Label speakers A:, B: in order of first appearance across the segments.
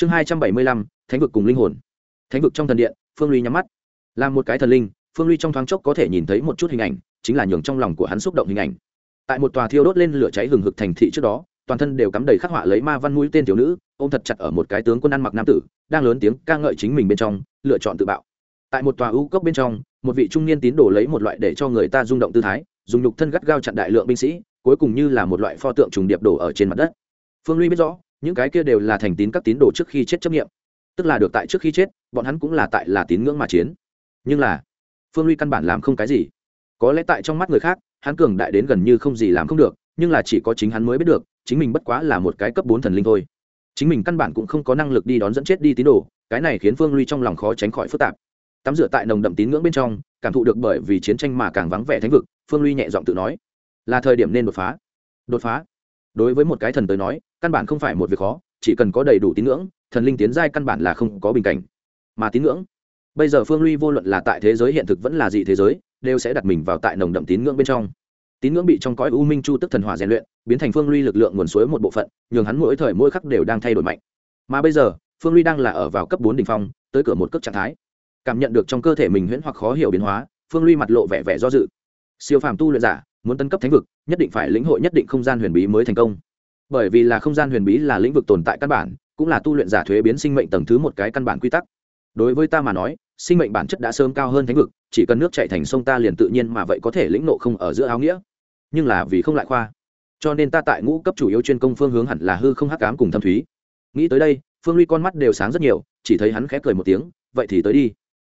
A: chương hai trăm bảy mươi lăm, thánh vực cùng linh hồn. Thánh vực trong thần điện, phương ly nhắm mắt. Làm một cái thần linh, phương ly trong thoáng chốc có thể nhìn thấy một chút hình ảnh, chính là nhường trong lòng của hắn xúc động hình ảnh. Tại một tòa thiêu đốt lên lửa cháy hừng hực thành thị trước đó, toàn thân đều cắm đầy khắc họa lấy ma văn mũi tên thiếu nữ, ôm thật chặt ở một cái tướng quân ăn mặc nam tử, đang lớn tiếng ca ngợi chính mình bên trong, lựa chọn tự bạo. Tại một tòa ưu cốc bên trong, một vị trung niên tín đồ lấy một loại để cho người ta rung động tư thái, dùng nhục thân gắt gao chặn đại lượng binh sĩ, cuối cùng như là một loại pho tượng trùng điệp đổ ở trên mặt đất. Phương ly biết rõ những cái kia đều là thành tín các tín đồ trước khi chết chấp nghiệm. Tức là được tại trước khi chết, bọn hắn cũng là tại là tín ngưỡng mà chiến. Nhưng là, phương ly căn bản làm không cái gì. Có lẽ tại trong mắt người khác, hắn cường đại đến gần như không gì làm không được, nhưng là chỉ có chính hắn mới biết được, chính mình bất quá là một cái cấp bốn thần linh thôi. Chính mình căn bản cũng không có năng lực đi đón dẫn chết đi tín đồ, cái này khiến phương ly trong lòng khó tránh khỏi phức tạp. Tắm rửa tại nồng đậm tín ngưỡng bên trong, cảm thụ được bởi vì chiến tranh mà càng vắng vẻ thánh vực, phương ly nhẹ giọng tự nói, là thời điểm nên đột phá. Đột phá? Đối với một cái thần tới nói căn bản không phải một việc khó, chỉ cần có đầy đủ tín ngưỡng, thần linh tiến giai căn bản là không có bình cảnh. Mà tín ngưỡng, bây giờ phương ly vô luận là tại thế giới hiện thực vẫn là dị thế giới, đều sẽ đặt mình vào tại nồng đậm tín ngưỡng bên trong. Tín ngưỡng bị trong cõi u minh chu tức thần hòa rèn luyện, biến thành phương ly lực lượng nguồn suối một bộ phận, nhường hắn mỗi thời mỗi khắc đều đang thay đổi mạnh. Mà bây giờ, phương ly đang là ở vào cấp bốn đ ỉ n h phong, tới cửa một cấp trạng thái. Cảm nhận được trong cơ thể mình huyễn hoặc khó hiểu biến hóa, phương ly mặt lộ vẻ vẻ do dự. Siêu phàm tu luyện giả, muốn tân cấp thánh vực, nhất định phải lĩnh hội nhất định không gian huyền bí mới thành công bởi vì là không gian huyền bí là lĩnh vực tồn tại căn bản, cũng là tu luyện giả thuế biến sinh mệnh tầng thứ một cái căn bản quy tắc. Đối với ta mà nói, sinh mệnh bản chất đã sớm cao hơn thánh vực, chỉ cần nước chạy thành sông ta liền tự nhiên mà vậy có thể lĩnh nộ không ở giữa áo nghĩa. Nhưng là vì không lại khoa, cho nên ta tại ngũ cấp chủ yếu chuyên công phương hướng hẳn là hư không hắc cám cùng thâm thúy. Nghĩ tới đây, phương ly con mắt đều sáng rất nhiều, chỉ thấy hắn khẽ cười một tiếng, vậy thì tới đi.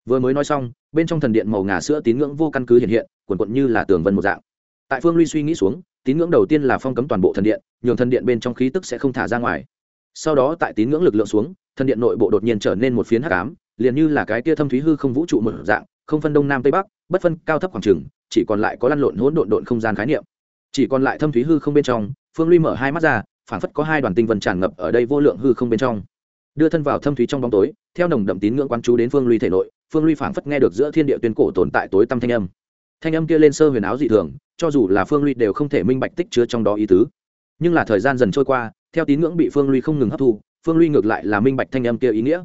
A: Vừa mới nói xong, bên trong thần điện màu ngà sữa tín ngưỡng vô căn cứ hiện hiện, quần quận như là tường vân một dạng. Tại phương ly suy nghĩ xuống tín ngưỡng đầu tiên là phong cấm toàn bộ thần điện, nhường thần điện bên trong khí tức sẽ không thả ra ngoài. Sau đó tại tín ngưỡng lực lượng xuống, thần điện nội bộ đột nhiên trở nên một phiến hắc ám, liền như là cái tia thâm thúy hư không vũ trụ một dạng, không phân đông nam tây bắc, bất phân cao thấp khoảng trừng chỉ còn lại có lăn lộn hỗn độn độn không gian khái niệm. Chỉ còn lại thâm thúy hư không bên trong, phương ly mở hai mắt ra, phảng phất có hai đoàn tinh vân tràn ngập ở đây vô lượng hư không bên trong. Đưa thân vào thâm thúy trong bóng tối, theo nồng đậm tín ngưỡng quán chú đến phương ly thể nội, phương ly phảng phất nghe được giữa thiên địa tuyên cổ tồn tại tối tâm thanh âm thanh âm kia lên sơ huyền áo dị thường, cho dù là phương ly đều không thể minh bạch tích chứa trong đó ý tứ. Nhưng là thời gian dần trôi qua, theo tín ngưỡng bị phương ly không ngừng hấp thu, phương ly ngược lại là minh bạch thanh âm kia ý nghĩa.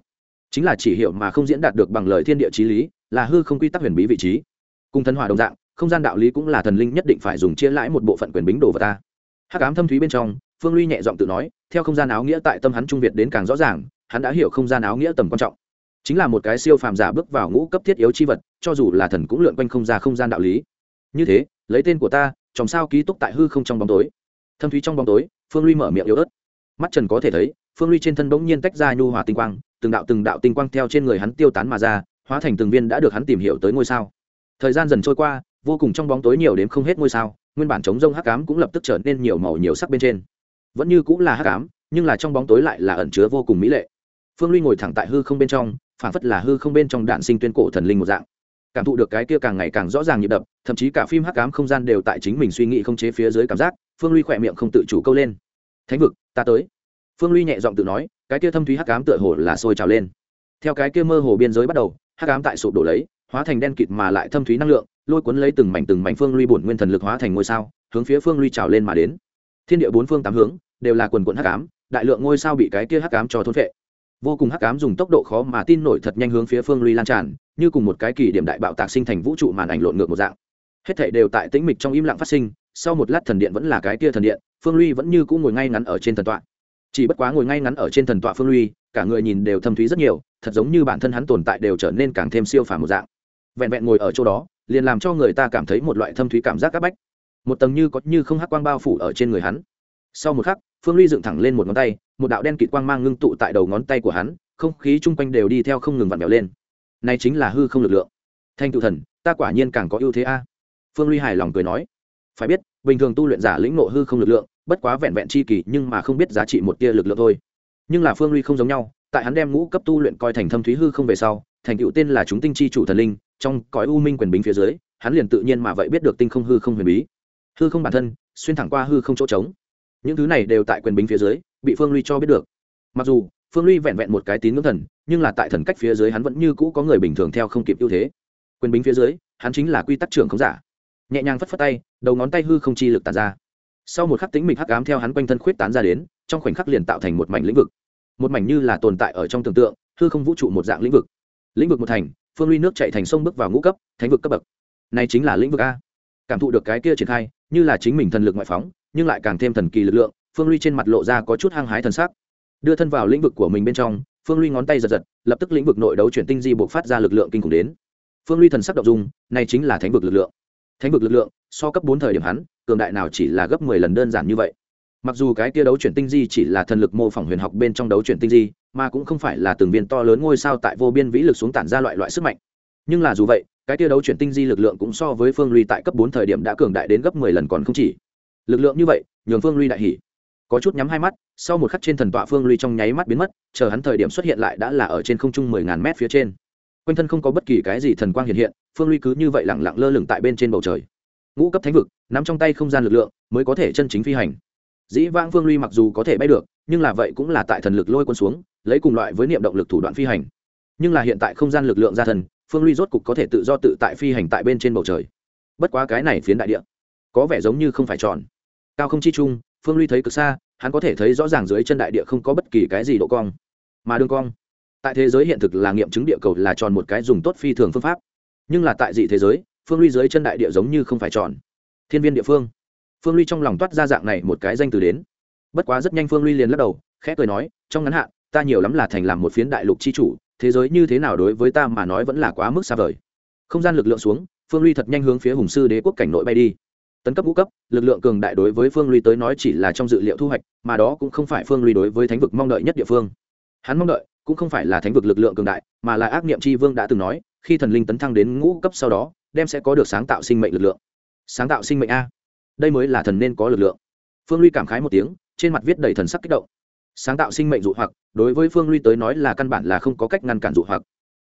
A: Chính là chỉ hiệu mà không diễn đạt được bằng lời thiên địa trí lý, là hư không quy tắc huyền bí vị trí. Cùng thần hỏa đồng dạng, không gian đạo lý cũng là thần linh nhất định phải dùng chia lãi một bộ phận quyền bính đồ vào ta. Hắc ám thâm thúy bên trong, phương ly nhẹ giọng tự nói, theo không gian áo nghĩa tại tâm hắn trung việt đến càng rõ ràng, hắn đã hiểu không gian áo nghĩa tầm quan trọng chính là một cái siêu phàm giả bước vào ngũ cấp thiết yếu chi vật, cho dù là thần cũng lượn quanh không ra không gian đạo lý. Như thế, lấy tên của ta, chòm sao ký túc tại hư không trong bóng tối. Thâm thúy trong bóng tối, phương ly mở miệng yếu ớt. Mắt trần có thể thấy, phương ly trên thân bỗng nhiên tách ra nhu hòa tinh quang, từng đạo từng đạo tinh quang theo trên người hắn tiêu tán mà ra, hóa thành từng viên đã được hắn tìm hiểu tới ngôi sao. Thời gian dần trôi qua, vô cùng trong bóng tối nhiều đến không hết ngôi sao, nguyên bản chống rông hắc ám cũng lập tức trở nên nhiều màu nhiều sắc bên trên. Vẫn như cũng là hắc ám, nhưng là trong bóng tối lại là ẩn chứa vô cùng mỹ lệ. Phương ly ngồi thẳng tại hư không bên trong phản phất là hư không bên trong đạn sinh tuyên cổ thần linh một dạng. Cảm thụ được cái kia càng ngày càng rõ ràng nhịp đập, thậm chí cả phim hắc ám không gian đều tại chính mình suy nghĩ không chế phía dưới cảm giác, phương ly khỏe miệng không tự chủ câu lên. Thánh vực, ta tới. Phương ly nhẹ giọng tự nói, cái kia thâm thúy hắc ám tựa hồ là sôi trào lên. Theo cái kia mơ hồ biên giới bắt đầu, hắc ám tại sụp đổ lấy, hóa thành đen kịt mà lại thâm thúy năng lượng, lôi cuốn lấy từng mảnh từng mảnh phương ly bổn nguyên thần lực hóa thành ngôi sao, hướng phía phương ly trào lên mà đến. Thiên địa bốn phương tám hướng, đều là quần quận hắc ám, đại lượng ngôi sao bị cái kia hắc ám cho thôn phệ vô cùng hắc ám dùng tốc độ khó mà tin nổi thật nhanh hướng phía phương ly lan tràn, như cùng một cái kỳ điểm đại bạo tạc sinh thành vũ trụ màn ảnh lộn ngược một dạng. Hết thảy đều tại tĩnh mịch trong im lặng phát sinh, sau một lát thần điện vẫn là cái kia thần điện, phương ly vẫn như cũng ngồi ngay ngắn ở trên thần tọa. Chỉ bất quá ngồi ngay ngắn ở trên thần tọa phương ly cả người nhìn đều thâm thúy rất nhiều, thật giống như bản thân hắn tồn tại đều trở nên càng thêm siêu phàm một dạng. Vẹn vẹn ngồi ở chỗ đó, liền làm cho người ta cảm thấy một loại thâm thúy cảm giác áp bách. Một tầng như có như không hắc quang bao phủ ở trên người hắn. Sau một khắc phương ly dựng thẳng lên một ngón tay, một đạo đen kịt quang mang ngưng tụ tại đầu ngón tay của hắn, không khí chung quanh đều đi theo không ngừng vặn vẹo lên. Này chính là hư không lực lượng. Thanh tự thần, ta quả nhiên càng có ưu thế a. Phương ly hài lòng cười nói. Phải biết, bình thường tu luyện giả lĩnh nộ hư không lực lượng, bất quá vẹn vẹn chi kỳ nhưng mà không biết giá trị một tia lực lượng thôi. Nhưng là phương ly không giống nhau, tại hắn đem ngũ cấp tu luyện coi thành thâm thúy hư không về sau, thành tựu tên là chúng tinh chi chủ thần linh, trong cõi u minh quyền bính phía dưới, hắn liền tự nhiên mà vậy biết được tinh không hư không huyền bí. Hư không bản thân, xuyên thẳng qua hư không chỗ trống những thứ này đều tại quyền bính phía dưới, bị phương ly cho biết được. Mặc dù, phương ly vẹn vẹn một cái tín ngưỡng thần, nhưng là tại thần cách phía dưới hắn vẫn như cũ có người bình thường theo không kịp ưu thế. Quyền bính phía dưới, hắn chính là quy tắc trưởng không giả. Nhẹ nhàng phất phất tay, đầu ngón tay hư không chi lực tàn ra. Sau một khắc tính mình hắc ám theo hắn quanh thân khuyết tán ra đến, trong khoảnh khắc liền tạo thành một mảnh lĩnh vực. Một mảnh như là tồn tại ở trong tưởng tượng, hư không vũ trụ một dạng lĩnh vực. Lĩnh vực một thành, phương ly nước chạy thành sông bước vào ngũ cấp, thánh vực cấp bậc. Này chính là lĩnh vực a. Cảm thụ được cái kia triển khai, như là chính mình thần lực ngoại phóng nhưng lại càng thêm thần kỳ lực lượng, phương ly trên mặt lộ ra có chút hăng hái thần sắc. Đưa thân vào lĩnh vực của mình bên trong, phương ly ngón tay giật giật, lập tức lĩnh vực nội đấu chuyển tinh di buộc phát ra lực lượng kinh khủng đến. Phương ly thần sắc động dung, này chính là thánh vực lực lượng. Thánh vực lực lượng, so cấp bốn thời điểm hắn, cường đại nào chỉ là gấp mười lần đơn giản như vậy. Mặc dù cái kia đấu chuyển tinh di chỉ là thần lực mô phỏng huyền học bên trong đấu chuyển tinh di, mà cũng không phải là từng viên to lớn ngôi sao tại vô biên vĩ lực xuống tản ra loại loại sức mạnh. Nhưng là dù vậy, cái kia đấu chuyển tinh di lực lượng cũng so với phương ly tại cấp bốn thời điểm đã cường đại đến gấp mười lần còn không chỉ lực lượng như vậy, nhường phương ly đại hỉ. Có chút nhắm hai mắt, sau một khắc trên thần tọa phương ly trong nháy mắt biến mất, chờ hắn thời điểm xuất hiện lại đã là ở trên không trung mười ngàn mét phía trên. Quanh thân không có bất kỳ cái gì thần quang hiện hiện, phương ly cứ như vậy lẳng lặng lơ lửng tại bên trên bầu trời. Ngũ cấp thánh vực, nắm trong tay không gian lực lượng, mới có thể chân chính phi hành. Dĩ vãng phương ly mặc dù có thể bay được, nhưng là vậy cũng là tại thần lực lôi quân xuống, lấy cùng loại với niệm động lực thủ đoạn phi hành. Nhưng là hiện tại không gian lực lượng ra thần, phương ly rốt cục có thể tự do tự tại phi hành tại bên trên bầu trời. Bất quá cái này phiến đại địa, có vẻ giống như không phải tròn cao không chi chung phương ly thấy cực xa, hắn có thể thấy rõ ràng dưới chân đại địa không có bất kỳ cái gì độ cong, mà đường cong. Tại thế giới hiện thực là nghiệm chứng địa cầu là tròn một cái dùng tốt phi thường phương pháp. Nhưng là tại dị thế giới, phương ly dưới chân đại địa giống như không phải tròn. Thiên viên địa phương. Phương ly trong lòng toát ra dạng này một cái danh từ đến. Bất quá rất nhanh phương ly liền lắc đầu, khẽ cười nói, trong ngắn hạn, ta nhiều lắm là thành làm một phiến đại lục c h i chủ, thế giới như thế nào đối với ta mà nói vẫn là quá mức xa vời. Không gian lực lượng xuống, phương ly thật nhanh hướng phía hùng sư đế quốc cảnh nội bay đi tấn cấp ngũ cấp, lực lượng cường đại đối với phương ly tới nói chỉ là trong dự liệu thu hoạch, mà đó cũng không phải phương ly đối với thánh vực mong đợi nhất địa phương. Hắn mong đợi, cũng không phải là thánh vực lực lượng cường đại, mà là ác niệm c h i vương đã từng nói, khi thần linh tấn thăng đến ngũ cấp sau đó, đem sẽ có được sáng tạo sinh mệnh lực lượng. Sáng tạo sinh mệnh a. Đây mới là thần nên có lực lượng. Phương ly cảm khái một tiếng, trên mặt viết đầy thần sắc kích động. Sáng tạo sinh mệnh dụ hoặc, đối với phương ly tới nói là căn bản là không có cách ngăn cản dụ hoặc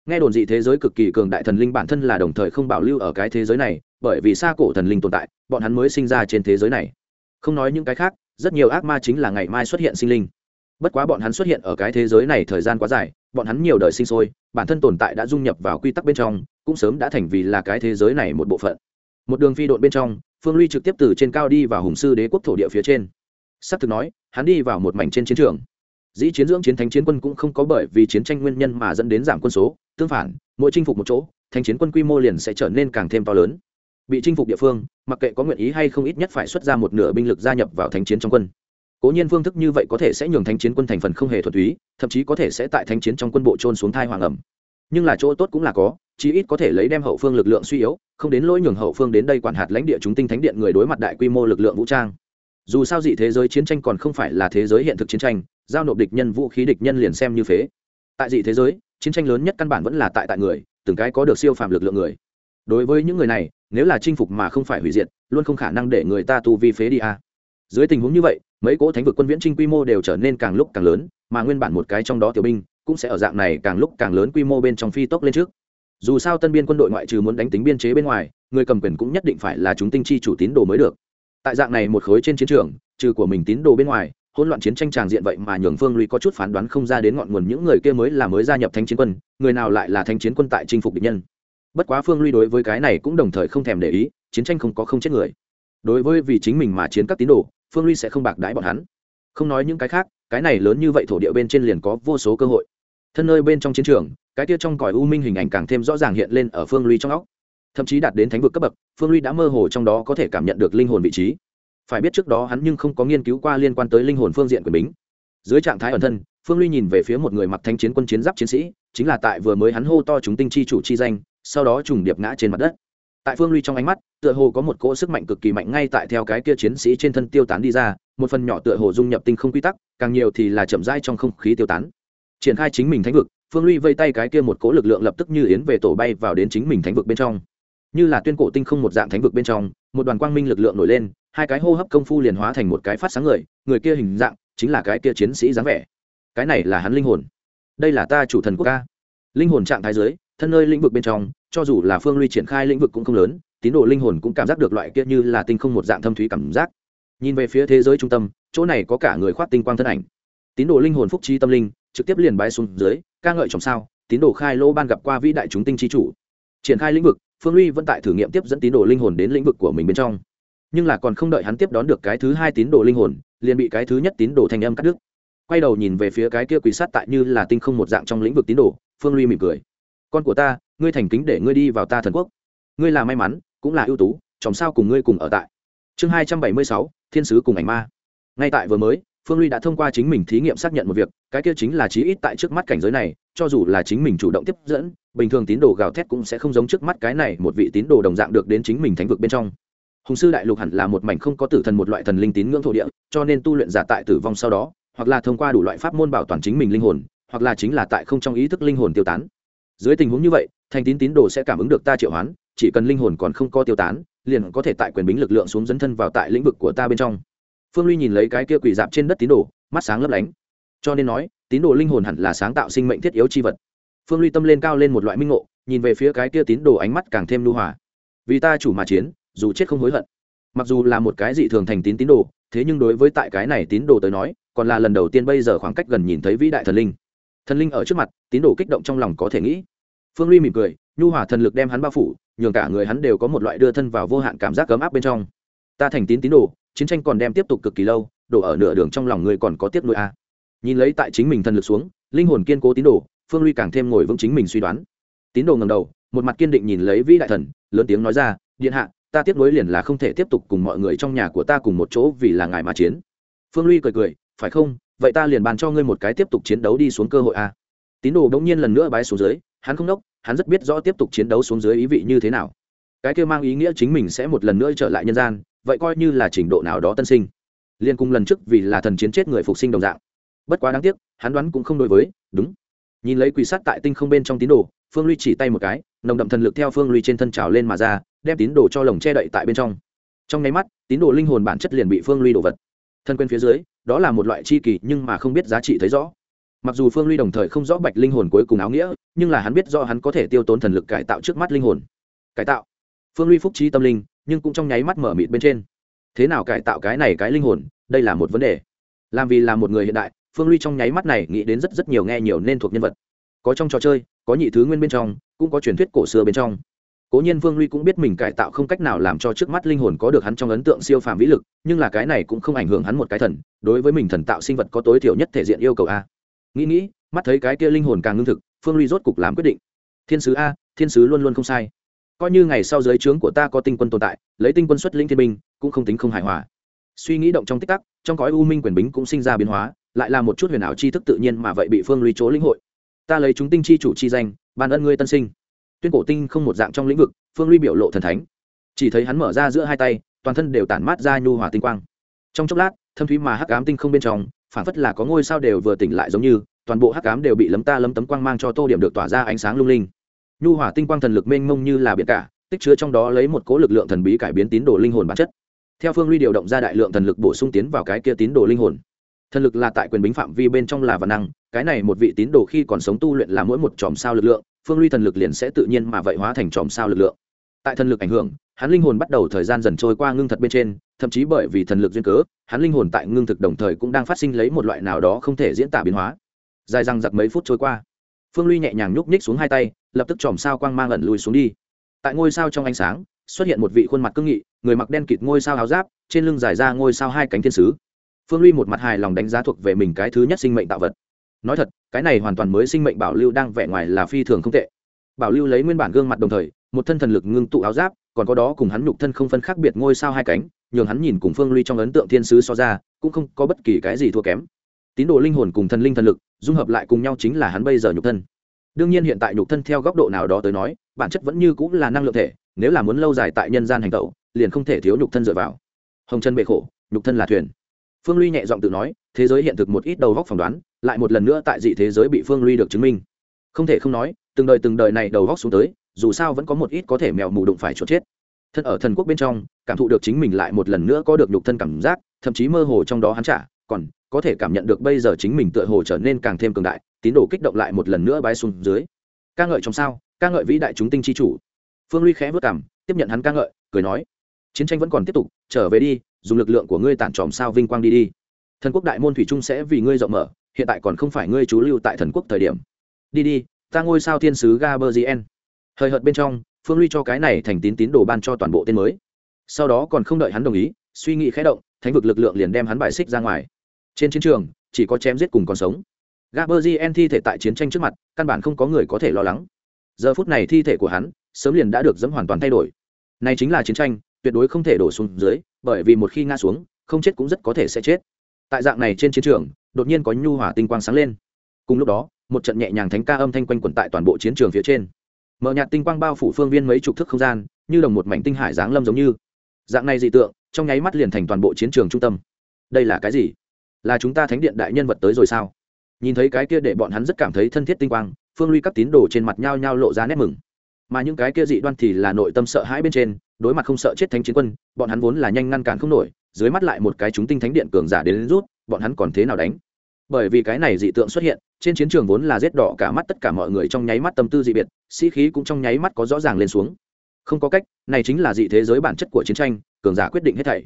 A: nghe đồn dị thế giới cực kỳ cường đại thần linh bản thân là đồng thời không bảo lưu ở cái thế giới này, bởi vì xa cổ thần linh tồn tại, bọn hắn mới sinh ra trên thế giới này. Không nói những cái khác, rất nhiều ác ma chính là ngày mai xuất hiện sinh linh. Bất quá bọn hắn xuất hiện ở cái thế giới này thời gian quá dài, bọn hắn nhiều đời sinh sôi, bản thân tồn tại đã dung nhập vào quy tắc bên trong, cũng sớm đã thành vì là cái thế giới này một bộ phận. Một đường phi đội bên trong, phương ly trực tiếp từ trên cao đi vào hùng sư đế quốc thổ địa phía trên. S ắ c thực nói, hắn đi vào một mảnh trên chiến trường. Dĩ chiến dưỡng chiến thánh chiến quân cũng không có bởi vì chiến tranh nguyên nhân mà dẫn đến giảm quân số tương phản, mỗi chinh phục một chỗ thành chiến quân quy mô liền sẽ trở nên càng thêm to lớn. Bị chinh phục địa phương, mặc kệ có nguyện ý hay không ít nhất phải xuất ra một nửa binh lực gia nhập vào thánh chiến trong quân. Cố nhiên phương thức như vậy có thể sẽ nhường thánh chiến quân thành phần không hề thuật túy, thậm chí có thể sẽ tại thánh chiến trong quân bộ trôn xuống thai hoàng ẩm. Nhưng là chỗ tốt cũng là có, chí ít có thể lấy đem hậu phương lực lượng suy yếu, không đến lỗi nhường hậu phương đến đây quản hạt lãnh địa chúng tinh thánh điện người đối mặt đại quy mô lực lượng vũ trang. Dù sao dị thế giới chiến tranh còn không phải là thế giới hiện thực chiến tranh, giao nộp địch nhân vũ khí địch nhân liền xem như phế. Tại dị thế giới chiến tranh lớn nhất căn bản vẫn là tại tại người, từng cái có được siêu phàm lực lượng người. Đối với những người này, nếu là chinh phục mà không phải hủy diệt, luôn không khả năng để người ta tu vi phế đi a dưới tình huống như vậy, mấy cỗ thánh vực quân viễn trinh quy mô đều trở nên càng lúc càng lớn, mà nguyên bản một cái trong đó tiểu binh cũng sẽ ở dạng này càng lúc càng lớn quy mô bên trong phi tốc lên trước. Dù sao tân biên quân đội ngoại trừ muốn đánh tính biên chế bên ngoài, người cầm quyền cũng nhất định phải là chúng tinh chi chủ tín đồ mới được. Tại dạng này một khối trên chiến trường, trừ của mình tín đồ bên ngoài hỗn loạn chiến tranh tràng diện vậy mà nhường phương lũy có chút phán đoán không ra đến ngọn nguồn những người kia mới là mới gia nhập thanh chiến quân, người nào lại là thanh chiến quân tại chinh phục địch nhân. Bất quá phương lũy đối với cái này cũng đồng thời không thèm để ý, chiến tranh không có không chết người. Đối với vì chính mình mà chiến các tín đồ, phương lũy sẽ không bạc đãi bọn hắn. Không nói những cái khác, cái này lớn như vậy thổ địa bên trên liền có vô số cơ hội. Thân nơi bên trong chiến trường, cái kia trong còi u minh hình ảnh càng thêm rõ ràng hiện lên ở phương ly trong óc. Thậm chí đạt đến thánh vực cấp bậc, phương ly đã mơ hồ trong đó có thể cảm nhận được linh hồn vị trí phải biết trước đó hắn nhưng không có nghiên cứu qua liên quan tới linh hồn phương diện của bính dưới trạng thái ẩn thân, phương ly nhìn về phía một người mặc thanh chiến quân chiến giáp chiến sĩ, chính là tại vừa mới hắn hô to chúng tinh chi chủ chi danh, sau đó trùng điệp ngã trên mặt đất. Tại phương ly trong ánh mắt, tựa hồ có một cỗ sức mạnh cực kỳ mạnh ngay tại theo cái kia chiến sĩ trên thân tiêu tán đi ra, một phần nhỏ tựa hồ dung nhập tinh không quy tắc, càng nhiều thì là chậm rãi trong không khí tiêu tán. Triển khai chính mình thánh vực, phương ly vây tay cái kia một cỗ lực lượng lập tức như yến về tổ bay vào đến chính mình thánh vực bên trong. Như là tuyên cổ tinh không một dạng thánh vực bên trong, một đoàn quang minh lực lượng nổi lên hai cái hô hấp công phu liền hóa thành một cái phát sáng người người kia hình dạng chính là cái kia chiến sĩ dáng vẻ. Cái này là hắn linh hồn. Đây là ta chủ thần quốc ca. Linh hồn trạng thái giới thân nơi lĩnh vực bên trong, cho dù là phương ly triển khai lĩnh vực cũng không lớn, tín đồ linh hồn cũng cảm giác được loại kia như là tinh không một dạng thâm thúy cảm giác. Nhìn về phía thế giới trung tâm, chỗ này có cả người khoác tinh quang thân ảnh. Tín đồ linh hồn phúc chi tâm linh, trực tiếp liền bái xuống dưới, ca ngợi trong sao, tín đồ khai lô ban gặp qua vĩ đại chúng tinh chi chủ. Triển khai lĩnh vực, phương ly vẫn tại thử nghiệm tiếp dẫn tín đồ linh hồn đến lĩnh vực của mình bên trong nhưng là còn không đợi hắn tiếp đón được cái thứ hai tín đồ linh hồn, liền bị cái thứ nhất tín đồ thanh âm cắt đứt. Quay đầu nhìn về phía cái kia quỷ sát tại như là tinh không một dạng trong lĩnh vực tín đồ, phương ly mỉm cười. Con của ta, ngươi thành kính để ngươi đi vào ta thần quốc. Ngươi là may mắn, cũng là ưu tú, chòm sao cùng ngươi cùng ở tại. Chương hai trăm bảy mươi sáu, thiên sứ cùng ảnh ma. Ngay tại vừa mới, phương ly đã thông qua chính mình thí nghiệm xác nhận một việc, cái kia chính là chí ít tại trước mắt cảnh giới này, cho dù là chính mình chủ động tiếp dẫn, bình thường tín đồ gào thét cũng sẽ không giống trước mắt cái này một vị tín đồ đồng dạng được đến chính mình thánh vực bên trong hùng sư đại lục hẳn là một mảnh không có tử thần một loại thần linh tín ngưỡng thổ địa, cho nên tu luyện giả tại tử vong sau đó, hoặc là thông qua đủ loại pháp môn bảo toàn chính mình linh hồn, hoặc là chính là tại không trong ý thức linh hồn tiêu tán. Dưới tình huống như vậy, thành tín tín đồ sẽ cảm ứng được ta triệu hoán, chỉ cần linh hồn còn không có tiêu tán, liền có thể tại quyền bính lực lượng xuống dẫn thân vào tại lĩnh vực của ta bên trong. Phương ly nhìn lấy cái kia quỳ dạp trên đất tín đồ, mắt sáng lấp lánh. Cho nên nói, tín đồ linh hồn hẳn là sáng tạo sinh mệnh thiết yếu chi vật. Phương ly tâm lên cao lên một loại minh ngộ, nhìn về phía cái kia tín đồ ánh mắt càng thêm lưu hòa. Vì ta chủ mà chiến dù chết không hối hận. Mặc dù là một cái dị thường thành tín tín đồ, thế nhưng đối với tại cái này tín đồ tới nói, còn là lần đầu tiên bây giờ khoảng cách gần nhìn thấy vĩ đại thần linh. Thần linh ở trước mặt, tín đồ kích động trong lòng có thể nghĩ. Phương ly mỉm cười, nhu hòa thần lực đem hắn bao phủ, nhường cả người hắn đều có một loại đưa thân vào vô hạn cảm giác ấm áp bên trong. Ta thành tín tín đồ, chiến tranh còn đem tiếp tục cực kỳ lâu, đổ ở nửa đường trong lòng người còn có tiếp nối a à. nhìn lấy tại chính mình thần lực xuống, linh hồn kiên cố tín đồ, phương ly càng thêm ngồi vững chính mình suy đoán. Tín đồ ngầm đầu, một mặt kiên định nhìn lấy vĩ đại thần, lớn tiếng nói ra, điện hạ ta tiếp nối liền là không thể tiếp tục cùng mọi người trong nhà của ta cùng một chỗ vì là ngài mà chiến. Phương ly cười cười, phải không? Vậy ta liền bàn cho ngươi một cái tiếp tục chiến đấu đi xuống cơ hội a tín đồ bỗng nhiên lần nữa bái xuống dưới, hắn không đốc, hắn rất biết rõ tiếp tục chiến đấu xuống dưới ý vị như thế nào. Cái kia mang ý nghĩa chính mình sẽ một lần nữa trở lại nhân gian, vậy coi như là trình độ nào đó tân sinh. Liên cung lần trước vì là thần chiến chết người phục sinh đồng dạng. Bất quá đáng tiếc, hắn đoán cũng không đối với, đúng nhìn lấy quỷ sắt tại tinh không bên trong tín đồ, phương ly chỉ tay một cái, nồng đậm thần lực theo phương ly trên thân trào lên mà ra, đem tín đồ cho lồng che đậy tại bên trong. Trong nháy mắt, tín đồ linh hồn bản chất liền bị phương ly đổ vật. Thân quên phía dưới, đó là một loại chi kỳ nhưng mà không biết giá trị thấy rõ. Mặc dù phương ly đồng thời không rõ bạch linh hồn cuối cùng áo nghĩa, nhưng là hắn biết do hắn có thể tiêu tốn thần lực cải tạo trước mắt linh hồn. Cải tạo. Phương ly phúc trí tâm linh, nhưng cũng trong nháy mắt mở mịt bên trên. Thế nào cải tạo cái này cái linh hồn, đây là một vấn đề. Làm vì là một người hiện đại phương ly trong nháy mắt này nghĩ đến rất rất nhiều nghe nhiều nên thuộc nhân vật. Có trong trò chơi, có nhị thứ nguyên bên trong, cũng có truyền thuyết cổ xưa bên trong. Cố nhiên phương ly cũng biết mình cải tạo không cách nào làm cho trước mắt linh hồn có được hắn trong ấn tượng siêu phàm vĩ lực, nhưng là cái này cũng không ảnh hưởng hắn một cái thần, đối với mình thần tạo sinh vật có tối thiểu nhất thể diện yêu cầu a. Nghĩ nghĩ, mắt thấy cái kia linh hồn càng ngưng thực, phương ly rốt cục làm quyết định. Thiên sứ a, thiên sứ luôn luôn không sai. Coi như ngày sau giới trướng của ta có tinh quân tồn tại, lấy tinh quân xuất linh thiên binh, cũng không tính không hài hòa. Suy nghĩ động trong tích tắc, trong cõi u minh quyền bính cũng sinh ra biến hóa lại là một chút huyền ảo tri thức tự nhiên mà vậy bị phương ly chỗ lĩnh hội. Ta lấy chúng tinh chi chủ chi danh, ban ân ngươi tân sinh. Tuyên cổ tinh không một dạng trong lĩnh vực, phương ly biểu lộ thần thánh. Chỉ thấy hắn mở ra giữa hai tay, toàn thân đều tản mát ra nhu hòa tinh quang. Trong chốc lát, thâm thúy mà hắc ám tinh không bên trong phản phất là có ngôi sao đều vừa tỉnh lại giống như, toàn bộ hắc ám đều bị lấm ta lấm tấm quang mang cho tô điểm được tỏa ra ánh sáng lung linh. Nhu hòa tinh quang thần lực mênh mông như là biển cả, tích chứa trong đó lấy một cố lực lượng thần bí cải biến tín đồ linh hồn bản chất. Theo phương ly điều động ra đại lượng thần lực bổ sung tiến vào cái kia tín đồ linh hồn thần lực là tại quyền bính phạm vi bên trong là văn năng, cái này một vị tín đồ khi còn sống tu luyện là mỗi một chòm sao lực lượng, phương ly thần lực liền sẽ tự nhiên mà vậy hóa thành chòm sao lực lượng. Tại thần lực ảnh hưởng, hắn linh hồn bắt đầu thời gian dần trôi qua ngưng thật bên trên, thậm chí bởi vì thần lực duyên cớ, hắn linh hồn tại ngưng thực đồng thời cũng đang phát sinh lấy một loại nào đó không thể diễn tả biến hóa. Dài răng giặc mấy phút trôi qua, phương ly nhẹ nhàng nhúc nhích xuống hai tay, lập tức chòm sao quang mang ẩn lùi xuống đi. Tại ngôi sao trong ánh sáng, xuất hiện một vị khuôn mặt cương nghị, người mặc đen kịt ngôi sao áo giáp, trên lưng dài ra ngôi sao hai cánh thiên sứ phương ly một mặt hài lòng đánh giá thuộc về mình cái thứ nhất sinh mệnh tạo vật. Nói thật, cái này hoàn toàn mới sinh mệnh bảo lưu đang vẻ ngoài là phi thường không tệ. Bảo lưu lấy nguyên bản gương mặt đồng thời, một thân thần lực ngưng tụ áo giáp, còn có đó cùng hắn nhục thân không phân khác biệt ngôi sao hai cánh, nhường hắn nhìn cùng phương ly trong ấn tượng thiên sứ so ra, cũng không có bất kỳ cái gì thua kém. Tín đồ linh hồn cùng thần linh thần lực, dung hợp lại cùng nhau chính là hắn bây giờ nhục thân. Đương nhiên hiện tại nhục thân theo góc độ nào đó tới nói, bản chất vẫn như cũng là năng lượng thể, nếu là muốn lâu dài tại nhân gian hành tẩu, liền không thể thiếu nhục thân dựa vào. Hồng chân bệ khổ, nhục thân là thuyền phương ly nhẹ giọng tự nói, thế giới hiện thực một ít đầu góc phỏng đoán, lại một lần nữa tại dị thế giới bị phương ly được chứng minh. Không thể không nói, từng đời từng đời này đầu góc xuống tới, dù sao vẫn có một ít có thể mèo mù đụng phải chuột chết. Thân ở thần quốc bên trong, cảm thụ được chính mình lại một lần nữa có được nhục thân cảm giác, thậm chí mơ hồ trong đó hắn trả còn có thể cảm nhận được bây giờ chính mình tựa hồ trở nên càng thêm cường đại, tín đồ kích động lại một lần nữa bái xuống dưới. Ca ngợi trong sao, ca ngợi vĩ đại chúng tinh chi chủ. Phương ly khẽ vất cảm tiếp nhận hắn ca ngợi, cười nói, chiến tranh vẫn còn tiếp tục, trở về đi dùng lực lượng của ngươi tản tròm sao vinh quang đi đi. Thần quốc đại môn thủy trung sẽ vì ngươi rộng mở, hiện tại còn không phải ngươi trú lưu tại thần quốc thời điểm. Đi đi, ta ngôi sao thiên sứ gaberzien hời hợt bên trong, phương ly cho cái này thành tín tín đồ ban cho toàn bộ tên mới. Sau đó còn không đợi hắn đồng ý, suy nghĩ khẽ động, thánh vực lực lượng liền đem hắn bài xích ra ngoài. Trên chiến trường, chỉ có chém giết cùng còn sống. Gaberzien thi thể tại chiến tranh trước mặt, căn bản không có người có thể lo lắng. Giờ phút này thi thể của hắn sớm liền đã được dẫm hoàn toàn thay đổi. Này chính là chiến tranh, tuyệt đối không thể đổ xuống dưới bởi vì một khi ngã xuống, không chết cũng rất có thể sẽ chết. Tại dạng này trên chiến trường, đột nhiên có nhu hỏa tinh quang sáng lên. Cùng lúc đó, một trận nhẹ nhàng thánh ca âm thanh quanh quẩn tại toàn bộ chiến trường phía trên. Mở nhạt tinh quang bao phủ phương viên mấy chục thước không gian, như đồng một mảnh tinh hải giáng lâm giống như. Dạng này dị tượng, trong nháy mắt liền thành toàn bộ chiến trường trung tâm. Đây là cái gì? Là chúng ta thánh điện đại nhân vật tới rồi sao? Nhìn thấy cái kia để bọn hắn rất cảm thấy thân thiết tinh quang, phương ly các tín đồ trên mặt nhao nhao lộ ra nét mừng. Mà những cái kia dị đoan thì là nội tâm sợ hãi bên trên đối mặt không sợ chết thánh chiến quân bọn hắn vốn là nhanh ngăn cản không nổi dưới mắt lại một cái chúng tinh thánh điện cường giả đến, đến rút bọn hắn còn thế nào đánh? Bởi vì cái này dị tượng xuất hiện trên chiến trường vốn là rét đỏ cả mắt tất cả mọi người trong nháy mắt tâm tư dị biệt sĩ khí cũng trong nháy mắt có rõ ràng lên xuống. Không có cách này chính là dị thế giới bản chất của chiến tranh cường giả quyết định hết thảy.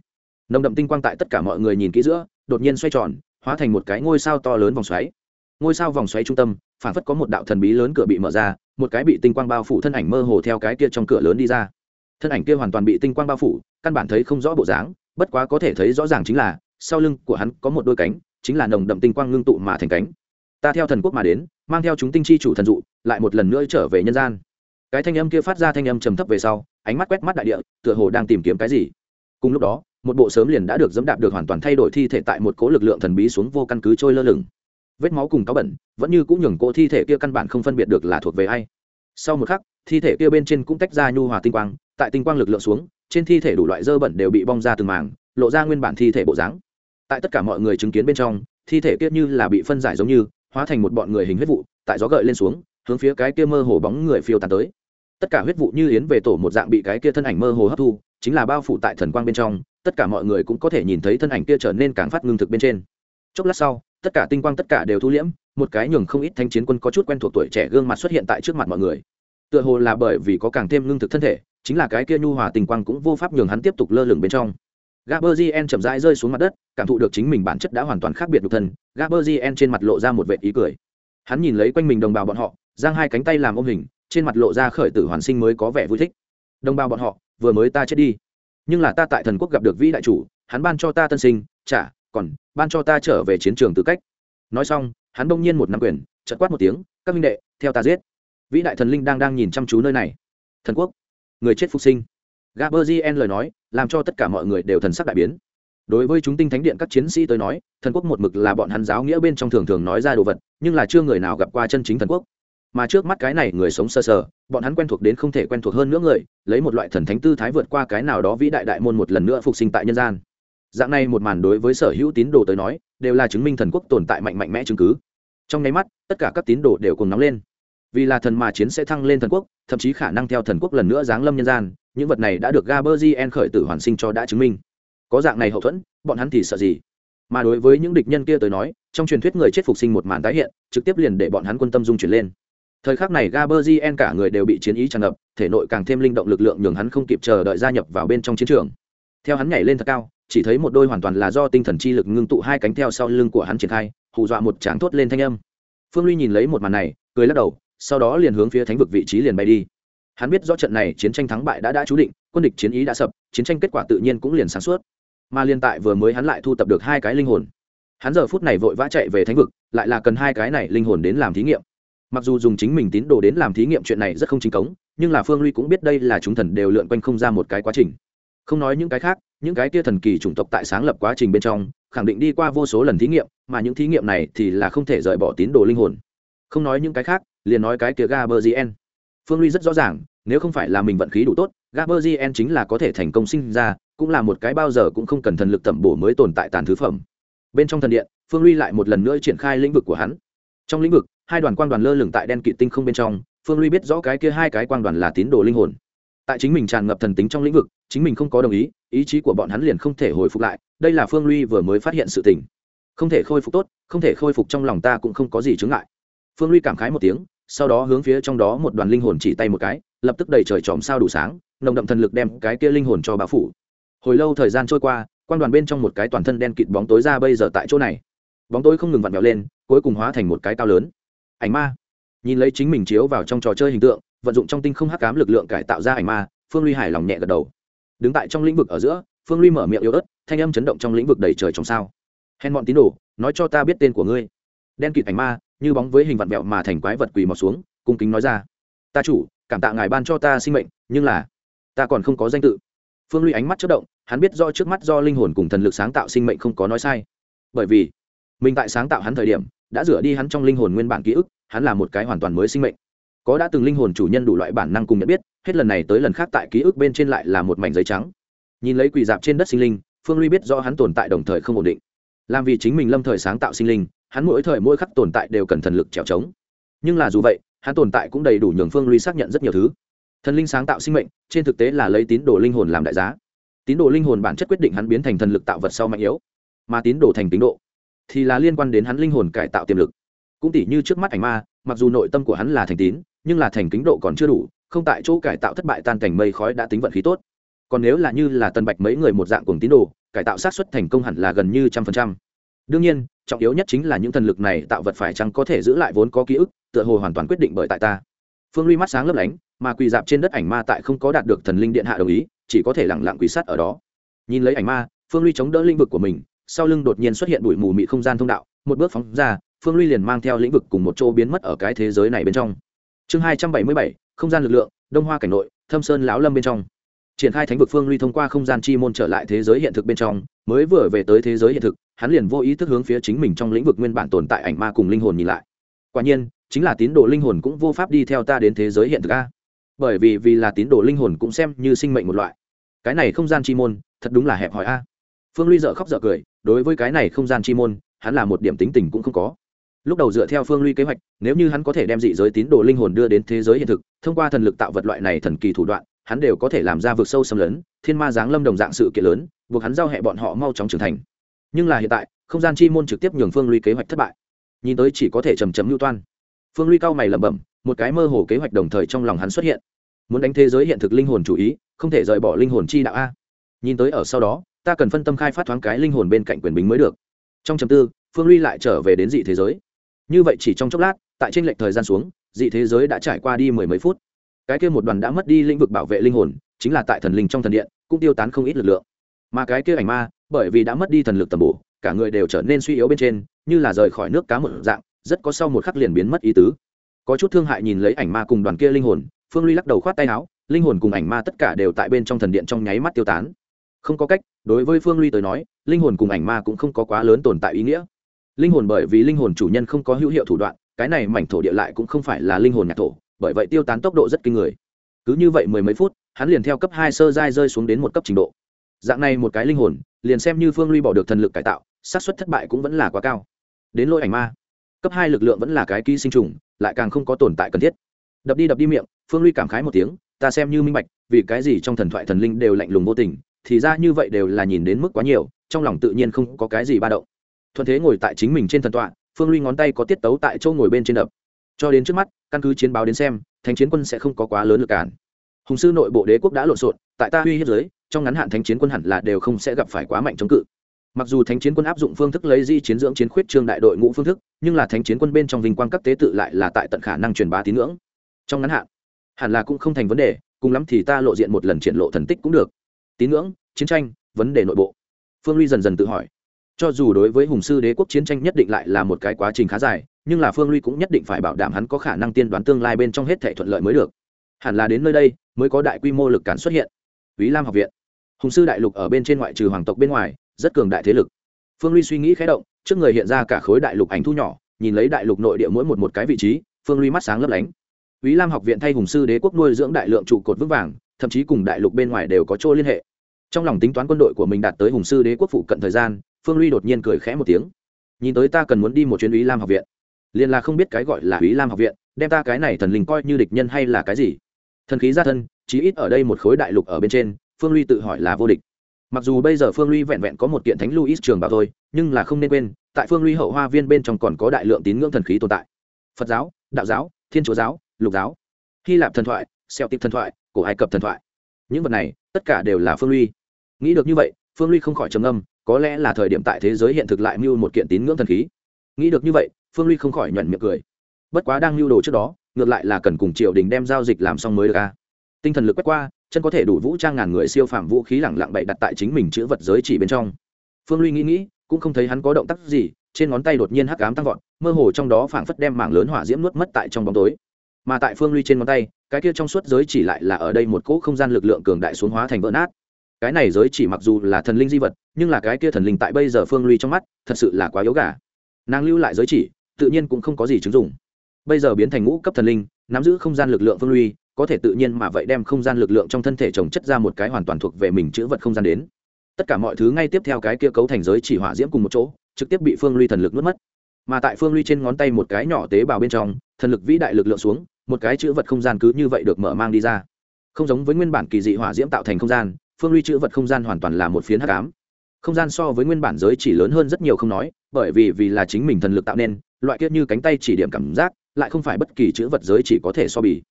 A: Nồng đậm tinh quang tại tất cả mọi người nhìn kỹ giữa đột nhiên xoay tròn hóa thành một cái ngôi sao to lớn vòng xoáy. Ngôi sao vòng xoáy trung tâm phản phất có một đạo thần bí lớn cửa bị mở ra một cái bị tinh quang bao phủ thân ảnh mơ hồ theo cái kia trong cửa lớn đi ra thân ảnh kia hoàn toàn bị tinh quang bao phủ, căn bản thấy không rõ bộ dáng, bất quá có thể thấy rõ ràng chính là, sau lưng của hắn có một đôi cánh, chính là nồng đậm tinh quang ngưng tụ mà thành cánh. Ta theo thần quốc mà đến, mang theo chúng tinh chi chủ thần dụ, lại một lần nữa trở về nhân gian. Cái thanh âm kia phát ra thanh âm trầm thấp về sau, ánh mắt quét mắt đại địa, tựa hồ đang tìm kiếm cái gì. Cùng lúc đó, một bộ sớm liền đã được dẫm đạp được hoàn toàn thay đổi thi thể tại một cố lực lượng thần bí xuống vô căn cứ trôi lơ lửng. Vết máu cùng cáo bẩn, vẫn như cũng nhường cỗ thi thể kia căn bản không phân biệt được là thuộc về ai. Sau một khắc, thi thể kia bên trên cũng tách ra nhu hòa tinh quang tại tinh quang lực lượng xuống, trên thi thể đủ loại dơ bẩn đều bị bong ra từng màng lộ ra nguyên bản thi thể bộ dáng. Tại tất cả mọi người chứng kiến bên trong, thi thể kia như là bị phân giải giống như, hóa thành một bọn người hình huyết vụ, tại gió gợi lên xuống, hướng phía cái kia mơ hồ bóng người phiêu tàn tới. Tất cả huyết vụ như yến về tổ một dạng bị cái kia thân ảnh mơ hồ hấp thu, chính là bao phủ tại thần quang bên trong, tất cả mọi người cũng có thể nhìn thấy thân ảnh kia trở nên càng phát ngưng thực bên trên. Chốc lát sau, tất cả tinh quang tất cả đều thu liễm, một cái nhường không ít thanh chiến quân có chút quen thuộc tuổi trẻ gương mặt xuất hiện tại trước mặt mọi người. Tựa hồ là bởi vì có càng thêm ngưng thực thân thể chính là cái kia nhu hòa tình quang cũng vô pháp nhường hắn tiếp tục lơ lửng bên trong Gaberzien chậm rãi rơi xuống mặt đất, cảm thụ được chính mình bản chất đã hoàn toàn khác biệt nhục thân, Gaberzien trên mặt lộ ra một vẻ ý cười. Hắn nhìn lấy quanh mình đồng bào bọn họ, giang hai cánh tay làm ôm hình, trên mặt lộ ra khởi tử hoàn sinh mới có vẻ vui thích. Đồng bào bọn họ, vừa mới ta chết đi, nhưng là ta tại thần quốc gặp được vĩ đại chủ, hắn ban cho ta tân sinh, trả, còn ban cho ta trở về chiến trường tư cách. Nói xong, hắn đông nhiên một nắm quyền, chợt quát một tiếng, "Các minh đệ, theo ta giết." Vĩ đại thần linh đang đang nhìn chăm chú nơi này. Thần quốc, người chết phục sinh. Gaberzien lời nói, làm cho tất cả mọi người đều thần sắc đại biến. Đối với chúng tinh thánh điện các chiến sĩ tới nói, thần quốc một mực là bọn hắn giáo nghĩa bên trong thường thường nói ra đồ vật, nhưng là chưa người nào gặp qua chân chính thần quốc. Mà trước mắt cái này người sống sơ sờ, bọn hắn quen thuộc đến không thể quen thuộc hơn nữa người, lấy một loại thần thánh tư thái vượt qua cái nào đó vĩ đại đại môn một lần nữa phục sinh tại nhân gian. Dạng này một màn đối với sở hữu tín đồ tới nói, đều là chứng minh thần quốc tồn tại mạnh mạnh mẽ chứng cứ. Trong nháy mắt, tất cả các tín đồ đều cùng nóng lên. Vì là thần mà chiến sẽ thăng lên thần quốc, thậm chí khả năng theo thần quốc lần nữa giáng lâm nhân gian, những vật này đã được Gaberzien khởi tử hoàn sinh cho đã chứng minh. Có dạng này hậu thuẫn, bọn hắn thì sợ gì? Mà đối với những địch nhân kia tới nói, trong truyền thuyết người chết phục sinh một màn tái hiện, trực tiếp liền để bọn hắn quân tâm dung chuyển lên. Thời khắc này Gaberzien cả người đều bị chiến ý tràn ngập, thể nội càng thêm linh động lực lượng nhường hắn không kịp chờ đợi gia nhập vào bên trong chiến trường. Theo hắn nhảy lên thật cao, chỉ thấy một đôi hoàn toàn là do tinh thần chi lực ngưng tụ hai cánh theo sau lưng của hắn triển khai, hù dọa một tráng thốt lên thanh âm. Phương Ly nhìn lấy một màn này, cười lắc đầu, sau đó liền hướng phía thánh vực vị trí liền bay đi. Hắn biết rõ trận này chiến tranh thắng bại đã đã chú định, quân địch chiến ý đã sập, chiến tranh kết quả tự nhiên cũng liền sáng suốt. Mà liên tại vừa mới hắn lại thu tập được hai cái linh hồn. Hắn giờ phút này vội vã chạy về thánh vực, lại là cần hai cái này linh hồn đến làm thí nghiệm. Mặc dù dùng chính mình tín đồ đến làm thí nghiệm chuyện này rất không chính cống, nhưng là phương ly cũng biết đây là chúng thần đều lượn quanh không ra một cái quá trình. Không nói những cái khác, những cái kia thần kỳ chủng tộc tại sáng lập quá trình bên trong, khẳng định đi qua vô số lần thí nghiệm, mà những thí nghiệm này thì là không thể rời bỏ tín đồ linh hồn. Không nói những cái khác liền nói cái kia gaberzien phương ly rất rõ ràng, nếu không phải là mình vận khí đủ tốt gaberzien chính là có thể thành công sinh ra, cũng là một cái bao giờ cũng không cần thần lực tẩm bổ mới tồn tại tàn thứ phẩm. Bên trong thần điện, phương ly lại một lần nữa triển khai lĩnh vực của hắn. Trong lĩnh vực, hai đoàn quang đoàn lơ lửng tại đen kịt tinh không bên trong, phương ly biết rõ cái kia hai cái quang đoàn là tín đồ linh hồn. Tại chính mình tràn ngập thần tính trong lĩnh vực, chính mình không có đồng ý ý chí của bọn hắn liền không thể hồi phục lại, đây là phương ly vừa mới phát hiện sự tình. Không thể khôi phục tốt, không thể khôi phục trong lòng ta cũng không có gì chướng ngại phương ly cảm khái một tiếng, sau đó hướng phía trong đó một đoàn linh hồn chỉ tay một cái, lập tức đầy trời chòm sao đủ sáng, nồng đậm thần lực đem cái kia linh hồn cho bão phủ. Hồi lâu thời gian trôi qua, quan đoàn bên trong một cái toàn thân đen kịt bóng tối ra bây giờ tại chỗ này. Bóng tối không ngừng vặn vẹo lên, cuối cùng hóa thành một cái cao lớn. Ảnh ma. Nhìn lấy chính mình chiếu vào trong trò chơi hình tượng, vận dụng trong tinh không hắc cám lực lượng cải tạo ra ảnh ma, phương ly hài lòng nhẹ gật đầu. Đứng tại trong lĩnh vực ở giữa, phương ly mở miệng yếu ớt, thanh âm chấn động trong lĩnh vực đầy trời trong sao. Hèn bọn tín đồ, nói cho ta biết tên của ngươi. Đen kịt ảnh ma như bóng với hình vặn vẹo mà thành quái vật quỳ mọc xuống, cung kính nói ra. Ta chủ, cảm tạ ngài ban cho ta sinh mệnh, nhưng là, ta còn không có danh tự. Phương ly ánh mắt chất động, hắn biết do trước mắt do linh hồn cùng thần lực sáng tạo sinh mệnh không có nói sai. Bởi vì, mình tại sáng tạo hắn thời điểm, đã rửa đi hắn trong linh hồn nguyên bản ký ức, hắn là một cái hoàn toàn mới sinh mệnh. Có đã từng linh hồn chủ nhân đủ loại bản năng cùng nhận biết, hết lần này tới lần khác tại ký ức bên trên lại là một mảnh giấy trắng. Nhìn lấy quỳ dạp trên đất sinh linh, phương ly biết do hắn tồn tại đồng thời không ổn định. Làm vì chính mình lâm thời sáng tạo sinh linh hắn mỗi thời mỗi khắc tồn tại đều cần thần lực trèo trống. Nhưng là dù vậy, hắn tồn tại cũng đầy đủ nhường phương ly xác nhận rất nhiều thứ. Thần linh sáng tạo sinh mệnh, trên thực tế là lấy tín đồ linh hồn làm đại giá. Tín đồ linh hồn bản chất quyết định hắn biến thành thần lực tạo vật sau mạnh yếu, mà tín đồ thành tín độ thì là liên quan đến hắn linh hồn cải tạo tiềm lực. Cũng tỉ như trước mắt ảnh ma, mặc dù nội tâm của hắn là thành tín, nhưng là thành kính độ còn chưa đủ, không tại chỗ cải tạo thất bại tan cảnh mây khói đã tính vận khí tốt. Còn nếu là như là tân bạch mấy người một dạng cùng tín đồ, cải tạo sát xuất thành công hẳn là gần như trăm phần trăm đương nhiên, trọng yếu nhất chính là những thần lực này tạo vật phải chăng có thể giữ lại vốn có ký ức, tựa hồ hoàn toàn quyết định bởi tại ta. Phương ly mắt sáng lấp lánh, mà quỳ dạp trên đất ảnh ma tại không có đạt được thần linh điện hạ đồng ý, chỉ có thể lẳng lặng quỳ sát ở đó. Nhìn lấy ảnh ma, phương ly chống đỡ lĩnh vực của mình, sau lưng đột nhiên xuất hiện bụi mù mị không gian thông đạo, một bước phóng ra, phương ly liền mang theo lĩnh vực cùng một chỗ biến mất ở cái thế giới này bên trong. Chương hai trăm bảy mươi bảy, không gian lực lượng, đông hoa cảnh nội, thâm sơn lão lâm bên trong. Triển khai thánh vực phương ly thông qua không gian chi môn trở lại thế giới hiện thực bên trong, mới vừa về tới thế giới hiện thực hắn liền vô ý thức hướng phía chính mình trong lĩnh vực nguyên bản tồn tại ảnh ma cùng linh hồn nhìn lại. Quả nhiên, chính là tín đồ linh hồn cũng vô pháp đi theo ta đến thế giới hiện thực a. Bởi vì vì là tín đồ linh hồn cũng xem như sinh mệnh một loại. Cái này không gian chi môn, thật đúng là hẹp hòi a. Phương ly dợ khóc dợ cười, đối với cái này không gian chi môn, hắn là một điểm tính tình cũng không có. Lúc đầu dựa theo phương ly kế hoạch, nếu như hắn có thể đem dị giới tín đồ linh hồn đưa đến thế giới hiện thực, thông qua thần lực tạo vật loại này thần kỳ thủ đoạn, hắn đều có thể làm ra vực sâu xâm lấn, thiên ma giáng lâm đồng dạng sự kiện lớn, buộc hắn giao hẹ bọn họ mau chóng trưởng thành nhưng là hiện tại, không gian chi môn trực tiếp nhường phương ly kế hoạch thất bại. Nhìn tới chỉ có thể chầm chấm lưu toan. Phương ly cao mày lẩm bẩm, một cái mơ hồ kế hoạch đồng thời trong lòng hắn xuất hiện. Muốn đánh thế giới hiện thực linh hồn chủ ý, không thể rời bỏ linh hồn chi đạo a. Nhìn tới ở sau đó, ta cần phân tâm khai phát thoáng cái linh hồn bên cạnh quyền bính mới được. Trong chấm tư, phương ly lại trở về đến dị thế giới. Như vậy chỉ trong chốc lát, tại trên lệch thời gian xuống, dị thế giới đã trải qua đi mười mấy phút. Cái kia một đoàn đã mất đi lĩnh vực bảo vệ linh hồn, chính là tại thần linh trong thần điện, cũng tiêu tán không ít lực lượng mà cái kia ảnh ma, bởi vì đã mất đi thần lực tầm bổ, cả người đều trở nên suy yếu bên trên, như là rời khỏi nước cá một dạng, rất có sau một khắc liền biến mất ý tứ. Có chút thương hại nhìn lấy ảnh ma cùng đoàn kia linh hồn, phương ly lắc đầu khoát tay áo, linh hồn cùng ảnh ma tất cả đều tại bên trong thần điện trong nháy mắt tiêu tán. Không có cách, đối với phương ly tới nói, linh hồn cùng ảnh ma cũng không có quá lớn tồn tại ý nghĩa. Linh hồn bởi vì linh hồn chủ nhân không có hữu hiệu thủ đoạn, cái này mảnh thổ địa lại cũng không phải là linh hồn nhạc thổ, bởi vậy tiêu tán tốc độ rất kinh người. Cứ như vậy mười mấy phút, hắn liền theo cấp hai sơ giai rơi xuống đến một cấp trình độ dạng này một cái linh hồn, liền xem như phương ly bỏ được thần lực cải tạo, xác suất thất bại cũng vẫn là quá cao. Đến lôi ảnh ma, cấp hai lực lượng vẫn là cái ký sinh trùng, lại càng không có tồn tại cần thiết. Đập đi đập đi miệng, phương ly cảm khái một tiếng, ta xem như minh bạch, vì cái gì trong thần thoại thần linh đều lạnh lùng vô tình, thì ra như vậy đều là nhìn đến mức quá nhiều, trong lòng tự nhiên không có cái gì ba động. Thuận thế ngồi tại chính mình trên thần tọa, phương ly ngón tay có tiết tấu tại châu ngồi bên trên đập. Cho đến trước mắt, căn cứ chiến báo đến xem, thánh chiến quân sẽ không có quá lớn lực cản. Hùng sư nội bộ đế quốc đã lộn xộn, tại ta uy hiếp giới trong ngắn hạn thánh chiến quân hẳn là đều không sẽ gặp phải quá mạnh chống cự. Mặc dù thánh chiến quân áp dụng phương thức lấy di chiến dưỡng chiến khuyết trương đại đội ngũ phương thức, nhưng là thánh chiến quân bên trong vinh quang cấp tế tự lại là tại tận khả năng truyền bá tín ngưỡng. Trong ngắn hạn, hẳn là cũng không thành vấn đề, cùng lắm thì ta lộ diện một lần triển lộ thần tích cũng được. Tín ngưỡng, chiến tranh, vấn đề nội bộ. Phương ly dần dần tự hỏi. Cho dù đối với hùng sư đế quốc chiến tranh nhất định lại là một cái quá trình khá dài, nhưng là phương ly cũng nhất định phải bảo đảm hắn có khả năng tiên đoán tương lai bên trong hết thể thuận lợi mới được. Hẳn là đến nơi đây, mới có đại quy mô lực cản xuất hiện. Ý lam học viện hùng sư đại lục ở bên trên ngoại trừ hoàng tộc bên ngoài, rất cường đại thế lực. Phương ly suy nghĩ khé động, trước người hiện ra cả khối đại lục ảnh thu nhỏ, nhìn lấy đại lục nội địa mỗi một một cái vị trí, phương ly mắt sáng lấp lánh. Ý lam học viện thay hùng sư đế quốc nuôi dưỡng đại lượng trụ cột vững vàng, thậm chí cùng đại lục bên ngoài đều có chỗ liên hệ. Trong lòng tính toán quân đội của mình đạt tới hùng sư đế quốc phụ cận thời gian, phương ly đột nhiên cười khẽ một tiếng. Nhìn tới ta cần muốn đi một chuyến ý lam học viện. Liền là không biết cái gọi là ý lam học viện, đem ta cái này thần linh coi như địch nhân hay là cái gì. Thần khí ra thân, chí ít ở đây một khối đại lục ở bên trên phương ly tự hỏi là vô địch. Mặc dù bây giờ phương ly vẹn vẹn có một kiện thánh luis trường bảo thôi, nhưng là không nên quên, tại phương ly hậu hoa viên bên trong còn có đại lượng tín ngưỡng thần khí tồn tại. Phật giáo, đạo giáo, thiên chúa giáo, lục giáo, hy lạp thần thoại xeo tiệp thần thoại, cổ ai cập thần thoại. Những vật này, tất cả đều là phương ly nghĩ được như vậy, phương ly không khỏi trầm âm có lẽ là thời điểm tại thế giới hiện thực lại mưu một kiện tín ngưỡng thần khí. Nghĩ được như vậy, phương ly không khỏi nhuận miệng cười. Bất quá đang mưu đồ trước đó, ngược lại là cần cùng triều đình đem giao dịch làm xong mới được a. Tinh thần lực quét qua chân có thể đủ vũ trang ngàn người siêu phàm vũ khí lẳng lặng bậy đặt tại chính mình chữ vật giới chỉ bên trong. Phương ly nghĩ nghĩ, cũng không thấy hắn có động tác gì, trên ngón tay đột nhiên hắc ám tăng vọt, mơ hồ trong đó phảng phất đem mảng lớn hỏa diễm nuốt mất tại trong bóng tối. Mà tại phương ly trên ngón tay, cái kia trong suốt giới chỉ lại là ở đây một cỗ không gian lực lượng cường đại xuống hóa thành vỡ nát. Cái này giới chỉ mặc dù là thần linh di vật, nhưng là cái kia thần linh tại bây giờ phương ly trong mắt, thật sự là quá yếu gà. Nàng lưu lại giới chỉ, tự nhiên cũng không có gì chứng dụng. Bây giờ biến thành ngũ cấp thần linh, nắm giữ không gian lực lượng phương ly có thể tự nhiên mà vậy đem không gian lực lượng trong thân thể trồng chất ra một cái hoàn toàn thuộc về mình chữ vật không gian đến. Tất cả mọi thứ ngay tiếp theo cái kia cấu thành giới chỉ hỏa diễm cùng một chỗ, trực tiếp bị phương ly thần lực nuốt mất. Mà tại phương ly trên ngón tay một cái nhỏ tế bào bên trong, thần lực vĩ đại lực lượng xuống, một cái chữ vật không gian cứ như vậy được mở mang đi ra. Không giống với nguyên bản kỳ dị hỏa diễm tạo thành không gian, phương ly chữ vật không gian hoàn toàn là một phiến hắc ám. Không gian so với nguyên bản giới chỉ lớn hơn rất nhiều không nói, bởi vì vì là chính mình thần lực tạo nên, loại kia như cánh tay chỉ điểm cảm giác, lại không phải bất kỳ chữ vật giới chỉ có thể so bì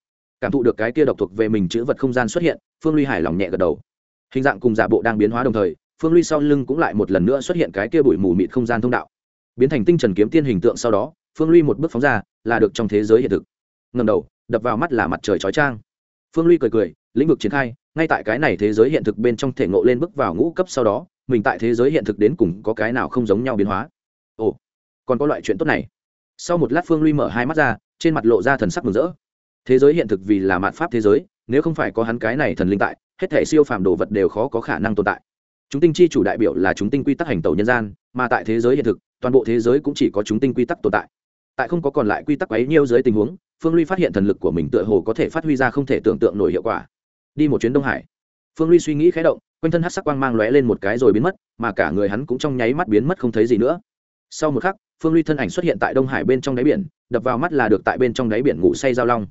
A: cảm thụ được cái kia độc thuộc về mình chữ vật không gian xuất hiện, phương ly hài lòng nhẹ gật đầu. Hình dạng cùng giả bộ đang biến hóa đồng thời, phương ly sau lưng cũng lại một lần nữa xuất hiện cái kia bụi mù mịt không gian thông đạo. Biến thành tinh trần kiếm tiên hình tượng sau đó, phương ly một bước phóng ra, là được trong thế giới hiện thực. Ngầm đầu, đập vào mắt là mặt trời chói trang phương ly cười cười, lĩnh vực triển khai, ngay tại cái này thế giới hiện thực bên trong thể ngộ lên bước vào ngũ cấp sau đó, mình tại thế giới hiện thực đến cùng có cái nào không giống nhau biến hóa. Ồ, còn có loại chuyện tốt này. Sau một lát phương ly mở hai mắt ra, trên mặt lộ ra thần sắc mừng rỡ thế giới hiện thực vì là mạt pháp thế giới, nếu không phải có hắn cái này thần linh tại, hết thể siêu phàm đồ vật đều khó có khả năng tồn tại. Chúng tinh chi chủ đại biểu là chúng tinh quy tắc hành tẩu nhân gian, mà tại thế giới hiện thực, toàn bộ thế giới cũng chỉ có chúng tinh quy tắc tồn tại. Tại không có còn lại quy tắc ấy nhiêu dưới tình huống, phương ly phát hiện thần lực của mình tựa hồ có thể phát huy ra không thể tưởng tượng nổi hiệu quả. Đi một chuyến đông hải. Phương ly suy nghĩ khé động, quanh thân hát sắc quang mang lóe lên một cái rồi biến mất, mà cả người hắn cũng trong nháy mắt biến mất không thấy gì nữa. Sau một khắc, phương ly thân ảnh xuất hiện tại đông hải bên trong đáy biển, đập vào mắt là được tại bên trong đáy biển ngủ say giao long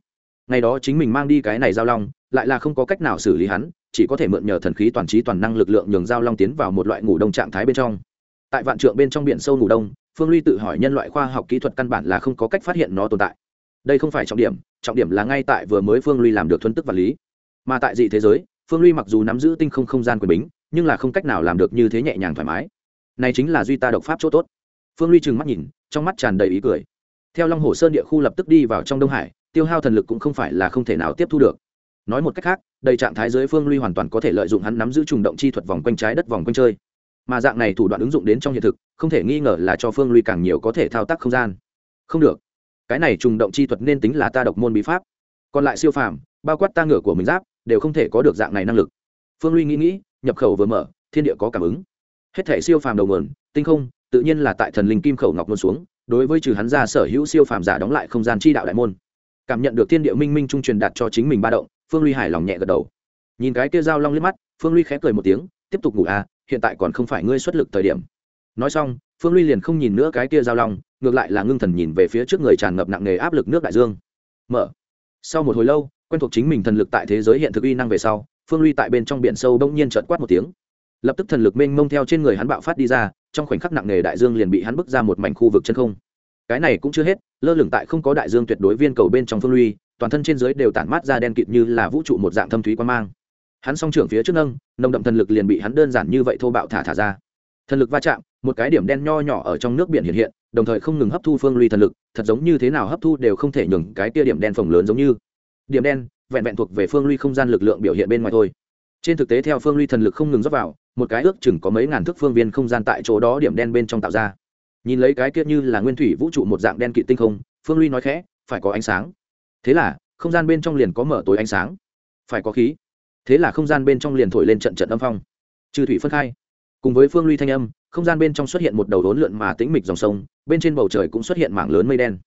A: ngày đó chính mình mang đi cái này giao long, lại là không có cách nào xử lý hắn, chỉ có thể mượn nhờ thần khí toàn trí toàn năng lực lượng nhường giao long tiến vào một loại ngủ đông trạng thái bên trong. Tại vạn trượng bên trong biển sâu ngủ đông, phương ly tự hỏi nhân loại khoa học kỹ thuật căn bản là không có cách phát hiện nó tồn tại. Đây không phải trọng điểm trọng điểm là ngay tại vừa mới phương ly làm được thuấn tức vật lý. Mà tại dị thế giới, phương ly mặc dù nắm giữ tinh không không gian quyền bính, nhưng là không cách nào làm được như thế nhẹ nhàng thoải mái. Này chính là duy ta độc pháp chỗ tốt. Phương ly trừng mắt nhìn, trong mắt tràn đầy ý cười. Theo long hồ sơn địa khu lập tức đi vào trong đông hải tiêu hao thần lực cũng không phải là không thể nào tiếp thu được. Nói một cách khác, đầy trạng thái dưới phương ly hoàn toàn có thể lợi dụng hắn nắm giữ trùng động chi thuật vòng quanh trái đất vòng quanh chơi. Mà dạng này thủ đoạn ứng dụng đến trong hiện thực, không thể nghi ngờ là cho phương ly càng nhiều có thể thao tác không gian. Không được. Cái này trùng động chi thuật nên tính là ta độc môn bí pháp. Còn lại siêu phàm, bao quát ta ngựa của mình giáp, đều không thể có được dạng này năng lực. Phương ly nghĩ nghĩ, nhập khẩu vừa mở, thiên địa có cảm ứng. Hết thể siêu phàm đầu nguồn, tinh không, tự nhiên là tại thần linh kim khẩu ngọc luôn xuống, đối với trừ hắn ra sở hữu siêu phàm giả đóng lại không gian chi đạo đại môn cảm nhận được thiên địa minh minh trung truyền đạt cho chính mình ba động, phương ly hài lòng nhẹ gật đầu. Nhìn cái kia dao long liếc mắt, phương ly khẽ cười một tiếng, tiếp tục ngủ à hiện tại còn không phải ngươi xuất lực thời điểm. Nói xong, phương ly liền không nhìn nữa cái kia dao long, ngược lại là ngưng thần nhìn về phía trước người tràn ngập nặng nề áp lực nước đại dương. Mở. Sau một hồi lâu, quen thuộc chính mình thần lực tại thế giới hiện thực uy năng về sau, phương ly tại bên trong biển sâu bỗng nhiên trợt quát một tiếng. Lập tức thần lực mênh mông theo trên người hắn bạo phát đi ra, trong khoảnh khắc nặng nề đại dương liền bị hắn bước ra một mảnh khu vực chân không cái này cũng chưa hết, lơ lửng tại không có đại dương tuyệt đối viên cầu bên trong phương ly toàn thân trên dưới đều tản mát ra đen kịt như là vũ trụ một dạng thâm thúy quan mang. Hắn song trưởng phía trước nâng, nồng đậm thần lực liền bị hắn đơn giản như vậy thô bạo thả thả ra. Thần lực va chạm, một cái điểm đen nho nhỏ ở trong nước biển hiện hiện, đồng thời không ngừng hấp thu phương ly thần lực, thật giống như thế nào hấp thu đều không thể nhường cái tia điểm đen phồng lớn giống như. Điểm đen, vẹn vẹn thuộc về phương ly không gian lực lượng biểu hiện bên ngoài thôi. Trên thực tế theo phương ly thần lực không ngừng dốc vào, một cái ước chừng có mấy ngàn thước phương viên không gian tại chỗ đó điểm đen bên trong tạo ra nhìn lấy cái kia như là nguyên thủy vũ trụ một dạng đen kịt tinh không, phương ly nói khẽ, phải có ánh sáng. Thế là, không gian bên trong liền có mở tối ánh sáng. Phải có khí. Thế là không gian bên trong liền thổi lên trận trận âm phong. Trừ thủy phân khai. Cùng với phương ly thanh âm, không gian bên trong xuất hiện một đầu đốn lượn mà tĩnh mịch dòng sông, bên trên bầu trời cũng xuất hiện mảng lớn mây đen.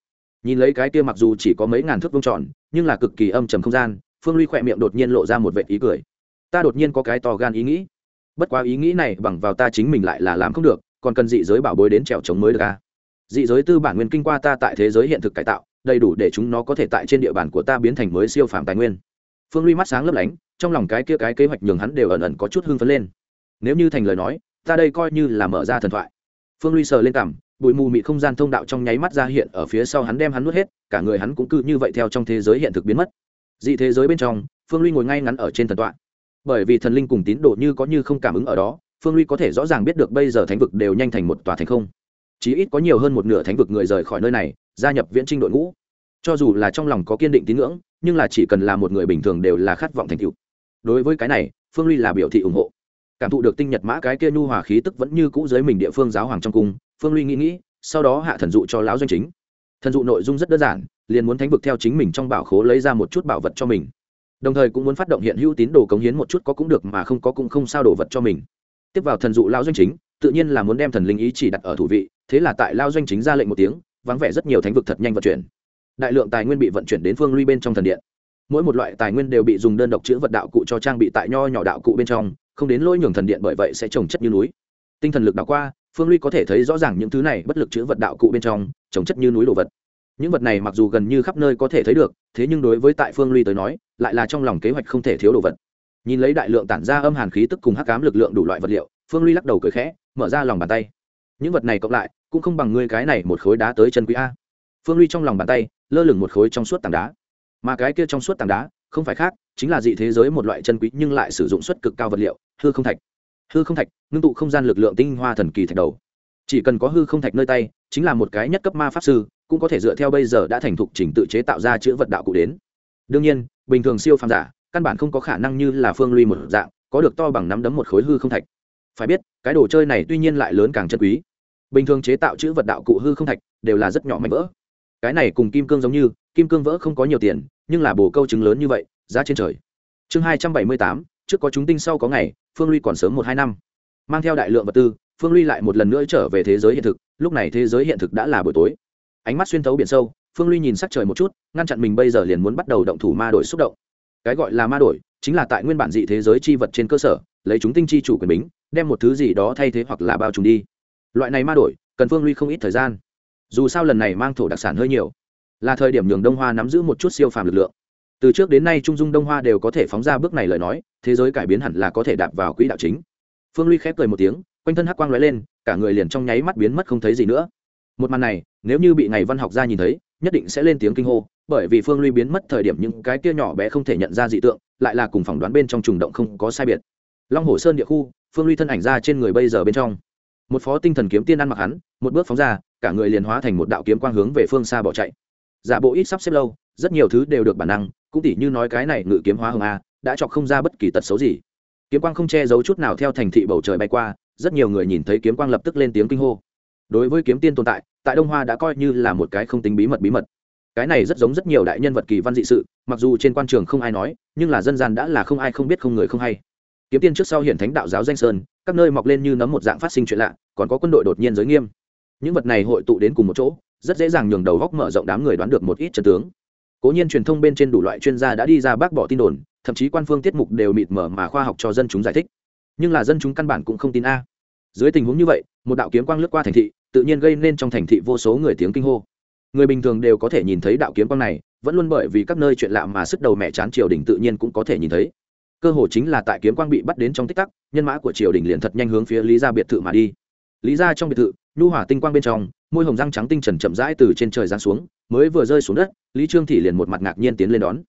A: Nhìn lấy cái kia mặc dù chỉ có mấy ngàn thước vuông tròn, nhưng là cực kỳ âm trầm không gian, phương ly khỏe miệng đột nhiên lộ ra một vệt ý cười. Ta đột nhiên có cái to gan ý nghĩ. Bất quá ý nghĩ này bằng vào ta chính mình lại là làm không được còn cần dị giới bảo bối đến trèo chống mới được a dị giới tư bản nguyên kinh qua ta tại thế giới hiện thực cải tạo, đầy đủ để chúng nó có thể tại trên địa bàn của ta biến thành mới siêu phàm tài nguyên. Phương ly mắt sáng lấp lánh, trong lòng cái kia cái kế hoạch nhường hắn đều ẩn ẩn có chút hưng phấn lên. Nếu như thành lời nói, ta đây coi như là mở ra thần thoại. Phương ly sờ lên cảm bụi mù mị không gian thông đạo trong nháy mắt ra hiện ở phía sau hắn đem hắn nuốt hết, cả người hắn cũng cứ như vậy theo trong thế giới hiện thực biến mất. Dị thế giới bên trong, phương ly ngồi ngay ngắn ở trên thần tọa bởi vì thần linh cùng tín đồ như có như không cảm ứng ở đó phương ly có thể rõ ràng biết được bây giờ thánh vực đều nhanh thành một tòa thành không. Chí ít có nhiều hơn một nửa thánh vực người rời khỏi nơi này, gia nhập viễn trinh đội ngũ. Cho dù là trong lòng có kiên định tín ngưỡng, nhưng là chỉ cần là một người bình thường đều là khát vọng thành tựu. Đối với cái này, phương ly là biểu thị ủng hộ. Cảm thụ được tinh nhật mã cái kia nhu hòa khí tức vẫn như cũ dưới mình địa phương giáo hoàng trong cung, phương ly nghĩ nghĩ, sau đó hạ thần dụ cho lão doanh chính. Thần dụ nội dung rất đơn giản, liền muốn thánh vực theo chính mình trong bảo khố lấy ra một chút bảo vật cho mình. Đồng thời cũng muốn phát động hiện hữu tín đồ cống hiến một chút có cũng được mà không có cũng không sao đồ vật cho mình tiếp vào thần dụ lao doanh chính, tự nhiên là muốn đem thần linh ý chỉ đặt ở thủ vị, thế là tại lao doanh chính ra lệnh một tiếng, vắng vẻ rất nhiều thánh vực thật nhanh vận chuyển. Đại lượng tài nguyên bị vận chuyển đến phương ly bên trong thần điện. Mỗi một loại tài nguyên đều bị dùng đơn độc chữ vật đạo cụ cho trang bị tại nho nhỏ đạo cụ bên trong, không đến lỗi nhường thần điện bởi vậy sẽ trồng chất như núi. Tinh thần lực đạo qua, phương ly có thể thấy rõ ràng những thứ này bất lực chữ vật đạo cụ bên trong, trồng chất như núi đồ vật. Những vật này mặc dù gần như khắp nơi có thể thấy được, thế nhưng đối với tại phương ly tới nói, lại là trong lòng kế hoạch không thể thiếu đồ vật nhìn lấy đại lượng tản ra âm hàn khí tức cùng hắc cám lực lượng đủ loại vật liệu, phương ly lắc đầu cười khẽ, mở ra lòng bàn tay. Những vật này cộng lại, cũng không bằng ngươi cái này một khối đá tới chân quý a. Phương ly trong lòng bàn tay, lơ lửng một khối trong suốt tảng đá. Mà cái kia trong suốt tảng đá, không phải khác, chính là dị thế giới một loại chân quý nhưng lại sử dụng suất cực cao vật liệu, hư không thạch. Hư không thạch, ngưng tụ không gian lực lượng tinh hoa thần kỳ thạch đầu. Chỉ cần có hư không thạch nơi tay, chính là một cái nhất cấp ma pháp sư, cũng có thể dựa theo bây giờ đã thành thục trình tự chế tạo ra chữ vật đạo cụ đến. Đương nhiên, bình thường siêu phàm giả căn bản không có khả năng như là phương ly một dạng, có được to bằng nắm đấm một khối hư không thạch. Phải biết, cái đồ chơi này tuy nhiên lại lớn càng chân quý. Bình thường chế tạo chữ vật đạo cụ hư không thạch đều là rất nhỏ mảnh vỡ. Cái này cùng kim cương giống như, kim cương vỡ không có nhiều tiền, nhưng là bồ câu chứng lớn như vậy, giá trên trời. Chương hai trăm bảy mươi tám, trước có chúng tinh sau có ngày, phương ly còn sớm một hai năm. Mang theo đại lượng vật tư, phương ly lại một lần nữa trở về thế giới hiện thực, lúc này thế giới hiện thực đã là buổi tối. Ánh mắt xuyên thấu biển sâu, phương ly nhìn sắc trời một chút, ngăn chặn mình bây giờ liền muốn bắt đầu động thủ ma đổi xúc động cái gọi là ma đổi, chính là tại nguyên bản dị thế giới chi vật trên cơ sở, lấy chúng tinh chi chủ quyền bính, đem một thứ gì đó thay thế hoặc là bao trùm đi. Loại này ma đổi, cần phương ly không ít thời gian. Dù sao lần này mang thổ đặc sản hơi nhiều, là thời điểm nhường đông hoa nắm giữ một chút siêu phàm lực lượng. Từ trước đến nay trung dung đông hoa đều có thể phóng ra bước này lời nói, thế giới cải biến hẳn là có thể đạp vào quỹ đạo chính. Phương ly khép cười một tiếng, quanh thân hắc quang lóe lên, cả người liền trong nháy mắt biến mất không thấy gì nữa. Một màn này, nếu như bị ngày văn học gia nhìn thấy, nhất định sẽ lên tiếng kinh hô bởi vì phương ly biến mất thời điểm những cái kia nhỏ bé không thể nhận ra dị tượng, lại là cùng phỏng đoán bên trong trùng động không có sai biệt. Long hồ sơn địa khu, phương ly thân ảnh ra trên người bây giờ bên trong. Một phó tinh thần kiếm tiên ăn mặc hắn, một bước phóng ra, cả người liền hóa thành một đạo kiếm quang hướng về phương xa bỏ chạy. Giả bộ ít sắp xếp lâu, rất nhiều thứ đều được bản năng, cũng tỉ như nói cái này ngự kiếm hóa hồng a, đã chọc không ra bất kỳ tật xấu gì. Kiếm quang không che giấu chút nào theo thành thị bầu trời bay qua, rất nhiều người nhìn thấy kiếm quang lập tức lên tiếng kinh hô. Đối với kiếm tiên tồn tại tại đông hoa đã coi như là một cái không tính bí mật bí mật cái này rất giống rất nhiều đại nhân vật kỳ văn dị sự, mặc dù trên quan trường không ai nói, nhưng là dân gian đã là không ai không biết không người không hay. Kiếm tiên trước sau hiện thánh đạo giáo danh sơn, các nơi mọc lên như nấm một dạng phát sinh chuyện lạ, còn có quân đội đột nhiên giới nghiêm. Những vật này hội tụ đến cùng một chỗ, rất dễ dàng nhường đầu góc mở rộng đám người đoán được một ít chân tướng. Cố nhiên truyền thông bên trên đủ loại chuyên gia đã đi ra bác bỏ tin đồn, thậm chí quan phương tiết mục đều mịt mở mà khoa học cho dân chúng giải thích. Nhưng là dân chúng căn bản cũng không tin a. Dưới tình huống như vậy, một đạo kiếm quang lướt qua thành thị, tự nhiên gây nên trong thành thị vô số người tiếng kinh hô người bình thường đều có thể nhìn thấy đạo kiếm quang này, vẫn luôn bởi vì các nơi chuyện lạ mà sức đầu mẹ chán triều đình tự nhiên cũng có thể nhìn thấy. Cơ hội chính là tại kiếm quang bị bắt đến trong tích tắc, nhân mã của triều đình liền thật nhanh hướng phía lý gia biệt thự mà đi. Lý gia trong biệt thự, nhu hỏa tinh quang bên trong, môi hồng răng trắng tinh trần chậm rãi từ trên trời giáng xuống, mới vừa rơi xuống đất, lý trương thị liền một mặt ngạc nhiên tiến lên đón.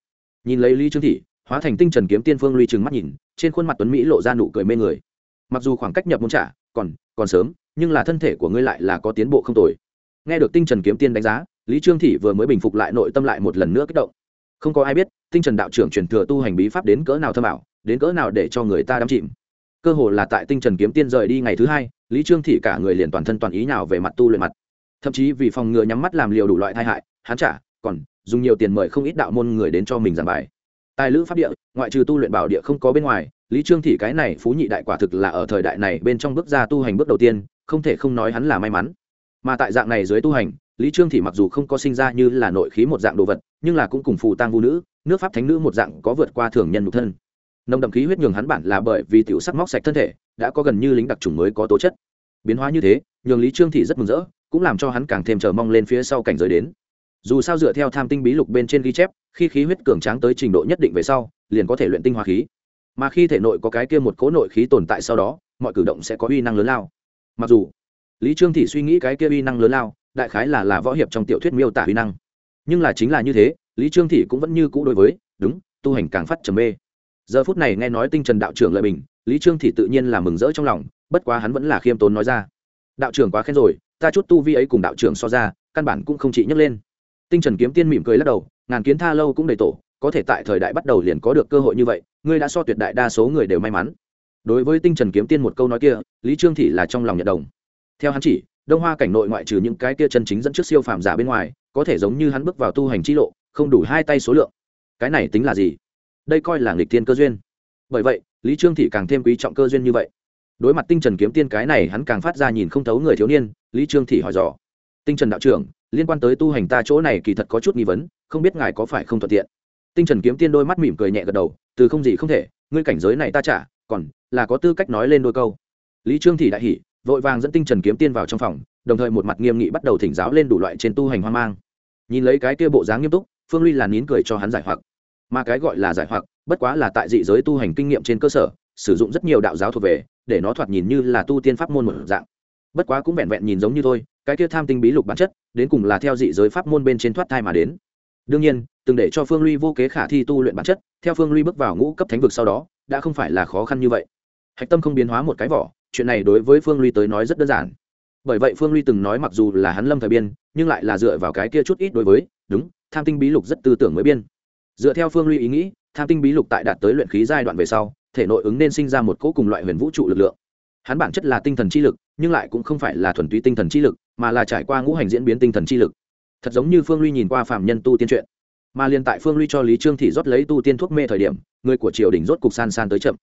A: Nhìn lấy lý trương thị, hóa thành tinh trần kiếm tiên phương luy trừng mắt nhìn, trên khuôn mặt tuấn mỹ lộ ra nụ cười mê người. Mặc dù khoảng cách nhập môn trả, còn còn sớm, nhưng là thân thể của ngươi lại là có tiến bộ không tồi. Nghe được tinh trần kiếm tiên đánh giá lý trương thị vừa mới bình phục lại nội tâm lại một lần nữa kích động. Không có ai biết, tinh trần đạo trưởng truyền thừa tu hành bí pháp đến cỡ nào thâm ảo, đến cỡ nào để cho người ta đắm chìm. Cơ hồ là tại tinh trần kiếm tiên rời đi ngày thứ hai, lý trương thị cả người liền toàn thân toàn ý nào về mặt tu luyện mặt. Thậm chí vì phòng ngừa nhắm mắt làm liều đủ loại tai hại, hắn trả, còn dùng nhiều tiền mời không ít đạo môn người đến cho mình giảng bài. Tài lữ pháp địa, ngoại trừ tu luyện bảo địa không có bên ngoài, lý trương thị cái này phú nhị đại quả thực là ở thời đại này bên trong bước ra tu hành bước đầu tiên, không thể không nói hắn là may mắn. Mà tại dạng này dưới tu hành lý trương thị mặc dù không có sinh ra như là nội khí một dạng đồ vật, nhưng là cũng cùng phù tang vũ nữ, nước pháp thánh nữ một dạng có vượt qua thường nhân nhục thân. Nồng đậm khí huyết nhường hắn bản là bởi vì tiểu sắc móc sạch thân thể, đã có gần như lính đặc trùng mới có tố chất. Biến hóa như thế, nhường lý trương thị rất mừng rỡ, cũng làm cho hắn càng thêm chờ mong lên phía sau cảnh giới đến. Dù sao dựa theo tham tinh bí lục bên trên ghi chép, khi khí huyết cường tráng tới trình độ nhất định về sau, liền có thể luyện tinh hoa khí. Mà khi thể nội có cái kia một cố nội khí tồn tại sau đó, mọi cử động sẽ có uy năng lớn lao. Mặc dù lý trương thị suy nghĩ cái kia uy năng lớn lao đại khái là là võ hiệp trong tiểu thuyết miêu tả huy năng. Nhưng là chính là như thế, lý trương thị cũng vẫn như cũ đối với, đúng, tu hành càng phát trầm mê. Giờ phút này nghe nói tinh trần đạo trưởng lợi bình, lý trương thị tự nhiên là mừng rỡ trong lòng, bất quá hắn vẫn là khiêm tốn nói ra. Đạo trưởng quá khen rồi, ta chút tu vi ấy cùng đạo trưởng so ra, căn bản cũng không chỉ nhấc lên. Tinh trần kiếm tiên mỉm cười lắc đầu, ngàn kiến tha lâu cũng đầy tổ, có thể tại thời đại bắt đầu liền có được cơ hội như vậy, ngươi đã so tuyệt đại đa số người đều may mắn. Đối với tinh trần kiếm tiên một câu nói kia, lý trương thị là trong lòng nhận đồng. Theo hắn chỉ đông hoa cảnh nội ngoại trừ những cái kia chân chính dẫn trước siêu phàm giả bên ngoài, có thể giống như hắn bước vào tu hành chi lộ, không đủ hai tay số lượng. Cái này tính là gì? Đây coi là nghịch tiên cơ duyên. Bởi vậy, lý trương thị càng thêm quý trọng cơ duyên như vậy. Đối mặt tinh trần kiếm tiên cái này, hắn càng phát ra nhìn không thấu người thiếu niên, lý trương thị hỏi dò. Tinh trần đạo trưởng, liên quan tới tu hành ta chỗ này kỳ thật có chút nghi vấn, không biết ngài có phải không thuận tiện. Tinh trần kiếm tiên đôi mắt mỉm cười nhẹ gật đầu, từ không gì không thể, ngươi cảnh giới này ta trả, còn là có tư cách nói lên đôi câu. Lý trương thị đại hỉ vội vàng dẫn tinh trần kiếm tiên vào trong phòng, đồng thời một mặt nghiêm nghị bắt đầu thỉnh giáo lên đủ loại trên tu hành hoang mang. Nhìn lấy cái kia bộ dáng nghiêm túc, phương ly là nín cười cho hắn giải hoặc. Mà cái gọi là giải hoặc, bất quá là tại dị giới tu hành kinh nghiệm trên cơ sở, sử dụng rất nhiều đạo giáo thuộc về, để nó thoạt nhìn như là tu tiên pháp môn một dạng. Bất quá cũng vẹn vẹn nhìn giống như thôi, cái kia tham tinh bí lục bản chất, đến cùng là theo dị giới pháp môn bên trên thoát thai mà đến. Đương nhiên, từng để cho phương ly vô kế khả thi tu luyện bản chất, theo phương ly bước vào ngũ cấp thánh vực sau đó, đã không phải là khó khăn như vậy. Hạch tâm không biến hóa một cái vỏ chuyện này đối với phương ly tới nói rất đơn giản. Bởi vậy phương ly từng nói mặc dù là hắn lâm thời biên, nhưng lại là dựa vào cái kia chút ít đối với, đúng, tham tinh bí lục rất tư tưởng mới biên. Dựa theo phương ly ý nghĩ, tham tinh bí lục tại đạt tới luyện khí giai đoạn về sau, thể nội ứng nên sinh ra một cỗ cùng loại huyền vũ trụ lực lượng. Hắn bản chất là tinh thần chi lực, nhưng lại cũng không phải là thuần túy tinh thần chi lực, mà là trải qua ngũ hành diễn biến tinh thần chi lực. Thật giống như phương ly nhìn qua phạm nhân tu tiên truyện mà liền tại phương ly cho lý trương thị rót lấy tu tiên thuốc mê thời điểm, người của triều đình rốt cục san san tới chậm.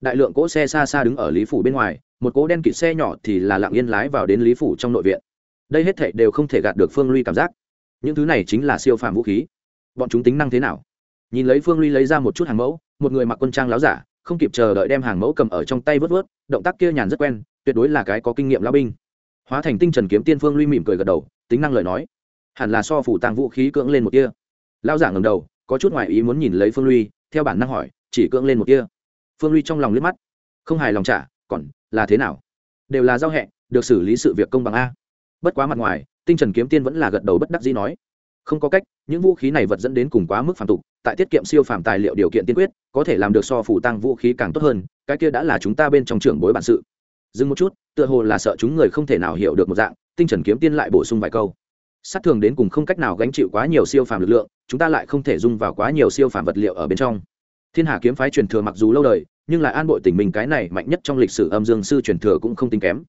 A: Đại lượng cỗ xe xa xa đứng ở lý phủ bên ngoài một cỗ đen kịt xe nhỏ thì là lặng yên lái vào đến lý phủ trong nội viện. Đây hết thảy đều không thể gạt được phương ly cảm giác. Những thứ này chính là siêu phàm vũ khí. Bọn chúng tính năng thế nào? Nhìn lấy phương ly lấy ra một chút hàng mẫu, một người mặc quân trang láo giả, không kịp chờ đợi đem hàng mẫu cầm ở trong tay vớt vớt, động tác kia nhàn rất quen, tuyệt đối là cái có kinh nghiệm lao binh. Hóa thành tinh trần kiếm tiên phương ly mỉm cười gật đầu, tính năng lời nói. Hẳn là so phủ tàng vũ khí cưỡng lên một kia lao giả ngầm đầu, có chút ngoại ý muốn nhìn lấy phương ly, theo bản năng hỏi, chỉ cưỡng lên một kia phương ly trong lòng liếc mắt, không hài lòng trả, còn là thế nào? Đều là giao hẹn, được xử lý sự việc công bằng a. Bất quá mặt ngoài tinh trần kiếm tiên vẫn là gật đầu bất đắc dĩ nói. Không có cách những vũ khí này vật dẫn đến cùng quá mức phản tục tại tiết kiệm siêu phàm tài liệu điều kiện tiên quyết có thể làm được so phủ tăng vũ khí càng tốt hơn cái kia đã là chúng ta bên trong trưởng bối bản sự. Dừng một chút tựa hồ là sợ chúng người không thể nào hiểu được một dạng tinh trần kiếm tiên lại bổ sung vài câu. Sát thường đến cùng không cách nào gánh chịu quá nhiều siêu phàm lực lượng chúng ta lại không thể dung vào quá nhiều siêu phàm vật liệu ở bên trong thiên hà kiếm phái truyền thừa mặc dù lâu đời, nhưng lại an bội tình mình cái này mạnh nhất trong lịch sử âm dương sư truyền thừa cũng không tính kém.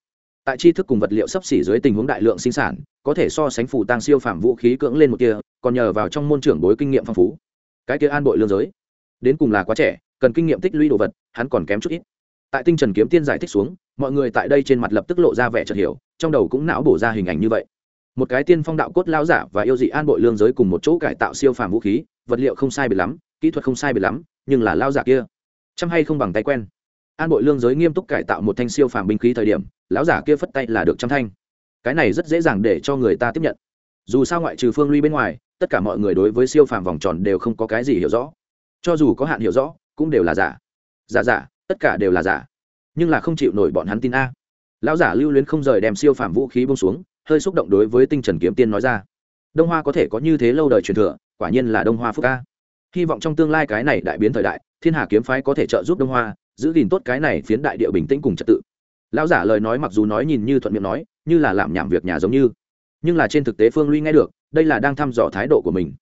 A: Tại tri thức cùng vật liệu sấp xỉ dưới tình huống đại lượng sinh sản, có thể so sánh phủ tăng siêu phạm vũ khí cưỡng lên một kia, còn nhờ vào trong môn trưởng bối kinh nghiệm phong phú. Cái kia an bội lương giới, đến cùng là quá trẻ, cần kinh nghiệm tích lũy đồ vật, hắn còn kém chút ít. Tại tinh trần kiếm tiên giải thích xuống, mọi người tại đây trên mặt lập tức lộ ra vẻ chợt hiểu, trong đầu cũng não bổ ra hình ảnh như vậy. Một cái tiên phong đạo cốt lao giả và yêu dị an bội lương giới cùng một chỗ cải tạo siêu phàm vũ khí, vật liệu không sai biệt lắm, kỹ thuật không sai biệt lắm nhưng là lao giả kia, chăm hay không bằng tay quen. An bội lương giới nghiêm túc cải tạo một thanh siêu phàm binh khí thời điểm, lão giả kia phất tay là được trăm thanh. Cái này rất dễ dàng để cho người ta tiếp nhận. Dù sao ngoại trừ phương ly bên ngoài, tất cả mọi người đối với siêu phàm vòng tròn đều không có cái gì hiểu rõ. Cho dù có hạn hiểu rõ, cũng đều là giả. Giả giả, tất cả đều là giả. Nhưng là không chịu nổi bọn hắn tin a. Lão giả lưu luyến không rời đem siêu phàm vũ khí bông xuống, hơi xúc động đối với tinh trần kiếm tiên nói ra. Đông hoa có thể có như thế lâu đời truyền thừa, quả nhiên là đông hoa phúc a hy vọng trong tương lai cái này đại biến thời đại, thiên hà kiếm phái có thể trợ giúp đông hoa, giữ gìn tốt cái này phiến đại địa bình tĩnh cùng trật tự. Lão giả lời nói mặc dù nói nhìn như thuận miệng nói, như là làm nhảm việc nhà giống như, nhưng là trên thực tế phương ly nghe được, đây là đang thăm dò thái độ của mình.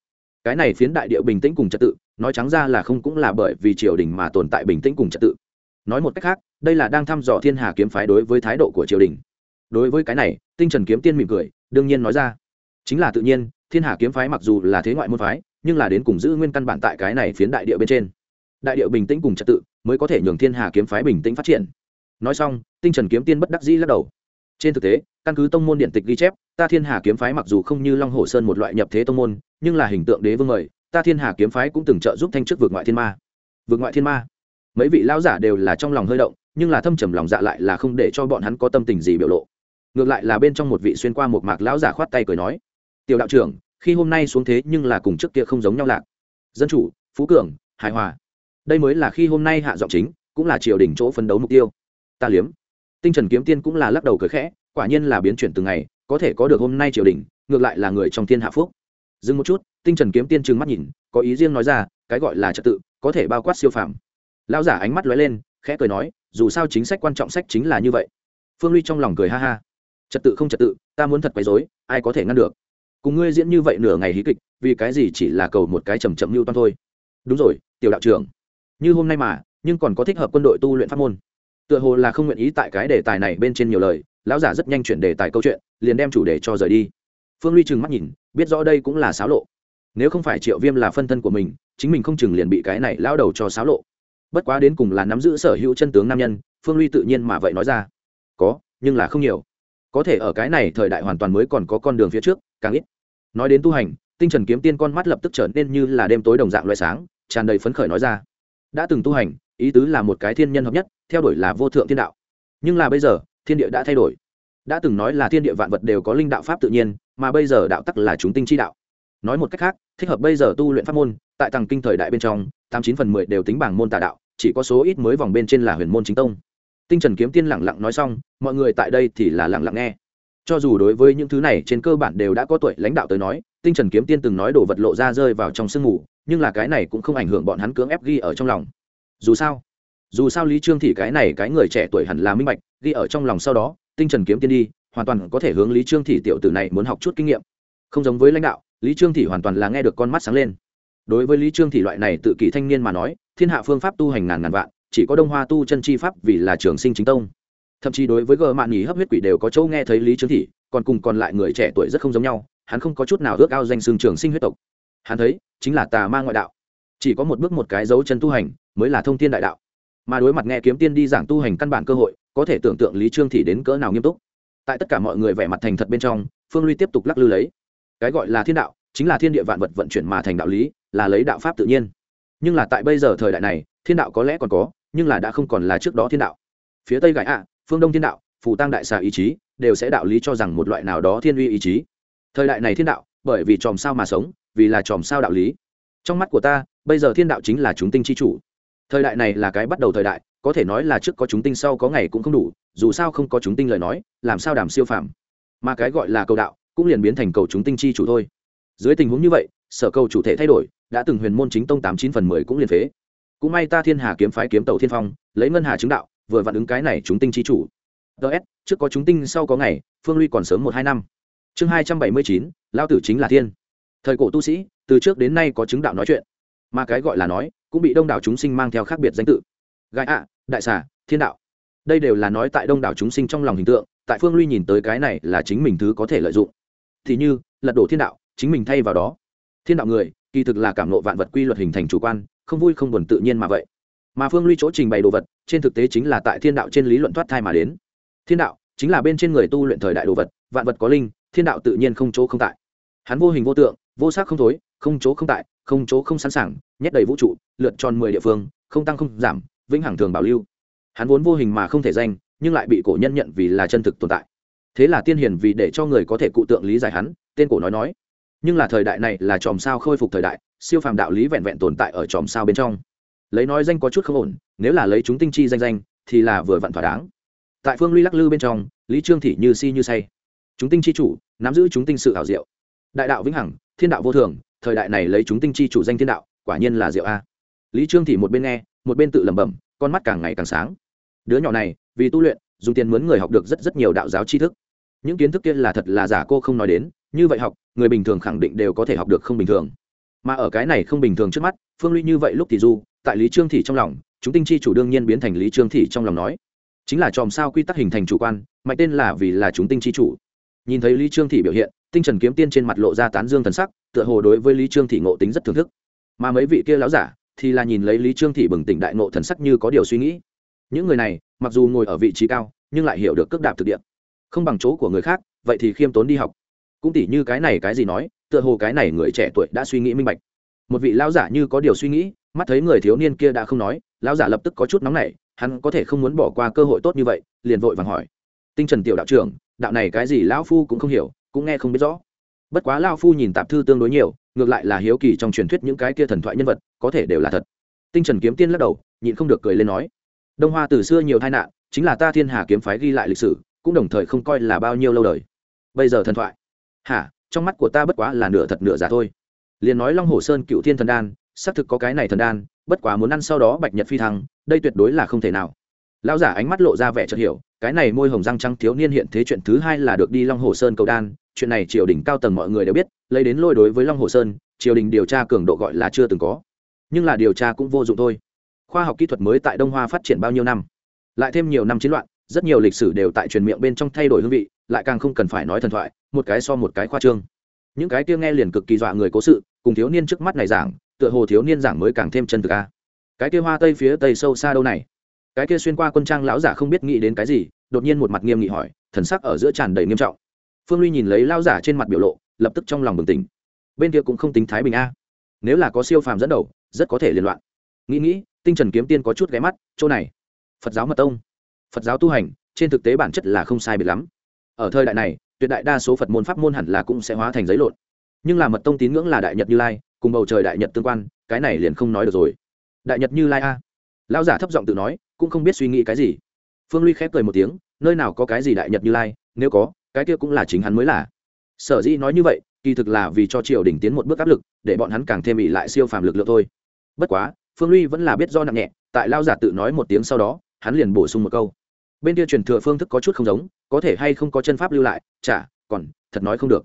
A: Cái này phiến đại địa bình tĩnh cùng trật tự, nói trắng ra là không cũng là bởi vì triều đình mà tồn tại bình tĩnh cùng trật tự. Nói một cách khác, đây là đang thăm dò thiên hà kiếm phái đối với thái độ của triều đình. Đối với cái này, tinh trần kiếm tiên mỉm cười, đương nhiên nói ra. Chính là tự nhiên, thiên hà kiếm phái mặc dù là thế ngoại môn phái nhưng là đến cùng giữ nguyên căn bản tại cái này phiến đại địa bên trên. Đại địa bình tĩnh cùng trật tự mới có thể nhường thiên hà kiếm phái bình tĩnh phát triển. Nói xong, tinh trần kiếm tiên bất đắc dĩ lắc đầu. Trên thực tế, căn cứ tông môn điện tịch ghi chép, ta thiên hà kiếm phái mặc dù không như long hồ sơn một loại nhập thế tông môn, nhưng là hình tượng đế vương mời, ta thiên hà kiếm phái cũng từng trợ giúp thanh chức vượt ngoại thiên ma. Vượt ngoại thiên ma. Mấy vị lão giả đều là trong lòng hơi động, nhưng là thâm trầm lòng dạ lại là không để cho bọn hắn có tâm tình gì biểu lộ. Ngược lại là bên trong một vị xuyên qua một mạc lão giả khoát tay cười nói, tiểu đạo trưởng khi hôm nay xuống thế nhưng là cùng trước kia không giống nhau lạc. Dân chủ, phú cường, hài hòa. Đây mới là khi hôm nay hạ giọng chính, cũng là triều đình chỗ phấn đấu mục tiêu. Ta liếm. Tinh trần kiếm tiên cũng là lắc đầu cười khẽ, quả nhiên là biến chuyển từng ngày, có thể có được hôm nay triều đình, ngược lại là người trong thiên hạ phúc. Dừng một chút, tinh trần kiếm tiên trừng mắt nhìn, có ý riêng nói ra, cái gọi là trật tự, có thể bao quát siêu phàm. Lão giả ánh mắt lóe lên, khẽ cười nói, dù sao chính sách quan trọng sách chính là như vậy. Phương ly trong lòng cười ha ha. Trật tự không trật tự, ta muốn thật quấy dối ai có thể ngăn được? Cùng ngươi diễn như vậy nửa ngày hí kịch, vì cái gì chỉ là cầu một cái chầm chậm mưu toan thôi? Đúng rồi, tiểu đạo trưởng. Như hôm nay mà, nhưng còn có thích hợp quân đội tu luyện pháp môn. Tựa hồ là không nguyện ý tại cái đề tài này bên trên nhiều lời, lão giả rất nhanh chuyển đề tài câu chuyện, liền đem chủ đề cho rời đi. Phương ly trừng mắt nhìn, biết rõ đây cũng là xáo lộ. Nếu không phải triệu viêm là phân thân của mình, chính mình không chừng liền bị cái này lao đầu cho xáo lộ. Bất quá đến cùng là nắm giữ sở hữu chân tướng nam nhân, phương ly tự nhiên mà vậy nói ra. Có, nhưng là không nhiều có thể ở cái này thời đại hoàn toàn mới còn có con đường phía trước, càng ít. Nói đến tu hành, tinh trần kiếm tiên con mắt lập tức trở nên như là đêm tối đồng dạng loại sáng, tràn đầy phấn khởi nói ra. Đã từng tu hành, ý tứ là một cái thiên nhân hợp nhất, theo đuổi là vô thượng thiên đạo. Nhưng là bây giờ, thiên địa đã thay đổi. Đã từng nói là thiên địa vạn vật đều có linh đạo pháp tự nhiên, mà bây giờ đạo tắc là chúng tinh chi đạo. Nói một cách khác, thích hợp bây giờ tu luyện pháp môn, tại tầng kinh thời đại bên trong, tám chín phần mười đều tính bảng môn tà đạo, chỉ có số ít mới vòng bên trên là huyền môn chính tông tinh trần kiếm tiên lẳng lặng nói xong, mọi người tại đây thì là lẳng lặng nghe. Cho dù đối với những thứ này trên cơ bản đều đã có tuổi lãnh đạo tới nói, tinh trần kiếm tiên từng nói đồ vật lộ ra rơi vào trong sương mù, nhưng là cái này cũng không ảnh hưởng bọn hắn cưỡng ép ghi ở trong lòng. Dù sao dù sao lý trương thì cái này cái người trẻ tuổi hẳn là minh bạch, ghi ở trong lòng sau đó, tinh trần kiếm tiên đi, hoàn toàn có thể hướng lý trương thị tiểu tử này muốn học chút kinh nghiệm. Không giống với lãnh đạo, lý trương thị hoàn toàn là nghe được con mắt sáng lên. Đối với lý trương thị loại này tự kỷ thanh niên mà nói, thiên hạ phương pháp tu hành ngàn ngàn vạn chỉ có đông hoa tu chân chi pháp vì là trường sinh chính tông. Thậm chí đối với gờ mạn nghỉ hấp huyết quỷ đều có chỗ nghe thấy lý trương thị, còn cùng còn lại người trẻ tuổi rất không giống nhau, hắn không có chút nào ước ao danh xương trường sinh huyết tộc. Hắn thấy, chính là tà ma ngoại đạo. Chỉ có một bước một cái dấu chân tu hành, mới là thông thiên đại đạo. Mà đối mặt nghe kiếm tiên đi giảng tu hành căn bản cơ hội, có thể tưởng tượng lý trương thị đến cỡ nào nghiêm túc. Tại tất cả mọi người vẻ mặt thành thật bên trong, phương ly tiếp tục lắc lư lấy. Cái gọi là thiên đạo, chính là thiên địa vạn vật vận chuyển mà thành đạo lý, là lấy đạo pháp tự nhiên. Nhưng là tại bây giờ thời đại này, thiên đạo có lẽ còn có nhưng là đã không còn là trước đó thiên đạo. Phía tây gãi ạ, phương đông thiên đạo, phù tăng đại xà ý chí, đều sẽ đạo lý cho rằng một loại nào đó thiên uy ý chí. Thời đại này thiên đạo, bởi vì chòm sao mà sống, vì là chòm sao đạo lý. Trong mắt của ta, bây giờ thiên đạo chính là chúng tinh chi chủ. Thời đại này là cái bắt đầu thời đại, có thể nói là trước có chúng tinh sau có ngày cũng không đủ, dù sao không có chúng tinh lời nói, làm sao đảm siêu phàm. Mà cái gọi là cầu đạo, cũng liền biến thành cầu chúng tinh chi chủ thôi. Dưới tình huống như vậy, sở cầu chủ thể thay đổi, đã từng huyền môn chính tông tám chín phần mười cũng liền phế cũng may ta thiên hà kiếm phái kiếm tàu thiên phong, lấy ngân hà chứng đạo, vừa vặn ứng cái này chúng tinh chi chủ. Ts trước có chúng tinh, sau có ngày, phương ly còn sớm một hai năm. Chương hai trăm bảy mươi chín lao tử chính là thiên. Thời cổ tu sĩ, từ trước đến nay có chứng đạo nói chuyện. Mà cái gọi là nói, cũng bị đông đảo chúng sinh mang theo khác biệt danh tự. Gai ạ, đại xà, thiên đạo. Đây đều là nói tại đông đảo chúng sinh trong lòng hình tượng, tại phương ly nhìn tới cái này là chính mình thứ có thể lợi dụng. Thì như, lật đổ thiên đạo, chính mình thay vào đó. Thiên đạo người, kỳ thực là cảm nộ vạn vật quy luật hình thành chủ quan không vui không buồn tự nhiên mà vậy. Mà phương ly chỗ trình bày đồ vật, trên thực tế chính là tại thiên đạo trên lý luận thoát thai mà đến. Thiên đạo chính là bên trên người tu luyện thời đại đồ vật, vạn vật có linh, thiên đạo tự nhiên không chỗ không tại. Hắn vô hình vô tượng, vô sắc không thối, không chỗ không tại, không chỗ không sẵn sàng, nhét đầy vũ trụ, lượt tròn mười địa phương, không tăng không giảm, vĩnh hằng thường bảo lưu. Hắn vốn vô hình mà không thể danh, nhưng lại bị cổ nhân nhận vì là chân thực tồn tại. Thế là tiên hiền vì để cho người có thể cụ tượng lý giải hắn, tên cổ nói nói nhưng là thời đại này là chòm sao khôi phục thời đại, siêu phàm đạo lý vẹn vẹn tồn tại ở chòm sao bên trong. Lấy nói danh có chút không ổn, nếu là lấy chúng tinh chi danh danh, thì là vừa vặn thỏa đáng. Tại phương ly lắc lư bên trong, lý trương thị như si như say. Chúng tinh chi chủ, nắm giữ chúng tinh sự hảo diệu. Đại đạo vĩnh hằng, thiên đạo vô thường, thời đại này lấy chúng tinh chi chủ danh thiên đạo, quả nhiên là diệu a. Lý trương thị một bên nghe, một bên tự lẩm bẩm, con mắt càng ngày càng sáng. Đứa nhỏ này, vì tu luyện, dùng tiền mướn người học được rất rất nhiều đạo giáo tri thức. Những kiến thức kia là thật là giả cô không nói đến như vậy học, người bình thường khẳng định đều có thể học được không bình thường. Mà ở cái này không bình thường trước mắt, phương ly như vậy lúc thì du, tại lý trương thị trong lòng, chúng tinh chi chủ đương nhiên biến thành lý trương thị trong lòng nói. Chính là chòm sao quy tắc hình thành chủ quan mạnh tên là vì là chúng tinh chi chủ. Nhìn thấy lý trương thị biểu hiện, tinh trần kiếm tiên trên mặt lộ ra tán dương thần sắc, tựa hồ đối với lý trương thị ngộ tính rất thưởng thức. Mà mấy vị kia láo giả thì là nhìn lấy lý trương thị bừng tỉnh đại ngộ thần sắc như có điều suy nghĩ. Những người này, mặc dù ngồi ở vị trí cao, nhưng lại hiểu được cước đạp thực địa. Không bằng chỗ của người khác, vậy thì khiêm tốn đi học cũng tỉ như cái này cái gì nói, tựa hồ cái này người trẻ tuổi đã suy nghĩ minh bạch. Một vị lão giả như có điều suy nghĩ, mắt thấy người thiếu niên kia đã không nói, lão giả lập tức có chút nóng nảy, hắn có thể không muốn bỏ qua cơ hội tốt như vậy, liền vội vàng hỏi. Tinh trần tiểu đạo trưởng, đạo này cái gì lão phu cũng không hiểu, cũng nghe không biết rõ. Bất quá lão phu nhìn tạp thư tương đối nhiều, ngược lại là hiếu kỳ trong truyền thuyết những cái kia thần thoại nhân vật, có thể đều là thật. Tinh trần kiếm tiên lắc đầu, nhịn không được cười lên nói. Đông hoa từ xưa nhiều tai nạn, chính là ta thiên hà kiếm phái ghi lại lịch sử, cũng đồng thời không coi là bao nhiêu lâu đời. Bây giờ thần thoại hả, trong mắt của ta bất quá là nửa thật nửa giả thôi. Liền nói long hồ sơn cựu thiên thần đan, xác thực có cái này thần đan, bất quá muốn ăn sau đó bạch nhật phi thăng, đây tuyệt đối là không thể nào. Lão giả ánh mắt lộ ra vẻ chợt hiểu, cái này môi hồng răng trắng thiếu niên hiện thế chuyện thứ hai là được đi long hồ sơn cầu đan, chuyện này triều đình cao tầng mọi người đều biết, lấy đến lôi đối với long hồ sơn, triều đình điều tra cường độ gọi là chưa từng có. Nhưng là điều tra cũng vô dụng thôi. Khoa học kỹ thuật mới tại đông hoa phát triển bao nhiêu năm? Lại thêm nhiều năm chiến loạn rất nhiều lịch sử đều tại truyền miệng bên trong thay đổi hương vị, lại càng không cần phải nói thần thoại, một cái so một cái khoa trương. Những cái kia nghe liền cực kỳ dọa người cố sự, cùng thiếu niên trước mắt này giảng, tựa hồ thiếu niên giảng mới càng thêm chân thực a. Cái kia hoa tây phía tây sâu xa đâu này? Cái kia xuyên qua quân trang lão giả không biết nghĩ đến cái gì, đột nhiên một mặt nghiêm nghị hỏi, thần sắc ở giữa tràn đầy nghiêm trọng. Phương ly nhìn lấy lão giả trên mặt biểu lộ, lập tức trong lòng bừng tỉnh. Bên kia cũng không tính thái bình a. Nếu là có siêu phàm dẫn đầu, rất có thể liên loạn. Nghĩ nghĩ, tinh trần kiếm tiên có chút ghé mắt, chỗ này. Phật giáo mật tông phật giáo tu hành, trên thực tế bản chất là không sai biệt lắm. Ở thời đại này, tuyệt đại đa số phật môn pháp môn hẳn là cũng sẽ hóa thành giấy lộn. Nhưng là mật tông tín ngưỡng là đại nhật như lai, cùng bầu trời đại nhật tương quan, cái này liền không nói được rồi. Đại nhật như lai a. Lão giả thấp giọng tự nói, cũng không biết suy nghĩ cái gì. Phương ly khép cười một tiếng, nơi nào có cái gì đại nhật như lai, nếu có, cái kia cũng là chính hắn mới là. Sở dĩ nói như vậy, kỳ thực là vì cho triều đình tiến một bước áp lực, để bọn hắn càng thêm bị lại siêu phàm lực lượng thôi. Bất quá, phương ly vẫn là biết do nặng nhẹ, tại lao giả tự nói một tiếng sau đó, hắn liền bổ sung một câu bên kia truyền thừa phương thức có chút không giống, có thể hay không có chân pháp lưu lại, chả, còn, thật nói không được.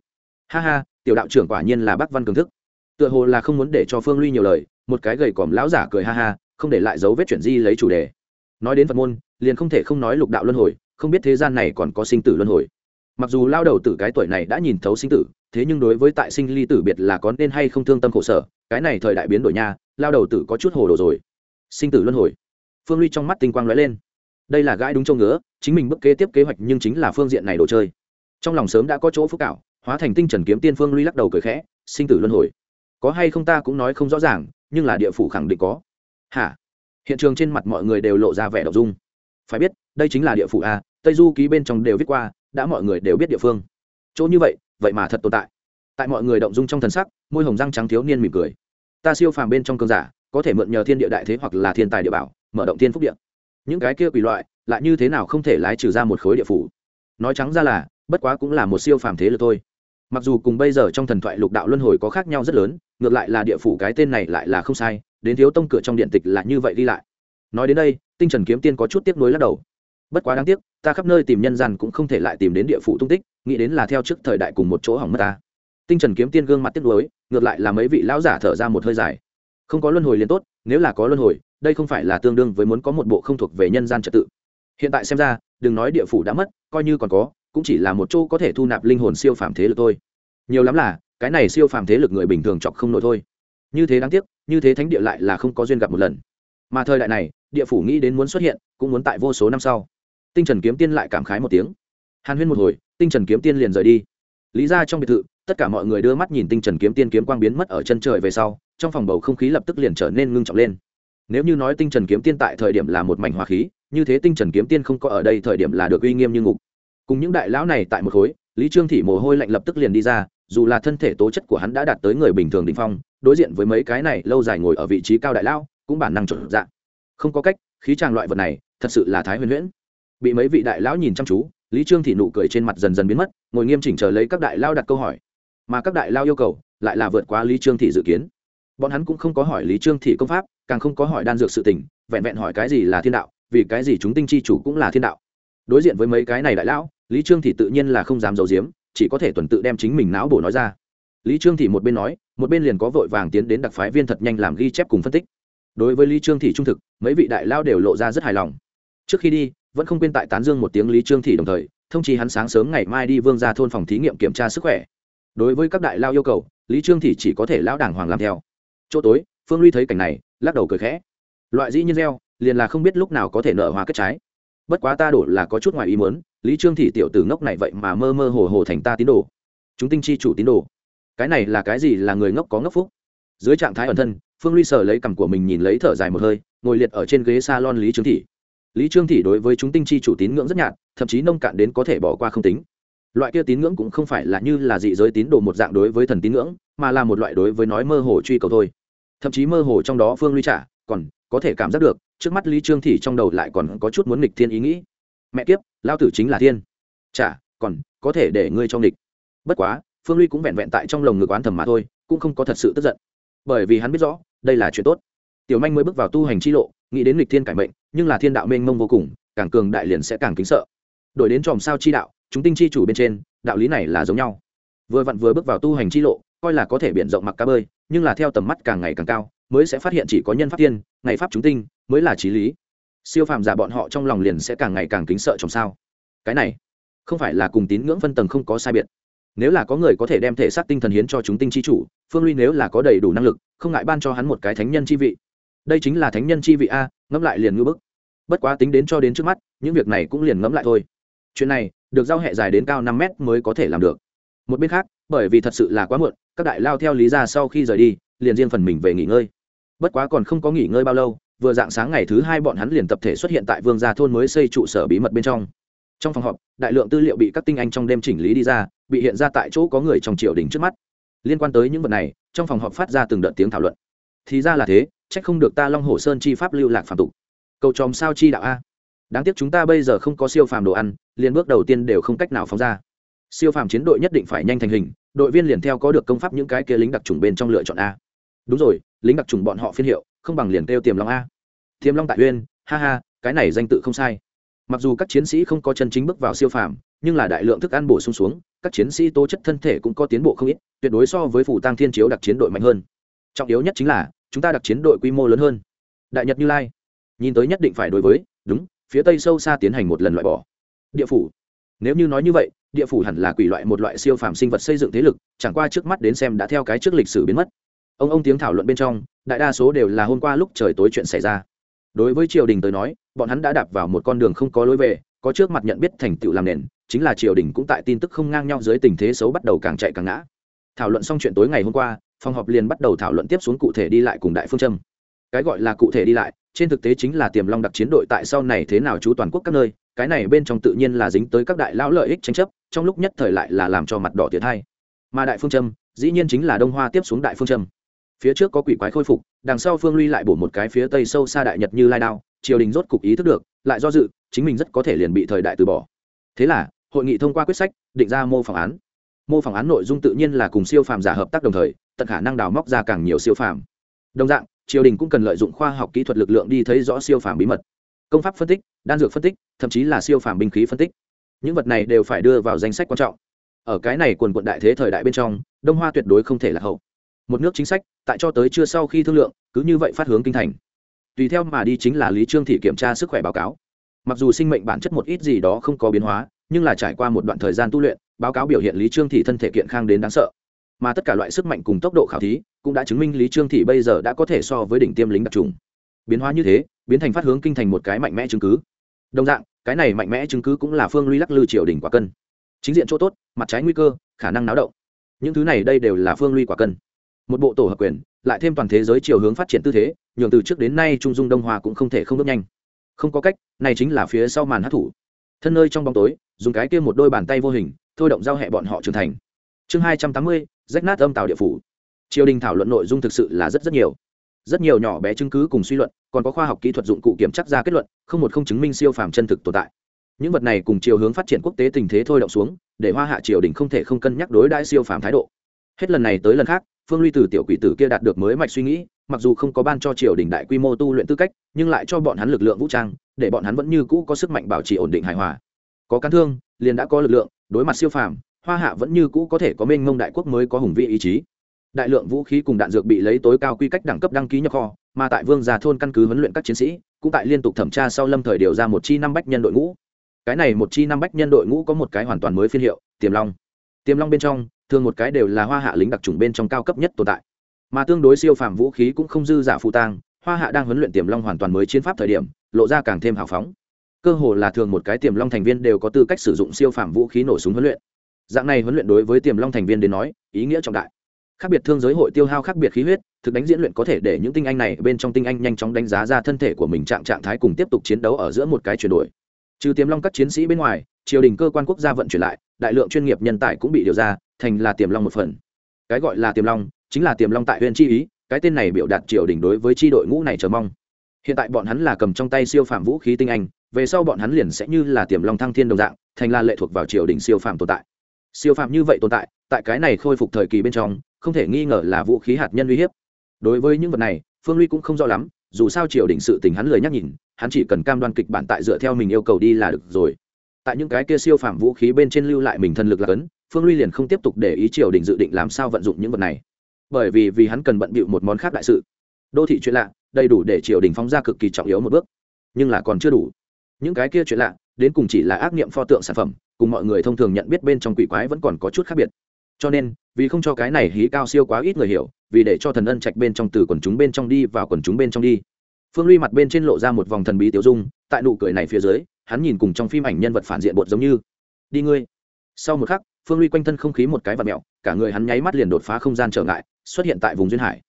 A: Ha ha, tiểu đạo trưởng quả nhiên là bác văn cường thức. Tựa hồ là không muốn để cho phương ly nhiều lời, một cái gầy còm lão giả cười ha ha, không để lại dấu vết chuyển di lấy chủ đề. Nói đến phật môn, liền không thể không nói lục đạo luân hồi, không biết thế gian này còn có sinh tử luân hồi. Mặc dù lao đầu tử cái tuổi này đã nhìn thấu sinh tử, thế nhưng đối với tại sinh ly tử biệt là có nên hay không thương tâm khổ sở, cái này thời đại biến đổi nha, lao đầu tử có chút hồ đồ rồi. Sinh tử luân hồi. Phương ly trong mắt tinh quang lóe lên đây là gãi đúng châu ngứa, chính mình bức kế tiếp kế hoạch nhưng chính là phương diện này đồ chơi. Trong lòng sớm đã có chỗ phúc cảo, hóa thành tinh trần kiếm tiên phương lui lắc đầu cười khẽ, sinh tử luân hồi. Có hay không ta cũng nói không rõ ràng, nhưng là địa phủ khẳng định có. Hả? Hiện trường trên mặt mọi người đều lộ ra vẻ đ ộ n dung. Phải biết, đây chính là địa phủ a, tây du ký bên trong đều viết qua, đã mọi người đều biết địa phương. Chỗ như vậy vậy mà thật tồn tại. Tại mọi người động dung trong thần sắc, môi hồng răng trắng thiếu niên mỉm cười. Ta siêu phàm bên trong cơn giả, có thể mượn nhờ thiên địa đại thế hoặc là thiên tài địa bảo, mở động thiên phúc địa những cái kia quỷ loại lại như thế nào không thể lái trừ ra một khối địa phủ? Nói trắng ra là, bất quá cũng là một siêu phàm thế lực thôi. Mặc dù cùng bây giờ trong thần thoại lục đạo luân hồi có khác nhau rất lớn, ngược lại là địa phủ cái tên này lại là không sai, đến thiếu tông cửa trong điện tịch là như vậy đi lại. Nói đến đây, tinh trần kiếm tiên có chút tiếp nối lắc đầu. Bất quá đáng tiếc, ta khắp nơi tìm nhân gian cũng không thể lại tìm đến địa phủ tung tích, nghĩ đến là theo trước thời đại cùng một chỗ hỏng mất ta. Tinh trần kiếm tiên gương mặt tiếc nuối, ngược lại là mấy vị lão giả thở ra một hơi dài. Không có luân hồi liền tốt, nếu là có luân hồi đây không phải là tương đương với muốn có một bộ không thuộc về nhân gian trật tự. Hiện tại xem ra, đừng nói địa phủ đã mất, coi như còn có, cũng chỉ là một chỗ có thể thu nạp linh hồn siêu phàm thế lực thôi. Nhiều lắm là, cái này siêu phàm thế lực người bình thường chọc không nổi thôi. Như thế đáng tiếc, như thế thánh địa lại là không có duyên gặp một lần. Mà thời đại này, địa phủ nghĩ đến muốn xuất hiện, cũng muốn tại vô số năm sau. Tinh trần kiếm tiên lại cảm khái một tiếng. Hàn huyên một hồi, tinh trần kiếm tiên liền rời đi. Lý ra trong biệt thự, tất cả mọi người đưa mắt nhìn tinh trần kiếm tiên kiếm quang biến mất ở chân trời về sau, trong phòng bầu không khí lập tức liền trở nên ngưng trọng lên nếu như nói tinh trần kiếm tiên tại thời điểm là một mảnh hòa khí, như thế tinh trần kiếm tiên không có ở đây thời điểm là được uy nghiêm như ngục. Cùng những đại lão này tại một khối, lý trương thị mồ hôi lạnh lập tức liền đi ra, dù là thân thể tố chất của hắn đã đạt tới người bình thường đình phong, đối diện với mấy cái này lâu dài ngồi ở vị trí cao đại lão, cũng bản năng chuẩn dạng. Không có cách, khí tràng loại vật này, thật sự là thái huyền huyễn. Bị mấy vị đại lão nhìn chăm chú, lý trương thị nụ cười trên mặt dần dần biến mất, ngồi nghiêm chỉnh chờ lấy các đại lao đặt câu hỏi. Mà các đại lao yêu cầu, lại là vượt quá lý trương thị dự kiến. Bọn hắn cũng không có hỏi lý trương thị công pháp càng không có hỏi đan dược sự tình, vẹn vẹn hỏi cái gì là thiên đạo, vì cái gì chúng tinh chi chủ cũng là thiên đạo. Đối diện với mấy cái này đại lão, lý trương thị tự nhiên là không dám giấu giếm, chỉ có thể tuần tự đem chính mình não bổ nói ra. Lý trương thị một bên nói, một bên liền có vội vàng tiến đến đặc phái viên thật nhanh làm ghi chép cùng phân tích. Đối với lý trương thị trung thực, mấy vị đại lao đều lộ ra rất hài lòng. Trước khi đi, vẫn không quên tại tán dương một tiếng lý trương thị đồng thời, thông chí hắn sáng sớm ngày mai đi vương ra thôn phòng thí nghiệm kiểm tra sức khỏe. Đối với các đại lao yêu cầu, lý trương thị chỉ có thể lão đảng hoàng làm theo. Chỗ tối, phương ly thấy cảnh này lắc đầu cười khẽ. Loại dĩ nhiên gieo, liền là không biết lúc nào có thể nở hoa kết trái. Bất quá ta đổ là có chút ngoài ý muốn, lý trương thị tiểu tử ngốc này vậy mà mơ mơ hồ hồ thành ta tín đồ. Chúng tinh chi chủ tín đồ. Cái này là cái gì là người ngốc có ngốc phúc? Dưới trạng thái ẩn thân, phương ly sờ lấy cằm của mình nhìn lấy thở dài một hơi, ngồi liệt ở trên ghế s a lon lý trương thị. Lý trương thị đối với chúng tinh chi chủ tín ngưỡng rất nhạt, thậm chí nông cạn đến có thể bỏ qua không tính. Loại kia tín ngưỡng cũng không phải là như là dị giới tín đồ một dạng đối với thần tín ngưỡng, mà là một loại đối với nói mơ hồ truy cầu thôi thậm chí mơ hồ trong đó phương ly trả còn có thể cảm giác được, trước mắt lý trương thị trong đầu lại còn có chút muốn nghịch thiên ý nghĩ. Mẹ kiếp lao tử chính là thiên. Chả còn có thể để ngươi trong địch bất quá, phương ly cũng vẹn vẹn tại trong lồng ngực oán thầm mà thôi, cũng không có thật sự tức giận. Bởi vì hắn biết rõ, đây là chuyện tốt. Tiểu manh mới bước vào tu hành chi lộ, nghĩ đến nghịch thiên cải mệnh, nhưng là thiên đạo mênh mông vô cùng, càng cường đại liền sẽ càng kính sợ. Đổi đến tròm sao chi đạo, chúng tinh chi chủ bên trên, đạo lý này là giống nhau. Vừa vặn vừa bước vào tu hành chi lộ, coi là có thể biện rộng mặc cá bơi nhưng là theo tầm mắt càng ngày càng cao, mới sẽ phát hiện chỉ có nhân pháp tiên, ngày pháp chúng tinh mới là trí lý. Siêu phàm giả bọn họ trong lòng liền sẽ càng ngày càng kính sợ trong sao. Cái này, không phải là cùng tín ngưỡng phân tầng không có sai biệt. Nếu là có người có thể đem thể xác tinh thần hiến cho chúng tinh chi chủ, phương ly nếu là có đầy đủ năng lực, không ngại ban cho hắn một cái thánh nhân chi vị. Đây chính là thánh nhân chi vị a, ngẫm lại liền ngưỡng bức. Bất quá tính đến cho đến trước mắt, những việc này cũng liền ngẫm lại thôi. Chuyện này, được giao hệ dài đến cao năm mét mới có thể làm được. Một bên khác bởi vì thật sự là quá muộn, các đại lao theo lý ra sau khi rời đi, liền riêng phần mình về nghỉ ngơi. Bất quá còn không có nghỉ ngơi bao lâu, vừa dạng sáng ngày thứ hai bọn hắn liền tập thể xuất hiện tại vương gia thôn mới xây trụ sở bí mật bên trong. Trong phòng họp, đại lượng tư liệu bị các tinh anh trong đêm chỉnh lý đi ra, bị hiện ra tại chỗ có người trong triều đình trước mắt. Liên quan tới những vật này, trong phòng họp phát ra từng đợt tiếng thảo luận. Thì ra là thế trách không được ta long hồ sơn chi pháp lưu lạc phạm tục. Cầu tròm sao chi đạo a? Đáng tiếc chúng ta bây giờ không có siêu phàm đồ ăn, liền bước đầu tiên đều không cách nào phóng ra siêu phàm chiến đội nhất định phải nhanh thành hình, đội viên liền theo có được công pháp những cái kia lính đặc trùng bên trong lựa chọn a. Đúng rồi, lính đặc trùng bọn họ phiên hiệu, không bằng liền kêu tiềm long a. Tiềm long tại uyên, ha ha, cái này danh tự không sai. Mặc dù các chiến sĩ không có chân chính bước vào siêu phàm, nhưng là đại lượng thức ăn bổ sung xuống, các chiến sĩ tố chất thân thể cũng có tiến bộ không ít, tuyệt đối so với phủ tăng thiên chiếu đặc chiến đội mạnh hơn. Trọng yếu nhất chính là, chúng ta đặc chiến đội quy mô lớn hơn. Đại nhật như lai, nhìn tới nhất định phải đối với, đúng, phía tây sâu xa tiến hành một lần loại bỏ. Địa phủ nếu như nói như vậy, địa phủ hẳn là quỷ loại một loại siêu phàm sinh vật xây dựng thế lực, chẳng qua trước mắt đến xem đã theo cái trước lịch sử biến mất. Ông ông tiếng thảo luận bên trong, đại đa số đều là hôm qua lúc trời tối chuyện xảy ra. Đối với triều đình tới nói, bọn hắn đã đạp vào một con đường không có lối về, có trước mặt nhận biết thành tựu làm nền, chính là triều đình cũng tại tin tức không ngang nhau dưới tình thế xấu bắt đầu càng chạy càng ngã. Thảo luận xong chuyện tối ngày hôm qua, phòng họp liền bắt đầu thảo luận tiếp xuống cụ thể đi lại cùng đại phương châm. Cái gọi là cụ thể đi lại, trên thực tế chính là tiềm long đặc chiến đội tại sau này thế nào chú toàn quốc các nơi cái này bên trong tự nhiên là dính tới các đại lão lợi ích tranh chấp, trong lúc nhất thời lại là làm cho mặt đỏ tiệt hay. mà đại phương châm, dĩ nhiên chính là đông hoa tiếp xuống đại phương châm. Phía trước có quỷ quái khôi phục, đằng sau phương ly lại bổ một cái phía tây sâu xa đại nhật như lai đao, triều đình rốt cục ý thức được, lại do dự, chính mình rất có thể liền bị thời đại từ bỏ. Thế là, hội nghị thông qua quyết sách, định ra mô phỏng án. Mô phỏng án nội dung tự nhiên là cùng siêu phàm giả hợp tác đồng thời, tận khả năng đào móc ra càng nhiều siêu phàm. Đồng dạng, triều đình cũng cần lợi dụng khoa học kỹ thuật lực lượng đi thấy rõ siêu phàm bí mật công pháp phân tích, đan dược phân tích, thậm chí là siêu phàm binh khí phân tích. Những vật này đều phải đưa vào danh sách quan trọng. Ở cái này quần quận đại thế thời đại bên trong, đông hoa tuyệt đối không thể là hậu. Một nước chính sách, tại cho tới chưa sau khi thương lượng, cứ như vậy phát hướng kinh thành. Tùy theo mà đi chính là lý trương thị kiểm tra sức khỏe báo cáo. Mặc dù sinh mệnh bản chất một ít gì đó không có biến hóa, nhưng là trải qua một đoạn thời gian tu luyện, báo cáo biểu hiện lý trương thị thân thể kiện khang đến đáng sợ. Mà tất cả loại sức mạnh cùng tốc độ khảo thí, cũng đã chứng minh lý trương thị bây giờ đã có thể so với đỉnh tiêm lính đặc trùng. Biến hóa như thế biến thành phát hướng kinh thành một cái mạnh mẽ chứng cứ. Đồng dạng, cái này mạnh mẽ chứng cứ cũng là phương luy lắc lư triều đỉnh quả cân. Chính diện chỗ tốt, mặt trái nguy cơ, khả năng náo động. Những thứ này đây đều là phương luy quả cân. Một bộ tổ hợp quyền, lại thêm toàn thế giới chiều hướng phát triển tư thế, nhường từ trước đến nay trung dung đông hòa cũng không thể không bước nhanh. Không có cách, này chính là phía sau màn hát thủ. Thân nơi trong bóng tối, dùng cái kia một đôi bàn tay vô hình, thôi động giao hẹ bọn họ trưởng thành. Chương hai trăm tám mươi, rách nát âm tàu địa phủ. Triều đình thảo luận nội dung thực sự là rất rất nhiều rất nhiều nhỏ bé chứng cứ cùng suy luận, còn có khoa học kỹ thuật dụng cụ kiểm chắc ra kết luận, không một không chứng minh siêu phàm chân thực tồn tại. Những vật này cùng chiều hướng phát triển quốc tế tình thế thôi động xuống, để hoa hạ triều đình không thể không cân nhắc đối đãi siêu phàm thái độ. Hết lần này tới lần khác, phương ly từ tiểu quỷ tử kia đạt được mới mạch suy nghĩ, mặc dù không có ban cho triều đình đại quy mô tu luyện tư cách, nhưng lại cho bọn hắn lực lượng vũ trang, để bọn hắn vẫn như cũ có sức mạnh bảo trì ổn định hài hòa. Có cán thương, liền đã có lực lượng, đối mặt siêu phàm, hoa hạ vẫn như cũ có thể có mênh mông đại quốc mới có hùng vị ý chí đại lượng vũ khí cùng đạn dược bị lấy tối cao quy cách đẳng cấp đăng ký nhập kho, mà tại vương già thôn căn cứ huấn luyện các chiến sĩ, cũng tại liên tục thẩm tra sau lâm thời điều ra một chi năm bách nhân đội ngũ. Cái này một chi năm bách nhân đội ngũ có một cái hoàn toàn mới phiên hiệu, tiềm long. Tiềm long bên trong, thường một cái đều là hoa hạ lính đặc trùng bên trong cao cấp nhất tồn tại. Mà tương đối siêu phàm vũ khí cũng không dư giả phụ tang, hoa hạ đang huấn luyện tiềm long hoàn toàn mới chiến pháp thời điểm, lộ ra càng thêm hào phóng. Cơ hồ là thường một cái tiềm long thành viên đều có tư cách sử dụng siêu phàm vũ khí nổ súng huấn luyện. Dạng này huấn luyện đối với tiềm long thành viên đến nói, ý nghĩa trọng đại khác biệt thương giới hội tiêu hao khác biệt khí huyết, thực đánh diễn luyện có thể để những tinh anh này bên trong tinh anh nhanh chóng đánh giá ra thân thể của mình trạng trạng thái cùng tiếp tục chiến đấu ở giữa một cái chuyển đổi. Trừ tiềm long các chiến sĩ bên ngoài, triều đình cơ quan quốc gia vận chuyển lại, đại lượng chuyên nghiệp nhân tài cũng bị điều ra, thành là tiềm long một phần. Cái gọi là tiềm long, chính là tiềm long tại huyện chi ý, cái tên này biểu đạt triều đình đối với tri đội ngũ này chờ mong. Hiện tại bọn hắn là cầm trong tay siêu phạm vũ khí tinh anh, về sau bọn hắn liền sẽ như là tiềm long thăng thiên đồng dạng, thành là lệ thuộc vào triều đình siêu phạm tồn tại siêu phạm như vậy tồn tại tại cái này khôi phục thời kỳ bên trong, không thể nghi ngờ là vũ khí hạt nhân uy hiếp. Đối với những vật này, phương ly cũng không rõ lắm, dù sao triều đình sự tình hắn lời nhắc nhìn, hắn chỉ cần cam đoan kịch bản tại dựa theo mình yêu cầu đi là được rồi. Tại những cái kia siêu phàm vũ khí bên trên lưu lại mình thân lực là cấn, phương ly liền không tiếp tục để ý triều đình dự định làm sao vận dụng những vật này. Bởi vì vì hắn cần bận bịu một món khác đại sự. Đô thị chuyện lạ, đầy đủ để triều đình phóng ra cực kỳ trọng yếu một bước. Nhưng là còn chưa đủ. Những cái kia chuyện lạ, đến cùng chỉ là ác niệm pho tượng sản phẩm cùng mọi người thông thường nhận biết bên trong quỷ quái vẫn còn có chút khác biệt. Cho nên, vì không cho cái này hí cao siêu quá ít người hiểu, vì để cho thần ân trạch bên trong từ quần chúng bên trong đi vào quần chúng bên trong đi. Phương ly mặt bên trên lộ ra một vòng thần bí tiêu dung, tại nụ cười này phía dưới, hắn nhìn cùng trong phim ảnh nhân vật phản diện bột giống như. Đi ngươi. Sau một khắc, phương ly quanh thân không khí một cái vật mẹo cả người hắn nháy mắt liền đột phá không gian trở ngại, xuất hiện tại vùng duyên hải.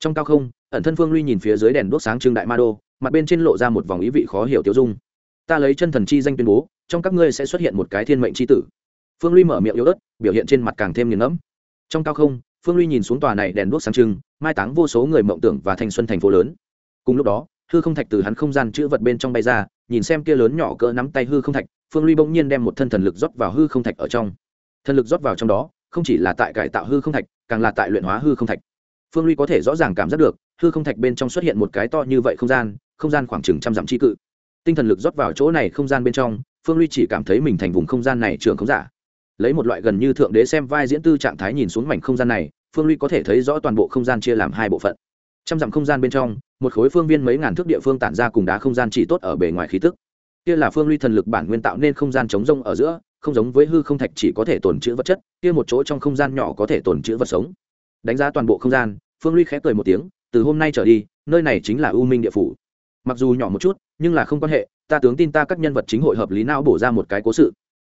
A: Trong cao không, ẩn thân phương ly nhìn phía dưới đèn đốt sáng trưng đại ma đô, mặt bên trên lộ ra một vòng ý vị khó hiểu tiêu dung ta lấy chân thần chi danh tuyên bố, trong các ngươi sẽ xuất hiện một cái thiên mệnh chi tử. Phương ly mở miệng yếu ớt, biểu hiện trên mặt càng thêm nghiền ngẫm. Trong cao không, phương ly nhìn xuống tòa này đèn đuốc sáng trưng, mai táng vô số người mộng tưởng và thanh xuân thành phố lớn. Cùng lúc đó, hư không thạch từ hắn không gian chữ vật bên trong bay ra, nhìn xem kia lớn nhỏ cỡ nắm tay hư không thạch, phương ly bỗng nhiên đem một thân thần lực rót vào hư không thạch ở trong. Thần lực rót vào trong đó, không chỉ là tại cải tạo hư không thạch, càng là tại luyện hóa hư không thạch. Phương ly có thể rõ ràng cảm giác được, hư không thạch bên trong xuất hiện một cái to như vậy không gian không gian khoảng chừng trăm dặm tri cự tinh thần lực rót vào chỗ này không gian bên trong, phương ly chỉ cảm thấy mình thành vùng không gian này trường không giả. Lấy một loại gần như thượng đế xem vai diễn tư trạng thái nhìn xuống mảnh không gian này, phương ly có thể thấy rõ toàn bộ không gian chia làm hai bộ phận. Trăm dặm không gian bên trong, một khối phương viên mấy ngàn thước địa phương tản ra cùng đá không gian chỉ tốt ở bề ngoài khí tức. Kia là phương ly thần lực bản nguyên tạo nên không gian chống rông ở giữa, không giống với hư không thạch chỉ có thể tồn chữ vật chất, kia một chỗ trong không gian nhỏ có thể tồn chữ vật sống. Đánh giá toàn bộ không gian, phương ly khép cười một tiếng, từ hôm nay trở đi, nơi này chính là u minh địa phủ mặc dù nhỏ một chút, nhưng là không quan hệ, ta tướng tin ta các nhân vật chính hội hợp lý não bổ ra một cái cố sự.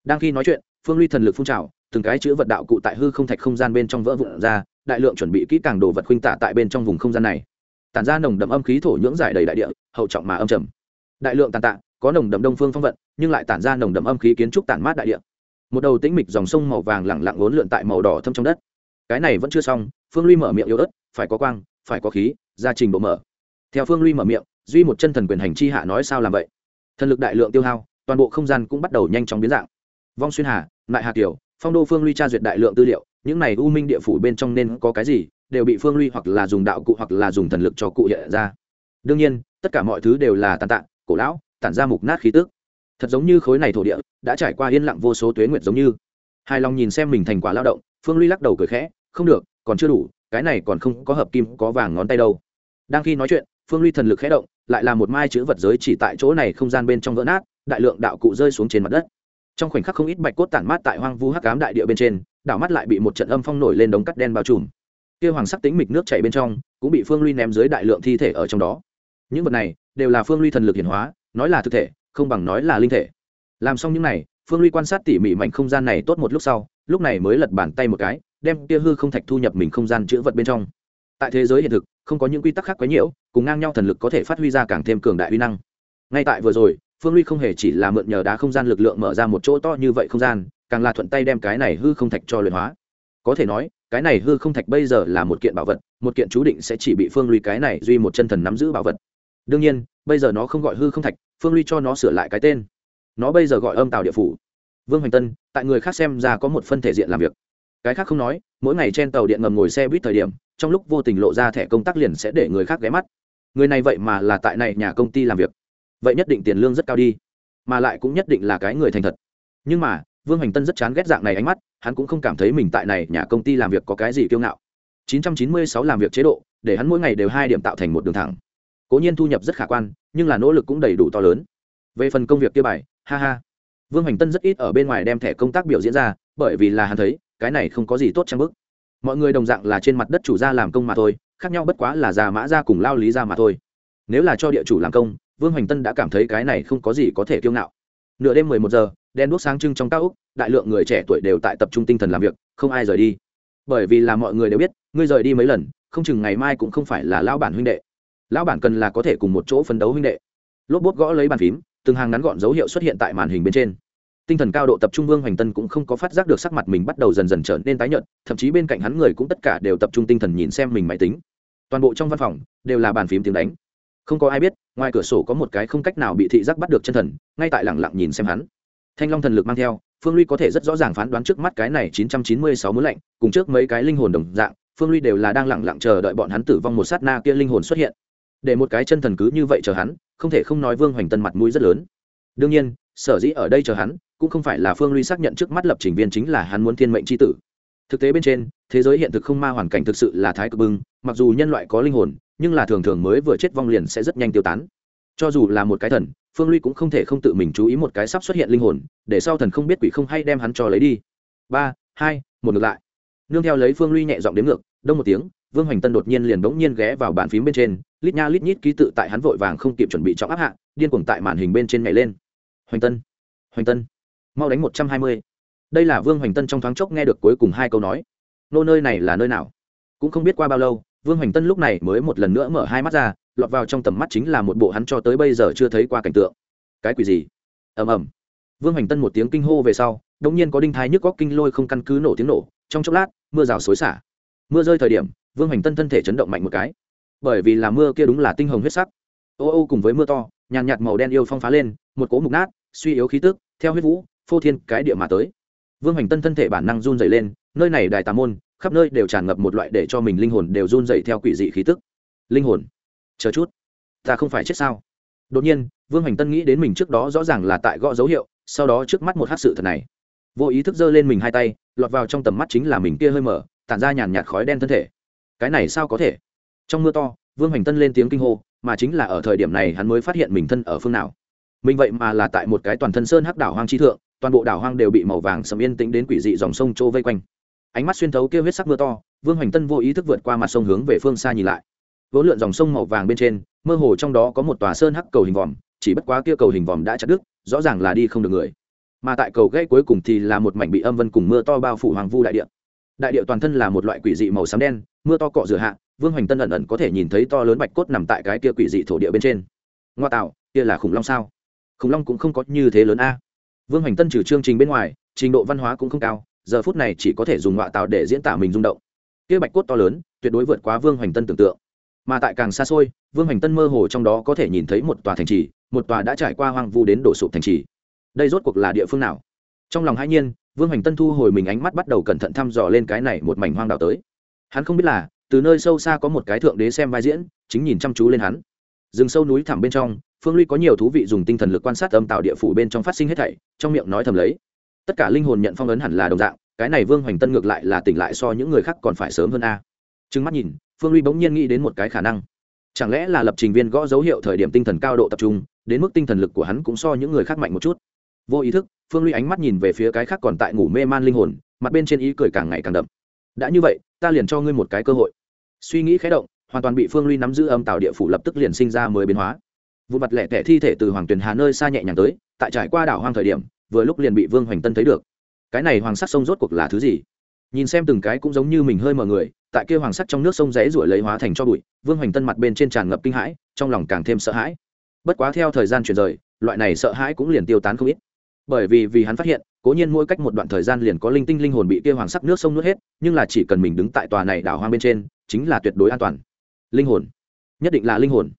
A: Đang khi nói chuyện, phương ly thần lực phun trào, từng cái chữ vật đạo cụ tại hư không thạch không gian bên trong vỡ vụn ra, đại lượng chuẩn bị kỹ càng đồ vật khuynh tả tại bên trong vùng không gian này. Tản ra nồng đậm âm khí thổ nhưỡng giải đầy đại địa, hậu trọng mà âm trầm. Đại lượng tàn tạ, có nồng đậm đông phương phong vận, nhưng lại tản ra nồng đậm âm khí kiến trúc tản mát đại địa. Một đầu tĩnh mịch dòng sông màu vàng lẳng lặng lốn lượn tại màu đỏ thâm trong đất. Cái này vẫn chưa xong, phương ly mở miệng yếu ớt, phải có quang, phải có khí, gia trình bộ mở. Theo phương ly mở miệng duy một chân thần quyền hành chi hạ nói sao làm vậy? Thần lực đại lượng tiêu hao, toàn bộ không gian cũng bắt đầu nhanh chóng biến dạng. Vong xuyên hà, lại hà kiều phong đô phương ly tra duyệt đại lượng tư liệu, những này u minh địa phủ bên trong nên có cái gì, đều bị phương ly hoặc là dùng đạo cụ hoặc là dùng thần lực cho cụ hiện ra. Đương nhiên, tất cả mọi thứ đều là tàn tạ, cổ lão, tản ra mục nát khí tước thật giống như khối này thổ địa, đã trải qua yên lặng vô số tuế nguyệt giống như. Hài lòng nhìn xem mình thành quả lao động, phương ly lắc đầu cười khẽ, không được, còn chưa đủ, cái này còn không có hợp kim, có vàng ngón tay đâu. Đang khi nói chuyện phương ly thần lực khẽ động, lại là một mai chữ vật giới chỉ tại chỗ này không gian bên trong vỡ nát, đại lượng đạo cụ rơi xuống trên mặt đất. Trong khoảnh khắc không ít bạch cốt tản mát tại hoang vu hắc cám đại địa bên trên, đảo mắt lại bị một trận âm phong nổi lên đống cắt đen bao trùm. Kia hoàng sắc tính mịch nước chảy bên trong, cũng bị phương ly ném dưới đại lượng thi thể ở trong đó. Những vật này đều là phương ly thần lực hiển hóa, nói là thực thể, không bằng nói là linh thể. Làm xong những này, phương ly quan sát tỉ mỉ mảnh không gian này tốt một lúc sau, lúc này mới lật bàn tay một cái, đem kia hư không thạch thu nhập mình không gian chữ vật bên trong tại thế giới hiện thực, không có những quy tắc khác quấy nhiễu, cùng ngang nhau thần lực có thể phát huy ra càng thêm cường đại uy năng. Ngay tại vừa rồi, phương ly không hề chỉ là mượn nhờ đá không gian lực lượng mở ra một chỗ to như vậy không gian, càng là thuận tay đem cái này hư không thạch cho luyện hóa. Có thể nói, cái này hư không thạch bây giờ là một kiện bảo vật, một kiện chú định sẽ chỉ bị phương ly cái này duy một chân thần nắm giữ bảo vật. Đương nhiên, bây giờ nó không gọi hư không thạch, phương ly cho nó sửa lại cái tên. Nó bây giờ gọi âm tàu địa phủ. Vương hoành tân, tại người khác xem ra có một phân thể diện làm việc. Cái khác không nói, mỗi ngày trên tàu điện ngầm ngồi xe buýt thời điểm trong lúc vô tình lộ ra thẻ công tác liền sẽ để người khác ghé mắt. Người này vậy mà là tại này nhà công ty làm việc. Vậy nhất định tiền lương rất cao đi. Mà lại cũng nhất định là cái người thành thật. Nhưng mà, vương hoành tân rất chán ghét dạng này ánh mắt, hắn cũng không cảm thấy mình tại này nhà công ty làm việc có cái gì kiêu ngạo. 996 làm việc chế độ, để hắn mỗi ngày đều hai điểm tạo thành một đường thẳng. Cố nhiên thu nhập rất khả quan, nhưng là nỗ lực cũng đầy đủ to lớn. Về phần công việc kia bài, ha ha. Vương hoành tân rất ít ở bên ngoài đem thẻ công tác biểu diễn ra, bởi vì là hắn thấy, cái này không có gì tốt trang bức mọi người đồng dạng là trên mặt đất chủ gia làm công mà thôi, khác nhau bất quá là già mã ra cùng lao lý ra mà thôi. Nếu là cho địa chủ làm công, vương hoành tân đã cảm thấy cái này không có gì có thể kiêu ngạo. Nửa đêm mười một giờ đen đuốc sáng trưng trong các úc, đại lượng người trẻ tuổi đều tại tập trung tinh thần làm việc, không ai rời đi. Bởi vì là mọi người đều biết, ngươi rời đi mấy lần, không chừng ngày mai cũng không phải là lao bản huynh đệ. Lão bản cần là có thể cùng một chỗ phấn đấu huynh đệ. Lốp bốt gõ lấy bàn phím, từng hàng ngắn gọn dấu hiệu xuất hiện tại màn hình bên trên tinh thần cao độ tập trung vương hoành tân cũng không có phát giác được sắc mặt mình bắt đầu dần dần trở nên tái nhợt, thậm chí bên cạnh hắn người cũng tất cả đều tập trung tinh thần nhìn xem mình máy tính. Toàn bộ trong văn phòng đều là bàn phím tiếng đánh. Không có ai biết, ngoài cửa sổ có một cái không cách nào bị thị giác bắt được chân thần, ngay tại lẳng lặng nhìn xem hắn. Thanh long thần lực mang theo, phương ly có thể rất rõ ràng phán đoán trước mắt cái này chín trăm chín mươi sáu muốn lạnh, cùng trước mấy cái linh hồn đồng dạng, phương ly đều là đang lẳng lặng chờ đợi bọn hắn tử vong một sát na kia linh hồn xuất hiện. Để một cái chân thần cứ như vậy chờ hắn, không thể không nói vương hoành tân mặt mũi rất lớn. Đương nhiên, sở dĩ ở đây chờ hắn cũng không phải là phương ly xác nhận trước mắt lập trình viên chính là hắn muốn thiên mệnh c tử. Thực tế bên trên, thế giới hiện thực không ma hoàn cảnh thực sự là thái cực bưng mặc dù nhân loại có linh hồn, nhưng là thường thường mới vừa chết vong liền sẽ rất nhanh tiêu tán. Cho dù là một cái thần, phương ly cũng không thể không tự mình chú ý một cái sắp xuất hiện linh hồn, để sau thần không biết quỷ không hay đem hắn cho lấy đi. Ba, hai, một ngược lại. Nương theo lấy phương ly nhẹ giọng đến ngược, đông một tiếng, vương hoành tân đột nhiên liền bỗng nhiên ghé vào bàn phím bên trên, lít nha lít nhít ký tự tại hắn vội vàng không kịp chuẩn bị trọng áp hạ, điên cuồng tại màn hình bên trên nhảy lên. Hoành tân hoành tân mau đánh một trăm hai mươi. Đây là vương hoành tân trong thoáng chốc nghe được cuối cùng hai câu nói. Nô nơi này là nơi nào? Cũng không biết qua bao lâu, vương hoành tân lúc này mới một lần nữa mở hai mắt ra, lọt vào trong tầm mắt chính là một bộ hắn cho tới bây giờ chưa thấy qua cảnh tượng. Cái quỷ gì? Ầm ầm. Vương hoành tân một tiếng kinh hô về sau đống nhiên có đinh thái nhức góc kinh lôi không căn cứ nổ tiếng nổ, trong chốc lát, mưa rào xối xả. Mưa rơi thời điểm, vương hoành tân thân thể chấn động mạnh một cái. Bởi vì là mưa kia đúng là tinh hồng huyết sắc. Ô ô cùng với mưa to, nhàn nhạt màu đen yêu phong phá lên, một cỗ mục nát, suy yếu khí tức, theo huyết vũ phô thiên cái địa mà tới. Vương hoành tân thân thể bản năng run dày lên, nơi này đài tà môn, khắp nơi đều tràn ngập một loại để cho mình linh hồn đều run dày theo quỷ dị khí tức. Linh hồn? Chờ chút. Ta không phải chết sao? Đột nhiên, vương hoành tân nghĩ đến mình trước đó rõ ràng là tại gõ dấu hiệu, sau đó trước mắt một hát sự thật này. Vô ý thức giơ lên mình hai tay, lọt vào trong tầm mắt chính là mình kia hơi mở, tản ra nhàn nhạt khói đen thân thể. Cái này sao có thể? Trong mưa to, vương hoành tân lên tiếng kinh hô, mà chính là ở thời điểm này hắn mới phát hiện mình thân ở phương nào. Mình vậy mà là tại một cái toàn thân sơn hắc đảo hoang chi thượng toàn bộ đảo hoang đều bị màu vàng sầm yên tĩnh đến quỷ dị dòng sông trô vây quanh. Ánh mắt xuyên thấu kêu huyết sắc mưa to, vương hoành tân vô ý thức vượt qua mặt sông hướng về phương xa nhìn lại. Vốn lượn dòng sông màu vàng bên trên, mơ hồ trong đó có một tòa sơn hắc cầu hình vòm, chỉ bất quá kia cầu hình vòm đã chặt đứt, rõ ràng là đi không được người. Mà tại cầu gãy cuối cùng thì là một mảnh bị âm vân cùng mưa to bao phủ hoàng vu đại địa. Đại địa toàn thân là một loại quỷ dị màu xám đen, mưa to cọ rửa hạ, vương hoành tân ẩn ẩn có thể nhìn thấy to lớn bạch cốt nằm tại cái kia quỷ dị thổ địa bên trên. Ngoa tạo, kia là khủng long sao? Khủng long cũng không có như thế lớn a vương hoành tân trừ chương trình bên ngoài, trình độ văn hóa cũng không cao, giờ phút này chỉ có thể dùng ngoại tạo để diễn tả mình rung động. Kia bạch cốt to lớn, tuyệt đối vượt quá vương hoành tân tưởng tượng. Mà tại càng xa xôi, vương hoành tân mơ hồ trong đó có thể nhìn thấy một tòa thành trì, một tòa đã trải qua hoang vu đến đổ sụp thành trì. Đây rốt cuộc là địa phương nào? Trong lòng hãi nhiên, vương hoành tân thu hồi mình ánh mắt bắt đầu cẩn thận thăm dò lên cái này một mảnh hoang đảo tới. Hắn không biết là, từ nơi sâu xa có một cái thượng đế xem vai diễn, chính nhìn chăm chú lên hắn. Rừng sâu núi thẳm bên trong phương ly có nhiều thú vị dùng tinh thần lực quan sát âm tạo địa phủ bên trong phát sinh hết thảy, trong miệng nói thầm lấy. Tất cả linh hồn nhận phong ấn hẳn là đồng dạng, cái này vương hoành tân ngược lại là tỉnh lại so những người khác còn phải sớm hơn a. Trừng mắt nhìn, phương ly bỗng nhiên nghĩ đến một cái khả năng. Chẳng lẽ là lập trình viên gõ dấu hiệu thời điểm tinh thần cao độ tập trung, đến mức tinh thần lực của hắn cũng so những người khác mạnh một chút. Vô ý thức, phương ly ánh mắt nhìn về phía cái khác còn tại ngủ mê man linh hồn, mặt bên trên ý cười càng ngày càng đậm. Đã như vậy, ta liền cho ngươi một cái cơ hội. Suy nghĩ khé động, hoàn toàn bị phương ly nắm giữ âm tạo địa phủ lập tức liền sinh ra mới biến hóa vụ mặt lẻ tẻ thi thể từ hoàng tuyền hà nơi xa nhẹ nhàng tới, tại trải qua đảo hoang thời điểm, vừa lúc liền bị vương hoành tân thấy được. Cái này hoàng sắc sông rốt cuộc là thứ gì? Nhìn xem từng cái cũng giống như mình hơi mờ người, tại kia hoàng sắc trong nước sông rẽ ruổi lấy hóa thành cho bụi, vương hoành tân mặt bên trên tràn ngập kinh hãi, trong lòng càng thêm sợ hãi. Bất quá theo thời gian chuyển rời, loại này sợ hãi cũng liền tiêu tán không ít. Bởi vì vì hắn phát hiện, cố nhiên mỗi cách một đoạn thời gian liền có linh tinh linh hồn bị kia hoàng sắc nước sông nuốt hết, nhưng là chỉ cần mình đứng tại tòa này đảo hoang bên trên, chính là tuyệt đối an toàn. Linh hồn. Nhất định là linh hồn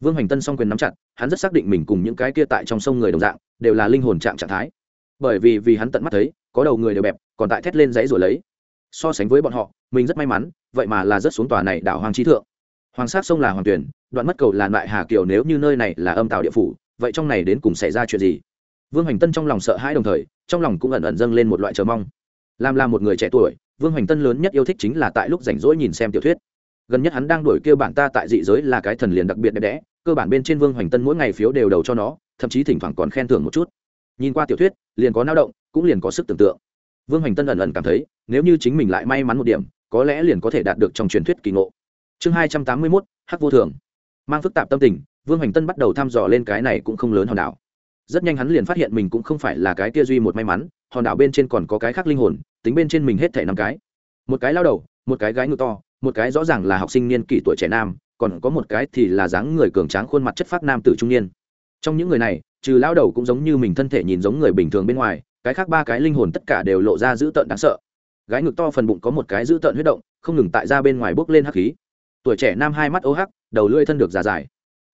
A: vương hoành tân s o n g quyền nắm chặt, hắn rất xác định mình cùng những cái kia tại trong sông người đồng dạng, đều là linh hồn trạng trạng thái. Bởi vì vì hắn tận mắt thấy, có đầu người đều bẹp, còn tại thét lên dãy rồi lấy. So sánh với bọn họ, mình rất may mắn, vậy mà là rất xuống tòa này đảo hoàng trí thượng. Hoàng sát sông là hoàng tuyển, đoạn mất cầu là loại hà kiều nếu như nơi này là âm tàu địa phủ, vậy trong này đến cùng xảy ra chuyện gì? Vương hoành tân trong lòng sợ hãi đồng thời, trong lòng cũng ẩn ẩn dâng lên một loại chờ mong. Làm là một người trẻ tuổi, vương hoành tân lớn nhất yêu thích chính là tại lúc rảnh rỗi nhìn xem tiểu thuyết. Gần nhất hắn đang đổi kêu bản ta tại dị giới là cái thần liền đặc biệt đẹp đẽ cơ bản bên trên vương hoành tân mỗi ngày phiếu đều đầu cho nó, thậm chí thỉnh thoảng còn khen thưởng một chút. Nhìn qua tiểu thuyết, liền có lao động, cũng liền có sức tưởng tượng. Vương hoành tân ẩn ẩn cảm thấy, nếu như chính mình lại may mắn một điểm, có lẽ liền có thể đạt được trong truyền thuyết kỳ ngộ. Chương hai trăm tám mươi mốt, hắc vô thường. Mang phức tạp tâm tình, vương hoành tân bắt đầu thăm dò lên cái này cũng không lớn hòn đảo. Rất nhanh hắn liền phát hiện mình cũng không phải là cái kia duy một may mắn, hòn đảo bên trên còn có cái khác linh hồn, tính bên trên mình hết thẻ năm cái. Một cái lao đầu, một cái gái ngựa to, một cái rõ ràng là học sinh niên kỷ tuổi trẻ nam còn có một cái thì là dáng người cường tráng khuôn mặt chất phát nam tử trung niên. Trong những người này, trừ lão đầu cũng giống như mình thân thể nhìn giống người bình thường bên ngoài, cái khác ba cái linh hồn tất cả đều lộ ra dữ tợn đáng sợ. Gái ngực to phần bụng có một cái dữ tợn huyết động, không ngừng tại ra bên ngoài bước lên hắc khí. Tuổi trẻ nam hai mắt ô hắc, đầu lưỡi thân được già dài.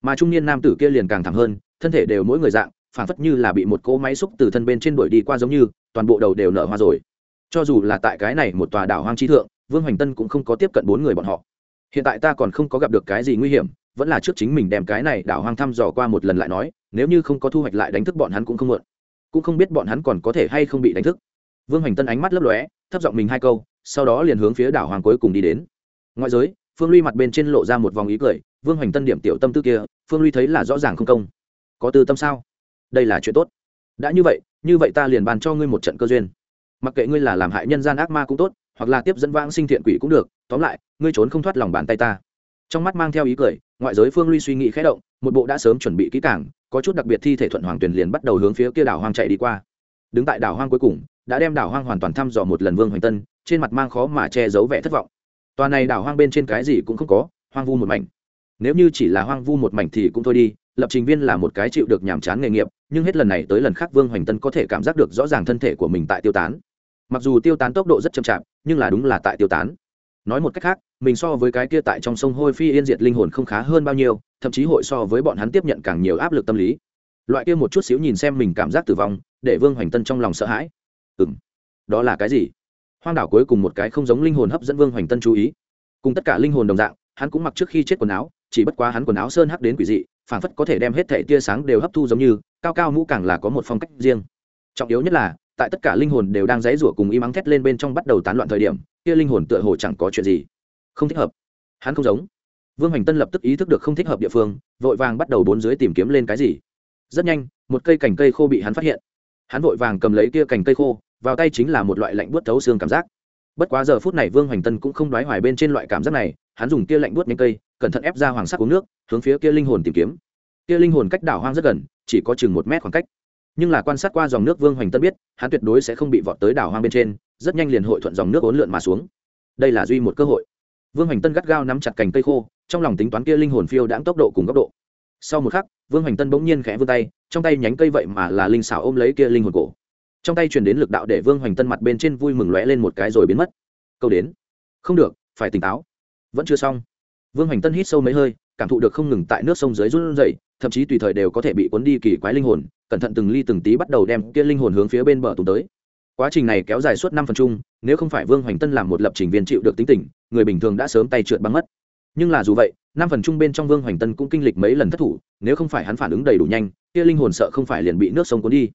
A: Mà trung niên nam tử kia liền càng thẳng hơn, thân thể đều mỗi người dạng phản phất như là bị một cỗ máy xúc từ thân bên trên đuổi đi qua giống như, toàn bộ đầu đều nở hoa rồi. Cho dù là tại cái này một tòa đảo hoang trí thượng, vương hoành tân cũng không có tiếp cận bốn người bọn họ hiện tại ta còn không có gặp được cái gì nguy hiểm, vẫn là trước chính mình đem cái này đảo hoang thăm dò qua một lần lại nói, nếu như không có thu hoạch lại đánh thức bọn hắn cũng không mượn cũng không biết bọn hắn còn có thể hay không bị đánh thức. Vương hoành tân ánh mắt lấp lóe, thấp giọng mình hai câu, sau đó liền hướng phía đảo hoàng cuối cùng đi đến. Ngoại giới, phương ly mặt bên trên lộ ra một vòng ý cười, vương hoành tân điểm tiểu tâm tư kia, phương ly thấy là rõ ràng không công. Có tư tâm sao? Đây là chuyện tốt. Đã như vậy như vậy ta liền bàn cho ngươi một trận cơ duyên. Mặc kệ ngươi là làm hại nhân gian ác ma cũng tốt hoặc là tiếp dẫn vãng sinh thiện quỷ cũng được, tóm lại, ngươi trốn không thoát lòng bàn tay ta. Trong mắt mang theo ý cười, ngoại giới phương ly suy nghĩ khẽ động, một bộ đã sớm chuẩn bị kỹ cảng có chút đặc biệt thi thể thuận hoàng tuyền liền bắt đầu hướng phía kia đảo hoang chạy đi qua. Đứng tại đảo hoang cuối cùng, đã đem đảo hoang hoàn toàn thăm dò một lần vương hoành tân, trên mặt mang khó mà che giấu vẻ thất vọng. Tòa này đảo hoang bên trên cái gì cũng không có, hoang vu một mảnh. Nếu như chỉ là hoang vu một mảnh thì cũng thôi đi, lập trình viên là một cái chịu được nhàm chán nghề nghiệp, nhưng hết lần này tới lần khác vương hoành tân có thể cảm giác được rõ ràng thân thể của mình tại tiêu tán. Mặc dù tiêu tán tốc độ rất chậm chạp nhưng là đúng là tại tiêu tán. Nói một cách khác, mình so với cái kia tại trong sông hôi phi yên diệt linh hồn không khá hơn bao nhiêu, thậm chí hội so với bọn hắn tiếp nhận càng nhiều áp lực tâm lý. Loại kia một chút xíu nhìn xem mình cảm giác tử vong, để vương hoành tân trong lòng sợ hãi. Ừ m đó là cái gì? Hoang đảo cuối cùng một cái không giống linh hồn hấp dẫn vương hoành tân chú ý. Cùng tất cả linh hồn đồng dạng, hắn cũng mặc trước khi chết quần áo, chỉ bất quá hắn quần áo sơn hắc đến quỷ dị, phảng phất có thể đem hết thẻ tia sáng đều hấp thu giống như, cao cao mũ càng là có một phong cách riêng. Trọng yếu nhất là tại tất cả linh hồn đều đang dãy rủa cùng im ắng thét lên bên trong bắt đầu tán loạn thời điểm, kia linh hồn tựa hồ chẳng có chuyện gì. Không thích hợp. Hắn không giống. Vương hoành tân lập tức ý thức được không thích hợp địa phương, vội vàng bắt đầu bốn dưới tìm kiếm lên cái gì. Rất nhanh, một cây cành cây khô bị hắn phát hiện. Hắn vội vàng cầm lấy kia cành cây khô, vào tay chính là một loại lạnh buốt thấu xương cảm giác. Bất quá giờ phút này vương hoành tân cũng không đoái hoài bên trên loại cảm giác này, hắn dùng kia lạnh buốt những cây, cẩn thận ép ra hoàng sắc uống nước, hướng phía kia linh hồn tìm kiếm. Kia linh hồn cách đảo hoang rất gần, chỉ có chừng một mét khoảng cách nhưng là quan sát qua dòng nước vương hoành tân biết, hắn tuyệt đối sẽ không bị vọt tới đảo hoang bên trên, rất nhanh liền hội thuận dòng nước ốn lượn mà xuống. Đây là duy một cơ hội. Vương hoành tân gắt gao nắm chặt cành cây khô, trong lòng tính toán kia linh hồn phiêu đãng tốc độ cùng góc độ. Sau một khắc, vương hoành tân bỗng nhiên khẽ vươn tay, trong tay nhánh cây vậy mà là linh xảo ôm lấy kia linh hồn cổ. Trong tay chuyển đến lực đạo để vương hoành tân mặt bên trên vui mừng lóe lên một cái rồi biến mất. Câu đến. Không được, phải tỉnh táo. Vẫn chưa xong. Vương hoành tân hít sâu mấy hơi, cảm thụ được không ngừng tại nước sông dưới run rẩy thậm chí tùy thời đều có thể bị cuốn đi kỳ quái linh hồn, cẩn thận từng ly từng tí bắt đầu đem kia linh hồn hướng phía bên bờ tùng tới. Quá trình này kéo dài suốt năm phần chung, nếu không phải vương hoành tân làm một lập trình viên chịu được tính tình, người bình thường đã sớm tay trượt băng mất. Nhưng là dù vậy, năm phần chung bên trong vương hoành tân cũng kinh lịch mấy lần thất thủ, nếu không phải hắn phản ứng đầy đủ nhanh, kia linh hồn sợ không phải liền bị nước sông cuốn đi.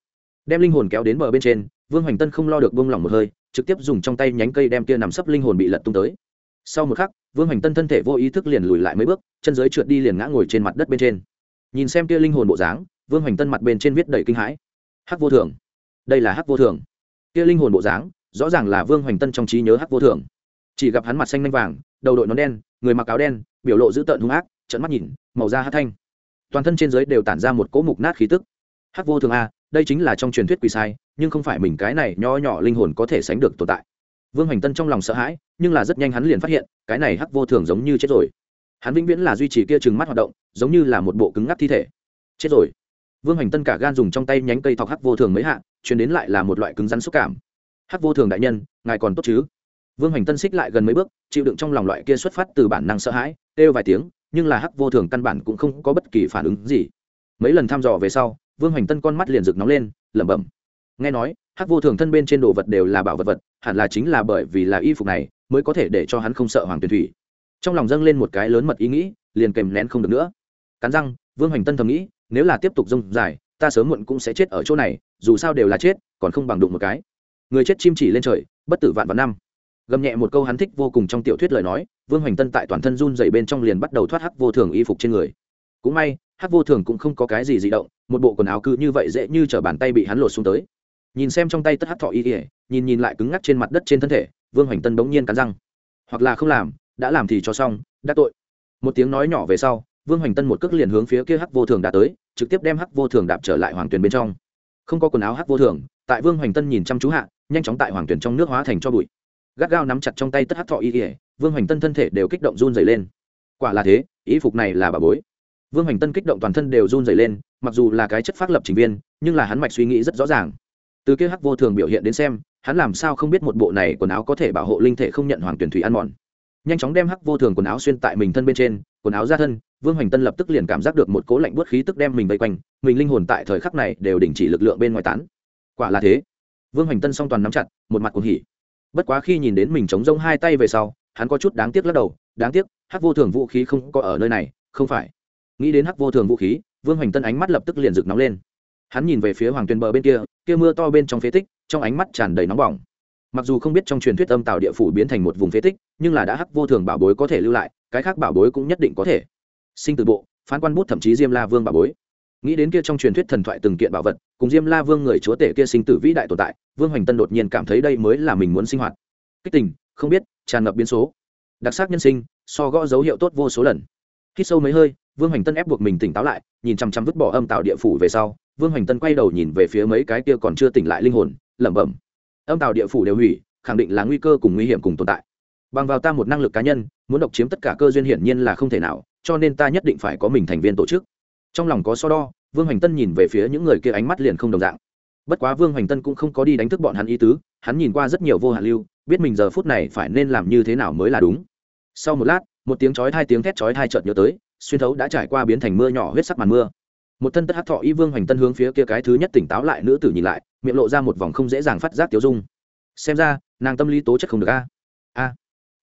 A: Đem linh hồn kéo đến bờ bên trên, vương hoành tân không lo được buông lỏng một hơi, trực tiếp dùng trong tay nhánh cây đem kia nằm sấp linh hồn bị lật tung tới. Sau một khắc, vương hoành tân thân thể vô ý thức liền lùi lại mấy bước, chân giới trượt đi liền ngã ngồi trên mặt đất bên trên nhìn xem kia linh hồn bộ dáng, vương hoành tân mặt bên trên viết đầy kinh hãi. Hắc vô thường đây là hắc vô thường kia linh hồn bộ dáng, rõ ràng là vương hoành tân trong trí nhớ hắc vô thường chỉ gặp hắn mặt xanh nanh vàng, đầu đội nón đen, người mặc áo đen, biểu lộ dữ tợn hung ác trận mắt nhìn, màu da hát thanh. Toàn thân trên giới đều tản ra một cỗ mục nát khí tức. Hắc vô thường a, đây chính là trong truyền thuyết quỷ sai, nhưng không phải mình cái này nho nhỏ linh hồn có thể sánh được tồn tại. Vương hoành tân trong lòng sợ hãi, nhưng là rất nhanh hắn liền phát hiện, cái này hắc vô thường giống như chết rồi hắn vĩnh viễn là duy trì kia chừng mắt hoạt động, giống như là một bộ cứng ngắc thi thể. Chết rồi. Vương hoành tân cả gan dùng trong tay nhánh cây thọc hắc vô thường mấy hạ chuyển đến lại là một loại cứng rắn xúc cảm. Hắc vô thường đại nhân, ngài còn tốt chứ? Vương hoành tân xích lại gần mấy bước, chịu đựng trong lòng loại kia xuất phát từ bản năng sợ hãi, kêu vài tiếng, nhưng là hắc vô thường căn bản cũng không có bất kỳ phản ứng gì. Mấy lần thăm dò về sau, vương hoành tân con mắt liền rực nóng lên, lẩm bẩm. Nghe nói, hắc vô thường thân bên trên đồ vật đều là bảo vật vật, hẳn là chính là bởi vì là y phục này, mới có thể để cho hắn không sợ hoàng tuyền thủy trong lòng dâng lên một cái lớn mật ý nghĩ, liền kèm nén không được nữa. Cắn răng, vương hoành tân thầm nghĩ, nếu là tiếp tục rông dài, ta sớm muộn cũng sẽ chết ở chỗ này, dù sao đều là chết, còn không bằng đụng một cái. Người chết chim chỉ lên trời, bất tử vạn vạn năm. Gầm nhẹ một câu hắn thích vô cùng trong tiểu thuyết lời nói, vương hoành tân tại toàn thân run dày bên trong liền bắt đầu thoát hắc vô thường y phục trên người. Cũng may, hắc vô thường cũng không có cái gì di động, một bộ quần áo cứ như vậy dễ như t bàn tay bị hắn lột xuống tới. Nhìn xem trong tay tất hắc thọ y ỉa nhìn nhìn lại cứng ngắc trên mặt đất trên thân thể, vương hoành tân bỗng nhiên cắn răng. Hoặc là không làm đã làm thì cho xong, đã tội. Một tiếng nói nhỏ về sau, vương hoành tân một cước liền hướng phía kia hắc vô thường đã tới, trực tiếp đem hắc vô thường đạp trở lại hoàng tuyền bên trong. Không có quần áo hắc vô thường, tại vương hoành tân nhìn chăm chú hạ, nhanh chóng tại hoàng tuyền trong nước hóa thành cho bụi. Gắt gao nắm chặt trong tay tất hắc thọ y ỉa vương hoành tân thân thể đều kích động run dày lên. Quả là thế ý phục này là bà bối. Vương hoành tân kích động toàn thân đều run dày lên, mặc dù là cái chất phát lập trình viên, nhưng là hắn mạch suy nghĩ rất rõ ràng. Từ kia hắc vô thường biểu hiện đến xem, hắn làm sao không biết một bộ này quần áo có thể bảo hộ linh thể không nhận hoàng tuyển thủy ăn mòn nhanh chóng đem hắc vô thường quần áo xuyên tại mình thân bên trên, quần áo ra thân, vương hoành tân lập tức liền cảm giác được một cố lạnh buốt khí tức đem mình vây quanh, mình linh hồn tại thời khắc này đều đình chỉ lực lượng bên ngoài tán. Quả là thế. Vương hoành tân song toàn nắm chặt, một mặt cuồng hỉ. Bất quá khi nhìn đến mình chống rông hai tay về sau, hắn có chút đáng tiếc lắc đầu, đáng tiếc, hắc vô thường vũ khí không có ở nơi này, không phải. Nghĩ đến hắc vô thường vũ khí, vương hoành tân ánh mắt lập tức liền rực nóng lên. Hắn nhìn về phía hoàng tuyền bờ bên kia kia mưa to bên trong phế tích, trong ánh mắt tràn đầy nóng bỏng mặc dù không biết trong truyền thuyết âm tạo địa phủ biến thành một vùng phế tích, nhưng là đã hắc vô thường bảo bối có thể lưu lại, cái khác bảo bối cũng nhất định có thể. Sinh từ bộ, phán quan bút thậm chí diêm la vương bảo bối. Nghĩ đến kia trong truyền thuyết thần thoại từng kiện bảo vật, cùng diêm la vương người chúa tể kia sinh tử vĩ đại tồn tại, vương hoành tân đột nhiên cảm thấy đây mới là mình muốn sinh hoạt. Kích tình, không biết, tràn ngập biến số. Đặc sắc nhân sinh, so gõ dấu hiệu tốt vô số lần. Khi sâu mấy hơi, vương hoành tân ép buộc mình tỉnh táo lại, nhìn chăm chăm vứt bỏ âm tạo địa phủ về sau, vương hoành tân quay đầu nhìn về phía mấy cái kia còn chưa tỉnh lại linh hồn, lẩm bẩm âm tàu địa phủ đều hủy, khẳng định là nguy cơ cùng nguy hiểm cùng tồn tại. Bằng vào ta một năng lực cá nhân, muốn độc chiếm tất cả cơ duyên hiển nhiên là không thể nào, cho nên ta nhất định phải có mình thành viên tổ chức. Trong lòng có so đo, vương hoành tân nhìn về phía những người kia ánh mắt liền không đồng dạng. Bất quá vương hoành tân cũng không có đi đánh thức bọn hắn ý tứ, hắn nhìn qua rất nhiều vô hạn lưu, biết mình giờ phút này phải nên làm như thế nào mới là đúng. Sau một lát, một tiếng chói hai tiếng thét chói hai chợt nhớ tới, xuyên thấu đã trải qua biến thành mưa nhỏ huyết sắc màn mưa một thân tất hát thọ y vương hoành tân hướng phía kia cái thứ nhất tỉnh táo lại nữ tử nhìn lại, miệng lộ ra một vòng không dễ dàng phát giác tiêu dung. Xem ra, nàng tâm lý tố chất không được a. A,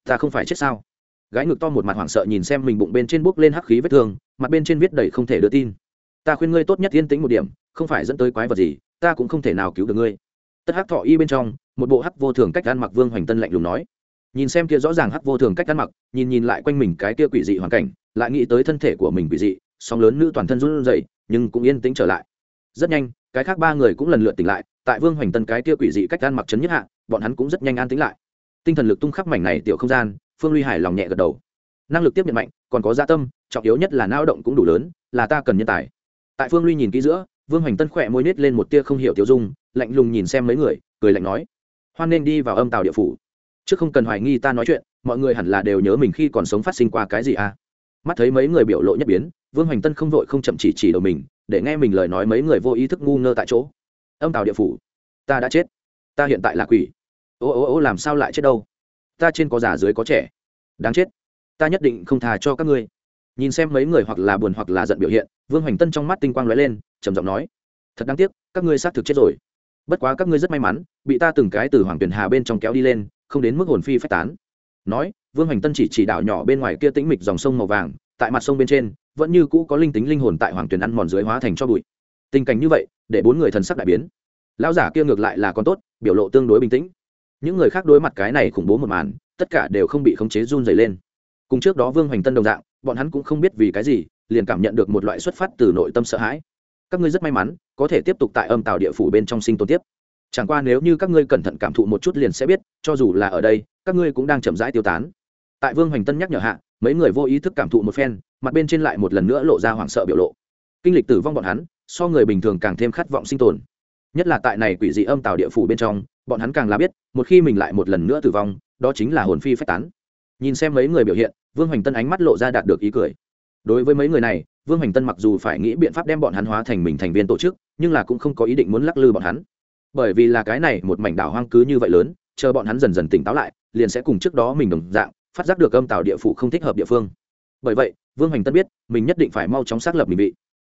A: ta không phải chết sao? Gái ngực to một mặt hoảng sợ nhìn xem mình bụng bên trên bốc lên hắc khí vết thương, mặt bên trên viết đầy không thể đưa tin. Ta khuyên ngươi tốt nhất yên tĩnh một điểm, không phải dẫn tới quái vật gì, ta cũng không thể nào cứu được ngươi. Tất hắc thọ y bên trong, một bộ hắc vô thường cách ăn mặc vương hoành tân lạnh lùng nói. Nhìn xem kia rõ ràng hắc vô thường cách ăn mặc, nhìn nhìn lại quanh mình cái kia quỷ dị hoàn cảnh, lại nghĩ tới thân thể của mình quỷ dị, song lớn nữ toàn thân run rẩy nhưng cũng yên tĩnh trở lại. Rất nhanh, cái khác ba người cũng lần lượt tỉnh lại, tại vương hoành tân cái kia quỷ dị cách gan mặc chấn nhất hạ, bọn hắn cũng rất nhanh an tĩnh lại. Tinh thần lực tung khắp mảnh này tiểu không gian, phương ly hải lòng nhẹ gật đầu. Năng lực tiếp nhận mạnh, còn có gia tâm, trọng yếu nhất là lao động cũng đủ lớn, là ta cần nhân tài. Tại phương ly nhìn kỹ giữa, vương hoành tân khỏe môi nít lên một tia không hiểu tiêu dung, lạnh lùng nhìn xem mấy người, cười lạnh nói, hoan nên đi vào âm tàu địa phủ. Chứ không cần hoài nghi ta nói chuyện, mọi người hẳn là đều nhớ mình khi còn sống phát sinh qua cái gì à? Mắt thấy mấy người biểu lộ nhất biến, vương hoành tân không vội không chậm chỉ chỉ đầu mình, để nghe mình lời nói mấy người vô ý thức ngu ngơ tại chỗ. Âm tàu địa phủ, ta đã chết, ta hiện tại là quỷ. Ô ô ô, làm sao lại chết đâu? Ta trên có già dưới có trẻ. Đáng chết, ta nhất định không thà cho các ngươi. Nhìn xem mấy người hoặc là buồn hoặc là giận biểu hiện, vương hoành tân trong mắt tinh quang lóe lên, trầm giọng nói, thật đáng tiếc, các ngươi xác thực chết rồi. Bất quá các ngươi rất may mắn, bị ta từng cái từ hoàng tuyền hà bên trong kéo đi lên, không đến mức hồn phi phách tán. Nói vương hoành tân chỉ chỉ đạo nhỏ bên ngoài kia tĩnh mịch dòng sông màu vàng, tại mặt sông bên trên, vẫn như cũ có linh tính linh hồn tại hoàng tuyền ăn mòn dưới hóa thành cho bụi. Tình cảnh như vậy, để bốn người thần sắc đại biến. Lão giả kia ngược lại là con tốt, biểu lộ tương đối bình tĩnh. Những người khác đối mặt cái này khủng bố một màn, tất cả đều không bị khống chế run dày lên. Cùng trước đó vương hoành tân đồng dạng, bọn hắn cũng không biết vì cái gì, liền cảm nhận được một loại xuất phát từ nội tâm sợ hãi. Các ngươi rất may mắn, có thể tiếp tục tại âm tàu địa phủ bên trong sinh tồn tiếp. Chẳng qua nếu như các ngươi cẩn thận cảm thụ một chút liền sẽ biết, cho dù là ở đây, các ngươi cũng đang chậm rãi tiêu tán tại vương hoành tân nhắc nhở hạ, mấy người vô ý thức cảm thụ một phen, mặt bên trên lại một lần nữa lộ ra hoảng sợ biểu lộ. Kinh lịch tử vong bọn hắn, so người bình thường càng thêm khát vọng sinh tồn. Nhất là tại này quỷ dị âm tàu địa phủ bên trong, bọn hắn càng là biết, một khi mình lại một lần nữa tử vong, đó chính là hồn phi phách tán. Nhìn xem mấy người biểu hiện, vương hoành tân ánh mắt lộ ra đạt được ý cười. Đối với mấy người này, vương hoành tân mặc dù phải nghĩ biện pháp đem bọn hắn hóa thành mình thành viên tổ chức, nhưng là cũng không có ý định muốn lắc lư bọn hắn. Bởi vì là cái này, một mảnh đảo hoang cứ như vậy lớn, chờ bọn hắn dần dần tỉnh táo lại, liền sẽ cùng trước đó mình đồng dạng phát giác được âm tạo địa phủ không thích hợp địa phương. Bởi vậy, vương hoành tân biết, mình nhất định phải mau chóng xác lập mình vị.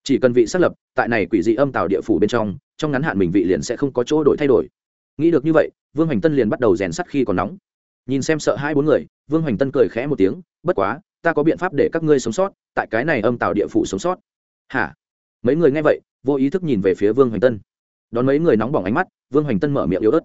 A: Chỉ cần vị xác lập, tại này quỷ dị âm tạo địa phủ bên trong trong ngắn hạn mình vị liền sẽ không có chỗ đổi thay đổi. Nghĩ được như vậy, vương hoành tân liền bắt đầu rèn sắt khi còn nóng. Nhìn xem sợ hai bốn người, vương hoành tân cười khẽ một tiếng, bất quá, ta có biện pháp để các ngươi sống sót, tại cái này âm tạo địa phủ sống sót. Hả? Mấy người nghe vậy, vô ý thức nhìn về phía vương hoành tân. Đón mấy người nóng bỏng ánh mắt, vương hoành tân mở miệng yếu ớt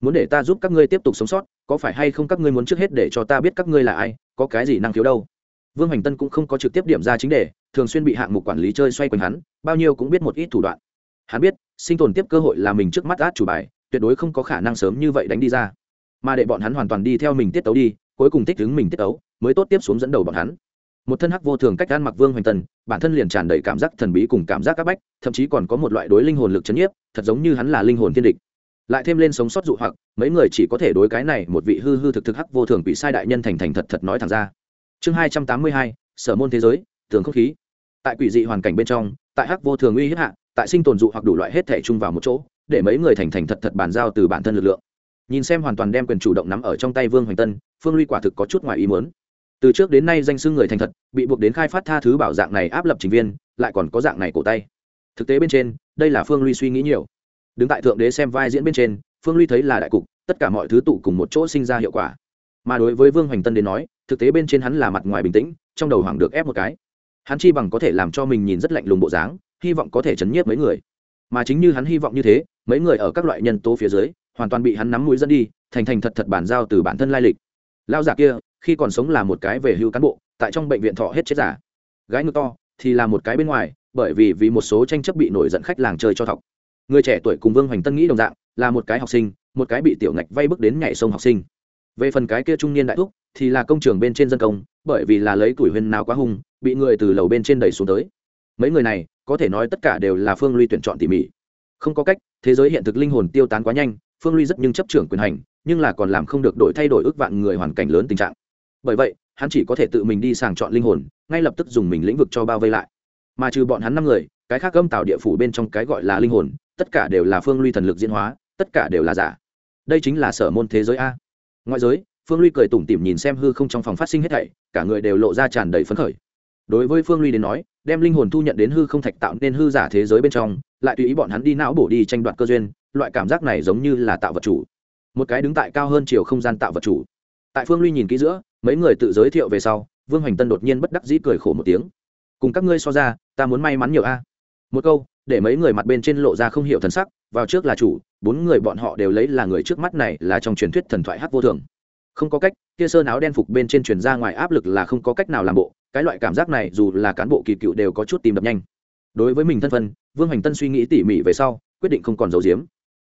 A: muốn để ta giúp các ngươi tiếp tục sống sót có phải hay không các ngươi muốn trước hết để cho ta biết các ngươi là ai có cái gì năng khiếu đâu? Vương hoành tân cũng không có trực tiếp điểm ra chính đề thường xuyên bị hạng mục quản lý chơi xoay quanh hắn bao nhiêu cũng biết một ít thủ đoạn. Hắn biết sinh tồn tiếp cơ hội là mình trước mắt át chủ bài tuyệt đối không có khả năng sớm như vậy đánh đi ra. Mà để bọn hắn hoàn toàn đi theo mình tiết tấu đi cuối cùng thích ứng mình tiết tấu mới tốt tiếp xuống dẫn đầu bọn hắn. Một thân hắc vô thường cách ăn mặc vương hoành Tần, bản thân liền tràn đầy cảm giác thần bí cùng cảm giác áp bách thậm chí còn có một loại đối linh hồn lực chấn nhiếp thật giống như hắn là linh hồn thiên địch lại thêm lên sống sót dụ hoặc, mấy người chỉ có thể đối cái này một vị hư hư thực thực hắc vô thường bị sai đại nhân thành thành thật thật nói thẳng ra. Chương hai trăm tám mươi hai, sở môn thế giới, tường không khí. Tại quỷ dị hoàn cảnh bên trong, tại hắc vô thường uy hiếp hạ, tại sinh tồn dụ hoặc đủ loại hết thể chung vào một chỗ, để mấy người thành thành thật thật bàn giao từ bản thân lực lượng. Nhìn xem hoàn toàn đem quyền chủ động nắm ở trong tay vương hoành tân, phương ly quả thực có chút ngoài ý muốn. Từ trước đến nay danh sư người thành thật, bị buộc đến khai phát tha thứ bảo dạng này áp lập trình viên, lại còn có dạng này cổ tay. Thực tế bên trên, đây là phương ly suy nghĩ nhiều đứng tại thượng đế xem vai diễn bên trên, phương ly thấy là đại cục, tất cả mọi thứ tụ cùng một chỗ sinh ra hiệu quả. Mà đối với vương hoành tân đến nói, thực tế bên trên hắn là mặt ngoài bình tĩnh, trong đầu hoàng được ép một cái. Hắn chi bằng có thể làm cho mình nhìn rất lạnh lùng bộ dáng, hy vọng có thể chấn nhiếp mấy người. Mà chính như hắn hy vọng như thế, mấy người ở các loại nhân tố phía dưới, hoàn toàn bị hắn nắm mũi dẫn đi, thành thành thật thật bản giao từ bản thân lai lịch. Lao giả kia, khi còn sống là một cái về hưu cán bộ, tại trong bệnh viện thọ hết chết giả gái ngựa to thì là một cái bên ngoài, bởi vì vì một số tranh chấp bị nổi giận khách làng chơi cho thọc người trẻ tuổi cùng vương hoành tân nghĩ đồng dạng, là một cái học sinh, một cái bị tiểu ngạch vay bước đến nhảy sông học sinh. Về phần cái kia trung niên đại thúc, thì là công trường bên trên dân công, bởi vì là lấy tuổi huyên nào quá hung, bị người từ lầu bên trên đẩy xuống tới. Mấy người này, có thể nói tất cả đều là phương ly tuyển chọn tỉ mỉ. Không có cách, thế giới hiện thực linh hồn tiêu tán quá nhanh, phương ly rất nhưng chấp trưởng quyền hành, nhưng là còn làm không được đổi thay đổi ước vạn người hoàn cảnh lớn tình trạng. Bởi vậy, hắn chỉ có thể tự mình đi sàng chọn linh hồn, ngay lập tức dùng mình lĩnh vực cho bao vây lại. Mà trừ bọn hắn năm người cái khác âm tạo địa phủ bên trong cái gọi là linh hồn, tất cả đều là phương ly thần lực diễn hóa, tất cả đều là giả. Đây chính là sở môn thế giới a. Ngoại giới, phương ly cười tủm tỉm nhìn xem hư không trong phòng phát sinh hết thảy, cả người đều lộ ra tràn đầy phấn khởi. Đối với phương ly đến nói, đem linh hồn thu nhận đến hư không thạch tạo nên hư giả thế giới bên trong, lại tùy ý bọn hắn đi não bổ đi tranh đoạt cơ duyên, loại cảm giác này giống như là tạo vật chủ. Một cái đứng tại cao hơn chiều không gian tạo vật chủ. Tại phương ly nhìn kỹ giữa, mấy người tự giới thiệu về sau, vương hoành tân đột nhiên bất đắc dĩ cười khổ một tiếng. Cùng các ngươi so ra, ta muốn may mắn nhiều a một câu, để mấy người mặt bên trên lộ ra không hiểu thần sắc, vào trước là chủ, bốn người bọn họ đều lấy là người trước mắt này là trong truyền thuyết thần thoại hát vô thường. Không có cách, kia sơn áo đen phục bên trên truyền ra ngoài áp lực là không có cách nào làm bộ, cái loại cảm giác này dù là cán bộ kỳ cựu đều có chút tìm đập nhanh. Đối với mình thân phân vương hoành tân suy nghĩ tỉ mỉ về sau, quyết định không còn giấu giếm.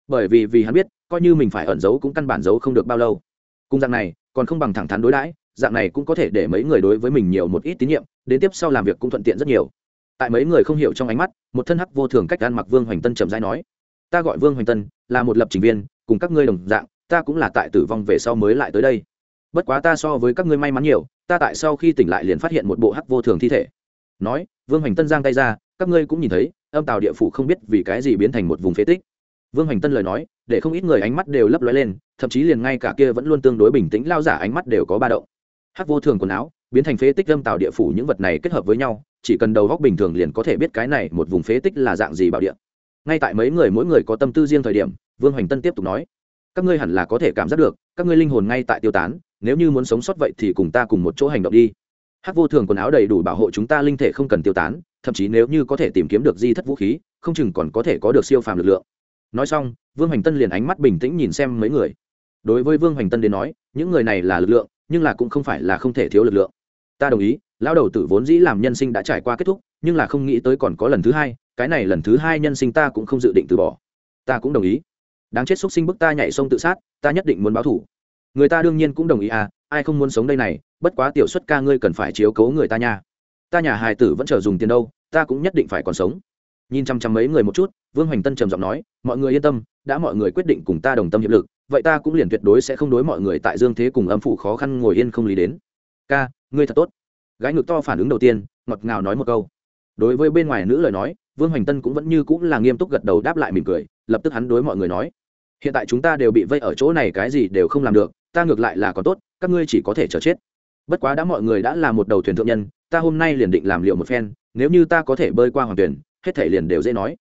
A: Bởi vì vì hắn biết, coi như mình phải ẩn giấu cũng căn bản giấu không được bao lâu. Cung dạng này, còn không bằng thẳng thắn đối đãi, dạng này cũng có thể để mấy người đối với mình nhiều một ít tín nhiệm, đến tiếp sau làm việc cũng thuận tiện rất nhiều tại mấy người không hiểu trong ánh mắt, một thân hắc vô thường cách ăn mặc vương hoành tân trầm dai nói, ta gọi vương hoành tân, là một lập trình viên, cùng các ngươi đồng dạng, ta cũng là tại tử vong về sau mới lại tới đây. Bất quá ta so với các ngươi may mắn nhiều, ta tại sau khi tỉnh lại liền phát hiện một bộ hắc vô thường thi thể. Nói, vương hoành tân giang tay ra, các ngươi cũng nhìn thấy, âm tàu địa phủ không biết vì cái gì biến thành một vùng phế tích. Vương hoành tân lời nói, để không ít người ánh mắt đều lấp lóe lên, thậm chí liền ngay cả kia vẫn luôn tương đối bình tĩnh lao giả ánh mắt đều có ba động. Hắc vô thường quần áo, biến thành phế tích âm tàu địa phủ những vật này kết hợp với nhau chỉ cần đầu góc bình thường liền có thể biết cái này một vùng phế tích là dạng gì bảo địa. Ngay tại mấy người mỗi người có tâm tư riêng thời điểm, vương hoành tân tiếp tục nói, các ngươi hẳn là có thể cảm giác được, các ngươi linh hồn ngay tại tiêu tán, nếu như muốn sống sót vậy thì cùng ta cùng một chỗ hành động đi. Hát vô thường quần áo đầy đủ bảo hộ chúng ta linh thể không cần tiêu tán, thậm chí nếu như có thể tìm kiếm được di thất vũ khí, không chừng còn có thể có được siêu phàm lực lượng. Nói xong, vương hoành tân liền ánh mắt bình tĩnh nhìn xem mấy người. Đối với vương hoành tân đến nói, những người này là lực lượng, nhưng là cũng không phải là không thể thiếu lực lượng. Ta đồng ý lão đầu tử vốn dĩ làm nhân sinh đã trải qua kết thúc, nhưng là không nghĩ tới còn có lần thứ hai, cái này lần thứ hai nhân sinh ta cũng không dự định từ bỏ. Ta cũng đồng ý. Đáng chết xúc sinh bức ta nhảy sông tự sát, ta nhất định muốn báo thủ. Người ta đương nhiên cũng đồng ý à ai không muốn sống đây này, bất quá tiểu xuất ca ngươi cần phải chiếu cố người ta nha. Ta nhà hài tử vẫn chờ dùng tiền đâu, ta cũng nhất định phải còn sống. Nhìn chăm chăm mấy người một chút, vương hoành tân trầm giọng nói, mọi người yên tâm, đã mọi người quyết định cùng ta đồng tâm hiệp lực, vậy ta cũng liền tuyệt đối sẽ không đối mọi người tại dương thế cùng âm phụ khó khăn ngồi yên không lý đến. Ca, ngươi thật tốt gái ngực to phản ứng đầu tiên, ngọt ngào nói một câu. Đối với bên ngoài nữ lời nói, vương hoành tân cũng vẫn như cũng là nghiêm túc gật đầu đáp lại mỉm cười, lập tức hắn đối mọi người nói, hiện tại chúng ta đều bị vây ở chỗ này cái gì đều không làm được, ta ngược lại là còn tốt, các ngươi chỉ có thể chờ chết. Bất quá đã mọi người đã là một đầu thuyền thượng nhân, ta hôm nay liền định làm liệu một phen, nếu như ta có thể bơi qua hoàng tuyển, hết thể liền đều dễ nói.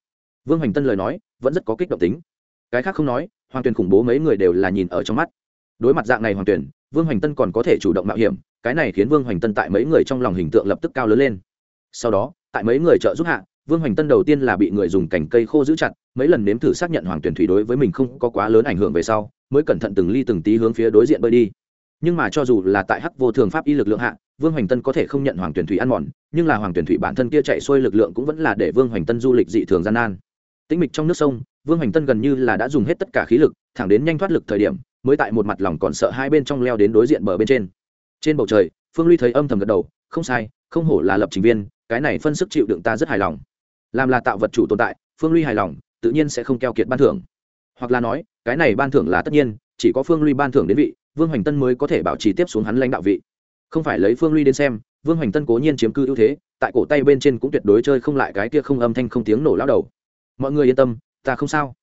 A: Vương hoành tân lời nói, vẫn rất có kích động tính. Cái khác không nói, hoàng tuyển khủng bố mấy người đều là nhìn ở trong mắt. Đối mặt dạng này hoàng tuyển, vương hoành tân còn có thể chủ động mạo hiểm cái này khiến vương hoành tân tại mấy người trong lòng hình tượng lập tức cao lớn lên. Sau đó, tại mấy người trợ giúp hạ, vương hoành tân đầu tiên là bị người dùng cành cây khô giữ chặt, mấy lần nếm thử xác nhận hoàng tuyển thủy đối với mình không có quá lớn ảnh hưởng về sau, mới cẩn thận từng ly từng tí hướng phía đối diện bơi đi. Nhưng mà cho dù là tại hắc vô thường pháp y lực lượng hạ, vương hoành tân có thể không nhận hoàng tuyển thủy ăn mòn, nhưng là hoàng tuyển thủy bản thân kia chạy xuôi lực lượng cũng vẫn là để vương hoành tân du lịch dị thường gian nan. Tĩnh mịch trong nước sông, vương hoành tân gần như là đã dùng hết tất cả khí lực, thẳng đến nhanh thoát lực thời điểm, mới tại một mặt lòng còn sợ hai bên trong leo đến đối diện bờ bên trên trên bầu trời, phương ly thấy âm thầm gật đầu, không sai, không hổ là lập trình viên, cái này phân sức chịu đựng ta rất hài lòng. Làm là tạo vật chủ tồn tại, phương ly hài lòng, tự nhiên sẽ không keo kiệt ban thưởng. Hoặc là nói, cái này ban thưởng là tất nhiên, chỉ có phương ly ban thưởng đến vị, vương hoành tân mới có thể bảo trì tiếp xuống hắn lãnh đạo vị. Không phải lấy phương ly đến xem, vương hoành tân cố nhiên chiếm cư ưu thế, tại cổ tay bên trên cũng tuyệt đối chơi không lại cái kia không âm thanh không tiếng nổ lao đầu. Mọi người yên tâm, ta không sao.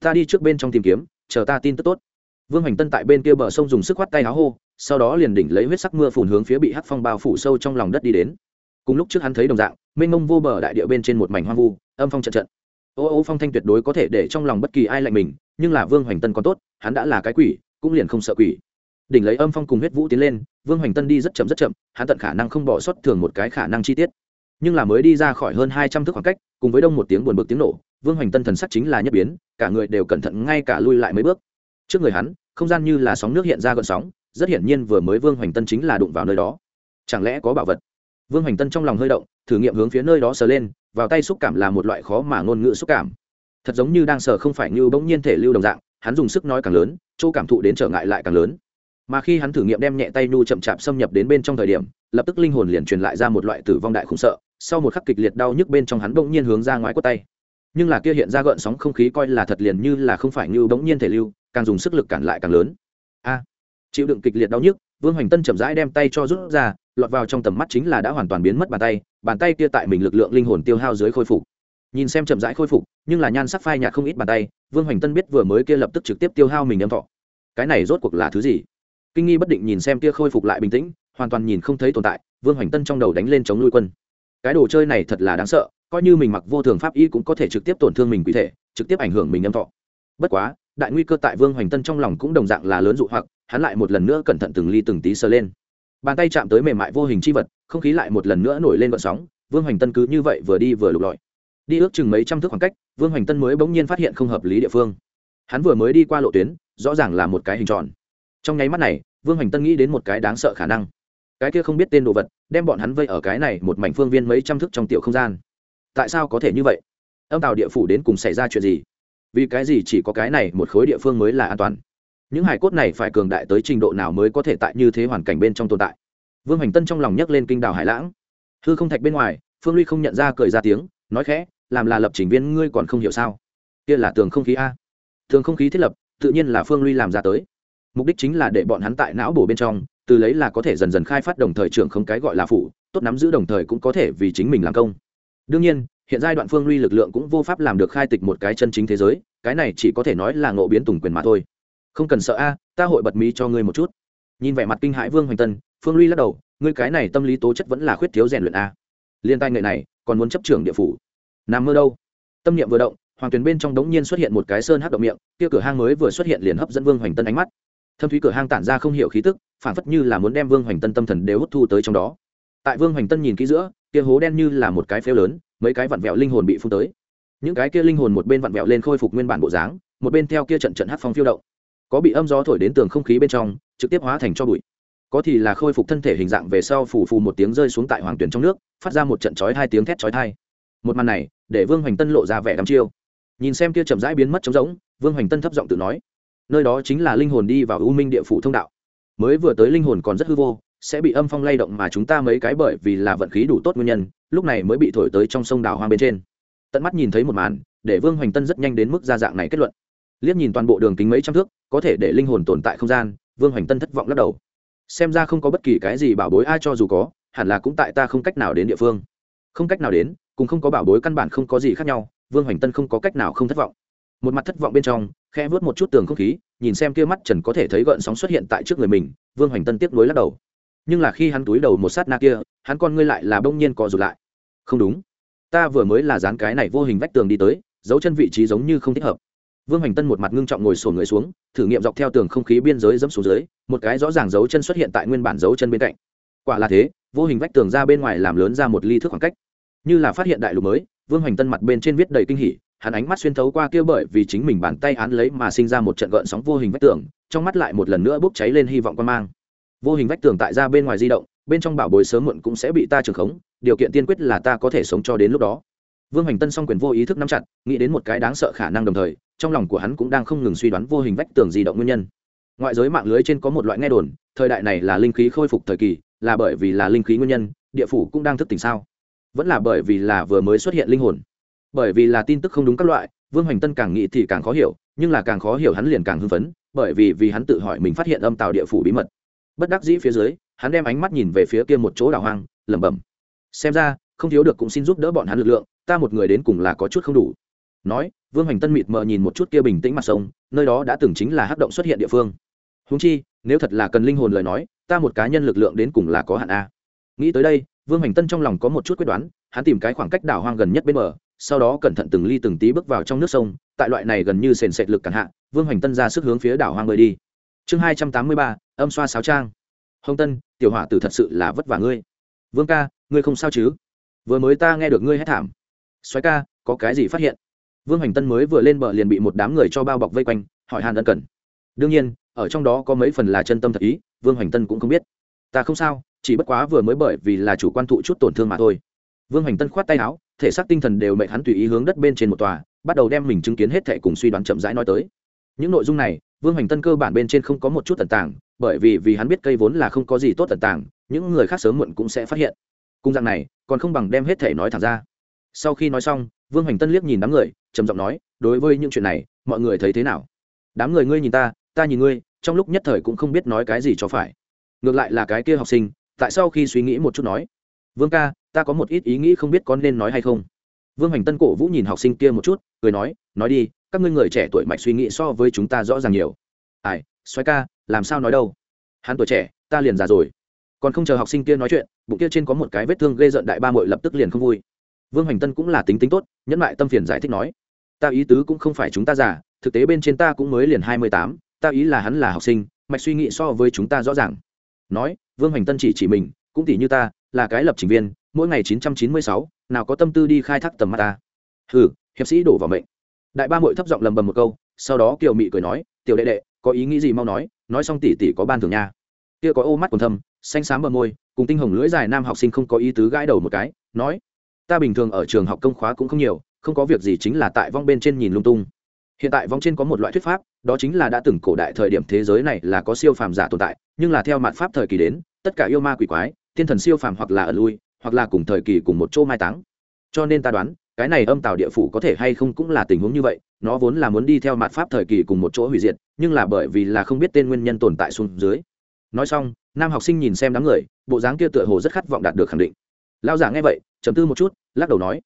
A: Ta đi trước bên trong tìm kiếm, chờ ta tin tức tốt. Vương hoành tân tại bên kia bờ sông dùng sức khoát tay áo hô sau đó liền đỉnh lấy huyết sắc mưa phùn hướng phía bị hắc phong bao phủ sâu trong lòng đất đi đến. Cùng lúc trước hắn thấy đồng dạng, mênh mông vô bờ đại địa bên trên một mảnh hoang vu, âm phong trận trận. Ô ô phong thanh tuyệt đối có thể để trong lòng bất kỳ ai lạnh mình, nhưng là vương hoành tân còn tốt, hắn đã là cái quỷ, cũng liền không sợ quỷ. Đỉnh lấy âm phong cùng huyết vũ tiến lên, vương hoành tân đi rất chậm rất chậm, hắn tận khả năng không bỏ sót thường một cái khả năng chi tiết. Nhưng là mới đi ra khỏi hơn hai trăm thước khoảng cách, cùng với đông một tiếng buồn bực tiếng nổ, vương hoành tân thần sắc chính là nhất biến, cả người đều cẩn thận ngay cả lui lại mấy bước. Trước người hắn, không gian như là sóng nước hiện ra gợn sóng rất hiển nhiên vừa mới vương hoành tân chính là đụng vào nơi đó. Chẳng lẽ có bảo vật? Vương hoành tân trong lòng hơi động, thử nghiệm hướng phía nơi đó sờ lên, vào tay xúc cảm là một loại khó mà ngôn ngữ xúc cảm. Thật giống như đang sờ không phải như bỗng nhiên thể lưu đồng dạng, hắn dùng sức nói càng lớn, chỗ cảm thụ đến trở ngại lại càng lớn. Mà khi hắn thử nghiệm đem nhẹ tay nu chậm chạp xâm nhập đến bên trong thời điểm, lập tức linh hồn liền truyền lại ra một loại tử vong đại khủng sợ, sau một khắc kịch liệt đau nhức bên trong hắn bỗng nhiên hướng ra ngoài quất tay. Nhưng là kia hiện ra gợn sóng không khí coi là thật liền như là không phải như bỗng nhiên thể lưu, càng dùng sức lực cản lại càng lớn chịu đựng kịch liệt đau nhức, vương hoành tân chậm rãi đem tay cho rút ra, lọt vào trong tầm mắt chính là đã hoàn toàn biến mất bàn tay bàn tay kia tại mình lực lượng linh hồn tiêu hao dưới khôi phục. Nhìn xem chậm rãi khôi phục, nhưng là nhan sắc phai nhạt không ít bàn tay, vương hoành tân biết vừa mới kia lập tức trực tiếp tiêu hao mình âm thọ. Cái này rốt cuộc là thứ gì? Kinh nghi bất định nhìn xem kia khôi phục lại bình tĩnh, hoàn toàn nhìn không thấy tồn tại, vương hoành tân trong đầu đánh lên chống nuôi quân. Cái đồ chơi này thật là đáng sợ, coi như mình mặc vô thường pháp y cũng có thể trực tiếp tổn thương mình quỷ thể, trực tiếp ảnh hưởng mình âm thọ. Bất quá, đại nguy cơ tại vương hoành tân trong lòng cũng đồng dạng là lớn dụ hoặc hắn lại một lần nữa cẩn thận từng ly từng tí sờ lên. Bàn tay chạm tới mềm mại vô hình c h i vật, không khí lại một lần nữa nổi lên vận sóng, vương hoành tân cứ như vậy vừa đi vừa lục lọi. Đi ước chừng mấy trăm thước khoảng cách, vương hoành tân mới bỗng nhiên phát hiện không hợp lý địa phương. Hắn vừa mới đi qua lộ tuyến, rõ ràng là một cái hình tròn. Trong nháy mắt này, vương hoành tân nghĩ đến một cái đáng sợ khả năng. Cái kia không biết tên đồ vật, đem bọn hắn vây ở cái này một mảnh phương viên mấy trăm thước trong tiểu không gian. Tại sao có thể như vậy? Âm tàu địa phủ đến cùng xảy ra chuyện gì? Vì cái gì chỉ có cái này một khối địa phương mới là an toàn? Những hải cốt này phải cường đại tới trình độ nào mới có thể tại như thế hoàn cảnh bên trong tồn tại? Vương hành tân trong lòng nhấc lên kinh đảo hải lãng. Hư không thạch bên ngoài phương ly không nhận ra cười ra tiếng nói khẽ làm là lập trình viên ngươi còn không hiểu sao? Kia là tường không khí a. Tường không khí thiết lập tự nhiên là phương ly làm ra tới. Mục đích chính là để bọn hắn tại não bổ bên trong từ lấy là có thể dần dần khai phát đồng thời trưởng không cái gọi là phụ, tốt nắm giữ đồng thời cũng có thể vì chính mình làm công. Đương nhiên hiện giai đoạn phương ly lực lượng cũng vô pháp làm được khai tịch một cái chân chính thế giới cái này chỉ có thể nói là ngộ biến tùng quyền mà thôi không cần sợ a, ta hội bật mí cho ngươi một chút. Nhìn vẻ mặt kinh hãi vương hoành tân, phương ly lắc đầu, ngươi cái này tâm lý tố chất vẫn là khuyết thiếu rèn luyện a. Liên tay nghệ này, còn muốn chấp trưởng địa phủ. Nằm mơ đâu? Tâm niệm vừa động, hoàng tuyền bên trong đống nhiên xuất hiện một cái sơn hắc động miệng, kia cửa hang mới vừa xuất hiện liền hấp dẫn vương hoành tân ánh mắt. Thâm thúy cửa hang tản ra không hiểu khí tức, phản phất như là muốn đem vương hoành tân tâm thần đều hút thu tới trong đó. Tại vương hoành tân nhìn kỹ giữa, kia hố đen như là một cái phếu lớn, mấy cái vặn vẹo linh hồn bị phun tới. Những cái kia linh hồn một bên vặn vẹo lên khôi phục nguyên bản bộ dáng, một bên theo kia trận trận hát phong phiêu động có bị âm gió thổi đến tường không khí bên trong, trực tiếp hóa thành cho bụi. Có thì là khôi phục thân thể hình dạng về sau phủ phù một tiếng rơi xuống tại hoàng tuyển trong nước, phát ra một trận chói hai tiếng thét chói thai một màn này, để vương hoành tân lộ ra vẻ đắm chiêu. Nhìn xem kia chậm rãi biến mất trống rỗng, vương hoành tân thấp giọng tự nói, nơi đó chính là linh hồn đi vào u minh địa phủ thông đạo. Mới vừa tới linh hồn còn rất hư vô, sẽ bị âm phong lay động mà chúng ta mấy cái bởi vì là vận khí đủ tốt nguyên nhân, lúc này mới bị thổi tới trong sông đào hoang bên trên. Tận mắt nhìn thấy một màn, để vương hoành tân rất nhanh đến mức ra dạng này kết luận liếc nhìn toàn bộ đường kính mấy trăm thước, có thể để linh hồn tồn tại không gian, vương hoành tân thất vọng lắc đầu. Xem ra không có bất kỳ cái gì bảo bối ai cho dù có, hẳn là cũng tại ta không cách nào đến địa phương. Không cách nào đến, cùng không có bảo bối căn bản không có gì khác nhau, vương hoành tân không có cách nào không thất vọng. Một mặt thất vọng bên trong khe vớt một chút tường không khí, nhìn xem kia mắt trần có thể thấy gợn sóng xuất hiện tại trước người mình, vương hoành tân tiếp nối lắc đầu. Nhưng là khi hắn túi đầu một sát na kia, hắn con ngươi lại là bỗng nhiên co rụt lại. Không đúng. Ta vừa mới là dán cái này vô hình vách tường đi tới, dấu chân vị trí giống như không thích hợp vương hoành tân một mặt ngưng trọng ngồi sổn người xuống, thử nghiệm dọc theo tường không khí biên giới dẫm xuống dưới, một cái rõ ràng dấu chân xuất hiện tại nguyên bản dấu chân bên cạnh. Quả là thế, vô hình vách tường ra bên ngoài làm lớn ra một ly thước khoảng cách. Như là phát hiện đại lục mới, vương hoành tân mặt bên trên viết đầy kinh hỉ, hắn ánh mắt xuyên thấu qua kia bởi vì chính mình bàn tay án lấy mà sinh ra một trận gợn sóng vô hình vách tường, trong mắt lại một lần nữa bốc cháy lên hy vọng quan mang. Vô hình vách tường tại ra bên ngoài di động, bên trong bảo bối sớm muộn cũng sẽ bị ta trường khống, điều kiện tiên quyết là ta có thể sống cho đến lúc đó. Vương hoành tân song quyền vô ý thức nắm chặt, nghĩ đến một cái đáng sợ khả năng đồng thời trong lòng của hắn cũng đang không ngừng suy đoán vô hình vách tường di động nguyên nhân. Ngoại giới mạng lưới trên có một loại nghe đồn, thời đại này là linh khí khôi phục thời kỳ, là bởi vì là linh khí nguyên nhân, địa phủ cũng đang thức tỉnh sao? Vẫn là bởi vì là vừa mới xuất hiện linh hồn. Bởi vì là tin tức không đúng các loại, vương hoành tân càng nghĩ thì càng khó hiểu, nhưng là càng khó hiểu hắn liền càng hưng phấn, bởi vì vì hắn tự hỏi mình phát hiện âm tàu địa phủ bí mật. Bất đắc dĩ phía dưới, hắn đem ánh mắt nhìn về phía kia một chỗ đảo hoang, lẩm bẩm. Xem ra, không thiếu được cũng xin giúp đỡ bọn hắn lực lượng, ta một người đến cùng là có chút không đủ nói, vương hoành tân mịt mờ nhìn một chút kia bình tĩnh mặt sông, nơi đó đã từng chính là hắc động xuất hiện địa phương. Húng chi, nếu thật là cần linh hồn lời nói, ta một cá nhân lực lượng đến cùng là có hạn a. Nghĩ tới đây, vương hoành tân trong lòng có một chút quyết đoán, hắn tìm cái khoảng cách đảo hoang gần nhất bên bờ, sau đó cẩn thận từng ly từng tí bước vào trong nước sông, tại loại này gần như sền sệt lực cản hạ, vương hoành tân ra sức hướng phía đảo hoang bơi đi. Chương hai trăm tám mươi ba, âm xoa sáo trang. Hồng tân, tiểu hỏa tử thật sự là vất vả ngươi. Vương ca, ngươi không sao chứ? Vừa mới ta nghe được ngươi hét thảm. Xoáy ca, có cái gì phát hiện? Vương hoành tân mới vừa lên bờ liền bị một đám người cho bao bọc vây quanh, hỏi hàn ân cần. Đương nhiên, ở trong đó có mấy phần là chân tâm thật ý, vương hoành tân cũng không biết. Ta không sao, chỉ bất quá vừa mới bởi vì là chủ quan thụ chút tổn thương mà thôi. Vương hoành tân khoát tay áo, thể xác tinh thần đều mệnh hắn tùy ý hướng đất bên trên một tòa, bắt đầu đem mình chứng kiến hết thệ cùng suy đoán chậm rãi nói tới. Những nội dung này, vương hoành tân cơ bản bên trên không có một chút tần tảng bởi vì vì hắn biết cây vốn là không có gì tốt tần tảng những người khác sớm muộn cũng sẽ phát hiện. Cung dạng này, còn không bằng đem hết thể nói thẳng ra. Sau khi nói xong vương hoành tân liếc nhìn đám người, trầm giọng nói, đối với những chuyện này, mọi người thấy thế nào? Đám người ngươi nhìn ta ta nhìn ngươi, trong lúc nhất thời cũng không biết nói cái gì cho phải. Ngược lại là cái kia học sinh, tại sao khi suy nghĩ một chút nói, vương ca, ta có một ít ý nghĩ không biết có nên nói hay không vương hoành tân cổ vũ nhìn học sinh kia một chút, cười nói nói đi, các ngươi người trẻ tuổi mạch suy nghĩ so với chúng ta rõ ràng nhiều. Ai xoáy ca, làm sao nói đâu? Hắn tuổi trẻ, ta liền già rồi. Còn không chờ học sinh kia nói chuyện, bụng kia trên có một cái vết thương gây rợn đại ba mội lập tức liền không vui vương hoành tân cũng là tính tính tốt, nhẫn lại tâm phiền giải thích nói, ta ý tứ cũng không phải chúng ta già, thực tế bên trên ta cũng mới liền hai mươi tám, ta ý là hắn là học sinh, mạch suy nghĩ so với chúng ta rõ ràng. Nói, vương hoành tân chỉ chỉ mình, cũng tỉ như ta, là cái lập trình viên, mỗi ngày chín trăm chín mươi sáu, nào có tâm tư đi khai thác tầm mắt ta? Hừ, hiệp sĩ đổ vào mệnh. Đại ba mội thấp giọng lầm bầm một câu, sau đó kiều mị cười nói, tiểu đệ đệ, có ý nghĩ gì mau nói nói xong tỉ tỉ có ban thường nha. Kia có ô mắt còn thâm, xanh xám bờ môi, cùng tinh hồng lưỡi dài nam học sinh không có ý tứ gãi đầu một cái, nói ta bình thường ở trường học công khóa cũng không nhiều, không có việc gì chính là tại vong bên trên nhìn lung tung. Hiện tại vong trên có một loại thuyết pháp, đó chính là đã từng cổ đại thời điểm thế giới này là có siêu phàm giả tồn tại, nhưng là theo mặt pháp thời kỳ đến, tất cả yêu ma quỷ quái, thiên thần siêu phàm hoặc là ở lui, hoặc là cùng thời kỳ cùng một chỗ mai táng. Cho nên ta đoán, cái này âm tào địa phủ có thể hay không cũng là tình huống như vậy, nó vốn là muốn đi theo mặt pháp thời kỳ cùng một chỗ hủy diệt, nhưng là bởi vì là không biết tên nguyên nhân tồn tại xuống dưới. Nói xong, nam học sinh nhìn xem đám người, bộ dáng kia tựa hồ rất khát vọng đạt được khẳng định. Lao giả nghe vậy chấm tư một chút, lắc đầu nói,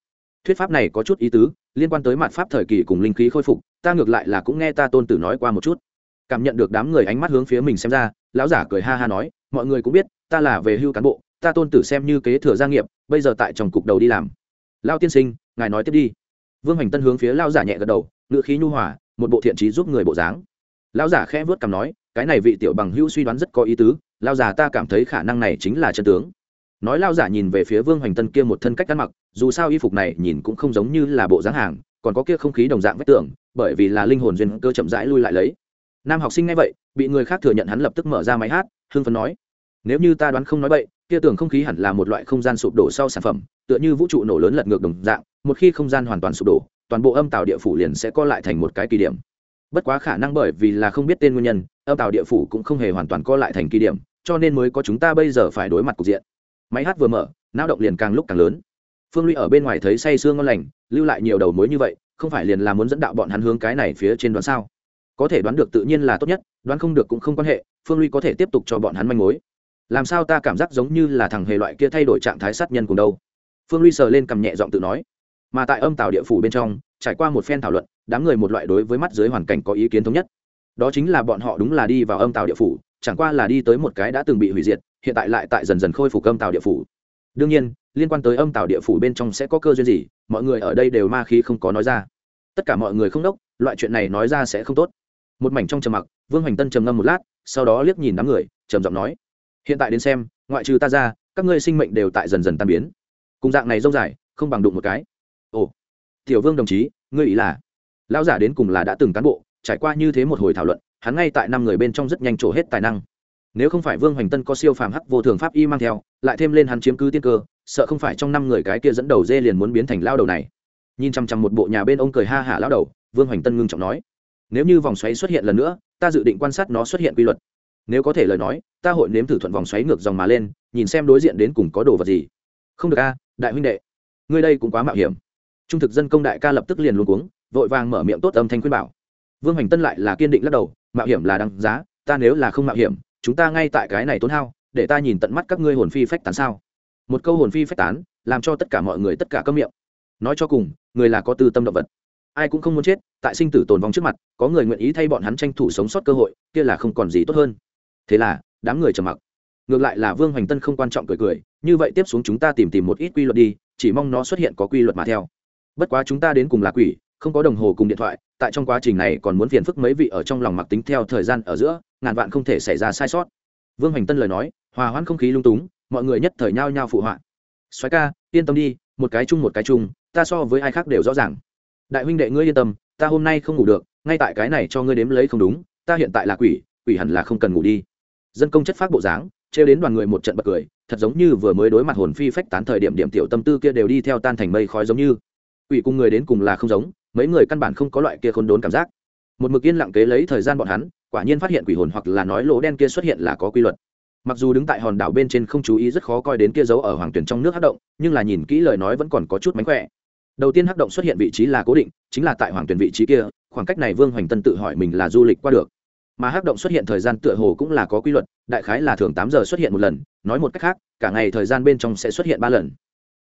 A: thuyết pháp này có chút ý tứ, liên quan tới mặt pháp thời kỳ cùng linh khí khôi phục, ta ngược lại là cũng nghe ta tôn tử nói qua một chút. Cảm nhận được đám người ánh mắt hướng phía mình xem ra, lão giả cười ha ha nói, mọi người cũng biết, ta là về hưu cán bộ, ta tôn tử xem như kế thừa gia nghiệp, bây giờ tại trong cục đầu đi làm. Lao tiên sinh, ngài nói tiếp đi. Vương hoành tân hướng phía lao giả nhẹ gật đầu ngự khí nhu hòa, một bộ thiện trí giúp người bộ dáng. Lao giả khẽ vớt cằm nói, cái này vị tiểu bằng hưu suy đoán rất có ý tứ lao giả ta cảm thấy khả năng này chính là chân tướng nói lao giả nhìn về phía vương hoành tân kia một thân cách ăn mặc, dù sao y phục này nhìn cũng không giống như là bộ dáng hàng, còn có kia không khí đồng dạng vách tường, bởi vì là linh hồn duyên cơ chậm rãi lui lại lấy. Nam học sinh ngay vậy, bị người khác thừa nhận hắn lập tức mở ra máy hát hương phấn nói, nếu như ta đoán không nói bậy, kia tưởng không khí hẳn là một loại không gian sụp đổ sau sản phẩm, tựa như vũ trụ nổ lớn lật ngược đồng dạng, một khi không gian hoàn toàn sụp đổ, toàn bộ âm tạo địa phủ liền sẽ co lại thành một cái kỳ điểm. Bất quá khả năng bởi vì là không biết tên nguyên nhân, âm tạo địa phủ cũng không hề hoàn toàn co lại thành kỳ điểm, cho nên mới có chúng ta bây giờ phải đối mặt cục diện máy hát vừa mở não động liền càng lúc càng lớn. Phương ly ở bên ngoài thấy say sương ngon lành, lưu lại nhiều đầu mối như vậy, không phải liền là muốn dẫn đạo bọn hắn hướng cái này phía trên đoán sao? Có thể đoán được tự nhiên là tốt nhất, đoán không được cũng không quan hệ, phương ly có thể tiếp tục cho bọn hắn manh mối. Làm sao ta cảm giác giống như là thằng hề loại kia thay đổi trạng thái sát nhân cùng đâu? Phương ly sờ lên cầm nhẹ giọng tự nói. Mà tại âm tàu địa phủ bên trong, trải qua một phen thảo luận, đám người một loại đối với mắt dưới hoàn cảnh có ý kiến thống nhất. Đó chính là bọn họ đúng là đi vào âm tàu địa phủ chẳng qua là đi tới một cái đã từng bị hủy diệt, hiện tại lại tại dần dần khôi phục âm tàu địa phủ. Đương nhiên, liên quan tới âm tàu địa phủ bên trong sẽ có cơ duyên gì, mọi người ở đây đều ma khí không có nói ra. Tất cả mọi người không đốc, loại chuyện này nói ra sẽ không tốt. Một mảnh trong trầm mặc, vương hoành tân trầm ngâm một lát, sau đó liếc nhìn đám người, trầm giọng nói, hiện tại đến xem, ngoại trừ ta ra, các ngươi sinh mệnh đều tại dần dần tan biến. Cùng dạng này dâu dài, không bằng đụng một cái. Ồ, tiểu vương đồng chí, ngươi ý là, lão giả đến cùng là đã từng cán bộ, trải qua như thế một hồi thảo luận hắn ngay tại năm người bên trong rất nhanh trổ hết tài năng. Nếu không phải vương hoành tân có siêu phàm hắc vô thường pháp y mang theo, lại thêm lên hắn chiếm cứ tiên cơ, sợ không phải trong năm người cái kia dẫn đầu dê liền muốn biến thành lao đầu này. Nhìn chăm chăm một bộ nhà bên ông cười ha hả lao đầu, vương hoành tân ngưng trọng nói, nếu như vòng xoáy xuất hiện lần nữa, ta dự định quan sát nó xuất hiện quy luật. Nếu có thể lời nói, ta hội nếm thử thuận vòng xoáy ngược dòng mà lên, nhìn xem đối diện đến cùng có đồ vật gì. Không được a, đại huynh đệ, ngươi đây cũng quá mạo hiểm. Trung thực dân công đại ca lập tức liền luôn cuống, vội vàng mở miệng tốt âm thanh khuyên bảo. Vương hoành tân lại là kiên định lắc đầu mạo hiểm là đăng giá, ta nếu là không mạo hiểm, chúng ta ngay tại cái này tốn hao, để ta nhìn tận mắt các ngươi hồn phi phách tán sao? Một câu hồn phi phách tán, làm cho tất cả mọi người tất cả câm miệng. Nói cho cùng, người là có tư tâm động vật. Ai cũng không muốn chết, tại sinh tử tồn vong trước mặt, có người nguyện ý thay bọn hắn tranh thủ sống sót cơ hội, kia là không còn gì tốt hơn. Thế là, đám người trầm mặc. Ngược lại là vương hoành tân không quan trọng cười cười, như vậy tiếp xuống chúng ta tìm tìm một ít quy luật đi, chỉ mong nó xuất hiện có quy luật mà theo. Bất quá chúng ta đến cùng là quỷ không có đồng hồ cùng điện thoại, tại trong quá trình này còn muốn phiền phức mấy vị ở trong lòng mặc tính theo thời gian ở giữa, ngàn vạn không thể xảy ra sai sót. Vương hoành tân lời nói, hòa hoãn không khí lung túng, mọi người nhất thời nhao nhao phụ họa. Xoáy ca, yên tâm đi, một cái chung một cái chung, ta so với ai khác đều rõ ràng. Đại huynh đệ ngươi yên tâm, ta hôm nay không ngủ được, ngay tại cái này cho ngươi đếm lấy không đúng, ta hiện tại là quỷ quỷ hẳn là không cần ngủ đi. Dân công chất phát bộ dáng, trêu đến đoàn người một trận bật cười, thật giống như vừa mới đối mặt hồn phi phách tán thời điểm điểm tiểu tâm tư kia đều đi theo tan thành mây khói giống như. Quỷ cùng người đến cùng là không giống mấy người căn bản không có loại kia khôn đốn cảm giác. Một mực yên lặng kế lấy thời gian bọn hắn, quả nhiên phát hiện quỷ hồn hoặc là nói lỗ đen kia xuất hiện là có quy luật. Mặc dù đứng tại hòn đảo bên trên không chú ý rất khó coi đến kia dấu ở hoàng tuyển trong nước hắc động, nhưng là nhìn kỹ lời nói vẫn còn có chút mánh khỏe. Đầu tiên hắc động xuất hiện vị trí là cố định, chính là tại hoàng tuyển vị trí kia, khoảng cách này vương hoành tân tự hỏi mình là du lịch qua được. Mà hắc động xuất hiện thời gian tựa hồ cũng là có quy luật, đại khái là thường tám giờ xuất hiện một lần, nói một cách khác, cả ngày thời gian bên trong sẽ xuất hiện ba lần.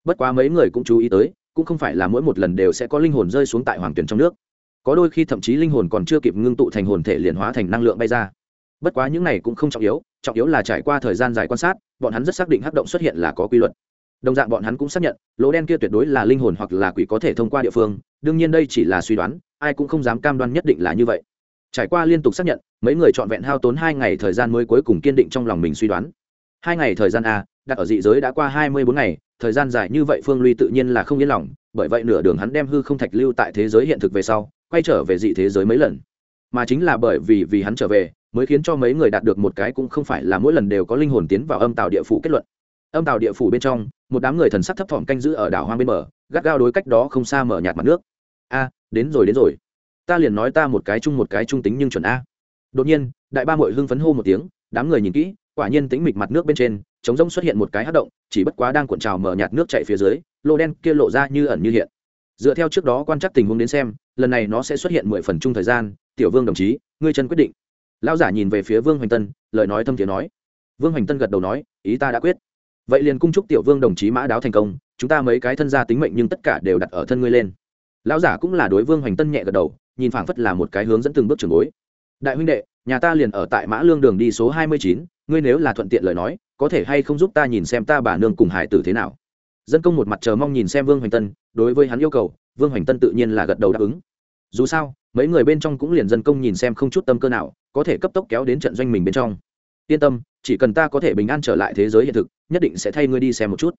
A: Bất quá mấy người cũng chú ý tới cũng không phải là mỗi một lần đều sẽ có linh hồn rơi xuống tại hoàng tuyển trong nước. Có đôi khi thậm chí linh hồn còn chưa kịp ngưng tụ thành hồn thể liền hóa thành năng lượng bay ra. Bất quá những này cũng không trọng yếu trọng yếu là trải qua thời gian dài quan sát, bọn hắn rất xác định hắc động xuất hiện là có quy luật. Đồng dạng bọn hắn cũng xác nhận, lỗ đen kia tuyệt đối là linh hồn hoặc là quỷ có thể thông qua địa phương, đương nhiên đây chỉ là suy đoán, ai cũng không dám cam đoan nhất định là như vậy. Trải qua liên tục xác nhận, mấy người trọn vẹn hao tốn hai ngày thời gian mới cuối cùng kiên định trong lòng mình suy đoán. Hai ngày thời gian a, đặt ở dị giới đã qua hai mươi bốn ngày thời gian dài như vậy phương ly tự nhiên là không yên lòng, bởi vậy nửa đường hắn đem hư không thạch lưu tại thế giới hiện thực về sau, quay trở về dị thế giới mấy lần. Mà chính là bởi vì vì hắn trở về, mới khiến cho mấy người đạt được một cái cũng không phải là mỗi lần đều có linh hồn tiến vào âm tàu địa phủ kết luận. Âm tàu địa phủ bên trong, một đám người thần sắc thấp thỏm canh giữ ở đảo hoang bên bờ, gắt gao đối cách đó không xa mở nhạt mặt nước. A, đến rồi đến rồi. Ta liền nói ta một cái chung một cái trung tính nhưng chuẩn a. Đột nhiên, đại ba mội hưng phấn hô một tiếng, đám người nhìn kỹ, quả nhiên tính mịch mặt nước bên trên trống rỗng xuất hiện một cái hát động, chỉ bất quá đang cuộn trào mở nhạt nước chạy phía dưới, lô đen kia lộ ra như ẩn như hiện. Dựa theo trước đó quan trắc tình huống đến xem, lần này nó sẽ xuất hiện mười phần chung thời gian, tiểu vương đồng chí, ngươi chân quyết định. Lão giả nhìn về phía vương hoành tân, lời nói thâm thiện nói. Vương hoành tân gật đầu nói, ý ta đã quyết. Vậy liền cung chúc tiểu vương đồng chí mã đáo thành công, chúng ta mấy cái thân gia tính mệnh nhưng tất cả đều đặt ở thân ngươi lên. Lão giả cũng là đối vương hoành tân nhẹ gật đầu, nhìn phảng phất là một cái hướng dẫn từng bước trường bối. Đại huynh đệ, nhà ta liền ở tại mã lương đường đi số hai mươi chín ngươi nếu là thuận tiện lời nói, có thể hay không giúp ta nhìn xem ta bà nương cùng hải tử thế nào? Dân công một mặt chờ mong nhìn xem vương hoành tân, đối với hắn yêu cầu, vương hoành tân tự nhiên là gật đầu đáp ứng. Dù sao, mấy người bên trong cũng liền dân công nhìn xem không chút tâm cơ nào, có thể cấp tốc kéo đến trận doanh mình bên trong. Yên tâm, chỉ cần ta có thể bình an trở lại thế giới hiện thực, nhất định sẽ thay ngươi đi xem một chút.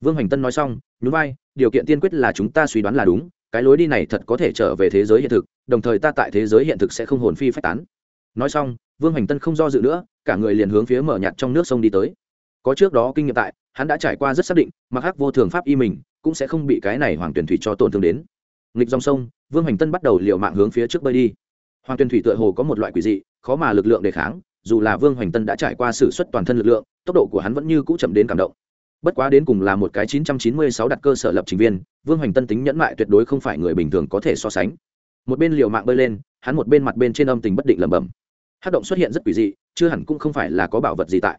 A: Vương hoành tân nói xong, nhún vai, điều kiện tiên quyết là chúng ta suy đoán là đúng, cái lối đi này thật có thể trở về thế giới hiện thực, đồng thời ta tại thế giới hiện thực sẽ không hồn phi phách tán. Nói xong vương hoành tân không do dự nữa, cả người liền hướng phía mở nhạt trong nước sông đi tới. Có trước đó kinh nghiệm tại, hắn đã trải qua rất xác định, mặc hắc vô thường pháp y mình, cũng sẽ không bị cái này hoàng tuyển thủy cho tổn thương đến. Nghịch dòng sông, vương hoành tân bắt đầu liệu mạng hướng phía trước bơi đi. Hoàng tuyển thủy tựa hồ có một loại quỷ dị, khó mà lực lượng đề kháng, dù là vương hoành tân đã trải qua sự suất toàn thân lực lượng, tốc độ của hắn vẫn như cũ chậm đến cảm động. Bất quá đến cùng là một cái 996 đặt cơ sở lập trình viên, vương hoành tân tính nhẫn mại tuyệt đối không phải người bình thường có thể so sánh. Một bên liều mạng bơi lên, hắn một bên mặt bên trên âm tình bất định lẩm bẩm hát động xuất hiện rất quỷ dị, chưa hẳn cũng không phải là có bảo vật gì tại.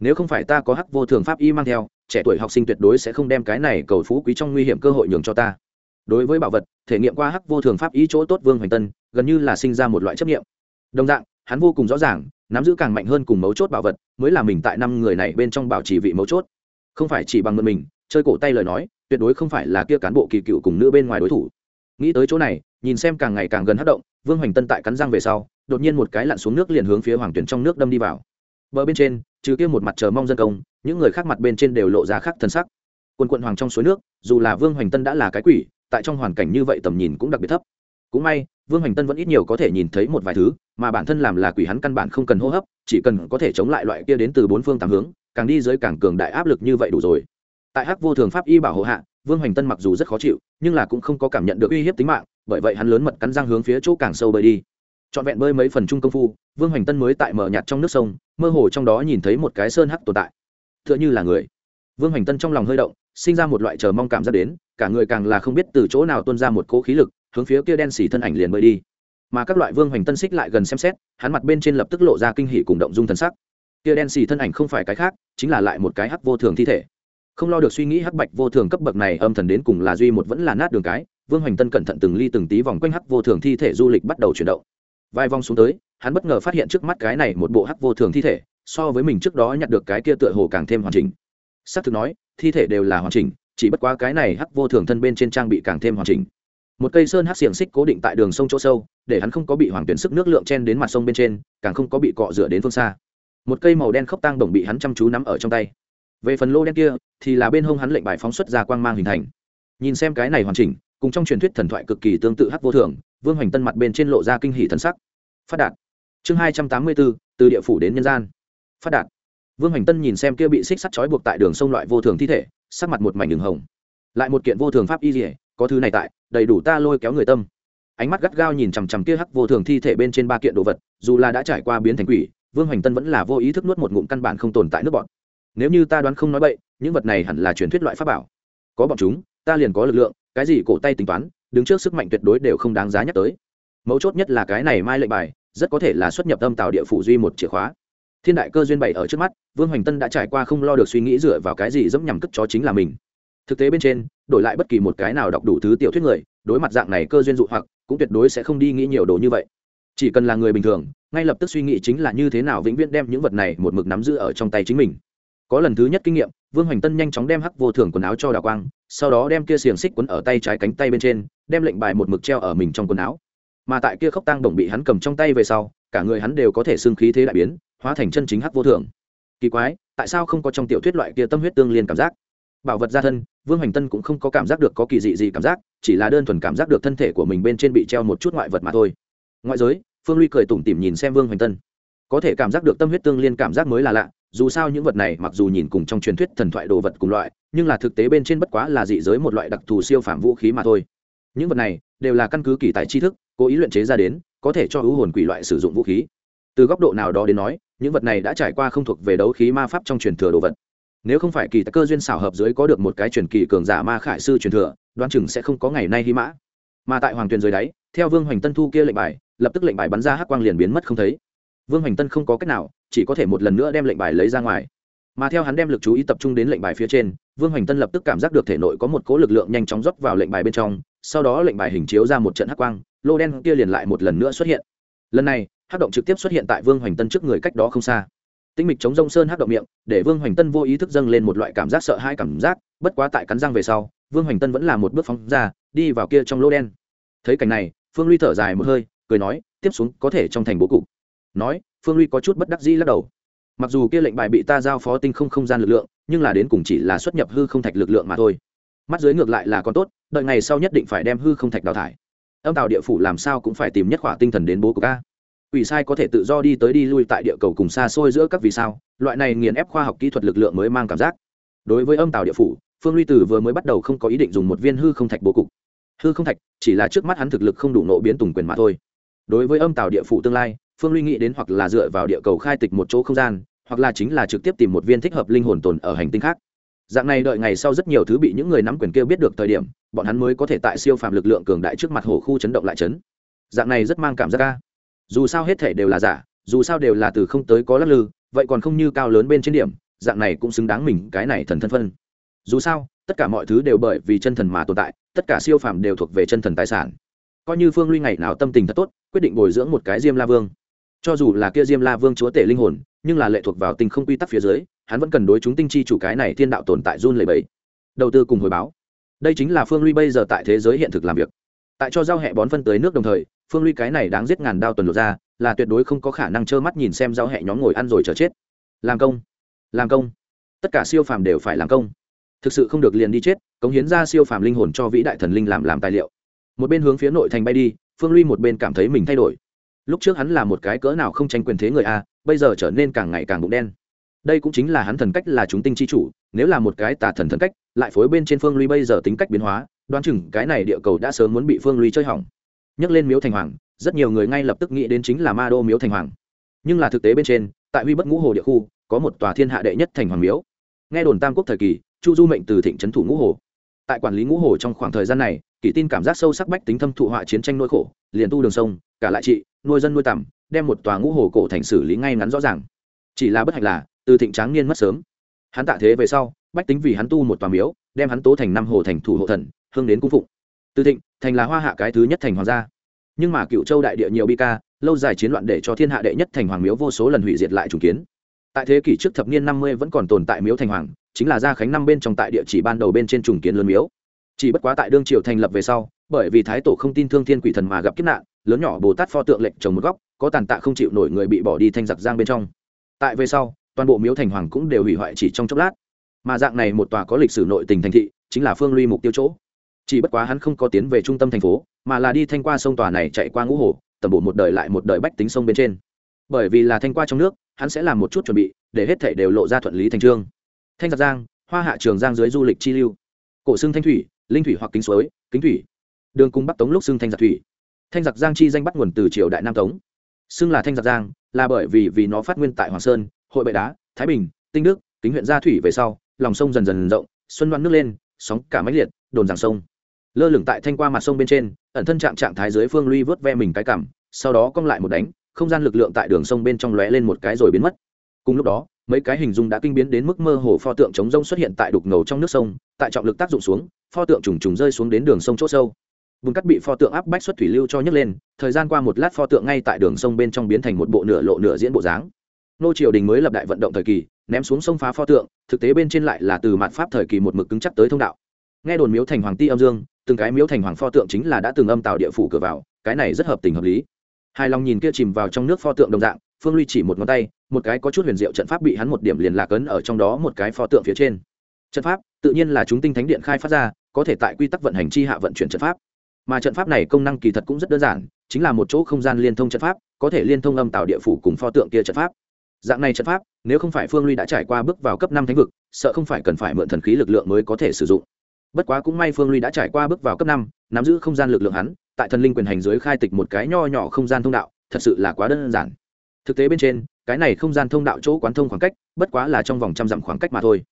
A: Nếu không phải ta có hắc vô thường pháp y mang theo, trẻ tuổi học sinh tuyệt đối sẽ không đem cái này cầu phú quý trong nguy hiểm cơ hội nhường cho ta. Đối với bảo vật, thể nghiệm qua hắc vô thường pháp y chỗ tốt vương hoành tân, gần như là sinh ra một loại chấp nghiệm đồng dạng, hắn vô cùng rõ ràng, nắm giữ càng mạnh hơn cùng mấu chốt bảo vật, mới là mình tại năm người này bên trong bảo trì vị mấu chốt. Không phải chỉ bằng mượn mình, chơi cổ tay lời nói, tuyệt đối không phải là kia cán bộ kỳ cựu cùng nữ bên ngoài đối thủ. Nghĩ tới chỗ này, nhìn xem càng ngày càng gần hát động, vương hoành tân tại cắn răng về sau đột nhiên một cái lặn xuống nước liền hướng phía hoàng tuyển trong nước đâm đi vào. Bờ bên trên, trừ kia một mặt chờ mong dân công, những người khác mặt bên trên đều lộ ra khác thân sắc. Quân quận hoàng trong suối nước, dù là vương hoành tân đã là cái quỷ, tại trong hoàn cảnh như vậy tầm nhìn cũng đặc biệt thấp. Cũng may, vương hoành tân vẫn ít nhiều có thể nhìn thấy một vài thứ, mà bản thân làm là quỷ hắn căn bản không cần hô hấp, chỉ cần có thể chống lại loại kia đến từ bốn phương tám hướng, càng đi dưới càng cường đại áp lực như vậy đủ rồi. Tại hắc vô thường pháp y bảo hộ hạ, vương hoành tân mặc dù rất khó chịu, nhưng là cũng không có cảm nhận được uy hiếp tính mạng, bởi vậy hắn lớn mật cắn răng hướng phía chỗ càng sâu bơi đi trọn vẹn bơi mấy phần chung công phu, vương hoành tân mới tại mở nhạt trong nước sông, mơ hồ trong đó nhìn thấy một cái sơn hắc tồn tại. T h ư ợ n h ư là người. Vương hoành tân trong lòng hơi động, sinh ra một loại chờ mong cảm giác đến, cả người càng là không biết từ chỗ nào tuôn ra một cỗ khí lực, hướng phía kia đen xỉ thân ảnh liền bơi đi. Mà các loại vương hoành tân xích lại gần xem xét, hắn mặt bên trên lập tức lộ ra kinh hỉ cùng động dung thần sắc. Kia đen xỉ thân ảnh không phải cái khác, chính là lại một cái hắc vô thường thi thể. Không lo được suy nghĩ hắc bạch vô thường cấp bậc này, âm thần đến cùng là duy một vẫn là nát đường cái, vương hoành tân cẩn thận từng ly từng tí vòng quanh hắc vô thường thi thể du lịch bắt đầu chuyển động vai vòng xuống tới, hắn bất ngờ phát hiện trước mắt cái này một bộ hắc vô thường thi thể, so với mình trước đó nhặt được cái kia tựa hồ càng thêm hoàn chỉnh. S á c thực nói, thi thể đều là hoàn chỉnh, chỉ bất quá cái này hắc vô thường thân bên trên trang bị càng thêm hoàn chỉnh. Một cây sơn hắc xiềng xích cố định tại đường sông chỗ sâu, để hắn không có bị hoàng tuyển sức nước lượng chen đến mặt sông bên trên, càng không có bị cọ rửa đến phương xa. Một cây màu đen khốc tăng đồng bị hắn chăm chú nắm ở trong tay. Về phần lô đen kia, thì là bên hông hắn lệnh bài phóng xuất ra quang mang hình thành. Nhìn xem cái này hoàn chỉnh, cùng trong truyền thuyết thần thoại cực kỳ tương tự hắc vô thường vương hoành tân mặt bên trên lộ ra kinh hỷ thần sắc. Phát đạt. Chương hai trăm tám mươi bốn, từ địa phủ đến nhân gian. Phát đạt. Vương hoành tân nhìn xem kia bị xích sắt trói buộc tại đường sông loại vô thường thi thể, sắc mặt một mảnh đường hồng. Lại một kiện vô thường pháp y dỉa có thứ này tại, đầy đủ ta lôi kéo người tâm. Ánh mắt gắt gao nhìn chằm chằm kia hắc vô thường thi thể bên trên ba kiện đồ vật, dù là đã trải qua biến thành quỷ, vương hoành tân vẫn là vô ý thức nuốt một ngụm căn bản không tồn tại nước bọn nếu như ta đoán không nói bậy, những vật này hẳn là truyền thuyết loại pháp bảo. Có bọn chúng, ta liền có lực lượng, cái gì cổ tay tính toán đứng trước sức mạnh tuyệt đối đều không đáng giá nhắc tới. Mấu chốt nhất là cái này mai lệnh bài, rất có thể là xuất nhập âm tạo địa phủ duy một chìa khóa. Thiên đại cơ duyên bày ở trước mắt, vương hoành tân đã trải qua không lo được suy nghĩ dựa vào cái gì dẫm nhằm cất cho chính là mình. Thực tế bên trên, đổi lại bất kỳ một cái nào đọc đủ thứ tiểu thuyết người, đối mặt dạng này cơ duyên dụ hoặc, cũng tuyệt đối sẽ không đi nghĩ nhiều đồ như vậy. Chỉ cần là người bình thường, ngay lập tức suy nghĩ chính là như thế nào vĩnh viễn đem những vật này một mực nắm giữ ở trong tay chính mình. Có lần thứ nhất kinh nghiệm vương hoành tân nhanh chóng đem hắc vô thường quần áo cho đào quang, sau đó đem kia xiềng xích quấn ở tay trái cánh tay bên trên, đem lệnh bài một mực treo ở mình trong quần áo. Mà tại kia khốc tăng đồng bị hắn cầm trong tay về sau, cả người hắn đều có thể xương khí thế đại biến, hóa thành chân chính hắc vô thường. Kỳ quái, tại sao không có trong tiểu thuyết loại kia tâm huyết tương liên cảm giác? Bảo vật gia thân, vương hoành tân cũng không có cảm giác được có kỳ dị gì cảm giác, chỉ là đơn thuần cảm giác được thân thể của mình bên trên bị treo một chút ngoại vật mà thôi. Ngoại giới, phương ly cười tủm tỉm nhìn xem vương hoành tân. Có thể cảm giác được tâm huyết tương liên cảm giác mới là lạ dù sao những vật này mặc dù nhìn cùng trong truyền thuyết thần thoại đồ vật cùng loại, nhưng là thực tế bên trên bất quá là dị giới một loại đặc thù siêu phạm vũ khí mà thôi. Những vật này đều là căn cứ kỳ tài tri thức, cố ý luyện chế ra đến, có thể cho ưu hồn quỷ loại sử dụng vũ khí. Từ góc độ nào đó đến nói, những vật này đã trải qua không thuộc về đấu khí ma pháp trong truyền thừa đồ vật. Nếu không phải kỳ cơ duyên xảo hợp dưới có được một cái truyền kỳ cường giả ma khải sư truyền thừa, đoán chừng sẽ không có ngày nay hy mã. Mà tại hoàng tuyền dưới đáy, theo vương hoành tân thu kia lệnh bài, lập tức lệnh bài bắn ra hắc quang liền biến mất không thấy. Vương hoành tân không có cách nào chỉ có thể một lần nữa đem lệnh bài lấy ra ngoài. Mà theo hắn đem lực chú ý tập trung đến lệnh bài phía trên, vương hoành tân lập tức cảm giác được thể nội có một cố lực lượng nhanh chóng dốc vào lệnh bài bên trong, sau đó lệnh bài hình chiếu ra một trận hắc quang, lô đen kia liền lại một lần nữa xuất hiện. Lần này, hắc động trực tiếp xuất hiện tại vương hoành tân trước người cách đó không xa. Tinh mịch chống rông sơn hắc động miệng, để vương hoành tân vô ý thức dâng lên một loại cảm giác sợ hãi cảm giác, bất quá tại cắn răng về sau, vương hoành tân vẫn là một bước phóng ra, đi vào kia trong lô đen. Thấy cảnh này, phương ly thở dài một hơi, cười nói, tiếp xuống có thể trong thành bố cục. Nói phương ly có chút bất đắc dĩ lắc đầu. Mặc dù kia lệnh bài bị ta giao phó tinh không không gian lực lượng, nhưng là đến cùng chỉ là xuất nhập hư không thạch lực lượng mà thôi. Mắt dưới ngược lại là còn tốt, đợi ngày sau nhất định phải đem hư không thạch đào thải. Âm tàu địa phủ làm sao cũng phải tìm nhất khỏa tinh thần đến bố cục ca ủy sai có thể tự do đi tới đi lui tại địa cầu cùng xa xôi giữa các vì sao, loại này nghiền ép khoa học kỹ thuật lực lượng mới mang cảm giác. Đối với âm tàu địa phủ, phương ly tử vừa mới bắt đầu không có ý định dùng một viên hư không thạch bố cục. Hư không thạch chỉ là trước mắt hắn thực lực không đủ nộ biến tùng quyền mà thôi. Đối với âm tàu địa phủ tương lai phương ly nghĩ đến hoặc là dựa vào địa cầu khai tịch một chỗ không gian, hoặc là chính là trực tiếp tìm một viên thích hợp linh hồn tồn ở hành tinh khác. Dạng này đợi ngày sau rất nhiều thứ bị những người nắm quyền kia biết được thời điểm, bọn hắn mới có thể tại siêu phàm lực lượng cường đại trước mặt hồ khu chấn động lại chấn. Dạng này rất mang cảm giác ca dù sao hết thể đều là giả, dù sao đều là từ không tới có lắc lư, vậy còn không như cao lớn bên trên điểm, dạng này cũng xứng đáng mình cái này thần thân phân. Dù sao, tất cả mọi thứ đều bởi vì chân thần mà tồn tại, tất cả siêu phàm đều thuộc về chân thần tài sản. Coi như phương ly ngày nào tâm tình thật tốt, quyết định bồi dưỡng một cái diêm la vương cho dù là kia diêm la vương chúa tể linh hồn, nhưng là lệ thuộc vào tinh không quy tắc phía dưới, hắn vẫn cần đối chúng tinh chi chủ cái này thiên đạo tồn tại run lệ bẫy đầu tư cùng hồi báo. Đây chính là phương luy bây giờ tại thế giới hiện thực làm việc. Tại cho giao hẹ bón phân tới nước đồng thời, phương luy cái này đáng giết ngàn đao tuần lột ra, là tuyệt đối không có khả năng trơ mắt nhìn xem giao hẹ nhóm ngồi ăn rồi chờ chết. Làm công. Làm công. Tất cả siêu phàm đều phải làm công. Thực sự không được liền đi chết, cống hiến ra siêu phàm linh hồn cho vĩ đại thần linh làm làm tài liệu. Một bên hướng phía nội thành bay đi, phương luy một bên cảm thấy mình thay đổi lúc trước hắn là một cái cỡ nào không tranh quyền thế người a, bây giờ trở nên càng ngày càng bụng đen. Đây cũng chính là hắn thần cách là chúng tinh chi chủ, nếu là một cái tà thần thần cách, lại phối bên trên phương ly bây giờ tính cách biến hóa, đoán chừng cái này địa cầu đã sớm muốn bị phương ly chơi hỏng. Nhắc lên miếu thành hoàng, rất nhiều người ngay lập tức nghĩ đến chính là ma đô miếu thành hoàng. Nhưng là thực tế bên trên, tại huy bất ngũ hồ địa khu, có một tòa thiên hạ đệ nhất thành hoàng miếu. Nghe đồn tam quốc thời kỳ, chu du mệnh từ thịnh trấn thủ ngũ hồ. Tại quản lý ngũ hồ trong khoảng thời gian này, kỷ tin cảm giác sâu sắc bách tính thâm thụ họa chiến tranh nỗi khổ, liền tu đường sông, cả lại trị nuôi dân nuôi tầm đem một tòa ngũ hồ cổ thành xử lý ngay ngắn rõ ràng. Chỉ là bất hạnh là, từ thịnh tráng niên mất sớm. Hắn tạ thế về sau, bách tính vì hắn tu một tòa miếu, đem hắn tố thành năm hồ thành thủ hộ thần, hương đến cung phụng. Từ thịnh, thành là hoa hạ cái thứ nhất thành hoàng gia. Nhưng mà cựu châu đại địa nhiều bi ca, lâu dài chiến loạn để cho thiên hạ đệ nhất thành hoàng miếu vô số lần hủy diệt lại trùng kiến. Tại thế kỷ trước thập niên năm mươi vẫn còn tồn tại miếu thành hoàng, chính là gia khánh năm bên trong tại địa chỉ ban đầu bên trên trùng kiến lớn miếu. Chỉ bất quá tại đương triều thành lập về sau bởi vì thái tổ không tin thương thiên quỷ thần mà gặp kiếp nạn, lớn nhỏ bồ tát pho tượng lệnh trồng một góc, có tàn tạ không chịu nổi người bị bỏ đi thanh giặc giang bên trong. Tại về sau, toàn bộ miếu thành hoàng cũng đều hủy hoại chỉ trong chốc lát. Mà dạng này một tòa có lịch sử nội tình thành thị, chính là phương ly mục tiêu chỗ. Chỉ bất quá hắn không có tiến về trung tâm thành phố, mà là đi thanh qua sông tòa này chạy qua ngũ hồ, tầm bộ một đời lại một đời bách tính sông bên trên. Bởi vì là thanh qua trong nước, hắn sẽ làm một chút chuẩn bị, để hết thể đều lộ ra thuận lý thành trương. Thanh giặc giang, hoa hạ trường giang dưới du lịch chi lưu. Cổ xưng thanh thủy, linh thủy hoặc kính suối, kính thủy đường cung bắc tống lúc xưng thanh giặc thủy. Thanh giặc giang chi danh bắt nguồn từ triều đại nam tống. Xưng là thanh giặc giang là bởi vì vì nó phát nguyên tại hoàng sơn, hội bệ đá, thái bình, tinh đức, kính huyện gia thủy về sau, lòng sông dần dần rộng, xuân đoan nước lên, sóng cả máy liệt, đồn giảng sông. Lơ lửng tại thanh qua mặt sông bên trên, ẩn thân trạng trạng thái dưới phương luy vớt ve mình cái cảm, sau đó cong lại một đánh, không gian lực lượng tại đường sông bên trong lóe lên một cái rồi biến mất. Cùng lúc đó, mấy cái hình dung đã kinh biến đến mức mơ hồ pho tượng chống rông xuất hiện tại đục ngầu trong nước sông, tại trọng lực tác dụng xuống, pho tượng trùng trùng rơi xuống đến đường sông chỗ sâu bùn cắt bị pho tượng áp bách xuất thủy lưu cho nhấc lên, thời gian qua một lát pho tượng ngay tại đường sông bên trong biến thành một bộ nửa lộ nửa diễn bộ dáng. Nô triều đình mới lập đại vận động thời kỳ, ném xuống sông phá pho tượng, thực tế bên trên lại là từ mạn pháp thời kỳ một mực cứng chắc tới thông đạo. Nghe đồn miếu thành hoàng ti âm dương, từng cái miếu thành hoàng pho tượng chính là đã từng âm tạo địa phủ cửa vào, cái này rất hợp tình hợp lý. Hài lòng nhìn kia chìm vào trong nước pho tượng đồng dạng, phương ly chỉ một ngón tay, một cái có chút huyền diệu trận pháp bị hắn một điểm liền lạc ấn ở trong đó một cái pho tượng phía trên. Trận pháp, tự nhiên là chúng tinh thánh điện khai phát ra, có thể tại quy tắc vận hành chi hạ vận chuyển trận pháp mà trận pháp này công năng kỳ thật cũng rất đơn giản, chính là một chỗ không gian liên thông trận pháp, có thể liên thông âm tạo địa phủ cùng pho tượng kia trận pháp. Dạng này trận pháp, nếu không phải phương ly đã trải qua bước vào cấp năm thánh vực, sợ không phải cần phải mượn thần khí lực lượng mới có thể sử dụng. Bất quá cũng may phương ly đã trải qua bước vào cấp năm, nắm giữ không gian lực lượng hắn, tại thần linh quyền hành dưới khai tịch một cái nho nhỏ không gian thông đạo, thật sự là quá đơn giản. Thực tế bên trên, cái này không gian thông đạo chỗ quán thông khoảng cách, bất quá là trong vòng trăm dặm khoảng cách mà thôi.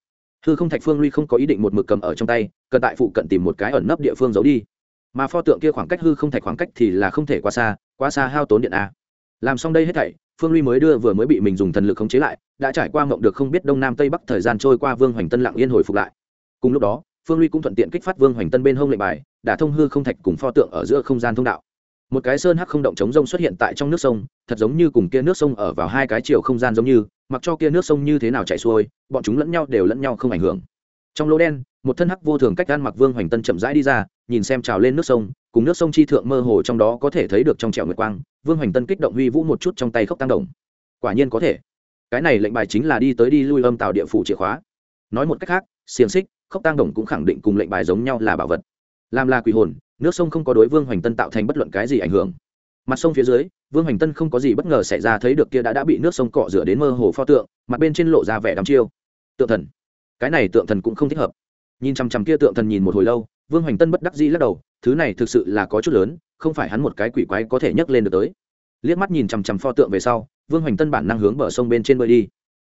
A: Hư không thạch phương ly không có ý định một mực cầm ở trong tay, cần tại phụ cận tìm một cái ẩn nấp địa phương giấu đi mà pho tượng kia khoảng cách hư không thạch khoảng cách thì là không thể quá xa quá xa hao tốn điện a. Làm xong đây hết thảy, phương ly mới đưa vừa mới bị mình dùng thần lực khống chế lại, đã trải qua mộng được không biết đông nam tây bắc thời gian trôi qua vương hoành tân lặng yên hồi phục lại. Cùng lúc đó, phương ly cũng thuận tiện kích phát vương hoành tân bên hông lệnh bài đã thông hư không thạch cùng pho tượng ở giữa không gian thông đạo. Một cái sơn hắc không động chống rông xuất hiện tại trong nước sông, thật giống như cùng kia nước sông ở vào hai cái chiều không gian giống như, mặc cho kia nước sông như thế nào chảy xuôi, bọn chúng lẫn nhau đều lẫn nhau không ảnh hưởng. Trong lỗ đen, một thân hắc vô thường cách gan mặc vương hoành tân chậm rãi đi ra nhìn xem trào lên nước sông, cùng nước sông chi thượng mơ hồ trong đó có thể thấy được trong trẻo nguyệt quang, vương hoành tân kích động huy vũ một chút trong tay khốc tăng đồng. Quả nhiên có thể. Cái này lệnh bài chính là đi tới đi lui âm tạo địa phủ chìa khóa. Nói một cách khác, xiềng xích, khốc tăng đồng cũng khẳng định cùng lệnh bài giống nhau là bảo vật. Làm là quỷ hồn, nước sông không có đối vương hoành tân tạo thành bất luận cái gì ảnh hưởng. Mặt sông phía dưới, vương hoành tân không có gì bất ngờ xảy ra thấy được kia đã đã bị nước sông cọ rửa đến mơ hồ pho tượng, mặt bên trên lộ ra vẻ đắm chiêu. Tượng thần. Cái này tượng thần cũng không thích hợp. Nhìn chằm chằm kia tượng thần nhìn một hồi lâu vương hoành tân bất đắc dĩ lắc đầu, thứ này thực sự là có chút lớn, không phải hắn một cái quỷ quái có thể nhấc lên được tới. Liếc mắt nhìn chằm chằm pho tượng về sau, vương hoành tân bản năng hướng bờ sông bên trên bơi đi.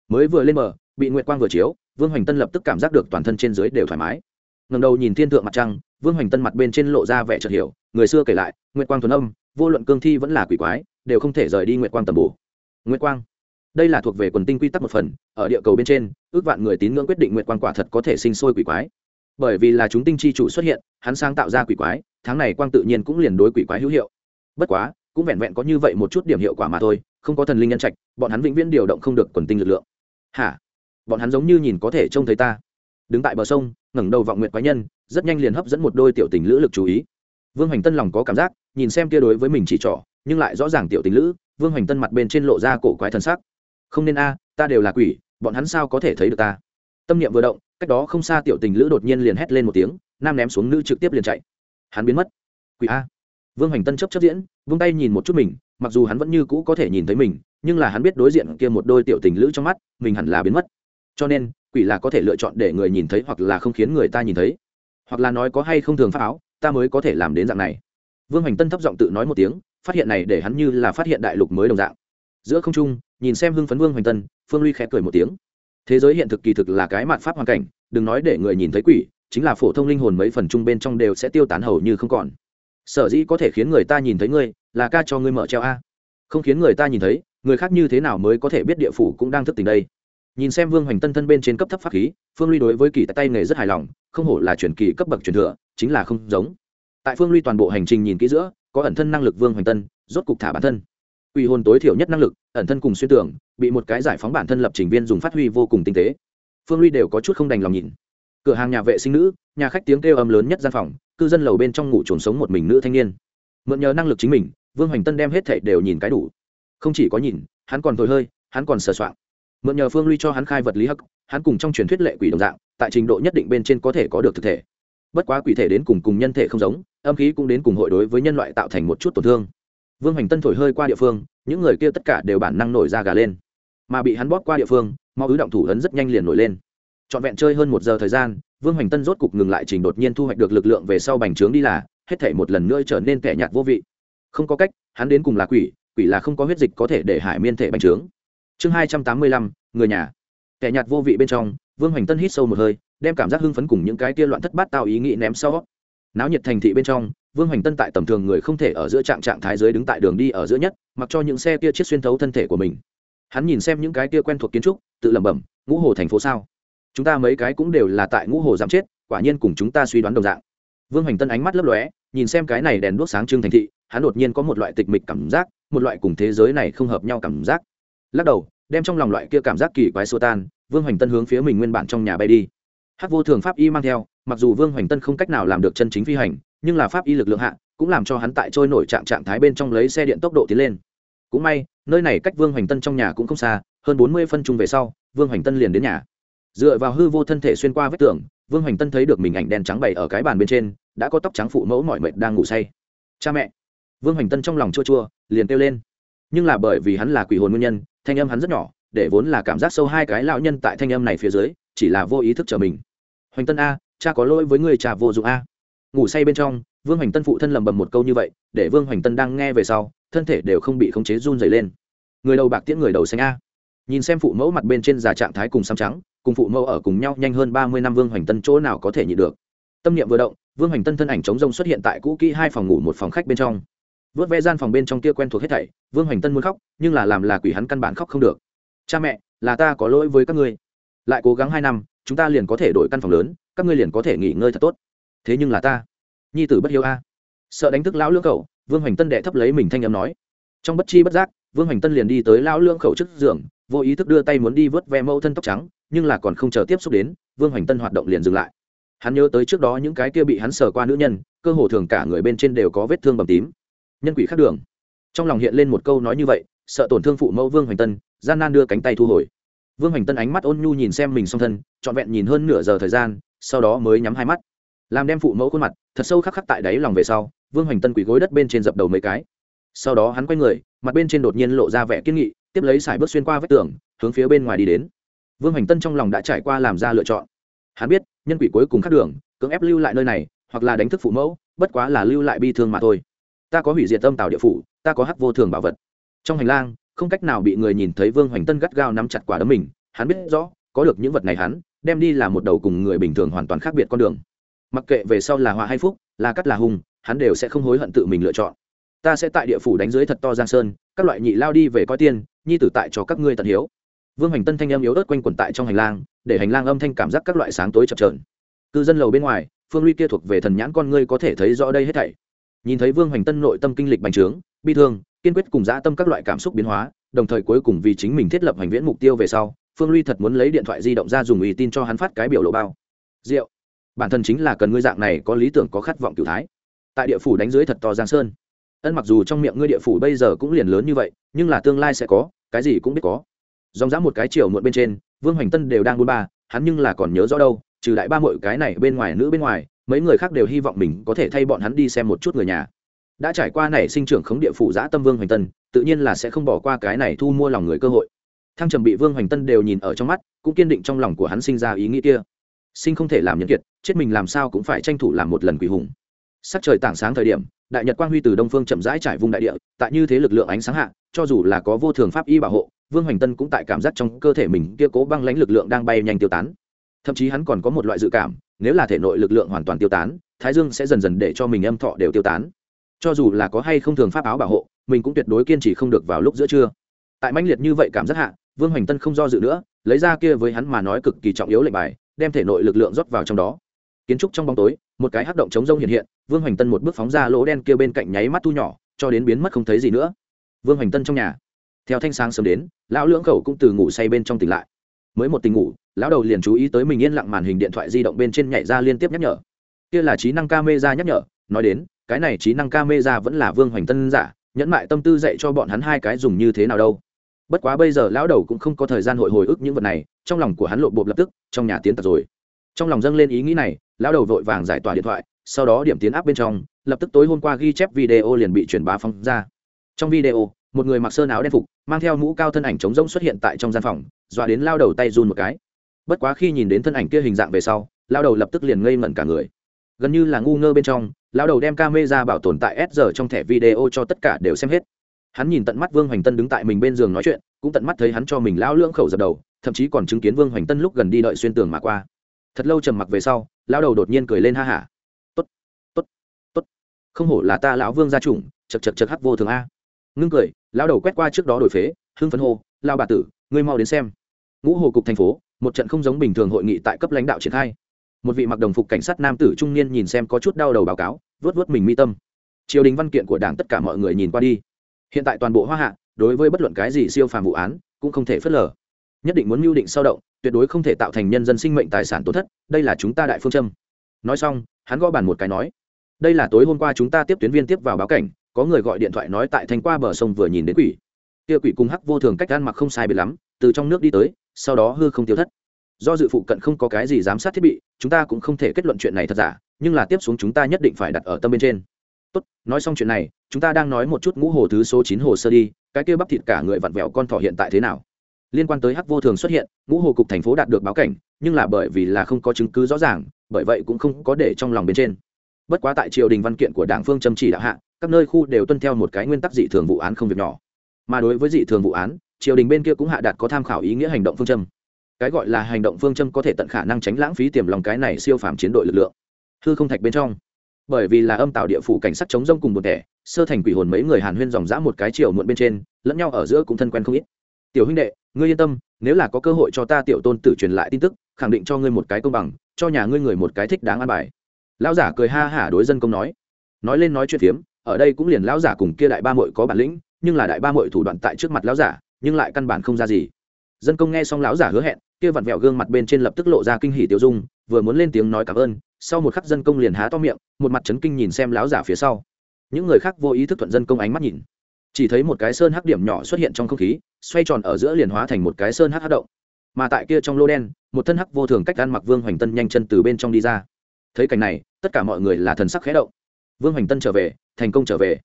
A: Mới vừa lên bờ, bị nguyệt quang vừa chiếu, vương hoành tân lập tức cảm giác được toàn thân trên dưới đều thoải mái. Ngầm đầu nhìn thiên tượng mặt trăng, vương hoành tân mặt bên trên lộ ra vẻ chợt hiểu, người xưa kể lại, nguyệt quang thuần âm, vô luận cương thi vẫn là quỷ quái, đều không thể rời đi nguyệt quang tầm bổ. Nguyệt quang, đây là thuộc về quần tinh quy tắc một phần, ở địa cầu bên trên, ước vạn người tín ngưỡng quyết định nguyệt quang quả thật có thể sinh sôi quỷ quái bởi vì là chúng tinh chi chủ xuất hiện, hắn sáng tạo ra quỷ quái, tháng này quang tự nhiên cũng liền đối quỷ quái hữu hiệu. Bất quá, cũng vẹn vẹn có như vậy một chút điểm hiệu quả mà thôi, không có thần linh nhân trạch, bọn hắn vĩnh viễn điều động không được quần tinh lực lượng. Hả? Bọn hắn giống như nhìn có thể trông thấy ta. Đứng tại bờ sông, ngẩng đầu vọng nguyện quái nhân, rất nhanh liền hấp dẫn một đôi tiểu tình lữ lực chú ý. Vương hoành tân lòng có cảm giác, nhìn xem kia đối với mình chỉ trỏ, nhưng lại rõ ràng tiểu tình lữ, vương hoành tân mặt bên trên lộ ra cổ quái thần sắc. Không nên a, ta đều là quỷ, bọn hắn sao có thể thấy được ta? Tâm niệm vừa động cách đó không xa tiểu tình lữ đột nhiên liền hét lên một tiếng, nam ném xuống nữ trực tiếp liền chạy. Hắn biến mất. Quỷ a. Vương hoành tân chấp chấp diễn, vung tay nhìn một chút mình, mặc dù hắn vẫn như cũ có thể nhìn thấy mình, nhưng là hắn biết đối diện kia một đôi tiểu tình lữ trong mắt, mình hẳn là biến mất. Cho nên, quỷ là có thể lựa chọn để người nhìn thấy hoặc là không khiến người ta nhìn thấy. Hoặc là nói có hay không thường phát áo ta mới có thể làm đến dạng này. Vương hoành tân thấp giọng tự nói một tiếng, phát hiện này để hắn như là phát hiện đại lục mới đồng dạng. Giữa không trung, nhìn xem hưng phấn vương hoành tân, phương ly khẽ cười một tiếng thế giới hiện thực kỳ thực là cái mạn pháp hoàn cảnh, đừng nói để người nhìn thấy quỷ, chính là phổ thông linh hồn mấy phần chung bên trong đều sẽ tiêu tán hầu như không còn. Sở dĩ có thể khiến người ta nhìn thấy ngươi, là ca cho ngươi mở treo a. Không khiến người ta nhìn thấy, người khác như thế nào mới có thể biết địa phủ cũng đang thức tỉnh đây? Nhìn xem vương hoành tân thân bên trên cấp thấp pháp khí, phương ly đối với kỳ tay nghề rất hài lòng, không hổ là truyền kỳ cấp bậc truyền thừa, chính là không giống. Tại phương ly toàn bộ hành trình nhìn kỹ giữa, có ẩn thân năng lực vương hoành tân, rốt cục thả bản thân quỷ hồn tối thiểu nhất năng lực, ẩn thân cùng xuyên tưởng, bị một cái giải phóng bản thân lập trình viên dùng phát huy vô cùng tinh tế. Phương ly đều có chút không đành lòng nhìn. Cửa hàng nhà vệ sinh nữ, nhà khách tiếng kêu âm lớn nhất gian phòng, cư dân lầu bên trong ngủ trồn sống một mình nữ thanh niên. Mượn nhờ năng lực chính mình, vương hoành tân đem hết thảy đều nhìn cái đủ. Không chỉ có nhìn, hắn còn thổi hơi, hắn còn sờ soạng. Mượn nhờ phương ly cho hắn khai vật lý hắc, hắn cùng trong truyền thuyết lệ quỷ đồng dạng, tại trình độ nhất định bên trên có thể có được thực thể. Bất quá quỷ thể đến cùng cùng nhân thể không giống, âm khí cũng đến cùng hội đối với nhân loại tạo thành một chút tổn thương vương hoành tân thổi hơi qua địa phương, những người kia tất cả đều bản năng nổi ra gà lên. Mà bị hắn bóp qua địa phương mau ứ động thủ ấn rất nhanh liền nổi lên. Trọn vẹn chơi hơn một giờ thời gian, vương hoành tân rốt cục ngừng lại trình đột nhiên thu hoạch được lực lượng về sau bành trướng đi là, hết thể một lần nữa trở nên kẻ nhạt vô vị. Không có cách, hắn đến cùng là quỷ quỷ là không có huyết dịch có thể để hải miên thể bành trướng. Chương hai trăm tám mươi lăm, người nhà. Kẻ nhạt vô vị bên trong, vương hoành tân hít sâu một hơi, đem cảm giác hưng phấn cùng những cái kia loạn thất bát tạo ý nghĩ ném sau. Náo nhiệt thành thị bên trong vương hoành tân tại tầm thường người không thể ở giữa trạng trạng thái dưới đứng tại đường đi ở giữa nhất, mặc cho những xe kia chiết xuyên thấu thân thể của mình. Hắn nhìn xem những cái kia quen thuộc kiến trúc, tự lẩm bẩm, ngũ hồ thành phố sao? Chúng ta mấy cái cũng đều là tại ngũ hồ giảm chết, quả nhiên cùng chúng ta suy đoán đồng dạng. Vương hoành tân ánh mắt lấp lóe, nhìn xem cái này đèn đuốc sáng trưng thành thị, hắn đột nhiên có một loại tịch mịch cảm giác, một loại cùng thế giới này không hợp nhau cảm giác. Lắc đầu, đem trong lòng loại kia cảm giác kỳ quái xua tan, vương hoành tân hướng phía mình nguyên bản trong nhà bay đi. Hát vô thường pháp y mang theo, mặc dù vương hoành tân không cách nào làm được chân chính phi hành nhưng là pháp y lực lượng hạ cũng làm cho hắn tại trôi nổi trạng trạng thái bên trong lấy xe điện tốc độ tiến lên. Cũng may, nơi này cách vương hoành tân trong nhà cũng không xa, hơn bốn mươi phân chung về sau, vương hoành tân liền đến nhà. Dựa vào hư vô thân thể xuyên qua vết tường, vương hoành tân thấy được mình ảnh đen trắng bày ở cái bàn bên trên, đã có tóc trắng phụ mẫu mọi mệt đang ngủ say. Cha mẹ. Vương hoành tân trong lòng chua chua, liền kêu lên. Nhưng là bởi vì hắn là quỷ hồn nguyên nhân, thanh âm hắn rất nhỏ, để vốn là cảm giác sâu hai cái lão nhân tại thanh âm này phía dưới, chỉ là vô ý thức trở mình. Hoành tân a, cha có lỗi với người cha vô dụng a ngủ say bên trong, vương hoành tân phụ thân lầm bầm một câu như vậy, để vương hoành tân đang nghe về sau, thân thể đều không bị khống chế run dày lên. Người đầu bạc tiễn người đầu xanh a. Nhìn xem phụ mẫu mặt bên trên già trạng thái cùng xăm trắng, cùng phụ mẫu ở cùng nhau nhanh hơn ba mươi năm vương hoành tân chỗ nào có thể nhị được. Tâm niệm vừa động, vương hoành tân thân ảnh chống rông xuất hiện tại cũ kỹ hai phòng ngủ một phòng khách bên trong. Vớt vẽ gian phòng bên trong kia quen thuộc hết thảy, vương hoành tân muốn khóc, nhưng là làm là quỷ hắn căn bản khóc không được. Cha mẹ, là ta có lỗi với các ngươi. Lại cố gắng hai năm, chúng ta liền có thể đổi căn phòng lớn, các ngươi liền có thể nghỉ ngơi thật tốt thế nhưng là ta nhi tử bất hiếu a sợ đánh thức lão lưỡng khẩu vương hoành tân đệ thấp lấy mình thanh âm nói trong bất chi bất giác vương hoành tân liền đi tới lão lưỡng khẩu trước giường vô ý thức đưa tay muốn đi vớt ve mẫu thân tóc trắng nhưng là còn không chờ tiếp xúc đến vương hoành tân hoạt động liền dừng lại hắn nhớ tới trước đó những cái kia bị hắn sờ qua nữ nhân cơ hồ thường cả người bên trên đều có vết thương bầm tím nhân quỷ khắc đường trong lòng hiện lên một câu nói như vậy sợ tổn thương phụ mẫu vương hoành tân gian nan đưa cánh tay thu hồi vương hoành tân ánh mắt ôn nhu nhìn xem mình song thân trọn vẹn nhìn hơn nửa giờ thời gian sau đó mới nhắm hai mắt làm đem phụ mẫu khuôn mặt thật sâu khắc khắc tại đáy lòng về sau, vương hoành tân quỳ gối đất bên trên dập đầu mấy cái. Sau đó hắn quay người, mặt bên trên đột nhiên lộ ra vẻ kiên nghị, tiếp lấy sải bước xuyên qua vách tường, hướng phía bên ngoài đi đến. Vương hoành tân trong lòng đã trải qua làm ra lựa chọn. Hắn biết, nhân quỷ cuối cùng khắc đường, cưỡng ép lưu lại nơi này, hoặc là đánh thức phụ mẫu, bất quá là lưu lại bi thương mà thôi. Ta có hủy diệt tâm tạo địa phủ, ta có hắc vô thường bảo vật. Trong hành lang, không cách nào bị người nhìn thấy vương hoành tân gắt gao nắm chặt quả đấm mình. Hắn biết rõ, có được những vật này hắn, đem đi là một đầu cùng người bình thường hoàn toàn khác biệt con đường mặc kệ về sau là họa hay phúc, là cắt là hùng, hắn đều sẽ không hối hận tự mình lựa chọn. Ta sẽ tại địa phủ đánh dưới thật to giang sơn, các loại nhị lao đi về coi tiên, nhi tử tại cho các ngươi tận hiếu. Vương hành tân thanh âm yếu ớt quanh quẩn tại trong hành lang, để hành lang âm thanh cảm giác các loại sáng tối chập trờn cư dân lầu bên ngoài, phương ly kia thuộc về thần nhãn con ngươi có thể thấy rõ đây hết thảy. Nhìn thấy vương hành tân nội tâm kinh lịch bành trướng, bi thương, kiên quyết cùng dã tâm các loại cảm xúc biến hóa, đồng thời cuối cùng vì chính mình thiết lập hành viễn mục tiêu về sau, phương ly thật muốn lấy điện thoại di động ra dùng ý tin cho hắn phát cái biểu lộ bao. Rượu bản thân chính là cần ngươi dạng này có lý tưởng, có khát vọng cửu thái. Tại địa phủ đánh dưới thật to giang sơn. Ân mặc dù trong miệng ngươi địa phủ bây giờ cũng liền lớn như vậy, nhưng là tương lai sẽ có, cái gì cũng biết có. Dòng dã một cái chiều muộn bên trên, vương hoành tân đều đang buôn ba, hắn nhưng là còn nhớ rõ đâu, trừ đại ba mội cái này bên ngoài nữ bên ngoài, mấy người khác đều hy vọng mình có thể thay bọn hắn đi xem một chút người nhà. Đã trải qua này sinh trưởng khống địa phủ giã tâm vương hoành tân, tự nhiên là sẽ không bỏ qua cái này thu mua lòng người cơ hội. Thăng trầm bị vương hoành tân đều nhìn ở trong mắt, cũng kiên định trong lòng của hắn sinh ra ý nghĩ kia sinh không thể làm nhân kiệt, chết mình làm sao cũng phải tranh thủ làm một lần quỷ hùng. Sắc trời tảng sáng thời điểm, đại nhật quang huy từ đông phương chậm rãi trải vùng đại địa, tại như thế lực lượng ánh sáng hạ, cho dù là có vô thường pháp y bảo hộ, vương hoành tân cũng tại cảm giác trong cơ thể mình kia cố băng lãnh lực lượng đang bay nhanh tiêu tán. Thậm chí hắn còn có một loại dự cảm, nếu là thể nội lực lượng hoàn toàn tiêu tán, thái dương sẽ dần dần để cho mình âm thọ đều tiêu tán. Cho dù là có hay không thường pháp áo bảo hộ, mình cũng tuyệt đối kiên trì không được vào lúc giữa trưa. Tại mãnh liệt như vậy cảm giác hạ, vương hoành tân không do dự nữa, lấy ra kia với hắn mà nói cực kỳ trọng yếu lệnh bài đem thể nội lực lượng rót vào trong đó. Kiến trúc trong bóng tối, một cái hắc động chống rông hiện hiện, vương hoành tân một bước phóng ra lỗ đen kia bên cạnh nháy mắt thu nhỏ, cho đến biến mất không thấy gì nữa. Vương hoành tân trong nhà. Theo thanh sáng sớm đến, lão lưỡng khẩu cũng từ ngủ say bên trong tỉnh lại. Mới một tình ngủ, lão đầu liền chú ý tới mình yên lặng màn hình điện thoại di động bên trên nhảy ra liên tiếp nhắc nhở. Kia là trí năng ca mê ra nhắc nhở, nói đến, cái này trí năng ca mê ra vẫn là vương hoành tân giả, nhẫn mại tâm tư dạy cho bọn hắn hai cái dùng như thế nào đâu bất quá bây giờ lão đầu cũng không có thời gian hội hồi ức những vật này, trong lòng của hắn lộ bộp lập tức, trong nhà tiến tật rồi. Trong lòng dâng lên ý nghĩ này, lão đầu vội vàng giải tỏa điện thoại, sau đó điểm tiến áp bên trong, lập tức tối hôm qua ghi chép video liền bị truyền bá phóng ra. Trong video, một người mặc sơn áo đen phục, mang theo mũ cao thân ảnh trống rỗng xuất hiện tại trong gian phòng, dọa đến lao đầu tay run một cái. Bất quá khi nhìn đến thân ảnh kia hình dạng về sau lao đầu lập tức liền ngây ngẩn cả người. Gần như là ngu ngơ bên trong lao đầu đem camera bảo tồn tại s giờ trong thẻ video cho tất cả đều xem hết hắn nhìn tận mắt vương hoành tân đứng tại mình bên giường nói chuyện, cũng tận mắt thấy hắn cho mình lao lưỡng khẩu dập đầu, thậm chí còn chứng kiến vương hoành tân lúc gần đi đợi xuyên tường mà qua. Thật lâu trầm mặc về sau lao đầu đột nhiên cười lên ha hả. Tốt tốt tốt. Không hổ là ta lão vương gia chủng chật chật chật hắc vô thường a. Ngưng cười lao đầu quét qua trước đó đổi phế, hưng phấn hô lao bà tử, ngươi mau đến xem. Ngũ hồ cục thành phố, một trận không giống bình thường hội nghị tại cấp lãnh đạo triển khai. Một vị mặc đồng phục cảnh sát nam tử trung niên nhìn xem có chút đau đầu báo cáo vớt vớt mình mi tâm. Triều đình văn kiện của đảng tất cả mọi người nhìn qua đi hiện tại toàn bộ hoa hạ, đối với bất luận cái gì siêu phàm vụ án, cũng không thể phớt lờ. Nhất định muốn mưu định sao động, tuyệt đối không thể tạo thành nhân dân sinh mệnh tài sản tổn thất, đây là chúng ta đại phương châm. Nói xong, hắn gõ bàn một cái nói, đây là tối hôm qua chúng ta tiếp tuyến viên tiếp vào báo cảnh, có người gọi điện thoại nói tại thành qua bờ sông vừa nhìn đến quỷ. Kia quỷ cung hắc vô thường cách gan mặc không sai biệt lắm, từ trong nước đi tới, sau đó hư không tiêu thất. Do dự phụ cận không có cái gì giám sát thiết bị, chúng ta cũng không thể kết luận chuyện này thật giả, nhưng là tiếp xuống chúng ta nhất định phải đặt ở tâm bên trên tốt, nói xong chuyện này, chúng ta đang nói một chút ngũ hồ thứ số chín hồ sơ đi, cái kia bắp thịt cả người vặn vẹo con thỏ hiện tại thế nào? Liên quan tới hắc vô thường xuất hiện, ngũ hồ cục thành phố đạt được báo cảnh, nhưng là bởi vì là không có chứng cứ rõ ràng, bởi vậy cũng không có để trong lòng bên trên. Bất quá tại triều đình văn kiện của đảng phương châm chỉ đạo hạ, các nơi khu đều tuân theo một cái nguyên tắc dị thường vụ án không việc nhỏ. Mà đối với dị thường vụ án, triều đình bên kia cũng hạ đạt có tham khảo ý nghĩa hành động phương châm. Cái gọi là hành động phương châm có thể tận khả năng tránh lãng phí tiềm lòng cái này siêu phàm chiến đội lực lượng. Hư không thạch bên trong bởi vì là âm tạo địa phủ cảnh sát chống rông cùng một thẻ sơ thành quỷ hồn mấy người hàn huyên dòng dã một cái chiều muộn bên trên, lẫn nhau ở giữa cũng thân quen không ít. Tiểu huynh đệ, ngươi yên tâm, nếu là có cơ hội cho ta tiểu tôn tử truyền lại tin tức, khẳng định cho ngươi một cái công bằng, cho nhà ngươi người một cái thích đáng an bài. Lão giả cười ha hả đối dân công nói. Nói lên nói chuyện phiếm, ở đây cũng liền lão giả cùng kia đại ba mội có bản lĩnh, nhưng là đại ba mội thủ đoạn tại trước mặt lão giả, nhưng lại căn bản không ra gì. Dân công nghe xong lão giả hứa hẹn, kia vặn vẹo gương mặt bên trên lập tức lộ ra kinh hỉ tiêu dung, vừa muốn lên tiếng nói cảm ơn sau một khắc dân công liền há to miệng, một mặt chấn kinh nhìn xem lão giả phía sau. Những người khác vô ý thức thuận dân công ánh mắt nhìn. Chỉ thấy một cái sơn hắc điểm nhỏ xuất hiện trong không khí, xoay tròn ở giữa liền hóa thành một cái sơn hắc hắc động. Mà tại kia trong lô đen, một thân hắc vô thường cách ăn mặc vương hoành tân nhanh chân từ bên trong đi ra. Thấy cảnh này, tất cả mọi người là thần sắc khẽ động. Vương hoành tân trở về, thành công trở về.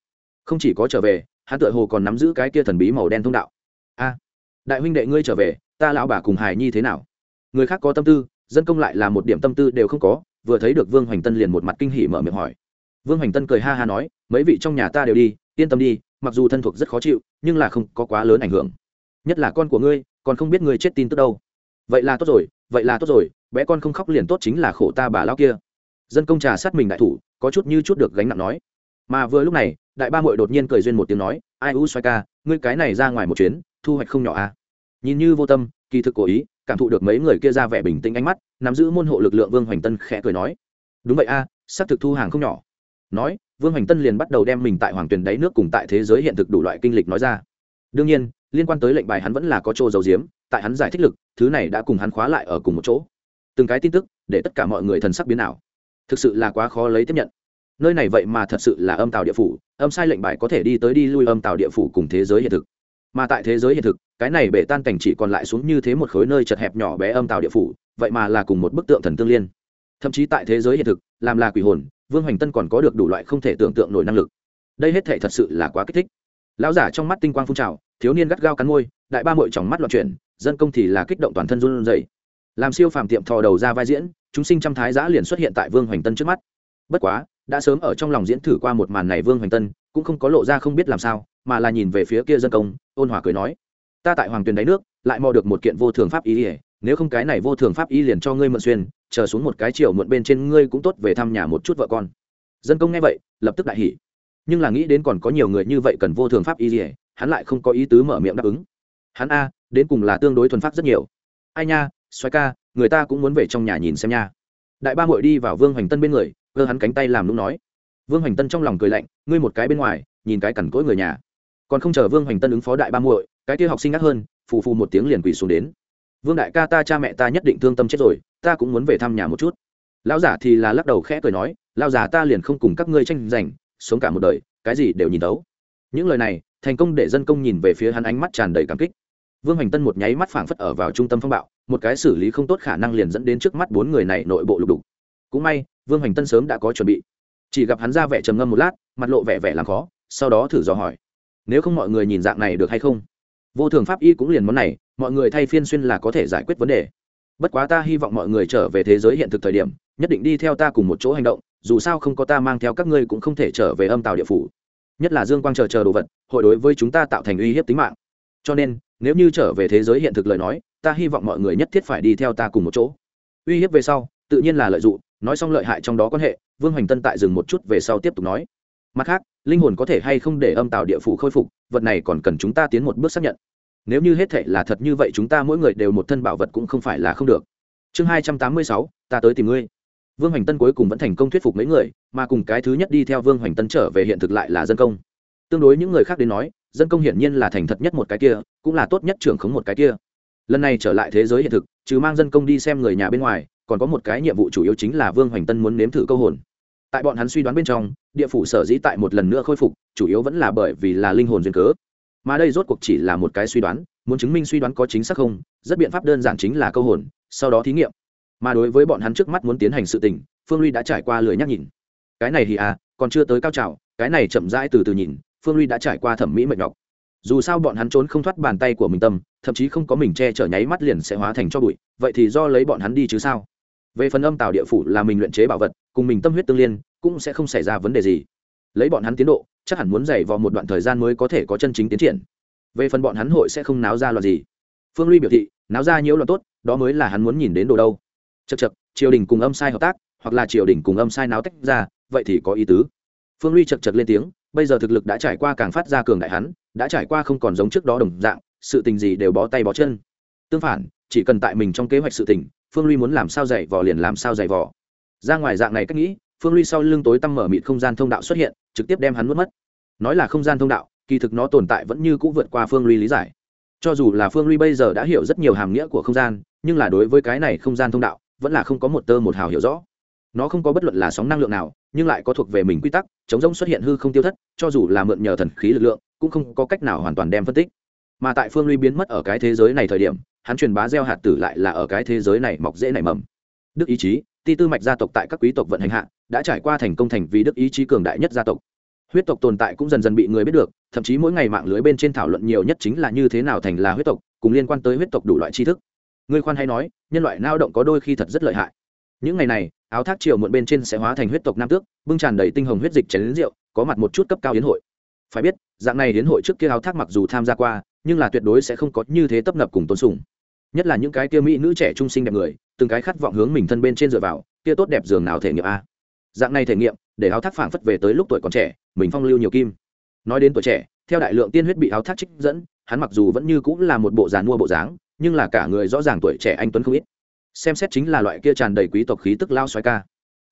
A: Không chỉ có trở về, hắn tựa hồ còn nắm giữ cái kia thần bí màu đen thông đạo. A, đại huynh đệ ngươi trở về, ta lão bà cùng hài nhi thế nào? Người khác có tâm tư, dân công lại là một điểm tâm tư đều không có vừa thấy được vương hoành tân liền một mặt kinh hỉ mở miệng hỏi. Vương hoành tân cười ha ha nói, mấy vị trong nhà ta đều đi, yên tâm đi, mặc dù thân thuộc rất khó chịu, nhưng là không có quá lớn ảnh hưởng. Nhất là con của ngươi, còn không biết ngươi chết tin tức đâu. Vậy là tốt rồi, vậy là tốt rồi, bé con không khóc liền tốt chính là khổ ta bà lao kia. Dân công trà sát mình đại thủ, có chút như chút được gánh nặng nói. Mà vừa lúc này, đại ba mội đột nhiên cười duyên một tiếng nói, ai u xoay ca, ngươi cái này ra ngoài một chuyến, thu hoạch không nhỏ à. Nhìn như vô tâm, kỳ thực cố ý, cảm thụ được mấy người kia ra vẻ bình tĩnh ánh mắt nắm giữ môn hộ lực lượng vương hoành tân khẽ cười nói đúng vậy a à, xác thực thu hàng không nhỏ. Nói vương hoành tân liền bắt đầu đem mình tại hoàng tuyền đáy nước cùng tại thế giới hiện thực đủ loại kinh lịch nói ra. Đương nhiên liên quan tới lệnh bài hắn vẫn là có chỗ dầu diếm tại hắn giải thích lực thứ này đã cùng hắn khóa lại ở cùng một chỗ. Từng cái tin tức để tất cả mọi người thần sắc biến ảo. Thực sự là quá khó lấy tiếp nhận. Nơi này vậy mà thật sự là âm tàu địa phủ âm sai lệnh bài có thể đi tới đi lui âm tàu địa phủ cùng thế giới hiện thực mà tại thế giới hiện thực, cái này bể tan cảnh chỉ còn lại xuống như thế một khối nơi chật hẹp nhỏ bé âm tào địa phủ, vậy mà là cùng một bức tượng thần tương liên. Thậm chí tại thế giới hiện thực, làm là quỷ hồn, vương hoành tân còn có được đủ loại không thể tưởng tượng nổi năng lực. Đây hết thể thật sự là quá kích thích. Lão giả trong mắt tinh quang phun trào, thiếu niên gắt gao cắn môi, đại ba mội trong mắt loạn chuyển, dân công thì là kích động toàn thân run rẩy. Làm siêu phàm tiệm thò đầu ra vai diễn, chúng sinh trăm thái giã liền xuất hiện tại vương hoành tân trước mắt. Bất quá, đã sớm ở trong lòng diễn thử qua một màn này vương hoành tân, cũng không có lộ ra không biết làm sao mà là nhìn về phía kia dân công, ôn hòa cười nói, ta tại hoàng tuyền đáy nước, lại mò được một kiện vô thường pháp y ỉa nếu không cái này vô thường pháp y liền cho ngươi mượn xuyên, chờ xuống một cái chiều muộn bên trên ngươi cũng tốt về thăm nhà một chút vợ con. Dân công nghe vậy, lập tức đại hỉ. Nhưng là nghĩ đến còn có nhiều người như vậy cần vô thường pháp y ỉa hắn lại không có ý tứ mở miệng đáp ứng. Hắn a, đến cùng là tương đối thuần pháp rất nhiều. Ai nha xoay ca, người ta cũng muốn về trong nhà nhìn xem nha. Đại ba mội đi vào vương hoành tân bên người, cơ hắn cánh tay làm lúc nói. Vương hoành tân trong lòng cười lạnh, ngươi một cái bên ngoài, nhìn cái cằn cỗi người nhà còn không chờ vương hoành tân ứng phó đại ba muội, cái kia học sinh ngắc hơn, phù phù một tiếng liền quỳ xuống đến. Vương đại ca ta cha mẹ ta nhất định thương tâm chết rồi, ta cũng muốn về thăm nhà một chút. Lão giả thì là lắc đầu khẽ cười nói, lão giả ta liền không cùng các ngươi tranh giành, sống cả một đời, cái gì đều nhìn tấu những lời này, thành công để dân công nhìn về phía hắn ánh mắt tràn đầy cảm kích. Vương hoành tân một nháy mắt phảng phất ở vào trung tâm phong bạo, một cái xử lý không tốt khả năng liền dẫn đến trước mắt bốn người này nội bộ lục đục. Cũng may, vương hoành tân sớm đã có chuẩn bị. Chỉ gặp hắn ra vẻ trầm ngâm một lát, mặt lộ vẻ vẻ làm khó, sau đó thử dò hỏi nếu không mọi người nhìn dạng này được hay không? Vô thường pháp y cũng liền món này, mọi người thay phiên xuyên là có thể giải quyết vấn đề. Bất quá ta hy vọng mọi người trở về thế giới hiện thực thời điểm, nhất định đi theo ta cùng một chỗ hành động, dù sao không có ta mang theo các ngươi cũng không thể trở về âm tàu địa phủ. Nhất là dương quang chờ chờ đồ vật, hội đối với chúng ta tạo thành uy hiếp tính mạng. Cho nên, nếu như trở về thế giới hiện thực lời nói, ta hy vọng mọi người nhất thiết phải đi theo ta cùng một chỗ. Uy hiếp về sau, tự nhiên là lợi dụng, nói xong lợi hại trong đó quan hệ, vương hoành tân tại dừng một chút về sau tiếp tục nói mặt khác, linh hồn có thể hay không để âm tạo địa phủ khôi phục, vật này còn cần chúng ta tiến một bước xác nhận. Nếu như hết thể là thật như vậy, chúng ta mỗi người đều một thân bảo vật cũng không phải là không được. Chương hai trăm tám mươi sáu, ta tới tìm ngươi. Vương hoành tân cuối cùng vẫn thành công thuyết phục mấy người, mà cùng cái thứ nhất đi theo vương hoành tân trở về hiện thực lại là dân công. Tương đối những người khác đến nói, dân công hiển nhiên là thành thật nhất một cái kia, cũng là tốt nhất trưởng khống một cái kia. Lần này trở lại thế giới hiện thực, trừ mang dân công đi xem người nhà bên ngoài, còn có một cái nhiệm vụ chủ yếu chính là vương hoành tân muốn nếm thử câu hồn. Tại bọn hắn suy đoán bên trong địa phủ sở dĩ tại một lần nữa khôi phục, chủ yếu vẫn là bởi vì là linh hồn duyên cớ. Mà đây rốt cuộc chỉ là một cái suy đoán, muốn chứng minh suy đoán có chính xác không, rất biện pháp đơn giản chính là câu hồn, sau đó thí nghiệm. Mà đối với bọn hắn trước mắt muốn tiến hành sự tình, phương ly đã trải qua lười nhắc nhìn. Cái này thì à còn chưa tới cao trào, cái này chậm rãi từ từ nhìn, phương ly đã trải qua thẩm mỹ mệt nhọc. Dù sao bọn hắn trốn không thoát bàn tay của mình tâm, thậm chí không có mình che chở nháy mắt liền sẽ hóa thành cho bụi, vậy thì do lấy bọn hắn đi chứ sao? Về phần âm tạo địa phủ là mình luyện chế bảo vật cùng mình tâm huyết tương liên, cũng sẽ không xảy ra vấn đề gì. Lấy bọn hắn tiến độ, chắc hẳn muốn dày vào một đoạn thời gian mới có thể có chân chính tiến triển. Về phần bọn hắn hội sẽ không náo ra loạt gì. Phương ly biểu thị, náo ra nhiễu loạn tốt, đó mới là hắn muốn nhìn đến đồ đâu. Chật chật triều đình cùng âm sai hợp tác, hoặc là triều đình cùng âm sai náo tách ra, vậy thì có ý tứ. Phương ly chật chật lên tiếng, bây giờ thực lực đã trải qua càng phát ra cường đại hắn, đã trải qua không còn giống trước đó đồng dạng, sự tình gì đều bó tay bó chân. Tương phản, chỉ cần tại mình trong kế hoạch sự tình, phương ly muốn làm sao dạy vò liền làm sao dạy vò ra ngoài dạng này cách nghĩ, phương ly sau lưng tối tăm mở mịt không gian thông đạo xuất hiện, trực tiếp đem hắn mất mất. Nói là không gian thông đạo, kỳ thực nó tồn tại vẫn như c ũ vượt qua phương ly lý giải. Cho dù là phương ly bây giờ đã hiểu rất nhiều hàm nghĩa của không gian, nhưng là đối với cái này không gian thông đạo, vẫn là không có một tơ một hào hiểu rõ. Nó không có bất luận là sóng năng lượng nào, nhưng lại có thuộc về mình quy tắc, chống rông xuất hiện hư không tiêu thất, cho dù là mượn nhờ thần khí lực lượng, cũng không có cách nào hoàn toàn đem phân tích. Mà tại phương ly biến mất ở cái thế giới này thời điểm, hắn truyền bá gieo hạt tử lại là ở cái thế giới này mọc dễ nảy mầm. Đức ý chí ti tư mạch gia tộc tại các quý tộc vận hành hạ, đã trải qua thành công thành vì đức ý chí cường đại nhất gia tộc. Huyết tộc tồn tại cũng dần dần bị người biết được, thậm chí mỗi ngày mạng lưới bên trên thảo luận nhiều nhất chính là như thế nào thành là huyết tộc, cùng liên quan tới huyết tộc đủ loại tri thức. Người khoan hay nói, nhân loại lao động có đôi khi thật rất lợi hại. Những ngày này, áo thác triều muộn bên trên sẽ hóa thành huyết tộc nam tước, bưng tràn đầy tinh hồng huyết dịch chén đến rượu, có mặt một chút cấp cao hiến hội. Phải biết, dạng này hiến hội trước kia áo thác mặc dù tham gia qua, nhưng là tuyệt đối sẽ không có như thế tấp nập cùng tôn sùng nhất là những cái kia mỹ nữ trẻ trung sinh đẹp người, từng cái khát vọng hướng mình thân bên trên dựa vào, kia tốt đẹp giường nào thể nghiệm a? Dạng này thể nghiệm, để áo thác phảng phất về tới lúc tuổi còn trẻ, mình phong lưu nhiều kim. Nói đến tuổi trẻ, theo đại lượng tiên huyết bị áo thác trích dẫn, hắn mặc dù vẫn như cũng là một bộ già mua bộ dáng, nhưng là cả người rõ ràng tuổi trẻ anh tuấn không ít. Xem xét chính là loại kia tràn đầy quý tộc khí tức lao xoáy ca.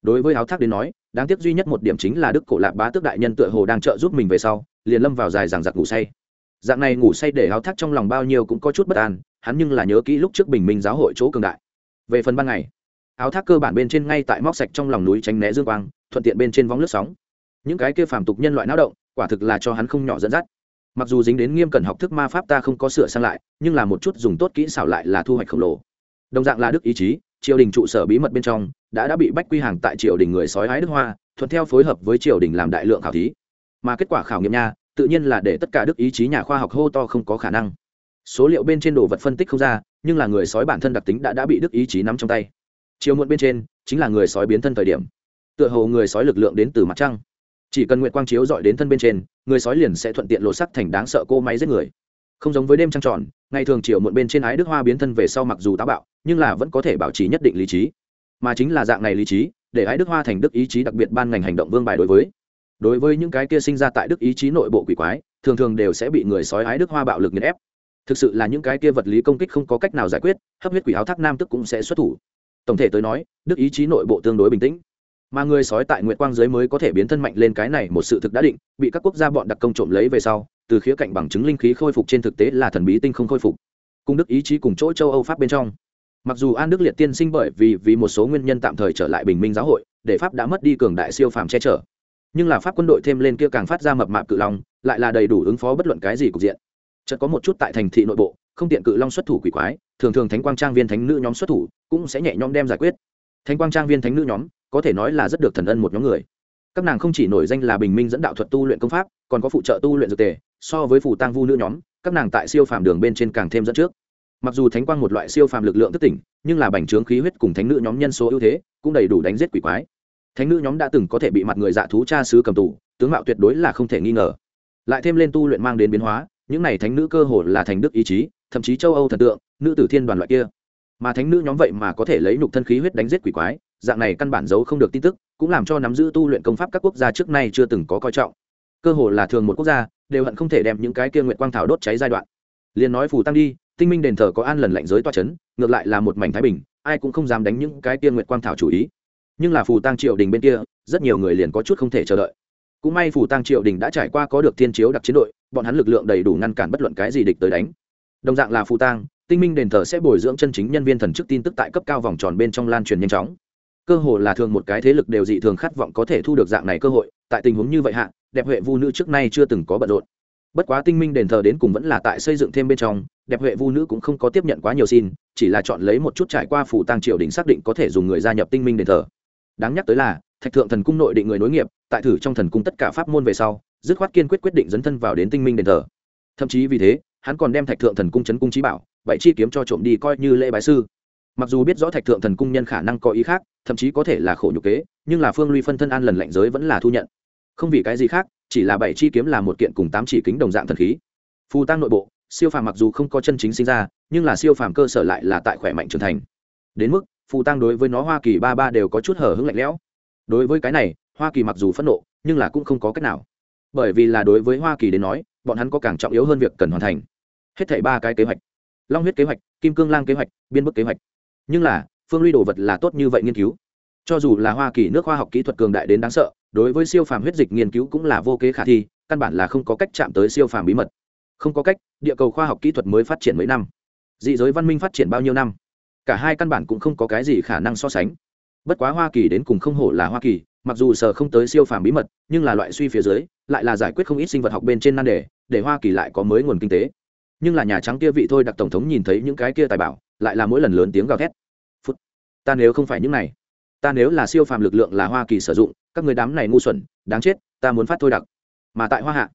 A: Đối với áo thác đến nói, đáng tiếc duy nhất một điểm chính là đức cổ lạc bá tước đại nhân tựa hồ đang trợ giúp mình về sau, liền lâm vào dài rằng giặc ngủ say dạng này ngủ say để áo thác trong lòng bao nhiêu cũng có chút bất an, hắn nhưng là nhớ kỹ lúc trước bình minh giáo hội chỗ cường đại. Về phần ban ngày, áo thác cơ bản bên trên ngay tại móc sạch trong lòng núi tránh né dương quang, thuận tiện bên trên vóng lướt sóng. Những cái kia phàm tục nhân loại náo động, quả thực là cho hắn không nhỏ dẫn dắt. Mặc dù dính đến nghiêm cẩn học thức ma pháp ta không có sửa sang lại, nhưng là một chút dùng tốt kỹ xảo lại là thu hoạch khổng lồ. Đồng dạng là đức ý chí, triều đình trụ sở bí mật bên trong, đã đã bị bách quy hàng tại triều đình người sói hái đức hoa, thuận theo phối hợp với triều đình làm đại lượng khảo thí. Mà kết quả khảo nghiệm nha tự nhiên là để tất cả đức ý chí nhà khoa học hô to không có khả năng. Số liệu bên trên đồ vật phân tích không ra, nhưng là người sói bản thân đặc tính đã đã bị đức ý chí nắm trong tay. Chiều muộn bên trên, chính là người sói biến thân thời điểm. Tựa hồ người sói lực lượng đến từ mặt trăng. Chỉ cần nguyện quang chiếu dọi đến thân bên trên, người sói liền sẽ thuận tiện lộ sắc thành đáng sợ cô máy giết người. Không giống với đêm trăng tròn, ngày thường chiều muộn bên trên ái đức hoa biến thân về sau mặc dù táo bạo, nhưng là vẫn có thể bảo trì nhất định lý trí. Mà chính là dạng này lý trí, để ái đức hoa thành đức ý chí đặc biệt ban ngành hành động vương bài đối với đối với những cái kia sinh ra tại đức ý chí nội bộ quỷ quái, thường thường đều sẽ bị người sói ái đức hoa bạo lực nghiền ép. Thực sự là những cái kia vật lý công kích không có cách nào giải quyết, hấp huyết quỷ áo thác nam tức cũng sẽ xuất thủ. Tổng thể tới nói, đức ý chí nội bộ tương đối bình tĩnh. Mà người sói tại nguyệt quang giới mới có thể biến thân mạnh lên cái này một sự thực đã định, bị các quốc gia bọn đặc công trộm lấy về sau, từ khía cạnh bằng chứng linh khí khôi phục trên thực tế là thần bí tinh không khôi phục. Cung đức ý chí cùng chỗ châu âu pháp bên trong. Mặc dù an đức liệt tiên sinh bởi vì vì một số nguyên nhân tạm thời trở lại bình minh giáo hội, để pháp đã mất đi cường đại siêu phàm che chở nhưng là pháp quân đội thêm lên kia càng phát ra mập mạp cự long, lại là đầy đủ ứng phó bất luận cái gì cục diện. Chợt có một chút tại thành thị nội bộ, không tiện cự long xuất thủ quỷ quái, thường thường thánh quang trang viên thánh nữ nhóm xuất thủ, cũng sẽ nhẹ nhõm đem giải quyết. Thánh quang trang viên thánh nữ nhóm, có thể nói là rất được thần ân một nhóm người. Các nàng không chỉ nổi danh là bình minh dẫn đạo thuật tu luyện công pháp, còn có phụ trợ tu luyện dược tề, so với phù tăng vu nữ nhóm, các nàng tại siêu phàm đường bên trên càng thêm dẫn trước. Mặc dù thánh quang một loại siêu phàm lực lượng thức tỉnh, nhưng là bành trướng khí huyết cùng thánh nữ nhóm nhân số ưu thế, cũng đầy đủ đánh giết quỷ quái thánh nữ nhóm đã từng có thể bị mặt người dạ thú cha sứ cầm tù, tướng mạo tuyệt đối là không thể nghi ngờ. Lại thêm lên tu luyện mang đến biến hóa, những này thánh nữ cơ hồ là thành đức ý chí, thậm chí châu âu thần tượng, nữ tử thiên đoàn loại kia. Mà thánh nữ nhóm vậy mà có thể lấy nhục thân khí huyết đánh giết quỷ quái, dạng này căn bản giấu không được tin tức, cũng làm cho nắm giữ tu luyện công pháp các quốc gia trước nay chưa từng có coi trọng. Cơ hồ là thường một quốc gia, đều hận không thể đem những cái kia nguyện quang thảo đốt cháy giai đoạn. Liền nói phù tăng đi, tinh minh đền thờ có an lần lạnh giới toa c h ấ n ngược lại là một mảnh thái bình, ai cũng không dám đánh những cái kia nguyện quang thảo chủ ý nhưng là phù tăng triệu đình bên kia, rất nhiều người liền có chút không thể chờ đợi. Cũng may phù tăng triệu đình đã trải qua có được thiên chiếu đặc chiến đội, bọn hắn lực lượng đầy đủ ngăn cản bất luận cái gì địch tới đánh. Đồng dạng là phù tăng tinh minh đền thờ sẽ bồi dưỡng chân chính nhân viên thần chức tin tức tại cấp cao vòng tròn bên trong lan truyền nhanh chóng. Cơ hồ là thường một cái thế lực đều dị thường khát vọng có thể thu được dạng này cơ hội, tại tình huống như vậy hạ, đẹp huệ vu nữ trước nay chưa từng có bận rộn. Bất quá tinh minh đền thờ đến cùng vẫn là tại xây dựng thêm bên trong, đẹp huệ vu nữ cũng không có tiếp nhận quá nhiều xin, chỉ là chọn lấy một chút trải qua phủ tăng triều đình xác định có thể dùng người gia nhập tinh minh đền thờ đáng nhắc tới là, thạch thượng thần cung nội định người nối nghiệp, tại thử trong thần cung tất cả pháp môn về sau, dứt khoát kiên quyết quyết định dấn thân vào đến tinh minh đền thờ. Thậm chí vì thế, hắn còn đem thạch thượng thần cung chấn cung trí bảo, vậy chi kiếm cho trộm đi coi như lễ bái sư. Mặc dù biết rõ thạch thượng thần cung nhân khả năng có ý khác, thậm chí có thể là khổ nhục kế, nhưng là phương ly phân thân an lần lạnh giới vẫn là thu nhận. Không vì cái gì khác, chỉ là bảy chi kiếm là một kiện cùng tám chỉ kính đồng dạng thần khí. Phù tăng nội bộ, siêu phàm mặc dù không có chân chính sinh ra, nhưng là siêu phàm cơ sở lại là tại khỏe mạnh trưởng thành. Đến mức phù tăng đối với nó hoa kỳ ba ba đều có chút hở hứng lạnh lẽo. Đối với cái này, hoa kỳ mặc dù phẫn nộ, nhưng là cũng không có cách nào. Bởi vì là đối với hoa kỳ đến nói, bọn hắn có càng trọng yếu hơn việc cần hoàn thành. Hết thảy ba cái kế hoạch. Long huyết kế hoạch, kim cương lang kế hoạch, biên bức kế hoạch. Nhưng là, phương ly đồ vật là tốt như vậy nghiên cứu. Cho dù là hoa kỳ nước khoa học kỹ thuật cường đại đến đáng sợ, đối với siêu phàm huyết dịch nghiên cứu cũng là vô kế khả thi, căn bản là không có cách chạm tới siêu phàm bí mật. Không có cách, địa cầu khoa học kỹ thuật mới phát triển mấy năm. Dị giới văn minh phát triển bao nhiêu năm? Cả hai căn bản cũng không có cái gì khả năng so sánh. Bất quá hoa kỳ đến cùng không hổ là hoa kỳ, mặc dù sở không tới siêu phàm bí mật, nhưng là loại suy phía dưới, lại là giải quyết không ít sinh vật học bên trên nan đề, để hoa kỳ lại có mới nguồn kinh tế. Nhưng là nhà trắng kia vị thôi đặc tổng thống nhìn thấy những cái kia tài bảo, lại là mỗi lần lớn tiếng gào thét. Phút, ta nếu không phải những này, ta nếu là siêu phàm lực lượng là hoa kỳ sử dụng, các người đám này ngu xuẩn, đáng chết, ta muốn phát thôi đặc. Mà tại hoa hạ,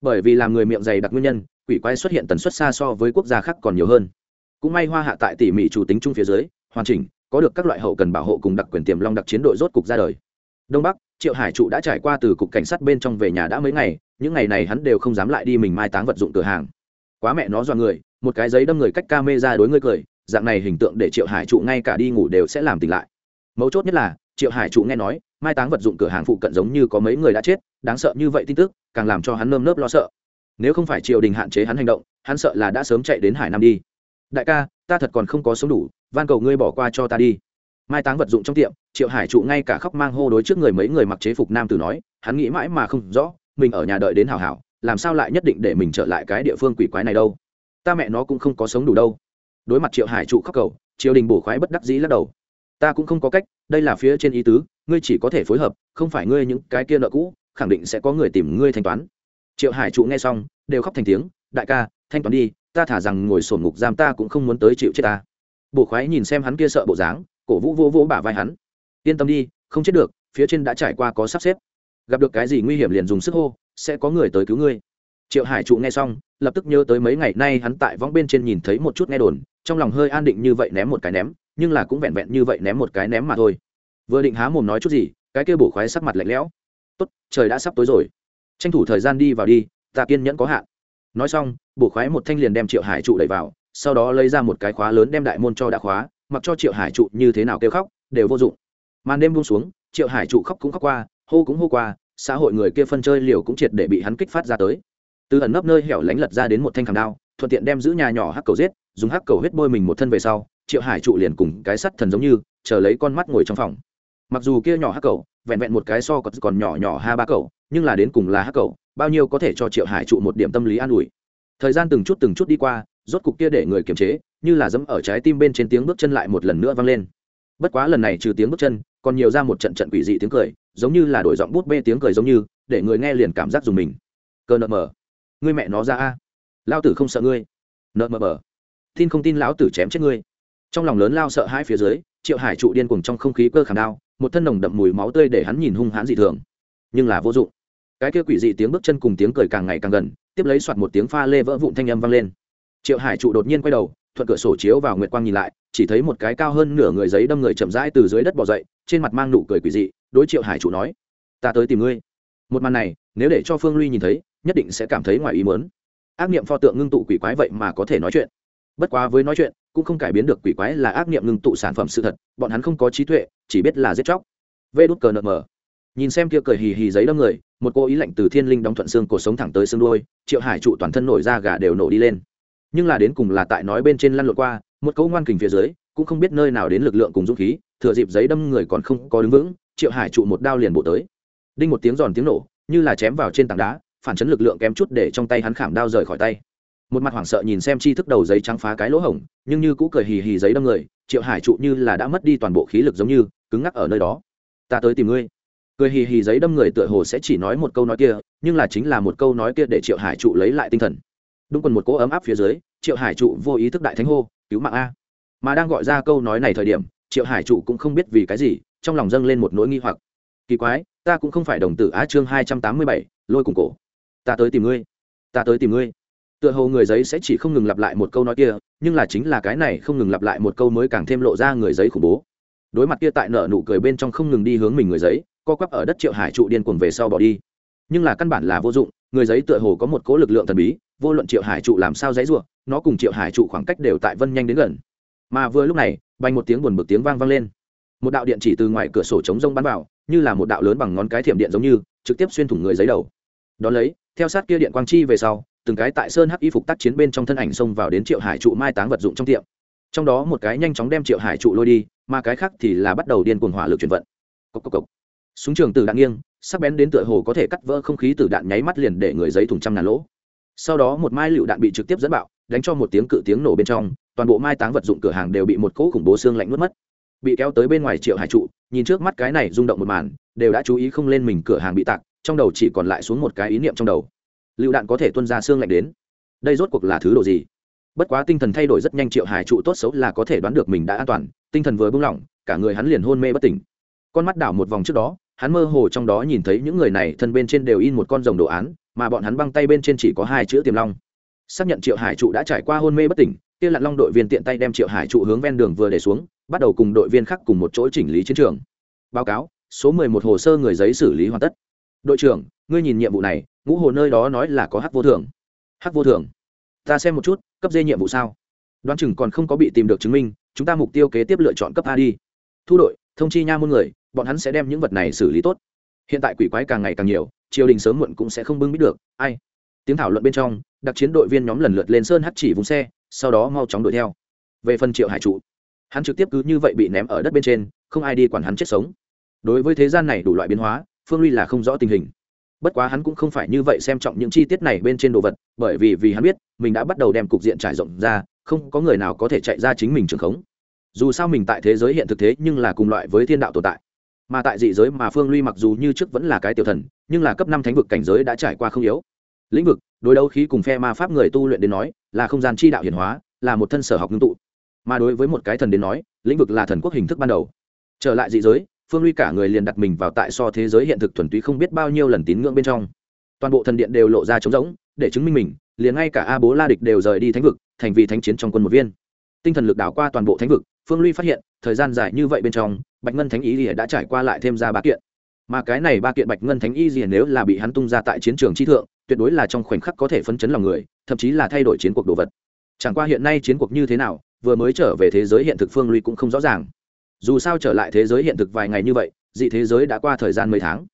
A: bởi vì làm người miệng dày đặc nguyên nhân, quỷ quái xuất hiện tần suất xa so với quốc gia khác còn nhiều hơn cũng may hoa hạ tại tỉ mỉ chủ tính chung phía dưới, hoàn chỉnh, có được các loại hậu cần bảo hộ cùng đặc quyền tiềm long đặc chiến đội rốt cục ra đời. Đông bắc, triệu hải trụ đã trải qua từ cục cảnh sát bên trong về nhà đã mấy ngày, những ngày này hắn đều không dám lại đi mình mai táng vật dụng cửa hàng. Quá mẹ nó do người, một cái giấy đâm người cách ca mê ra đối ngươi cười, dạng này hình tượng để triệu hải trụ ngay cả đi ngủ đều sẽ làm tỉnh lại. Mấu chốt nhất là, triệu hải trụ nghe nói, mai táng vật dụng cửa hàng phụ cận giống như có mấy người đã chết, đáng sợ như vậy tin tức, càng làm cho hắn nơm nớp lo sợ. Nếu không phải triều đình hạn chế hắn hành động, hắn sợ là đã sớm chạy đến hải nam đi đại ca, ta thật còn không có sống đủ, van cầu ngươi bỏ qua cho ta đi. Mai táng vật dụng trong tiệm, triệu hải trụ ngay cả khóc mang hô đối trước người mấy người mặc chế phục nam tử nói, hắn nghĩ mãi mà không rõ, mình ở nhà đợi đến hảo hảo, làm sao lại nhất định để mình trở lại cái địa phương quỷ quái này đâu? Ta mẹ nó cũng không có sống đủ đâu. Đối mặt triệu hải trụ khóc cầu, triều đình bổ khoái bất đắc dĩ lắc đầu. Ta cũng không có cách, đây là phía trên ý tứ, ngươi chỉ có thể phối hợp, không phải ngươi những cái kia nợ cũ, khẳng định sẽ có người tìm ngươi thanh toán. Triệu hải trụ nghe xong, đều khóc thành tiếng, đại ca, thanh toán đi ta thả rằng ngồi sổn ngục giam ta cũng không muốn tới chịu chết ta. Bộ khoái nhìn xem hắn kia sợ bộ dáng, cổ vũ vô vô bả vai hắn. Yên tâm đi, không chết được, phía trên đã trải qua có sắp xếp. Gặp được cái gì nguy hiểm liền dùng sức hô, sẽ có người tới cứu ngươi. Triệu hải trụ nghe xong, lập tức nhớ tới mấy ngày nay hắn tại võng bên trên nhìn thấy một chút nghe đồn, trong lòng hơi an định như vậy ném một cái ném, nhưng là cũng vẹn vẹn như vậy ném một cái ném mà thôi. Vừa định há mồm nói chút gì, cái kia bổ khoái sắc mặt lạnh lẽo. Tốt, trời đã sắp tối rồi. Tranh thủ thời gian đi vào đi, ta kiên nhẫn có hạn nói xong bộ khoái một thanh liền đem triệu hải trụ đẩy vào, sau đó lấy ra một cái khóa lớn đem đại môn cho đã khóa, mặc cho triệu hải trụ như thế nào kêu khóc, đều vô dụng. Màn đêm buông xuống, triệu hải trụ khóc cũng khóc qua, hô cũng hô qua, xã hội người kia phân chơi liều cũng triệt để bị hắn kích phát ra tới. Từ ẩn nấp nơi hẻo lánh lật ra đến một thanh khảm đao, thuận tiện đem giữ nhà nhỏ hắc cầu giết, dùng hắc cầu huyết bôi mình một thân về sau, triệu hải trụ liền cùng cái sắt thần giống như, chờ lấy con mắt ngồi trong phòng. Mặc dù kia nhỏ hắc cầu, vẹn vẹn một cái so còn nhỏ nhỏ ha ba cầu, nhưng là đến cùng là hắc cầu bao nhiêu có thể cho triệu hải trụ một điểm tâm lý an ủi. Thời gian từng chút từng chút đi qua, rốt cục kia để người kiềm chế, như là dẫm ở trái tim bên trên tiếng bước chân lại một lần nữa vang lên. Bất quá lần này trừ tiếng bước chân, còn nhiều ra một trận trận quỷ dị tiếng cười, giống như là đổi giọng bút bê tiếng cười giống như, để người nghe liền cảm giác dùng mình. Cơ nợ mờ. Ngươi mẹ nó ra a. Lao tử không sợ ngươi. Nợ mờ mờ. Tin không tin lão tử chém chết ngươi. Trong lòng lớn lao sợ hai phía dưới, triệu hải trụ điên cùng trong không khí cơ khảm đao, một thân nồng đậm mùi máu tươi để hắn nhìn hung hãn dị thường. Nhưng là vô dụng cái kia quỷ dị tiếng bước chân cùng tiếng cười càng ngày càng gần, tiếp lấy soạt một tiếng pha lê vỡ vụn thanh âm vang lên. Triệu hải trụ đột nhiên quay đầu, thuận cửa sổ chiếu vào nguyệt quang nhìn lại, chỉ thấy một cái cao hơn nửa người giấy đâm người chậm rãi từ dưới đất bỏ dậy, trên mặt mang nụ cười quỷ dị, đối triệu hải trụ nói, ta tới tìm ngươi. Một màn này, nếu để cho phương ly nhìn thấy, nhất định sẽ cảm thấy ngoài ý mớn ác niệm pho tượng ngưng tụ quỷ quái vậy mà có thể nói chuyện. Bất quá với nói chuyện, cũng không cải biến được quỷ quái là ác niệm ngưng tụ sản phẩm sự thật, bọn hắn không có trí tuệ, chỉ biết là giết chóc. Vê đút cờ nợ mờ nhìn xem kia cười hì hì giấy đâm người, một cô ý lạnh từ thiên linh đóng thuận xương cổ sống thẳng tới xương đôi triệu hải trụ toàn thân nổi ra gà đều nổ đi lên. Nhưng là đến cùng là tại nói bên trên lăn lộn qua, một câu ngoan kình phía dưới, cũng không biết nơi nào đến lực lượng cùng dũng khí, thừa dịp giấy đâm người còn không có đứng vững, triệu hải trụ một đao liền bộ tới. Đinh một tiếng giòn tiếng nổ, như là chém vào trên tảng đá, phản chấn lực lượng kém chút để trong tay hắn khảm đao rời khỏi tay. Một mặt hoảng sợ nhìn xem chi thức đầu giấy trắng phá cái lỗ hổng, nhưng như cũ cười hì hì giấy đâm người, triệu hải trụ như là đã mất đi toàn bộ khí lực giống như, cứng ngắc ở nơi đó. Ta tới tìm ngươi cười hì hì giấy đâm người tựa hồ sẽ chỉ nói một câu nói kia, nhưng là chính là một câu nói kia để triệu hải trụ lấy lại tinh thần. Đúng quần một cỗ ấm áp phía dưới, triệu hải trụ vô ý thức đại thánh hô, cứu mạng a! Mà đang gọi ra câu nói này thời điểm, triệu hải trụ cũng không biết vì cái gì, trong lòng dâng lên một nỗi nghi hoặc. Kỳ quái, ta cũng không phải đồng tử á chương hai trăm tám mươi bảy, lôi cùng cổ. Ta tới tìm ngươi, ta tới tìm ngươi. Tựa hồ người giấy sẽ chỉ không ngừng lặp lại một câu nói kia, nhưng là chính là cái này không ngừng lặp lại một câu mới càng thêm lộ ra người giấy khủng bố. Đối mặt kia tại nợ nụ cười bên trong không ngừng đi hướng mình người giấy co quắp ở đất triệu hải trụ điên cuồng về sau bỏ đi. Nhưng là căn bản là vô dụng, người giấy tựa hồ có một cố lực lượng thần bí, vô luận triệu hải trụ làm sao dãy ruộng nó cùng triệu hải trụ khoảng cách đều tại vân nhanh đến gần. Mà vừa lúc này bay một tiếng buồn bực tiếng vang vang lên. Một đạo điện chỉ từ ngoài cửa sổ chống rông bắn vào, như là một đạo lớn bằng ngón cái thiểm điện giống như, trực tiếp xuyên thủng người giấy đầu. Đón lấy, theo sát kia điện quang chi về sau, từng cái tại sơn hắc y phục tác chiến bên trong thân ảnh xông vào đến triệu hải trụ mai táng vật dụng trong tiệm. Trong đó một cái nhanh chóng đem triệu hải trụ lôi đi, mà cái khác thì là bắt đầu điên cuồng hỏa lực chuyển vận. Cốc cốc cốc súng trường từ đạn nghiêng, sắc bén đến tựa hồ có thể cắt vỡ không khí từ đạn nháy mắt liền để người giấy thùng trăm ngàn lỗ. Sau đó một mai lựu đạn bị trực tiếp dẫn bạo, đánh cho một tiếng cự tiếng nổ bên trong, toàn bộ mai táng vật dụng cửa hàng đều bị một cỗ khủng bố xương lạnh nuốt mất. Bị kéo tới bên ngoài triệu hải trụ, nhìn trước mắt cái này rung động một màn, đều đã chú ý không lên mình cửa hàng bị tạc, trong đầu chỉ còn lại xuống một cái ý niệm trong đầu. Lựu đạn có thể tuân ra xương lạnh đến. Đây rốt cuộc là thứ đồ gì? Bất quá tinh thần thay đổi rất nhanh triệu hải trụ tốt xấu là có thể đoán được mình đã an toàn, tinh thần vừa buông lỏng, cả người hắn liền hôn mê bất tỉnh. Con mắt đảo một vòng trước đó hắn mơ hồ trong đó nhìn thấy những người này thân bên trên đều in một con rồng đồ án, mà bọn hắn băng tay bên trên chỉ có hai chữ tiềm long. Xác nhận triệu hải trụ đã trải qua hôn mê bất tỉnh, kia lặn long đội viên tiện tay đem triệu hải trụ hướng ven đường vừa để xuống, bắt đầu cùng đội viên khác cùng một chỗ chỉnh lý chiến trường. Báo cáo, số mười một hồ sơ người giấy xử lý hoàn tất. Đội trưởng, ngươi nhìn nhiệm vụ này, ngũ hồ nơi đó nói là có hắc vô thường hắc vô thường ta xem một chút, cấp dê nhiệm vụ sao? Đoán chừng còn không có bị tìm được chứng minh, chúng ta mục tiêu kế tiếp lựa chọn cấp a đi. Thu đội, thông chi nha môn người bọn hắn sẽ đem những vật này xử lý tốt. Hiện tại quỷ quái càng ngày càng nhiều, triều đình sớm muộn cũng sẽ không bưng biết được, ai? Tiếng thảo luận bên trong, đặc chiến đội viên nhóm lần lượt lên sơn hắt chỉ vùng xe, sau đó mau chóng đuổi theo. Về phần triệu hải trụ, hắn trực tiếp cứ như vậy bị ném ở đất bên trên, không ai đi quản hắn chết sống. Đối với thế gian này đủ loại biến hóa, phương ly là không rõ tình hình. Bất quá hắn cũng không phải như vậy xem trọng những chi tiết này bên trên đồ vật, bởi vì vì hắn biết, mình đã bắt đầu đem cục diện trải rộng ra, không có người nào có thể chạy ra chính mình trường khống. Dù sao mình tại thế giới hiện thực thế nhưng là cùng loại với thiên đạo tồn tại mà tại dị giới mà phương ly mặc dù như trước vẫn là cái tiểu thần, nhưng là cấp năm thánh vực cảnh giới đã trải qua không yếu. Lĩnh vực, đối đấu khí cùng phe ma pháp người tu luyện đến nói, là không gian chi đạo hiển hóa, là một thân sở học ngưng tụ. Mà đối với một cái thần đến nói, lĩnh vực là thần quốc hình thức ban đầu. Trở lại dị giới, phương ly cả người liền đặt mình vào tại so thế giới hiện thực thuần túy không biết bao nhiêu lần tín ngưỡng bên trong. Toàn bộ thần điện đều lộ ra trống rỗng, để chứng minh mình, liền ngay cả a bố la địch đều rời đi thánh vực, thành vì thánh chiến trong quân một viên. Tinh thần lực đảo qua toàn bộ thánh vực, phương ly phát hiện, thời gian dài như vậy bên trong bạch ngân thánh Y ý đã trải qua lại thêm ra ba kiện. Mà cái này ba kiện bạch ngân thánh y gì nếu là bị hắn tung ra tại chiến trường chi thượng, tuyệt đối là trong khoảnh khắc có thể phấn chấn lòng người, thậm chí là thay đổi chiến cuộc đồ vật. Chẳng qua hiện nay chiến cuộc như thế nào, vừa mới trở về thế giới hiện thực phương lui cũng không rõ ràng. Dù sao trở lại thế giới hiện thực vài ngày như vậy, dị thế giới đã qua thời gian mấy tháng.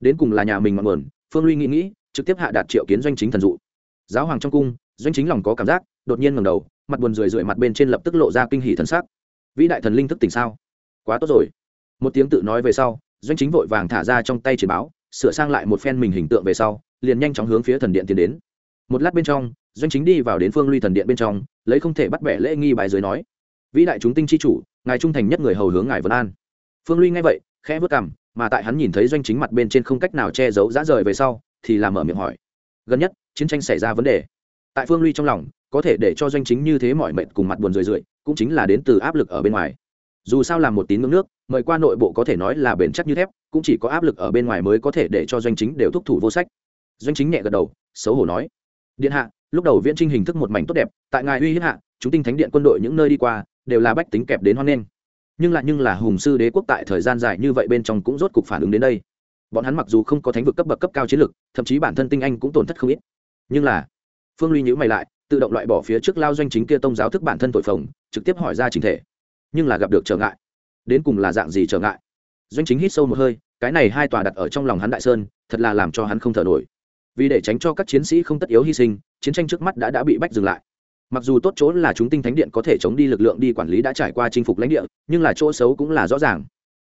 A: Đến cùng là nhà mình mặn mượn phương lui nghĩ nghĩ, trực tiếp hạ đạt triệu kiến doanh chính thần dụ. Giáo hoàng trong cung, doanh chính lòng có cảm giác, đột nhiên ngầm đầu, mặt buồn rười rượi mặt bên trên lập tức lộ ra kinh hỷ thần sắc. Vĩ đại thần linh thức tỉnh sao? Quá tốt rồi một tiếng tự nói về sau, doanh chính vội vàng thả ra trong tay chiến báo, sửa sang lại một phen mình hình tượng về sau, liền nhanh chóng hướng phía thần điện tiến đến. Một lát bên trong, doanh chính đi vào đến phương ly thần điện bên trong, lấy không thể bắt bẻ lễ nghi bài dưới nói, vĩ đại chúng tinh chi chủ, ngài trung thành nhất người hầu hướng ngài vân an. Phương ly nghe vậy, khẽ vớt cằm, mà tại hắn nhìn thấy doanh chính mặt bên trên không cách nào che giấu dã rời về sau, thì làm mở miệng hỏi, gần nhất, chiến tranh xảy ra vấn đề. Tại phương ly trong lòng, có thể để cho doanh chính như thế mọi mệnh cùng mặt buồn rười rượi, cũng chính là đến từ áp lực ở bên ngoài dù sao làm một tín ngưỡng nước, mời qua nội bộ có thể nói là bền chắc như thép, cũng chỉ có áp lực ở bên ngoài mới có thể để cho doanh chính đều thúc thủ vô sách. Doanh chính nhẹ gật đầu, xấu hổ nói. Điện hạ, lúc đầu viễn trinh hình thức một mảnh tốt đẹp, tại ngài uy hiếp hạ, chúng tinh thánh điện quân đội những nơi đi qua, đều là bách tính kẹp đến hoan nghênh. Nhưng lại nhưng là hùng sư đế quốc tại thời gian dài như vậy bên trong cũng rốt cục phản ứng đến đây. Bọn hắn mặc dù không có thánh vực cấp bậc cấp cao chiến lực, thậm chí bản thân tinh anh cũng tổn thất không ít. Nhưng là, phương ly nhữ mày lại, tự động loại bỏ phía trước lao doanh chính kia tông giáo thức bản thân tội phồng, trực tiếp hỏi ra trình thể nhưng là gặp được trở ngại. Đến cùng là dạng gì trở ngại? Doanh chính hít sâu một hơi, cái này hai tòa đặt ở trong lòng hắn đại sơn, thật là làm cho hắn không thở nổi. Vì để tránh cho các chiến sĩ không tất yếu hy sinh, chiến tranh trước mắt đã đã bị bách dừng lại. Mặc dù tốt chỗ là chúng tinh thánh điện có thể chống đi lực lượng đi quản lý đã trải qua chinh phục lãnh địa, nhưng là chỗ xấu cũng là rõ ràng.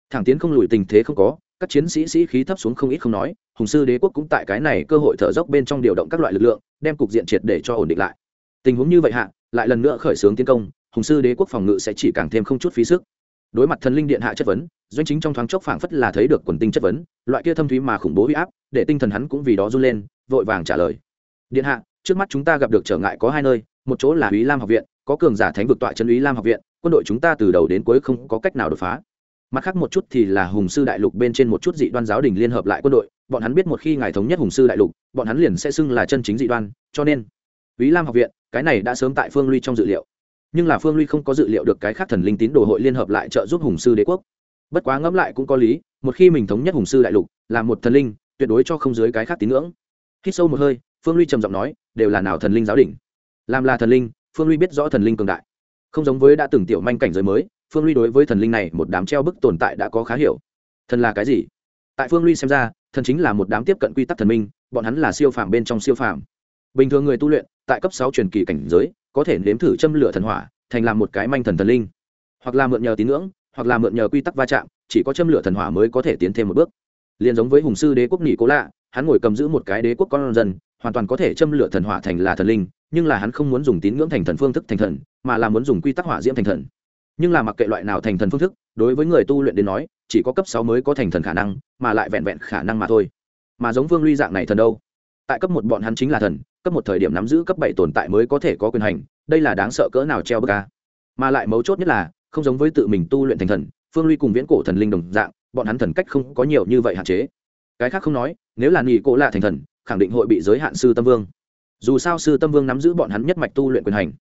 A: Thẳng tiến không lùi tình thế không có, các chiến sĩ sĩ khí thấp xuống không ít không nói, hùng sư đế quốc cũng tại cái này cơ hội thở dốc bên trong điều động các loại lực lượng, đem cục diện triệt để cho ổn định lại. Tình huống như vậy hạ, lại lần nữa khởi xướng tiến công hùng sư đế quốc phòng ngự sẽ chỉ càng thêm không chút phí sức đối mặt thần linh điện hạ chất vấn doanh chính trong thoáng chốc phảng phất là thấy được quần tinh chất vấn loại kia thâm thúy mà khủng bố huy áp để tinh thần hắn cũng vì đó run lên vội vàng trả lời điện hạ trước mắt chúng ta gặp được trở ngại có hai nơi một chỗ là ý Lam học viện, có cường giả thánh vực tọa chân ý Lam học viện, quân đội chúng ta từ đầu đến cuối không có cách nào đột phá. Mặt khác một chút thì là Hùng sư đại lục bên trên một chút dị đoan giáo đình liên hợp lại quân đội, bọn hắn biết một khi ngài thống nhất Hùng sư đại lục, bọn hắn liền sẽ xưng là chân chính dị đoan, cho nên ý Lam học viện, cái này đã sớm tại Phương Ly trong dự liệu. Nhưng là Phương Ly không có dự liệu được cái khác thần linh tín đồ hội liên hợp lại trợ giúp Hùng sư đế quốc. Bất quá ngẫm lại cũng có lý, một khi mình thống nhất Hùng sư đại lục, là một thần linh, tuyệt đối cho không dưới cái khác tín ngưỡng. Hít sâu một hơi, Phương Ly trầm giọng nói, đều là nào thần linh giáo đỉnh? Làm là thần linh phương ly biết rõ thần linh cường đại. Không giống với đã từng tiểu manh cảnh giới mới phương ly đối với thần linh này một đám treo bức tồn tại đã có khá hiểu. Thần là cái gì? Tại phương ly xem ra thần chính là một đám tiếp cận quy tắc thần minh bọn hắn là siêu phàm bên trong siêu phàm. Bình thường người tu luyện tại cấp sáu truyền kỳ cảnh giới có thể nếm thử châm lửa thần hỏa, thành làm một cái manh thần thần linh. Hoặc là mượn nhờ tín ngưỡng, hoặc là mượn nhờ quy tắc va chạm, chỉ có châm lửa thần hỏa mới có thể tiến thêm một bước. Liền giống với hùng sư đế quốc nhị cố lạ, hắn ngồi cầm giữ một cái đế quốc con dân, hoàn toàn có thể châm lửa thần hỏa thành là thần linh, nhưng là hắn không muốn dùng tín ngưỡng thành thần phương thức thành thần, mà là muốn dùng quy tắc hỏa diễm thành thần. Nhưng là mặc kệ loại nào thành thần phương thức, đối với người tu luyện đến nói, chỉ có cấp sáu mới có thành thần khả năng, mà lại vẹn vẹn khả năng mà thôi. Mà giống vương ly dạng này thần đâu? Tại cấp một bọn hắn chính là thần cấp một thời điểm nắm giữ cấp bảy tồn tại mới có thể có quyền hành, đây là đáng sợ cỡ nào treo bờ ca mà lại mấu chốt nhất là, không giống với tự mình tu luyện thành thần, phương ly cùng viễn cổ thần linh đồng dạng, bọn hắn thần cách không có nhiều như vậy hạn chế. Cái khác không nói, nếu là nghỉ cổ lạ thành thần, khẳng định hội bị giới hạn sư tâm vương. Dù sao sư tâm vương nắm giữ bọn hắn nhất mạch tu luyện quyền hành.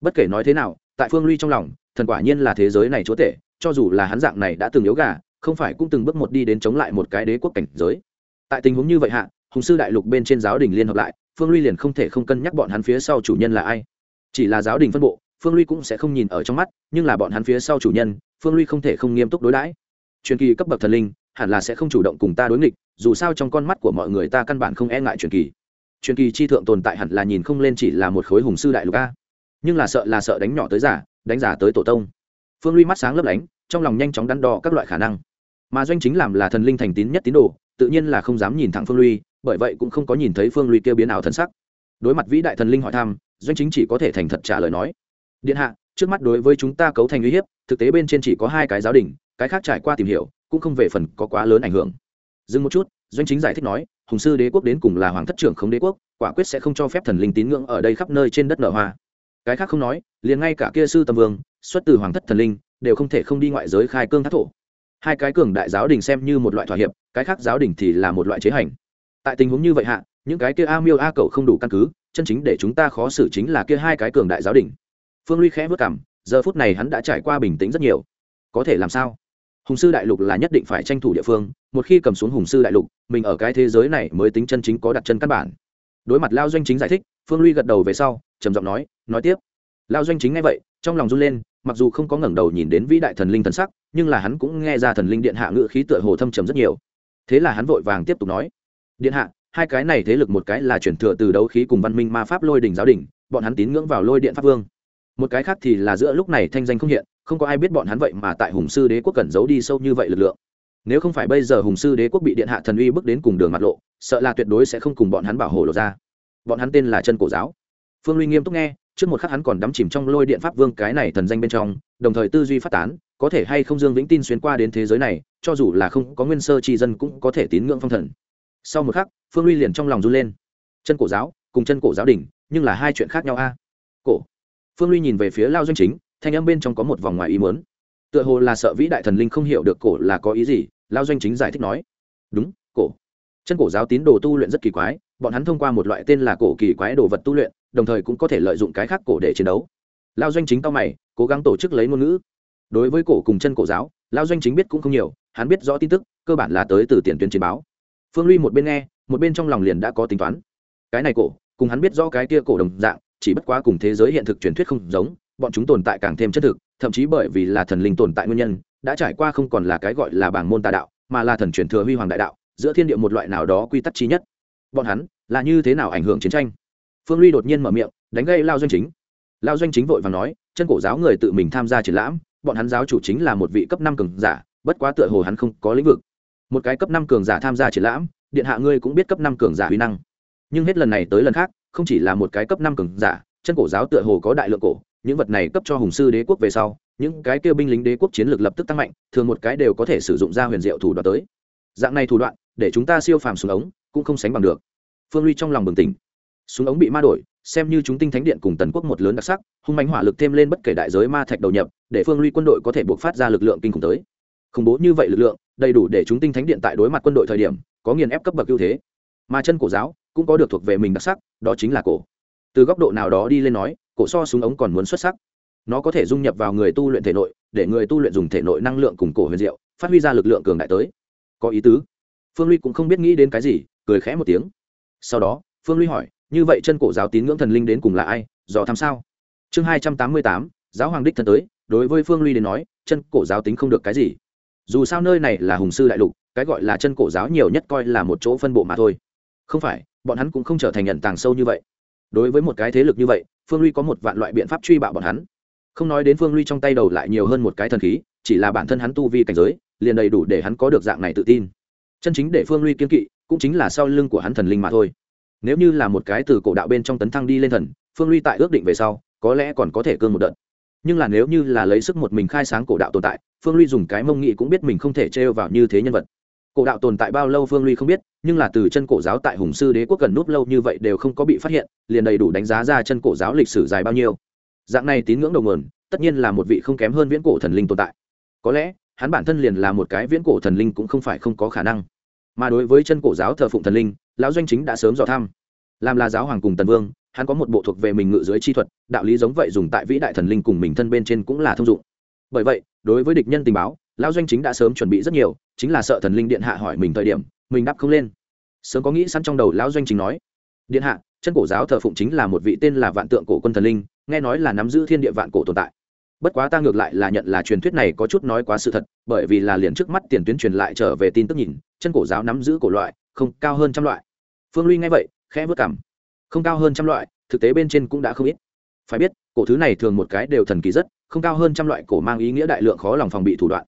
A: Bất kể nói thế nào, tại phương ly trong lòng, thần quả nhiên là thế giới này chúa tể, cho dù là hắn dạng này đã từng yếu gà, không phải cũng từng bước một đi đến chống lại một cái đế quốc cảnh giới. Tại tình huống như vậy hạ hùng sư đại lục bên trên giáo đình liên hợp lại, phương ly liền không thể không cân nhắc bọn hắn phía sau chủ nhân là ai. Chỉ là giáo đình phân bộ, phương ly cũng sẽ không nhìn ở trong mắt, nhưng là bọn hắn phía sau chủ nhân, phương ly không thể không nghiêm túc đối đãi. Truyền kỳ cấp bậc thần linh, hẳn là sẽ không chủ động cùng ta đối nghịch, dù sao trong con mắt của mọi người ta căn bản không e ngại truyền kỳ. Truyền kỳ chi thượng tồn tại hẳn là nhìn không lên chỉ là một khối hùng sư đại lục a. Nhưng là sợ là sợ đánh nhỏ tới giả, đánh giả tới tổ tông. Phương ly mắt sáng lấp lánh, trong lòng nhanh chóng đắn đo các loại khả năng. Mà doanh chính làm là thần linh thành tín nhất tín đồ tự nhiên là không dám nhìn thẳng phương ly bởi vậy cũng không có nhìn thấy phương ly kêu biến ảo thần sắc. Đối mặt vĩ đại thần linh hỏi thăm, doanh chính chỉ có thể thành thật trả lời nói, điện hạ, trước mắt đối với chúng ta cấu thành uy hiếp, thực tế bên trên chỉ có hai cái giáo đình, cái khác trải qua tìm hiểu, cũng không về phần có quá lớn ảnh hưởng. Dừng một chút, doanh chính giải thích nói, hùng sư đế quốc đến cùng là hoàng thất trưởng không đế quốc, quả quyết sẽ không cho phép thần linh tín ngưỡng ở đây khắp nơi trên đất nở hoa. Cái khác không nói, liền ngay cả kia sư tâm vương, xuất từ hoàng thất thần linh, đều không thể không đi ngoại giới khai cương thác thổ hai cái cường đại giáo đình xem như một loại thỏa hiệp, cái khác giáo đình thì là một loại chế hành. Tại tình huống như vậy hạ, những cái kia a miêu a cầu không đủ căn cứ, chân chính để chúng ta khó xử chính là kia hai cái cường đại giáo đình. Phương ly khẽ vất cảm giờ phút này hắn đã trải qua bình tĩnh rất nhiều. Có thể làm sao? Hùng sư đại lục là nhất định phải tranh thủ địa phương, một khi cầm xuống hùng sư đại lục, mình ở cái thế giới này mới tính chân chính có đặt chân căn bản. Đối mặt lao doanh chính giải thích, phương ly gật đầu về sau, trầm giọng nói nói tiếp. Lao doanh chính nghe vậy, trong lòng run lên mặc dù không có ngẩng đầu nhìn đến vĩ đại thần linh thần sắc, nhưng là hắn cũng nghe ra thần linh điện hạ ngự khí tựa hồ thâm trầm rất nhiều. Thế là hắn vội vàng tiếp tục nói, điện hạ, hai cái này thế lực một cái là chuyển thừa từ đấu khí cùng văn minh ma pháp lôi đỉnh giáo đình bọn hắn tín ngưỡng vào lôi điện pháp vương. Một cái khác thì là giữa lúc này thanh danh không hiện, không có ai biết bọn hắn vậy mà tại hùng sư đế quốc cẩn giấu đi sâu như vậy lực lượng. Nếu không phải bây giờ hùng sư đế quốc bị điện hạ thần uy bước đến cùng đường mặt lộ, sợ là tuyệt đối sẽ không cùng bọn hắn bảo hộ lộ ra. Bọn hắn tên là chân cổ giáo. Phương luy nghiêm túc nghe trước một khắc hắn còn đắm chìm trong lôi điện pháp vương cái này thần danh bên trong, đồng thời tư duy phát tán, có thể hay không dương vĩnh tin xuyên qua đến thế giới này, cho dù là không có nguyên sơ tri dân cũng có thể tín ngưỡng phong thần. Sau một khắc, phương luy liền trong lòng run lên. Chân cổ giáo, cùng chân cổ giáo đình nhưng là hai chuyện khác nhau a. Cổ. Phương luy nhìn về phía lao doanh chính, thanh âm bên trong có một vòng ngoài ý muốn. Tựa hồ là sợ vĩ đại thần linh không hiểu được cổ là có ý gì, lao doanh chính giải thích nói. Đúng, cổ. Chân cổ giáo tín đồ tu luyện rất kỳ quái, bọn hắn thông qua một loại tên là cổ kỳ quái đồ vật tu luyện đồng thời cũng có thể lợi dụng cái khác cổ để chiến đấu. Lao doanh chính cao mày, cố gắng tổ chức lấy ngôn ngữ. Đối với cổ cùng chân cổ giáo, lao doanh chính biết cũng không nhiều, hắn biết rõ tin tức, cơ bản là tới từ tiền tuyến chiến báo. Phương ly một bên nghe, một bên trong lòng liền đã có tính toán. Cái này cổ, cùng hắn biết rõ cái kia cổ đồng dạng, chỉ bất quá cùng thế giới hiện thực truyền thuyết không giống, bọn chúng tồn tại càng thêm chân thực, thậm chí bởi vì là thần linh tồn tại nguyên nhân, đã trải qua không còn là cái gọi là bảng môn tà đạo, mà là thần truyền thừa huy hoàng đại đạo, giữa thiên địa một loại nào đó quy tắc trí nhất. Bọn hắn là như thế nào ảnh hưởng chiến tranh? Phương ly đột nhiên mở miệng, đánh gây lao doanh chính. Lao doanh chính vội và nói, chân cổ giáo người tự mình tham gia triển lãm, bọn hắn giáo chủ chính là một vị cấp năm cường giả, bất quá tựa hồ hắn không có lĩnh vực. Một cái cấp năm cường giả tham gia triển lãm, điện hạ ngươi cũng biết cấp năm cường giả huy năng. Nhưng hết lần này tới lần khác, không chỉ là một cái cấp năm cường giả, chân cổ giáo tựa hồ có đại lượng cổ, những vật này cấp cho hùng sư đế quốc về sau, những cái kêu binh lính đế quốc chiến lược lập tức tăng mạnh, thường một cái đều có thể sử dụng ra huyền diệu thủ đoạn tới. Dạng này thủ đoạn, để chúng ta siêu phàm xuống ống, cũng không sánh bằng được. Phương ly trong lòng bừng tỉnh súng ống bị ma đổi, xem như chúng tinh thánh điện cùng tần quốc một lớn đặc sắc, hung mạnh hỏa lực thêm lên bất kể đại giới ma thạch đầu nhập, để phương ly quân đội có thể buộc phát ra lực lượng kinh khủng tới. Khủng bố như vậy lực lượng, đầy đủ để chúng tinh thánh điện tại đối mặt quân đội thời điểm, có nghiền ép cấp bậc ưu thế. Mà chân cổ giáo, cũng có được thuộc về mình đặc sắc, đó chính là cổ. Từ góc độ nào đó đi lên nói, cổ so súng ống còn muốn xuất sắc. Nó có thể dung nhập vào người tu luyện thể nội, để người tu luyện dùng thể nội năng lượng cùng cổ huyền diệu, phát huy ra lực lượng cường đại tới. Có ý tứ. Phương ly cũng không biết nghĩ đến cái gì, cười khẽ một tiếng. Sau đó, phương ly hỏi như vậy chân cổ giáo tín ngưỡng thần linh đến cùng là ai, dò tham sao? Chương hai trăm tám mươi tám, giáo hoàng đích thân tới, đối với phương ly đến nói, chân cổ giáo tính không được cái gì. Dù sao nơi này là hùng sư đại lục, cái gọi là chân cổ giáo nhiều nhất coi là một chỗ phân bộ mà thôi. Không phải, bọn hắn cũng không trở thành nhận tàng sâu như vậy. Đối với một cái thế lực như vậy, phương ly có một vạn loại biện pháp truy bạo bọn hắn. Không nói đến phương ly trong tay đầu lại nhiều hơn một cái thần khí, chỉ là bản thân hắn tu vi cảnh giới, liền đầy đủ để hắn có được dạng này tự tin. Chân chính để phương ly kiên kỵ, cũng chính là sau lưng của hắn thần linh mà thôi nếu như là một cái từ cổ đạo bên trong tấn thăng đi lên thần, phương ly tại ước định về sau, có lẽ còn có thể cương một đợt. Nhưng là nếu như là lấy sức một mình khai sáng cổ đạo tồn tại, phương ly dùng cái mông nghị cũng biết mình không thể trêu vào như thế nhân vật. Cổ đạo tồn tại bao lâu phương ly không biết, nhưng là từ chân cổ giáo tại hùng sư đế quốc gần núp lâu như vậy đều không có bị phát hiện, liền đầy đủ đánh giá ra chân cổ giáo lịch sử dài bao nhiêu. Dạng này tín ngưỡng đầu nguồn, tất nhiên là một vị không kém hơn viễn cổ thần linh tồn tại. Có lẽ, hắn bản thân liền là một cái viễn cổ thần linh cũng không phải không có khả năng. Mà đối với chân cổ giáo thờ phụng thần linh lão doanh chính đã sớm dò thăm. Làm là giáo hoàng cùng tần vương, hắn có một bộ thuộc về mình ngự dưới chi thuật, đạo lý giống vậy dùng tại vĩ đại thần linh cùng mình thân bên trên cũng là thông dụng. Bởi vậy, đối với địch nhân tình báo, lão doanh chính đã sớm chuẩn bị rất nhiều, chính là sợ thần linh điện hạ hỏi mình thời điểm, mình đáp không lên. Sớm có nghĩ sẵn trong đầu lão doanh chính nói, điện hạ, chân cổ giáo thờ phụng chính là một vị tên là vạn tượng cổ quân thần linh, nghe nói là nắm giữ thiên địa vạn cổ tồn tại. Bất quá ta ngược lại là nhận là truyền thuyết này có chút nói quá sự thật, bởi vì là liền trước mắt tiền tuyến truyền lại trở về tin tức nhìn, chân cổ giáo nắm giữ cổ loại, không cao hơn trăm loại phương ly nghe vậy, khẽ vớt cảm không cao hơn trăm loại, thực tế bên trên cũng đã không ít. Phải biết, cổ thứ này thường một cái đều thần kỳ rất, không cao hơn trăm loại cổ mang ý nghĩa đại lượng khó lòng phòng bị thủ đoạn.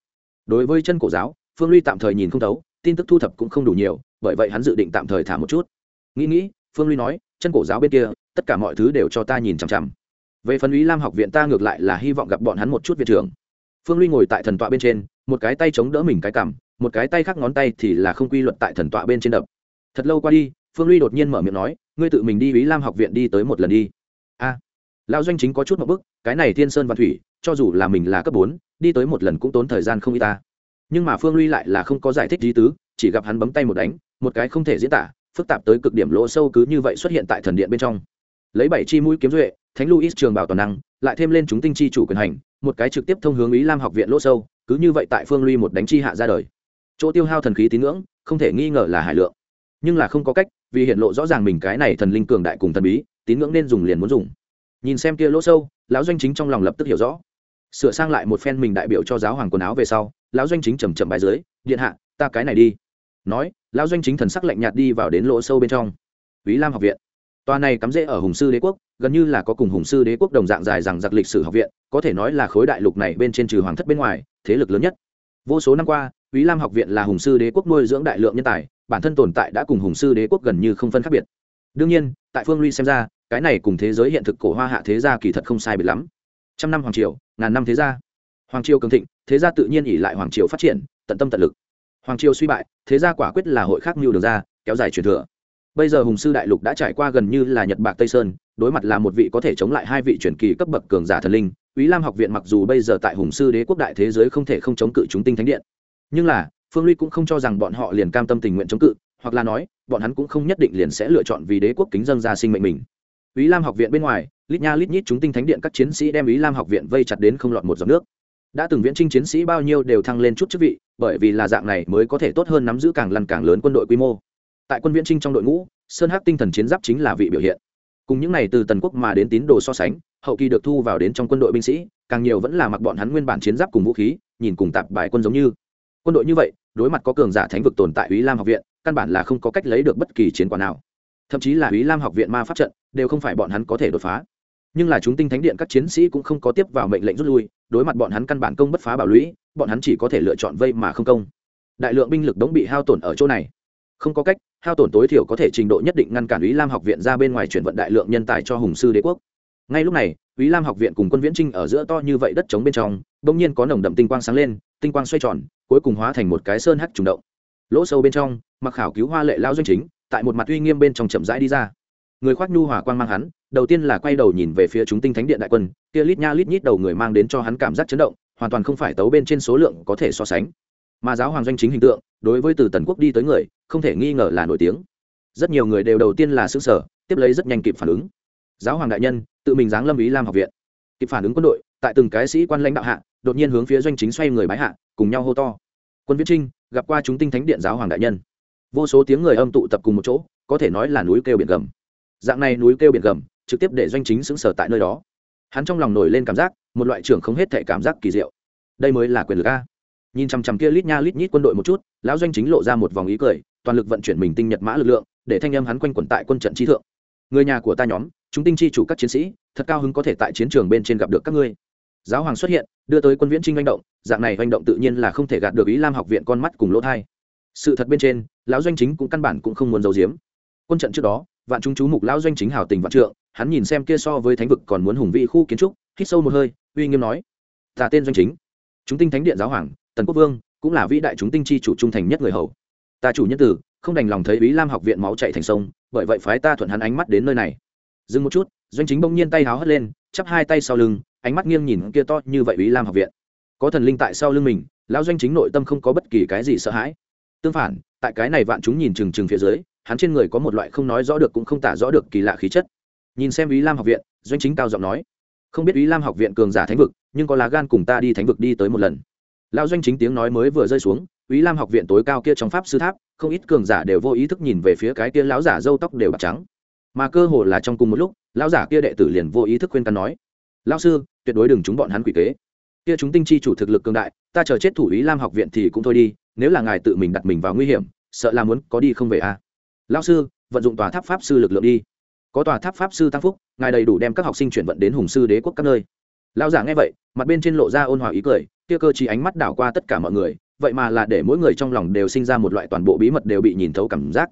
A: Đối với chân cổ giáo, phương ly tạm thời nhìn không thấu, tin tức thu thập cũng không đủ nhiều, bởi vậy hắn dự định tạm thời thả một chút. Nghĩ nghĩ, phương ly nói, chân cổ giáo bên kia, tất cả mọi thứ đều cho ta nhìn chằm chằm. Về phần ý lam học viện ta ngược lại là hy vọng gặp bọn hắn một chút viện trưởng. Phương ly ngồi tại thần tọa bên trên, một cái tay chống đỡ mình cái cằm, một cái tay khác ngón tay thì là không quy luật tại thần tọa bên trên đập. Thật lâu qua đi phương luy đột nhiên mở miệng nói ngươi tự mình đi ý lam học viện đi tới một lần đi. A. À, lão doanh chính có chút một bức cái này thiên sơn và thủy cho dù là mình là cấp bốn đi tới một lần cũng tốn thời gian không y ta. Nhưng mà phương luy lại là không có giải thích lý tứ chỉ gặp hắn bấm tay một đánh một cái không thể diễn tả phức tạp tới cực điểm lỗ sâu cứ như vậy xuất hiện tại thần điện bên trong. Lấy bảy chi mũi kiếm duệ thánh luis trường bảo toàn năng lại thêm lên chúng tinh chi chủ quyền hành một cái trực tiếp thông hướng ý lam học viện lỗ sâu cứ như vậy tại phương luy một đánh chi hạ ra đời. Chỗ tiêu hao thần khí tín ngưỡng không thể nghi ngờ là hải lượng nhưng là không có cách, vì hiện lộ rõ ràng mình cái này thần linh cường đại cùng thần bí, tín ngưỡng nên dùng liền muốn dùng. Nhìn xem kia lỗ sâu, lão doanh chính trong lòng lập tức hiểu rõ. Sửa sang lại một phen mình đại biểu cho giáo hoàng quần áo về sau, lão doanh chính chầm chậm bài dưới, điện hạ, ta cái này đi. Nói, lão doanh chính thần sắc lạnh nhạt đi vào đến lỗ sâu bên trong. Ý lam học viện, tòa này cắm rễ ở hùng sư đế quốc, gần như là có cùng hùng sư đế quốc đồng dạng dài rằng giặc lịch sử học viện, có thể nói là khối đại lục này bên trên trừ hoàng thất bên ngoài, thế lực lớn nhất. Vô số năm qua ý lam học viện là hùng sư đế quốc nuôi dưỡng đại lượng nhân tài bản thân tồn tại đã cùng hùng sư đế quốc gần như không phân khác biệt. Đương nhiên tại phương ly xem ra cái này cùng thế giới hiện thực cổ hoa hạ thế gia kỳ thật không sai biệt lắm. Trăm năm hoàng triều ngàn năm thế gia. Hoàng triều cường thịnh thế gia tự nhiên ỉ lại hoàng triều phát triển tận tâm tận lực. Hoàng triều suy bại thế gia quả quyết là hội khác mưu được ra kéo dài truyền thừa. Bây giờ hùng sư đại lục đã trải qua gần như là nhật bạc tây sơn đối mặt là một vị có thể chống lại hai vị truyền kỳ cấp bậc cường giả thần linh Úy Lam học viện mặc dù bây giờ tại Hùng sư đế quốc đại thế giới không thể không chống cự chúng tinh thánh điện, nhưng là, Phương Ly cũng không cho rằng bọn họ liền cam tâm tình nguyện chống cự, hoặc là nói bọn hắn cũng không nhất định liền sẽ lựa chọn vì đế quốc kính dân ra sinh mệnh mình. Ý lam học viện bên ngoài lít nha lít nhít chúng tinh thánh điện các chiến sĩ đem ý lam học viện vây chặt đến không lọt một giọt nước. Đã từng viễn trinh chiến sĩ bao nhiêu đều thăng lên chút chức vị bởi vì là dạng này mới có thể tốt hơn nắm giữ càng lăn càng lớn quân đội quy mô. Tại quân viễn trinh trong đội ngũ sơn hắc tinh thần chiến giáp chính là vị biểu hiện. Cùng những này từ tần quốc mà đến tín đồ so sánh hậu kỳ được thu vào đến trong quân đội binh sĩ càng nhiều vẫn là mặc bọn hắn nguyên bản chiến giáp cùng vũ khí nhìn cùng tạp bài quân giống như. Quân đội như vậy đối mặt có cường giả thánh vực tồn tại ý lam học viện, căn bản là không có cách lấy được bất kỳ chiến quả nào. Thậm chí là ý lam học viện ma pháp trận, đều không phải bọn hắn có thể đột phá. Nhưng là chúng tinh thánh điện các chiến sĩ cũng không có tiếp vào mệnh lệnh rút lui, đối mặt bọn hắn căn bản công bất phá bảo lũy, bọn hắn chỉ có thể lựa chọn vây mà không công. Đại lượng binh lực đống bị hao tổn ở chỗ này. Không có cách, hao tổn tối thiểu có thể trình độ nhất định ngăn cản ý lam học viện ra bên ngoài chuyển vận đại lượng nhân tài cho hùng sư đế quốc. Ngay lúc này ý lam học viện cùng quân viễn trinh ở giữa to như vậy đất trống bên trong, bỗng nhiên có nồng đậm tinh quang sáng lên tinh quang xoay tròn, cuối cùng hóa thành một cái sơn hắc trùng động. Lỗ sâu bên trong, mặc khảo cứu hoa lệ lao doanh chính, tại một mặt uy nghiêm bên trong chậm rãi đi ra. Người khoác nhu hòa quang mang hắn, đầu tiên là quay đầu nhìn về phía chúng tinh thánh điện đại quân, kia lít nha lít nhít đầu người mang đến cho hắn cảm giác chấn động, hoàn toàn không phải tấu bên trên số lượng có thể so sánh. Mà giáo hoàng doanh chính hình tượng, đối với từ tần quốc đi tới người, không thể nghi ngờ là nổi tiếng. Rất nhiều người đều đầu tiên là xứ sở tiếp lấy rất nhanh kịp phản ứng. Giáo hoàng đại nhân, tự mình giáng lâm ý lam học viện. Kịp phản ứng quân đội tại từng cái sĩ quan lãnh đạo hạ, đột nhiên hướng phía doanh chính xoay người bái hạ, cùng nhau hô to. Quân viễn trinh, gặp qua chúng tinh thánh điện giáo hoàng đại nhân. Vô số tiếng người âm tụ tập cùng một chỗ, có thể nói là núi kêu biển gầm. Dạng này núi kêu biển gầm, trực tiếp để doanh chính xứng sở tại nơi đó. Hắn trong lòng nổi lên cảm giác, một loại trưởng không hết thể cảm giác kỳ diệu. Đây mới là quyền lực a. Nhìn chằm chằm kia lít nha lít nhít quân đội một chút, lão doanh chính lộ ra một vòng ý cười, toàn lực vận chuyển mình tinh nhật mã lực lượng, để thanh âm hắn quanh quẩn tại quân trận trí thượng. Người nhà của ta nhóm, chúng tinh chi chủ các chiến sĩ, thật cao hứng có thể tại chiến trường bên trên gặp được các ngươi giáo hoàng xuất hiện, đưa tới quân viễn trinh manh động, dạng này manh động tự nhiên là không thể gạt được ý lam học viện con mắt cùng lỗ thai. Sự thật bên trên, lão doanh chính cũng căn bản cũng không muốn giấu giếm. Quân trận trước đó, vạn chúng chú mục lão doanh chính hào tình vạn trượng, hắn nhìn xem kia so với thánh vực còn muốn hùng vị khu kiến trúc, hít sâu một hơi, uy nghiêm nói, ta tên doanh chính. Chúng tinh thánh điện giáo hoàng, tần quốc vương, cũng là vĩ đại chúng tinh chi chủ trung thành nhất người hầu. Ta chủ nhân tử, không đành lòng thấy ý lam học viện máu chạy thành sông, bởi vậy phái ta thuận hắn ánh mắt đến nơi này. Dừng một chút, doanh chính bỗng nhiên tay háo hất lên, chắp hai tay sau lưng ánh mắt nghiêng nhìn kia to như vậy ý lam học viện. Có thần linh tại sau lưng mình, lão doanh chính nội tâm không có bất kỳ cái gì sợ hãi. Tương phản, tại cái này vạn chúng nhìn trừng trừng phía dưới, hắn trên người có một loại không nói rõ được cũng không tả rõ được kỳ lạ khí chất. Nhìn xem ý lam học viện, doanh chính cao giọng nói, không biết ý lam học viện cường giả thánh vực, nhưng có lá gan cùng ta đi thánh vực đi tới một lần. Lão doanh chính tiếng nói mới vừa rơi xuống, ý lam học viện tối cao kia trong pháp sư tháp, không ít cường giả đều vô ý thức nhìn về phía cái kia lão giả râu tóc đều bạc trắng. Mà cơ hồ là trong cùng một lúc, lão giả kia đệ tử liền vô ý thức khuyên căn nói, lão sư tuyệt đối đừng chúng bọn hắn quỷ kế. Kia chúng tinh chi chủ thực lực cường đại, ta chờ chết thủ ý lam học viện thì cũng thôi đi, nếu là ngài tự mình đặt mình vào nguy hiểm, sợ là muốn có đi không về à. lão sư, vận dụng tòa tháp pháp sư lực lượng đi. Có tòa tháp pháp sư tăng phúc, ngài đầy đủ đem các học sinh chuyển vận đến hùng sư đế quốc các nơi. Lão giả nghe vậy, mặt bên trên lộ ra ôn hòa ý cười, kia cơ chỉ ánh mắt đảo qua tất cả mọi người, vậy mà là để mỗi người trong lòng đều sinh ra một loại toàn bộ bí mật đều bị nhìn thấu cảm giác.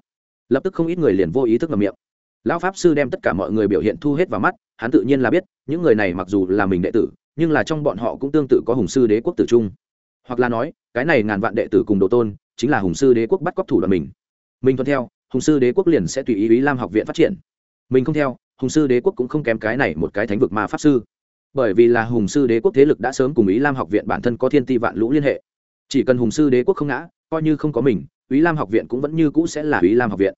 A: Lập tức không ít người liền vô ý thức ngậm miệng lão pháp sư đem tất cả mọi người biểu hiện thu hết vào mắt, hắn tự nhiên là biết, những người này mặc dù là mình đệ tử, nhưng là trong bọn họ cũng tương tự có hùng sư đế quốc tử trung. Hoặc là nói, cái này ngàn vạn đệ tử cùng đồ tôn, chính là hùng sư đế quốc bắt cóc thủ đoàn mình. Mình thuận theo, hùng sư đế quốc liền sẽ tùy ý ý lam học viện phát triển. Mình không theo, hùng sư đế quốc cũng không kém cái này một cái thánh vực mà pháp sư. Bởi vì là hùng sư đế quốc thế lực đã sớm cùng ý lam học viện bản thân có thiên ti vạn lũ liên hệ. Chỉ cần hùng sư đế quốc không ngã, coi như không có mình ý lam học viện cũng vẫn như cũ sẽ là ý lam học viện.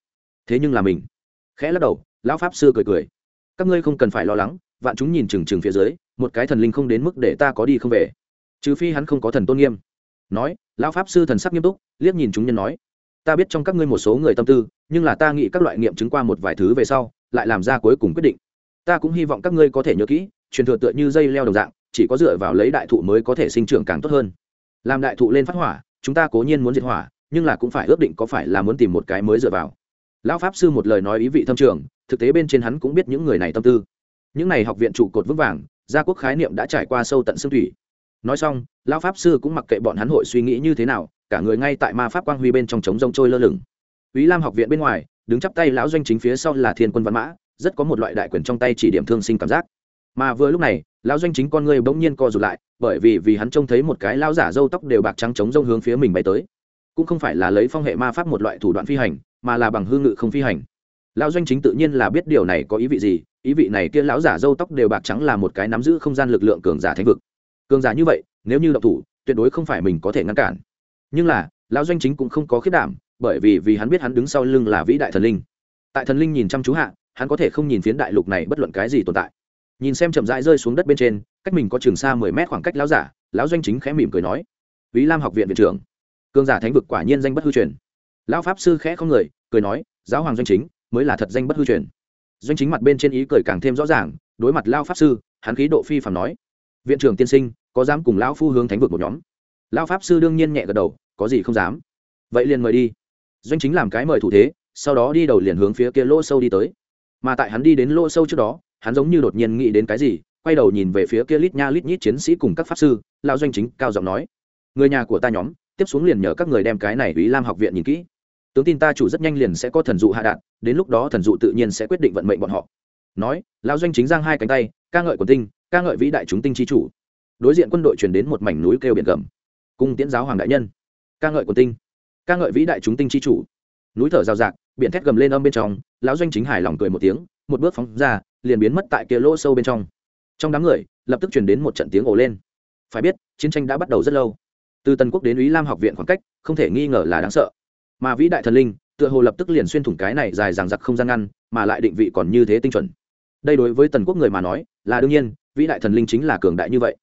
A: Thế nhưng là mình khẽ lắc đầu, lão pháp sư cười cười. Các ngươi không cần phải lo lắng, vạn chúng nhìn chừng chừng phía dưới, một cái thần linh không đến mức để ta có đi không về. Trừ phi hắn không có thần tôn nghiêm. Nói, lão pháp sư thần sắc nghiêm túc, liếc nhìn chúng nhân nói, ta biết trong các ngươi một số người tâm tư, nhưng là ta nghĩ các loại nghiệm chứng qua một vài thứ về sau, lại làm ra cuối cùng quyết định. Ta cũng hy vọng các ngươi có thể nhớ kỹ, truyền thừa tựa như dây leo đồng dạng, chỉ có dựa vào lấy đại thụ mới có thể sinh trưởng càng tốt hơn. Làm đại thụ lên phát hỏa, chúng ta cố nhiên muốn diệt hỏa, nhưng là cũng phải ước định có phải là muốn tìm một cái mới dựa vào lão pháp sư một lời nói ý vị thâm trường, thực tế bên trên hắn cũng biết những người này tâm tư. Những này học viện trụ cột vững vàng, gia quốc khái niệm đã trải qua sâu tận xương thủy. Nói xong, lão pháp sư cũng mặc kệ bọn hắn hội suy nghĩ như thế nào, cả người ngay tại ma pháp quang huy bên trong trống rông trôi lơ lửng. Ý lam học viện bên ngoài, đứng chắp tay lão doanh chính phía sau là thiên quân văn mã, rất có một loại đại quyền trong tay chỉ điểm thương sinh cảm giác. Mà vừa lúc này, lão doanh chính con người bỗng nhiên co rụt lại, bởi vì vì hắn trông thấy một cái lão giả râu tóc đều bạc trắng trống rông hướng phía mình bay tới. Cũng không phải là lấy phong hệ ma pháp một loại thủ đoạn phi hành mà là bằng hương ngự không phi hành. Lão doanh chính tự nhiên là biết điều này có ý vị gì ý vị này kia lão giả râu tóc đều bạc trắng là một cái nắm giữ không gian lực lượng cường giả thánh vực. Cường giả như vậy nếu như độc thủ tuyệt đối không phải mình có thể ngăn cản. Nhưng là lão doanh chính cũng không có khiết đảm bởi vì vì hắn biết hắn đứng sau lưng là vĩ đại thần linh. Tại thần linh nhìn chăm chú hạ hắn có thể không nhìn phiến đại lục này bất luận cái gì tồn tại. Nhìn xem chậm rãi rơi xuống đất bên trên cách mình có trường xa mười mét khoảng cách lão giả lão doanh chính khẽ mỉm cười nói Vĩ Lam học viện viện trưởng, cường giả thánh vực quả nhiên danh bất hư truyền. Lão pháp sư khẽ không người, cười nói, giáo hoàng doanh chính mới là thật danh bất hư truyền. Doanh chính mặt bên trên ý cười càng thêm rõ ràng, đối mặt lão pháp sư, hắn khí độ phi phàm nói, viện trưởng tiên sinh, có dám cùng lão phu hướng thánh vực một nhóm? Lão pháp sư đương nhiên nhẹ gật đầu, có gì không dám. Vậy liền mời đi. Doanh chính làm cái mời thủ thế, sau đó đi đầu liền hướng phía kia lỗ sâu đi tới. Mà tại hắn đi đến lỗ sâu trước đó, hắn giống như đột nhiên nghĩ đến cái gì, quay đầu nhìn về phía kia lít nha lít nhít chiến sĩ cùng các pháp sư, lão doanh chính cao giọng nói: người nhà của ta nhóm tiếp xuống liền nhờ các người đem cái này ý lam học viện nhìn kỹ tướng tin ta chủ rất nhanh liền sẽ có thần dụ hạ đạn đến lúc đó thần dụ tự nhiên sẽ quyết định vận mệnh bọn họ. Nói, lão doanh chính giang hai cánh tay, ca ngợi quần tinh, ca ngợi vĩ đại chúng tinh chi chủ. Đối diện quân đội chuyển đến một mảnh núi kêu biển gầm. Cung tiễn giáo hoàng đại nhân, ca ngợi quần tinh, ca ngợi vĩ đại chúng tinh chi chủ. Núi thở rào rạc, biển thét gầm lên âm bên trong, lão doanh chính hài lòng cười một tiếng, một bước phóng ra, liền biến mất tại kia lỗ sâu bên trong. Trong đám người, lập tức chuyển đến một trận tiếng ồ lên. Phải biết, chiến tranh đã bắt đầu rất lâu. Từ tần quốc đến ý lam học viện khoảng cách, không thể nghi ngờ là đáng sợ mà vĩ đại thần linh, tựa hồ lập tức liền xuyên thủng cái này dài dằng dặc không gian ngăn, mà lại định vị còn như thế tinh chuẩn. Đây đối với tần quốc người mà nói, là đương nhiên, vĩ đại thần linh chính là cường đại như vậy.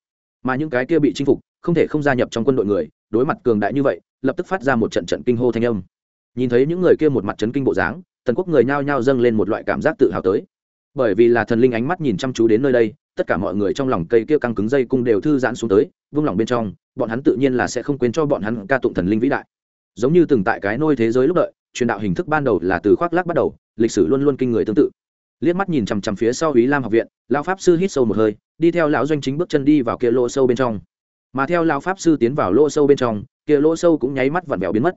A: Mà những cái kia bị chinh phục, không thể không gia nhập trong quân đội người, đối mặt cường đại như vậy, lập tức phát ra một trận trận kinh hô thanh âm. Nhìn thấy những người kia một mặt chấn kinh bộ dáng, tần quốc người nhao nhao dâng lên một loại cảm giác tự hào tới. Bởi vì là thần linh ánh mắt nhìn chăm chú đến nơi đây, tất cả mọi người trong lòng cây kia căng cứng dây cung đều thư giãn xuống tới, vung lòng bên trong, bọn hắn tự nhiên là sẽ không quên cho bọn hắn ca tụng thần linh vĩ đại giống như từng tại cái nôi thế giới lúc đợi, truyền đạo hình thức ban đầu là từ khoác lác bắt đầu, lịch sử luôn luôn kinh người tương tự. Liếc mắt nhìn chằm chằm phía sau ý lam học viện, lão pháp sư hít sâu một hơi, đi theo lão doanh chính bước chân đi vào kia lỗ sâu bên trong. Mà theo lão pháp sư tiến vào lỗ sâu bên trong, kia lỗ sâu cũng nháy mắt vặn vẹo biến mất.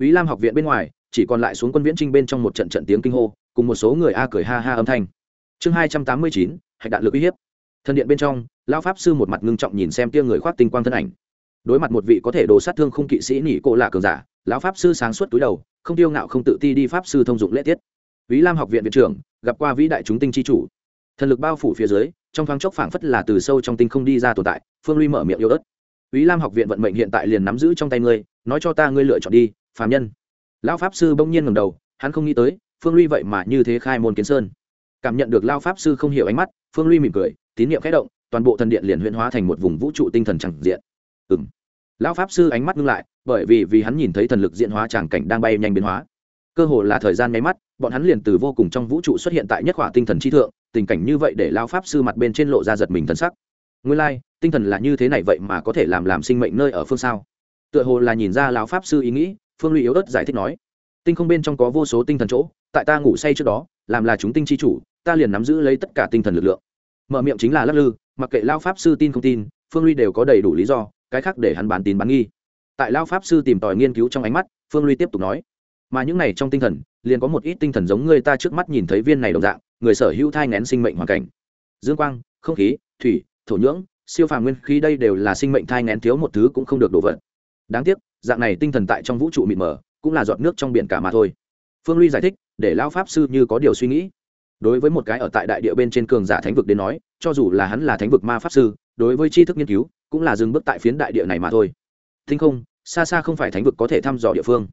A: Ý lam học viện bên ngoài, chỉ còn lại xuống quân viễn trinh bên trong một trận trận tiếng kinh hô, cùng một số người a cười ha ha âm thanh. Chương hai trăm tám mươi chín, hạch đạn lực uy hiếp. Thân điện bên trong, lão pháp sư một mặt ngưng trọng nhìn xem tia người khoác tinh quang thân ảnh đối mặt một vị có thể đồ sát thương không kỵ sĩ nỉ cổ lạ cường giả lão pháp sư sáng suốt túi đầu không tiêu ngạo không tự ti đi pháp sư thông dụng lễ tiết Vĩ Lam học viện viện trưởng gặp qua vĩ đại chúng tinh chi chủ. Thần lực bao phủ phía dưới, trong thoáng chốc phảng phất là từ sâu trong tinh không đi ra tồn tại, Phương Ly mở miệng yêu ớt. Vĩ Lam học viện vận mệnh hiện tại liền nắm giữ trong tay ngươi, nói cho ta ngươi lựa chọn đi, phàm nhân. Lão pháp sư bỗng nhiên ngẩng đầu, hắn không nghĩ tới, Phương Ly vậy mà như thế khai môn kiến sơn. Cảm nhận được lão pháp sư không hiểu ánh mắt, Phương Ly mỉm cười, tín niệm khẽ động, toàn bộ thần điện liền huyễn hóa thành một vùng vũ trụ tinh thần chẳng diện. Ừm. Lão pháp sư ánh mắt ngưng lại bởi vì vì hắn nhìn thấy thần lực diễn hóa tràng cảnh đang bay nhanh biến hóa. Cơ hồ là thời gian nháy mắt bọn hắn liền từ vô cùng trong vũ trụ xuất hiện tại nhất khỏa tinh thần chi thượng tình cảnh như vậy để lão pháp sư mặt bên trên lộ ra giật mình thân sắc. Nguyên lai、like, tinh thần là như thế này vậy mà có thể làm làm sinh mệnh nơi ở phương sao? Tựa hồ là nhìn ra lão pháp sư ý nghĩ phương lụy yếu ớt giải thích nói. Tinh không bên trong có vô số tinh thần chỗ tại ta ngủ say trước đó làm là chúng tinh chi chủ ta liền nắm giữ lấy tất cả tinh thần lực lượng. Mở miệng chính là lắc lư mặc kệ lao pháp sư tin không tin phương ly đều có đầy đủ lý do cái khác để hắn bán tín bán nghi. Tại lao pháp sư tìm tòi nghiên cứu trong ánh mắt, phương ly tiếp tục nói, mà những này trong tinh thần, liền có một ít tinh thần giống người ta trước mắt nhìn thấy viên này đồng dạng, người sở hữu thai ngén sinh mệnh hoàn cảnh. Dương quang, không khí, thủy, thổ nhưỡng, siêu phàm nguyên khí đây đều là sinh mệnh thai ngén thiếu một thứ cũng không được đổ vật. Đáng tiếc, dạng này tinh thần tại trong vũ trụ mịt mờ, cũng là giọt nước trong biển cả mà thôi. Phương ly giải thích, để lao pháp sư như có điều suy nghĩ. Đối với một cái ở tại đại địa bên trên cường giả thánh vực đến nói, cho dù là hắn là thánh vực ma pháp sư đối với tri thức nghiên cứu, cũng là dừng bước tại phiến đại địa này mà thôi. Thinh không, xa xa không phải thánh vực có thể thăm dò địa phương.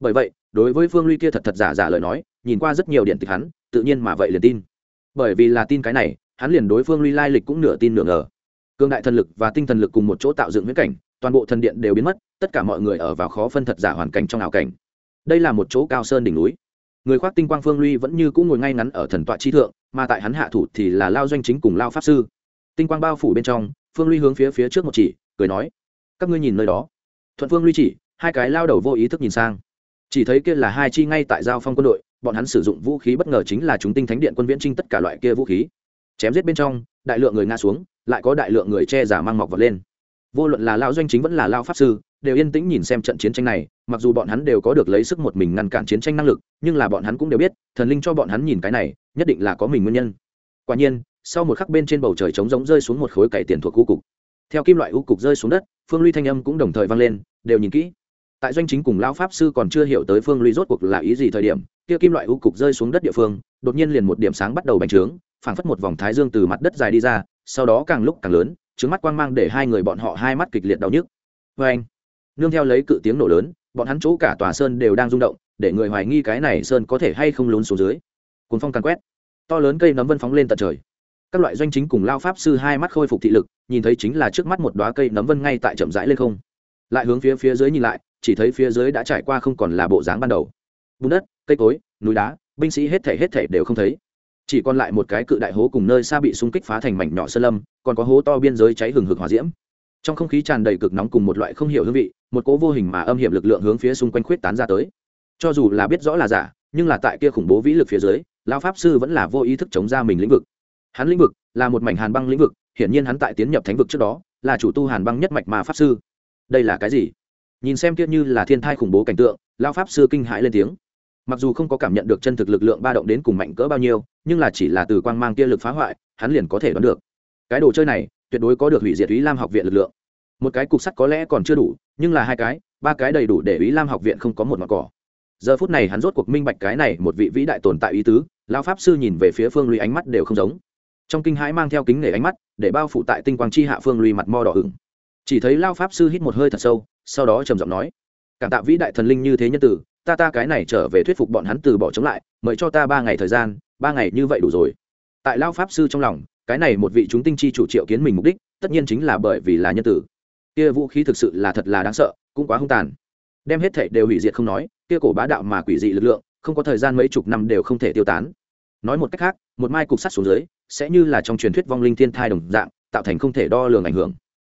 A: Bởi vậy, đối với phương ly kia thật thật giả giả lời nói, nhìn qua rất nhiều điện tịch hắn, tự nhiên mà vậy liền tin. Bởi vì là tin cái này, hắn liền đối phương ly lai lịch cũng nửa tin nửa ngờ. Cương đại thần lực và tinh thần lực cùng một chỗ tạo dựng viễn cảnh, toàn bộ thần điện đều biến mất, tất cả mọi người ở vào khó phân thật giả hoàn cảnh trong ảo cảnh. Đây là một chỗ cao sơn đỉnh núi. Người khoác tinh quang phương ly vẫn như cũng ngồi ngay ngắn ở thần tọa chi thượng, mà tại hắn hạ thủ thì là lao doanh chính cùng lao pháp sư tinh quang bao phủ bên trong, phương ly hướng phía phía trước một chỉ, cười nói, các ngươi nhìn nơi đó. Thuận phương ly chỉ, hai cái lao đầu vô ý thức nhìn sang. Chỉ thấy kia là hai chi ngay tại giao phong quân đội, bọn hắn sử dụng vũ khí bất ngờ chính là chúng tinh thánh điện quân viễn trinh tất cả loại kia vũ khí. Chém giết bên trong, đại lượng người nga xuống, lại có đại lượng người che giả mang mọc vật lên. Vô luận là lao doanh chính vẫn là lao pháp sư, đều yên tĩnh nhìn xem trận chiến tranh này, mặc dù bọn hắn đều có được lấy sức một mình ngăn cản chiến tranh năng lực, nhưng là bọn hắn cũng đều biết, thần linh cho bọn hắn nhìn cái này, nhất định là có mình nguyên nhân. Quả nhiên sau một khắc bên trên bầu trời trống rỗng rơi xuống một khối cày tiền thuộc u cục. Theo kim loại u cục rơi xuống đất, phương ly thanh âm cũng đồng thời vang lên, đều nhìn kỹ. Tại doanh chính cùng lão pháp sư còn chưa hiểu tới phương ly rốt cuộc là ý gì thời điểm, kia kim loại u cục rơi xuống đất địa phương, đột nhiên liền một điểm sáng bắt đầu bành trướng, phảng phất một vòng thái dương từ mặt đất dài đi ra, sau đó càng lúc càng lớn trứng mắt quang mang để hai người bọn họ hai mắt kịch liệt đau nhức. Vê anh, nương theo lấy cự tiếng nổ lớn, bọn hắn chỗ cả tòa sơn đều đang rung động, để người hoài nghi cái này sơn có thể hay không lún xuống dưới. Cuốn phong càn quét. To lớn cây nấm vân phóng lên tận trời các loại doanh chính cùng lao pháp sư hai mắt khôi phục thị lực, nhìn thấy chính là trước mắt một đoá cây nấm vân ngay tại chậm rãi lên không. Lại hướng phía phía dưới nhìn lại, chỉ thấy phía dưới đã trải qua không còn là bộ dáng ban đầu. Bùn đất, cây cối, núi đá, binh sĩ hết thể hết thể đều không thấy. Chỉ còn lại một cái cự đại hố cùng nơi xa bị xung kích phá thành mảnh nhỏ sơn lâm, còn có hố to biên giới cháy hừng hực hỏa diễm. Trong không khí tràn đầy cực nóng cùng một loại không hiểu hương vị, một cỗ vô hình mà âm hiểm lực lượng hướng phía xung quanh khuyết tán ra tới. Cho dù là biết rõ là giả, nhưng là tại kia khủng bố vĩ lực phía dưới, lao pháp sư vẫn là vô ý thức chống ra mình lĩnh vực hắn lĩnh vực là một mảnh hàn băng lĩnh vực, hiển nhiên hắn tại tiến nhập thánh vực trước đó là chủ tu hàn băng nhất mạch mà pháp sư. Đây là cái gì? Nhìn xem kia như là thiên thai khủng bố cảnh tượng lao pháp sư kinh hãi lên tiếng. Mặc dù không có cảm nhận được chân thực lực lượng ba động đến cùng mạnh cỡ bao nhiêu, nhưng là chỉ là từ quang mang kia lực phá hoại, hắn liền có thể đoán được. Cái đồ chơi này tuyệt đối có được hủy diệt ý lam học viện lực lượng. Một cái cục sắt có lẽ còn chưa đủ, nhưng là hai cái, ba cái đầy đủ để ý lam học viện không có một mặt cỏ. Giờ phút này hắn rốt cuộc minh bạch cái này một vị vĩ đại tồn tại ý tứ lao pháp sư nhìn về phía phương lùi ánh mắt đều không giống trong kinh hãi mang theo kính nể ánh mắt, để bao phủ tại tinh quang chi hạ phương lùi mặt mo đỏ ửng. Chỉ thấy lao pháp sư hít một hơi thật sâu, sau đó trầm giọng nói, cảm tạ vĩ đại thần linh như thế nhân tử, ta ta cái này trở về thuyết phục bọn hắn từ bỏ chống lại, mời cho ta ba ngày thời gian, ba ngày như vậy đủ rồi. Tại lao pháp sư trong lòng, cái này một vị chúng tinh chi chủ triệu kiến mình mục đích, tất nhiên chính là bởi vì là nhân tử. Kia vũ khí thực sự là thật là đáng sợ, cũng quá hung tàn. Đem hết thảy đều hủy diệt không nói, kia cổ bá đạo mà quỷ dị lực lượng, không có thời gian mấy chục năm đều không thể tiêu tán. Nói một cách khác, một mai cục sắt xuống dưới sẽ như là trong truyền thuyết vong linh thiên thai đồng dạng, tạo thành không thể đo lường ảnh hưởng.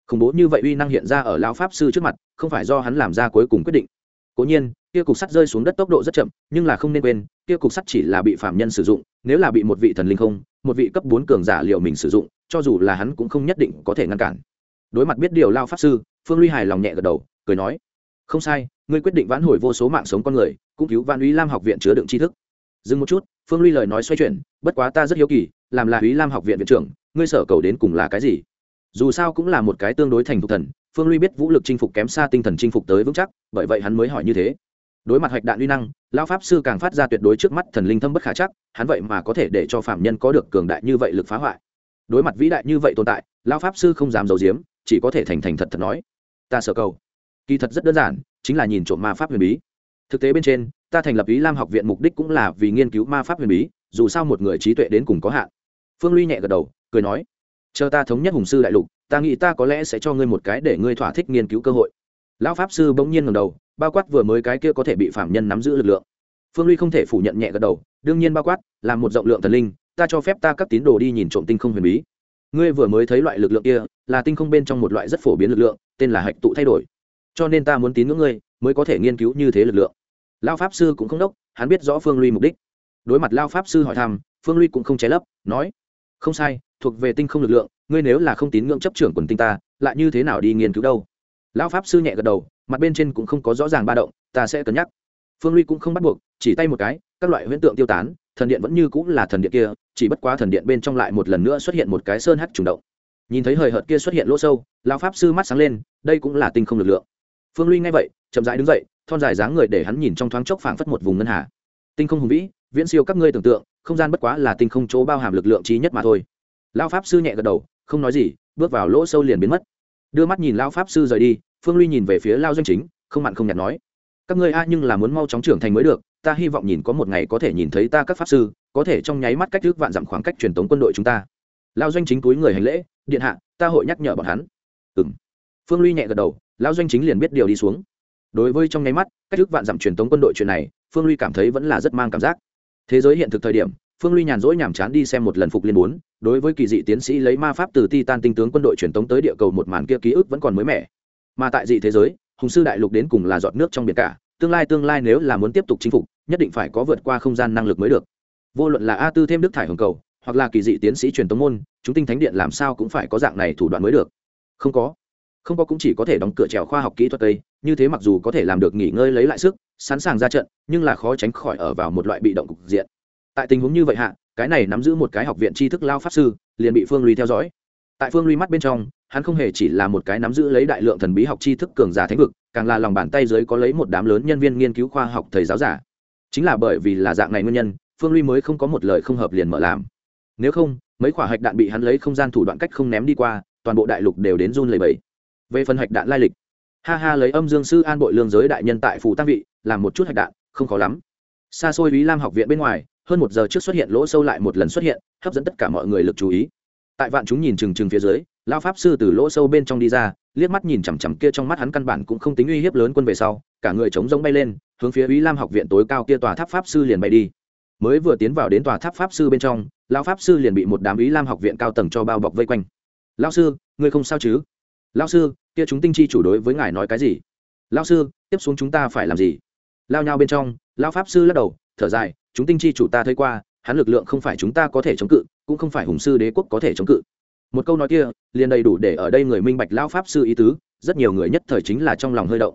A: Khủng bố như vậy uy năng hiện ra ở lao pháp sư trước mặt, không phải do hắn làm ra cuối cùng quyết định. Cố nhiên, kia cục sắt rơi xuống đất tốc độ rất chậm, nhưng là không nên quên, kia cục sắt chỉ là bị phạm nhân sử dụng, nếu là bị một vị thần linh không, một vị cấp bốn cường giả liệu mình sử dụng, cho dù là hắn cũng không nhất định có thể ngăn cản. Đối mặt biết điều lao pháp sư, phương ly hài lòng nhẹ gật đầu, cười nói, không sai, ngươi quyết định vãn hồi vô số mạng sống con người, cũng cứu văn uy lam học viện chứa đựng tri thức. Dừng một chút, phương ly lời nói xoay chuyển, bất quá ta rất hiếu kỳ làm là Úy lam học viện viện trưởng, ngươi sở cầu đến cùng là cái gì? Dù sao cũng là một cái tương đối thành thục thần, phương ly biết vũ lực chinh phục kém xa tinh thần chinh phục tới vững chắc, bởi vậy hắn mới hỏi như thế. Đối mặt hoạch đạn uy năng, lão pháp sư càng phát ra tuyệt đối trước mắt thần linh thâm bất khả chắc, hắn vậy mà có thể để cho phạm nhân có được cường đại như vậy lực phá hoại. Đối mặt vĩ đại như vậy tồn tại, lão pháp sư không dám giấu giếm, chỉ có thể thành thành thật thật nói, ta sở cầu. Kỳ thật rất đơn giản, chính là nhìn trộm ma pháp huyền bí. Thực tế bên trên, ta thành lập ý lam học viện mục đích cũng là vì nghiên cứu ma pháp huyền bí, dù sao một người trí tuệ đến cùng có hạn phương ly nhẹ gật đầu, cười nói, chờ ta thống nhất hùng sư đại lục, ta nghĩ ta có lẽ sẽ cho ngươi một cái để ngươi thỏa thích nghiên cứu cơ hội. Lão pháp sư bỗng nhiên ngầm đầu, bao quát vừa mới cái kia có thể bị phạm nhân nắm giữ lực lượng. Phương ly không thể phủ nhận nhẹ gật đầu, đương nhiên bao quát là một rộng lượng thần linh, ta cho phép ta các tín đồ đi nhìn trộm tinh không huyền bí. Ngươi vừa mới thấy loại lực lượng kia, là tinh không bên trong một loại rất phổ biến lực lượng, tên là hạch tụ thay đổi. Cho nên ta muốn tín ngưỡng ngươi, mới có thể nghiên cứu như thế lực lượng. Lao pháp sư cũng không đốc, hắn biết rõ phương ly mục đích. Đối mặt lao pháp sư hỏi thăm, phương ly cũng không che lấp, nói không sai, thuộc về tinh không lực lượng, ngươi nếu là không tín ngưỡng chấp trưởng quần tinh ta, lại như thế nào đi nghiên cứu đâu? Lão pháp sư nhẹ gật đầu, mặt bên trên cũng không có rõ ràng ba động, ta sẽ cân nhắc. Phương ly cũng không bắt buộc, chỉ tay một cái, các loại huyễn tượng tiêu tán, thần điện vẫn như cũng là thần điện kia, chỉ bất quá thần điện bên trong lại một lần nữa xuất hiện một cái sơn hắc trùng động. Nhìn thấy hời hợt kia xuất hiện lỗ sâu, lão pháp sư mắt sáng lên, đây cũng là tinh không lực lượng. Phương ly nghe vậy, chậm rãi đứng dậy, thon dài dáng người để hắn nhìn trong thoáng chốc phảng phất một vùng ngân hà. Tinh không hùng vĩ viễn siêu các ngươi tưởng tượng, không gian bất quá là tinh không chỗ bao hàm lực lượng trí nhất mà thôi. Lão pháp sư nhẹ gật đầu, không nói gì, bước vào lỗ sâu liền biến mất. Đưa mắt nhìn lão pháp sư rời đi, phương ly nhìn về phía lao doanh chính, không mặn không nhạt nói, các ngươi a, nhưng là muốn mau chóng trưởng thành mới được, ta hy vọng nhìn có một ngày có thể nhìn thấy ta các pháp sư, có thể trong nháy mắt cách thức vạn dặm khoảng cách truyền tống quân đội chúng ta. Lao doanh chính túi người hành lễ, điện hạ, ta hội nhắc nhở bọn hắn. Ừ m phương ly nhẹ gật đầu, lao doanh chính liền biết điều đi xuống. Đối với trong nháy mắt, cách thức vạn dặm truyền tống quân đội chuyện này, phương ly cảm thấy vẫn là rất mang cảm giác thế giới hiện thực thời điểm, phương ly nhàn rỗi nhàm chán đi xem một lần phục liên bốn, đối với kỳ dị tiến sĩ lấy ma pháp từ ti tan tinh tướng quân đội truyền tống tới địa cầu một màn kia ký ức vẫn còn mới mẻ. Mà tại dị thế giới, hùng sư đại lục đến cùng là giọt nước trong biển cả, tương lai tương lai nếu là muốn tiếp tục chinh phục, nhất định phải có vượt qua không gian năng lực mới được. Vô luận là a tư thêm đức thải hồng cầu, hoặc là kỳ dị tiến sĩ truyền tống môn, chúng tinh thánh điện làm sao cũng phải có dạng này thủ đoạn mới được. Không có. Không có cũng chỉ có thể đóng cửa trèo khoa học kỹ thuật tây như thế mặc dù có thể làm được nghỉ ngơi lấy lại sức, sẵn sàng ra trận, nhưng là khó tránh khỏi ở vào một loại bị động cục diện. Tại tình huống như vậy hạ, cái này nắm giữ một cái học viện tri thức lao pháp sư, liền bị phương ly theo dõi. Tại phương ly mắt bên trong, hắn không hề chỉ là một cái nắm giữ lấy đại lượng thần bí học tri thức cường giả thánh vực, càng là lòng bàn tay dưới có lấy một đám lớn nhân viên nghiên cứu khoa học thầy giáo giả. Chính là bởi vì là dạng này nguyên nhân, phương ly mới không có một lời không hợp liền mở làm. Nếu không, mấy quả hạch đạn bị hắn lấy không gian thủ đoạn cách không ném đi qua, toàn bộ đại lục đều đến run lầy bẫy về phần hạch đạn lai lịch ha ha, lấy âm dương sư an bội lương giới đại nhân tại phủ tăng vị, làm một chút hạch đạn, không khó lắm. Xa xôi ý lam học viện bên ngoài, hơn một giờ trước xuất hiện lỗ sâu lại một lần xuất hiện, hấp dẫn tất cả mọi người lực chú ý. Tại vạn chúng nhìn chừng chừng phía dưới lao pháp sư từ lỗ sâu bên trong đi ra, liếc mắt nhìn chằm chằm kia trong mắt hắn căn bản cũng không tính uy hiếp lớn quân về sau, cả người chống giống bay lên, hướng phía ý lam học viện tối cao kia tòa tháp pháp sư liền bay đi. Mới vừa tiến vào đến tòa tháp pháp sư bên trong lao pháp sư liền bị một đám ý lam học viện cao tầng cho bao bọc vây quanh. Lao sư, ngươi không sao chứ? Lao sư, kia chúng tinh chi chủ đối với ngài nói cái gì? Lao sư, tiếp xuống chúng ta phải làm gì? Lao nhau bên trong lao pháp sư lắc đầu, thở dài, chúng tinh chi chủ ta thấy qua, hắn lực lượng không phải chúng ta có thể chống cự, cũng không phải hùng sư đế quốc có thể chống cự. Một câu nói kia, liền đầy đủ để ở đây người minh bạch lao pháp sư ý tứ, rất nhiều người nhất thời chính là trong lòng hơi động.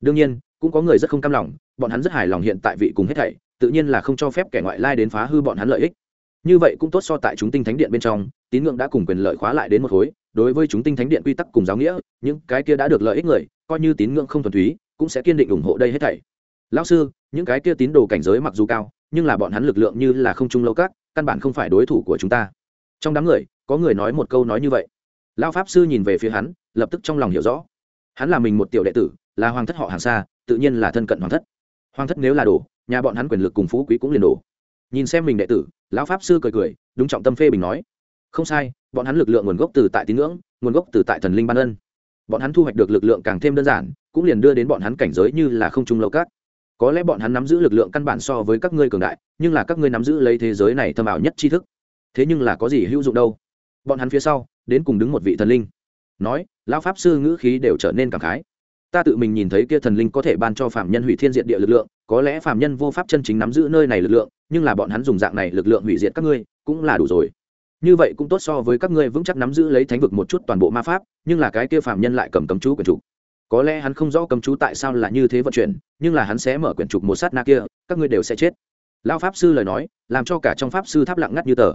A: Đương nhiên, cũng có người rất không cam lòng, bọn hắn rất hài lòng hiện tại vị cùng hết thảy, tự nhiên là không cho phép kẻ ngoại lai đến phá hư bọn hắn lợi ích. Như vậy cũng tốt so tại chúng tinh thánh điện bên trong, tín ngưỡng đã cùng quyền lợi khóa lại đến một khối đối với chúng tinh thánh điện quy tắc cùng giáo nghĩa, những cái kia đã được lợi ích người, coi như tín ngưỡng không thuần túy, cũng sẽ kiên định ủng hộ đây hết thảy. Lão sư, những cái kia tín đồ cảnh giới mặc dù cao, nhưng là bọn hắn lực lượng như là không trung lâu các căn bản không phải đối thủ của chúng ta. Trong đám người, có người nói một câu nói như vậy. Lão pháp sư nhìn về phía hắn, lập tức trong lòng hiểu rõ. Hắn là mình một tiểu đệ tử, là hoàng thất họ hàng xa, tự nhiên là thân cận hoàng thất. Hoàng thất nếu là đồ nhà bọn hắn quyền lực cùng phú quý cũng liền đổ. Nhìn xem mình đệ tử, lão pháp sư cười cười, đúng trọng tâm phê bình nói không sai, bọn hắn lực lượng nguồn gốc từ tại tín ngưỡng, nguồn gốc từ tại thần linh ban ân. Bọn hắn thu hoạch được lực lượng càng thêm đơn giản, cũng liền đưa đến bọn hắn cảnh giới như là không trung lâu cát. Có lẽ bọn hắn nắm giữ lực lượng căn bản so với các ngươi cường đại, nhưng là các ngươi nắm giữ lấy thế giới này thâm ảo nhất tri thức. Thế nhưng là có gì hữu dụng đâu? Bọn hắn phía sau, đến cùng đứng một vị thần linh. Nói, lão pháp sư ngữ khí đều trở nên cảm khái. Ta tự mình nhìn thấy kia thần linh có thể ban cho phạm nhân hủy thiên diện địa lực lượng, có lẽ phạm nhân vô pháp chân chính nắm giữ nơi này lực lượng, nhưng là bọn hắn dùng dạng này lực lượng hủy diệt các ngươi, cũng là đủ rồi như vậy cũng tốt so với các ngươi vững chắc nắm giữ lấy thánh vực một chút toàn bộ ma pháp, nhưng là cái kia phạm nhân lại cầm cấm chú quyển trục. Có lẽ hắn không rõ cấm chú tại sao là như thế vận chuyển, nhưng là hắn sẽ mở quyển trục một sát na kia, các ngươi đều sẽ chết. Lao pháp sư lời nói, làm cho cả trong pháp sư tháp lặng ngắt như tờ.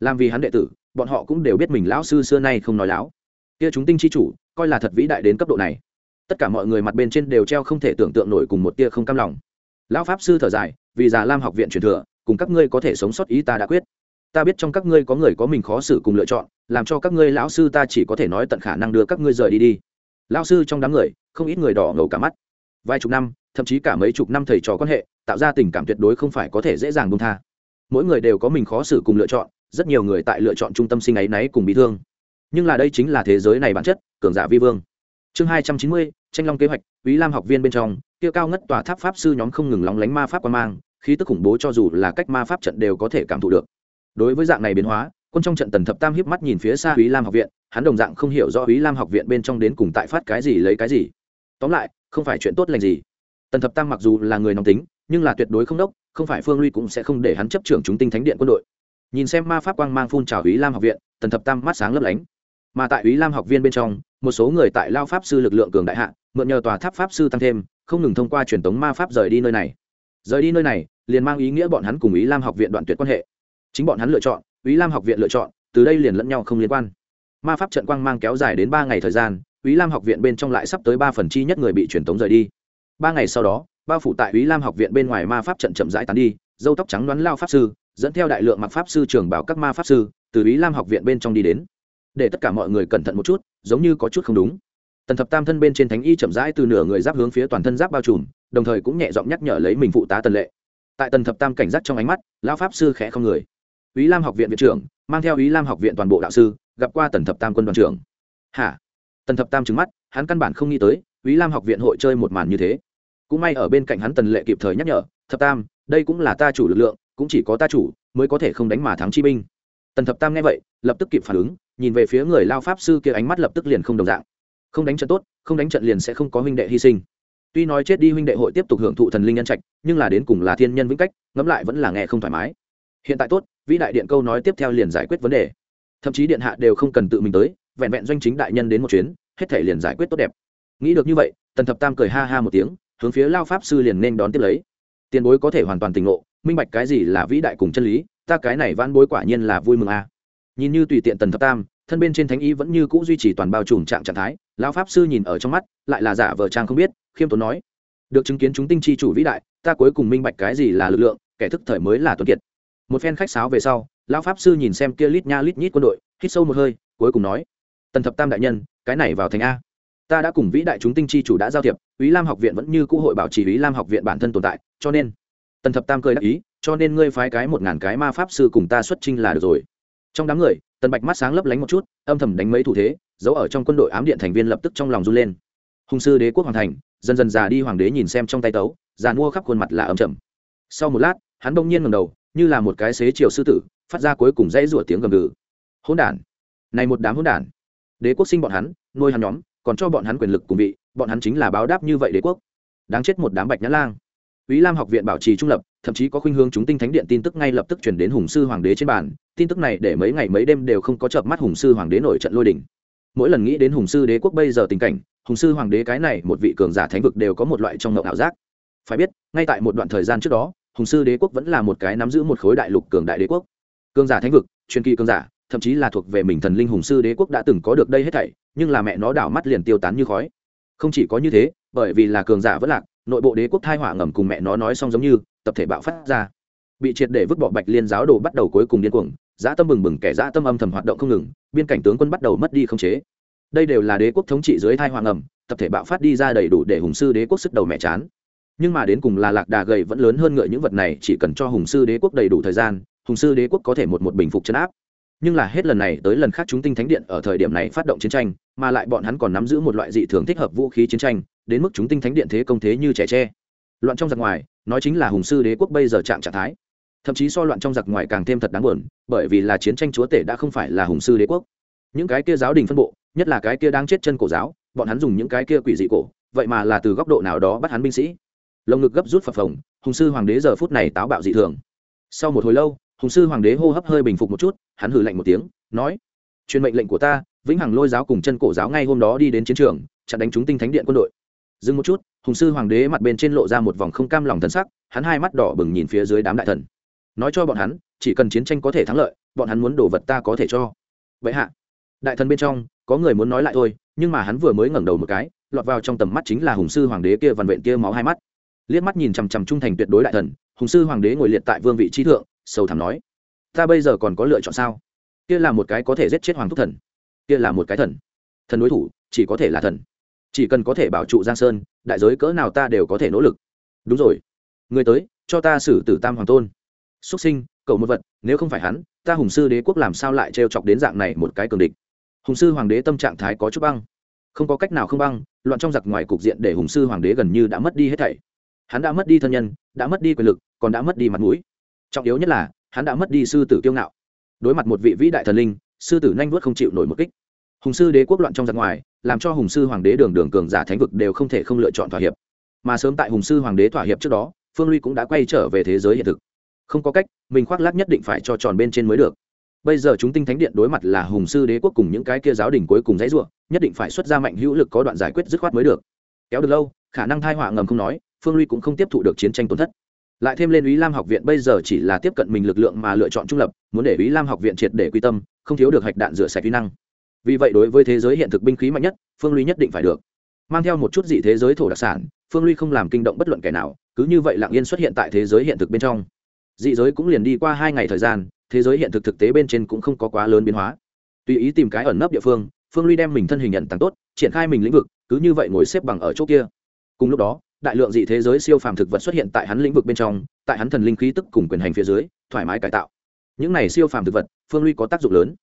A: Làm vì hắn đệ tử, bọn họ cũng đều biết mình lão sư xưa nay không nói láo. Kia chúng tinh chi chủ, coi là thật vĩ đại đến cấp độ này. Tất cả mọi người mặt bên trên đều treo không thể tưởng tượng nổi cùng một tia không cam lòng. Lão pháp sư thở dài, vì già lam học viện truyền thừa, cùng các ngươi có thể sống sót ý ta đã quyết ta biết trong các ngươi có người có mình khó xử cùng lựa chọn, làm cho các ngươi lão sư ta chỉ có thể nói tận khả năng đưa các ngươi rời đi đi. Lão sư trong đám người, không ít người đỏ ngầu cả mắt. Vài chục năm, thậm chí cả mấy chục năm thầy trò quan hệ, tạo ra tình cảm tuyệt đối không phải có thể dễ dàng buông tha. Mỗi người đều có mình khó xử cùng lựa chọn, rất nhiều người tại lựa chọn trung tâm sinh ấy náy cùng bị thương. Nhưng là đây chính là thế giới này bản chất, cường giả vi vương. Chương hai trăm chín mươi, tranh long kế hoạch ý lam học viên bên trong, kia cao ngất tòa tháp pháp sư nhóm không ngừng lóng lánh ma pháp quan mang, khí tức khủng bố cho dù là cách ma pháp trận đều có thể cảm thụ được đối với dạng này biến hóa, quân trong trận tần thập tam hiếp mắt nhìn phía xa ý lam học viện, hắn đồng dạng không hiểu rõ ý lam học viện bên trong đến cùng tại phát cái gì lấy cái gì. Tóm lại, không phải chuyện tốt lành gì. Tần thập tam mặc dù là người nóng tính, nhưng là tuyệt đối không đốc, không phải phương ly cũng sẽ không để hắn chấp trưởng chúng tinh thánh điện quân đội. Nhìn xem ma pháp quang mang phun trào ý lam học viện, tần thập tam mắt sáng lấp lánh. Mà tại ý lam học viên bên trong, một số người tại lao pháp sư lực lượng cường đại hạ, mượn nhờ tòa tháp pháp sư tăng thêm, không ngừng thông qua truyền tống ma pháp rời đi nơi này. Rời đi nơi này, liền mang ý nghĩa bọn hắn cùng ý lam học viện đoạn tuyệt quan hệ chính bọn hắn lựa chọn ý lam học viện lựa chọn, từ đây liền lẫn nhau không liên quan. Ma pháp trận quang mang kéo dài đến ba ngày thời gian ý lam học viện bên trong lại sắp tới ba phần chi nhất người bị truyền tống rời đi. Ba ngày sau đó, bao phủ tại ý lam học viện bên ngoài ma pháp trận chậm rãi tán đi, dâu tóc trắng đoán lao pháp sư, dẫn theo đại lượng mặc pháp sư trường bảo các ma pháp sư, từ ý lam học viện bên trong đi đến. Để tất cả mọi người cẩn thận một chút, giống như có chút không đúng. Tần thập tam thân bên trên thánh y chậm rãi từ nửa người giáp hướng phía toàn thân giáp bao trùm, đồng thời cũng nhẹ giọng nhắc nhở lấy mình phụ tá tần lệ. Tại tần thập tam cảnh giác trong ánh mắt lao pháp sư khẽ không người ý lam học viện viện trưởng, mang theo ý lam học viện toàn bộ đạo sư, gặp qua tần thập tam quân đoàn trưởng. Hả? Tần thập tam trứng mắt, hắn căn bản không nghĩ tới ý lam học viện hội chơi một màn như thế. Cũng may ở bên cạnh hắn tần lệ kịp thời nhắc nhở, thập tam, đây cũng là ta chủ lực lượng, cũng chỉ có ta chủ, mới có thể không đánh mà thắng chi binh. Tần thập tam nghe vậy, lập tức kịp phản ứng, nhìn về phía người lao pháp sư kia ánh mắt lập tức liền không đồng dạng. Không đánh trận tốt, không đánh trận liền sẽ không có huynh đệ hy sinh. Tuy nói chết đi huynh đệ hội tiếp tục hưởng thụ thần linh nhân trạch, nhưng là đến cùng là thiên nhân vĩnh cách, ngẫm lại vẫn là nghe không thoải mái. Hiện tại tốt vĩ đại điện câu nói tiếp theo liền giải quyết vấn đề. Thậm chí điện hạ đều không cần tự mình tới, vẹn vẹn doanh chính đại nhân đến một chuyến, hết thể liền giải quyết tốt đẹp. Nghĩ được như vậy, tần thập tam cười ha ha một tiếng, hướng phía lao pháp sư liền nên đón tiếp lấy. Tiền bối có thể hoàn toàn tỉnh ngộ, minh bạch cái gì là vĩ đại cùng chân lý, ta cái này van bối quả nhiên là vui mừng a. À. nhìn như tùy tiện tần thập tam, thân bên trên thánh ý vẫn như cũ duy trì toàn bao trùm trạng trạng thái lão pháp sư nhìn ở trong mắt, lại là giả vờ trang không biết, khiêm tốn nói, được chứng kiến chúng tinh chi chủ vĩ đại, ta cuối cùng minh bạch cái gì là lực lượng, kẻ thức thời mới là tuấn kiệt một phen khách sáo về sau, lão pháp sư nhìn xem kia lít nha lít nhít quân đội, hít sâu một hơi, cuối cùng nói, tần thập tam đại nhân, cái này vào thành a. Ta đã cùng vĩ đại chúng tinh chi chủ đã giao thiệp ý lam học viện vẫn như cũ hội bảo trì ý lam học viện bản thân tồn tại, cho nên tần thập tam cười đáp ý, cho nên ngươi phái cái một ngàn cái ma pháp sư cùng ta xuất trinh là được rồi. Trong đám người, tần bạch mắt sáng lấp lánh một chút, âm thầm đánh mấy thủ thế, giấu ở trong quân đội ám điện thành viên lập tức trong lòng run lên. Hùng sư đế quốc hoàng thành, dần dần già đi hoàng đế nhìn xem trong tay tấu, già mua khắp khuôn mặt là âm trầm. Sau một lát, hắn bỗng nhiên ngầm đầu như là một cái xế chiều sư tử phát ra cuối cùng dãy rủa tiếng gầm gừ. Hỗn đản! Này một đám hỗn đản! Đế quốc sinh bọn hắn nuôi hắn nhóm còn cho bọn hắn quyền lực cùng vị bọn hắn chính là báo đáp như vậy đế quốc. Đáng chết một đám bạch nhã lang. Úy Lam học viện bảo trì trung lập, thậm chí có khuynh hướng chúng tinh thánh điện tin tức ngay lập tức truyền đến Hùng sư hoàng đế trên bàn, tin tức này để mấy ngày mấy đêm đều không có chợp mắt Hùng sư hoàng đế nổi trận lôi đình. Mỗi lần nghĩ đến Hùng sư đế quốc bây giờ tình cảnh, Hùng sư hoàng đế cái này một vị cường giả thánh vực đều có một loại trong ngộng ảo giác. Phải biết, ngay tại một đoạn thời gian trước đó, Hùng sư đế quốc vẫn là một cái nắm giữ một khối đại lục cường đại đế quốc. Cường giả thánh vực, truyền kỳ cường giả, thậm chí là thuộc về mình thần linh Hùng sư đế quốc đã từng có được đây hết thảy, nhưng là mẹ nó đảo mắt liền tiêu tán như khói. Không chỉ có như thế, bởi vì là cường giả vẫn lạc, nội bộ đế quốc thai hỏa ngầm cùng mẹ nó nói xong giống như tập thể bạo phát ra bị triệt để vứt bỏ bạch liên giáo đồ bắt đầu cuối cùng điên cuồng dã tâm bừng bừng kẻ dã tâm âm thầm hoạt động không ngừng biên cảnh tướng quân bắt đầu mất đi không chế đây đều là đế quốc thống trị dưới thai hỏa ngầm tập thể bạo phát đi ra đầy đủ để hùng sư đế quốc sức đầu mẹ chán nhưng mà đến cùng là lạc đà gầy vẫn lớn hơn ngựa những vật này, chỉ cần cho hùng sư đế quốc đầy đủ thời gian, hùng sư đế quốc có thể một một bình phục chấn áp. Nhưng là hết lần này tới lần khác chúng tinh thánh điện ở thời điểm này phát động chiến tranh, mà lại bọn hắn còn nắm giữ một loại dị thường thích hợp vũ khí chiến tranh, đến mức chúng tinh thánh điện thế công thế như trẻ tre. Loạn trong giặc ngoài, nói chính là hùng sư đế quốc bây giờ chạm trạng thái. Thậm chí so loạn trong giặc ngoài càng thêm thật đáng buồn, bởi vì là chiến tranh chúa tể đã không phải là hùng sư đế quốc. Những cái kia giáo đình phân bộ, nhất là cái kia đang chết chân cổ giáo, bọn hắn dùng những cái kia quỷ dị cổ, vậy mà là từ góc độ nào đó bắt hắn binh sĩ lồng ngực gấp rút phập phồng, hùng sư hoàng đế giờ phút này táo bạo dị thường. Sau một hồi lâu, hùng sư hoàng đế hô hấp hơi bình phục một chút, hắn hử lạnh một tiếng, nói, truyền mệnh lệnh của ta, vĩnh hằng lôi giáo cùng chân cổ giáo ngay hôm đó đi đến chiến trường, chặn đánh chúng tinh thánh điện quân đội. Dừng một chút, hùng sư hoàng đế mặt bên trên lộ ra một vòng không cam lòng thân sắc, hắn hai mắt đỏ bừng nhìn phía dưới đám đại thần. Nói cho bọn hắn, chỉ cần chiến tranh có thể thắng lợi, bọn hắn muốn đồ vật ta có thể cho. Vậy hạ. Đại thần bên trong, có người muốn nói lại thôi, nhưng mà hắn vừa mới ngẩng đầu một cái, lọt vào trong tầm mắt chính là hùng sư hoàng đế kia vằn vện kia máu hai mắt liếc mắt nhìn chằm chằm trung thành tuyệt đối đại thần, hùng sư hoàng đế ngồi liệt tại vương vị trí thượng sâu thẳm nói, ta bây giờ còn có lựa chọn sao? Kia là một cái có thể giết chết hoàng thúc thần, kia là một cái thần. Thần đối thủ, chỉ có thể là thần. Chỉ cần có thể bảo trụ giang sơn, đại giới cỡ nào ta đều có thể nỗ lực. Đúng rồi. Người tới, cho ta xử tử tam hoàng tôn. Xuất sinh, cầu một vật, nếu không phải hắn, ta hùng sư đế quốc làm sao lại trêu chọc đến dạng này một cái cường địch? Hùng sư hoàng đế tâm trạng thái có chút băng. Không có cách nào không băng, loạn trong giặc ngoài cục diện để hùng sư hoàng đế gần như đã mất đi hết thảy hắn đã mất đi thân nhân, đã mất đi quyền lực, còn đã mất đi mặt mũi. Trọng yếu nhất là, hắn đã mất đi sư tử kiêu ngạo. Đối mặt một vị vĩ đại thần linh, sư tử nhanh vuốt không chịu nổi một kích. Hùng sư đế quốc loạn trong giặc ngoài, làm cho hùng sư hoàng đế đường đường cường giả thánh vực đều không thể không lựa chọn thỏa hiệp. Mà sớm tại hùng sư hoàng đế thỏa hiệp trước đó, phương ly cũng đã quay trở về thế giới hiện thực. Không có cách, mình khoác lác nhất định phải cho tròn bên trên mới được. Bây giờ chúng tinh thánh điện đối mặt là hùng sư đế quốc cùng những cái kia giáo đình cuối cùng dãy ruộng nhất định phải xuất ra mạnh hữu lực có đoạn giải quyết dứt khoát mới được. Kéo được lâu, khả năng thai họa ngầm không nói phương ly cũng không tiếp thụ được chiến tranh tổn thất. Lại thêm lên ý lam học viện bây giờ chỉ là tiếp cận mình lực lượng mà lựa chọn trung lập, muốn để ý lam học viện triệt để quy tâm, không thiếu được hạch đạn rửa sạch kỹ năng. Vì vậy đối với thế giới hiện thực binh khí mạnh nhất, phương ly nhất định phải được. Mang theo một chút dị thế giới thổ đặc sản, phương ly không làm kinh động bất luận kẻ nào, cứ như vậy lặng yên xuất hiện tại thế giới hiện thực bên trong. Dị giới cũng liền đi qua hai ngày thời gian, thế giới hiện thực thực tế bên trên cũng không có quá lớn biến hóa. Tùy ý tìm cái ẩn nấp địa phương phương ly đem mình thân hình nhận tăng tốt, triển khai mình lĩnh vực, cứ như vậy ngồi xếp bằng ở chỗ kia. Cùng lúc đó đại lượng dị thế giới siêu phàm thực vật xuất hiện tại hắn lĩnh vực bên trong, tại hắn thần linh khí tức cùng quyền hành phía dưới, thoải mái cải tạo. Những này siêu phàm thực vật, phương ly có tác dụng lớn.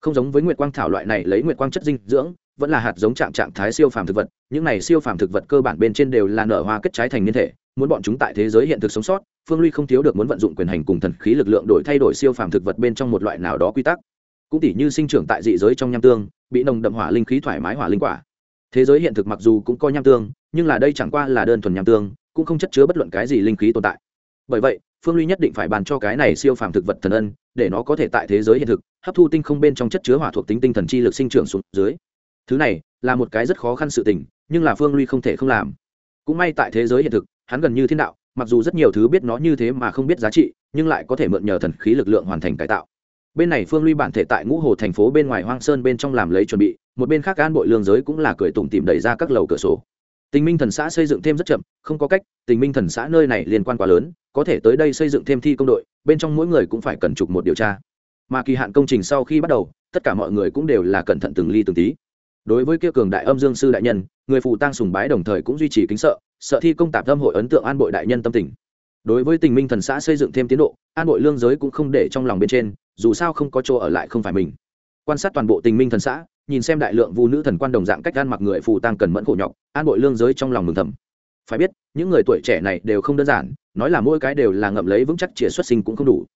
A: Không giống với nguyệt quang thảo loại này lấy nguyệt quang chất dinh dưỡng, vẫn là hạt giống trạng trạng thái siêu phàm thực vật. Những này siêu phàm thực vật cơ bản bên trên đều là nở hoa kết trái thành niên thể. Muốn bọn chúng tại thế giới hiện thực sống sót, phương ly không thiếu được muốn vận dụng quyền hành cùng thần khí lực lượng đổi thay đổi siêu phàm thực vật bên trong một loại nào đó quy tắc. Cũng tỉ như sinh trưởng tại dị giới trong nham tương, bị nồng đậm hỏa linh khí thoải mái hỏa linh quả. Thế giới hiện thực mặc dù cũng có nham tương nhưng là đây chẳng qua là đơn thuần nham tương, cũng không chất chứa bất luận cái gì linh khí tồn tại. Bởi vậy, phương ly nhất định phải bàn cho cái này siêu phàm thực vật thần ân, để nó có thể tại thế giới hiện thực, hấp thu tinh không bên trong chất chứa hỏa thuộc tính tinh thần chi lực sinh trưởng xuống dưới. Thứ này là một cái rất khó khăn sự tình, nhưng là phương ly không thể không làm. Cũng may tại thế giới hiện thực, hắn gần như thiên đạo, mặc dù rất nhiều thứ biết nó như thế mà không biết giá trị, nhưng lại có thể mượn nhờ thần khí lực lượng hoàn thành cải tạo. Bên này phương ly bản thể tại ngũ hồ thành phố bên ngoài hoang sơn bên trong làm lấy chuẩn bị, một bên khác an bội lương giới cũng là cười tủm tìm đẩy ra các lầu cửa sổ tình minh thần xã xây dựng thêm rất chậm, không có cách, tình minh thần xã nơi này liên quan quá lớn, có thể tới đây xây dựng thêm thi công đội, bên trong mỗi người cũng phải cần chụp một điều tra. Mà kỳ hạn công trình sau khi bắt đầu, tất cả mọi người cũng đều là cẩn thận từng ly từng tí. Đối với kia cường đại âm dương sư đại nhân, người phụ tăng sùng bái đồng thời cũng duy trì kính sợ sợ thi công tạp âm hội ấn tượng an bội đại nhân tâm tình. Đối với tình minh thần xã xây dựng thêm tiến độ, an bội lương giới cũng không để trong lòng bên trên, dù sao không có chỗ ở lại không phải mình. Quan sát toàn bộ tình minh thần xã nhìn xem đại lượng vu nữ thần quan đồng dạng cách gan mặc người phù tăng cần mẫn khổ nhọc, an bội lương giới trong lòng mừng thầm. Phải biết, những người tuổi trẻ này đều không đơn giản, nói là mỗi cái đều là ngậm lấy vững chắc chìa xuất sinh cũng không đủ.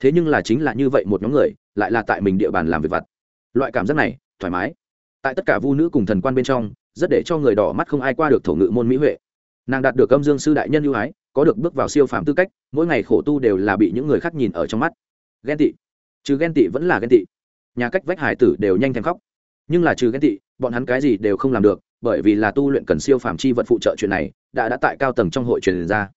A: Thế nhưng là chính là như vậy một nhóm người, lại là tại mình địa bàn làm việc vặt. Loại cảm giác này, thoải mái. Tại tất cả vu nữ cùng thần quan bên trong, rất để cho người đỏ mắt không ai qua được thổ ngự môn mỹ huệ. Nàng đạt được âm dương sư đại nhân ưu ái, có được bước vào siêu phàm tư cách, mỗi ngày khổ tu đều là bị những người khác nhìn ở trong mắt. Ghen tị. Chứ ghen tị vẫn là ghen tị. Nhà cách vách hải tử đều nhanh thèm khóc nhưng là trừ ghen tị, bọn hắn cái gì đều không làm được, bởi vì là tu luyện cần siêu phàm chi vật phụ trợ chuyện này, đã đã tại cao tầng trong hội truyền ra.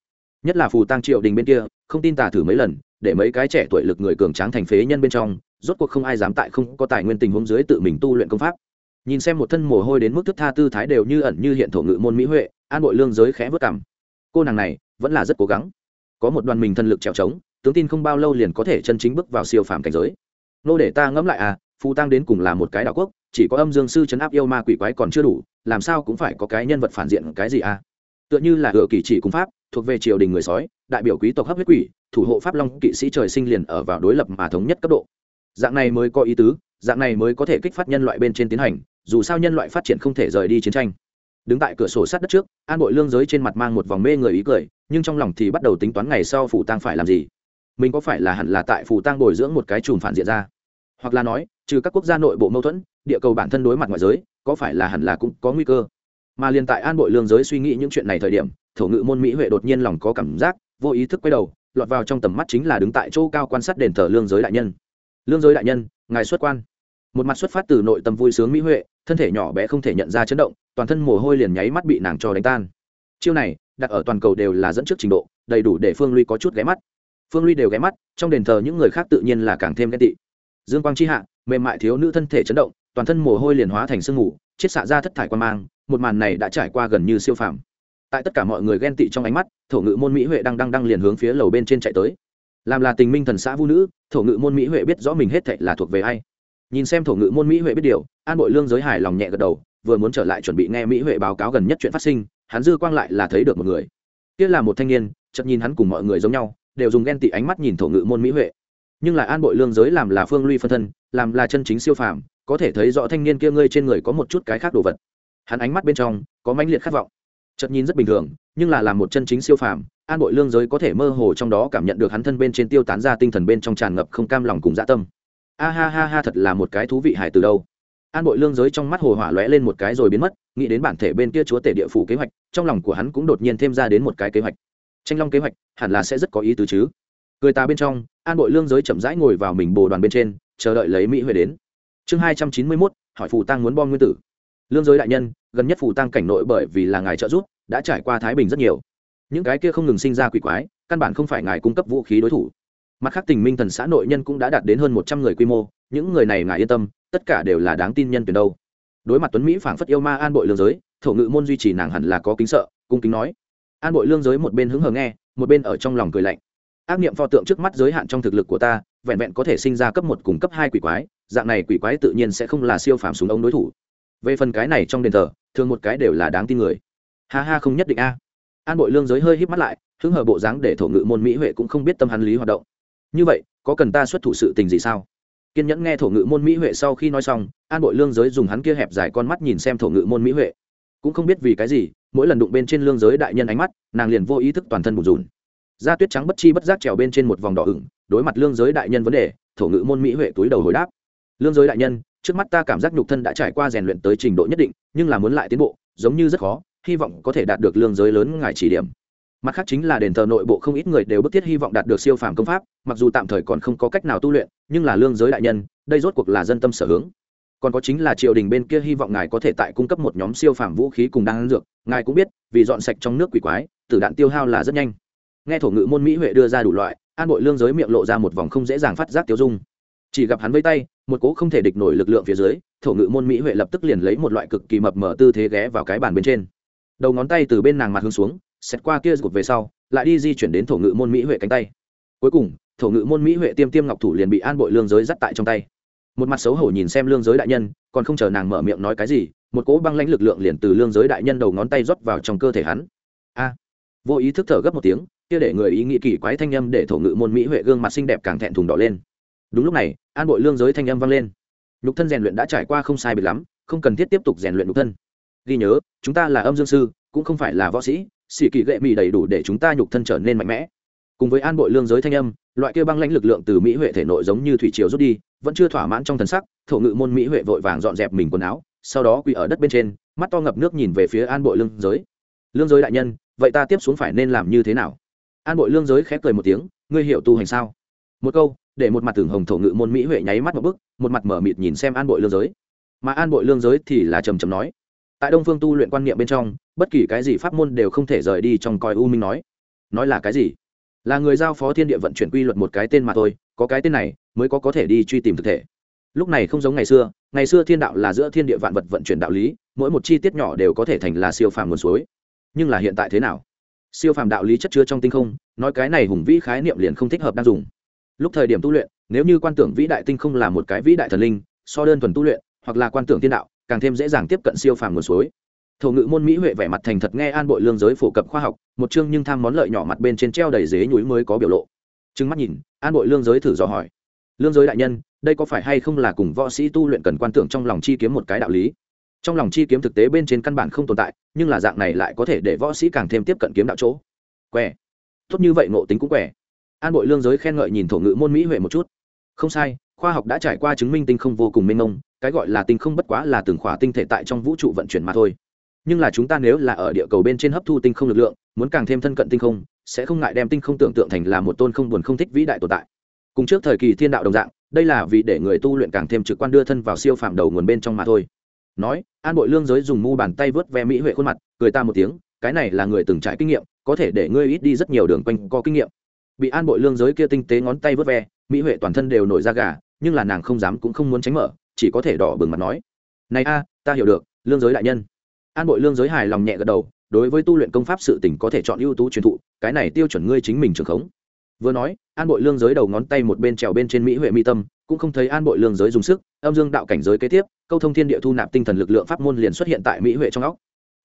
A: Nhất là phù tăng triệu đình bên kia, không tin tả thử mấy lần, để mấy cái trẻ tuổi lực người cường tráng thành phế nhân bên trong, rốt cuộc không ai dám tại không có tài nguyên tình huống dưới tự mình tu luyện công pháp. Nhìn xem một thân mồ hôi đến mức thức tha tư thái đều như ẩn như hiện thổ ngự môn mỹ huệ, an bội lương giới khẽ vất cảm cô nàng này, vẫn là rất cố gắng. Có một đoàn mình thân lực trèo trống, tướng tin không bao lâu liền có thể chân chính bước vào siêu phàm cảnh giới. Nô để ta ngẫm lại à phù tăng đến cùng là một cái đạo quốc, chỉ có âm dương sư chấn áp yêu ma quỷ quái còn chưa đủ, làm sao cũng phải có cái nhân vật phản diện cái gì à? Tựa như là ựa kỳ chỉ cung pháp, thuộc về triều đình người sói, đại biểu quý tộc hấp huyết quỷ, thủ hộ pháp long kỵ sĩ trời sinh liền ở vào đối lập mà thống nhất cấp độ. Dạng này mới có ý tứ, dạng này mới có thể kích phát nhân loại bên trên tiến hành, dù sao nhân loại phát triển không thể rời đi chiến tranh. Đứng tại cửa sổ sát đất trước, an bội lương giới trên mặt mang một vòng mê người ý cười, nhưng trong lòng thì bắt đầu tính toán ngày sau phủ tăng phải làm gì. Mình có phải là hẳn là tại phủ tăng bồi dưỡng một cái chùm phản diện ra? Hoặc là nói, trừ các quốc gia nội bộ mâu thuẫn, địa cầu bản thân đối mặt ngoại giới, có phải là hẳn là cũng có nguy cơ? Mà liền tại an bội lương giới suy nghĩ những chuyện này thời điểm, thổ ngự môn mỹ huệ đột nhiên lòng có cảm giác, vô ý thức quay đầu, lọt vào trong tầm mắt chính là đứng tại chỗ cao quan sát đền thờ lương giới đại nhân. Lương giới đại nhân, ngài xuất quan. Một mặt xuất phát từ nội tâm vui sướng mỹ huệ, thân thể nhỏ bé không thể nhận ra chấn động, toàn thân mồ hôi liền nháy mắt bị nàng cho đánh tan. Chiêu này, đặt ở toàn cầu đều là dẫn trước trình độ, đầy đủ để phương ly có chút ghé mắt. Phương ly đều ghé mắt, trong đền thờ những người khác tự nhiên là càng thêm ghét tị dương quang chi hạ, mềm mại thiếu nữ thân thể chấn động, toàn thân mồ hôi liền hóa thành sương mù, chiết xạ ra thất thải quan mang, một màn này đã trải qua gần như siêu phàm. Tại tất cả mọi người ghen tị trong ánh mắt, thổ ngự môn mỹ huệ đang đang đang liền hướng phía lầu bên trên chạy tới. Làm là tình minh thần xã vũ nữ, thổ ngự môn mỹ huệ biết rõ mình hết thệ là thuộc về ai. Nhìn xem thổ ngự môn mỹ huệ biết điều, an bội lương giới hài lòng nhẹ gật đầu, vừa muốn trở lại chuẩn bị nghe mỹ huệ báo cáo gần nhất chuyện phát sinh, hắn dư quang lại là thấy được một người. Kia là một thanh niên, chợt nhìn hắn cùng mọi người giống nhau, đều dùng ghen tị ánh mắt nhìn thổ ngự môn mỹ huệ nhưng lại an bội lương giới làm là phương ly phân thân, làm là chân chính siêu phàm, có thể thấy rõ thanh niên kia ngươi trên người có một chút cái khác đồ vật. Hắn ánh mắt bên trong có mãnh liệt khát vọng. Chợt nhìn rất bình thường, nhưng là làm một chân chính siêu phàm, an bội lương giới có thể mơ hồ trong đó cảm nhận được hắn thân bên trên tiêu tán ra tinh thần bên trong tràn ngập không cam lòng cùng dạ tâm. A ha ha ha, thật là một cái thú vị hải từ đâu. An bội lương giới trong mắt hồ hỏa lóe lên một cái rồi biến mất, nghĩ đến bản thể bên kia chúa tể địa phủ kế hoạch, trong lòng của hắn cũng đột nhiên thêm ra đến một cái kế hoạch. Tranh long kế hoạch, hẳn là sẽ rất có ý tứ chứ cười ta bên trong, an bội lương giới chậm rãi ngồi vào mình bồ đoàn bên trên, chờ đợi lấy mỹ huệ đến. Chương hai trăm chín mươi mốt, hỏi phù tăng muốn bom nguyên tử. Lương giới đại nhân, gần nhất phù tăng cảnh nội bởi vì là ngài trợ giúp, đã trải qua thái bình rất nhiều. Những cái kia không ngừng sinh ra quỷ quái, căn bản không phải ngài cung cấp vũ khí đối thủ. Mặt khác tình minh thần xã nội nhân cũng đã đạt đến hơn một trăm người quy mô, những người này ngài yên tâm, tất cả đều là đáng tin nhân tuyển đâu. Đối mặt tuấn mỹ phảng phất yêu ma an bội lương giới, thổ ngự môn duy trì nàng hẳn là có kính sợ, cung kính nói. An bội lương giới một bên hứng hờ nghe, một bên ở trong lòng cười lạnh ác niệm pho tượng trước mắt giới hạn trong thực lực của ta, vẹn vẹn có thể sinh ra cấp một cùng cấp hai quỷ quái, dạng này quỷ quái tự nhiên sẽ không là siêu phàm súng ống đối thủ. Về phần cái này trong đền thờ, thường một cái đều là đáng tin người. Ha ha, không nhất định a. An bội lương giới hơi híp mắt lại, hứng hờ bộ dáng để thổ ngự môn mỹ huệ cũng không biết tâm hắn lý hoạt động. Như vậy, có cần ta xuất thủ sự tình gì sao? Kiên nhẫn nghe thổ ngự môn mỹ huệ sau khi nói xong, an bội lương giới dùng hắn kia hẹp dài con mắt nhìn xem thổ ngự môn mỹ huệ. Cũng không biết vì cái gì, mỗi lần đụng bên trên lương giới đại nhân ánh mắt, nàng liền vô ý thức toàn thân bùn rùn da tuyết trắng bất chi bất giác trèo bên trên một vòng đỏ ửng, đối mặt lương giới đại nhân vấn đề, thổ ngữ môn mỹ huệ túi đầu hồi đáp. Lương giới đại nhân, trước mắt ta cảm giác nhục thân đã trải qua rèn luyện tới trình độ nhất định, nhưng là muốn lại tiến bộ, giống như rất khó, hy vọng có thể đạt được lương giới lớn ngài chỉ điểm. Mặt khác chính là đền thờ nội bộ không ít người đều bức thiết hy vọng đạt được siêu phàm công pháp, mặc dù tạm thời còn không có cách nào tu luyện, nhưng là lương giới đại nhân, đây rốt cuộc là dân tâm sở hướng. Còn có chính là triều đình bên kia hy vọng ngài có thể tại cung cấp một nhóm siêu phàm vũ khí cùng đan dược, ngài cũng biết, vì dọn sạch trong nước quỷ quái, tử đạn tiêu hao là rất nhanh nghe thổ ngự môn mỹ huệ đưa ra đủ loại, an bội lương giới miệng lộ ra một vòng không dễ dàng phát giác tiêu dung. Chỉ gặp hắn với tay, một cố không thể địch nổi lực lượng phía dưới, thổ ngự môn mỹ huệ lập tức liền lấy một loại cực kỳ mập mở tư thế ghé vào cái bàn bên trên. Đầu ngón tay từ bên nàng mặt hướng xuống xét qua kia gục về sau, lại đi di chuyển đến thổ ngự môn mỹ huệ cánh tay. Cuối cùng, thổ ngự môn mỹ huệ tiêm tiêm ngọc thủ liền bị an bội lương giới dắt tại trong tay. Một mặt xấu hổ nhìn xem lương giới đại nhân, còn không chờ nàng mở miệng nói cái gì, một cỗ băng lãnh lực lượng liền từ lương giới đại nhân đầu ngón tay rót vào trong cơ thể hắn. A! Vô ý thức thở gấp một tiếng kia để người ý nghĩ kỳ quái thanh âm để thổ ngự môn mỹ huệ gương mặt xinh đẹp càng thẹn thùng đỏ lên. Đúng lúc này, an bội lương giới thanh âm vang lên. Nhục thân rèn luyện đã trải qua không sai biệt lắm, không cần thiết tiếp tục rèn luyện nhục thân. Ghi nhớ, chúng ta là âm dương sư, cũng không phải là võ sĩ sĩ kỳ gệ mỹ đầy đủ để chúng ta nhục thân trở nên mạnh mẽ. Cùng với an bội lương giới thanh âm, loại kia băng lãnh lực lượng từ mỹ huệ thể nội giống như thủy triều rút đi, vẫn chưa thỏa mãn trong thần sắc, thổ ngự môn mỹ huệ vội vàng dọn dẹp mình quần áo, sau đó quỳ ở đất bên trên, mắt to ngập nước nhìn về phía an bội lương giới. Lương giới đại nhân, vậy ta tiếp xuống phải nên làm như thế nào? An bội lương giới khép cười một tiếng, ngươi hiểu tu hành sao? Một câu, để một mặt tưởng hồng thổ ngự môn mỹ huệ nháy mắt một bức một mặt mở mịt nhìn xem an bội lương giới. Mà an bội lương giới thì là trầm trầm nói, tại đông phương tu luyện quan niệm bên trong, bất kỳ cái gì pháp môn đều không thể rời đi trong coi u minh nói. Nói là cái gì? Là người giao phó thiên địa vận chuyển quy luật một cái tên mà thôi, có cái tên này mới có có thể đi truy tìm thực thể. Lúc này không giống ngày xưa ngày xưa thiên đạo là giữa thiên địa vạn vật vận chuyển đạo lý, mỗi một chi tiết nhỏ đều có thể thành là siêu phàm nguồn suối. Nhưng là hiện tại thế nào? Siêu phàm đạo lý chất chứa trong tinh không, nói cái này hùng vĩ khái niệm liền không thích hợp đang dùng. Lúc thời điểm tu luyện, nếu như quan tưởng vĩ đại tinh không là một cái vĩ đại thần linh, so đơn thuần tu luyện, hoặc là quan tưởng thiên đạo, càng thêm dễ dàng tiếp cận siêu phàm nguồn suối. Thổ ngữ môn mỹ huệ vẻ mặt thành thật nghe an bội lương giới phổ cập khoa học, một chương nhưng tham món lợi nhỏ mặt bên trên treo đầy dế nhúi mới có biểu lộ. Trừng mắt nhìn, an bội lương giới thử dò hỏi. Lương giới đại nhân, đây có phải hay không là cùng võ sĩ tu luyện cần quan tưởng trong lòng chi kiếm một cái đạo lý? Trong lòng chi kiếm thực tế bên trên căn bản không tồn tại, nhưng là dạng này lại có thể để võ sĩ càng thêm tiếp cận kiếm đạo chỗ. Quẻ tốt như vậy ngộ tính cũng quẻ an bội lương giới khen ngợi nhìn thổ ngữ môn mỹ huệ một chút. Không sai, khoa học đã trải qua chứng minh tinh không vô cùng mênh mông, cái gọi là tinh không bất quá là từng khỏa tinh thể tại trong vũ trụ vận chuyển mà thôi. Nhưng là chúng ta nếu là ở địa cầu bên trên hấp thu tinh không lực lượng, muốn càng thêm thân cận tinh không, sẽ không ngại đem tinh không tưởng tượng thành là một tôn không buồn không thích vĩ đại tồn tại. Cùng trước thời kỳ thiên đạo đồng dạng, đây là vì để người tu luyện càng thêm trực quan đưa thân vào siêu phạm đầu nguồn bên trong mà thôi nói, an bội lương giới dùng mu bàn tay vớt ve mỹ huệ khuôn mặt, cười ta một tiếng, cái này là người từng trải kinh nghiệm, có thể để ngươi ít đi rất nhiều đường quanh có kinh nghiệm. Bị an bội lương giới kia tinh tế ngón tay vớt ve, mỹ huệ toàn thân đều nổi ra gà, nhưng là nàng không dám cũng không muốn tránh mở, chỉ có thể đỏ bừng mặt nói, này a, ta hiểu được, lương giới đại nhân. An bội lương giới hài lòng nhẹ gật đầu, đối với tu luyện công pháp sự tỉnh có thể chọn ưu tú truyền thụ, cái này tiêu chuẩn ngươi chính mình trường khống. Vừa nói, an bội lương giới đầu ngón tay một bên trèo bên trên mỹ huệ mi tâm cũng không thấy an bội lương giới dùng sức, âm dương đạo cảnh giới kế tiếp, câu thông thiên địa thu nạp tinh thần lực lượng pháp môn liền xuất hiện tại mỹ huệ trong óc.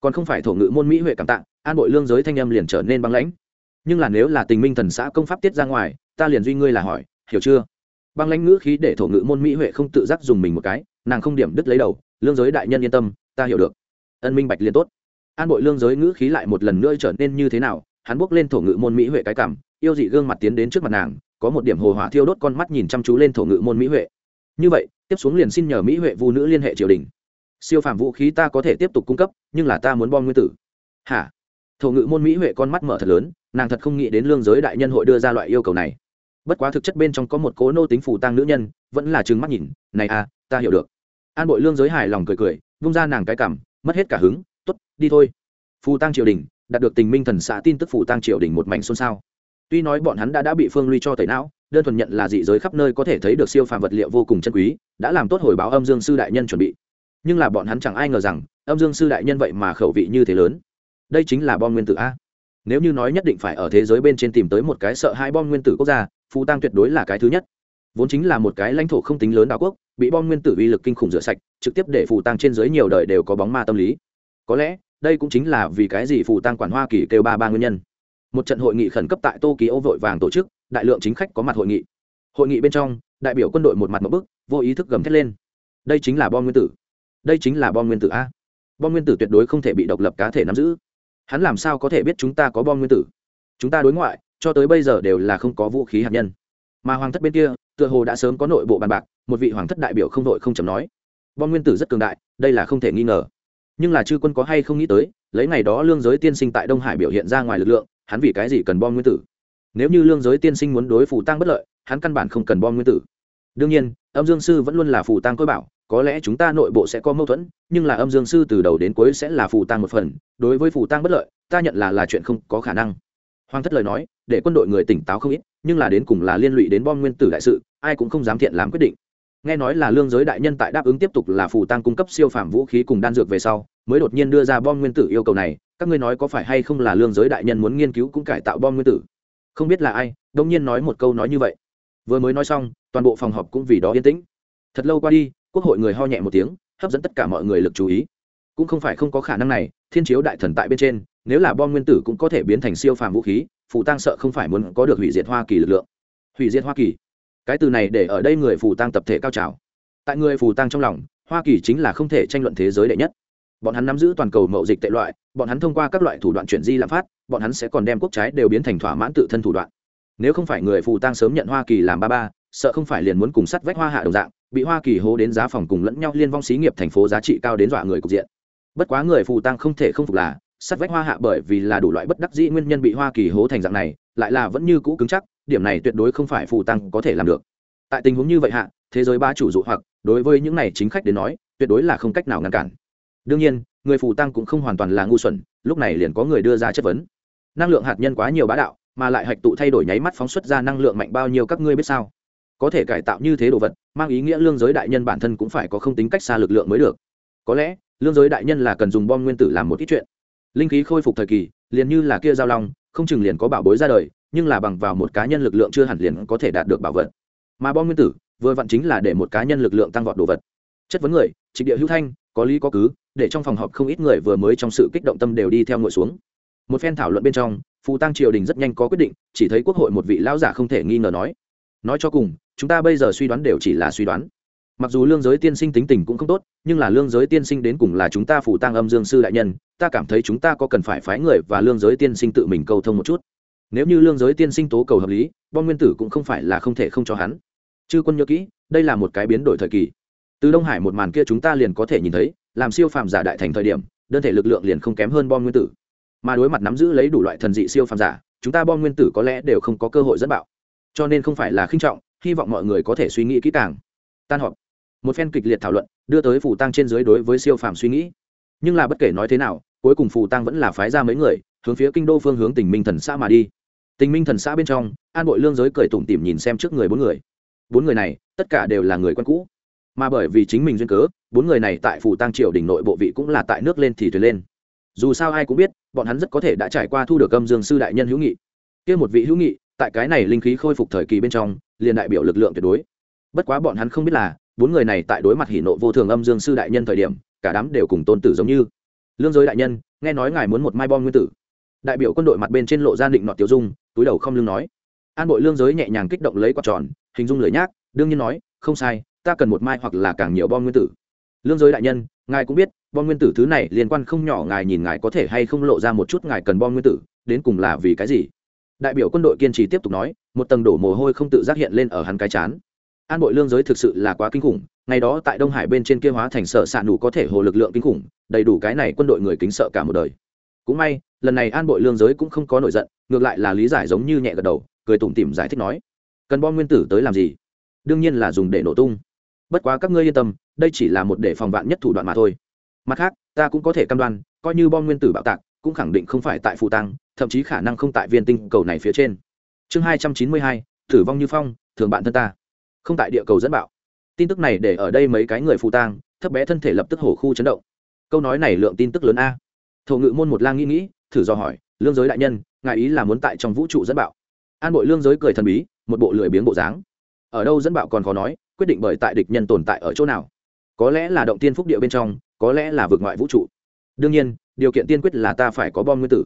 A: Còn không phải thổ ngữ môn mỹ huệ cảm tạ, an bội lương giới thanh âm liền trở nên băng lãnh. Nhưng là nếu là tình minh thần xã công pháp tiết ra ngoài, ta liền duy ngươi là hỏi, hiểu chưa? Băng lãnh ngữ khí để thổ ngữ môn mỹ huệ không tự giác dùng mình một cái, nàng không điểm đứt lấy đầu, lương giới đại nhân yên tâm, ta hiểu được. Ân minh bạch liền tốt. An bội lương giới ngữ khí lại một lần nữa trở nên như thế nào, hắn bước lên thổ ngữ môn mỹ huệ cái cảm, yêu dị gương mặt tiến đến trước mặt nàng có một điểm hồ hỏa thiêu đốt con mắt nhìn chăm chú lên thổ ngự môn mỹ huệ. Như vậy, tiếp xuống liền xin nhờ mỹ huệ vu nữ liên hệ triều đình. Siêu phàm vũ khí ta có thể tiếp tục cung cấp, nhưng là ta muốn bom nguyên tử. Hả? Thổ ngự môn mỹ huệ con mắt mở thật lớn, nàng thật không nghĩ đến lương giới đại nhân hội đưa ra loại yêu cầu này. Bất quá thực chất bên trong có một cố nô tính phủ tăng nữ nhân, vẫn là trừng mắt nhìn, này à ta hiểu được. An bội lương giới hài lòng cười cười, vung ra nàng cái cảm mất hết cả hứng t ố t đi thôi. Phù tăng triều đình, đạt được tình minh thần xã tin tức phù tăng triều đình một mảnh xôn xao tuy nói bọn hắn đã đã bị phương ly cho tẩy não, đơn thuần nhận là dị giới khắp nơi có thể thấy được siêu phàm vật liệu vô cùng chân quý, đã làm tốt hồi báo âm dương sư đại nhân chuẩn bị. Nhưng là bọn hắn chẳng ai ngờ rằng, âm dương sư đại nhân vậy mà khẩu vị như thế lớn. Đây chính là bom nguyên tử a. Nếu như nói nhất định phải ở thế giới bên trên tìm tới một cái sợ hai bom nguyên tử quốc gia phù tăng tuyệt đối là cái thứ nhất. Vốn chính là một cái lãnh thổ không tính lớn đảo quốc, bị bom nguyên tử uy lực kinh khủng rửa sạch, trực tiếp để phù tăng trên dưới nhiều đời đều có bóng ma tâm lý. Có lẽ, đây cũng chính là vì cái gì phù tăng quản hoa kỳ kêu ba ba nguyên nhân một trận hội nghị khẩn cấp tại tokyo vội vàng tổ chức, đại lượng chính khách có mặt hội nghị. Hội nghị bên trong, đại biểu quân đội một mặt một bức, vô ý thức gầm thét lên. Đây chính là bom nguyên tử. Đây chính là bom nguyên tử a. Bom nguyên tử tuyệt đối không thể bị độc lập cá thể nắm giữ. Hắn làm sao có thể biết chúng ta có bom nguyên tử? Chúng ta đối ngoại, cho tới bây giờ đều là không có vũ khí hạt nhân. Mà hoàng thất bên kia, tựa hồ đã sớm có nội bộ bàn bạc, một vị hoàng thất đại biểu không đội không chầm nói. Bom nguyên tử rất cường đại, đây là không thể nghi ngờ. Nhưng là chư quân có hay không nghĩ tới, lấy ngày đó lương giới tiên sinh tại đông hải biểu hiện ra ngoài lực lượng hắn vì cái gì cần bom nguyên tử? Nếu như lương giới tiên sinh muốn đối phù tăng bất lợi, hắn căn bản không cần bom nguyên tử. Đương nhiên, âm dương sư vẫn luôn là phù tăng cối bảo, có lẽ chúng ta nội bộ sẽ có mâu thuẫn, nhưng là âm dương sư từ đầu đến cuối sẽ là phù tăng một phần, đối với phù tăng bất lợi, ta nhận là là chuyện không có khả năng. Hoàng thất lời nói, để quân đội người tỉnh táo không ít, nhưng là đến cùng là liên lụy đến bom nguyên tử đại sự, ai cũng không dám thiện làm quyết định. Nghe nói là lương giới đại nhân tại đáp ứng tiếp tục là phù tăng cung cấp siêu phàm vũ khí cùng đan dược về sau, mới đột nhiên đưa ra bom nguyên tử yêu cầu này các ngươi nói có phải hay không là lương giới đại nhân muốn nghiên cứu cũng cải tạo bom nguyên tử? Không biết là ai, đông nhiên nói một câu nói như vậy. Vừa mới nói xong, toàn bộ phòng họp cũng vì đó yên tĩnh. Thật lâu qua đi, quốc hội người ho nhẹ một tiếng, hấp dẫn tất cả mọi người lực chú ý. Cũng không phải không có khả năng này, thiên chiếu đại thần tại bên trên, nếu là bom nguyên tử cũng có thể biến thành siêu phàm vũ khí, phù tăng sợ không phải muốn có được hủy diệt hoa kỳ lực lượng. Hủy diệt hoa kỳ? Cái từ này để ở đây người phù tăng tập thể cao trào. Tại người phù tăng trong lòng, hoa kỳ chính là không thể tranh luận thế giới đệ nhất bọn hắn nắm giữ toàn cầu mậu dịch tệ loại, bọn hắn thông qua các loại thủ đoạn chuyển di lạm phát, bọn hắn sẽ còn đem quốc trái đều biến thành thỏa mãn tự thân thủ đoạn. Nếu không phải người phù tăng sớm nhận hoa kỳ làm ba ba, sợ không phải liền muốn cùng sắt vách hoa hạ đồng dạng, bị hoa kỳ hố đến giá phòng cùng lẫn nhau liên vong xí nghiệp thành phố giá trị cao đến dọa người cục diện. Bất quá người phù tăng không thể không phục là, sắt vách hoa hạ bởi vì là đủ loại bất đắc dĩ nguyên nhân bị hoa kỳ hố thành dạng này, lại là vẫn như cũ cứng chắc, điểm này tuyệt đối không phải phù tăng có thể làm được. Tại tình huống như vậy hạ, thế giới ba chủ dụ hoặc, đối với những này chính khách đến nói, tuyệt đối là không cách nào ngăn cản đương nhiên, người phù tăng cũng không hoàn toàn là ngu xuẩn, lúc này liền có người đưa ra chất vấn. Năng lượng hạt nhân quá nhiều bá đạo, mà lại hạch tụ thay đổi nháy mắt phóng xuất ra năng lượng mạnh bao nhiêu các ngươi biết sao? Có thể cải tạo như thế đồ vật, mang ý nghĩa lương giới đại nhân bản thân cũng phải có không tính cách xa lực lượng mới được. Có lẽ, lương giới đại nhân là cần dùng bom nguyên tử làm một ít chuyện. Linh khí khôi phục thời kỳ, liền như là kia giao long, không chừng liền có bảo bối ra đời, nhưng là bằng vào một cá nhân lực lượng chưa hẳn liền có thể đạt được bảo vật. Mà bom nguyên tử, vừa vặn chính là để một cá nhân lực lượng tăng vọt đồ vật. Chất vấn người, trịnh địa hữu thanh, có lý có cứ để trong phòng họp không ít người vừa mới trong sự kích động tâm đều đi theo ngồi xuống. Một phen thảo luận bên trong, phù tăng triều đình rất nhanh có quyết định, chỉ thấy quốc hội một vị lão giả không thể nghi ngờ nói nói cho cùng, chúng ta bây giờ suy đoán đều chỉ là suy đoán. Mặc dù lương giới tiên sinh tính tình cũng không tốt, nhưng là lương giới tiên sinh đến cùng là chúng ta phủ tăng âm dương sư đại nhân, ta cảm thấy chúng ta có cần phải phái người và lương giới tiên sinh tự mình cầu thông một chút. Nếu như lương giới tiên sinh tố cầu hợp lý, bom nguyên tử cũng không phải là không thể không cho hắn. Chư quân nhớ kỹ, đây là một cái biến đổi thời kỳ. Từ đông hải một màn kia chúng ta liền có thể nhìn thấy làm siêu phàm giả đại thành thời điểm, đơn thể lực lượng liền không kém hơn bom nguyên tử. Mà đối mặt nắm giữ lấy đủ loại thần dị siêu phàm giả, chúng ta bom nguyên tử có lẽ đều không có cơ hội dẫn bạo. Cho nên không phải là khinh trọng, hy vọng mọi người có thể suy nghĩ kỹ càng. Tan họp. Một phen kịch liệt thảo luận, đưa tới phủ tăng trên dưới đối với siêu phàm suy nghĩ. Nhưng là bất kể nói thế nào, cuối cùng phủ tăng vẫn là phái ra mấy người, hướng phía kinh đô phương hướng tình minh thần xã mà đi. Tình minh thần xã bên trong, an bội lương giới cười tủm tỉm nhìn xem trước người bốn người. Bốn người này, tất cả đều là người quen cũ mà bởi vì chính mình duyên cớ, bốn người này tại phủ tăng triều đình nội bộ vị cũng là tại nước lên thì thuyền lên. Dù sao ai cũng biết, bọn hắn rất có thể đã trải qua thu được âm dương sư đại nhân hữu nghị. Kia một vị hữu nghị, tại cái này linh khí khôi phục thời kỳ bên trong, liền đại biểu lực lượng tuyệt đối. Bất quá bọn hắn không biết là, bốn người này tại đối mặt hỷ nộ vô thường âm dương sư đại nhân thời điểm, cả đám đều cùng tôn tử giống như. Lương giới đại nhân, nghe nói ngài muốn một mai bom nguyên tử. Đại biểu quân đội mặt bên trên lộ gia định nọ tiểu dung, túi đầu không lương nói. An bội lương giới nhẹ nhàng kích động lấy quạt tròn, hình dung lưỡi nhác đương nhiên nói, không sai ta cần một mai hoặc là càng nhiều bom nguyên tử. Lương giới đại nhân, ngài cũng biết, bom nguyên tử thứ này liên quan không nhỏ, ngài nhìn ngài có thể hay không lộ ra một chút ngài cần bom nguyên tử, đến cùng là vì cái gì? Đại biểu quân đội kiên trì tiếp tục nói, một tầng đổ mồ hôi không tự giác hiện lên ở hắn cái chán. An bội lương giới thực sự là quá kinh khủng, ngày đó tại đông hải bên trên kia hóa thành sợ s ạ nụ có thể hồ lực lượng kinh khủng, đầy đủ cái này quân đội người kính sợ cả một đời. Cũng may, lần này an bội lương giới cũng không có nổi giận, ngược lại là lý giải giống như nhẹ gật đầu, cười tủm tỉm giải thích nói, cần bom nguyên tử tới làm gì? Đương nhiên là dùng để nổ tung bất quá các ngươi yên tâm, đây chỉ là một để phòng vạn nhất thủ đoạn mà thôi. Mặt khác, ta cũng có thể cam đoan, coi như bom nguyên tử bạo tạc, cũng khẳng định không phải tại phụ tăng, thậm chí khả năng không tại viên tinh cầu này phía trên. Chương hai trăm chín mươi hai thử vong như phong, thường bạn thân ta. Không tại địa cầu dẫn bạo. Tin tức này để ở đây mấy cái người phụ tang thấp bé thân thể lập tức hổ khu chấn động. Câu nói này lượng tin tức lớn a. Thổ ngự môn một lang nghĩ nghĩ, thử do hỏi, lương giới đại nhân, ngài ý là muốn tại trong vũ trụ dẫn bạo? An bội lương giới cười thần bí, một bộ lười biếng bộ dáng. Ở đâu dẫn bạo còn khó nói quyết định bởi tại địch nhân tồn tại ở chỗ nào. Có lẽ là động tiên phúc địa bên trong, có lẽ là vượt ngoại vũ trụ. Đương nhiên, điều kiện tiên quyết là ta phải có bom nguyên tử.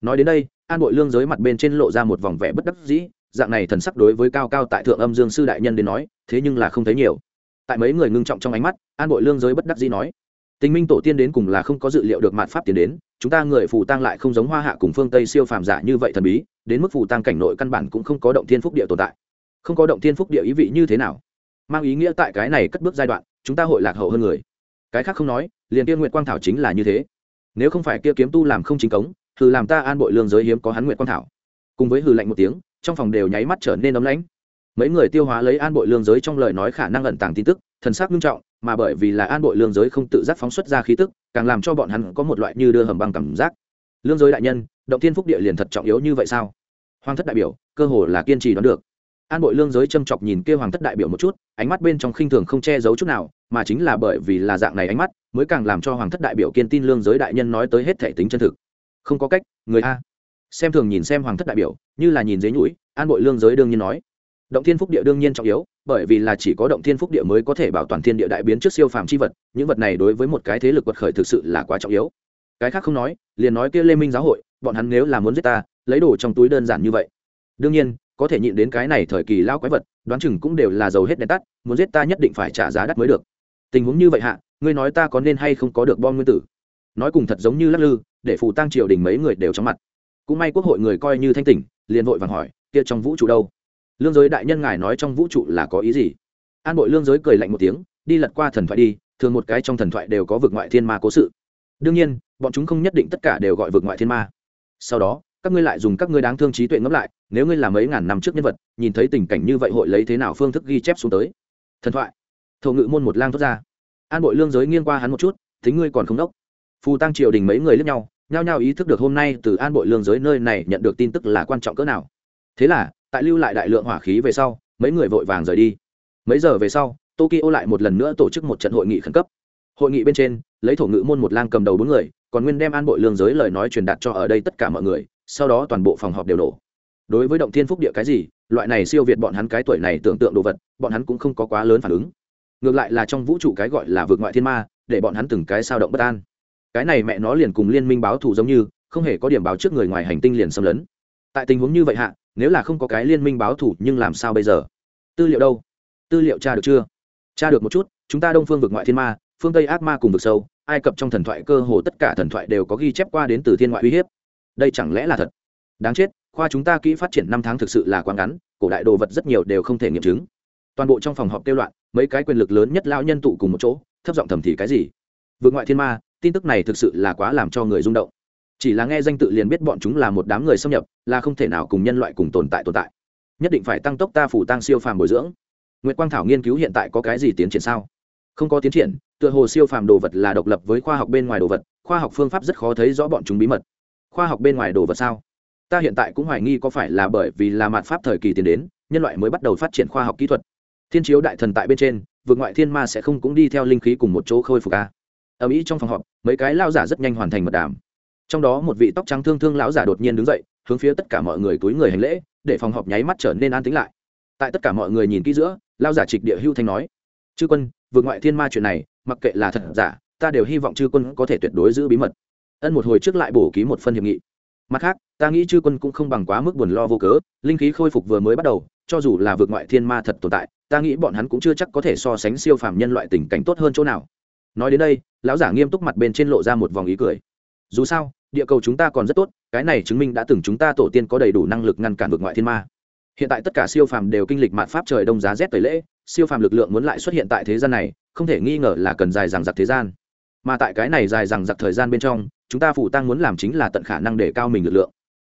A: Nói đến đây, an bội lương giới mặt bên trên lộ ra một vòng vẻ bất đắc dĩ, dạng này thần sắc đối với cao cao tại thượng âm dương sư đại nhân đến nói, thế nhưng là không thấy nhiều. Tại mấy người ngưng trọng trong ánh mắt, an bội lương giới bất đắc dĩ nói, tình minh tổ tiên đến cùng là không có dự liệu được mạn pháp tiến đến, chúng ta người phù tăng lại không giống hoa hạ cùng phương tây siêu phàm giả như vậy thần bí, đến mức phù tăng cảnh nội căn bản cũng không có động thiên phúc địa tồn tại. Không có động thiên phúc địa ý vị như thế nào? Mang ý nghĩa tại cái này cất bước giai đoạn, chúng ta hội lạc hậu hơn người. Cái khác không nói, liền tiên nguyện quang thảo chính là như thế. Nếu không phải kia kiếm tu làm không chính cống, hừ làm ta an bội lương giới hiếm có hắn nguyện quang thảo. Cùng với hừ lạnh một tiếng, trong phòng đều nháy mắt trở nên ấm lãnh. Mấy người tiêu hóa lấy an bội lương giới trong lời nói khả năng ẩn tàng tin tức, thần sắc nghiêm trọng, mà bởi vì là an bội lương giới không tự giác phóng xuất ra khí tức, càng làm cho bọn hắn có một loại như đưa hầm băng cảm giác. Lương giới đại nhân, động thiên phúc địa liền thật trọng yếu như vậy sao? Hoàng thất đại biểu, cơ hồ là kiên trì đoán được an bội lương giới châm chọc nhìn kêu hoàng thất đại biểu một chút, ánh mắt bên trong khinh thường không che giấu chút nào, mà chính là bởi vì là dạng này ánh mắt, mới càng làm cho hoàng thất đại biểu kiên tin lương giới đại nhân nói tới hết thể tính chân thực. Không có cách, người a. Xem thường nhìn xem hoàng thất đại biểu, như là nhìn dế nhũi, an bội lương giới đương nhiên nói. Động thiên phúc địa đương nhiên trọng yếu, bởi vì là chỉ có động thiên phúc địa mới có thể bảo toàn thiên địa đại biến trước siêu phàm c h i vật, những vật này đối với một cái thế lực quật khởi thực sự là quá trọng yếu. Cái khác không nói, liền nói kia lê minh giáo hội, bọn hắn nếu là muốn giết ta, lấy đồ trong túi đơn giản như vậy. Đương nhiên có thể nhịn đến cái này thời kỳ lao quái vật, đoán chừng cũng đều là giàu hết đèn tắt, muốn giết ta nhất định phải trả giá đắt mới được. Tình huống như vậy hạ, ngươi nói ta có nên hay không có được bom nguyên tử? Nói cùng thật giống như lắc lư, để phù tăng triều đình mấy người đều trong mặt. Cũng may quốc hội người coi như thanh tỉnh, liền vội vàng hỏi, kia trong vũ trụ đâu? Lương giới đại nhân ngài nói trong vũ trụ là có ý gì? An bội lương giới cười lạnh một tiếng, đi lật qua thần thoại đi, thường một cái trong thần thoại đều có vực ngoại thiên ma cố sự. Đương nhiên, bọn chúng không nhất định tất cả đều gọi vực ngoại thiên ma. Sau đó các ngươi lại dùng các ngươi đáng thương trí tuệ ngẫm lại, nếu ngươi là mấy ngàn năm trước nhân vật, nhìn thấy tình cảnh như vậy hội lấy thế nào phương thức ghi chép xuống tới? Thần thoại. Thổ ngự môn một lang thoát ra. An bội lương giới nghiêng qua hắn một chút, thính ngươi còn không đốc? Phù tăng triều đình mấy người lướt nhau, nhao nhao ý thức được hôm nay từ an bội lương giới nơi này nhận được tin tức là quan trọng cỡ nào. Thế là, tại lưu lại đại lượng hỏa khí về sau, mấy người vội vàng rời đi. Mấy giờ về sau, tokyo lại một lần nữa tổ chức một trận hội nghị khẩn cấp. Hội nghị bên trên, lấy thổ ngữ môn một lang cầm đầu bốn người, còn nguyên đem an bội lương giới lời nói truyền đạt cho ở đây tất cả mọi người sau đó toàn bộ phòng họp đều nổ. Đối với động thiên phúc địa cái gì, loại này siêu việt bọn hắn cái tuổi này tưởng tượng đồ vật, bọn hắn cũng không có quá lớn phản ứng. Ngược lại là trong vũ trụ cái gọi là vượt ngoại thiên ma, để bọn hắn từng cái sao động bất an. Cái này mẹ nó liền cùng liên minh báo thù giống như, không hề có điểm báo trước người ngoài hành tinh liền xâm lấn. Tại tình huống như vậy hạ, nếu là không có cái liên minh báo thù, nhưng làm sao bây giờ? Tư liệu đâu? Tư liệu tra được chưa? Tra được một chút, chúng ta đông phương vực ngoại thiên ma, phương tây ác ma cùng vực sâu, ai cập trong thần thoại cơ hồ tất cả thần thoại đều có ghi chép qua đến từ thiên ngoại uy hiếp đây chẳng lẽ là thật? Đáng chết, khoa chúng ta kỹ phát triển năm tháng thực sự là quá ngắn, cổ đại đồ vật rất nhiều đều không thể nghiệm chứng. Toàn bộ trong phòng họp tiêu loạn, mấy cái quyền lực lớn nhất lao nhân tụ cùng một chỗ, thấp giọng thầm thì cái gì? Vượt ngoại thiên ma, tin tức này thực sự là quá làm cho người rung động. Chỉ là nghe danh tự liền biết bọn chúng là một đám người xâm nhập, là không thể nào cùng nhân loại cùng tồn tại tồn tại. Nhất định phải tăng tốc ta phủ tăng siêu phàm bồi dưỡng. Nguyễn quang thảo nghiên cứu hiện tại có cái gì tiến triển sao? Không có tiến triển, tựa hồ siêu phàm đồ vật là độc lập với khoa học bên ngoài đồ vật, khoa học phương pháp rất khó thấy rõ bọn chúng bí mật khoa học bên ngoài đồ vật sao? Ta hiện tại cũng hoài nghi có phải là bởi vì là mạt pháp thời kỳ tiến đến, nhân loại mới bắt đầu phát triển khoa học kỹ thuật. Thiên chiếu đại thần tại bên trên, vượt ngoại thiên ma sẽ không cũng đi theo linh khí cùng một chỗ khôi phục ca ở mỹ trong phòng họp, mấy cái lao giả rất nhanh hoàn thành mật đàm. Trong đó một vị tóc trắng thương thương lão giả đột nhiên đứng dậy, hướng phía tất cả mọi người túi người hành lễ, để phòng họp nháy mắt trở nên an tính lại. Tại tất cả mọi người nhìn kỹ giữa lao giả trịch địa hưu thanh nói, chư quân, vượt ngoại thiên ma chuyện này, mặc kệ là thật giả, ta đều hy vọng chư quân có thể tuyệt đối giữ bí mật ân một hồi trước lại bổ ký một phân hiệp nghị. Mặt khác, ta nghĩ chư quân cũng không bằng quá mức buồn lo vô cớ, linh khí khôi phục vừa mới bắt đầu, cho dù là vượt ngoại thiên ma thật tồn tại, ta nghĩ bọn hắn cũng chưa chắc có thể so sánh siêu phàm nhân loại tình cảnh tốt hơn chỗ nào. Nói đến đây, lão giả nghiêm túc mặt bên trên lộ ra một vòng ý cười. Dù sao, địa cầu chúng ta còn rất tốt, cái này chứng minh đã từng chúng ta tổ tiên có đầy đủ năng lực ngăn cản vượt ngoại thiên ma. Hiện tại tất cả siêu phàm đều kinh lịch mạn pháp trời đông giá rét tẩy lễ, siêu phàm lực lượng muốn lại xuất hiện tại thế gian này, không thể nghi ngờ là cần dài dằng giặc thế gian mà tại cái này dài dằng dặc thời gian bên trong, chúng ta phủ tăng muốn làm chính là tận khả năng để cao mình lực lượng.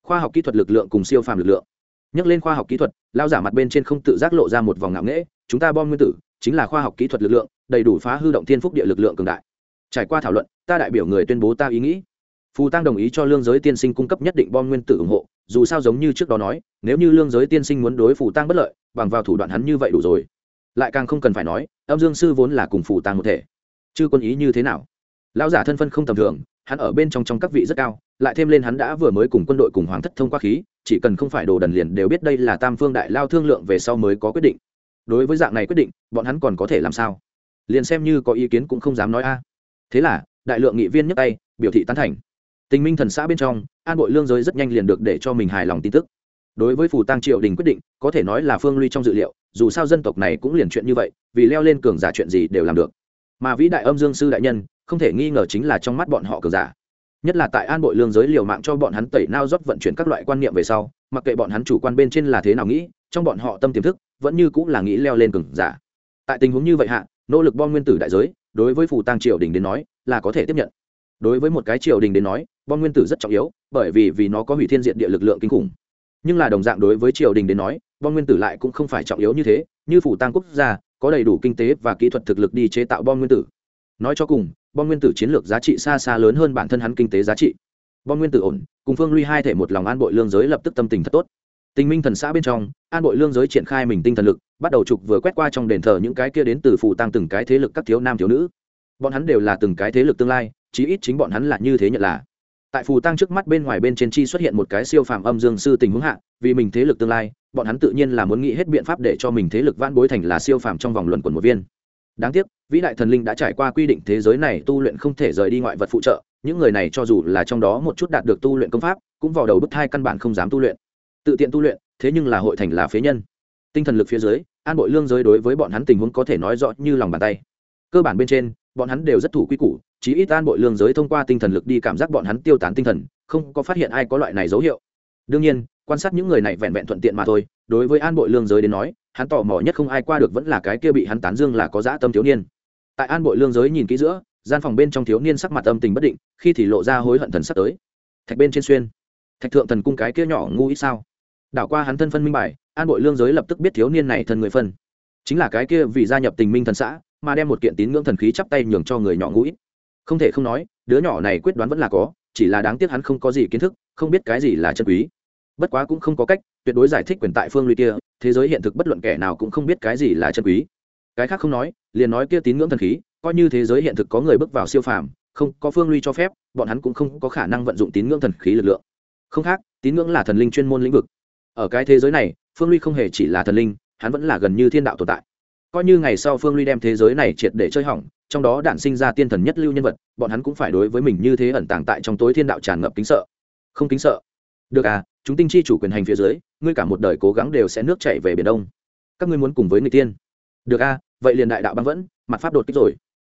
A: Khoa học kỹ thuật lực lượng cùng siêu phàm lực lượng. Nhắc lên khoa học kỹ thuật lao giả mặt bên trên không tự giác lộ ra một vòng ngạo nghễ, chúng ta bom nguyên tử, chính là khoa học kỹ thuật lực lượng, đầy đủ phá hư động thiên phúc địa lực lượng cường đại. Trải qua thảo luận, ta đại biểu người tuyên bố ta ý nghĩ. Phù tăng đồng ý cho lương giới tiên sinh cung cấp nhất định bom nguyên tử ủng hộ, dù sao giống như trước đó nói, nếu như lương giới tiên sinh muốn đối phù tăng bất lợi, bằng vào thủ đoạn hắn như vậy đủ rồi. Lại càng không cần phải nói, âm dương sư vốn là cùng phù tăng một thể. Chứ quân ý như thế nào? Lão giả thân phân không tầm thường, hắn ở bên trong trong các vị rất cao, lại thêm lên hắn đã vừa mới cùng quân đội cùng hoàng thất thông qua khí, chỉ cần không phải đồ đần liền đều biết đây là tam phương đại lao thương lượng về sau mới có quyết định. Đối với dạng này quyết định, bọn hắn còn có thể làm sao? Liền xem như có ý kiến cũng không dám nói a. Thế là, đại lượng nghị viên nhấc tay, biểu thị tán thành. Tình minh thần xã bên trong, an bội lương giới rất nhanh liền được để cho mình hài lòng tin tức. Đối với phù tăng triệu đình quyết định, có thể nói là phương ly trong dự liệu, dù sao dân tộc này cũng liền chuyện như vậy, vì leo lên cường giả chuyện gì đều làm được. Mà vĩ đại âm dương sư đại nhân không thể nghi ngờ chính là trong mắt bọn họ cờ giả. Nhất là tại an bội lương giới liều mạng cho bọn hắn tẩy nao dốc vận chuyển các loại quan niệm về sau, mặc kệ bọn hắn chủ quan bên trên là thế nào nghĩ, trong bọn họ tâm tiềm thức vẫn như cũng là nghĩ leo lên cường giả. Tại tình huống như vậy hạ, nỗ lực bom nguyên tử đại giới, đối với phù tăng triều đình đến nói, là có thể tiếp nhận. Đối với một cái triều đình đến nói, bom nguyên tử rất trọng yếu, bởi vì vì nó có hủy thiên diện địa lực lượng kinh khủng. Nhưng là đồng dạng đối với triều đình đến nói, bom nguyên tử lại cũng không phải trọng yếu như thế, như phủ tăng quốc gia, có đầy đủ kinh tế và kỹ thuật thực lực đi chế tạo bom nguyên tử. Nói cho cùng bom nguyên tử chiến lược giá trị xa xa lớn hơn bản thân hắn kinh tế giá trị. Bom nguyên tử ổn, cùng phương Lui hai thể một lòng an bội lương giới lập tức tâm tình thật tốt. Tình minh thần xã bên trong, an bội lương giới triển khai mình tinh thần lực, bắt đầu trục vừa quét qua trong đền thờ những cái kia đến từ phụ tăng từng cái thế lực các thiếu nam thiếu nữ. Bọn hắn đều là từng cái thế lực tương lai, chí ít chính bọn hắn là như thế nhận là. Tại phù tăng trước mắt bên ngoài bên trên chi xuất hiện một cái siêu phàm âm dương sư tình huống hạ, vì mình thế lực tương lai, bọn hắn tự nhiên là muốn nghĩ hết biện pháp để cho mình thế lực vãn bối thành là siêu phàm trong vòng luận quần một viên đáng tiếc, vĩ đại thần linh đã trải qua quy định thế giới này tu luyện không thể rời đi ngoại vật phụ trợ, những người này cho dù là trong đó một chút đạt được tu luyện công pháp, cũng vào đầu bức thai căn bản không dám tu luyện. Tự tiện tu luyện, thế nhưng là hội thành là phế nhân. Tinh thần lực phía dưới, an bội lương giới đối với bọn hắn tình huống có thể nói rõ như lòng bàn tay. Cơ bản bên trên, bọn hắn đều rất thủ quy củ, chí ít an bội lương giới thông qua tinh thần lực đi cảm giác bọn hắn tiêu tán tinh thần, không có phát hiện ai có loại này dấu hiệu. Đương nhiên, quan sát những người này vẹn vẹn thuận tiện mà thôi, đối với an bội lương giới đến nói hắn tò mò nhất không ai qua được vẫn là cái kia bị hắn tán dương là có dã tâm thiếu niên. Tại an bội lương giới nhìn kỹ giữa, gian phòng bên trong thiếu niên sắc mặt âm tình bất định, khi thì lộ ra hối hận thần sắp tới. Thạch bên trên xuyên. Thạch thượng thần cung cái kia nhỏ ngu ít sao? Đảo qua hắn thân phân minh bài, an bội lương giới lập tức biết thiếu niên này thân người phân. Chính là cái kia vì gia nhập tình minh thần xã, mà đem một kiện tín ngưỡng thần khí chắp tay nhường cho người nhỏ ngu ít. Không thể không nói, đứa nhỏ này quyết đoán vẫn là có, chỉ là đáng tiếc hắn không có gì kiến thức, không biết cái gì là chân quý bất quá cũng không có cách, tuyệt đối giải thích quyền tại phương ly kia, thế giới hiện thực bất luận kẻ nào cũng không biết cái gì là chân quý. Cái khác không nói, liền nói kia tín ngưỡng thần khí, coi như thế giới hiện thực có người bước vào siêu phàm, không, có phương ly cho phép, bọn hắn cũng không có khả năng vận dụng tín ngưỡng thần khí lực lượng. Không khác, tín ngưỡng là thần linh chuyên môn lĩnh vực. Ở cái thế giới này, phương ly không hề chỉ là thần linh, hắn vẫn là gần như thiên đạo tồn tại. Coi như ngày sau phương ly đem thế giới này triệt để chơi hỏng, trong đó đản sinh ra tiên thần nhất lưu nhân vật, bọn hắn cũng phải đối với mình như thế ẩn tàng tại trong tối thiên đạo tràn ngập kính sợ. Không kính sợ. Được à chúng tinh chi chủ quyền hành phía dưới, ngươi cả một đời cố gắng đều sẽ nước chảy về biển đông. Các ngươi muốn cùng với người tiên được a, vậy liền đại đạo băng vẫn, mặt pháp đột kích rồi.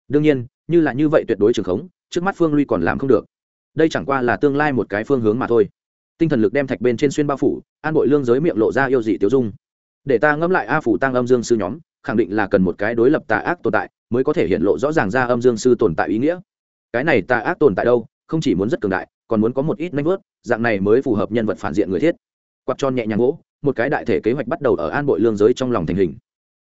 A: Đương nhiên, như là như vậy tuyệt đối trường khống, trước mắt phương lui còn làm không được. Đây chẳng qua là tương lai một cái phương hướng mà thôi. Tinh thần lực đem thạch bên trên xuyên bao phủ, an bội lương giới miệng lộ ra yêu dị tiêu dung. Để ta ngẫm lại a phủ tăng âm dương sư nhóm, khẳng định là cần một cái đối lập tà ác tồn tại, mới có thể hiện lộ rõ ràng ra âm dương sư tồn tại ý nghĩa. Cái này tà ác tồn tại đâu, không chỉ muốn rất cường đại còn muốn có một ít nanh vớt, dạng này mới phù hợp nhân vật phản diện người thiết. Quạt tròn nhẹ nhàng gỗ, một cái đại thể kế hoạch bắt đầu ở an bội lương giới trong lòng thành hình.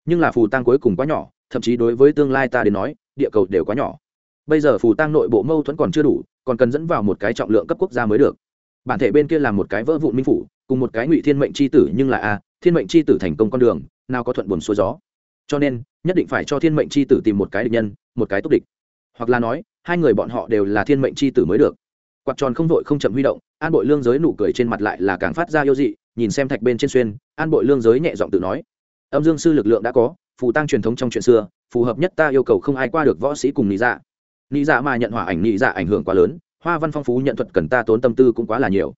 A: Nhưng là phù tăng cuối cùng quá nhỏ, thậm chí đối với tương lai ta đến nói, địa cầu đều quá nhỏ. Bây giờ phù tăng nội bộ mâu thuẫn còn chưa đủ, còn cần dẫn vào một cái trọng lượng cấp quốc gia mới được. Bản thể bên kia là một cái vỡ vụn minh phủ, cùng một cái ngụy thiên mệnh c h i tử nhưng là a, thiên mệnh c h i tử thành công con đường, nào có thuận buồn xuôi gió. Cho nên, nhất định phải cho thiên mệnh c h i tử tìm một cái địch nhân, một cái tốt địch. Hoặc là nói, hai người bọn họ đều là thiên mệnh c h i tử mới được quạt tròn không vội không chậm huy động, an bội lương giới nụ cười trên mặt lại là càng phát ra yêu dị, nhìn xem thạch bên trên xuyên, an bội lương giới nhẹ giọng tự nói, âm dương sư lực lượng đã có, phù tăng truyền thống trong chuyện xưa, phù hợp nhất ta yêu cầu không ai qua được võ sĩ cùng nghĩ dạ. Nghĩ dạ mà nhận hỏa ảnh nghĩ dạ ảnh hưởng quá lớn, hoa văn phong phú nhận thuật cần ta tốn tâm tư cũng quá là nhiều,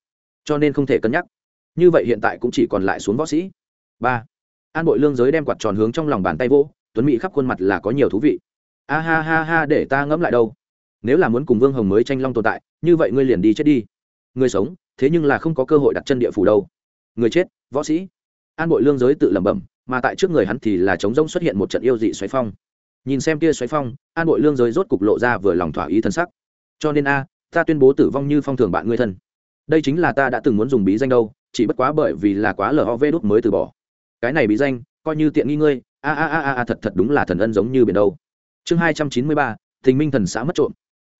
A: cho nên không thể cân nhắc. Như vậy hiện tại cũng chỉ còn lại xuống võ sĩ. Ba. An bội lương giới đem quạt tròn hướng trong lòng bàn tay vỗ, tuấn mỹ khắp khuôn mặt là có nhiều thú vị. A ha ha ha, để ta ngẫm lại đâu nếu là muốn cùng vương hồng mới tranh long tồn tại như vậy ngươi liền đi chết đi người sống thế nhưng là không có cơ hội đặt chân địa phủ đâu người chết võ sĩ an bội lương giới tự lẩm bẩm mà tại trước người hắn thì là trống rỗng xuất hiện một trận yêu dị xoáy phong nhìn xem kia xoáy phong an bội lương giới rốt cục lộ ra vừa lòng thỏa ý thân sắc cho nên a à, ta tuyên bố tử vong như phong thường bạn ngươi thân đây chính là ta đã từng muốn dùng bí danh đâu chỉ bất quá bởi vì là quá lov đốt mới từ bỏ cái này bí danh coi như tiện nghi ngươi a a a a thật thật đúng là thần ân giống như biển đâu chương hai trăm chín mươi ba thình minh thần xã mất trộm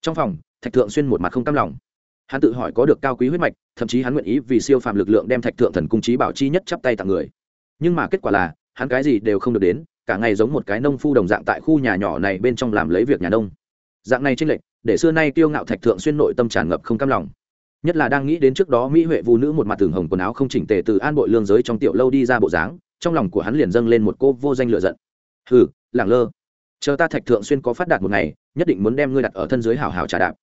A: trong phòng, thạch thượng xuyên một mặt không cam lòng. Hắn tự hỏi có được cao quý huyết mạch, thậm chí hắn nguyện ý vì siêu phàm lực lượng đem thạch thượng thần cung trí bảo chi nhất chắp tay tặng người. Nhưng mà kết quả là, hắn cái gì đều không được đến, cả ngày giống một cái nông phu đồng dạng tại khu nhà nhỏ này bên trong làm lấy việc nhà nông. Dạng này tranh lệch, để xưa nay kiêu ngạo thạch thượng xuyên nội tâm tràn ngập không cam lòng. Nhất là đang nghĩ đến trước đó mỹ huệ vũ nữ một mặt tường hồng quần áo không chỉnh tề từ an bội lương giới trong tiểu lâu đi ra bộ dáng, trong lòng của hắn liền dâng lên một cô vô danh lựa giận. Hừ, lẳng lơ chờ ta thạch thượng xuyên có phát đạt một ngày, nhất định muốn đem ngươi đặt ở thân dưới hào hào trà đạp.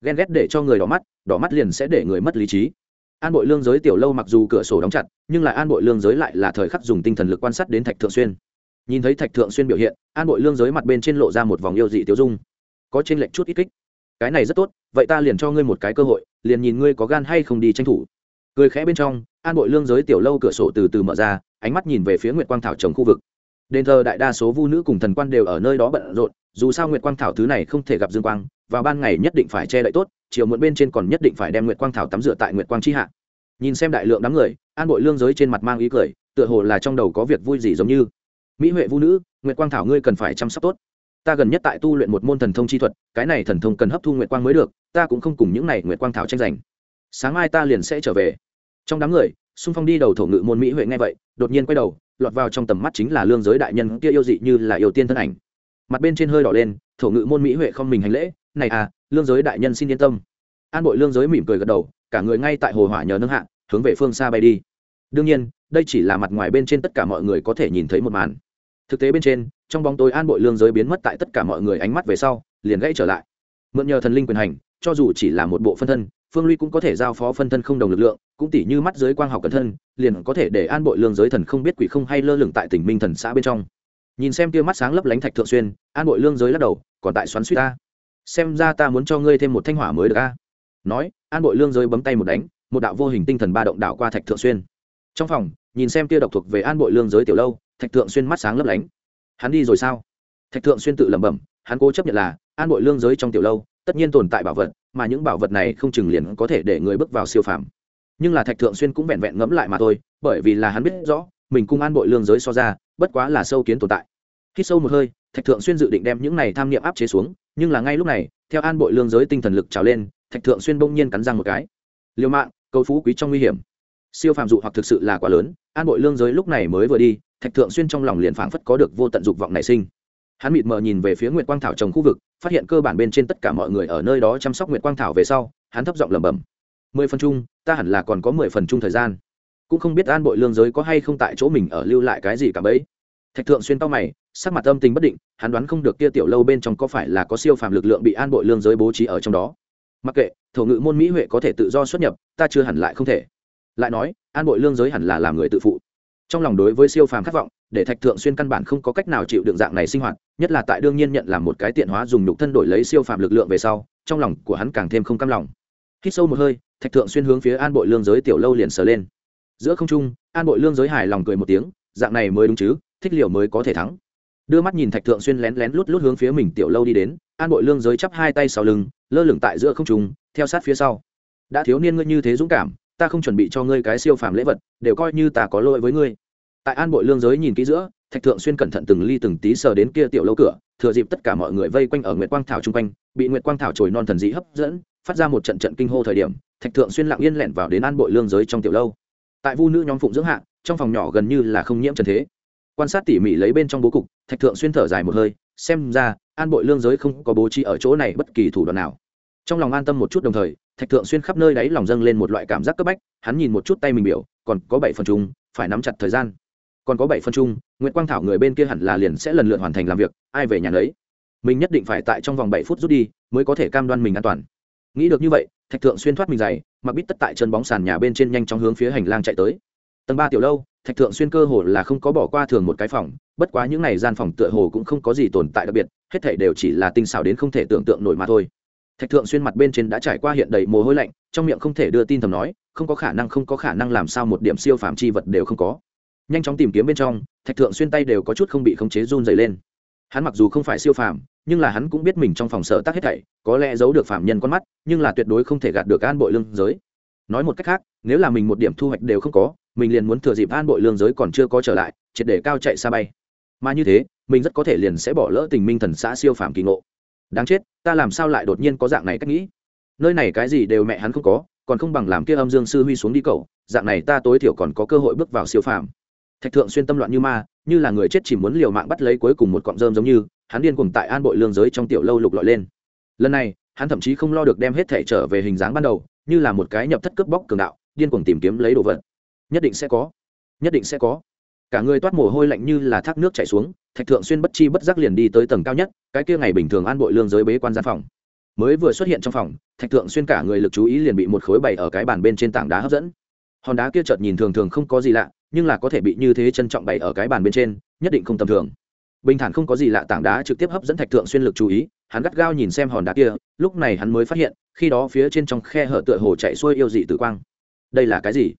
A: Ghen ghét để cho người đỏ mắt đỏ mắt liền sẽ để người mất lý trí. An bội lương giới tiểu lâu mặc dù cửa sổ đóng chặt, nhưng lại an bội lương giới lại là thời khắc dùng tinh thần lực quan sát đến thạch thượng xuyên. Nhìn thấy thạch thượng xuyên biểu hiện, an bội lương giới mặt bên trên lộ ra một vòng yêu dị tiêu dung. Có trên lệnh chút ít kích. Cái này rất tốt, vậy ta liền cho ngươi một cái cơ hội, liền nhìn ngươi có gan hay không đi tranh thủ. Cười khẽ bên trong, an bội lương giới tiểu lâu cửa sổ từ từ mở ra, ánh mắt nhìn về phía nguyệt quang thảo trồng khu vực đền thờ đại đa số vu nữ cùng thần quan đều ở nơi đó bận rộn, dù sao nguyệt quang thảo thứ này không thể gặp dương quang vào ban ngày nhất định phải che đậy tốt, chiều muộn bên trên còn nhất định phải đem nguyệt quang thảo tắm rửa tại nguyệt quang chi hạ. Nhìn xem đại lượng đám người, an bội lương giới trên mặt mang ý cười, tựa hồ là trong đầu có việc vui gì giống như. Mỹ huệ vũ nữ, nguyệt quang thảo ngươi cần phải chăm sóc tốt. Ta gần nhất tại tu luyện một môn thần thông chi thuật, cái này thần thông cần hấp thu nguyệt quang mới được, ta cũng không cùng những này nguyệt quang thảo tranh giành. Sáng mai ta liền sẽ trở về. Trong đám người xung phong đi đầu thổ ngự môn mỹ huệ nghe vậy, đột nhiên quay đầu, lọt vào trong tầm mắt chính là lương giới đại nhân kia yêu dị như là yêu tiên thân ảnh. Mặt bên trên hơi đỏ lên, thổ ngự môn mỹ huệ không mình hành lễ, này à lương giới đại nhân xin yên tâm. An bội lương giới mỉm cười gật đầu, cả người ngay tại hồ hỏa nhờ nâng hạ, hướng về phương xa bay đi. Đương nhiên, đây chỉ là mặt ngoài bên trên tất cả mọi người có thể nhìn thấy một màn. Thực tế bên trên, trong bóng tối an bội lương giới biến mất tại tất cả mọi người ánh mắt về sau, liền gãy trở lại. Mượn nhờ thần linh quyền hành, cho dù chỉ là một bộ phân thân phương ly cũng có thể giao phó phân thân không đồng lực lượng, cũng tỉ như mắt giới quang học cẩn thân, liền có thể để an bội lương giới thần không biết quỷ không hay lơ lửng tại tỉnh minh thần xã bên trong. Nhìn xem tia mắt sáng lấp lánh thạch thượng xuyên, an bội lương giới lắc đầu, còn tại xoắn suýt ta. Xem ra ta muốn cho ngươi thêm một thanh hỏa mới được a. Nói, an bội lương giới bấm tay một đánh, một đạo vô hình tinh thần ba động đảo qua thạch thượng xuyên. Trong phòng, nhìn xem tia độc thuộc về an bội lương giới tiểu lâu, thạch thượng xuyên mắt sáng lấp lánh. Hắn đi rồi sao? Thạch thượng xuyên tự lẩm bẩm, hắn cố chấp nhận là, an bội lương giới trong tiểu lâu, tất nhiên tồn tại bảo vật mà những bảo vật này không chừng liền có thể để người bước vào siêu phàm. Nhưng là thạch thượng xuyên cũng vẹn vẹn ngẫm lại mà thôi, bởi vì là hắn biết rõ, mình cung an bội lương giới so ra, bất quá là sâu kiến tồn tại. Khi sâu một hơi, thạch thượng xuyên dự định đem những này tham niệm áp chế xuống, nhưng là ngay lúc này, theo an bội lương giới tinh thần lực trào lên, thạch thượng xuyên bỗng nhiên cắn răng một cái. Liều mạng, cầu phú quý trong nguy hiểm. Siêu phàm dụ hoặc thực sự là quá lớn, an bội lương giới lúc này mới vừa đi, thạch thượng xuyên trong lòng liền phảng phất có được vô tận dục vọng nảy sinh hắn mịt mờ nhìn về phía nguyệt quang thảo trồng khu vực, phát hiện cơ bản bên trên tất cả mọi người ở nơi đó chăm sóc nguyệt quang thảo về sau, hắn thấp giọng lẩm bẩm. Mười phần chung, ta hẳn là còn có mười phần chung thời gian. Cũng không biết an bội lương giới có hay không tại chỗ mình ở lưu lại cái gì cả bấy. Thạch thượng xuyên tao mày, sắc mặt âm tình bất định, hắn đoán không được kia tiểu lâu bên trong có phải là có siêu phàm lực lượng bị an bội lương giới bố trí ở trong đó. Mặc kệ, thổ ngự môn mỹ huệ có thể tự do xuất nhập, ta chưa hẳn lại không thể. Lại nói, an bội lương giới hẳn là làm người tự phụ trong lòng đối với siêu phàm khát vọng, để thạch thượng xuyên căn bản không có cách nào chịu đựng dạng này sinh hoạt, nhất là tại đương nhiên nhận làm một cái tiện hóa dùng nhục thân đổi lấy siêu phàm lực lượng về sau, trong lòng của hắn càng thêm không cam lòng. Hít sâu một hơi, thạch thượng xuyên hướng phía an bội lương giới tiểu lâu liền sờ lên. Giữa không trung, an bội lương giới hài lòng cười một tiếng, dạng này mới đúng chứ, thích liệu mới có thể thắng. Đưa mắt nhìn thạch thượng xuyên lén lén lút lút hướng phía mình tiểu lâu đi đến, an bội lương giới chắp hai tay sau lưng, lơ lửng tại giữa không trung, theo sát phía sau. Đã thiếu niên ngươi như thế dũng cảm, ta không chuẩn bị cho ngươi cái siêu phàm lễ vật, đều coi như ta có lỗi với ngươi tại an bội lương giới nhìn kỹ giữa, thạch thượng xuyên cẩn thận từng ly từng tí sờ đến kia tiểu lâu cửa, thừa dịp tất cả mọi người vây quanh ở nguyệt quang thảo chung quanh, bị nguyệt quang thảo trồi non thần dị hấp dẫn, phát ra một trận trận kinh hô thời điểm, thạch thượng xuyên lặng yên lẻn vào đến an bội lương giới trong tiểu lâu. Tại vu nữ nhóm phụng dưỡng hạ, trong phòng nhỏ gần như là không nhiễm trần thế. Quan sát tỉ mỉ lấy bên trong bố cục, thạch thượng xuyên thở dài một hơi, xem ra, an bội lương giới không có bố trí ở chỗ này bất kỳ thủ đoạn nào. Trong lòng an tâm một chút đồng thời, thạch thượng xuyên khắp nơi đáy lòng dâng lên một loại cảm giác cấp bách, hắn nhìn một chút tay mình biểu, còn có bảy phần chúng phải nắm chặt thời gian còn có bảy phân chung nguyễn quang thảo người bên kia hẳn là liền sẽ lần lượt hoàn thành làm việc, ai về nhà lấy mình nhất định phải tại trong vòng bảy phút rút đi, mới có thể cam đoan mình an toàn. Nghĩ được như vậy, thạch thượng xuyên thoát mình dày mặc bít tất tại chân bóng sàn nhà bên trên nhanh chóng hướng phía hành lang chạy tới. Tầng ba tiểu lâu, thạch thượng xuyên cơ hồ là không có bỏ qua thường một cái phòng, bất quá những n à y gian phòng tựa hồ cũng không có gì tồn tại đặc biệt, hết thể đều chỉ là tinh xảo đến không thể tưởng tượng nổi mà thôi. Thạch thượng xuyên mặt bên trên đã trải qua hiện đầy mồ hôi lạnh, trong miệng không thể đưa tin thầm nói, không có khả năng không có khả năng làm sao một điểm siêu phạm c h i vật đều không có nhanh chóng tìm kiếm bên trong, thạch thượng xuyên tay đều có chút không bị khống chế run dày lên. Hắn mặc dù không phải siêu phàm, nhưng là hắn cũng biết mình trong phòng sở tác hết thảy, có lẽ giấu được phạm nhân con mắt, nhưng là tuyệt đối không thể gạt được an bội lương giới. Nói một cách khác, nếu là mình một điểm thu hoạch đều không có, mình liền muốn thừa dịp an bội lương giới còn chưa có trở lại, triệt để cao chạy xa bay. Mà như thế, mình rất có thể liền sẽ bỏ lỡ tình minh thần xã siêu phàm kỳ ngộ. Đáng chết, ta làm sao lại đột nhiên có dạng này cách nghĩ? Nơi này cái gì đều mẹ hắn không có, còn không bằng làm kia âm dương sư huy xuống đi cậu, dạng này ta tối thiểu còn có cơ hội bước vào siêu phàm thạch thượng xuyên tâm loạn như ma, như là người chết chỉ muốn liều mạng bắt lấy cuối cùng một cọng rơm giống như, hắn điên cuồng tại an bội lương giới trong tiểu lâu lục lọi lên. Lần này, hắn thậm chí không lo được đem hết thể trở về hình dáng ban đầu, như là một cái nhập thất cướp bóc cường đạo, điên cuồng tìm kiếm lấy đồ vật. Nhất định sẽ có. Nhất định sẽ có. Cả người toát mồ hôi lạnh như là thác nước chảy xuống, thạch thượng xuyên bất chi bất giác liền đi tới tầng cao nhất, cái kia ngày bình thường an bội lương giới bế quan gian phòng. Mới vừa xuất hiện trong phòng, thạch thượng xuyên cả người lực chú ý liền bị một khối bày ở cái bàn bên trên tảng đá hấp dẫn. Hòn đá kia chợt nhìn thường thường không có gì lạ nhưng là có thể bị như thế trân trọng bày ở cái bàn bên trên, nhất định không tầm thường. Bình thản không có gì lạ tảng đá trực tiếp hấp dẫn thạch thượng xuyên lực chú ý, hắn gắt gao nhìn xem hòn đá kia, lúc này hắn mới phát hiện, khi đó phía trên trong khe hở tựa hồ chạy xuôi yêu dị tử quang. Đây là cái gì?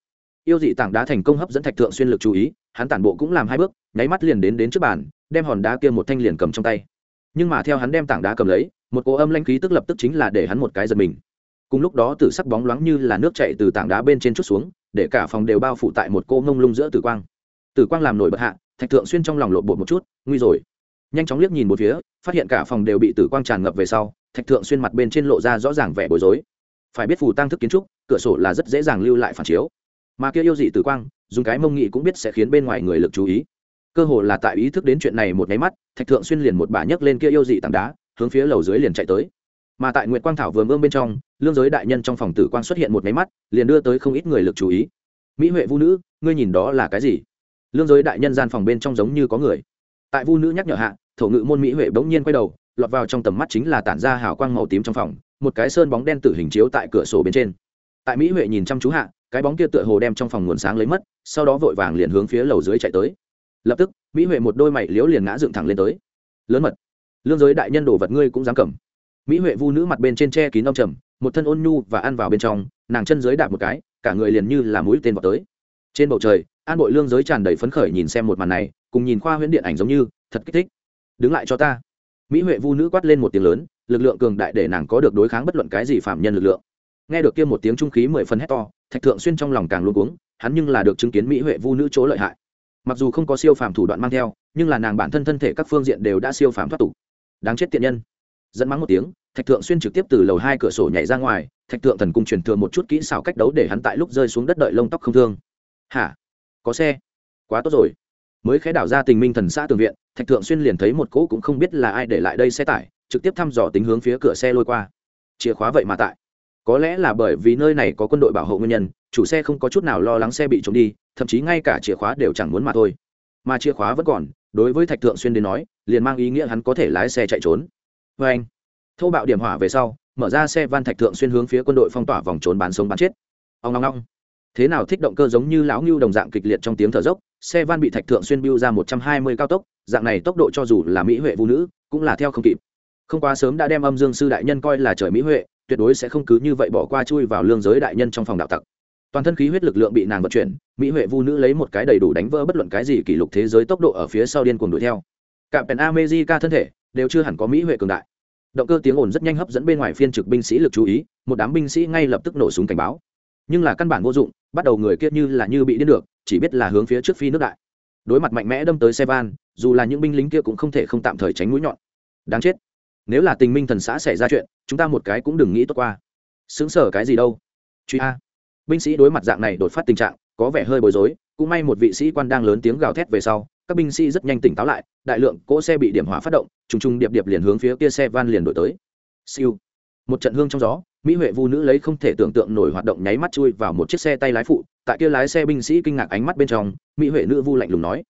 A: Yêu dị tảng đá thành công hấp dẫn thạch thượng xuyên lực chú ý, hắn tản bộ cũng làm hai bước, nháy mắt liền đến đến trước bàn, đem hòn đá kia một thanh liền cầm trong tay. Nhưng mà theo hắn đem tảng đá cầm lấy, một cỗ âm lanh khí tức lập tức chính là để hắn một cái giật mình. Cùng lúc đó tử sắc bóng loáng như là nước chạy từ tảng đá bên trên chút xuống để cả phòng đều bao phủ tại một cô ngông lung giữa tử quang. Tử quang làm nổi bật hạ, thạch thượng xuyên trong lòng lộn bột một chút, nguy rồi. Nhanh chóng liếc nhìn một phía, phát hiện cả phòng đều bị tử quang tràn ngập về sau, thạch thượng xuyên mặt bên trên lộ ra rõ ràng vẻ bối rối. Phải biết phù tăng thức kiến trúc, cửa sổ là rất dễ dàng lưu lại phản chiếu. Mà kia yêu dị tử quang, dùng cái mông nghị cũng biết sẽ khiến bên ngoài người lực chú ý. Cơ hồ là tại ý thức đến chuyện này một nháy mắt, thạch thượng xuyên liền một bà nhấc lên kia yêu dị tảng đá, hướng phía lầu dưới liền chạy tới mà tại nguyệt quang thảo vườn ương bên trong, lương giới đại nhân trong phòng tử quang xuất hiện một máy mắt, liền đưa tới không ít người lực chú ý. Mỹ huệ vũ nữ, ngươi nhìn đó là cái gì? Lương giới đại nhân gian phòng bên trong giống như có người. Tại vu nữ nhắc nhở hạ, thổ ngự môn mỹ huệ bỗng nhiên quay đầu, lọt vào trong tầm mắt chính là tản ra hào quang màu tím trong phòng, một cái sơn bóng đen tử hình chiếu tại cửa sổ bên trên. Tại mỹ huệ nhìn chăm chú hạ, cái bóng kia tựa hồ đem trong phòng nguồn sáng lấy mất, sau đó vội vàng liền hướng phía lầu dưới chạy tới. Lập tức, mỹ huệ một đôi mày liếu liền ngã dựng thẳng lên tới. Lớn mật, lương giới đại nhân đồ vật ngươi cũng dám cầm mỹ huệ vu nữ mặt bên trên tre kín ông trầm, một thân ôn nhu và ăn vào bên trong, nàng chân dưới đạp một cái, cả người liền như là mũi tên vào tới. Trên bầu trời, an bội lương giới tràn đầy phấn khởi nhìn xem một màn này, cùng nhìn khoa huyễn điện ảnh giống như, thật kích thích. Đứng lại cho ta. Mỹ huệ vu nữ quát lên một tiếng lớn, lực lượng cường đại để nàng có được đối kháng bất luận cái gì phạm nhân lực lượng. Nghe được kia một tiếng trung khí mười phân hét to, thạch thượng xuyên trong lòng càng luôn cuống, hắn nhưng là được chứng kiến mỹ huệ vu nữ chỗ lợi hại. Mặc dù không có siêu phàm thủ đoạn mang theo, nhưng là nàng bản thân thân thể các phương diện đều đã siêu phàm thoát tục. Đáng chết tiện nhân dẫn mắng một tiếng, thạch thượng xuyên trực tiếp từ lầu hai cửa sổ nhảy ra ngoài, thạch thượng thần cung truyền thừa một chút kỹ xảo cách đấu để hắn tại lúc rơi xuống đất đợi lông tóc không thương. Hả? Có xe? Quá tốt rồi. Mới khé đảo ra tình minh thần xã tường viện, thạch thượng xuyên liền thấy một cỗ cũng không biết là ai để lại đây xe tải, trực tiếp thăm dò tính hướng phía cửa xe lôi qua. Chìa khóa vậy mà tại. Có lẽ là bởi vì nơi này có quân đội bảo hộ nguyên nhân, chủ xe không có chút nào lo lắng xe bị trộm đi, thậm chí ngay cả chìa khóa đều chẳng muốn mà thôi. Mà chìa khóa vẫn còn, đối với thạch thượng xuyên đến nói, liền mang ý nghĩa hắn có thể lái xe chạy trốn vê anh. Thô bạo điểm hỏa về sau, mở ra xe van thạch thượng xuyên hướng phía quân đội phong tỏa vòng trốn bán sống bán chết. Ông long long thế nào thích động cơ giống như lão ngưu đồng dạng kịch liệt trong tiếng thở dốc, xe van bị thạch thượng xuyên biêu ra một trăm hai mươi cao tốc, dạng này tốc độ cho dù là mỹ huệ vũ nữ, cũng là theo không kịp. Không quá sớm đã đem âm dương sư đại nhân coi là trời mỹ huệ, tuyệt đối sẽ không cứ như vậy bỏ qua chui vào lương giới đại nhân trong phòng đạo tặc. Toàn thân khí huyết lực lượng bị nàng vận chuyển, mỹ huệ vu nữ lấy một cái đầy đủ đánh vỡ bất luận cái gì kỷ lục thế giới tốc độ ở phía sau điên cuồng đuổi theo. Cả pèn amejica thân thể đều chưa hẳn có mỹ huệ cường đại. Động cơ tiếng ồn rất nhanh hấp dẫn bên ngoài phiên trực binh sĩ lực chú ý, một đám binh sĩ ngay lập tức nổ súng cảnh báo. Nhưng là căn bản vô dụng, bắt đầu người kia như là như bị điên được, chỉ biết là hướng phía trước phi nước đại. Đối mặt mạnh mẽ đâm tới xe van, dù là những binh lính kia cũng không thể không tạm thời tránh mũi nhọn. Đáng chết. Nếu là tình minh thần xã xảy ra chuyện, chúng ta một cái cũng đừng nghĩ tốt qua. Xứng sở cái gì đâu. Truy a. Binh sĩ đối mặt dạng này đột phát tình trạng, có vẻ hơi bối rối cũng may một vị sĩ quan đang lớn tiếng gào thét về sau, các binh sĩ rất nhanh tỉnh táo lại, đại lượng cỗ xe bị điểm hỏa phát động, trùng trùng điệp điệp liền hướng phía kia xe van liền đổi tới. Siêu. Một trận hương trong gió, mỹ huệ vu nữ lấy không thể tưởng tượng nổi hoạt động nháy mắt chui vào một chiếc xe tay lái phụ, tại kia lái xe binh sĩ kinh ngạc ánh mắt bên trong, mỹ huệ nữ vu lạnh lùng nói,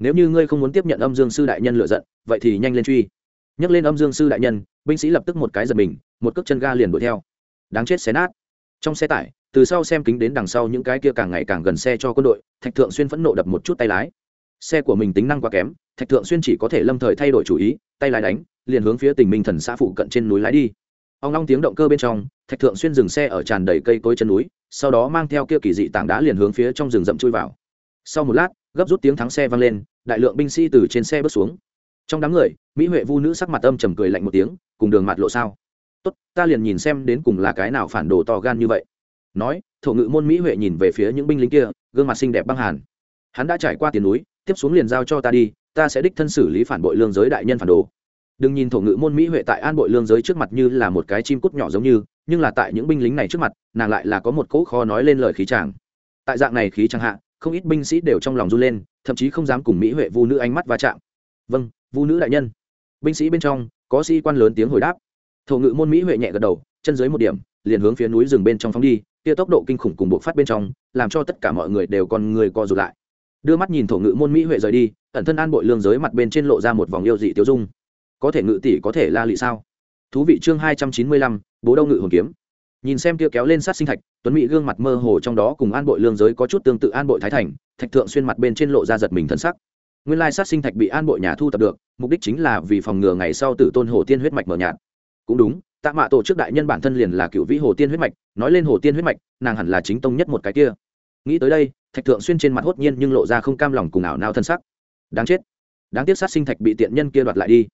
A: nếu như ngươi không muốn tiếp nhận âm dương sư đại nhân lựa giận, vậy thì nhanh lên truy. Nhắc lên âm dương sư đại nhân, binh sĩ lập tức một cái giật mình, một cước chân ga liền đuổi theo. Đáng chết xé nát trong xe tải, từ sau xem kính đến đằng sau những cái kia càng ngày càng gần xe cho quân đội, thạch thượng xuyên phẫn nộ đập một chút tay lái. Xe của mình tính năng quá kém, thạch thượng xuyên chỉ có thể lâm thời thay đổi chủ ý, tay lái đánh, liền hướng phía tỉnh minh thần xã phụ cận trên núi lái đi. Ông long tiếng động cơ bên trong, thạch thượng xuyên dừng xe ở tràn đầy cây cối chân núi, sau đó mang theo kia kỳ dị tảng đá liền hướng phía trong rừng rậm chui vào. Sau một lát, gấp rút tiếng thắng xe vang lên, đại lượng binh sĩ từ trên xe bước xuống. Trong đám người, mỹ huệ vu nữ sắc mặt âm trầm cười lạnh một tiếng, cùng đường mặt lộ sao tốt, ta liền nhìn xem đến cùng là cái nào phản đồ to gan như vậy. Nói, thổ ngự môn mỹ huệ nhìn về phía những binh lính kia, gương mặt xinh đẹp băng hàn. Hắn đã trải qua tiền núi, tiếp xuống liền giao cho ta đi, ta sẽ đích thân xử lý phản bội lương giới đại nhân phản đồ. Đừng nhìn thổ ngự môn mỹ huệ tại an bội lương giới trước mặt như là một cái chim cút nhỏ giống như, nhưng là tại những binh lính này trước mặt, nàng lại là có một cỗ kho nói lên lời khí tràng tại dạng này khí chẳng hạ, không ít binh sĩ đều trong lòng run lên, thậm chí không dám cùng mỹ huệ vu nữ ánh mắt va chạm. Vâng vu nữ đại nhân. Binh sĩ bên trong, có sĩ quan lớn tiếng hồi đáp thổ ngự môn mỹ huệ nhẹ gật đầu, chân dưới một điểm, liền hướng phía núi rừng bên trong phóng đi, kia tốc độ kinh khủng cùng buộc phát bên trong, làm cho tất cả mọi người đều còn người co rụt lại. Đưa mắt nhìn thổ ngự môn mỹ huệ rời đi, ẩn thân an bội lương giới mặt bên trên lộ ra một vòng yêu dị tiêu dung. Có thể ngự tỷ có thể la lị sao? Thú vị chương hai trăm chín mươi lăm, bố đâu ngự hồn kiếm. Nhìn xem kia kéo lên sát sinh thạch, tuấn mỹ gương mặt mơ hồ trong đó cùng an bội lương giới có chút tương tự an bội thái thành, thạch thượng xuyên mặt bên trên lộ ra giật mình thân sắc. Nguyên lai sát sinh thạch bị an bội nhà thu tập được, mục đích chính là vì phòng ngừa ngày sau tử tôn hồ tiên huyết mạch mở nhạt cũng đúng, tạ mạ tổ trước đại nhân bản thân liền là cựu vĩ hồ tiên huyết mạch, nói lên hồ tiên huyết mạch, nàng hẳn là chính tông nhất một cái kia. Nghĩ tới đây, thạch thượng xuyên trên mặt hốt nhiên nhưng lộ ra không cam lòng cùng ảo nao thân sắc. Đáng chết. Đáng tiếc sát sinh thạch bị tiện nhân kia đoạt lại đi.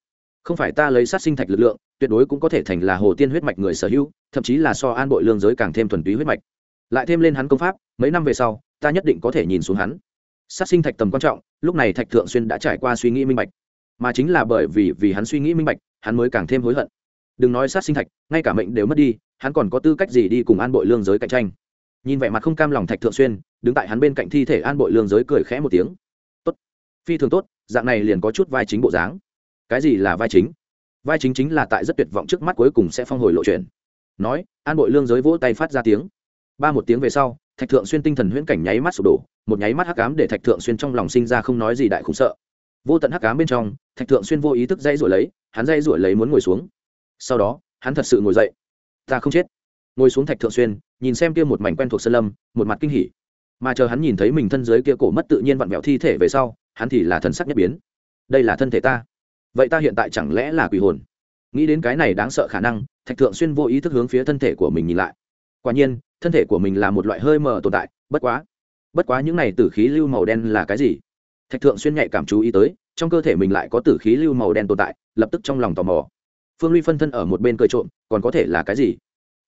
A: Không phải ta lấy sát sinh thạch lực lượng, tuyệt đối cũng có thể thành là hồ tiên huyết mạch người sở hữu, thậm chí là so an bội lương giới càng thêm thuần túy huyết mạch. Lại thêm lên hắn công pháp, mấy năm về sau, ta nhất định có thể nhìn xuống hắn. Sát sinh thạch tầm quan trọng, lúc này thạch thượng xuyên đã trải qua suy nghĩ minh bạch. Mà chính là bởi vì vì hắn suy nghĩ minh bạch, hắn mới càng thêm hối hận đừng nói sát sinh thạch, ngay cả mệnh đều mất đi, hắn còn có tư cách gì đi cùng an bội lương giới cạnh tranh? Nhìn vẻ mặt không cam lòng thạch thượng xuyên, đứng tại hắn bên cạnh thi thể an bội lương giới cười khẽ một tiếng. Tốt, phi thường tốt, dạng này liền có chút vai chính bộ dáng. Cái gì là vai chính? Vai chính chính là tại rất tuyệt vọng trước mắt cuối cùng sẽ phong hồi lộ chuyện. Nói, an bội lương giới vỗ tay phát ra tiếng. Ba một tiếng về sau, thạch thượng xuyên tinh thần huyễn cảnh nháy mắt sụp đổ, một nháy mắt hắc ám để thạch thượng xuyên trong lòng sinh ra không nói gì đại khủng sợ. Vô tận hắc ám bên trong, thạch thượng xuyên vô ý thức dây rủi lấy, hắn dây rủi lấy muốn ngồi xuống sau đó, hắn thật sự ngồi dậy. Ta không chết. Ngồi xuống thạch thượng xuyên, nhìn xem kia một mảnh quen thuộc sơn lâm, một mặt kinh hỉ. Mà chờ hắn nhìn thấy mình thân dưới kia cổ mất tự nhiên vặn vẹo thi thể về sau, hắn thì là thần sắc nhất biến. Đây là thân thể ta. Vậy ta hiện tại chẳng lẽ là quỷ hồn? Nghĩ đến cái này đáng sợ khả năng, thạch thượng xuyên vô ý thức hướng phía thân thể của mình nhìn lại. Quả nhiên, thân thể của mình là một loại hơi mờ tồn tại, bất quá bất quá những này tử khí lưu màu đen là cái gì? Thạch thượng xuyên nhạy cảm chú ý tới, trong cơ thể mình lại có tử khí lưu màu đen tồn tại, lập tức trong lòng tò mò phương ly phân thân ở một bên cười trộm, còn có thể là cái gì?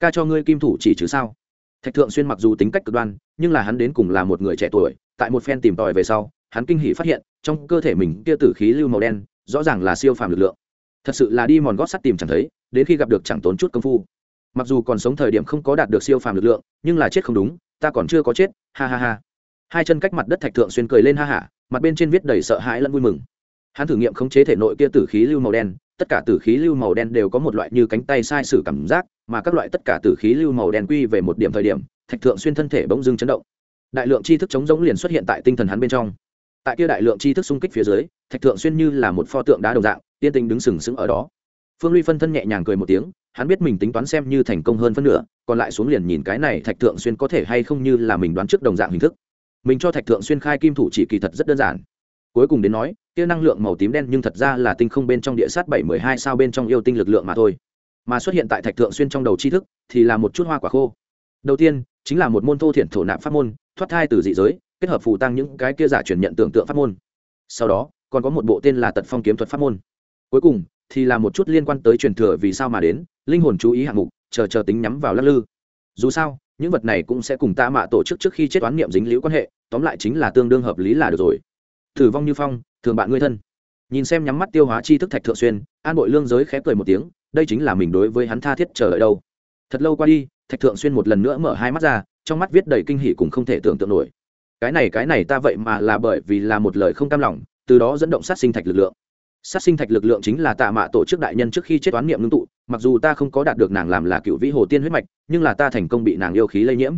A: Ca cho ngươi kim thủ chỉ chứ sao? Thạch thượng xuyên mặc dù tính cách cực đoan, nhưng là hắn đến cùng là một người trẻ tuổi, tại một phen tìm tòi về sau, hắn kinh hỉ phát hiện, trong cơ thể mình kia tử khí lưu màu đen, rõ ràng là siêu phàm lực lượng. Thật sự là đi mòn gót sắt tìm chẳng thấy, đến khi gặp được chẳng tốn chút công phu. Mặc dù còn sống thời điểm không có đạt được siêu phàm lực lượng, nhưng là chết không đúng, ta còn chưa có chết, ha ha ha. Hai chân cách mặt đất thạch thượng xuyên cười lên ha hả mặt bên trên viết đầy sợ hãi lẫn vui mừng. Hắn thử nghiệm khống chế thể nội kia tử khí lưu màu đen tất cả tử khí lưu màu đen đều có một loại như cánh tay sai sử cảm giác, mà các loại tất cả tử khí lưu màu đen quy về một điểm thời điểm, thạch thượng xuyên thân thể bỗng dưng chấn động. Đại lượng tri thức chống giống liền xuất hiện tại tinh thần hắn bên trong. Tại kia đại lượng tri thức xung kích phía dưới, thạch thượng xuyên như là một pho tượng đá đồng dạng tiên tình đứng sừng sững ở đó. Phương ly phân thân nhẹ nhàng cười một tiếng, hắn biết mình tính toán xem như thành công hơn phân nửa, còn lại xuống liền nhìn cái này thạch thượng xuyên có thể hay không như là mình đoán trước đồng dạng hình thức. Mình cho thạch thượng xuyên khai kim thủ chỉ kỳ thật rất đơn giản cuối cùng đến nói, kia năng lượng màu tím đen nhưng thật ra là tinh không bên trong địa sát bảy mười hai sao bên trong yêu tinh lực lượng mà thôi. Mà xuất hiện tại thạch thượng xuyên trong đầu tri thức, thì là một chút hoa quả khô. Đầu tiên, chính là một môn thô thiện thổ nạp pháp môn, thoát thai từ dị giới, kết hợp phù tăng những cái kia giả truyền nhận tưởng tượng pháp môn. Sau đó, còn có một bộ tên là tật phong kiếm thuật pháp môn. Cuối cùng, thì là một chút liên quan tới truyền thừa vì sao mà đến, linh hồn chú ý hạng mục, chờ chờ tính nhắm vào lắc lư. Dù sao, những vật này cũng sẽ cùng ta mạ tổ chức trước khi chết toán niệm dính liễu quan hệ, tóm lại chính là tương đương hợp lý là được rồi thử vong như phong, thường bạn ngươi thân. Nhìn xem nhắm mắt tiêu hóa chi thức thạch thượng xuyên, an bội lương giới khẽ cười một tiếng, đây chính là mình đối với hắn tha thiết chờ đợi đâu. Thật lâu qua đi, thạch thượng xuyên một lần nữa mở hai mắt ra, trong mắt viết đầy kinh hỉ cũng không thể tưởng tượng nổi. Cái này cái này ta vậy mà là bởi vì là một lời không cam lòng, từ đó dẫn động sát sinh thạch lực lượng. Sát sinh thạch lực lượng chính là tạ mạ tổ chức đại nhân trước khi chết toán niệm ngưng tụ, mặc dù ta không có đạt được nàng làm là cựu vĩ hồ tiên huyết mạch, nhưng là ta thành công bị nàng yêu khí lây nhiễm.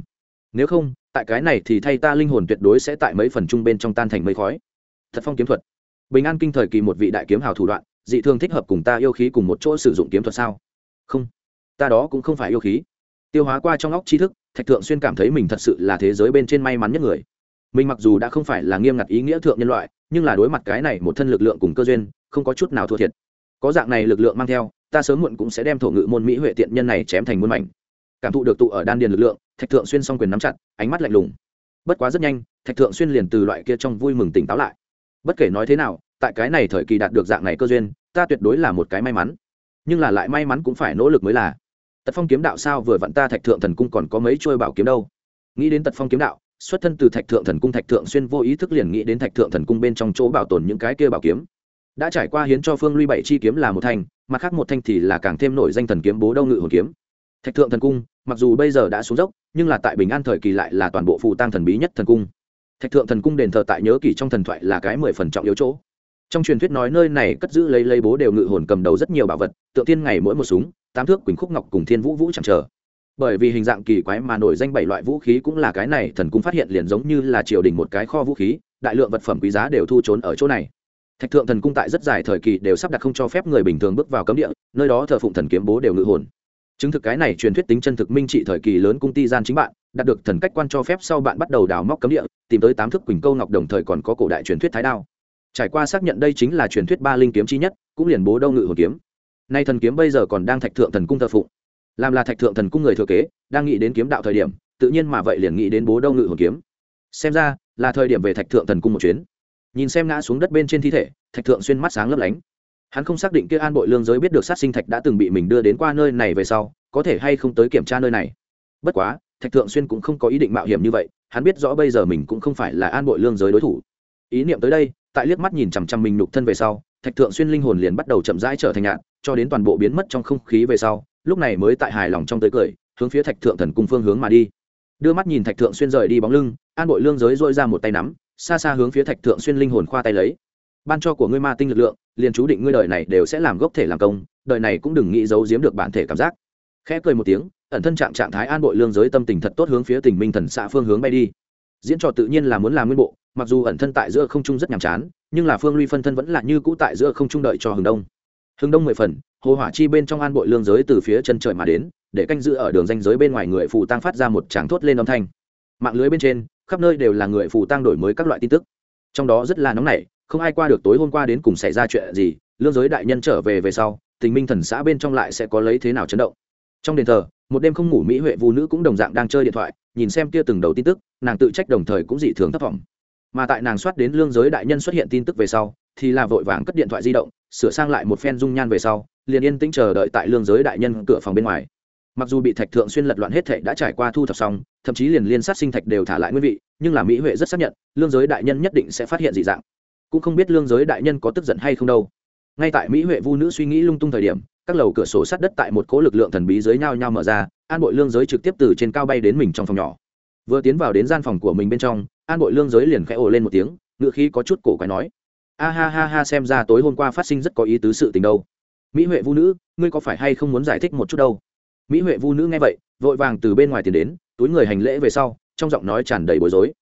A: Nếu không, tại cái này thì thay ta linh hồn tuyệt đối sẽ tại mấy phần chung bên trong tan thành mây khói thật phong kiếm thuật. Bình an kinh thời kỳ một vị đại kiếm hào thủ đoạn, dị thường thích hợp cùng ta yêu khí cùng một chỗ sử dụng kiếm thuật sao? Không, ta đó cũng không phải yêu khí. Tiêu hóa qua trong óc tri thức, thạch thượng xuyên cảm thấy mình thật sự là thế giới bên trên may mắn nhất người. Mình mặc dù đã không phải là nghiêm ngặt ý nghĩa thượng nhân loại, nhưng là đối mặt cái này một thân lực lượng cùng cơ duyên, không có chút nào thua thiệt. Có dạng này lực lượng mang theo, ta sớm muộn cũng sẽ đem thổ ngự môn mỹ huệ tiện nhân này chém thành muôn mảnh. Cảm thụ được tụ ở đan điền lực lượng, thạch thượng xuyên s o n g quyền nắm chặt, ánh mắt lạnh lùng. Bất quá rất nhanh, thạch thượng xuyên liền từ loại kia trong vui mừng tỉnh táo lại bất kể nói thế nào, tại cái này thời kỳ đạt được dạng này cơ duyên, ta tuyệt đối là một cái may mắn. Nhưng là lại may mắn cũng phải nỗ lực mới là. Tật phong kiếm đạo sao vừa vặn ta thạch thượng thần cung còn có mấy trôi bảo kiếm đâu. Nghĩ đến tật phong kiếm đạo, xuất thân từ thạch thượng thần cung thạch thượng xuyên vô ý thức liền nghĩ đến thạch thượng thần cung bên trong chỗ bảo tồn những cái kia bảo kiếm. Đã trải qua hiến cho phương ly bảy chi kiếm là một thanh, mặt khác một thanh thì là càng thêm nổi danh thần kiếm bố đâu ngự hồn kiếm. Thạch thượng thần cung, mặc dù bây giờ đã xuống dốc, nhưng là tại bình an thời kỳ lại là toàn bộ phù tăng thần bí nhất thần cung thạch thượng thần cung đền thờ tại nhớ kỷ trong thần thoại là cái mười phần trọng yếu chỗ. Trong truyền thuyết nói nơi này cất giữ lấy lấy bố đều ngự hồn cầm đầu rất nhiều bảo vật, tượng tiên ngày mỗi một súng, tám thước quỳnh khúc ngọc cùng thiên vũ vũ chẳng chờ. Bởi vì hình dạng kỳ quái mà nổi danh bảy loại vũ khí cũng là cái này, thần cung phát hiện liền giống như là triều đình một cái kho vũ khí, đại lượng vật phẩm quý giá đều thu trốn ở chỗ này. Thạch thượng thần cung tại rất dài thời kỳ đều sắp đặt không cho phép người bình thường bước vào cấm địa, nơi đó thờ phụng thần kiếm bố đều ngự hồn. Chứng thực cái này truyền thuyết tính chân thực minh trị thời kỳ lớn cung ty gian chính bạn, đạt được thần cách quan cho phép sau bạn bắt đầu đào móc cấm địa tìm tới tám thức quỳnh câu ngọc đồng thời còn có cổ đại truyền thuyết thái đao. Trải qua xác nhận đây chính là truyền thuyết ba linh kiếm chi nhất, cũng liền bố đâu ngự hồn kiếm. Nay thần kiếm bây giờ còn đang thạch thượng thần cung thờ phụng. Làm là thạch thượng thần cung người thừa kế, đang nghĩ đến kiếm đạo thời điểm, tự nhiên mà vậy liền nghĩ đến bố đâu ngự hồn kiếm. Xem ra, là thời điểm về thạch thượng thần cung một chuyến. Nhìn xem ngã xuống đất bên trên thi thể, thạch thượng xuyên mắt sáng lấp lánh. Hắn không xác định kia an bội lương giới biết được sát sinh thạch đã từng bị mình đưa đến qua nơi này về sau, có thể hay không tới kiểm tra nơi này. Bất quá thạch thượng xuyên cũng không có ý định mạo hiểm như vậy, hắn biết rõ bây giờ mình cũng không phải là an bội lương giới đối thủ. Ý niệm tới đây, tại liếc mắt nhìn chằm chằm mình nục thân về sau, thạch thượng xuyên linh hồn liền bắt đầu chậm rãi trở thành nhạn cho đến toàn bộ biến mất trong không khí về sau, lúc này mới tại hài lòng trong tới cười, hướng phía thạch thượng thần cung phương hướng mà đi. Đưa mắt nhìn thạch thượng xuyên rời đi bóng lưng, an bội lương giới dội ra một tay nắm, xa xa hướng phía thạch thượng xuyên linh hồn khoa tay lấy. Ban cho của ngươi ma tinh lực lượng, liền chú định ngươi đời này đều sẽ làm gốc thể làm công, đời này cũng đừng nghĩ giấu giếm được bản thể cảm giác. Khẽ cười một tiếng ẩn thân trạng trạng thái an bội lương giới tâm tình thật tốt hướng phía tình minh thần xã phương hướng bay đi. Diễn trò tự nhiên là muốn làm nguyên bộ, mặc dù ẩn thân tại giữa không trung rất nhàm chán, nhưng là phương ly phân thân vẫn là như cũ tại giữa không trung đợi cho hừng đông. Hừng đông mười phần, hồ hỏa chi bên trong an bội lương giới từ phía chân trời mà đến, để canh giữ ở đường danh giới bên ngoài người phù tăng phát ra một tràng thốt lên âm thanh. Mạng lưới bên trên, khắp nơi đều là người phù tăng đổi mới các loại tin tức. Trong đó rất là nóng nảy, không ai qua được tối hôm qua đến cùng xảy ra chuyện gì, lương giới đại nhân trở về về sau, tình minh thần xã bên trong lại sẽ có lấy thế nào chấn động. Trong đền thờ một đêm không ngủ mỹ huệ vũ nữ cũng đồng dạng đang chơi điện thoại, nhìn xem kia từng đầu tin tức, nàng tự trách đồng thời cũng dị thường thất vọng. Mà tại nàng soát đến lương giới đại nhân xuất hiện tin tức về sau, thì là vội vàng cất điện thoại di động, sửa sang lại một phen dung nhan về sau, liền yên tĩnh chờ đợi tại lương giới đại nhân cửa phòng bên ngoài. Mặc dù bị thạch thượng xuyên lật loạn hết thệ đã trải qua thu thập xong, thậm chí liền liên sát sinh thạch đều thả lại nguyên vị, nhưng là mỹ huệ rất xác nhận, lương giới đại nhân nhất định sẽ phát hiện dị dạng. Cũng không biết lương giới đại nhân có tức giận hay không đâu. Ngay tại mỹ huệ vu nữ suy nghĩ lung tung thời điểm các lầu cửa sổ sát đất tại một cố lực lượng thần bí dưới nhau nhau mở ra, an bội lương giới trực tiếp từ trên cao bay đến mình trong phòng nhỏ. Vừa tiến vào đến gian phòng của mình bên trong, an bội lương giới liền khẽ ồ lên một tiếng ngựa khí có chút cổ quái nói, a ha ha ha, xem ra tối hôm qua phát sinh rất có ý tứ sự tình đâu. Mỹ huệ vu nữ, ngươi có phải hay không muốn giải thích một chút đâu? Mỹ huệ vu nữ nghe vậy, vội vàng từ bên ngoài tiến đến, túi người hành lễ về sau, trong giọng nói tràn đầy bối rối.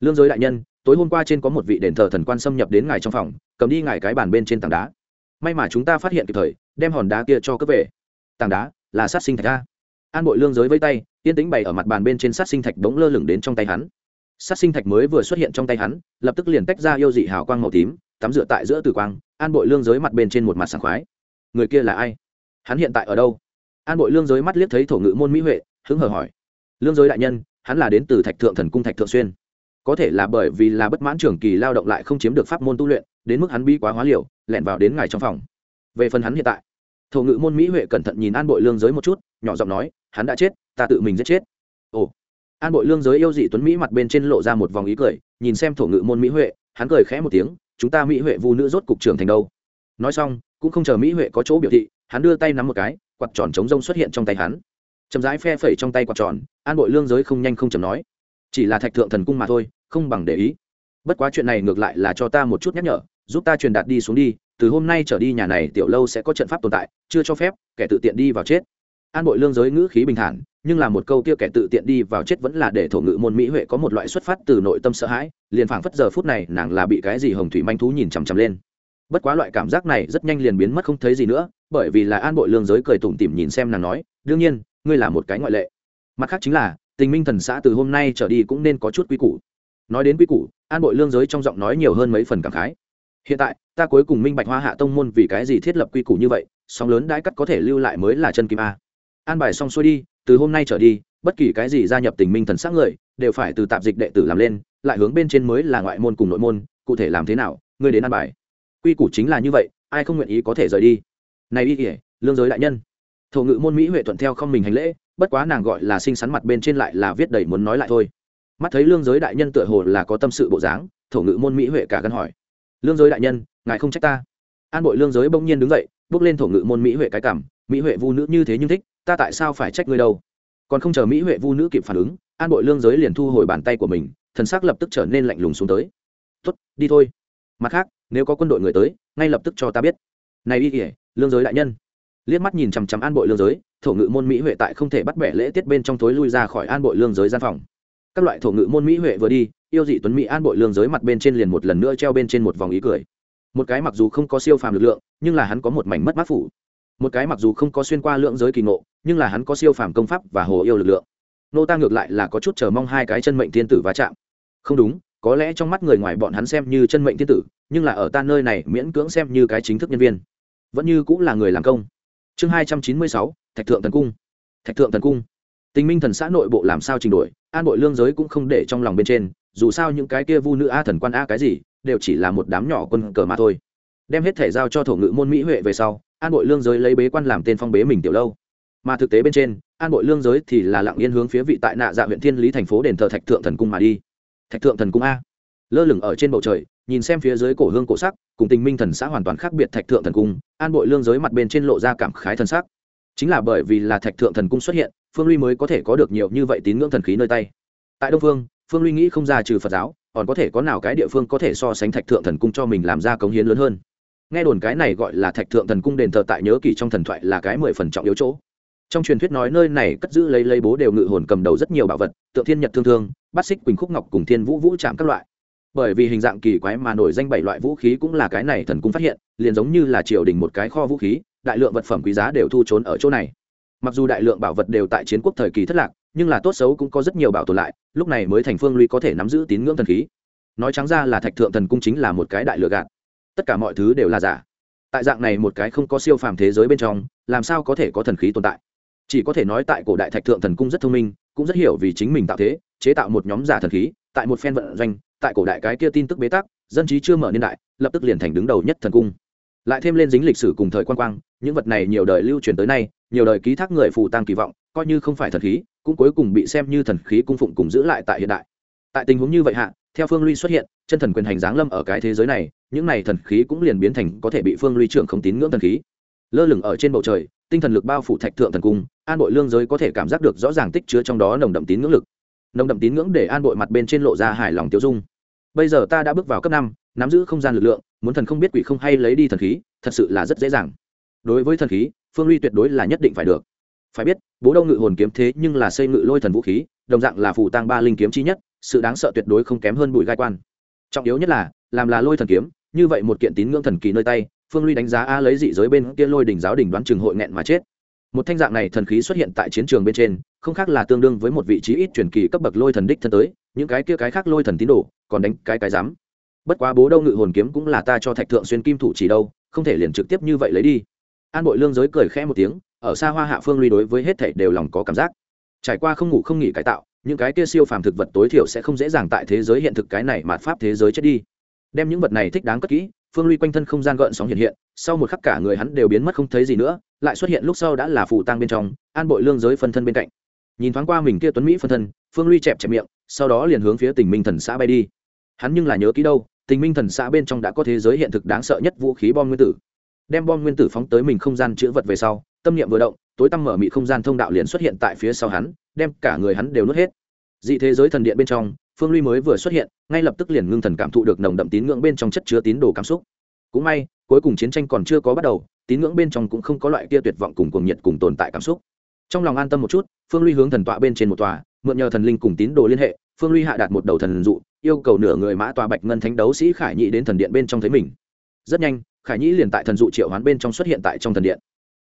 A: Lương giới đại nhân, tối hôm qua trên có một vị đền thờ thần quan xâm nhập đến ngài trong phòng, cầm đi ngài cái bàn bên trên tảng đá may mà chúng ta phát hiện kịp thời, đem hòn đá kia cho cướp về. Tảng đá là sát sinh thạch ra an bội lương giới với tay, yên tĩnh bày ở mặt bàn bên trên sát sinh thạch bỗng lơ lửng đến trong tay hắn. Sát sinh thạch mới vừa xuất hiện trong tay hắn, lập tức liền tách ra yêu dị hào quang màu tím, tắm rửa tại giữa tử quang, an bội lương giới mặt bên trên một mặt sảng khoái. Người kia là ai? Hắn hiện tại ở đâu? An bội lương giới mắt liếc thấy thổ ngự môn mỹ huệ, hứng hở hỏi. Lương giới đại nhân, hắn là đến từ thạch thượng thần cung thạch thượng xuyên. Có thể là bởi vì là bất mãn trường kỳ lao động lại không chiếm được pháp môn tu luyện đến mức hắn bi quá hóa liều, lẻn vào đến ngài trong phòng. Về phần hắn hiện tại, thổ ngữ môn mỹ huệ cẩn thận nhìn an bội lương giới một chút, nhỏ giọng nói, hắn đã chết, ta tự mình giết chết. Ồ. An bội lương giới yêu dị tuấn mỹ mặt bên trên lộ ra một vòng ý cười, nhìn xem thổ ngữ môn mỹ huệ, hắn cười khẽ một tiếng, chúng ta mỹ huệ vu nữ rốt cục trưởng thành đâu? Nói xong, cũng không chờ mỹ huệ có chỗ biểu thị, hắn đưa tay nắm một cái, quạt tròn chống rông xuất hiện trong tay hắn. Chậm rãi phe phẩy trong tay quạt tròn, an bội lương giới không nhanh không chầm nói, chỉ là thạch thượng thần cung mà thôi, không bằng để ý. Bất quá chuyện này ngược lại là cho ta một chút nhắc nhở giúp ta truyền đạt đi xuống đi, từ hôm nay trở đi nhà này tiểu lâu sẽ có trận pháp tồn tại, chưa cho phép, kẻ tự tiện đi vào chết. An bội lương giới ngữ khí bình thản, nhưng là một câu kia kẻ tự tiện đi vào chết vẫn là để thổ ngữ môn mỹ huệ có một loại xuất phát từ nội tâm sợ hãi, liền phảng phất giờ phút này nàng là bị cái gì hồng thủy manh thú nhìn chằm chằm lên. Bất quá loại cảm giác này rất nhanh liền biến mất không thấy gì nữa, bởi vì là an bội lương giới cười tủm tỉm nhìn xem nàng nói, đương nhiên, ngươi là một cái ngoại lệ. Mặt khác chính là, tình minh thần xã từ hôm nay trở đi cũng nên có chút quy củ. Nói đến quy củ, an bội lương giới trong giọng nói nhiều hơn mấy phần cảm khái hiện tại, ta cuối cùng minh bạch hoa hạ tông môn vì cái gì thiết lập quy củ như vậy, sóng lớn đãi cắt có thể lưu lại mới là chân kim a. An bài xong xuôi đi, từ hôm nay trở đi, bất kỳ cái gì gia nhập tình minh thần sắc người, đều phải từ tạp dịch đệ tử làm lên, lại hướng bên trên mới là ngoại môn cùng nội môn, cụ thể làm thế nào ngươi đến an bài. Quy củ chính là như vậy, ai không nguyện ý có thể rời đi. Này y kỉa lương giới đại nhân. Thổ ngữ môn mỹ huệ thuận theo không mình hành lễ, bất quá nàng gọi là xinh xắn mặt bên trên lại là viết đầy muốn nói lại thôi. Mắt thấy lương giới đại nhân tựa hồ là có tâm sự bộ dáng, thổ ngữ môn mỹ huệ cả gân hỏi lương giới đại nhân, ngài không trách ta. An bội lương giới bỗng nhiên đứng dậy, bước lên thổ ngự môn mỹ huệ cái cảm, mỹ huệ vu nữ như thế nhưng thích, ta tại sao phải trách ngươi đâu? Còn không chờ mỹ huệ vu nữ kịp phản ứng, an bội lương giới liền thu hồi bàn tay của mình, thần sắc lập tức trở nên lạnh lùng xuống tới. Tuất đi thôi. Mặt khác, nếu có quân đội người tới, ngay lập tức cho ta biết. Này y kỉa lương giới đại nhân. Liếc mắt nhìn chằm chằm an bội lương giới, thổ ngự môn mỹ huệ tại không thể bắt bẻ lễ tiết bên trong thối lui ra khỏi an bội lương giới gian phòng. Các loại thổ ngự môn mỹ huệ vừa đi yêu dị tuấn mỹ an bội lương giới mặt bên trên liền một lần nữa treo bên trên một vòng ý cười. Một cái mặc dù không có siêu phàm lực lượng, nhưng là hắn có một mảnh mất mát phủ. Một cái mặc dù không có xuyên qua lượng giới kỳ ngộ, nhưng là hắn có siêu phàm công pháp và hồ yêu lực lượng. Nô ta ngược lại là có chút chờ mong hai cái chân mệnh thiên tử va chạm. Không đúng, có lẽ trong mắt người ngoài bọn hắn xem như chân mệnh thiên tử, nhưng là ở ta nơi này miễn cưỡng xem như cái chính thức nhân viên. Vẫn như cũng là người làm công. Chương hai trăm chín mươi sáu, thạch thượng thần cung. Thạch thượng thần cung. Tình minh thần xã nội bộ làm sao trình đổi, an bội lương giới cũng không để trong lòng bên trên dù sao những cái kia vu nữ a thần quan a cái gì, đều chỉ là một đám nhỏ quân cờ mà thôi. Đem hết thể giao cho thổ ngự môn mỹ huệ về sau, an bội lương giới lấy bế quan làm tên phong bế mình tiểu lâu. Mà thực tế bên trên, an bội lương giới thì là lặng yên hướng phía vị tại nạ dạ huyện thiên lý thành phố đền thờ thạch thượng thần cung mà đi. Thạch thượng thần cung a. Lơ lửng ở trên bầu trời, nhìn xem phía dưới cổ hương cổ sắc, cùng tình minh thần xã hoàn toàn khác biệt thạch thượng thần cung, an bội lương giới mặt bên trên lộ ra cảm khái thần sắc. Chính là bởi vì là thạch thượng thần cung xuất hiện, phương ly mới có thể có được nhiều như vậy tín ngưỡng thần khí nơi tay. Tại đông phương phương ly nghĩ không ra trừ phật giáo, còn có thể có nào cái địa phương có thể so sánh thạch thượng thần cung cho mình làm ra cống hiến lớn hơn. Nghe đồn cái này gọi là thạch thượng thần cung đền thờ tại nhớ kỳ trong thần thoại là cái mười phần trọng yếu chỗ. Trong truyền thuyết nói nơi này cất giữ lấy lấy bố đều ngự hồn cầm đầu rất nhiều bảo vật, tượng thiên nhật thương thương, bát xích quỳnh khúc ngọc cùng thiên vũ vũ chạm các loại. Bởi vì hình dạng kỳ quái mà nổi danh bảy loại vũ khí cũng là cái này thần cung phát hiện, liền giống như là triều đình một cái kho vũ khí, đại lượng vật phẩm quý giá đều thu trốn ở chỗ này. Mặc dù đại lượng bảo vật đều tại chiến quốc thời kỳ thất lạc, nhưng là tốt xấu cũng có rất nhiều bảo tồn lại lúc này mới thành phương ly có thể nắm giữ tín ngưỡng thần khí. Nói trắng ra là thạch thượng thần cung chính là một cái đại lừa gạt. Tất cả mọi thứ đều là giả. Tại dạng này một cái không có siêu phàm thế giới bên trong, làm sao có thể có thần khí tồn tại? Chỉ có thể nói tại cổ đại thạch thượng thần cung rất thông minh, cũng rất hiểu vì chính mình tạo thế, chế tạo một nhóm giả thần khí, tại một phen vận doanh, tại cổ đại cái kia tin tức bế tắc, dân trí chưa mở niên đại, lập tức liền thành đứng đầu nhất thần cung. Lại thêm lên dính lịch sử cùng thời quan quang, những vật này nhiều đời lưu truyền tới nay, nhiều đời ký thác người phù tăng kỳ vọng, coi như không phải thần khí cũng cuối cùng bị xem như thần khí cung phụng cùng giữ lại tại hiện đại. Tại tình huống như vậy hạ, theo phương ly xuất hiện, chân thần quyền hành giáng lâm ở cái thế giới này, những này thần khí cũng liền biến thành có thể bị phương ly trưởng không tín ngưỡng thần khí. Lơ lửng ở trên bầu trời, tinh thần lực bao phủ thạch thượng thần cung, an bội lương giới có thể cảm giác được rõ ràng tích chứa trong đó nồng đậm tín ngưỡng lực. Nồng đậm tín ngưỡng để an bội mặt bên trên lộ ra hài lòng tiêu dung. Bây giờ ta đã bước vào cấp năm, nắm giữ không gian lực lượng, muốn thần không biết quỷ không hay lấy đi thần khí, thật sự là rất dễ dàng. Đối với thần khí, phương ly tuyệt đối là nhất định phải được phải biết, bố Đông ngự hồn kiếm thế nhưng là xây ngự lôi thần vũ khí, đồng dạng là phù tăng ba linh kiếm chi nhất, sự đáng sợ tuyệt đối không kém hơn bụi gai quan. Trọng yếu nhất là, làm là lôi thần kiếm, như vậy một kiện tín ngưỡng thần kỳ nơi tay, phương ly đánh giá a lấy dị giới bên kia lôi đỉnh giáo đỉnh đoán trường hội nghẹn mà chết. Một thanh dạng này thần khí xuất hiện tại chiến trường bên trên, không khác là tương đương với một vị trí ít truyền kỳ cấp bậc lôi thần đích thân tới, những cái kia cái khác lôi thần tín đồ, còn đánh cái cái dám bất quá bố đâu ngự hồn kiếm cũng là ta cho thạch thượng xuyên kim thủ chỉ đâu, không thể liền trực tiếp như vậy lấy đi. An bội lương giới cười khẽ một tiếng ở xa hoa hạ phương ly đối với hết thảy đều lòng có cảm giác. Trải qua không ngủ không nghỉ cải tạo, những cái kia siêu phàm thực vật tối thiểu sẽ không dễ dàng tại thế giới hiện thực cái này mạt pháp thế giới chết đi. Đem những vật này thích đáng cất kỹ, phương ly quanh thân không gian gợn sóng hiện hiện, sau một khắc cả người hắn đều biến mất không thấy gì nữa, lại xuất hiện lúc sau đã là phù tang bên trong, an bội lương giới phân thân bên cạnh. Nhìn thoáng qua mình kia tuấn mỹ phân thân, phương ly chẹp chẹp miệng, sau đó liền hướng phía tình minh thần xã bay đi. Hắn nhưng là nhớ kỹ đâu, tình minh thần xã bên trong đã có thế giới hiện thực đáng sợ nhất vũ khí bom nguyên tử. Đem bom nguyên tử phóng tới mình không gian chữ vật về sau tâm niệm vừa động, tối tăm mở mị không gian thông đạo liền xuất hiện tại phía sau hắn, đem cả người hắn đều nuốt hết. Dị thế giới thần điện bên trong, phương ly mới vừa xuất hiện, ngay lập tức liền ngưng thần cảm thụ được nồng đậm tín ngưỡng bên trong chất chứa tín đồ cảm xúc. Cũng may, cuối cùng chiến tranh còn chưa có bắt đầu, tín ngưỡng bên trong cũng không có loại kia tuyệt vọng cùng cuồng nhiệt cùng tồn tại cảm xúc. Trong lòng an tâm một chút, phương ly hướng thần tọa bên trên một tòa, mượn nhờ thần linh cùng tín đồ liên hệ, phương ly hạ đạt một đầu thần dụ, yêu cầu nửa người mã tòa bạch ngân thánh đấu sĩ khải nhị đến thần điện bên trong thấy mình. Rất nhanh, khải nhĩ liền tại thần dụ triệu hoán bên trong xuất hiện tại trong thần điện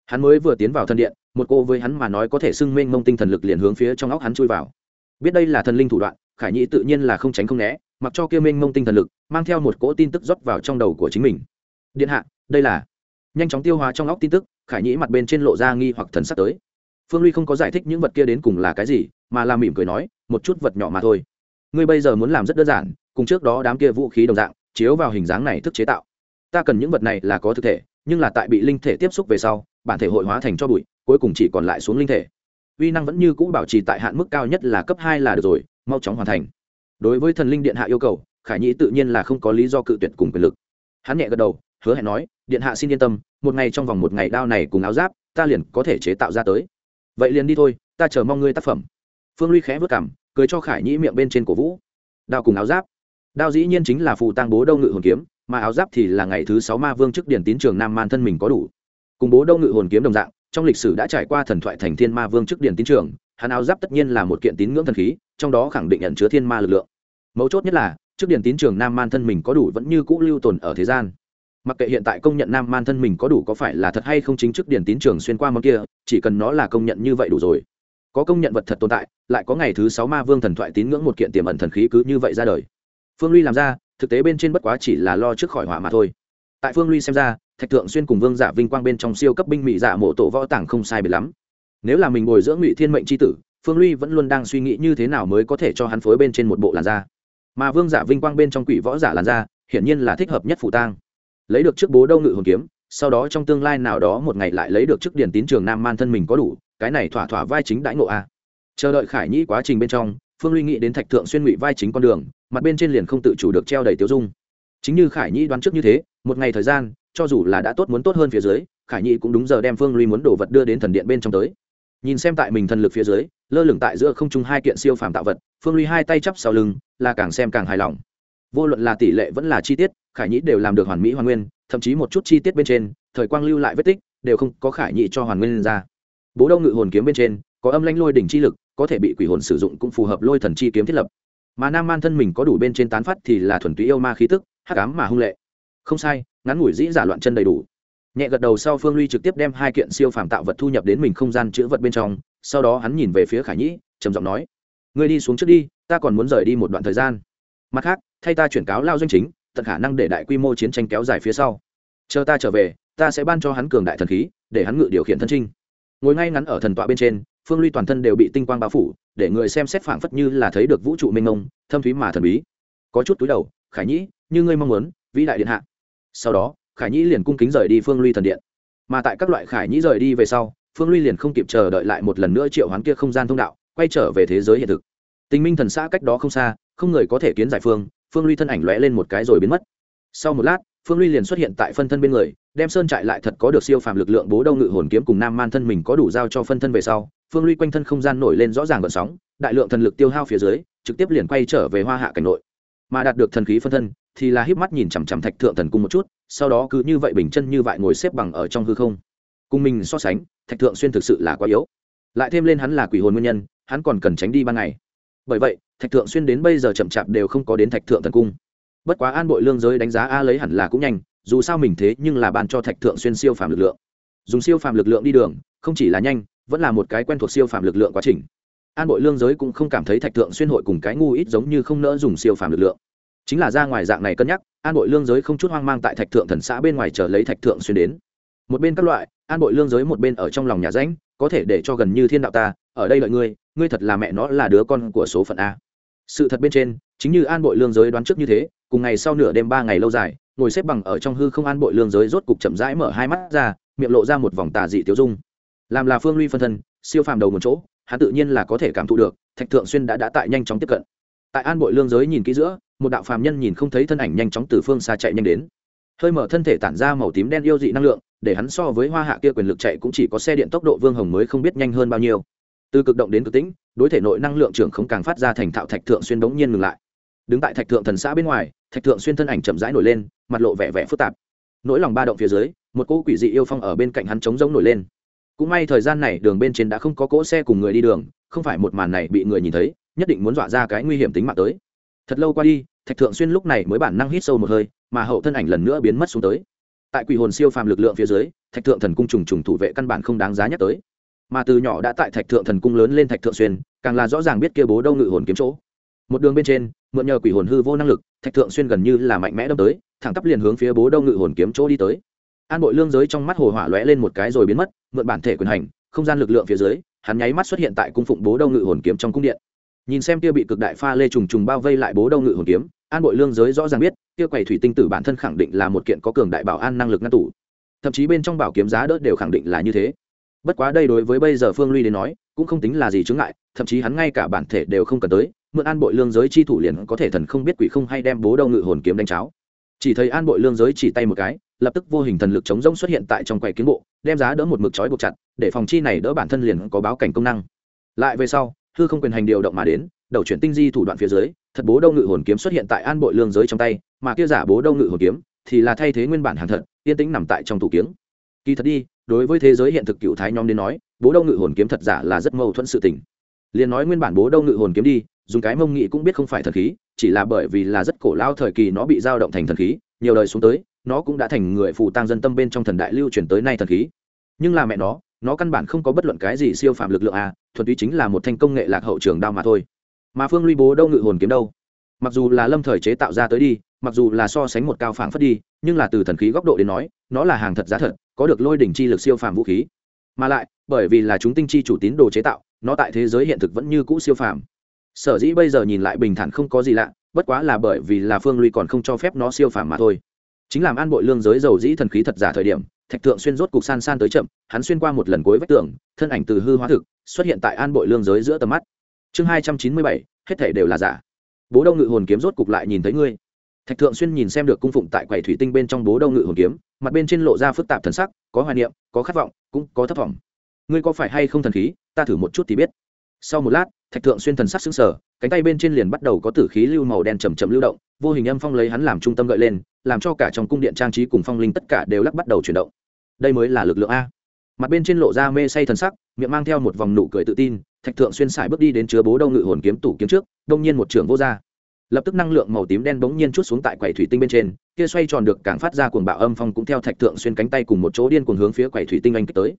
A: hắn mới vừa tiến vào thân điện, một cô với hắn mà nói có thể xưng mênh mông tinh thần lực liền hướng phía trong óc hắn chui vào. Biết đây là thần linh thủ đoạn, khải nhĩ tự nhiên là không tránh không né, mặc cho kia mênh mông tinh thần lực, mang theo một cỗ tin tức rót vào trong đầu của chính mình. Điện hạ, đây là. Nhanh chóng tiêu hóa trong óc tin tức, khải nhĩ mặt bên trên lộ ra nghi hoặc thần sắc tới. Phương ly không có giải thích những vật kia đến cùng là cái gì, mà là mỉm cười nói, một chút vật nhỏ mà thôi. Ngươi bây giờ muốn làm rất đơn giản, cùng trước đó đám kia vũ khí đồng dạng, chiếu vào hình dáng này thức chế tạo. Ta cần những vật này là có thực thể nhưng là tại bị linh thể tiếp xúc về sau, bản thể hội hóa thành cho bụi, cuối cùng chỉ còn lại xuống linh thể. Uy năng vẫn như cũ bảo trì tại hạn mức cao nhất là cấp hai là được rồi, mau chóng hoàn thành. Đối với thần linh điện hạ yêu cầu, khải nhĩ tự nhiên là không có lý do cự tuyệt cùng quyền lực. Hắn nhẹ gật đầu, hứa hẹn nói, điện hạ xin yên tâm, một ngày trong vòng một ngày đao này cùng áo giáp, ta liền có thể chế tạo ra tới. Vậy liền đi thôi, ta chờ mong ngươi tác phẩm. Phương ly khẽ vất cảm cười cho khải nhĩ miệng bên trên cổ vũ. Đao cùng áo giáp. Đao dĩ nhiên chính là phù tang bố đâu ngự hồn kiếm mà áo giáp thì là ngày thứ sáu ma vương trước điển tín trường nam man thân mình có đủ. Cùng bố đâu ngự hồn kiếm đồng dạng, trong lịch sử đã trải qua thần thoại thành thiên ma vương trước điển tín trường, hắn áo giáp tất nhiên là một kiện tín ngưỡng thần khí, trong đó khẳng định nhận chứa thiên ma lực lượng. Mấu chốt nhất là, trước điển tín trường nam man thân mình có đủ vẫn như cũ lưu tồn ở thế gian. Mặc kệ hiện tại công nhận nam man thân mình có đủ có phải là thật hay không chính trước điển tín trường xuyên qua món kia, chỉ cần nó là công nhận như vậy đủ rồi. Có công nhận vật thật tồn tại, lại có ngày thứ sáu ma vương thần thoại tín ngưỡng một kiện tiềm ẩn thần khí cứ như vậy ra đời. Phương ly làm ra thực tế bên trên bất quá chỉ là lo trước khỏi hỏa mà thôi. Tại phương ly xem ra, thạch thượng xuyên cùng vương giả vinh quang bên trong siêu cấp binh mỹ giả dạ mộ tổ võ tàng không sai biệt lắm. Nếu là mình bồi dưỡng ngụy thiên mệnh c h i tử, phương ly vẫn luôn đang suy nghĩ như thế nào mới có thể cho hắn phối bên trên một bộ làn da. Mà vương giả vinh quang bên trong quỷ võ giả làn da, hiển nhiên là thích hợp nhất phụ tang. Lấy được trước bố đâu ngự hồn kiếm, sau đó trong tương lai nào đó một ngày lại lấy được trước điển tín trường nam man thân mình có đủ, cái này thỏa thỏa vai chính đãi ngộ a. Chờ đợi khải nhĩ quá trình bên trong, phương ly nghĩ đến thạch thượng xuyên ngụy vai chính con đường mặt bên trên liền không tự chủ được treo đầy tiêu dung. Chính như khải nhĩ đoán trước như thế, một ngày thời gian, cho dù là đã tốt muốn tốt hơn phía dưới, khải nhĩ cũng đúng giờ đem phương ly muốn đồ vật đưa đến thần điện bên trong tới. Nhìn xem tại mình thần lực phía dưới, lơ lửng tại giữa không trung hai kiện siêu phàm tạo vật, phương ly hai tay chắp sau lưng, là càng xem càng hài lòng. Vô luận là tỷ lệ vẫn là chi tiết, khải nhĩ đều làm được hoàn mỹ hoàn nguyên, thậm chí một chút chi tiết bên trên, thời quang lưu lại vết tích, đều không có khải nhĩ cho hoàn nguyên ra. Bố đâu ngự hồn kiếm bên trên, có âm lanh lôi đỉnh chi lực, có thể bị quỷ hồn sử dụng cũng phù hợp lôi thần chi kiếm thiết lập mà nam man thân mình có đủ bên trên tán phát thì là thuần túy yêu ma khí tức, hắc ám mà hung lệ. Không sai, ngắn ngủi dĩ giả loạn chân đầy đủ. Nhẹ gật đầu sau phương ly trực tiếp đem hai kiện siêu phàm tạo vật thu nhập đến mình không gian chữ vật bên trong, sau đó hắn nhìn về phía khải nhĩ, trầm giọng nói, ngươi đi xuống trước đi, ta còn muốn rời đi một đoạn thời gian. Mặt khác, thay ta chuyển cáo lao doanh chính, tận khả năng để đại quy mô chiến tranh kéo dài phía sau. Chờ ta trở về, ta sẽ ban cho hắn cường đại thần khí, để hắn ngự điều khiển thân trinh. Ngồi ngay ngắn ở thần tọa bên trên phương ly toàn thân đều bị tinh quang bao phủ, để người xem xét phảng phất như là thấy được vũ trụ mênh mông, thâm thúy mà thần bí. Có chút túi đầu, khải nhĩ, như ngươi mong muốn, vĩ đại điện hạ. Sau đó, khải nhĩ liền cung kính rời đi phương ly thần điện. Mà tại các loại khải nhĩ rời đi về sau, phương ly liền không kịp chờ đợi lại một lần nữa triệu hoán kia không gian thông đạo, quay trở về thế giới hiện thực. Tình minh thần xã cách đó không xa, không người có thể kiến giải phương phương ly thân ảnh lóe lên một cái rồi biến mất. Sau một lát, phương ly liền xuất hiện tại phân thân bên người, đem sơn trại lại thật có được siêu phàm lực lượng bố đâu ngự hồn kiếm cùng nam man thân mình có đủ giao cho phân thân về sau phương ly quanh thân không gian nổi lên rõ ràng gợn sóng, đại lượng thần lực tiêu hao phía dưới, trực tiếp liền quay trở về hoa hạ cảnh nội. Mà đạt được thần khí phân thân, thì là híp mắt nhìn chằm chằm thạch thượng thần cung một chút, sau đó cứ như vậy bình chân như vậy ngồi xếp bằng ở trong hư không. Cùng mình so sánh, thạch thượng xuyên thực sự là quá yếu. Lại thêm lên hắn là quỷ hồn nguyên nhân, hắn còn cần tránh đi ban ngày. Bởi vậy, thạch thượng xuyên đến bây giờ chậm chạp đều không có đến thạch thượng thần cung. Bất quá an bội lương giới đánh giá a lấy hẳn là cũng nhanh, dù sao mình thế nhưng là ban cho thạch thượng xuyên siêu phàm lực lượng. Dùng siêu phàm lực lượng đi đường, không chỉ là nhanh vẫn là một cái quen thuộc siêu phàm lực lượng quá trình. An bội lương giới cũng không cảm thấy thạch thượng xuyên hội cùng cái ngu ít giống như không nỡ dùng siêu phàm lực lượng. Chính là ra ngoài dạng này cân nhắc, an bội lương giới không chút hoang mang tại thạch thượng thần xã bên ngoài chờ lấy thạch thượng xuyên đến. Một bên các loại, an bội lương giới một bên ở trong lòng nhà ránh có thể để cho gần như thiên đạo ta, ở đây lợi ngươi ngươi thật là mẹ nó là đứa con của số phận a. Sự thật bên trên, chính như an bội lương giới đoán trước như thế, cùng ngày sau nửa đêm ba ngày lâu dài, ngồi xếp bằng ở trong hư không an bội lương giới rốt cục chậm rãi mở hai mắt ra, miệng lộ ra một vòng tà dị tiêu dung làm là phương ly phân thân, siêu phàm đầu một chỗ, hắn tự nhiên là có thể cảm thụ được, thạch thượng xuyên đã đã tại nhanh chóng tiếp cận. Tại an bội lương giới nhìn kỹ giữa, một đạo phàm nhân nhìn không thấy thân ảnh nhanh chóng từ phương xa chạy nhanh đến. Hơi mở thân thể tản ra màu tím đen yêu dị năng lượng, để hắn so với hoa hạ kia quyền lực chạy cũng chỉ có xe điện tốc độ vương hồng mới không biết nhanh hơn bao nhiêu. Từ cực động đến cực tĩnh, đối thể nội năng lượng trưởng không càng phát ra thành thạo thạch thượng xuyên bỗng nhiên ngừng lại. Đứng tại thạch thượng thần xã bên ngoài, thạch thượng xuyên thân ảnh chậm rãi nổi lên, mặt lộ vẻ vẻ phức tạp. Nỗi lòng ba động phía dưới, một cỗ quỷ dị yêu phong ở bên cạnh hắn trống rỗng nổi lên cũng may thời gian này đường bên trên đã không có cỗ xe cùng người đi đường, không phải một màn này bị người nhìn thấy, nhất định muốn dọa ra cái nguy hiểm tính mạng tới. Thật lâu qua đi, thạch thượng xuyên lúc này mới bản năng hít sâu một hơi, mà hậu thân ảnh lần nữa biến mất xuống tới. Tại quỷ hồn siêu phàm lực lượng phía dưới, thạch thượng thần cung trùng trùng thủ vệ căn bản không đáng giá nhắc tới. Mà từ nhỏ đã tại thạch thượng thần cung lớn lên thạch thượng xuyên, càng là rõ ràng biết kia bố đâu ngự hồn kiếm chỗ. Một đường bên trên, mượn nhờ quỷ hồn hư vô năng lực, thạch thượng xuyên gần như là mạnh mẽ đâm tới, thẳng tắp liền hướng phía bố đâu ngự hồn kiếm chỗ đi tới. An bội lương giới trong mắt hồ hỏa lóe lên một cái rồi biến mất mượn bản thể quyền hành, không gian lực lượng phía dưới, hắn nháy mắt xuất hiện tại cung phụng bố đâu ngự hồn kiếm trong cung điện. Nhìn xem kia bị cực đại pha lê trùng trùng bao vây lại bố đâu ngự hồn kiếm, an bội lương giới rõ ràng biết, kia quầy thủy tinh tử bản thân khẳng định là một kiện có cường đại bảo an năng lực ngăn tủ. Thậm chí bên trong bảo kiếm giá đỡ đều khẳng định là như thế. Bất quá đây đối với bây giờ phương ly đến nói, cũng không tính là gì chướng ngại, thậm chí hắn ngay cả bản thể đều không cần tới, mượn an bội lương giới chi thủ liền có thể thần không biết quỷ không hay đem bố đâu ngự hồn kiếm đánh cháo chỉ thấy an bội lương giới chỉ tay một cái, lập tức vô hình thần lực chống rỗng xuất hiện tại trong quầy kiến bộ, đem giá đỡ một mực trói buộc chặt, để phòng chi này đỡ bản thân liền có báo cảnh công năng. Lại về sau, hư không quyền hành điều động mà đến, đầu chuyển tinh di thủ đoạn phía dưới, thật bố đâu ngự hồn kiếm xuất hiện tại an bội lương giới trong tay, mà kia giả bố đâu ngự hồn kiếm thì là thay thế nguyên bản hàng thật, yên tĩnh nằm tại trong tủ kiếng. Kỳ thật đi, đối với thế giới hiện thực cựu thái nhóm đến nói, bố đâu ngự hồn kiếm thật giả là rất mâu thuẫn sự tình liền nói nguyên bản bố đâu ngự hồn kiếm đi, dùng cái mông nghị cũng biết không phải thần khí, chỉ là bởi vì là rất cổ lao thời kỳ nó bị giao động thành thần khí, nhiều đời xuống tới, nó cũng đã thành người phù tang dân tâm bên trong thần đại lưu truyền tới nay thần khí. Nhưng là mẹ nó nó căn bản không có bất luận cái gì siêu phạm lực lượng à thuần túy chính là một thanh công nghệ lạc hậu trường đao mà thôi. Mà phương ly bố đâu ngự hồn kiếm đâu? Mặc dù là lâm thời chế tạo ra tới đi, mặc dù là so sánh một cao phảng phất đi, nhưng là từ thần khí góc độ đến nói, nó là hàng thật giá thật, có được lôi đỉnh chi lực siêu phàm vũ khí. Mà lại, bởi vì là chúng tinh chi chủ tín đồ chế tạo nó tại thế giới hiện thực vẫn như cũ siêu phàm. Sở dĩ bây giờ nhìn lại bình thản không có gì lạ, bất quá là bởi vì là phương ly còn không cho phép nó siêu phàm mà thôi. Chính làm an bội lương giới dầu dĩ thần khí thật giả thời điểm, thạch thượng xuyên rốt cục san san tới chậm, hắn xuyên qua một lần cuối vách tường, thân ảnh từ hư hóa thực, xuất hiện tại an bội lương giới giữa tầm mắt. Chương hai trăm chín mươi bảy, hết thể đều là giả. Bố đông ngự hồn kiếm rốt cục lại nhìn thấy ngươi. Thạch thượng xuyên nhìn xem được cung phụng tại quầy thủy tinh bên trong bố đông ngự hồn kiếm, mặt bên trên lộ ra phức tạp thần sắc, có hoài niệm, có khát vọng, cũng có thất vọng. Ngươi có phải hay không thần khí ta thử một chút thì biết. Sau một lát thạch thượng xuyên thần sắc xứng sở cánh tay bên trên liền bắt đầu có tử khí lưu màu đen chầm chậm lưu động vô hình âm phong lấy hắn làm trung tâm gợi lên làm cho cả trong cung điện trang trí cùng phong linh tất cả đều lắc bắt đầu chuyển động. Đây mới là lực lượng a. Mặt bên trên lộ ra mê say thần sắc miệng mang theo một vòng nụ cười tự tin thạch thượng xuyên sải bước đi đến chứa bố đông ngự hồn kiếm tủ kiếm trước đông nhiên một trường vô gia, lập tức năng lượng màu tím đen bỗng nhiên chút xuống tại quầy thủy tinh bên trên kia xoay tròn được càng phát ra cuồng bạo âm phong cũng theo thạch thượng xuyên cánh tay cùng một chỗ điên cuồng hướng phía quầy thủy tinh anh kích tới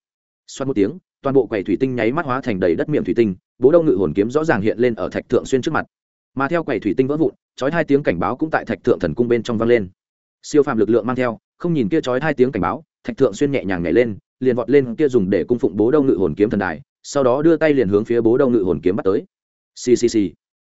A: xoát một tiếng, toàn bộ quầy thủy tinh nháy mắt hóa thành đầy đất miệng thủy tinh, bố đâu ngự hồn kiếm rõ ràng hiện lên ở thạch thượng xuyên trước mặt. Mà theo quầy thủy tinh vỡ vụn, chói hai tiếng cảnh báo cũng tại thạch thượng thần cung bên trong vang lên. Siêu phàm lực lượng mang theo, không nhìn kia chói hai tiếng cảnh báo, thạch thượng xuyên nhẹ nhàng nhảy lên, liền vọt lên kia dùng để cung phụng bố đâu ngự hồn kiếm thần đài, sau đó đưa tay liền hướng phía bố đâu ngự hồn kiếm bắt tới. Ccc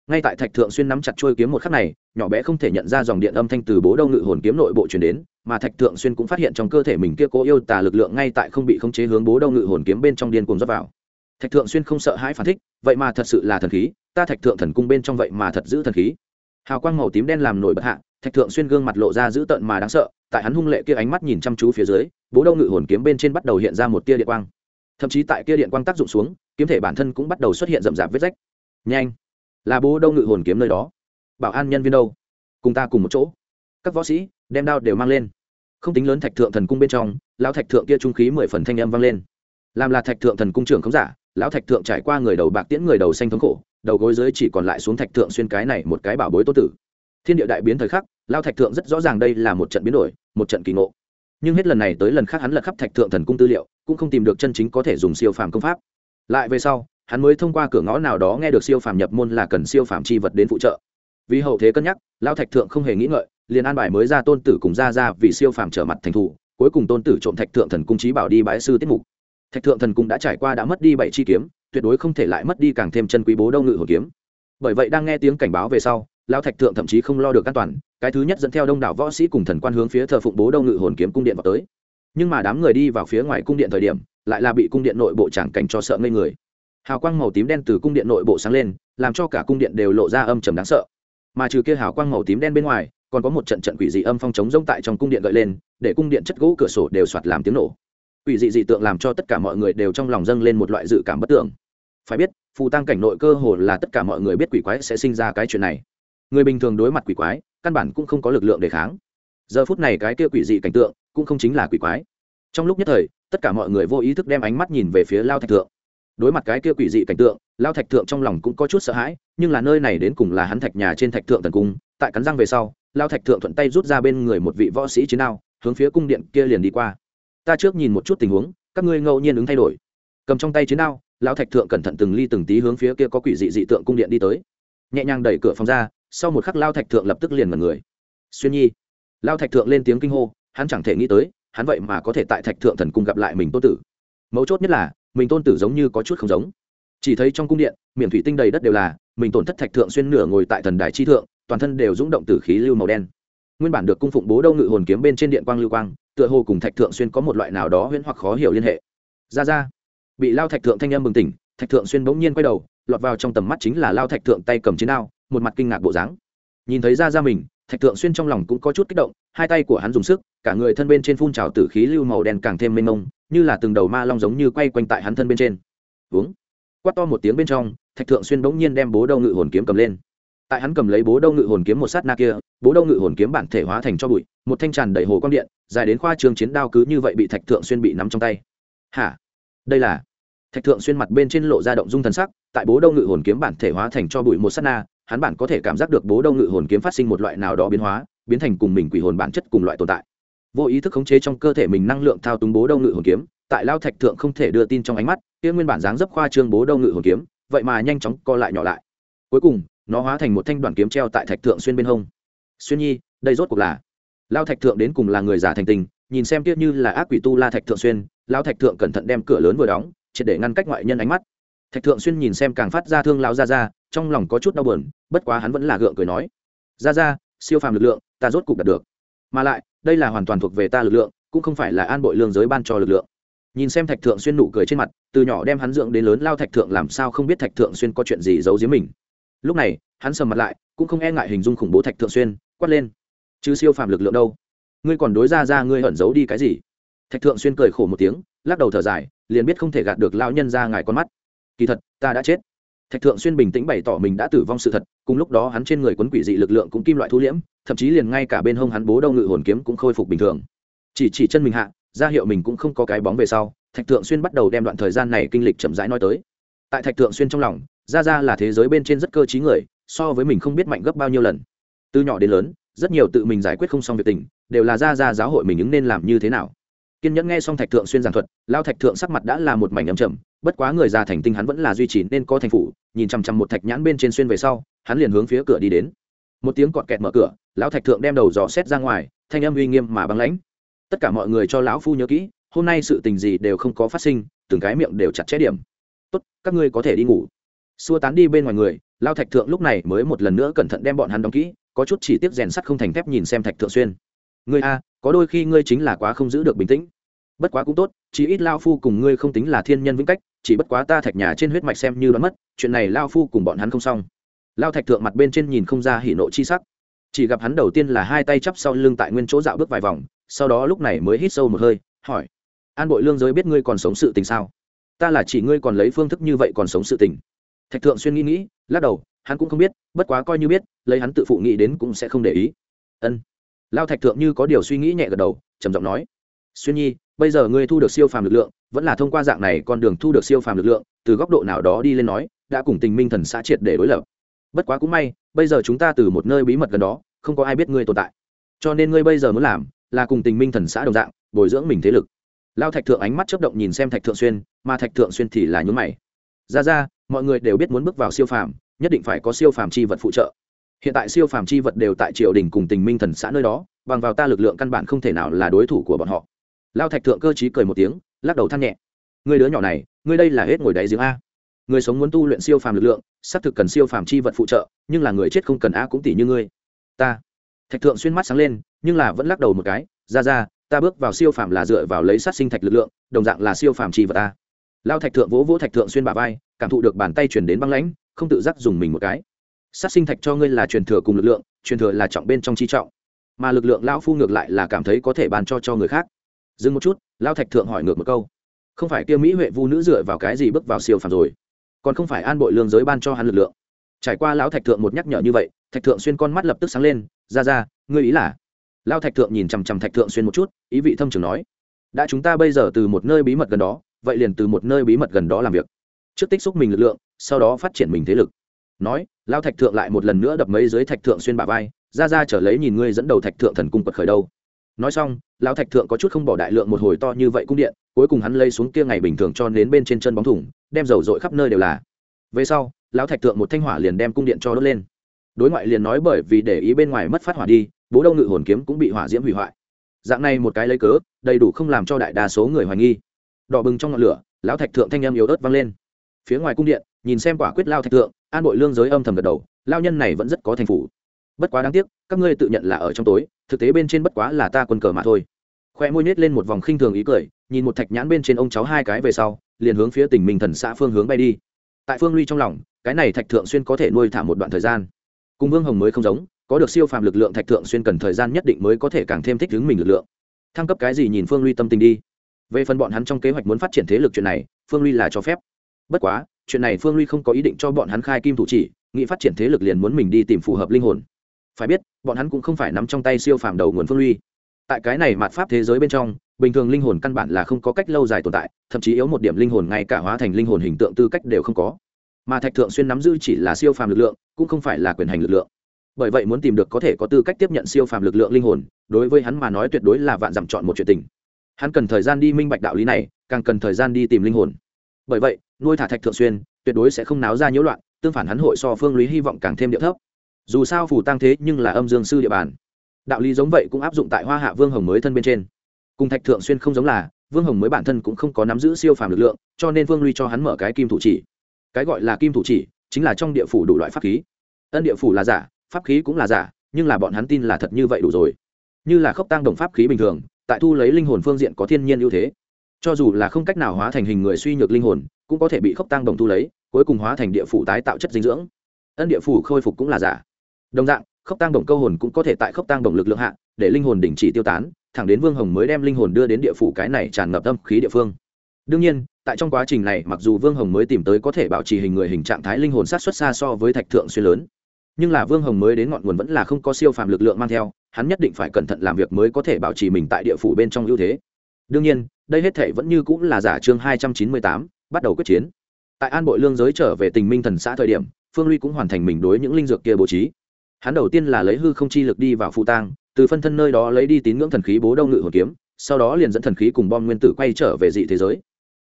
A: ngay tại thạch thượng xuyên nắm chặt trôi kiếm một khắc này, nhỏ bé không thể nhận ra dòng điện âm thanh từ bố đâu ngự hồn kiếm nội bộ truyền đến mà thạch thượng xuyên cũng phát hiện trong cơ thể mình kia cố yêu tà lực lượng ngay tại không bị khống chế hướng bố đâu ngự hồn kiếm bên trong điên cuồng dốc vào. Thạch thượng xuyên không sợ hãi phản thích, vậy mà thật sự là thần khí, ta thạch thượng thần cung bên trong vậy mà thật giữ thần khí. Hào quang màu tím đen làm nổi bật hạ, thạch thượng xuyên gương mặt lộ ra dữ tợn mà đáng sợ, tại hắn hung lệ kia ánh mắt nhìn chăm chú phía dưới, bố đâu ngự hồn kiếm bên trên bắt đầu hiện ra một tia điện quang. Thậm chí tại kia điện quang tác dụng xuống, kiếm thể bản thân cũng bắt đầu xuất hiện rậm rạp vết rách. Nhanh! Là bố đâu ngự hồn kiếm nơi đó. Bảo an nhân viên đâu? Cùng ta cùng một chỗ. Các võ sĩ đem đao đều mang lên. Không tính lớn thạch thượng thần cung bên trong, lão thạch thượng kia trung khí mười phần thanh âm vang lên. Làm là thạch thượng thần cung trưởng không giả, lão thạch thượng trải qua người đầu bạc tiễn người đầu xanh thống khổ, đầu gối dưới chỉ còn lại xuống thạch thượng xuyên cái này một cái bảo bối tốt tử. Thiên địa đại biến thời khắc lao thạch thượng rất rõ ràng đây là một trận biến đổi, một trận kỳ ngộ. Nhưng hết lần này tới lần khác hắn lật khắp thạch thượng thần cung tư liệu, cũng không tìm được chân chính có thể dùng siêu phàm công pháp. Lại về sau, hắn mới thông qua cửa ngõ nào đó nghe được siêu phàm nhập môn là cần siêu phàm chi vật đến phụ trợ. Vì hậu thế cân nhắc lao thạch thượng không hề nghĩ ngợi liền an bài mới ra tôn tử cùng ra ra vì siêu phàm trở mặt thành thủ cuối cùng tôn tử trộm thạch thượng thần cung trí bảo đi bãi sư tiết mục. Thạch thượng thần cung đã trải qua đã mất đi bảy chi kiếm, tuyệt đối không thể lại mất đi càng thêm chân quý bố đâu ngự hồn kiếm. Bởi vậy đang nghe tiếng cảnh báo về sau lao thạch thượng thậm chí không lo được an toàn, cái thứ nhất dẫn theo đông đảo võ sĩ cùng thần quan hướng phía thờ phụng bố đâu ngự hồn kiếm cung điện vào tới. Nhưng mà đám người đi vào phía ngoài cung điện thời điểm, lại là bị cung điện nội bộ tràng cảnh cho sợ ngây người. Hào quang màu tím đen từ cung điện nội bộ sáng lên, làm cho cả cung điện đều lộ ra âm trầm đáng sợ. Mà trừ kia hào quang màu tím đen bên ngoài còn có một trận trận quỷ dị âm phong chống rông tại trong cung điện gợi lên, để cung điện chất gỗ cửa sổ đều soạt làm tiếng nổ. Quỷ dị dị tượng làm cho tất cả mọi người đều trong lòng dâng lên một loại dự cảm bất tưởng. Phải biết, phù tăng cảnh nội cơ hồ là tất cả mọi người biết quỷ quái sẽ sinh ra cái chuyện này. Người bình thường đối mặt quỷ quái, căn bản cũng không có lực lượng để kháng. Giờ phút này cái kia quỷ dị cảnh tượng cũng không chính là quỷ quái. Trong lúc nhất thời, tất cả mọi người vô ý thức đem ánh mắt nhìn về phía lao thạch thượng. Đối mặt cái kia quỷ dị cảnh tượng, lao thạch thượng trong lòng cũng có chút sợ hãi, nhưng là nơi này đến cùng là hắn thạch nhà trên thạch thượng tần cung tại cắn răng về sau lao thạch thượng thuận tay rút ra bên người một vị võ sĩ chiến đao, hướng phía cung điện kia liền đi qua. Ta trước nhìn một chút tình huống, các ngươi ngẫu nhiên ứng thay đổi. Cầm trong tay chiến đao lao thạch thượng cẩn thận từng ly từng tí hướng phía kia có quỷ dị dị tượng cung điện đi tới. Nhẹ nhàng đẩy cửa phòng ra, sau một khắc lao thạch thượng lập tức liền mật người. Xuyên nhi. Lao thạch thượng lên tiếng kinh hô, hắn chẳng thể nghĩ tới, hắn vậy mà có thể tại thạch thượng thần cung gặp lại mình tôn tử. Mấu chốt nhất là, mình tôn tử giống như có chút không giống. Chỉ thấy trong cung điện, miệng thủy tinh đầy đất đều là, mình tổn thất thạch thượng xuyên nửa ngồi tại thần đài chi thượng toàn thân đều rung động từ khí lưu màu đen. Nguyên bản được cung phụng bố đâu ngự hồn kiếm bên trên điện quang lưu quang, tựa hồ cùng thạch thượng xuyên có một loại nào đó huyễn hoặc khó hiểu liên hệ. Ra ra. Bị lao thạch thượng thanh âm bừng tỉnh, thạch thượng xuyên bỗng nhiên quay đầu, lọt vào trong tầm mắt chính là lao thạch thượng tay cầm chiến đao, một mặt kinh ngạc bộ dáng. Nhìn thấy ra ra mình, thạch thượng xuyên trong lòng cũng có chút kích động, hai tay của hắn dùng sức, cả người thân bên trên phun trào tử khí lưu màu đen càng thêm mênh mông, như là từng đầu ma long giống như quay quanh tại hắn thân bên trên. Uống. Quát to một tiếng bên trong, thạch thượng xuyên bỗng nhiên đem bố đâu ngự hồn kiếm cầm lên tại hắn cầm lấy bố đâu ngự hồn kiếm một sát na kia, bố đâu ngự hồn kiếm bản thể hóa thành cho bụi, một thanh tràn đầy hồ quang điện, dài đến khoa trường chiến đao cứ như vậy bị thạch thượng xuyên bị nắm trong tay. Hả? Đây là? Thạch thượng xuyên mặt bên trên lộ ra động dung thần sắc, tại bố đâu ngự hồn kiếm bản thể hóa thành cho bụi một sát na, hắn bản có thể cảm giác được bố đâu ngự hồn kiếm phát sinh một loại nào đó biến hóa, biến thành cùng mình quỷ hồn bản chất cùng loại tồn tại. Vô ý thức khống chế trong cơ thể mình năng lượng thao túng bố đâu ngự hồn kiếm, tại lao thạch thượng không thể đưa tin trong ánh mắt, kia nguyên bản dáng dấp khoa trương bố đâu ngự hồn kiếm, vậy mà nhanh chóng co lại nhỏ lại. Cuối cùng nó hóa thành một thanh đoàn kiếm treo tại thạch thượng xuyên bên hông. Xuyên nhi, đây rốt cuộc là lao thạch thượng đến cùng là người giả thành tình, nhìn xem tiếc như là ác quỷ tu la thạch thượng xuyên, lao thạch thượng cẩn thận đem cửa lớn vừa đóng, triệt để ngăn cách ngoại nhân ánh mắt. Thạch thượng xuyên nhìn xem càng phát ra thương lao ra ra trong lòng có chút đau buồn, bất quá hắn vẫn là gượng cười nói ra ra siêu phàm lực lượng, ta rốt cục đạt được. Mà lại, đây là hoàn toàn thuộc về ta lực lượng, cũng không phải là an bội lương giới ban cho lực lượng. Nhìn xem thạch thượng xuyên nụ cười trên mặt, từ nhỏ đem hắn dưỡng đến lớn, lao thạch thượng làm sao không biết thạch thượng xuyên có chuyện gì giấu giếm mình lúc này, hắn sầm mặt lại, cũng không e ngại hình dung khủng bố thạch thượng xuyên, quát lên. Chứ siêu phàm lực lượng đâu? Ngươi còn đối ra ra ngươi ẩn giấu đi cái gì? Thạch thượng xuyên cười khổ một tiếng, lắc đầu thở dài, liền biết không thể gạt được lao nhân ra ngài con mắt. Kỳ thật, ta đã chết. Thạch thượng xuyên bình tĩnh bày tỏ mình đã tử vong sự thật, cùng lúc đó hắn trên người quấn quỷ dị lực lượng cũng kim loại thu liễm, thậm chí liền ngay cả bên hông hắn bố đâu ngự hồn kiếm cũng khôi phục bình thường. Chỉ chỉ chân mình hạ, ra hiệu mình cũng không có cái bóng về sau, thạch thượng xuyên bắt đầu đem đoạn thời gian này kinh lịch chậm rãi nói tới. Tại thạch thượng xuyên trong lòng ra ra là thế giới bên trên rất cơ t người, so với mình không biết mạnh gấp bao nhiêu lần. Từ nhỏ đến lớn, rất nhiều tự mình giải quyết không xong việc tình, đều là ra ra giáo hội mình ứng nên làm như thế nào. Kiên nhẫn nghe xong thạch thượng xuyên giảng thuật, lao thạch thượng sắc mặt đã là một mảnh âm trầm, bất quá người già thành tinh hắn vẫn là duy trì nên có thành phủ, nhìn chằm chằm một thạch nhãn bên trên xuyên về sau, hắn liền hướng phía cửa đi đến. Một tiếng cọt kẹt mở cửa, lão thạch thượng đem đầu dò xét ra ngoài, thanh âm uy nghiêm mà băng lãnh. Tất cả mọi người cho lão phu nhớ kỹ, hôm nay sự tình gì đều không có phát sinh, từng cái miệng đều chặt chẽ điểm. Tốt, các ngươi có thể đi ngủ xua tán đi bên ngoài người, lao thạch thượng lúc này mới một lần nữa cẩn thận đem bọn hắn đóng kỹ, có chút chỉ tiếp rèn sắt không thành thép nhìn xem thạch thượng xuyên. Ngươi a, có đôi khi ngươi chính là quá không giữ được bình tĩnh. Bất quá cũng tốt chỉ ít lao phu cùng ngươi không tính là thiên nhân vĩnh cách, chỉ bất quá ta thạch nhà trên huyết mạch xem như đoán mất, chuyện này lao phu cùng bọn hắn không xong. Lao thạch thượng mặt bên trên nhìn không ra hỉ nộ chi sắc. Chỉ gặp hắn đầu tiên là hai tay chắp sau lưng tại nguyên chỗ dạo bước vài vòng, sau đó lúc này mới hít sâu một hơi, hỏi, an bội lương giới biết ngươi còn sống sự tình sao? Ta là chỉ ngươi còn lấy phương thức như vậy còn sống sự tình thạch thượng xuyên nghĩ nghĩ, lắc đầu, hắn cũng không biết, bất quá coi như biết, lấy hắn tự phụ nghĩ đến cũng sẽ không để ý. Ân. Lao thạch thượng như có điều suy nghĩ nhẹ gật đầu, trầm giọng nói, xuyên nhi, bây giờ ngươi thu được siêu phàm lực lượng, vẫn là thông qua dạng này con đường thu được siêu phàm lực lượng, từ góc độ nào đó đi lên nói, đã cùng tình minh thần xã triệt để đối lập. Bất quá cũng may, bây giờ chúng ta từ một nơi bí mật gần đó, không có ai biết ngươi tồn tại. Cho nên ngươi bây giờ muốn làm, là cùng tình minh thần xã đồng dạng, bồi dưỡng mình thế lực. Lao thạch thượng ánh mắt chấp động nhìn xem thạch thượng xuyên, mà thạch thượng xuyên thì là nhún mày. Ra ra mọi người đều biết muốn bước vào siêu phàm, nhất định phải có siêu phàm chi vật phụ trợ. Hiện tại siêu phàm chi vật đều tại triều đình cùng tình minh thần xã nơi đó, bằng vào ta lực lượng căn bản không thể nào là đối thủ của bọn họ. Lao thạch thượng cơ t cười một tiếng, lắc đầu than nhẹ. Người đứa nhỏ này ngươi đây là hết ngồi đáy giếng a. Người sống muốn tu luyện siêu phàm lực lượng, xác thực cần siêu phàm chi vật phụ trợ, nhưng là người chết không cần a cũng tỷ như ngươi. Ta. Thạch thượng xuyên mắt sáng lên, nhưng là vẫn lắc đầu một cái, ra ra, ta bước vào siêu phàm là dựa vào lấy sát sinh thạch lực lượng, đồng dạng là siêu phàm chi vật ta lao thạch thượng vỗ vỗ thạch thượng xuyên bà vai cảm thụ được bàn tay chuyển đến băng lãnh, không tự giác dùng mình một cái. Sát sinh thạch cho ngươi là truyền thừa cùng lực lượng, truyền thừa là trọng bên trong chi trọng. Mà lực lượng lão phu ngược lại là cảm thấy có thể bàn cho cho người khác. Dừng một chút, lão thạch thượng hỏi ngược một câu. Không phải kia mỹ huệ vu nữ dựa vào cái gì bước vào siêu phàm rồi? Còn không phải an bội lương giới ban cho hắn lực lượng. Trải qua lão thạch thượng một nhắc nhở như vậy, thạch thượng xuyên con mắt lập tức sáng lên, ra ra, ngươi ý là? Lão thạch thượng nhìn chằm chằm thạch thượng xuyên một chút, ý vị thâm trường nói, đã chúng ta bây giờ từ một nơi bí mật gần đó, vậy liền từ một nơi bí mật gần đó làm việc trước tích xúc mình lực lượng, sau đó phát triển mình thế lực. Nói, lao thạch thượng lại một lần nữa đập mấy dưới thạch thượng xuyên bà vai, ra ra trở lấy nhìn ngươi dẫn đầu thạch thượng thần cung quật khởi đâu. Nói xong lão thạch thượng có chút không bỏ đại lượng một hồi to như vậy cung điện, cuối cùng hắn lây xuống kia ngày bình thường cho đến bên trên chân bóng thủng, đem dầu dội khắp nơi đều là. Về sau lão thạch thượng một thanh hỏa liền đem cung điện cho đốt lên. Đối ngoại liền nói bởi vì để ý bên ngoài mất phát hỏa đi, bố đông ngự hồn kiếm cũng bị hỏa diễm hủy hoại. Dạng này một cái lấy cớ, đầy đủ không làm cho đại đa số người hoài nghi. Đỏ bừng trong ngọn lửa lão thạch thượng thanh em yếu ớt vang lên phía ngoài cung điện, nhìn xem quả quyết lao thạch thượng, an bội lương giới âm thầm gật đầu, lao nhân này vẫn rất có thành phủ. Bất quá đáng tiếc, các ngươi tự nhận là ở trong tối, thực tế bên trên bất quá là ta quân cờ mà thôi. Khoe môi nhét lên một vòng khinh thường ý cười, nhìn một thạch nhãn bên trên ông cháu hai cái về sau, liền hướng phía tỉnh minh thần xã phương hướng bay đi. Tại phương ly trong lòng, cái này thạch thượng xuyên có thể nuôi thả một đoạn thời gian. Cùng vương hồng mới không giống, có được siêu phàm lực lượng thạch thượng xuyên cần thời gian nhất định mới có thể càng thêm thích ứng mình lực lượng. Thăng cấp cái gì nhìn phương ly tâm tình đi. Về phần bọn hắn trong kế hoạch muốn phát triển thế lực chuyện này, phương ly là cho phép bất quá, chuyện này phương ly không có ý định cho bọn hắn khai kim thủ chỉ, nghĩ phát triển thế lực liền muốn mình đi tìm phù hợp linh hồn. Phải biết, bọn hắn cũng không phải nắm trong tay siêu phàm đầu nguồn phương ly tại cái này mạt pháp thế giới bên trong, bình thường linh hồn căn bản là không có cách lâu dài tồn tại, thậm chí yếu một điểm linh hồn ngay cả hóa thành linh hồn hình tượng tư cách đều không có. Mà thạch thượng xuyên nắm giữ chỉ là siêu phàm lực lượng, cũng không phải là quyền hành lực lượng. Bởi vậy muốn tìm được có thể có tư cách tiếp nhận siêu phàm lực lượng linh hồn, đối với hắn mà nói tuyệt đối là vạn dặm chọn một chuyện tình. Hắn cần thời gian đi minh bạch đạo lý này, càng cần thời gian đi tìm linh hồn. Bởi vậy nuôi thả thạch thượng xuyên, tuyệt đối sẽ không náo ra nhiễu loạn, tương phản hắn hội so phương lý hy vọng càng thêm địa thấp. Dù sao phủ tăng thế nhưng là âm dương sư địa bàn. Đạo lý giống vậy cũng áp dụng tại hoa hạ vương hồng mới thân bên trên. Cùng thạch thượng xuyên không giống là, vương hồng mới bản thân cũng không có nắm giữ siêu phàm lực lượng, cho nên vương luy cho hắn mở cái kim thủ chỉ. Cái gọi là kim thủ chỉ chính là trong địa phủ đủ loại pháp khí. Ân địa phủ là giả, pháp khí cũng là giả, nhưng là bọn hắn tin là thật như vậy đủ rồi. Như là khốc tăng đồng pháp khí bình thường, tại thu lấy linh hồn phương diện có thiên nhiên ưu thế cho dù là không cách nào hóa thành hình người suy nhược linh hồn, cũng có thể bị khốc tăng đồng thu lấy, cuối cùng hóa thành địa phủ tái tạo chất dinh dưỡng. Ân địa phủ khôi phục cũng là giả. Đồng dạng, khốc tăng đồng câu hồn cũng có thể tại khốc tăng đồng lực lượng hạ, để linh hồn đình chỉ tiêu tán, thẳng đến vương hồng mới đem linh hồn đưa đến địa phủ cái này tràn ngập tâm khí địa phương. Đương nhiên, tại trong quá trình này, mặc dù vương hồng mới tìm tới có thể bảo trì hình người hình trạng thái linh hồn sát xuất xa so với thạch thượng xuyên lớn, nhưng là vương hồng mới đến ngọn nguồn vẫn là không có siêu phàm lực lượng mang theo, hắn nhất định phải cẩn thận làm việc mới có thể bảo trì mình tại địa phủ bên trong ưu thế. Đương nhiên đây hết thể vẫn như cũng là giả chương hai trăm chín mươi tám, bắt đầu quyết chiến. Tại an bội lương giới trở về tình minh thần xã thời điểm, phương ly cũng hoàn thành mình đối những linh dược kia bố trí. Hắn đầu tiên là lấy hư không chi lực đi vào phụ tang, từ phân thân nơi đó lấy đi tín ngưỡng thần khí bố đông ngự hồn kiếm, sau đó liền dẫn thần khí cùng bom nguyên tử quay trở về dị thế giới.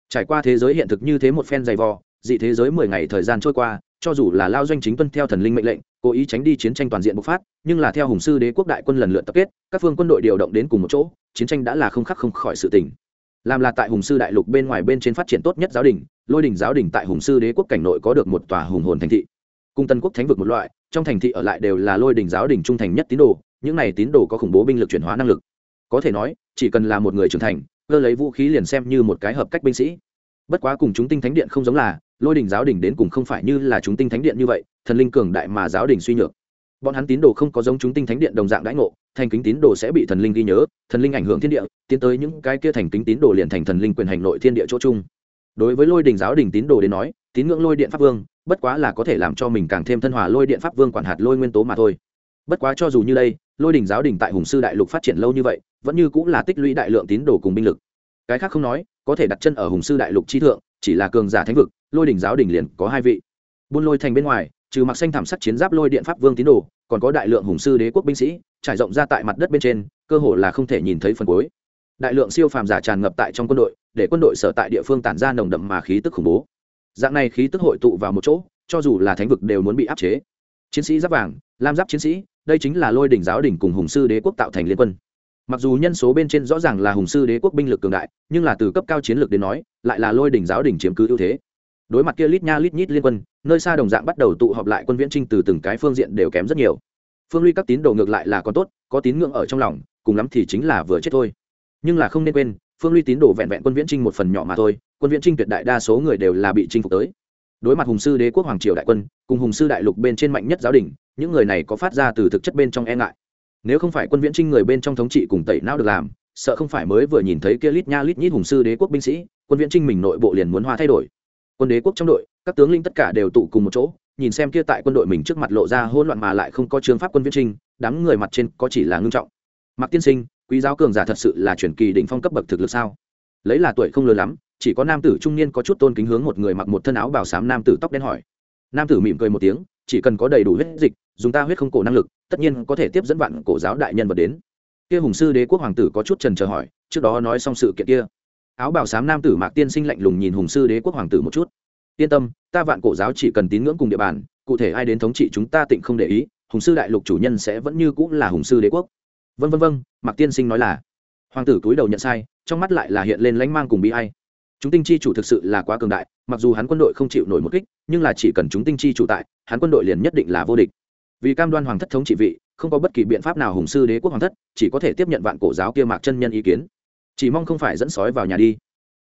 A: Trải qua thế giới hiện thực như thế một phen dày vò, dị thế giới mười ngày thời gian trôi qua, cho dù là lao doanh chính tuân theo thần linh mệnh lệnh, cố ý tránh đi chiến tranh toàn diện bộc phát, nhưng là theo hùng sư đế quốc đại quân lần lượt tập kết, các phương quân đội điều động đến cùng một chỗ, chiến tranh đã là không khắc không khỏi sự tình làm là tại hùng sư đại lục bên ngoài bên trên phát triển tốt nhất giáo đình, lôi đình giáo đình tại hùng sư đế quốc cảnh nội có được một tòa hùng hồn thành thị. Cung tân quốc thánh vực một loại, trong thành thị ở lại đều là lôi đình giáo đình trung thành nhất tín đồ, những này tín đồ có khủng bố binh lực chuyển hóa năng lực. Có thể nói, chỉ cần là một người trưởng thành, cơ lấy vũ khí liền xem như một cái hợp cách binh sĩ. Bất quá cùng chúng tinh thánh điện không giống là, lôi đình giáo đình đến cùng không phải như là chúng tinh thánh điện như vậy, thần linh cường đại mà giáo đình suy nhược. Bọn hắn tín đồ không có giống chúng tinh thánh điện đồng dạng đãi ngộ thành kính tín đồ sẽ bị thần linh ghi nhớ, thần linh ảnh hưởng thiên địa, tiến tới những cái kia thành kính tín đồ liền thành thần linh quyền hành nội thiên địa chỗ chung. Đối với lôi đình giáo đình tín đồ đến nói, tín ngưỡng lôi điện pháp vương, bất quá là có thể làm cho mình càng thêm thân hòa lôi điện pháp vương quản hạt lôi nguyên tố mà thôi. Bất quá cho dù như đây, lôi đình giáo đình tại hùng sư đại lục phát triển lâu như vậy, vẫn như cũng là tích lũy đại lượng tín đồ cùng binh lực. Cái khác không nói, có thể đặt chân ở hùng sư đại lục chi thượng, chỉ là cường giả thánh vực, lôi đình giáo đình liền có hai vị. Buôn lôi thành bên ngoài, trừ mặc xanh thảm sắc chiến giáp lôi điện pháp vương tín đồ, còn có đại lượng hùng sư đế quốc binh sĩ trải rộng ra tại mặt đất bên trên, cơ hồ là không thể nhìn thấy phần cuối. Đại lượng siêu phàm giả tràn ngập tại trong quân đội, để quân đội sở tại địa phương tản ra nồng đậm mà khí tức khủng bố. Dạng này khí tức hội tụ vào một chỗ, cho dù là thánh vực đều muốn bị áp chế. Chiến sĩ giáp vàng, lam giáp chiến sĩ, đây chính là lôi đỉnh giáo đỉnh cùng hùng sư đế quốc tạo thành liên quân. Mặc dù nhân số bên trên rõ ràng là hùng sư đế quốc binh lực cường đại, nhưng là từ cấp cao chiến lược đến nói, lại là lôi đỉnh giáo đỉnh chiếm cứ ưu thế. Đối mặt kia lít nha lít nhít liên quân, nơi xa đồng dạng bắt đầu tụ họp lại quân viễn trinh từ từng cái phương diện đều kém rất nhiều phương ly các tín đồ ngược lại là còn tốt, có tín ngưỡng ở trong lòng, cùng lắm thì chính là vừa chết thôi. Nhưng là không nên quên, phương ly tín đồ vẹn vẹn quân viễn trinh một phần nhỏ mà thôi, quân viễn trinh tuyệt đại đa số người đều là bị chinh phục tới. Đối mặt hùng sư đế quốc hoàng triều đại quân, cùng hùng sư đại lục bên trên mạnh nhất giáo đình, những người này có phát ra từ thực chất bên trong e ngại. Nếu không phải quân viễn trinh người bên trong thống trị cùng tẩy não được làm, sợ không phải mới vừa nhìn thấy kia lít nha lít nhít hùng sư đế quốc binh sĩ, quân viễn trinh mình nội bộ liền muốn hoa thay đổi. Quân đế quốc trong đội, các tướng linh tất cả đều tụ cùng một chỗ nhìn xem kia tại quân đội mình trước mặt lộ ra hỗn loạn mà lại không có trường pháp quân viễn trinh, đám người mặt trên có chỉ là ngưng trọng. Mặc tiên sinh, quý giáo cường giả thật sự là truyền kỳ đỉnh phong cấp bậc thực lực sao? Lấy là tuổi không lớn lắm, chỉ có nam tử trung niên có chút tôn kính hướng một người mặc một thân áo bảo xám nam tử tóc đen hỏi. Nam tử mỉm cười một tiếng, chỉ cần có đầy đủ huyết dịch, dùng ta huyết không cổ năng lực, tất nhiên có thể tiếp dẫn vạn cổ giáo đại nhân vật đến. Kia hùng sư đế quốc hoàng tử có chút trần chờ hỏi, trước đó nói xong sự kiện kia. Áo bảo xám nam tử mạc tiên sinh lạnh lùng nhìn hùng sư đế quốc hoàng tử một chút yên tâm, ta vạn cổ giáo chỉ cần tín ngưỡng cùng địa bàn, cụ thể ai đến thống trị chúng ta tịnh không để ý, hùng sư đại lục chủ nhân sẽ vẫn như cũng là hùng sư đế quốc. Vân vân vân mạc tiên sinh nói là. Hoàng tử túi đầu nhận sai, trong mắt lại là hiện lên lãnh mang cùng bi ai. chúng tinh chi chủ thực sự là quá cường đại, mặc dù hắn quân đội không chịu nổi một kích, nhưng là chỉ cần chúng tinh chi chủ tại, hắn quân đội liền nhất định là vô địch. Vì cam đoan hoàng thất thống trị vị, không có bất kỳ biện pháp nào hùng sư đế quốc hoàng thất, chỉ có thể tiếp nhận vạn cổ giáo kia mạc chân nhân ý kiến. Chỉ mong không phải dẫn sói vào nhà đi.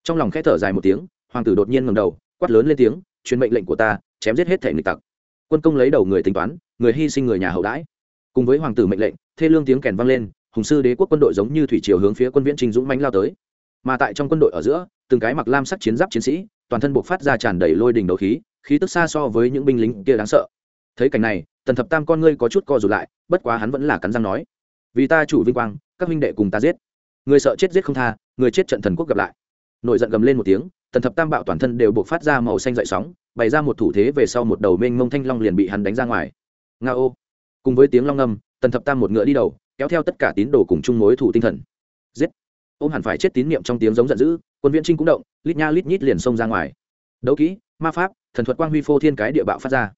A: Trong lòng khẽ thở dài một tiếng, hoàng tử đột nhiên ngầm đầu quát lớn lên tiếng, truyền mệnh lệnh của ta, chém giết hết thể nghịch tặc. Quân công lấy đầu người tính toán, người hy sinh người nhà hậu đãi. Cùng với hoàng tử mệnh lệnh, thê lương tiếng kèn vang lên, hùng sư đế quốc quân đội giống như thủy chiều hướng phía quân viễn trình dũng mãnh lao tới. Mà tại trong quân đội ở giữa, từng cái mặc lam sắc chiến giáp chiến sĩ, toàn thân buộc phát ra tràn đầy lôi đình đấu khí khí tức xa so với những binh lính kia đáng sợ. Thấy cảnh này, tần thập tam con ngươi có chút co rụt lại, bất quá hắn vẫn là cắn răng nói, vì ta chủ vinh quang, các huynh đệ cùng ta giết. Người sợ chết giết không tha, người chết trận thần quốc gặp lại nổi giận gầm lên một tiếng, tần thập tam bạo toàn thân đều buộc phát ra màu xanh dậy sóng, bày ra một thủ thế về sau một đầu mênh mông thanh long liền bị hắn đánh ra ngoài. Nga ô. Cùng với tiếng long ngâm, tần thập tam một ngựa đi đầu, kéo theo tất cả tín đồ cùng chung mối thủ tinh thần. Giết. Ôm hẳn phải chết tín niệm trong tiếng giống giận dữ, quân viễn trinh cũng động, lít nha lít nhít liền xông ra ngoài. Đấu kỹ, ma pháp, thần thuật quang huy phô thiên cái địa bạo phát ra.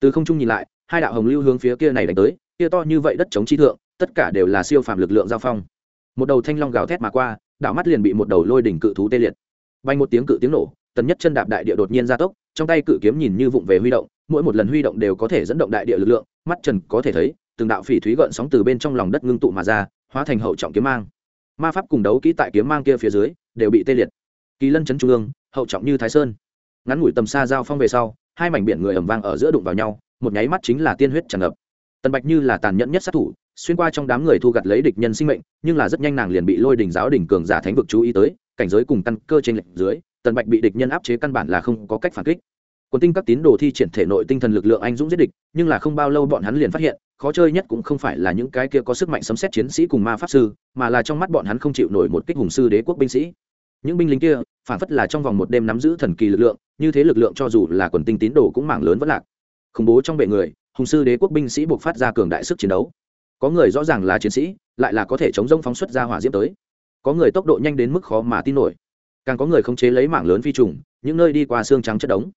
A: Từ không trung nhìn lại, hai đạo hồng lưu hướng phía kia này đánh tới, kia to như vậy đất chống chi thượng, tất cả đều là siêu phàm lực lượng giao phong. Một đầu thanh long gào thét mà qua đạo mắt liền bị một đầu lôi đỉnh cự thú tê liệt. Bay một tiếng cự tiếng nổ, tần nhất chân đạp đại địa đột nhiên gia tốc, trong tay cự kiếm nhìn như vụng về huy động, mỗi một lần huy động đều có thể dẫn động đại địa lực lượng, mắt trần có thể thấy, từng đạo phỉ thúy gợn sóng từ bên trong lòng đất ngưng tụ mà ra, hóa thành hậu trọng kiếm mang. Ma pháp cùng đấu kỹ tại kiếm mang kia phía dưới, đều bị tê liệt. Kỳ lân chấn trung ương, hậu trọng như thái sơn. Ngắn ngủi tầm xa giao phong về sau, hai mảnh biển người ầm vang ở giữa đụng vào nhau, một nháy mắt chính là tiên huyết tràn ngập. Tần bạch như là tàn nhẫn nhất sát thủ xuyên qua trong đám người thu gặt lấy địch nhân sinh mệnh, nhưng là rất nhanh nàng liền bị lôi đình giáo đình cường giả thánh vực chú ý tới, cảnh giới cùng căn cơ trên lệnh dưới, tần bạch bị địch nhân áp chế căn bản là không có cách phản kích. Quần tinh các tín đồ thi triển thể nội tinh thần lực lượng anh dũng giết địch, nhưng là không bao lâu bọn hắn liền phát hiện, khó chơi nhất cũng không phải là những cái kia có sức mạnh sấm xét chiến sĩ cùng ma pháp sư, mà là trong mắt bọn hắn không chịu nổi một kích hùng sư đế quốc binh sĩ. Những binh lính kia, phản phất là trong vòng một đêm nắm giữ thần kỳ lực lượng, như thế lực lượng cho dù là quần tinh tín đồ cũng mảng lớn vẫn lạc. Khủng bố trong bệ người, hùng sư đế quốc binh sĩ buộc phát ra cường đại sức chiến đấu có người rõ ràng là chiến sĩ, lại là có thể chống rông phóng xuất ra hỏa diễm tới. Có người tốc độ nhanh đến mức khó mà tin nổi. Càng có người khống chế lấy mảng lớn phi trùng, những nơi đi qua xương trắng chất đống.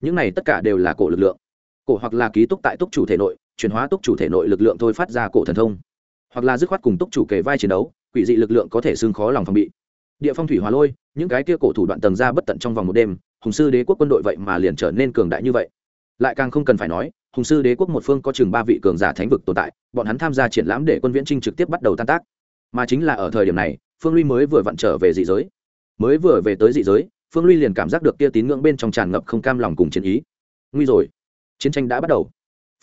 A: Những này tất cả đều là cổ lực lượng. Cổ hoặc là ký túc tại túc chủ thể nội, chuyển hóa túc chủ thể nội lực lượng thôi phát ra cổ thần thông. Hoặc là dứt khoát cùng túc chủ kề vai chiến đấu, quỷ dị lực lượng có thể xương khó lòng phòng bị. Địa phong thủy hóa lôi, những cái kia cổ thủ đoạn tầng ra bất tận trong vòng một đêm, hùng sư đế quốc quân đội vậy mà liền trở nên cường đại như vậy. Lại càng không cần phải nói hùng sư đế quốc một phương có chừng ba vị cường giả thánh vực tồn tại, bọn hắn tham gia triển lãm để quân viễn trinh trực tiếp bắt đầu tan tác. Mà chính là ở thời điểm này, phương ly mới vừa vặn trở về dị giới. Mới vừa về tới dị giới, phương ly liền cảm giác được kia tín ngưỡng bên trong tràn ngập không cam lòng cùng chiến ý. Nguy rồi. Chiến tranh đã bắt đầu.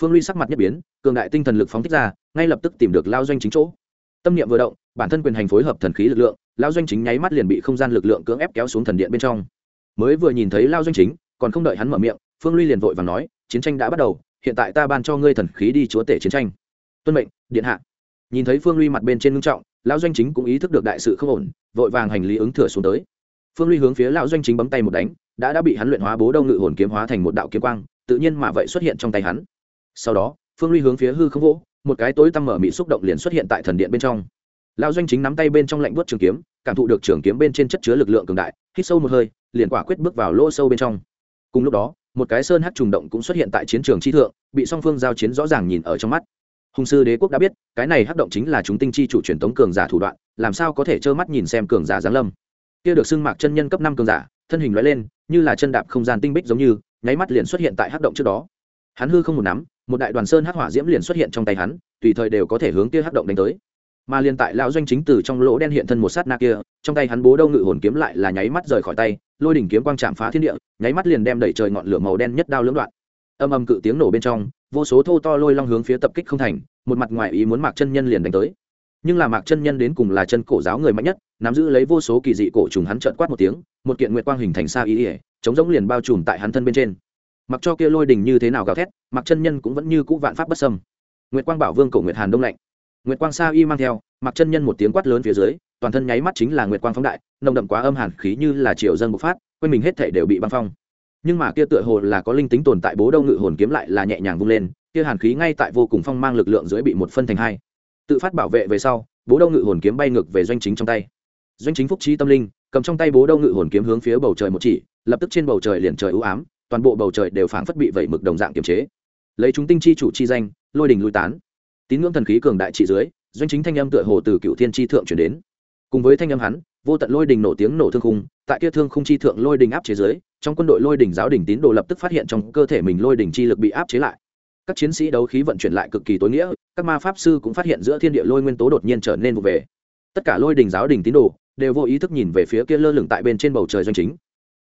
A: Phương ly sắc mặt nhất biến, cường đại tinh thần lực phóng thích ra, ngay lập tức tìm được lao doanh chính chỗ. Tâm niệm vừa động, bản thân quyền hành phối hợp thần khí lực lượng, lao doanh chính nháy mắt liền bị không gian lực lượng cưỡng ép kéo xuống thần điện bên trong. Mới vừa nhìn thấy lao doanh chính, còn không đợi hắn mở miệng, phương ly liền vội và nói, chiến tranh đã bắt đầu hiện tại ta ban cho ngươi thần khí đi chúa tể chiến tranh. Tuân mệnh, điện hạ. Nhìn thấy phương ly mặt bên trên ngưng trọng, lão doanh chính cũng ý thức được đại sự không ổn, vội vàng hành lý ứng thừa xuống tới. Phương ly hướng phía lão doanh chính bấm tay một đánh, đã đã bị hắn luyện hóa bố đông ngự hồn kiếm hóa thành một đạo kiếm quang, tự nhiên mà vậy xuất hiện trong tay hắn. Sau đó, phương ly hướng phía hư không vỗ, một cái tối tăm mở mị xúc động liền xuất hiện tại thần điện bên trong. Lão doanh chính nắm tay bên trong lạnh buốt trường kiếm, cảm thụ được trường kiếm bên trên chất chứa lực lượng cường đại, hít sâu một hơi, liền quả quyết bước vào lỗ sâu bên trong. Cùng lúc đó một cái sơn hát trùng động cũng xuất hiện tại chiến trường chi thượng, bị song phương giao chiến rõ ràng nhìn ở trong mắt. Hùng sư đế quốc đã biết, cái này hắc động chính là chúng tinh chi chủ truyền tống cường giả thủ đoạn, làm sao có thể trơ mắt nhìn xem cường giả giáng lâm. Kia được xưng mạc chân nhân cấp năm cường giả, thân hình loại lên, như là chân đạp không gian tinh bích giống như, nháy mắt liền xuất hiện tại hắc động trước đó. Hắn hư không một nắm, một đại đoàn sơn hắc hỏa diễm liền xuất hiện trong tay hắn, tùy thời đều có thể hướng kia hắc động đánh tới. Mà liền tại lão doanh chính từ trong lỗ đen hiện thân một sát na kia, trong tay hắn bố đâu ngự hồn kiếm lại là nháy mắt rời khỏi tay lôi đỉnh kiếm quang chạm phá thiên địa, nháy mắt liền đem đẩy trời ngọn lửa màu đen nhất đao lưỡng đoạn. Âm âm cự tiếng nổ bên trong, vô số thô to lôi long hướng phía tập kích không thành, một mặt ngoài ý muốn mạc chân nhân liền đánh tới. Nhưng là mạc chân nhân đến cùng là chân cổ giáo người mạnh nhất, nắm giữ lấy vô số kỳ dị cổ trùng hắn trợn quát một tiếng, một kiện nguyệt quang hình thành xa ý ỉa chống giống liền bao trùm tại hắn thân bên trên. Mặc cho kia lôi đình như thế nào gào thét, mạc chân nhân cũng vẫn như cũ vạn pháp bất sâm nguyệt quang bảo vương cổ nguyệt hàn đông lạnh. Nguyệt quang sa y mang theo, mạc chân nhân một tiếng quát lớn phía dưới toàn thân nháy mắt chính là nguyệt quang phóng đại, nồng đậm quá âm hàn khí như là triệu dân bộc phát, quanh mình hết thể đều bị băng phong. Nhưng mà kia tựa hồ là có linh tính tồn tại bố đâu ngự hồn kiếm lại là nhẹ nhàng vung lên, kia hàn khí ngay tại vô cùng phong mang lực lượng dưới bị một phân thành hai. Tự phát bảo vệ về sau, bố đâu ngự hồn kiếm bay ngược về doanh chính trong tay. Doanh chính phúc trí tâm linh, cầm trong tay bố đâu ngự hồn kiếm hướng phía bầu trời một chỉ, lập tức trên bầu trời liền trời ưu ám, toàn bộ bầu trời đều phảng phất bị vẩy mực đồng dạng kiềm chế. Lấy chúng tinh chi chủ chi danh, lôi đình lui tán. Tín ngưỡng thần khí cường đại trị dưới, doanh chính thanh âm tựa hồ từ cựu thiên tri thượng chuyển đến cùng với thanh âm hắn, vô tận lôi đình nổ tiếng nổ thương khung, tại kia thương khung chi thượng lôi đình áp chế dưới, trong quân đội lôi đình giáo đình tín đồ lập tức phát hiện trong cơ thể mình lôi đình chi lực bị áp chế lại. Các chiến sĩ đấu khí vận chuyển lại cực kỳ tối nghĩa, các ma pháp sư cũng phát hiện giữa thiên địa lôi nguyên tố đột nhiên trở nên vụ về. Tất cả lôi đình giáo đình tín đồ đều vô ý thức nhìn về phía kia lơ lửng tại bên trên bầu trời doanh chính.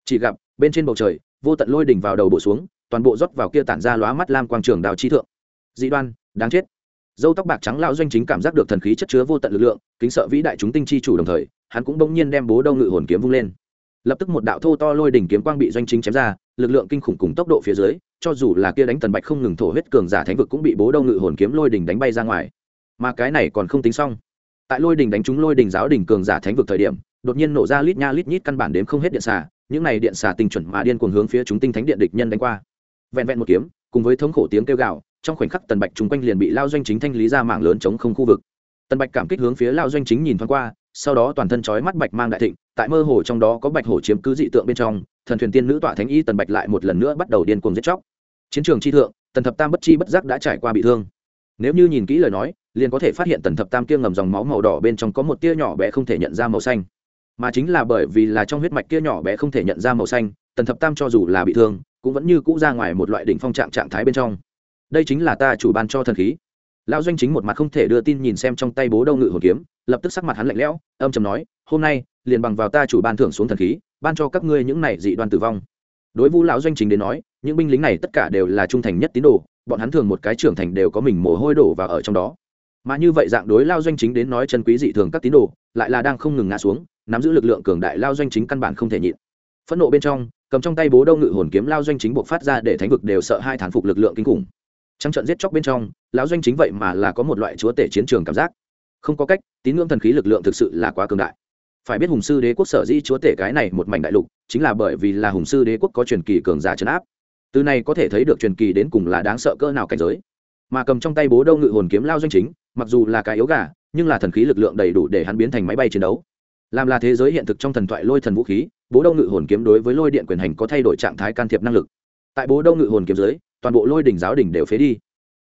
A: Chỉ gặp, bên trên bầu trời, vô tận lôi đình vào đầu bổ xuống, toàn bộ rót vào kia tản ra lóa mắt lam quang trường đào chi thượng. Dị đoan, đáng chết dâu tóc bạc trắng lão doanh chính cảm giác được thần khí chất chứa vô tận lực lượng, kính sợ vĩ đại chúng tinh chi chủ đồng thời, hắn cũng bỗng nhiên đem bố đâu ngự hồn kiếm vung lên. Lập tức một đạo thô to lôi đỉnh kiếm quang bị doanh chính chém ra, lực lượng kinh khủng cùng tốc độ phía dưới, cho dù là kia đánh tần bạch không ngừng thổ huyết cường giả thánh vực cũng bị bố đâu ngự hồn kiếm lôi đỉnh đánh bay ra ngoài. Mà cái này còn không tính xong. Tại lôi đỉnh đánh trúng lôi đỉnh giáo đỉnh cường giả thánh vực thời điểm, đột nhiên nổ ra lít nha lít nhít căn bản đếm không hết điện xà, những này điện xà tinh chuẩn mà điên cuồng hướng phía chúng tinh thánh điện địch nhân đánh qua. Vẹn vẹn một kiếm, cùng với thống khổ tiếng kêu gào trong khoảnh khắc tần bạch chung quanh liền bị lao doanh chính thanh lý ra mảng lớn chống không khu vực. Tần bạch cảm kích hướng phía lao doanh chính nhìn thoáng qua, sau đó toàn thân trói mắt bạch mang đại thịnh, tại mơ hồ trong đó có bạch hổ chiếm cứ dị tượng bên trong, thần thuyền tiên nữ tọa thánh y tần bạch lại một lần nữa bắt đầu điên cuồng giết chóc. Chiến trường chi thượng, tần thập tam bất chi bất giác đã trải qua bị thương. Nếu như nhìn kỹ lời nói, liền có thể phát hiện tần thập tam kia ngầm dòng máu màu đỏ bên trong có một tia nhỏ bé không thể nhận ra màu xanh. Mà chính là bởi vì là trong huyết mạch kia nhỏ bé không thể nhận ra màu xanh, tần thập tam cho dù là bị thương, cũng vẫn như cũ ra ngoài một loại đỉnh phong trạng trạng thái bên trong đây chính là ta chủ ban cho thần khí. Lão doanh chính một mặt không thể đưa tin nhìn xem trong tay bố đâu ngự hồn kiếm, lập tức sắc mặt hắn lạnh lẽo, âm chầm nói, hôm nay, liền bằng vào ta chủ ban thưởng xuống thần khí, ban cho các ngươi những này dị đoan tử vong. Đối vu lão doanh chính đến nói, những binh lính này tất cả đều là trung thành nhất tín đồ, bọn hắn thường một cái trưởng thành đều có mình mồ hôi đổ vào ở trong đó. Mà như vậy dạng đối lao doanh chính đến nói chân quý dị thường các tín đồ, lại là đang không ngừng ngã xuống, nắm giữ lực lượng cường đại lao doanh chính căn bản không thể nhịn. Phẫn nộ bên trong, cầm trong tay bố đâu ngự hồn kiếm lao doanh chính buộc phát ra để thánh vực đều sợ hai thán phục lực lượng kinh khủng trắng trận giết chóc bên trong, lão doanh chính vậy mà là có một loại chúa tể chiến trường cảm giác. Không có cách, tín ngưỡng thần khí lực lượng thực sự là quá cường đại. Phải biết hùng sư đế quốc sở dĩ chúa tể cái này một mảnh đại lục, chính là bởi vì là hùng sư đế quốc có truyền kỳ cường giả trấn áp. Từ này có thể thấy được truyền kỳ đến cùng là đáng sợ cỡ nào cảnh giới. Mà cầm trong tay bố đâu ngự hồn kiếm lao doanh chính, mặc dù là cái yếu gà, nhưng là thần khí lực lượng đầy đủ để hắn biến thành máy bay chiến đấu. Làm là thế giới hiện thực trong thần thoại lôi thần vũ khí, bố đâu ngự hồn kiếm đối với lôi điện quyền hành có thay đổi trạng thái can thiệp năng lực. Tại bố đâu ngự hồn kiếm dưới toàn bộ lôi đỉnh giáo đỉnh đều phế đi.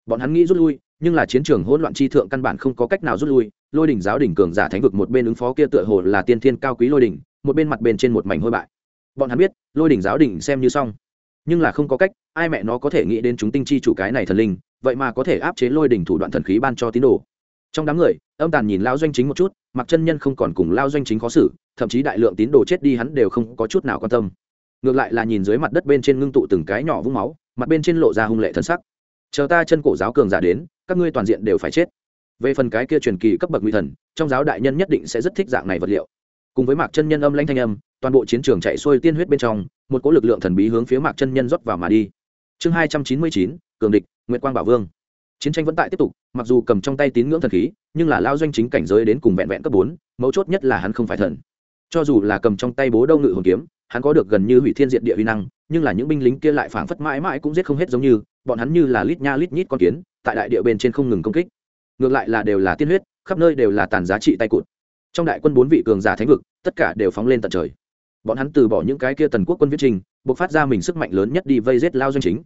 A: Bọn hắn nghĩ rút lui, nhưng là chiến trường hỗn loạn chi thượng căn bản không có cách nào rút lui. Lôi đỉnh giáo đỉnh cường giả thánh vực một bên ứng phó kia tựa hồ là tiên thiên cao quý lôi đỉnh, một bên mặt bên trên một mảnh hôi bại. Bọn hắn biết, lôi đỉnh giáo đỉnh xem như xong. Nhưng là không có cách, ai mẹ nó có thể nghĩ đến chúng tinh chi chủ cái này thần linh, vậy mà có thể áp chế lôi đỉnh thủ đoạn thần khí ban cho tín đồ. Trong đám người, âm tàn nhìn lao doanh chính một chút, mặc chân nhân không còn cùng lao doanh chính khó xử, thậm chí đại lượng tín đồ chết đi hắn đều không có chút nào quan tâm. Ngược lại là nhìn dưới mặt đất bên trên ngưng tụ từng cái nhỏ vũng máu mặt bên trên lộ ra hung lệ thân sắc. Chờ ta chân cổ giáo cường giả đến, các ngươi toàn diện đều phải chết. Về phần cái kia truyền kỳ cấp bậc nguy thần, trong giáo đại nhân nhất định sẽ rất thích dạng này vật liệu. Cùng với mạc chân nhân âm lãnh thanh âm, toàn bộ chiến trường chạy xuôi tiên huyết bên trong, một cỗ lực lượng thần bí hướng phía mạc chân nhân rót vào mà đi. Chương hai trăm chín mươi chín, cường địch nguyễn quang bảo vương. Chiến tranh vẫn tại tiếp tục, mặc dù cầm trong tay tín ngưỡng thần khí, nhưng là lao doanh chính cảnh giới đến cùng vẹn vẹn cấp bốn, mấu chốt nhất là hắn không phải thần. Cho dù là cầm trong tay bố đâu ngự hồn kiếm hắn có được gần như hủy thiên diện địa huy năng, nhưng là những binh lính kia lại phảng phất mãi mãi cũng giết không hết giống như, bọn hắn như là lít nha lít nhít con kiến, tại đại địa bên trên không ngừng công kích. Ngược lại là đều là tiên huyết, khắp nơi đều là tàn giá trị tay cụt. Trong đại quân bốn vị cường giả thánh vực, tất cả đều phóng lên tận trời. Bọn hắn từ bỏ những cái kia tần quốc quân viết trình buộc phát ra mình sức mạnh lớn nhất đi vây giết lao doanh chính.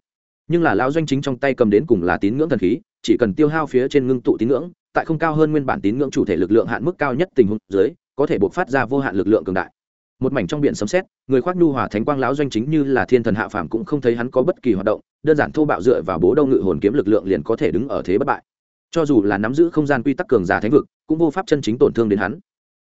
A: Nhưng là lao doanh chính trong tay cầm đến cùng là tín ngưỡng thần khí, chỉ cần tiêu hao phía trên ngưng tụ tín ngưỡng, tại không cao hơn nguyên bản tín ngưỡng chủ thể lực lượng hạn mức cao nhất tình huống dưới, có thể buộc phát ra vô hạn lực lượng cường đại một mảnh trong biển sấm sét, người khoác nhu hòa thánh quang lão doanh chính như là thiên thần hạ phàm cũng không thấy hắn có bất kỳ hoạt động đơn giản thô bạo dựa vào bố đâu ngự hồn kiếm lực lượng liền có thể đứng ở thế bất bại. Cho dù là nắm giữ không gian quy tắc cường giả thánh vực cũng vô pháp chân chính tổn thương đến hắn.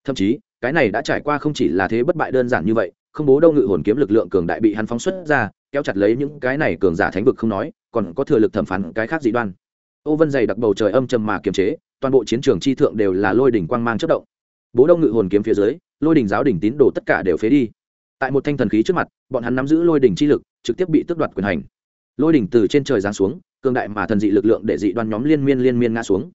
A: Thậm chí cái này đã trải qua không chỉ là thế bất bại đơn giản như vậy không bố đâu ngự hồn kiếm lực lượng cường đại bị hắn phóng xuất ra kéo chặt lấy những cái này cường giả thánh vực không nói còn có thừa lực thẩm phán cái khác dị đoan. Ô vân dày đặc bầu trời âm trầm mà kiềm chế toàn bộ chiến trường chi thượng đều là lôi đỉnh quang mang chất động. Bố đông ngự hồn kiếm phía dưới lôi đỉnh giáo đỉnh tín đồ tất cả đều phế đi. Tại một thanh thần khí trước mặt, bọn hắn nắm giữ lôi đỉnh chi lực, trực tiếp bị tước đoạt quyền hành. Lôi đỉnh từ trên trời giáng xuống, cường đại mà thần dị lực lượng để dị đoan nhóm liên miên liên miên ngã xuống.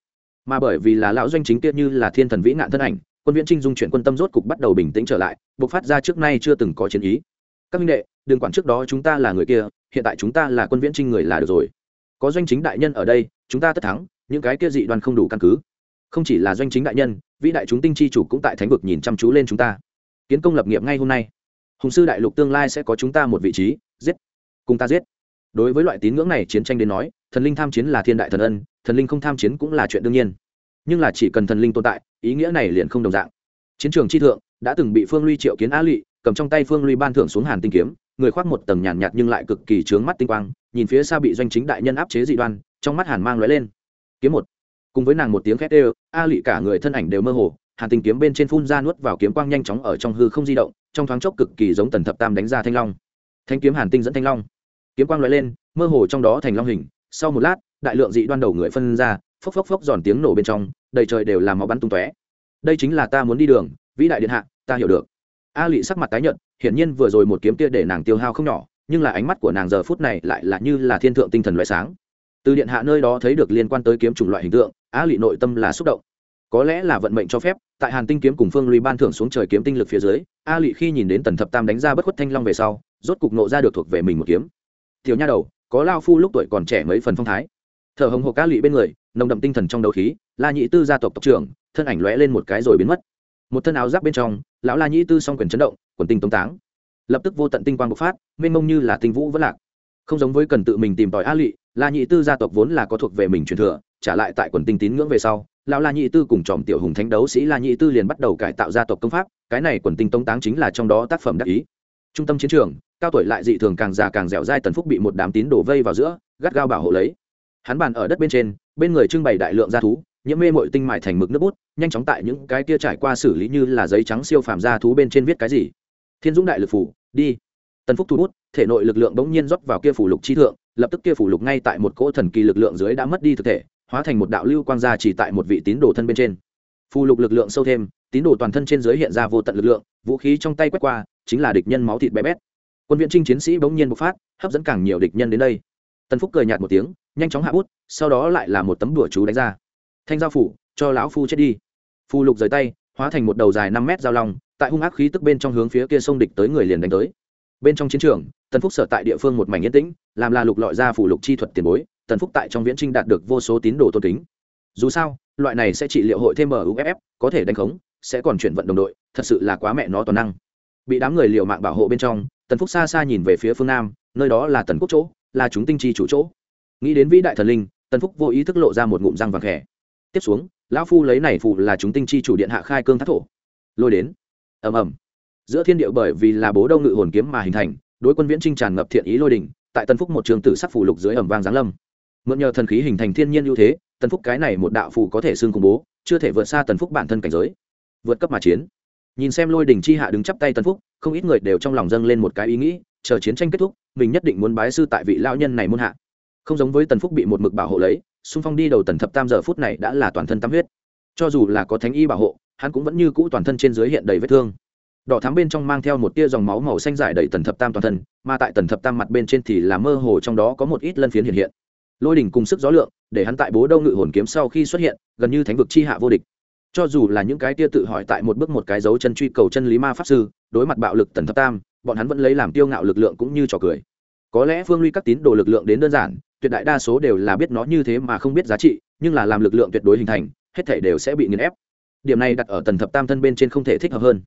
A: Mà bởi vì là lão doanh chính tiết như là thiên thần vĩ nạn thân ảnh, quân viễn trinh dung chuyển quân tâm rốt cục bắt đầu bình tĩnh trở lại buộc phát ra trước nay chưa từng có chiến ý. Các minh đệ, đừng quản trước đó chúng ta là người kia, hiện tại chúng ta là quân viễn trinh người là được rồi. Có doanh chính đại nhân ở đây, chúng ta tất thắng, những cái kia dị đoan không đủ căn cứ. Không chỉ là doanh chính đại nhân vĩ đại chúng tinh chi chủ cũng tại thánh vực nhìn chăm chú lên chúng ta. Kiến công lập nghiệp ngay hôm nay. Hùng sư đại lục tương lai sẽ có chúng ta một vị trí giết. Cùng ta giết. Đối với loại tín ngưỡng này chiến tranh đến nói thần linh tham chiến là thiên đại thần ân thần linh không tham chiến cũng là chuyện đương nhiên. Nhưng là chỉ cần thần linh tồn tại ý nghĩa này liền không đồng dạng. Chiến trường chi thượng đã từng bị phương ly triệu kiến á lụy cầm trong tay phương ly ban thưởng xuống hàn tinh kiếm người khoác một tầng nhàn nhạt, nhưng lại cực kỳ trướng mắt tinh quang nhìn phía xa bị doanh chính đại nhân áp chế dị đoan trong mắt hàn mang lóe lên. Kiếm một cùng với nàng một tiếng khét ê a lụy cả người thân ảnh đều mơ hồ, hàn tinh kiếm bên trên phun ra nuốt vào kiếm quang nhanh chóng ở trong hư không di động, trong thoáng chốc cực kỳ giống tần thập tam đánh ra thanh long. Thanh kiếm hàn tinh dẫn thanh long. Kiếm quang lóe lên, mơ hồ trong đó thành long hình. Sau một lát, đại lượng dị đoan đầu người phân ra, phốc phốc phốc giòn tiếng nổ bên trong, đầy trời đều làm máu bắn tung tóe. Đây chính là ta muốn đi đường, vĩ đại điện hạ, ta hiểu được. A lụy sắc mặt tái nhợt, hiển nhiên vừa rồi một kiếm kia để nàng tiêu hao không nhỏ, nhưng là ánh mắt của nàng giờ phút này lại là như là thiên thượng tinh thần loại sáng từ điện hạ nơi đó thấy được liên quan tới kiếm chủng loại hình tượng a lụy nội tâm là xúc động. Có lẽ là vận mệnh cho phép, tại hàn tinh kiếm cùng phương lùi ban thưởng xuống trời kiếm tinh lực phía dưới a lụy khi nhìn đến tần thập tam đánh ra bất khuất thanh long về sau, rốt cục nộ ra được thuộc về mình một kiếm. Tiểu nha đầu, có lao phu lúc tuổi còn trẻ mấy phần phong thái. Thở hồng hộc a lụy bên người, nồng đậm tinh thần trong đầu khí, la nhị tư gia tộc tộc trưởng, thân ảnh lóe lên một cái rồi biến mất. Một thân áo giáp bên trong, lão la nhị tư s o n g quyền chấn động, quần tinh tống táng. Lập tức vô tận tinh quang bộc phát, mênh mông như là tinh vũ vẫn lạc. Không giống với cần tự mình tìm tòi a lụy la nhị tư gia tộc vốn là có thuộc về mình truyền thừa, trả lại tại quần tinh tín ngưỡng về sau, lão la nhị tư cùng tròm tiểu hùng thánh đấu sĩ la nhị tư liền bắt đầu cải tạo gia tộc công pháp, cái này quần tinh tống táng chính là trong đó tác phẩm đặc ý. Trung tâm chiến trường, cao tuổi lại dị thường càng già càng dẻo dai tần phúc bị một đám tín đổ vây vào giữa, gắt gao bảo hộ lấy. Hắn bàn ở đất bên trên, bên người trưng bày đại lượng gia thú, nhiễm mê mội tinh mài thành mực nước bút, nhanh chóng tại những cái kia trải qua xử lý như là giấy trắng siêu phàm gia thú bên trên viết cái gì. Thiên dũng đại lực phủ, đi. Tần phúc thu bút, thể nội lực lượng bỗng nhiên rót vào kia phủ lục chi thượng lập tức kia phủ lục ngay tại một cỗ thần kỳ lực lượng dưới đã mất đi thực thể, hóa thành một đạo lưu quang gia chỉ tại một vị tín đồ thân bên trên. Phù lục lực lượng sâu thêm, tín đồ toàn thân trên dưới hiện ra vô tận lực lượng, vũ khí trong tay quét qua, chính là địch nhân máu thịt bé bét. Quân viện trinh chiến sĩ bỗng nhiên bộc phát, hấp dẫn càng nhiều địch nhân đến đây. Tần phúc cười nhạt một tiếng, nhanh chóng hạ bút, sau đó lại là một tấm đùa chú đánh ra. Thanh giao phủ, cho lão phu chết đi. Phù lục rời tay, hóa thành một đầu dài năm mét giao long, tại hung ác khí tức bên trong hướng phía kia sông địch tới người liền đánh tới bên trong chiến trường, tần phúc sở tại địa phương một mảnh yên tĩnh, làm là lục lọi ra phủ lục chi thuật tiền bối, tần phúc tại trong viễn trinh đạt được vô số tín đồ tôn kính. Dù sao, loại này sẽ trị liệu hội thêm muff có thể đánh khống, sẽ còn chuyển vận đồng đội, thật sự là quá mẹ nó toàn năng. Bị đám người liệu mạng bảo hộ bên trong, tần phúc xa xa nhìn về phía phương nam, nơi đó là tần quốc chỗ, là chúng tinh chi chủ chỗ. Nghĩ đến vĩ đại thần linh, tần phúc vô ý thức lộ ra một ngụm răng vàng khẽ. Tiếp xuống, lão phu lấy này phụ là chúng tinh chi chủ điện hạ khai cương thác thổ. Lôi đến. Ầm ầm giữa thiên địa bởi vì là bố đông ngự hồn kiếm mà hình thành, đối quân viễn trinh tràn ngập thiện ý lôi đỉnh tại tần phúc một trường tử sắc phủ lục dưới ẩm vang giáng lâm. Mượn nhờ thần khí hình thành thiên nhiên ưu thế tần phúc cái này một đạo phù có thể xương khủng bố, chưa thể vượt xa tần phúc bản thân cảnh giới. Vượt cấp mà chiến. Nhìn xem lôi đỉnh chi hạ đứng chắp tay tần phúc, không ít người đều trong lòng dâng lên một cái ý nghĩ, chờ chiến tranh kết thúc, mình nhất định muốn bái sư tại vị lao nhân này muôn hạ. Không giống với tần phúc bị một mực bảo hộ lấy, xung phong đi đầu tần thập tam giờ phút này đã là toàn thân tâm huyết. Cho dù là có thánh y bảo hộ, hắn cũng vẫn như cũ toàn thân trên dưới hiện đầy vết thương đỏ thắm bên trong mang theo một tia dòng máu màu xanh dài đầy tần thập tam toàn thân, mà tại tần thập tam mặt bên trên thì là mơ hồ trong đó có một ít lân phiến hiện hiện. Lôi đỉnh cùng sức gió lượng, để hắn tại bố đâu ngự hồn kiếm sau khi xuất hiện, gần như thánh vực chi hạ vô địch. Cho dù là những cái tia tự hỏi tại một bước một cái dấu chân truy cầu chân lý ma pháp sư, đối mặt bạo lực tần thập tam, bọn hắn vẫn lấy làm tiêu ngạo lực lượng cũng như trò cười. Có lẽ phương ly các tín đồ lực lượng đến đơn giản, tuyệt đại đa số đều là biết nó như thế mà không biết giá trị, nhưng là làm lực lượng tuyệt đối hình thành, hết thể đều sẽ bị nghiền ép. Điểm này đặt ở tần thập tam thân bên trên không thể thích hợp hơn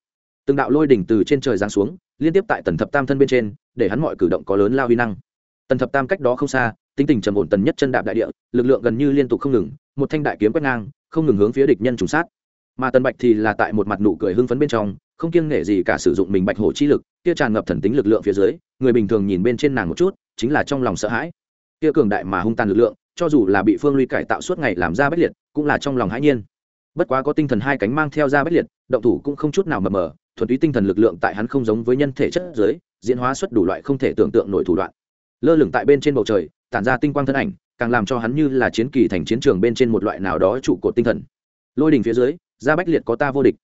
A: từng đạo lôi đỉnh từ trên trời giáng xuống, liên tiếp tại tần thập tam thân bên trên, để hắn mọi cử động có lớn lao huy năng. Tần thập tam cách đó không xa, tính tình trầm ổn tần nhất chân đạp đại địa, lực lượng gần như liên tục không ngừng, một thanh đại kiếm quét ngang, không ngừng hướng phía địch nhân trùng sát. Mà tần bạch thì là tại một mặt nụ cười hưng phấn bên trong, không kiêng nể gì cả sử dụng mình bạch hổ chi lực, kia tràn ngập thần tính lực lượng phía dưới, người bình thường nhìn bên trên nàng một chút, chính là trong lòng sợ hãi. Kia cường đại mà hung tàn lực lượng, cho dù là bị phương ly cải tạo suốt ngày làm ra bất liệt, cũng là trong lòng hãi nhiên. Bất quá có tinh thần hai cánh mang theo ra bất liệt, động thủ cũng không chút nào mờ mờ thuần túy tinh thần lực lượng tại hắn không giống với nhân thể chất dưới diễn hóa xuất đủ loại không thể tưởng tượng nổi thủ đoạn. Lơ lửng tại bên trên bầu trời, tản ra tinh quang thân ảnh, càng làm cho hắn như là chiến kỳ thành chiến trường bên trên một loại nào đó trụ cột tinh thần. Lôi đình phía dưới ra bách liệt có ta vô địch.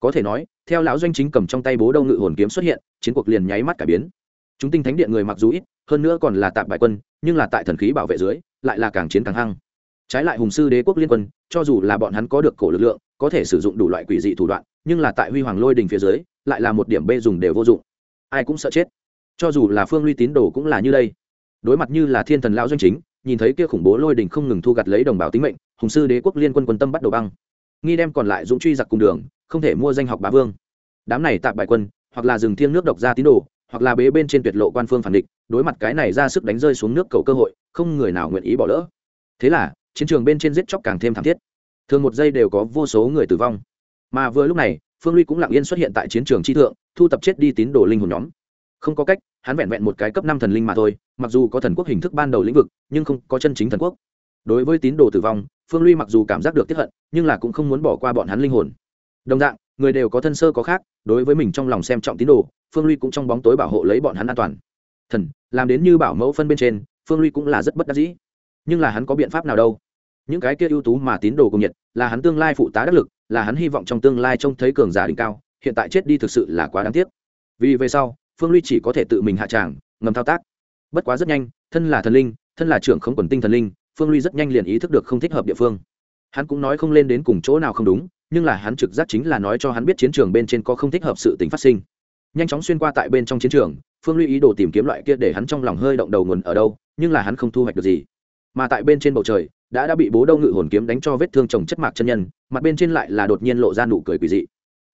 A: Có thể nói, theo lão doanh chính cầm trong tay bố đâu ngự hồn kiếm xuất hiện, chiến cuộc liền nháy mắt cả biến. Chúng tinh thánh điện người mặc dù ít, hơn nữa còn là tạm bại quân, nhưng là tại thần khí bảo vệ dưới, lại là càng chiến càng hăng. Trái lại hùng sư đế quốc liên quân, cho dù là bọn hắn có được cổ lực lượng, có thể sử dụng đủ loại quỷ dị thủ đoạn nhưng là tại huy hoàng lôi đình phía dưới, lại là một điểm bê dùng đều vô dụng. Ai cũng sợ chết. Cho dù là phương ly tín đồ cũng là như đây. Đối mặt như là thiên thần lão doanh chính, nhìn thấy kia khủng bố lôi đình không ngừng thu gặt lấy đồng bào tính mệnh, hùng sư đế quốc liên quân quân tâm bắt đầu băng. Nghi đem còn lại dũng truy giặc cùng đường, không thể mua danh học bá vương. Đám này tạm bại quân, hoặc là dừng thiên nước độc ra tín đồ, hoặc là bế bên trên tuyệt lộ quan phương phản địch, đối mặt cái này ra sức đánh rơi xuống nước cầu cơ hội, không người nào nguyện ý bỏ lỡ. Thế là, chiến trường bên trên giết chóc càng thêm thảm thiết. Thường một giây đều có vô số người tử vong mà vừa lúc này, phương ly cũng lặng yên xuất hiện tại chiến trường chi thượng, thu tập chết đi tín đồ linh hồn nhóm. Không có cách, hắn vẹn vẹn một cái cấp năm thần linh mà thôi, mặc dù có thần quốc hình thức ban đầu lĩnh vực, nhưng không có chân chính thần quốc. Đối với tín đồ tử vong, phương ly mặc dù cảm giác được tiếp hận, nhưng là cũng không muốn bỏ qua bọn hắn linh hồn. Đồng dạng, người đều có thân sơ có khác, đối với mình trong lòng xem trọng tín đồ, phương ly cũng trong bóng tối bảo hộ lấy bọn hắn an toàn. Thần, làm đến như bảo mẫu phân bên trên, phương ly cũng là rất bất đắc dĩ. Nhưng là hắn có biện pháp nào đâu? Những cái kia ưu tú mà tín đồ cùng nhiệt, là hắn tương lai phụ tá đắc lực là hắn hy vọng trong tương lai trông thấy cường giả đỉnh cao, hiện tại chết đi thực sự là quá đáng tiếc. Vì về sau, phương ly chỉ có thể tự mình hạ tràng, ngầm thao tác. Bất quá rất nhanh, thân là thần linh, thân là trưởng không quần tinh thần linh, phương ly rất nhanh liền ý thức được không thích hợp địa phương. Hắn cũng nói không lên đến cùng chỗ nào không đúng, nhưng là hắn trực giác chính là nói cho hắn biết chiến trường bên trên có không thích hợp sự tính phát sinh. Nhanh chóng xuyên qua tại bên trong chiến trường, phương ly ý đồ tìm kiếm loại kia để hắn trong lòng hơi động đầu nguồn ở đâu, nhưng là hắn không thu hoạch được gì. Mà tại bên trên bầu trời đã đã bị bố đâu ngự hồn kiếm đánh cho vết thương chồng chất mạc chân nhân, mặt bên trên lại là đột nhiên lộ ra nụ cười quỷ dị.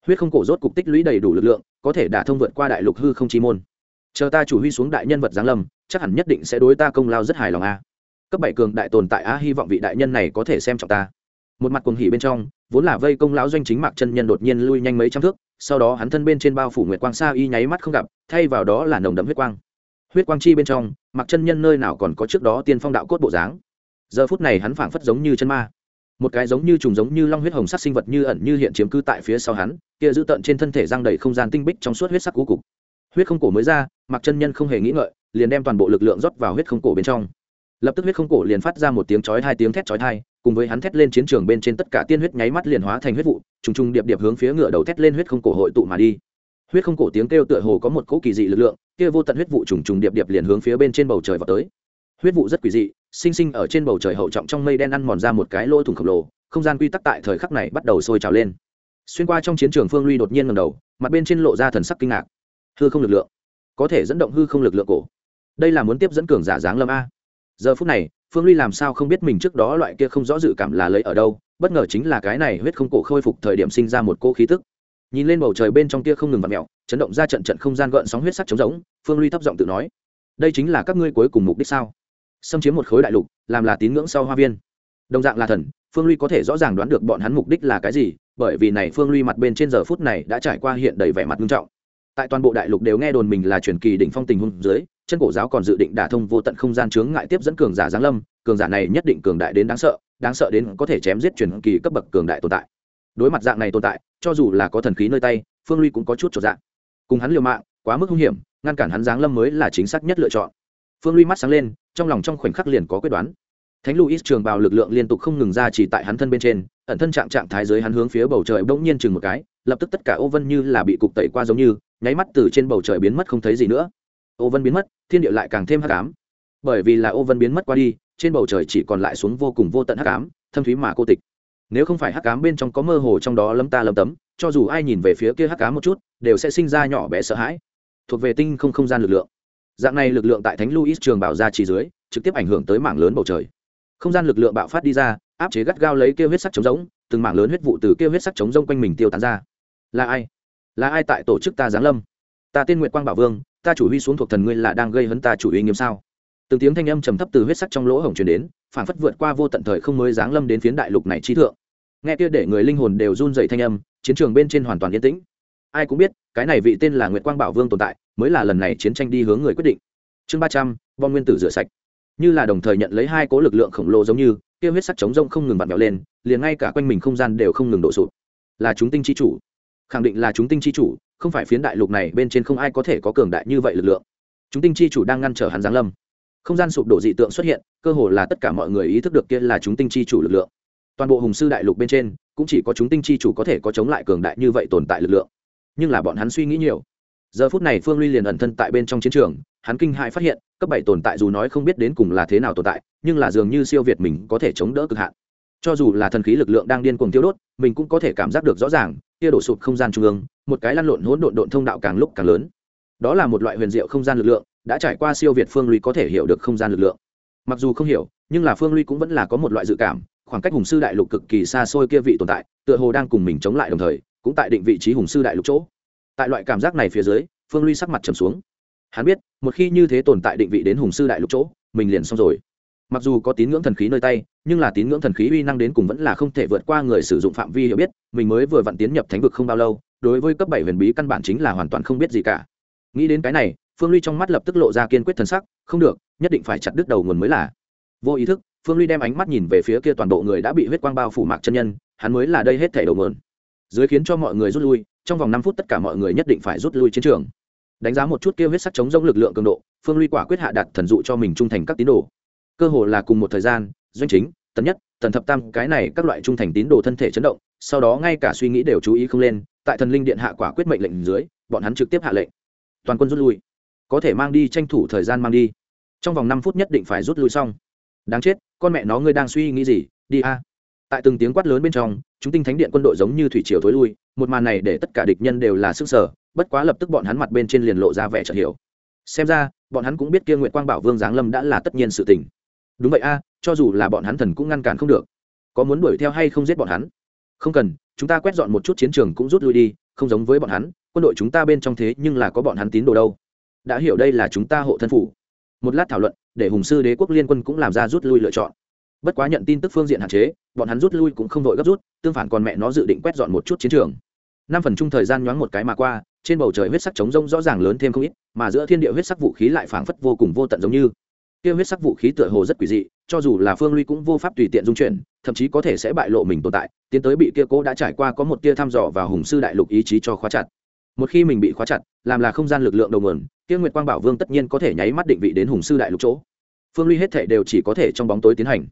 A: Huyết không cổ rốt cục tích lũy đầy đủ lực lượng, có thể đả thông vượt qua đại lục hư không chi môn. Chờ ta chủ huy xuống đại nhân vật giáng lâm, chắc hẳn nhất định sẽ đối ta công lao rất hài lòng a. Cấp bảy cường đại tồn tại a hy vọng vị đại nhân này có thể xem trọng ta. Một mặt cuồng hỉ bên trong, vốn là vây công lão doanh chính mạc chân nhân đột nhiên lui nhanh mấy trăm thước, sau đó hắn thân bên trên bao phủ nguyệt quang xa y nháy mắt không gặp, thay vào đó là nồng đậm huyết quang. Huyết quang chi bên trong, mạc chân nhân nơi nào còn có trước đó tiên phong đạo cốt bộ dáng? Giờ phút này hắn phảng phất giống như chân ma. Một cái giống như trùng giống như long huyết hồng sắc sinh vật như ẩn như hiện chiếm cư tại phía sau hắn, kia giữ tận trên thân thể giang đầy không gian tinh bích trong suốt huyết sắc cú cục. Huyết không cổ mới ra, mặc chân nhân không hề nghĩ ngợi, liền đem toàn bộ lực lượng rót vào huyết không cổ bên trong. Lập tức huyết không cổ liền phát ra một tiếng chói hai tiếng thét chói hai cùng với hắn thét lên chiến trường bên trên tất cả tiên huyết nháy mắt liền hóa thành huyết vụ, trùng trùng điệp điệp hướng phía ngựa đầu thét lên huyết không cổ hội tụ mà đi. Huyết không cổ tiếng kêu tựa hồ có một cỗ kỳ dị lực lượng, kia vô tận huyết vụ trùng trùng điệp điệp liền hướng phía bên trên bầu trời vào tới. Huyết vụ rất quỷ dị sinh sinh ở trên bầu trời hậu trọng trong mây đen ăn mòn ra một cái lỗ thủng khổng lồ, không gian quy tắc tại thời khắc này bắt đầu sôi trào lên. Xuyên qua trong chiến trường phương ly đột nhiên ngầm đầu, mặt bên trên lộ ra thần sắc kinh ngạc. Hư không lực lượng. Có thể dẫn động hư không lực lượng cổ. Đây là muốn tiếp dẫn cường giả dáng lâm a. Giờ phút này, phương ly làm sao không biết mình trước đó loại kia không rõ dự cảm là lấy ở đâu, bất ngờ chính là cái này huyết không cổ khôi phục thời điểm sinh ra một cô khí tức. Nhìn lên bầu trời bên trong kia không ngừng vặt mẹo chấn động ra trận trận không gian gợn sóng huyết sắc trống rỗng, phương ly thấp giọng tự nói, đây chính là các ngươi cuối cùng mục đích sao? Xâm chiếm một khối đại lục, làm là tín ngưỡng sau hoa viên. Đồng dạng là thần, phương ly có thể rõ ràng đoán được bọn hắn mục đích là cái gì, bởi vì này phương ly mặt bên trên giờ phút này đã trải qua hiện đầy vẻ mặt nghiêm trọng. Tại toàn bộ đại lục đều nghe đồn mình là truyền kỳ đỉnh phong tình hôn dưới, chân cổ giáo còn dự định đả thông vô tận không gian chướng ngại tiếp dẫn cường giả giáng lâm, cường giả này nhất định cường đại đến đáng sợ đáng sợ đến có thể chém giết truyền kỳ cấp bậc cường đại tồn tại. Đối mặt dạng này tồn tại, cho dù là có thần khí nơi tay, phương ly cũng có chút trọn dạng cùng hắn liều mạng, quá mức hung hiểm, ngăn cản hắn giáng lâm mới là chính xác nhất lựa chọn phương ly mắt sáng lên, trong lòng trong khoảnh khắc liền có quyết đoán. Thánh luis trường bào lực lượng liên tục không ngừng ra chỉ tại hắn thân bên trên, ẩn thân trạng trạng thái dưới hắn hướng phía bầu trời bỗng nhiên chừng một cái, lập tức tất cả ô vân như là bị cục tẩy qua giống như, nháy mắt từ trên bầu trời biến mất không thấy gì nữa. Ô vân biến mất, thiên địa lại càng thêm hắc ám. Bởi vì là ô vân biến mất qua đi, trên bầu trời chỉ còn lại xuống vô cùng vô tận hắc ám, thâm thúy mà cô tịch. Nếu không phải hắc ám bên trong có mơ hồ trong đó lấm ta lấm tấm, cho dù ai nhìn về phía kia hắc ám một chút, đều sẽ sinh ra nhỏ bé sợ hãi. Thuộc về tinh không không gian lực lượng dạng này lực lượng tại thánh luis trường bảo ra chỉ dưới, trực tiếp ảnh hưởng tới mảng lớn bầu trời. Không gian lực lượng bạo phát đi ra, áp chế gắt gao lấy kêu huyết sắc chống giống từng mảng lớn huyết vụ từ kêu huyết sắc chống rông quanh mình tiêu tán ra. Là ai? Là ai tại tổ chức ta giáng lâm? Ta tên nguyện quang bảo vương, ta chủ huy xuống thuộc thần ngươi là đang gây hấn ta chủ uy nghiêm sao? Từng tiếng thanh âm trầm thấp từ huyết sắc trong lỗ hổng truyền đến phản phất vượt qua vô tận thời không mới giáng lâm đến phiến đại lục này trí thượng. Nghe kia để người linh hồn đều run dậy thanh âm, chiến trường bên trên hoàn toàn yên tĩnh. Ai cũng biết, cái này vị tên là nguyệt quang bảo vương tồn tại mới là lần này chiến tranh đi hướng người quyết định. Chương ba trăm, bom nguyên tử rửa sạch. Như là đồng thời nhận lấy hai cố lực lượng khổng lồ giống như, kia huyết sắc chống rông không ngừng vặn vẹo lên, liền ngay cả quanh mình không gian đều không ngừng đổ sụp. Là chúng tinh chi chủ. Khẳng định là chúng tinh chi chủ, không phải phiến đại lục này bên trên không ai có thể có cường đại như vậy lực lượng. Chúng tinh chi chủ đang ngăn trở hắn giáng lâm. Không gian sụp đổ dị tượng xuất hiện, cơ hồ là tất cả mọi người ý thức được kia là chúng tinh chi chủ lực lượng. Toàn bộ hùng sư đại lục bên trên, cũng chỉ có chúng tinh chi chủ có thể có chống lại cường đại như vậy tồn tại lực lượng. Nhưng là bọn hắn suy nghĩ nhiều giờ phút này phương ly liền ẩn thân tại bên trong chiến trường, hắn kinh hại phát hiện, cấp bảy tồn tại dù nói không biết đến cùng là thế nào tồn tại, nhưng là dường như siêu việt mình có thể chống đỡ cực hạn. Cho dù là thần khí lực lượng đang điên cuồng tiêu đốt, mình cũng có thể cảm giác được rõ ràng, kia đổ sụp không gian trung ương, một cái lăn lộn hỗn độn độn thông đạo càng lúc càng lớn. Đó là một loại huyền diệu không gian lực lượng, đã trải qua siêu việt phương ly có thể hiểu được không gian lực lượng. Mặc dù không hiểu, nhưng là phương ly cũng vẫn là có một loại dự cảm, khoảng cách hùng sư đại lục cực kỳ xa xôi kia vị tồn tại, tựa hồ đang cùng mình chống lại đồng thời, cũng tại định vị trí hùng sư đại lục chỗ tại loại cảm giác này phía dưới, phương ly sắc mặt trầm xuống. Hắn biết, một khi như thế tồn tại định vị đến hùng sư đại lục chỗ, mình liền xong rồi. Mặc dù có tín ngưỡng thần khí nơi tay, nhưng là tín ngưỡng thần khí uy năng đến cùng vẫn là không thể vượt qua người sử dụng phạm vi hiểu biết, mình mới vừa vặn tiến nhập thánh vực không bao lâu, đối với cấp bảy huyền bí căn bản chính là hoàn toàn không biết gì cả. Nghĩ đến cái này, phương ly trong mắt lập tức lộ ra kiên quyết thần sắc, không được, nhất định phải chặt đứt đầu nguồn mới là. Vô ý thức, phương ly đem ánh mắt nhìn về phía kia toàn bộ người đã bị huyết quang bao phủ mạc chân nhân, hắn mới là đây hết thể đầu nguồn. Dưới khiến cho mọi người rút lui trong vòng năm phút tất cả mọi người nhất định phải rút lui chiến trường. Đánh giá một chút kia huyết sắc chống rông lực lượng cường độ, phương ly quả quyết hạ đặt thần dụ cho mình trung thành các tín đồ. Cơ hồ là cùng một thời gian, doanh chính, tần nhất, tần thập tam, cái này các loại trung thành tín đồ thân thể chấn động, sau đó ngay cả suy nghĩ đều chú ý không lên, tại thần linh điện hạ quả quyết mệnh lệnh dưới, bọn hắn trực tiếp hạ lệnh. Toàn quân rút lui. Có thể mang đi tranh thủ thời gian mang đi. Trong vòng năm phút nhất định phải rút lui xong. Đáng chết, con mẹ nó ngươi đang suy nghĩ gì? Đi a. Tại từng tiếng quát lớn bên trong, chúng tinh thánh điện quân đội giống như thủy triều thối lui một màn này để tất cả địch nhân đều là sức sở, bất quá lập tức bọn hắn mặt bên trên liền lộ ra vẻ chợt hiểu. Xem ra, bọn hắn cũng biết kia nguyện quang bảo vương giáng lâm đã là tất nhiên sự tình. Đúng vậy a, cho dù là bọn hắn thần cũng ngăn cản không được. Có muốn đuổi theo hay không giết bọn hắn? Không cần, chúng ta quét dọn một chút chiến trường cũng rút lui đi, không giống với bọn hắn, quân đội chúng ta bên trong thế nhưng là có bọn hắn tín đồ đâu. Đã hiểu đây là chúng ta hộ thân phủ. Một lát thảo luận, để hùng sư đế quốc liên quân cũng làm ra rút lui lựa chọn. Bất quá nhận tin tức phương diện hạn chế, bọn hắn rút lui cũng không vội gấp rút, tương phản còn mẹ nó dự định quét dọn một chút chiến trường năm phần chung thời gian nhoáng một cái mà qua, trên bầu trời huyết sắc trống rông rõ ràng lớn thêm không ít, mà giữa thiên địa huyết sắc vũ khí lại phảng phất vô cùng vô tận giống như. Kia huyết sắc vũ khí tựa hồ rất quỷ dị, cho dù là phương ly cũng vô pháp tùy tiện dung chuyển, thậm chí có thể sẽ bại lộ mình tồn tại, tiến tới bị kia cố đã trải qua có một tia thăm dò và hùng sư đại lục ý chí cho khóa chặt. Một khi mình bị khóa chặt, làm là không gian lực lượng đầu nguồn, kia nguyệt quang bảo vương tất nhiên có thể nháy mắt định vị đến hùng sư đại lục chỗ. Phương ly hết thể đều chỉ có thể trong bóng tối tiến hành.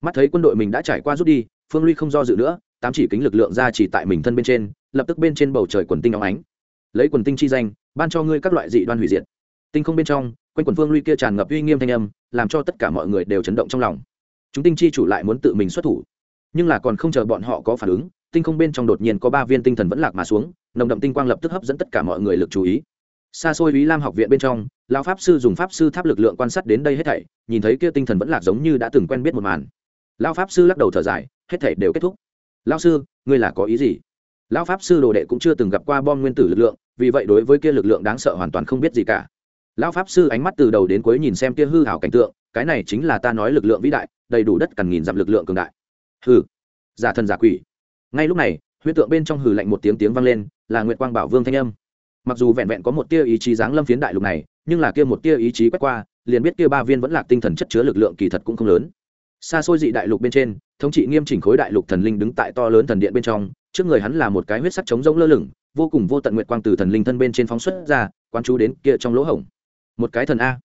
A: Mắt thấy quân đội mình đã trải qua rút đi, phương ly không do dự nữa, tám chỉ kính lực lượng ra chỉ tại mình thân bên trên lập tức bên trên bầu trời quần tinh óng ánh. Lấy quần tinh chi danh, ban cho ngươi các loại dị đoan hủy diệt. Tinh không bên trong, quanh quần phương lui kia tràn ngập uy nghiêm thanh âm, làm cho tất cả mọi người đều chấn động trong lòng. Chúng tinh chi chủ lại muốn tự mình xuất thủ. Nhưng là còn không chờ bọn họ có phản ứng, tinh không bên trong đột nhiên có ba viên tinh thần vẫn lạc mà xuống, nồng đậm tinh quang lập tức hấp dẫn tất cả mọi người lực chú ý. Xa xôi ý lam học viện bên trong, lão pháp sư dùng pháp sư tháp lực lượng quan sát đến đây hết thảy, nhìn thấy kia tinh thần vẫn lạc giống như đã từng quen biết một màn. Lão pháp sư lắc đầu thở dài, hết thảy đều kết thúc. Lão sư, ngươi là có ý gì? Lão pháp sư đồ đệ cũng chưa từng gặp qua bom nguyên tử lực lượng, vì vậy đối với kia lực lượng đáng sợ hoàn toàn không biết gì cả. Lão pháp sư ánh mắt từ đầu đến cuối nhìn xem kia hư hảo cảnh tượng, cái này chính là ta nói lực lượng vĩ đại, đầy đủ đất cần nghìn dặm lực lượng cường đại. Hừ, giả thần giả quỷ. Ngay lúc này, huyết tượng bên trong hừ lạnh một tiếng tiếng vang lên, là nguyệt quang bảo vương thanh âm. Mặc dù vẹn vẹn có một tia ý chí giáng lâm phiến đại lục này, nhưng là kia một tia ý chí quét qua, liền biết kia ba viên vẫn là tinh thần chất chứa lực lượng kỳ thật cũng không lớn. Xa xôi dị đại lục bên trên, thống trị nghiêm chỉnh khối đại lục thần linh đứng tại to lớn thần điện bên trong trước người hắn là một cái huyết sắc trống rỗng lơ lửng, vô cùng vô tận nguyệt quang từ thần linh thân bên trên phóng xuất ra quan chú đến kia trong lỗ hổng. Một cái thần a.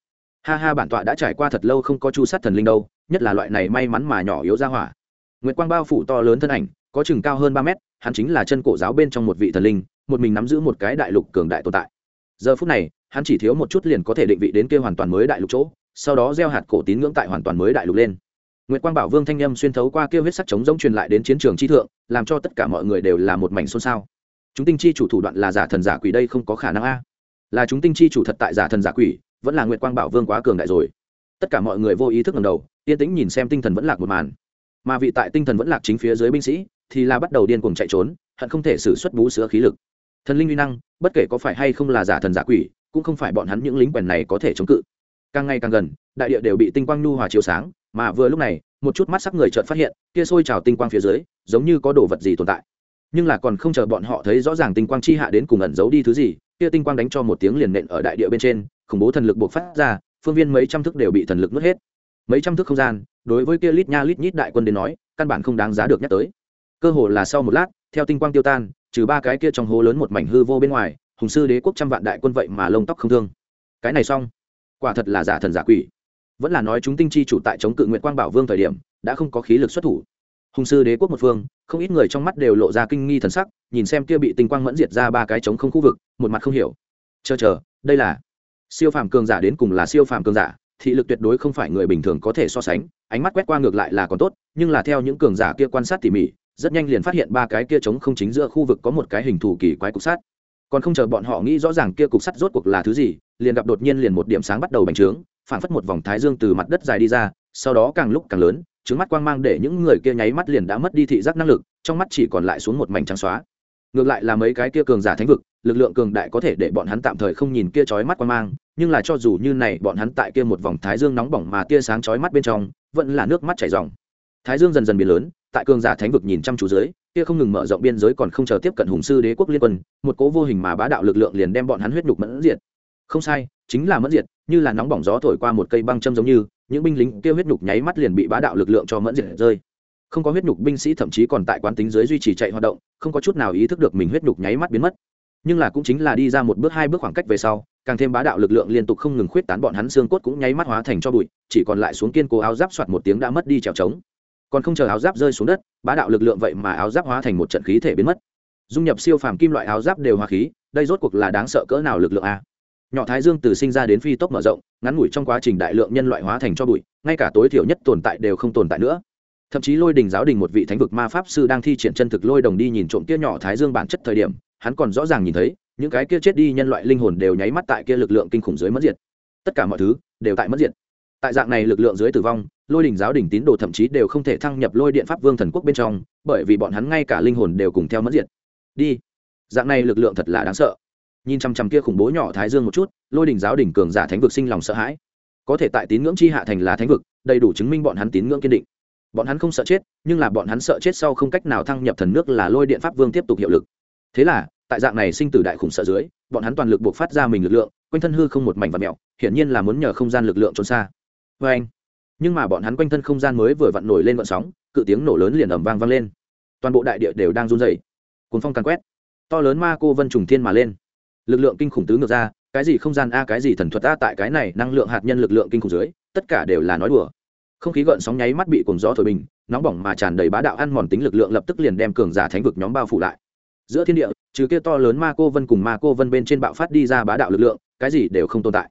A: Ha ha, bản tọa đã trải qua thật lâu không có chu sát thần linh đâu, nhất là loại này may mắn mà nhỏ yếu ra hỏa. Nguyệt quang bao phủ to lớn thân ảnh, có chừng cao hơn ba mét, hắn chính là chân cổ giáo bên trong một vị thần linh, một mình nắm giữ một cái đại lục cường đại tồn tại. Giờ phút này, hắn chỉ thiếu một chút liền có thể định vị đến kia hoàn toàn mới đại lục chỗ, sau đó gieo hạt cổ tín ngưỡng tại hoàn toàn mới đại lục lên. Nguyệt Quang Bảo Vương thanh âm xuyên thấu qua kia huyết sắc chống giống truyền lại đến chiến trường chi thượng, làm cho tất cả mọi người đều là một mảnh xôn xao. Chúng tinh chi chủ thủ đoạn là giả thần giả quỷ đây không có khả năng a. Là chúng tinh chi chủ thật tại giả thần giả quỷ, vẫn là Nguyệt Quang Bảo Vương quá cường đại rồi. Tất cả mọi người vô ý thức ngẩng đầu, yên tĩnh nhìn xem tinh thần vẫn lạc một màn. Mà vị tại tinh thần vẫn lạc chính phía dưới binh sĩ, thì là bắt đầu điên cuồng chạy trốn, hận không thể sử xuất bú sữa khí lực. Thần linh uy năng, bất kể có phải hay không là giả thần giả quỷ, cũng không phải bọn hắn những lính quèn này có thể chống cự. Càng ngày càng gần, đại địa đều bị tinh quang nhu hòa chiếu sáng, mà vừa lúc này, một chút mắt sắc người chợt phát hiện, kia sôi trào tinh quang phía dưới, giống như có đồ vật gì tồn tại. Nhưng là còn không chờ bọn họ thấy rõ ràng tinh quang chi hạ đến cùng ẩn giấu đi thứ gì, kia tinh quang đánh cho một tiếng liền nện ở đại địa bên trên, khủng bố thần lực buộc phát ra, phương viên mấy trăm thước đều bị thần lực nuốt hết. Mấy trăm thước không gian, đối với kia lít nha lít nhít đại quân đến nói, căn bản không đáng giá được nhắc tới. Cơ hồ là sau một lát, theo tinh quang tiêu tan, trừ ba cái kia trong hố lớn một mảnh hư vô bên ngoài, hùng sư đế quốc trăm vạn đại quân vậy mà lông tóc không thương. Cái này xong. Quả thật là giả thần giả quỷ vẫn là nói chúng tinh chi chủ tại chống cự nguyện quang bảo vương thời điểm, đã không có khí lực xuất thủ. Hùng sư đế quốc một phương, không ít người trong mắt đều lộ ra kinh nghi thần sắc, nhìn xem kia bị tinh quang mẫn diệt ra ba cái chống không khu vực, một mặt không hiểu. Chờ chờ, đây là siêu phàm cường giả đến cùng là siêu phàm cường giả, thị lực tuyệt đối không phải người bình thường có thể so sánh, ánh mắt quét qua ngược lại là còn tốt, nhưng là theo những cường giả kia quan sát tỉ mỉ, rất nhanh liền phát hiện ba cái kia chống không chính giữa khu vực có một cái hình thù kỳ quái cục sắt. Còn không chờ bọn họ nghĩ rõ ràng kia cục sắt rốt cuộc là thứ gì, liền gặp đột nhiên liền một điểm sáng bắt đầu bành trướng phản phất một vòng thái dương từ mặt đất dài đi ra, sau đó càng lúc càng lớn trứng mắt quang mang để những người kia nháy mắt liền đã mất đi thị giác năng lực, trong mắt chỉ còn lại xuống một mảnh trắng xóa. Ngược lại là mấy cái kia cường giả thánh vực, lực lượng cường đại có thể để bọn hắn tạm thời không nhìn kia chói mắt quang mang, nhưng là cho dù như này, bọn hắn tại kia một vòng thái dương nóng bỏng mà tia sáng chói mắt bên trong, vẫn là nước mắt chảy ròng. Thái dương dần dần biến lớn, tại cường giả thánh vực nhìn chăm chú dưới, kia không ngừng mở rộng biên giới còn không chờ tiếp cận hùng sư đế quốc liên quân, một cố vô hình mà bá đạo lực lượng liền đem bọn hắn huyết nhục mẫn diệt. Không sai chính là mẫn diệt, như là nóng bỏng gió thổi qua một cây băng châm giống như, những binh lính kia huyết nhục nháy mắt liền bị bá đạo lực lượng cho mẫn diệt rơi. Không có huyết nhục binh sĩ thậm chí còn tại quán tính dưới duy trì chạy hoạt động, không có chút nào ý thức được mình huyết nhục nháy mắt biến mất. Nhưng là cũng chính là đi ra một bước hai bước khoảng cách về sau, càng thêm bá đạo lực lượng liên tục không ngừng khuyết tán bọn hắn xương cốt cũng nháy mắt hóa thành cho bụi, chỉ còn lại xuống kiên cố áo giáp soạt một tiếng đã mất đi trèo trống. Còn không chờ áo giáp rơi xuống đất, bá đạo lực lượng vậy mà áo giáp hóa thành một trận khí thể biến mất. Dung nhập siêu phàm kim loại áo giáp đều hóa khí, đây rốt cuộc là đáng sợ cỡ nào lực lượng a? Nhỏ thái dương từ sinh ra đến phi tốc mở rộng, ngắn ngủi trong quá trình đại lượng nhân loại hóa thành cho bụi, ngay cả tối thiểu nhất tồn tại đều không tồn tại nữa. Thậm chí lôi đình giáo đình một vị thánh vực ma pháp sư đang thi triển chân thực lôi đồng đi nhìn trộm kia nhỏ thái dương bản chất thời điểm, hắn còn rõ ràng nhìn thấy, những cái kia chết đi nhân loại linh hồn đều nháy mắt tại kia lực lượng kinh khủng dưới mất diệt. Tất cả mọi thứ đều tại mất diệt. Tại dạng này lực lượng dưới tử vong, lôi đình giáo đình tín đồ thậm chí đều không thể thăng nhập lôi điện pháp vương thần quốc bên trong, bởi vì bọn hắn ngay cả linh hồn đều cùng theo mất diệt. Đi. Dạng này lực lượng thật là đáng sợ nhìn chằm chằm kia khủng bố nhỏ thái dương một chút, lôi đình giáo đình cường giả thánh vực sinh lòng sợ hãi. Có thể tại tín ngưỡng chi hạ thành là thánh vực, đầy đủ chứng minh bọn hắn tín ngưỡng kiên định. Bọn hắn không sợ chết, nhưng là bọn hắn sợ chết sau không cách nào thăng nhập thần nước là lôi điện pháp vương tiếp tục hiệu lực. Thế là, tại dạng này sinh tử đại khủng sợ dưới, bọn hắn toàn lực buộc phát ra mình lực lượng, quanh thân hư không một mảnh và mẹo hiển nhiên là muốn nhờ không gian lực lượng trốn xa. Vê anh, nhưng mà bọn hắn quanh thân không gian mới vừa vặn nổi lên vận sóng, cự tiếng nổ lớn liền ẩm vang vang lên. Toàn bộ đại địa đều đang run dày cuốn phong càn quét. To lớn ma cô vân trùng thiên mà lên lực lượng kinh khủng tứ ngược ra, cái gì không gian a, cái gì thần thuật a, tại cái này năng lượng hạt nhân lực lượng kinh khủng dưới, tất cả đều là nói đùa. Không khí gợn sóng nháy mắt bị cồn gió thổi bình, nóng bỏng mà tràn đầy bá đạo ăn mòn tính lực lượng lập tức liền đem cường giả thánh vực nhóm bao phủ lại. Giữa thiên địa, trừ kia to lớn ma cô vân cùng ma cô vân bên trên bạo phát đi ra bá đạo lực lượng, cái gì đều không tồn tại.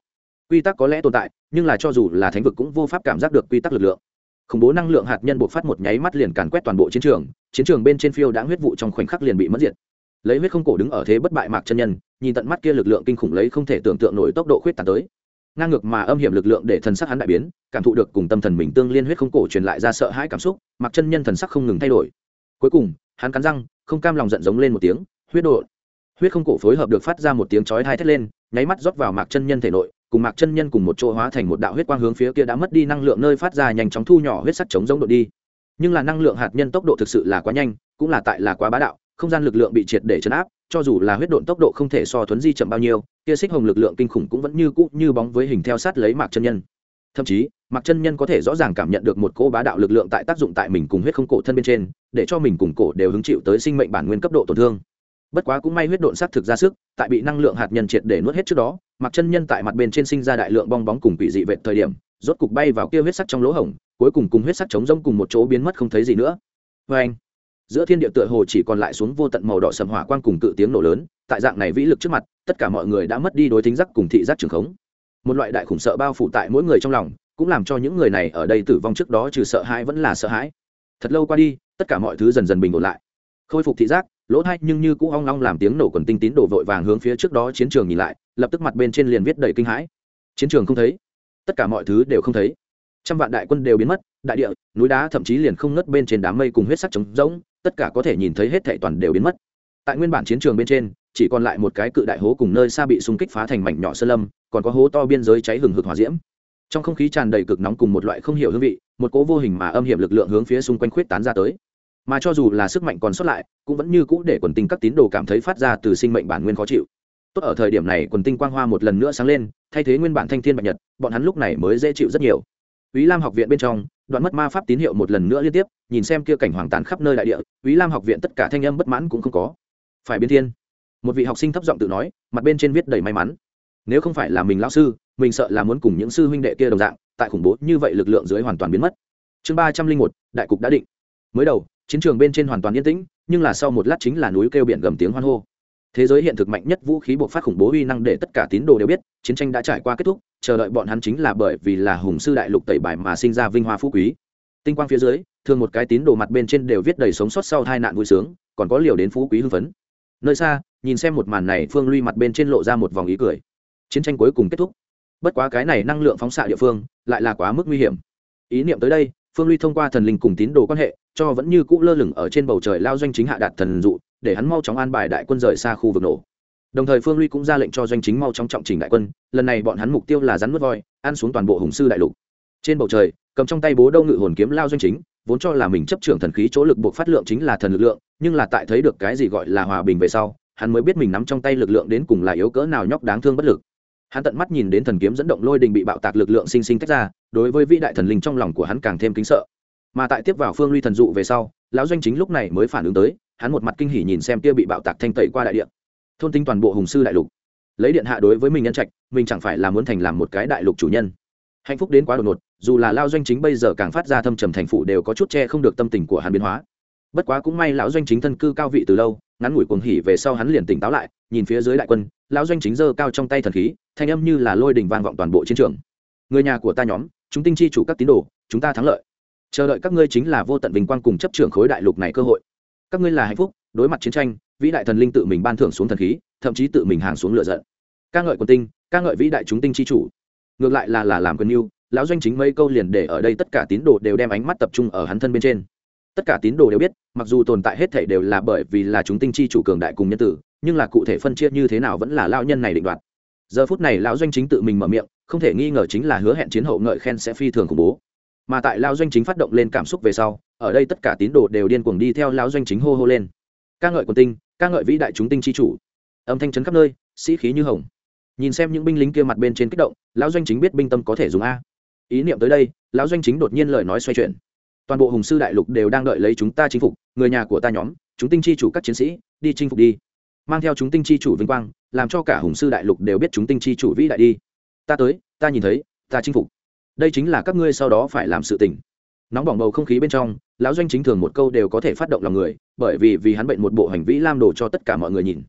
A: Quy tắc có lẽ tồn tại, nhưng là cho dù là thánh vực cũng vô pháp cảm giác được quy tắc lực lượng. Khủng bố năng lượng hạt nhân buộc phát một nháy mắt liền càn quét toàn bộ chiến trường chiến trường bên trên phiêu đã huyết vụ trong khoảnh khắc liền bị mất diệt lấy huyết không cổ đứng ở thế bất bại mạc chân nhân, nhìn tận mắt kia lực lượng kinh khủng lấy không thể tưởng tượng nổi tốc độ khuyết tàn tới. Ngang ngược mà âm hiểm lực lượng để thần sắc hắn đại biến, cảm thụ được cùng tâm thần mình tương liên huyết không cổ truyền lại ra sợ hãi cảm xúc, mạc chân nhân thần sắc không ngừng thay đổi. Cuối cùng, hắn cắn răng, không cam lòng giận giống lên một tiếng, huyết độ huyết không cổ phối hợp được phát ra một tiếng chói thai thét lên, nháy mắt rót vào mạc chân nhân thể nội, cùng mạc chân nhân cùng một chỗ hóa thành một đạo huyết quang hướng phía kia đã mất đi năng lượng nơi phát ra nhanh chóng thu nhỏ huyết sắc chống giống độ đi. Nhưng là năng lượng hạt nhân tốc độ thực sự là quá nhanh, cũng là tại là quá bá đạo không gian lực lượng bị triệt để chấn áp, cho dù là huyết độn tốc độ không thể so thuấn di chậm bao nhiêu, kia xích hồng lực lượng kinh khủng cũng vẫn như cũ như bóng với hình theo sát lấy mạc chân nhân. Thậm chí, mạc chân nhân có thể rõ ràng cảm nhận được một cỗ bá đạo lực lượng tại tác dụng tại mình cùng huyết không cổ thân bên trên, để cho mình cùng cổ đều hứng chịu tới sinh mệnh bản nguyên cấp độ tổn thương. Bất quá cũng may huyết độn sát thực ra sức, tại bị năng lượng hạt nhân triệt để nuốt hết trước đó, mạc chân nhân tại mặt bên trên sinh ra đại lượng bong bóng cùng quỷ dị vệ thời điểm, rốt cục bay vào kia huyết sắc trong lỗ hổng, cuối cùng cùng huyết sắc chống rông cùng một chỗ biến mất không thấy gì nữa. Vê anh giữa thiên địa tựa hồ chỉ còn lại xuống vô tận màu đỏ sầm hỏa quang cùng cự tiếng nổ lớn, tại dạng này vĩ lực trước mặt, tất cả mọi người đã mất đi đối tính giác cùng thị giác trường khống. Một loại đại khủng sợ bao phủ tại mỗi người trong lòng, cũng làm cho những người này ở đây tử vong trước đó trừ sợ hãi vẫn là sợ hãi. Thật lâu qua đi, tất cả mọi thứ dần dần bình ổn lại. Khôi phục thị giác, lỗ thay nhưng như cũ ong long làm tiếng nổ quần tinh tín đổ vội vàng hướng phía trước đó chiến trường nhìn lại, lập tức mặt bên trên liền viết đầy kinh hãi. Chiến trường không thấy. Tất cả mọi thứ đều không thấy trăm vạn đại quân đều biến mất, đại địa, núi đá thậm chí liền không ngất bên trên đám mây cùng huyết sắc trống rỗng, tất cả có thể nhìn thấy hết thảy toàn đều biến mất. Tại nguyên bản chiến trường bên trên, chỉ còn lại một cái cự đại hố cùng nơi xa bị xung kích phá thành mảnh nhỏ sơn lâm, còn có hố to biên giới cháy hừng hực hỏa diễm. Trong không khí tràn đầy cực nóng cùng một loại không hiểu hương vị, một cỗ vô hình mà âm hiểm lực lượng hướng phía xung quanh khuyết tán ra tới. Mà cho dù là sức mạnh còn sót lại, cũng vẫn như cũ để quần tinh các tín đồ cảm thấy phát ra từ sinh mệnh bản nguyên khó chịu. Tốt ở thời điểm này quần tinh quang hoa một lần nữa sáng lên, thay thế nguyên bản thanh thiên bạch nhật, bọn hắn lúc này mới dễ chịu rất nhiều. Úy Lam học viện bên trong, đoạn mất ma pháp tín hiệu một lần nữa liên tiếp, nhìn xem kia cảnh hoàng tàn khắp nơi đại địa, Úy Lam học viện tất cả thanh âm bất mãn cũng không có. Phải biến thiên. Một vị học sinh thấp giọng tự nói, mặt bên trên viết đầy may mắn. Nếu không phải là mình lão sư, mình sợ là muốn cùng những sư huynh đệ kia đồng dạng, tại khủng bố như vậy lực lượng dưới hoàn toàn biến mất. Chương ba trăm linh một, đại cục đã định. Mới đầu, chiến trường bên trên hoàn toàn yên tĩnh, nhưng là sau một lát chính là núi kêu biển gầm tiếng hoan hô thế giới hiện thực mạnh nhất vũ khí buộc phát khủng bố uy năng để tất cả tín đồ đều biết chiến tranh đã trải qua kết thúc chờ đợi bọn hắn chính là bởi vì là hùng sư đại lục tẩy bài mà sinh ra vinh hoa phú quý. Tinh quang phía dưới, thường một cái tín đồ mặt bên trên đều viết đầy sống sót sau hai nạn vui sướng, còn có liều đến phú quý hưng phấn. Nơi xa, nhìn xem một màn này, phương luy mặt bên trên lộ ra một vòng ý cười. Chiến tranh cuối cùng kết thúc. Bất quá cái này năng lượng phóng xạ địa phương, lại là quá mức nguy hiểm. Ý niệm tới đây, phương ly thông qua thần linh cùng tín đồ quan hệ, cho vẫn như cũ lơ lửng ở trên bầu trời lao doanh chính hạ đạt thần dụ, để hắn mau chóng an bài đại quân rời xa khu vực nổ đồng thời phương ly cũng ra lệnh cho doanh chính mau trong trọng trình đại quân, lần này bọn hắn mục tiêu là rắn mất voi, ăn xuống toàn bộ hùng sư đại lục. Trên bầu trời, cầm trong tay bố đâu ngự hồn kiếm lao doanh chính, vốn cho là mình chấp trưởng thần khí chỗ lực buộc phát lượng chính là thần lực lượng, nhưng là tại thấy được cái gì gọi là hòa bình về sau, hắn mới biết mình nắm trong tay lực lượng đến cùng là yếu cỡ nào nhóc đáng thương bất lực. Hắn tận mắt nhìn đến thần kiếm dẫn động lôi đình bị bạo tạc lực lượng sinh sinh tách ra, đối với vĩ đại thần linh trong lòng của hắn càng thêm kính sợ. Mà tại tiếp vào phương ly thần dụ về sau, lão doanh chính lúc này mới phản ứng tới, hắn một mặt kinh hỉ nhìn xem kia bị bạo tạc thanh tẩy qua đại điện thôn tính toàn bộ hùng sư đại lục. Lấy điện hạ đối với mình nhân trạch, mình chẳng phải là muốn thành làm một cái đại lục chủ nhân. Hạnh phúc đến quá đột ngột, dù là lao doanh chính bây giờ càng phát ra thâm trầm thành phụ đều có chút che không được tâm tình của hắn biến hóa. Bất quá cũng may lão doanh chính thân cư cao vị từ lâu, ngắn ngủi cuồng hỉ về sau hắn liền tỉnh táo lại, nhìn phía dưới đại quân, lão doanh chính giơ cao trong tay thần khí, thanh âm như là lôi đình vang vọng toàn bộ chiến trường. Người nhà của ta nhóm, chúng tinh chi chủ các tín đồ, chúng ta thắng lợi. Chờ đợi các ngươi chính là vô tận vinh quang cùng chấp trưởng khối đại lục này cơ hội các ngươi là hạnh phúc, đối mặt chiến tranh, vĩ đại thần linh tự mình ban thưởng xuống thần khí, thậm chí tự mình hàng xuống lựa giận. Ca ngợi quân tinh, ca ngợi vĩ đại chúng tinh chi chủ. Ngược lại là là làm quân yêu lão doanh chính mấy câu liền để ở đây tất cả tín đồ đều đem ánh mắt tập trung ở hắn thân bên trên. Tất cả tín đồ đều biết, mặc dù tồn tại hết thể đều là bởi vì là chúng tinh chi chủ cường đại cùng nhân tử, nhưng là cụ thể phân chia như thế nào vẫn là lao nhân này định đoạt. Giờ phút này lão doanh chính tự mình mở miệng, không thể nghi ngờ chính là hứa hẹn chiến hậu ngợi khen sẽ phi thường khủng bố mà tại lao doanh chính phát động lên cảm xúc về sau, ở đây tất cả tín đồ đều điên cuồng đi theo lao doanh chính hô hô lên. Ca ngợi quân tinh, ca ngợi vĩ đại chúng tinh chi chủ. Âm thanh trấn khắp nơi, sĩ khí như hồng. Nhìn xem những binh lính kia mặt bên trên kích động, lão doanh chính biết binh tâm có thể dùng a. Ý niệm tới đây, lão doanh chính đột nhiên lời nói xoay chuyển. Toàn bộ hùng sư đại lục đều đang đợi lấy chúng ta chinh phục, người nhà của ta nhóm, chúng tinh chi chủ các chiến sĩ, đi chinh phục đi. Mang theo chúng tinh chi chủ vinh quang, làm cho cả hùng sư đại lục đều biết chúng tinh chi chủ vĩ đại đi. Ta tới, ta nhìn thấy, ta chinh phục đây chính là các ngươi sau đó phải làm sự tình. Nóng bỏng bầu không khí bên trong, lão doanh chính thường một câu đều có thể phát động lòng người, bởi vì vì hắn bệnh một bộ hành vĩ lam đồ cho tất cả mọi người nhìn.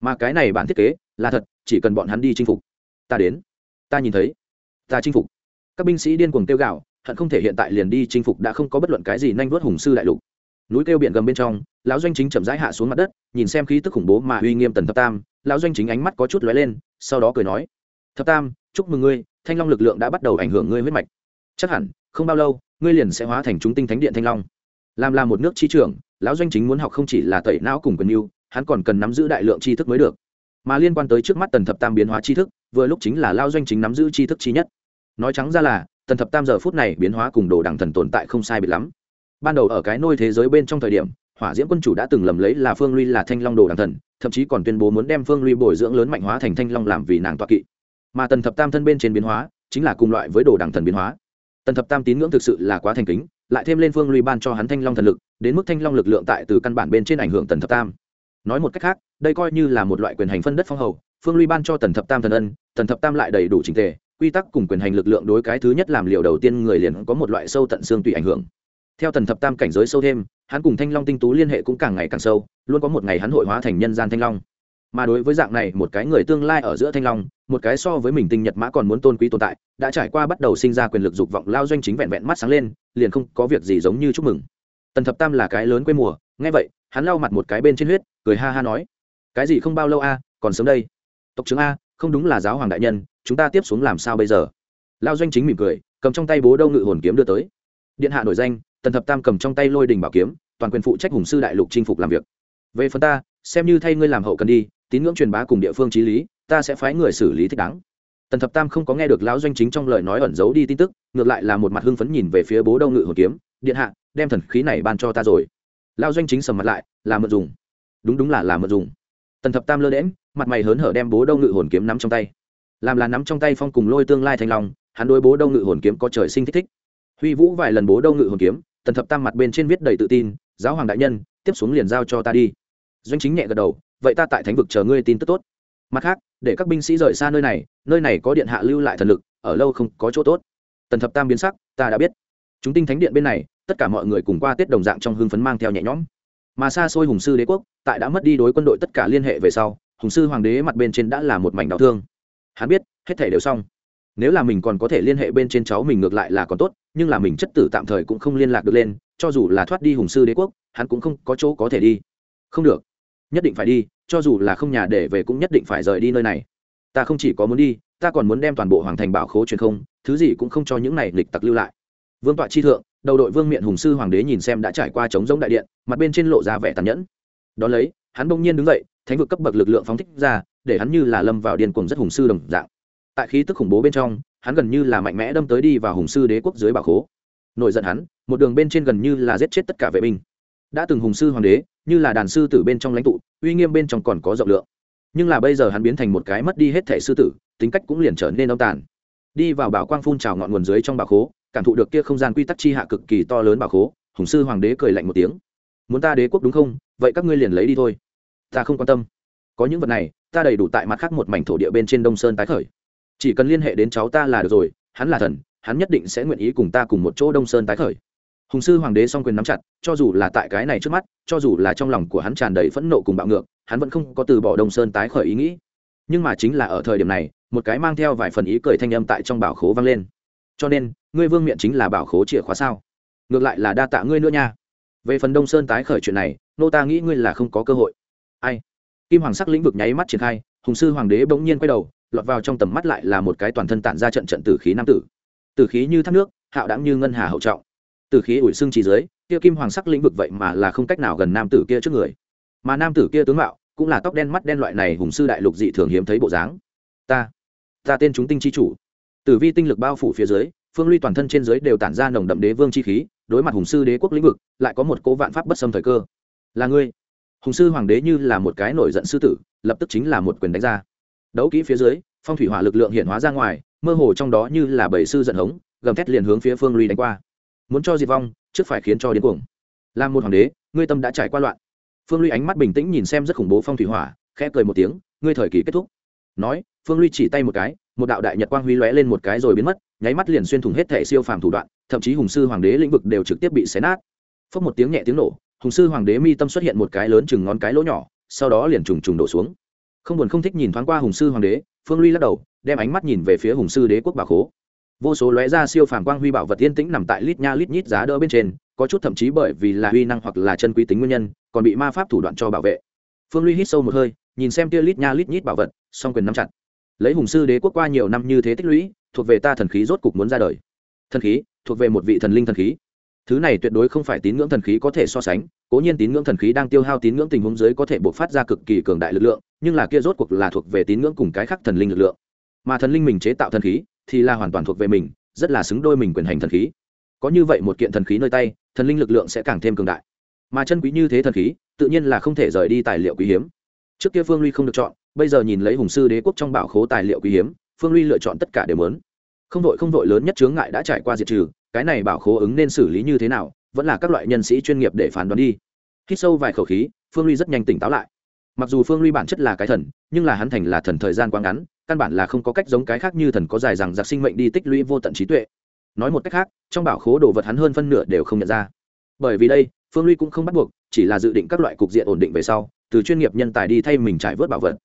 A: Mà cái này bản thiết kế, là thật, chỉ cần bọn hắn đi chinh phục. Ta đến. Ta nhìn thấy. Ta chinh phục. Các binh sĩ điên cuồng tiêu gạo hận không thể hiện tại liền đi chinh phục đã không có bất luận cái gì nhanh vớt hùng sư đại lục. Núi kêu biển gầm bên trong, lão doanh chính chậm rãi hạ xuống mặt đất, nhìn xem khí tức khủng bố mà uy nghiêm tần thập tam, lão doanh chính ánh mắt có chút lóe lên, sau đó cười nói thập tam, chúc mừng ngươi, thanh long lực lượng đã bắt đầu ảnh hưởng ngươi huyết mạch. Chắc hẳn, không bao lâu, ngươi liền sẽ hóa thành chúng tinh thánh điện thanh long. Làm là một nước chi trưởng, lão doanh chính muốn học không chỉ là tẩy não cùng quyền mưu hắn còn cần nắm giữ đại lượng tri thức mới được. Mà liên quan tới trước mắt tần thập tam biến hóa tri thức, vừa lúc chính là lao doanh chính nắm giữ tri thức chi nhất. Nói trắng ra là, tần thập tam giờ phút này biến hóa cùng đồ đẳng thần tồn tại không sai biệt lắm. Ban đầu ở cái nôi thế giới bên trong thời điểm, hỏa diễm quân chủ đã từng lầm lấy là phương ly là thanh long đồ đẳng thần, thậm chí còn tuyên bố muốn đem phương ly bồi dưỡng lớn mạnh hóa thành thanh long làm vì nàng toa kỵ mà tần thập tam thân bên trên biến hóa chính là cùng loại với đồ đẳng thần biến hóa. Tần thập tam tín ngưỡng thực sự là quá thành kính, lại thêm lên phương ly ban cho hắn thanh long thần lực, đến mức thanh long lực lượng tại từ căn bản bên trên ảnh hưởng tần thập tam. Nói một cách khác, đây coi như là một loại quyền hành phân đất phong hầu, phương ly ban cho tần thập tam thần ân, tần thập tam lại đầy đủ trình tề, quy tắc cùng quyền hành lực lượng đối cái thứ nhất làm liều đầu tiên người liền có một loại sâu tận xương tùy ảnh hưởng. Theo tần thập tam cảnh giới sâu thêm, hắn cùng thanh long tinh tú liên hệ cũng càng ngày càng sâu, luôn có một ngày hắn hội hóa thành nhân gian thanh long mà đối với dạng này, một cái người tương lai ở giữa thanh long, một cái so với mình tinh nhật mã còn muốn tôn quý tồn tại, đã trải qua bắt đầu sinh ra quyền lực dục vọng, lao doanh chính vẹn vẹn mắt sáng lên, liền không có việc gì giống như chúc mừng. Tần thập tam là cái lớn quê mùa, nghe vậy, hắn lau mặt một cái bên trên huyết, cười ha ha nói, cái gì không bao lâu a à, còn sớm đây. Tộc trưởng a, không đúng là giáo hoàng đại nhân, chúng ta tiếp xuống làm sao bây giờ? Lao doanh chính mỉm cười, cầm trong tay bố đâu ngự hồn kiếm đưa tới. Điện hạ nổi danh, tần thập tam cầm trong tay lôi đình bảo kiếm, toàn quyền phụ trách hùng sư đại lục chinh phục làm việc. Về phần ta, xem như thay ngươi làm hậu cần đi tín ngưỡng truyền bá cùng địa phương trí lý, ta sẽ phái người xử lý thích đáng. Tần thập tam không có nghe được lão doanh chính trong lời nói ẩn giấu đi tin tức, ngược lại là một mặt hưng phấn nhìn về phía bố Đông ngự hồn kiếm, điện hạ, đem thần khí này ban cho ta rồi. Lão doanh chính sầm mặt lại, là mượn dùng. Đúng đúng là là mượn dùng. Tần thập tam lơ đễm mặt mày hớn hở đem bố Đông ngự hồn kiếm nắm trong tay. Làm là nắm trong tay phong cùng lôi tương lai thành lòng, hắn đối bố Đông ngự hồn kiếm có trời sinh thích thích. Huy vũ vài lần bố Đông ngự hồn kiếm, tần thập tam mặt bên trên viết đầy tự tin, giáo hoàng đại nhân, tiếp xuống liền giao cho ta đi. Doanh chính nhẹ gật đầu vậy ta tại thánh vực chờ ngươi tin tức tốt. Mặt khác, để các binh sĩ rời xa nơi này nơi này có điện hạ lưu lại thần lực, ở lâu không có chỗ tốt. Tần thập tam biến sắc, ta đã biết. Chúng tinh thánh điện bên này, tất cả mọi người cùng qua tết đồng dạng trong hưng phấn mang theo nhẹ nhõm. Mà xa xôi hùng sư đế quốc, tại đã mất đi đối quân đội tất cả liên hệ về sau, hùng sư hoàng đế mặt bên trên đã là một mảnh đau thương. Hắn biết, hết thể đều xong. Nếu là mình còn có thể liên hệ bên trên cháu mình ngược lại là còn tốt, nhưng là mình chất tử tạm thời cũng không liên lạc được lên, cho dù là thoát đi hùng sư đế quốc, hắn cũng không có chỗ có thể đi. Không được nhất định phải đi, cho dù là không nhà để về cũng nhất định phải rời đi nơi này. Ta không chỉ có muốn đi, ta còn muốn đem toàn bộ hoàng thành bảo khố truyền không, thứ gì cũng không cho những này lịch tặc lưu lại. Vương tọa chi thượng, đầu đội vương miện hùng sư hoàng đế nhìn xem đã trải qua chống giống đại điện, mặt bên trên lộ ra vẻ tàn nhẫn. Đón lấy, hắn bỗng nhiên đứng dậy, thánh vực cấp bậc lực lượng phóng thích ra, để hắn như là lâm vào điên cuồng rất hùng sư đồng dạng. Tại khí tức khủng bố bên trong, hắn gần như là mạnh mẽ đâm tới đi vào hùng sư đế quốc dưới bảo khố. Nổi giận hắn, một đường bên trên gần như là giết chết tất cả vệ binh đã từng hùng sư hoàng đế, như là đàn sư tử bên trong lãnh tụ, uy nghiêm bên trong còn có rộng lượng. Nhưng là bây giờ hắn biến thành một cái mất đi hết thẻ sư tử, tính cách cũng liền trở nên âm tàn. Đi vào bảo quang phun trào ngọn nguồn dưới trong bảo khố, cảm thụ được kia không gian quy tắc chi hạ cực kỳ to lớn bảo khố, hùng sư hoàng đế cười lạnh một tiếng. Muốn ta đế quốc đúng không? Vậy các ngươi liền lấy đi thôi. Ta không quan tâm. Có những vật này, ta đầy đủ tại mặt khác một mảnh thổ địa bên trên đông sơn tái khởi. Chỉ cần liên hệ đến cháu ta là được rồi, hắn là thần, hắn nhất định sẽ nguyện ý cùng ta cùng một chỗ đông sơn tái khởi hùng sư hoàng đế song quyền nắm chặt, cho dù là tại cái này trước mắt, cho dù là trong lòng của hắn tràn đầy phẫn nộ cùng bạo ngược, hắn vẫn không có từ bỏ đông sơn tái khởi ý nghĩ. Nhưng mà chính là ở thời điểm này, một cái mang theo vài phần ý cười thanh âm tại trong bảo khố vang lên. Cho nên, ngươi vương miện chính là bảo khố chìa khóa sao? Ngược lại là đa tạ ngươi nữa nha. Về phần đông sơn tái khởi chuyện này, nô ta nghĩ ngươi là không có cơ hội. Ai? Kim hoàng sắc lĩnh vực nháy mắt triển khai, hùng sư hoàng đế bỗng nhiên quay đầu, lọt vào trong tầm mắt lại là một cái toàn thân tản ra trận trận tử khí nam tử. Tử khí như thác nước, hạo đáng như ngân hà hậu trọng từ khí ủi xương chỉ dưới, kia kim hoàng sắc lĩnh vực vậy mà là không cách nào gần nam tử kia trước người. Mà nam tử kia tướng mạo cũng là tóc đen mắt đen loại này hùng sư đại lục dị thường hiếm thấy bộ dáng. Ta ta tên chúng tinh chi chủ. Tử vi tinh lực bao phủ phía dưới, phương ly toàn thân trên dưới đều tản ra nồng đậm đế vương chi khí, đối mặt hùng sư đế quốc lĩnh vực, lại có một cố vạn pháp bất xâm thời cơ. Là ngươi. Hùng sư hoàng đế như là một cái nổi giận sư tử, lập tức chính là một quyền đánh ra. Đấu kỹ phía dưới, phong thủy hỏa lực lượng hiện hóa ra ngoài, mơ hồ trong đó như là bảy sư giận hống, gầm thét liền hướng phía phương ly đánh qua muốn cho diệt vong, trước phải khiến cho điên cuồng. Làm một hoàng đế, ngươi tâm đã trải qua loạn. Phương ly ánh mắt bình tĩnh nhìn xem rất khủng bố phong thủy hỏa, khẽ cười một tiếng, ngươi thời kỳ kết thúc. Nói, phương ly chỉ tay một cái, một đạo đại nhật quang huy lóe lên một cái rồi biến mất, nháy mắt liền xuyên thủng hết thể siêu phàm thủ đoạn, thậm chí hùng sư hoàng đế lĩnh vực đều trực tiếp bị xé nát. Phốc một tiếng nhẹ tiếng nổ, hùng sư hoàng đế mi tâm xuất hiện một cái lớn chừng ngón cái lỗ nhỏ, sau đó liền trùng trùng đổ xuống. Không buồn không thích nhìn thoáng qua hùng sư hoàng đế, phương ly lắc đầu, đem ánh mắt nhìn về phía hùng sư đế quốc bà khố vô số lóe ra siêu phàm quang huy bảo vật yên tĩnh nằm tại lít nha lít nhít giá đỡ bên trên, có chút thậm chí bởi vì là huy năng hoặc là chân quý tính nguyên nhân, còn bị ma pháp thủ đoạn cho bảo vệ. Phương ly hít sâu một hơi, nhìn xem tia lít nha lít nhít bảo vật, song quyền nắm chặt. Lấy hùng sư đế quốc qua nhiều năm như thế tích lũy, thuộc về ta thần khí rốt cục muốn ra đời. Thần khí, thuộc về một vị thần linh thần khí. Thứ này tuyệt đối không phải tín ngưỡng thần khí có thể so sánh, cố nhiên tín ngưỡng thần khí đang tiêu hao tín ngưỡng tình huống dưới có thể buộc phát ra cực kỳ cường đại lực lượng, nhưng là kia rốt cuộc là thuộc về tín ngưỡng cùng cái khác thần linh lực lượng. Mà thần linh mình chế tạo thần khí thì là hoàn toàn thuộc về mình, rất là xứng đôi mình quyền hành thần khí. Có như vậy một kiện thần khí nơi tay, thần linh lực lượng sẽ càng thêm cường đại. Mà chân quý như thế thần khí, tự nhiên là không thể rời đi tài liệu quý hiếm. Trước kia phương ly không được chọn, bây giờ nhìn lấy hùng sư đế quốc trong bảo khố tài liệu quý hiếm, phương ly lựa chọn tất cả đều lớn không đội không đội lớn nhất chướng ngại đã trải qua diệt trừ, cái này bảo khố ứng nên xử lý như thế nào, vẫn là các loại nhân sĩ chuyên nghiệp để phán đoán đi. Hít sâu vài khẩu khí, phương ly rất nhanh tỉnh táo lại mặc dù phương ly bản chất là cái thần, nhưng là hắn thành là thần thời gian quá ngắn, căn bản là không có cách giống cái khác như thần có dài rằng giặc sinh mệnh đi tích lũy vô tận trí tuệ. Nói một cách khác, trong bảo khố đồ vật hắn hơn phân nửa đều không nhận ra. Bởi vì đây, phương ly cũng không bắt buộc, chỉ là dự định các loại cục diện ổn định về sau, từ chuyên nghiệp nhân tài đi thay mình trải vớt bảo vật.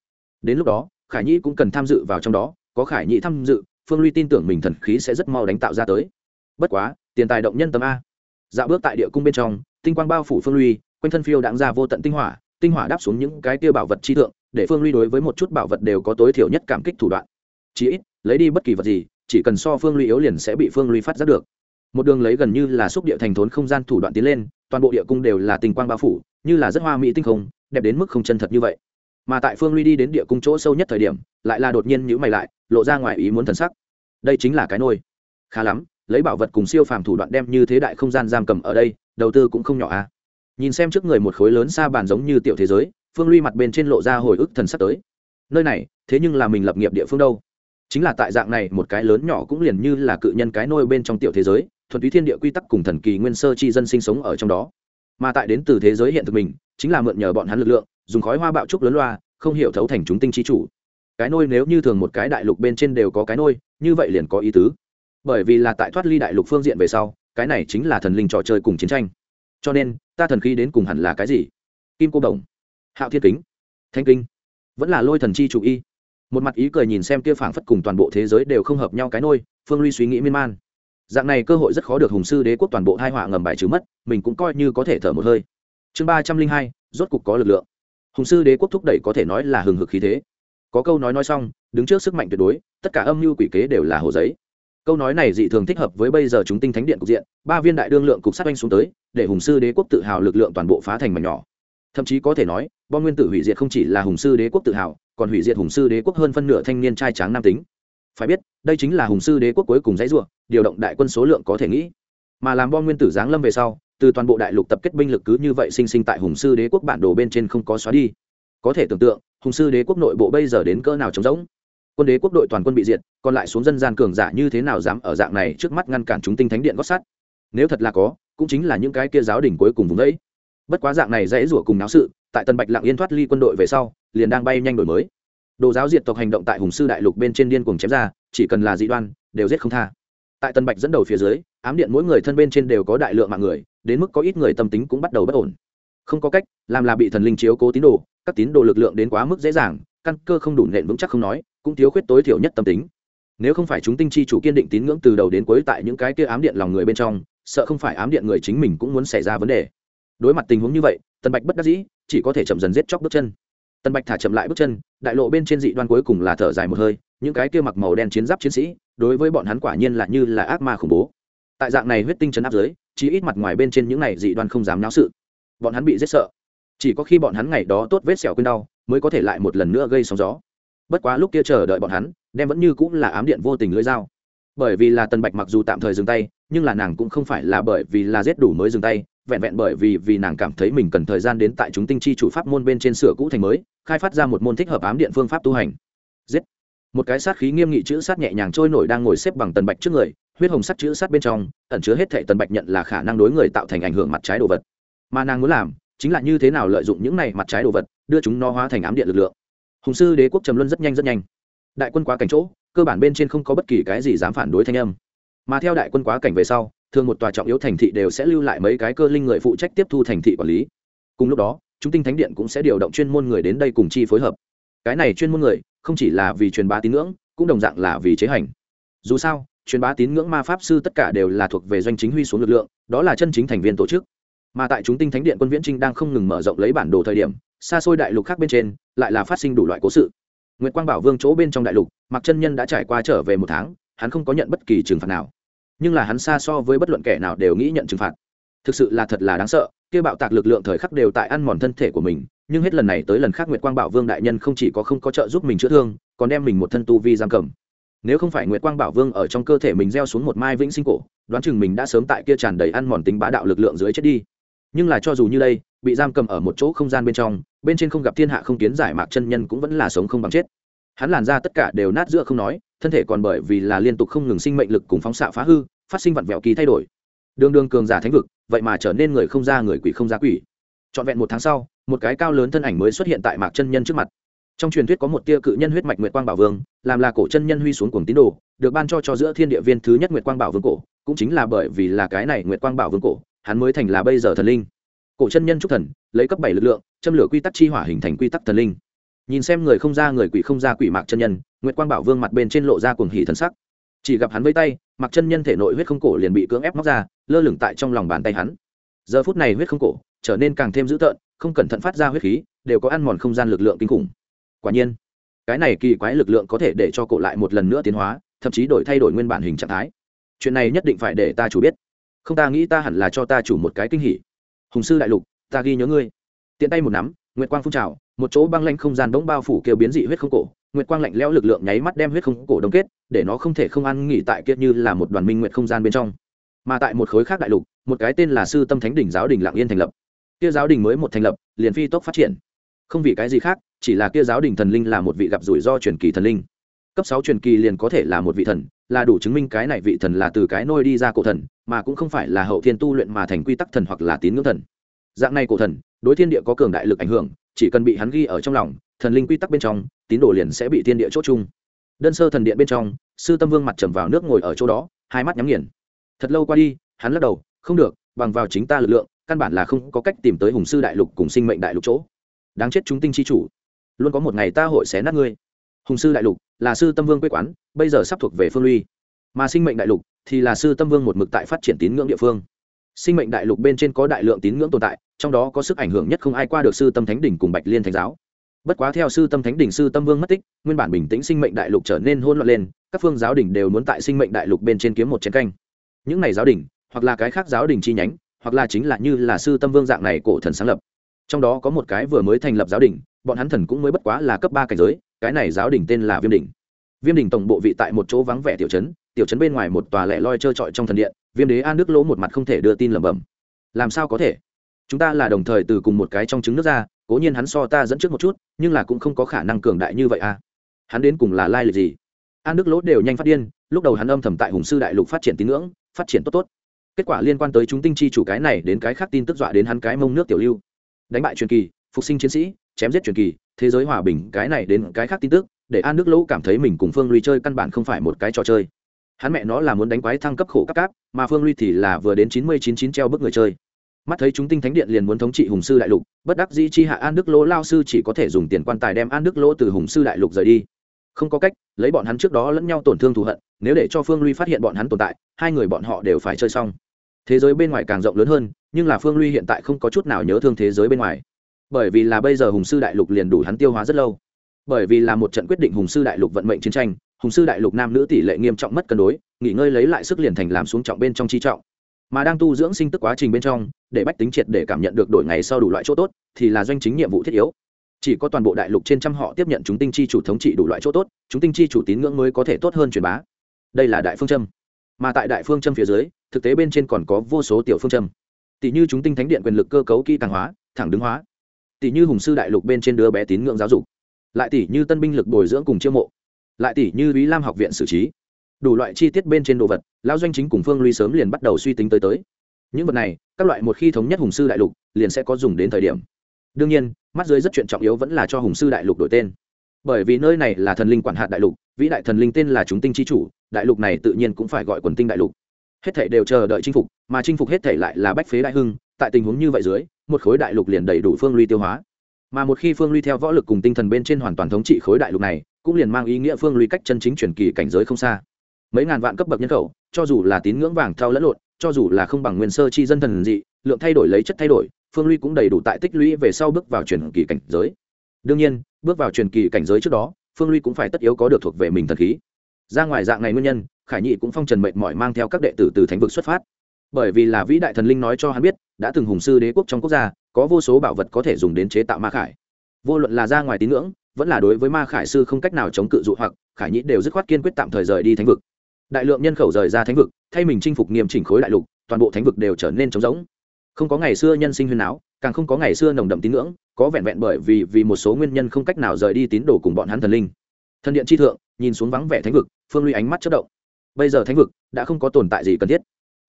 A: Đến lúc đó, khải Nhĩ cũng cần tham dự vào trong đó, có khải Nhĩ tham dự, phương ly tin tưởng mình thần khí sẽ rất mau đánh tạo ra tới. Bất quá, tiền tài động nhân tâm a. Dạo bước tại địa cung bên trong, tinh quang bao phủ phương ly, quanh thân phiêu đáng ra vô tận tinh hỏa tinh hỏa đáp xuống những cái kia bảo vật chi thượng, để phương ly đối với một chút bảo vật đều có tối thiểu nhất cảm kích thủ đoạn. Chí ít, lấy đi bất kỳ vật gì, chỉ cần so phương ly yếu liền sẽ bị phương ly phát giác được. Một đường lấy gần như là xúc địa thành thốn không gian thủ đoạn tiến lên, toàn bộ địa cung đều là tình quang bao phủ, như là rất hoa mỹ tinh không, đẹp đến mức không chân thật như vậy. Mà tại phương ly đi đến địa cung chỗ sâu nhất thời điểm, lại là đột nhiên nhữ mày lại, lộ ra ngoài ý muốn thần sắc. Đây chính là cái nôi. Khá lắm, lấy bảo vật cùng siêu phàm thủ đoạn đem như thế đại không gian giam cầm ở đây, đầu tư cũng không nhỏ à nhìn xem trước người một khối lớn xa bàn giống như tiểu thế giới, phương ly mặt bên trên lộ ra hồi ức thần sắc tới. Nơi này, thế nhưng là mình lập nghiệp địa phương đâu? Chính là tại dạng này, một cái lớn nhỏ cũng liền như là cự nhân cái nôi bên trong tiểu thế giới, thuần túy thiên địa quy tắc cùng thần kỳ nguyên sơ chi dân sinh sống ở trong đó. Mà tại đến từ thế giới hiện thực mình, chính là mượn nhờ bọn hắn lực lượng, dùng khói hoa bạo trúc lớn loa, không hiểu thấu thành chúng tinh trí chủ. Cái nôi nếu như thường một cái đại lục bên trên đều có cái nôi, như vậy liền có ý tứ. Bởi vì là tại thoát ly đại lục phương diện về sau, cái này chính là thần linh trò chơi cùng chiến tranh. Cho nên ta thần khí đến cùng hẳn là cái gì? Kim cô đồng, hạo thiên kính thanh kinh, vẫn là lôi thần chi chủ y. Một mặt ý cười nhìn xem kia phảng phất cùng toàn bộ thế giới đều không hợp nhau cái nôi, phương ly suy nghĩ miên man. Dạng này cơ hội rất khó được hùng sư đế quốc toàn bộ hai họa ngầm bài trừ mất, mình cũng coi như có thể thở một hơi. Chương ba trăm linh hai, rốt cục có lực lượng. Hùng sư đế quốc thúc đẩy có thể nói là hừng hực khí thế. Có câu nói nói xong, đứng trước sức mạnh tuyệt đối, tất cả âm mưu quỷ kế đều là hồ giấy câu nói này dị thường thích hợp với bây giờ chúng tinh thánh điện cục diện, ba viên đại đương lượng cục sát oanh xuống tới, để hùng sư đế quốc tự hào lực lượng toàn bộ phá thành mảnh nhỏ. Thậm chí có thể nói, bom nguyên tử hủy diệt không chỉ là hùng sư đế quốc tự hào, còn hủy diệt hùng sư đế quốc hơn phân nửa thanh niên trai tráng nam tính. Phải biết, đây chính là hùng sư đế quốc cuối cùng dãy ruộng điều động đại quân số lượng có thể nghĩ. Mà làm bom nguyên tử giáng lâm về sau, từ toàn bộ đại lục tập kết binh lực cứ như vậy sinh sinh tại hùng sư đế quốc bản đồ bên trên không có xóa đi. Có thể tưởng tượng, hùng sư đế quốc nội bộ bây giờ đến cỡ nào trống rỗng quân đế quốc đội toàn quân bị diệt, còn lại xuống dân gian cường giả như thế nào dám ở dạng này trước mắt ngăn cản chúng tinh thánh điện gót sắt? Nếu thật là có, cũng chính là những cái kia giáo đỉnh cuối cùng vùng đấy. Bất quá dạng này dễ rủa cùng náo sự, tại tân bạch lạng yên thoát ly quân đội về sau, liền đang bay nhanh đổi mới. Đồ giáo diệt tộc hành động tại hùng sư đại lục bên trên điên cuồng chém ra, chỉ cần là dị đoan, đều giết không tha. Tại tân bạch dẫn đầu phía dưới, ám điện mỗi người thân bên trên đều có đại lượng mạng người, đến mức có ít người tâm tính cũng bắt đầu bất ổn. Không có cách, làm là bị thần linh chiếu cố tín đồ, các tín đồ lực lượng đến quá mức dễ dàng, căn cơ không đủ nện vững chắc không nói cũng thiếu khuyết tối thiểu nhất tâm tính. Nếu không phải chúng tinh chi chủ kiên định tín ngưỡng từ đầu đến cuối tại những cái kia ám điện lòng người bên trong, sợ không phải ám điện người chính mình cũng muốn xảy ra vấn đề. Đối mặt tình huống như vậy, tần bạch bất đắc dĩ, chỉ có thể chậm dần giết chóc bước chân. Tần bạch thả chậm lại bước chân, đại lộ bên trên dị đoan cuối cùng là thở dài một hơi, những cái kia mặc màu đen chiến giáp chiến sĩ, đối với bọn hắn quả nhiên là như là ác ma khủng bố. Tại dạng này huyết tinh chấn áp giới chỉ ít mặt ngoài bên trên những này dị đoan không dám náo sự. Bọn hắn bị giết sợ. Chỉ có khi bọn hắn ngày đó tốt vết sẹo quên đau, mới có thể lại một lần nữa gây sóng gió bất quá lúc kia chờ đợi bọn hắn, đem vẫn như cũng là ám điện vô tình lưỡi dao. Bởi vì là tần bạch mặc dù tạm thời dừng tay, nhưng là nàng cũng không phải là bởi vì là giết đủ mới dừng tay, vẹn vẹn bởi vì vì nàng cảm thấy mình cần thời gian đến tại chúng tinh chi chủ pháp môn bên trên sửa cũ thành mới, khai phát ra một môn thích hợp ám điện phương pháp tu hành. Giết! Một cái sát khí nghiêm nghị chữ sát nhẹ nhàng trôi nổi đang ngồi xếp bằng tần bạch trước người, huyết hồng sắt chữ sát bên trong, ẩn chứa hết thệ tần bạch nhận là khả năng đối người tạo thành ảnh hưởng mặt trái đồ vật. Mà nàng muốn làm, chính là như thế nào lợi dụng những này mặt trái đồ vật, đưa chúng nó hóa thành ám điện lực lượng hùng sư đế quốc trầm luân rất nhanh rất nhanh. Đại quân quá cảnh chỗ, cơ bản bên trên không có bất kỳ cái gì dám phản đối thanh âm. Mà theo đại quân quá cảnh về sau, thường một tòa trọng yếu thành thị đều sẽ lưu lại mấy cái cơ linh người phụ trách tiếp thu thành thị quản lý. Cùng lúc đó, chúng tinh thánh điện cũng sẽ điều động chuyên môn người đến đây cùng chi phối hợp. Cái này chuyên môn người, không chỉ là vì truyền bá tín ngưỡng, cũng đồng dạng là vì chế hành. Dù sao, truyền bá tín ngưỡng ma pháp sư tất cả đều là thuộc về doanh chính huy xuống lực lượng, đó là chân chính thành viên tổ chức. Mà tại chúng tinh thánh điện quân viễn trinh đang không ngừng mở rộng lấy bản đồ thời điểm xa xôi đại lục khác bên trên, lại là phát sinh đủ loại cố sự. Nguyễn quang bảo vương chỗ bên trong đại lục mặc chân nhân đã trải qua trở về một tháng, hắn không có nhận bất kỳ trừng phạt nào. Nhưng là hắn xa so với bất luận kẻ nào đều nghĩ nhận trừng phạt. Thực sự là thật là đáng sợ, kia bạo tạc lực lượng thời khắc đều tại ăn mòn thân thể của mình, nhưng hết lần này tới lần khác nguyệt quang bảo vương đại nhân không chỉ có không có trợ giúp mình chữa thương, còn đem mình một thân tu vi giam cầm. Nếu không phải nguyệt quang bảo vương ở trong cơ thể mình gieo xuống một mai vĩnh sinh cổ, đoán chừng mình đã sớm tại kia tràn đầy ăn mòn tính bá đạo lực lượng dưới chết đi. Nhưng là cho dù như đây bị giam cầm ở một chỗ không gian bên trong, bên trên không gặp thiên hạ không kiến giải mạc chân nhân cũng vẫn là sống không bằng chết. Hắn làn ra tất cả đều nát giữa không nói, thân thể còn bởi vì là liên tục không ngừng sinh mệnh lực cùng phóng xạ phá hư, phát sinh vặn vẹo kỳ thay đổi. Đường đường cường giả thánh vực, vậy mà trở nên người không ra người quỷ không ra quỷ. Trọn vẹn một tháng sau, một cái cao lớn thân ảnh mới xuất hiện tại mạc chân nhân trước mặt. Trong truyền thuyết có một tia cự nhân huyết mạch nguyệt quang bảo vương, làm là cổ chân nhân huy xuống cuồng tín đồ, được ban cho cho giữa thiên địa viên thứ nhất nguyệt quang bảo vương cổ, cũng chính là bởi vì là cái này nguyệt quang bảo vương cổ, hắn mới thành là bây giờ thần linh cổ chân nhân trúc thần, lấy cấp bảy lực lượng, châm lửa quy tắc chi hỏa hình thành quy tắc thần linh. Nhìn xem người không ra người quỷ không ra quỷ mạc chân nhân, nguyệt quang bảo vương mặt bên trên lộ ra cuồng hỉ thần sắc. Chỉ gặp hắn với tay mặc chân nhân thể nội huyết không cổ liền bị cưỡng ép móc ra, lơ lửng tại trong lòng bàn tay hắn. Giờ phút này huyết không cổ trở nên càng thêm dữ tợn, không cẩn thận phát ra huyết khí, đều có ăn mòn không gian lực lượng kinh khủng. Quả nhiên, cái này kỳ quái lực lượng có thể để cho cổ lại một lần nữa tiến hóa, thậm chí đổi thay đổi nguyên bản hình trạng thái. Chuyện này nhất định phải để ta chủ biết. Không ta nghĩ ta hẳn là cho ta chủ một cái kinh hỉ hùng sư đại lục, ta ghi nhớ ngươi. Tiện tay một nắm, nguyệt quang phun trào, một chỗ băng lanh không gian bỗng bao phủ kêu biến dị huyết không cổ. Nguyệt quang lạnh lẽo lực lượng nháy mắt đem huyết không cổ đông kết, để nó không thể không ăn nghỉ tại kia như là một đoàn minh nguyệt không gian bên trong. Mà tại một khối khác đại lục, một cái tên là sư tâm thánh đỉnh giáo đình lạng yên thành lập. Kia giáo đình mới một thành lập, liền phi tốc phát triển. Không vì cái gì khác, chỉ là kia giáo đình thần linh là một vị gặp rủi ro truyền kỳ thần linh cấp sáu truyền kỳ liền có thể là một vị thần, là đủ chứng minh cái này vị thần là từ cái nôi đi ra cổ thần, mà cũng không phải là hậu thiên tu luyện mà thành quy tắc thần hoặc là tín ngưỡng thần. Dạng này cổ thần, đối thiên địa có cường đại lực ảnh hưởng, chỉ cần bị hắn ghi ở trong lòng, thần linh quy tắc bên trong, tín đồ liền sẽ bị thiên địa chốt chung. Đơn sơ thần điện bên trong, sư tâm vương mặt trầm vào nước ngồi ở chỗ đó, hai mắt nhắm nghiền. Thật lâu qua đi, hắn lắc đầu, không được, bằng vào chính ta lực lượng, căn bản là không có cách tìm tới hùng sư đại lục cùng sinh mệnh đại lục chỗ. Đáng chết chúng tinh chi chủ. Luôn có một ngày ta hội xé nát ngươi hùng sư đại lục là sư tâm vương quê quán, bây giờ sắp thuộc về phương ly mà sinh mệnh đại lục thì là sư tâm vương một mực tại phát triển tín ngưỡng địa phương. Sinh mệnh đại lục bên trên có đại lượng tín ngưỡng tồn tại, trong đó có sức ảnh hưởng nhất không ai qua được sư tâm thánh đỉnh cùng bạch liên thánh giáo. Bất quá theo sư tâm thánh đỉnh, sư tâm vương mất tích, nguyên bản bình tĩnh sinh mệnh đại lục trở nên hôn loạn lên, các phương giáo đình đều muốn tại sinh mệnh đại lục bên trên kiếm một chiến canh. Những này giáo đình, hoặc là cái khác giáo đình chi nhánh, hoặc là chính là như là sư tâm vương dạng này cổ thần sáng lập. Trong đó có một cái vừa mới thành lập giáo đình bọn hắn thần cũng mới bất quá là cấp ba cảnh giới, cái này giáo đỉnh tên là viêm đỉnh. Viêm đỉnh tổng bộ vị tại một chỗ vắng vẻ tiểu trấn tiểu trấn bên ngoài một tòa lẻ loi trơ trọi trong thần điện, viêm đế an nước lỗ một mặt không thể đưa tin lẩm bẩm. Làm sao có thể? Chúng ta là đồng thời từ cùng một cái trong trứng nước ra, cố nhiên hắn so ta dẫn trước một chút, nhưng là cũng không có khả năng cường đại như vậy à. Hắn đến cùng là lai lịch gì? An đức lỗ đều nhanh phát điên, lúc đầu hắn âm thầm tại hùng sư đại lục phát triển tín ngưỡng, phát triển tốt tốt. Kết quả liên quan tới chúng tinh chi chủ cái này đến cái khác tin tức dọa đến hắn cái mông nước tiểu lưu. Đánh bại truyền kỳ, phục sinh chiến sĩ chém giết truyền kỳ, thế giới hòa bình, cái này đến cái khác tin tức, để an đức lỗ cảm thấy mình cùng phương ly chơi căn bản không phải một cái trò chơi. Hắn mẹ nó là muốn đánh quái thăng cấp khổ cấp cáp, mà phương ly thì là vừa đến chín mươi chín chín treo bức người chơi. Mắt thấy chúng tinh thánh điện liền muốn thống trị hùng sư đại lục, bất đắc dĩ chi hạ an đức lỗ lao sư chỉ có thể dùng tiền quan tài đem an đức lỗ từ hùng sư đại lục rời đi. Không có cách, lấy bọn hắn trước đó lẫn nhau tổn thương thù hận, nếu để cho phương ly phát hiện bọn hắn tồn tại, hai người bọn họ đều phải chơi xong. Thế giới bên ngoài càng rộng lớn hơn, nhưng là phương ly hiện tại không có chút nào nhớ thương thế giới bên ngoài bởi vì là bây giờ hùng sư đại lục liền đủ hắn tiêu hóa rất lâu. Bởi vì là một trận quyết định hùng sư đại lục vận mệnh chiến tranh, hùng sư đại lục nam nữ tỷ lệ nghiêm trọng mất cân đối, nghỉ ngơi lấy lại sức liền thành làm xuống trọng bên trong chi trọng. Mà đang tu dưỡng sinh tức quá trình bên trong, để bách tính triệt để cảm nhận được đổi ngày sau đủ loại chỗ tốt, thì là doanh chính nhiệm vụ thiết yếu. Chỉ có toàn bộ đại lục trên trăm họ tiếp nhận chúng tinh chi chủ thống trị đủ loại chỗ tốt, chúng tinh chi chủ tín ngưỡng mới có thể tốt hơn truyền bá. Đây là đại phương châm. Mà tại đại phương châm phía dưới, thực tế bên trên còn có vô số tiểu phương châm. Tỷ như chúng tinh thánh điện quyền lực cơ cấu kỹ càng hóa, thẳng đứng hóa tỷ như hùng sư đại lục bên trên đứa bé tín ngưỡng giáo dục. Lại tỷ như tân binh lực bồi dưỡng cùng chiêu mộ. Lại tỷ như ý lam học viện xử trí. Đủ loại chi tiết bên trên đồ vật lao doanh chính cùng phương ly sớm liền bắt đầu suy tính tới tới. Những vật này, các loại một khi thống nhất hùng sư đại lục, liền sẽ có dùng đến thời điểm. Đương nhiên, mắt dưới rất chuyện trọng yếu vẫn là cho hùng sư đại lục đổi tên. Bởi vì nơi này là thần linh quản hạt đại lục, vĩ đại thần linh tên là chúng tinh chi chủ, đại lục này tự nhiên cũng phải gọi quần tinh đại lục. Hết thể đều chờ đợi chinh phục, mà chinh phục hết thể lại là bách phế đại hưng tại tình huống như vậy dưới, một khối đại lục liền đầy đủ phương ly tiêu hóa. Mà một khi phương ly theo võ lực cùng tinh thần bên trên hoàn toàn thống trị khối đại lục này, cũng liền mang ý nghĩa phương ly cách chân chính truyền kỳ cảnh giới không xa. Mấy ngàn vạn cấp bậc nhân khẩu, cho dù là tín ngưỡng vàng thao lẫn lộn, cho dù là không bằng nguyên sơ chi dân thần dị, lượng thay đổi lấy chất thay đổi, phương ly cũng đầy đủ tại tích lũy về sau bước vào truyền kỳ cảnh giới. Đương nhiên, bước vào truyền kỳ cảnh giới trước đó, phương ly cũng phải tất yếu có được thuộc về mình thần khí. Ra ngoài dạng này nguyên nhân, khải nhị cũng phong trần mệnh mỏi mang theo các đệ tử từ thánh vực xuất phát bởi vì là vĩ đại thần linh nói cho hắn biết, đã từng hùng sư đế quốc trong quốc gia, có vô số bảo vật có thể dùng đến chế tạo ma khải. Vô luận là ra ngoài tín ngưỡng, vẫn là đối với ma khải sư không cách nào chống cự dụ hoặc, khải nhĩ đều dứt khoát kiên quyết tạm thời rời đi thánh vực. Đại lượng nhân khẩu rời ra thánh vực, thay mình chinh phục nghiêm chỉnh khối đại lục, toàn bộ thánh vực đều trở nên trống rỗng. Không có ngày xưa nhân sinh huyền áo càng không có ngày xưa nồng đậm tín ngưỡng, có vẹn vẹn bởi vì vì một số nguyên nhân không cách nào rời đi tín đồ cùng bọn hắn thần linh. Thần điện chi thượng, nhìn xuống vắng vẻ thánh vực, phương ly ánh mắt chất động. Bây giờ thánh vực đã không có tồn tại gì cần thiết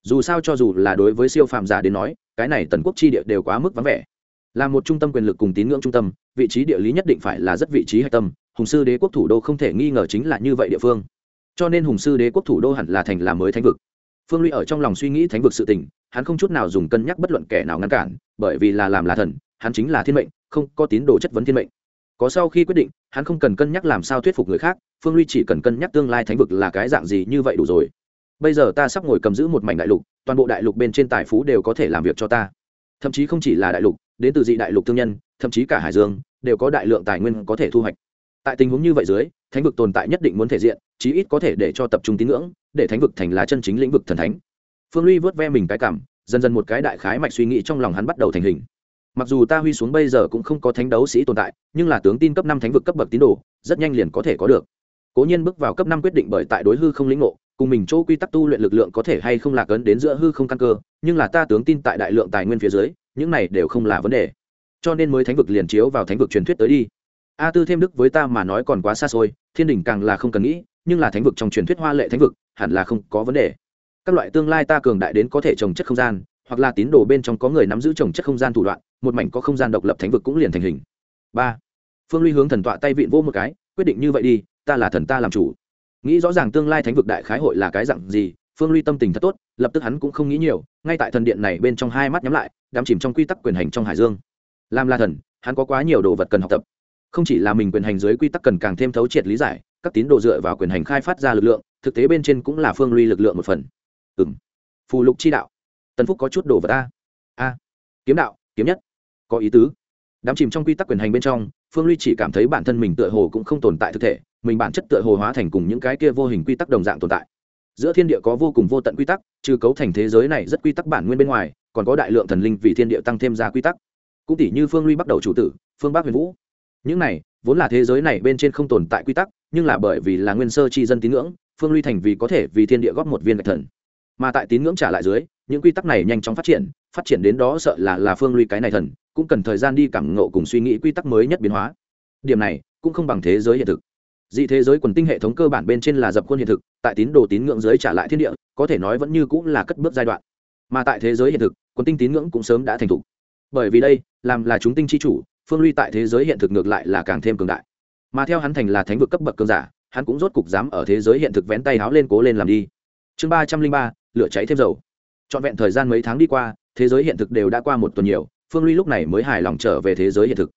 A: dù sao cho dù là đối với siêu phàm giả đến nói, cái này tần quốc chi địa đều quá mức vắng vẻ. Là một trung tâm quyền lực cùng tín ngưỡng trung tâm, vị trí địa lý nhất định phải là rất vị trí hạch tâm, hùng sư đế quốc thủ đô không thể nghi ngờ chính là như vậy địa phương. Cho nên hùng sư đế quốc thủ đô hẳn là thành là mới thánh vực. Phương ly ở trong lòng suy nghĩ thánh vực sự tình, hắn không chút nào dùng cân nhắc bất luận kẻ nào ngăn cản, bởi vì là làm là thần, hắn chính là thiên mệnh, không có tín đồ chất vấn thiên mệnh. Có sau khi quyết định, hắn không cần cân nhắc làm sao thuyết phục người khác, phương ly chỉ cần cân nhắc tương lai thánh vực là cái dạng gì như vậy đủ rồi bây giờ ta sắp ngồi cầm giữ một mảnh đại lục, toàn bộ đại lục bên trên tài phú đều có thể làm việc cho ta. Thậm chí không chỉ là đại lục, đến từ dị đại lục thương nhân, thậm chí cả hải dương, đều có đại lượng tài nguyên có thể thu hoạch. Tại tình huống như vậy dưới, thánh vực tồn tại nhất định muốn thể diện, chí ít có thể để cho tập trung tín ngưỡng, để thánh vực thành là chân chính lĩnh vực thần thánh. Phương ly vớt ve mình cái cảm, dần dần một cái đại khái mạch suy nghĩ trong lòng hắn bắt đầu thành hình. Mặc dù ta huy xuống bây giờ cũng không có thánh đấu sĩ tồn tại, nhưng là tướng tin cấp năm thánh vực cấp bậc tín đồ, rất nhanh liền có thể có được. Cố nhiên bước vào cấp năm quyết định bởi tại đối hư không lĩnh ngộ cùng mình chỗ quy tắc tu luyện lực lượng có thể hay không lạc ấn đến giữa hư không căn cơ, nhưng là ta tướng tin tại đại lượng tài nguyên phía dưới, những này đều không là vấn đề. Cho nên mới thánh vực liền chiếu vào thánh vực truyền thuyết tới đi. A tư thêm đức với ta mà nói còn quá xa xôi, thiên đình càng là không cần nghĩ, nhưng là thánh vực trong truyền thuyết hoa lệ thánh vực, hẳn là không có vấn đề. Các loại tương lai ta cường đại đến có thể trồng chất không gian, hoặc là tín đồ bên trong có người nắm giữ trồng chất không gian thủ đoạn, một mảnh có không gian độc lập thánh vực cũng liền thành hình. Ba. Phương ly hướng thần tọa tay vịn vô một cái, quyết định như vậy đi, ta là thần ta làm chủ nghĩ rõ ràng tương lai thánh vực đại khái hội là cái dặn gì, phương ly tâm tình thật tốt, lập tức hắn cũng không nghĩ nhiều, ngay tại thần điện này bên trong hai mắt nhắm lại, đắm chìm trong quy tắc quyền hành trong hải dương. Làm la thần, hắn có quá nhiều đồ vật cần học tập. Không chỉ là mình quyền hành dưới quy tắc cần càng thêm thấu triệt lý giải, các tín đồ dựa vào quyền hành khai phát ra lực lượng, thực tế bên trên cũng là phương ly lực lượng một phần. Ừ m phù lục chi đạo. Tần phúc có chút đồ vật a. A. Kiếm đạo, kiếm nhất. Có ý tứ. Đắm chìm trong quy tắc quyền hành bên trong, phương ly chỉ cảm thấy bản thân mình tựa hồ cũng không tồn tại thực thể mình bản chất tựa hồ hóa thành cùng những cái kia vô hình quy tắc đồng dạng tồn tại. Giữa thiên địa có vô cùng vô tận quy tắc, trừ cấu thành thế giới này rất quy tắc bản nguyên bên ngoài, còn có đại lượng thần linh vì thiên địa tăng thêm ra quy tắc. Cũng tỷ như phương ly bắt đầu chủ tử, phương bắc huyền vũ. Những này, vốn là thế giới này bên trên không tồn tại quy tắc, nhưng là bởi vì là nguyên sơ chi dân tín ngưỡng, phương ly thành vì có thể vì thiên địa góp một viên gạch thần. Mà tại tín ngưỡng trả lại dưới, những quy tắc này nhanh chóng phát triển phát triển đến đó sợ là là phương ly cái này thần, cũng cần thời gian đi cảm ngộ cùng suy nghĩ quy tắc mới nhất biến hóa. Điểm này, cũng không bằng thế giới hiện thực dị thế giới quần tinh hệ thống cơ bản bên trên là dập khuôn hiện thực, tại tín đồ tín ngưỡng giới trả lại thiên địa, có thể nói vẫn như cũng là cất bước giai đoạn. Mà tại thế giới hiện thực, quần tinh tín ngưỡng cũng sớm đã thành thục. Bởi vì đây, làm là chúng tinh chi chủ, phương ly tại thế giới hiện thực ngược lại là càng thêm cường đại. Mà theo hắn thành là thánh vực cấp bậc cường giả, hắn cũng rốt cục dám ở thế giới hiện thực vén tay háo lên cố lên làm đi. Chương ba trăm linh ba, lửa cháy thêm dầu. Trọn vẹn thời gian mấy tháng đi qua, thế giới hiện thực đều đã qua một tuần nhiều, phương ly lúc này mới hài lòng trở về thế giới hiện thực.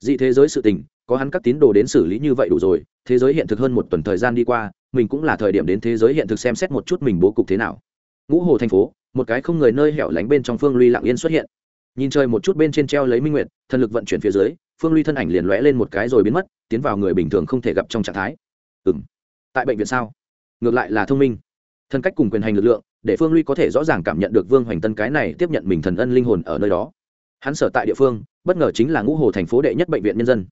A: Dị thế giới sự tình có hắn các tín đồ đến xử lý như vậy đủ rồi, thế giới hiện thực hơn một tuần thời gian đi qua, mình cũng là thời điểm đến thế giới hiện thực xem xét một chút mình bố cục thế nào. Ngũ hồ thành phố, một cái không người nơi hẻo lánh bên trong phương ly lặng yên xuất hiện. Nhìn chơi một chút bên trên treo lấy minh nguyệt, thần lực vận chuyển phía dưới, phương ly thân ảnh liền lóe lên một cái rồi biến mất, tiến vào người bình thường không thể gặp trong trạng thái. Ừ m tại bệnh viện sao? Ngược lại là thông minh. Thân cách cùng quyền hành lực lượng, để phương ly có thể rõ ràng cảm nhận được vương hoành tân cái này tiếp nhận mình thần ân linh hồn ở nơi đó. Hắn sở tại địa phương, bất ngờ chính là ngũ hồ thành phố đệ nhất bệnh viện nhân dân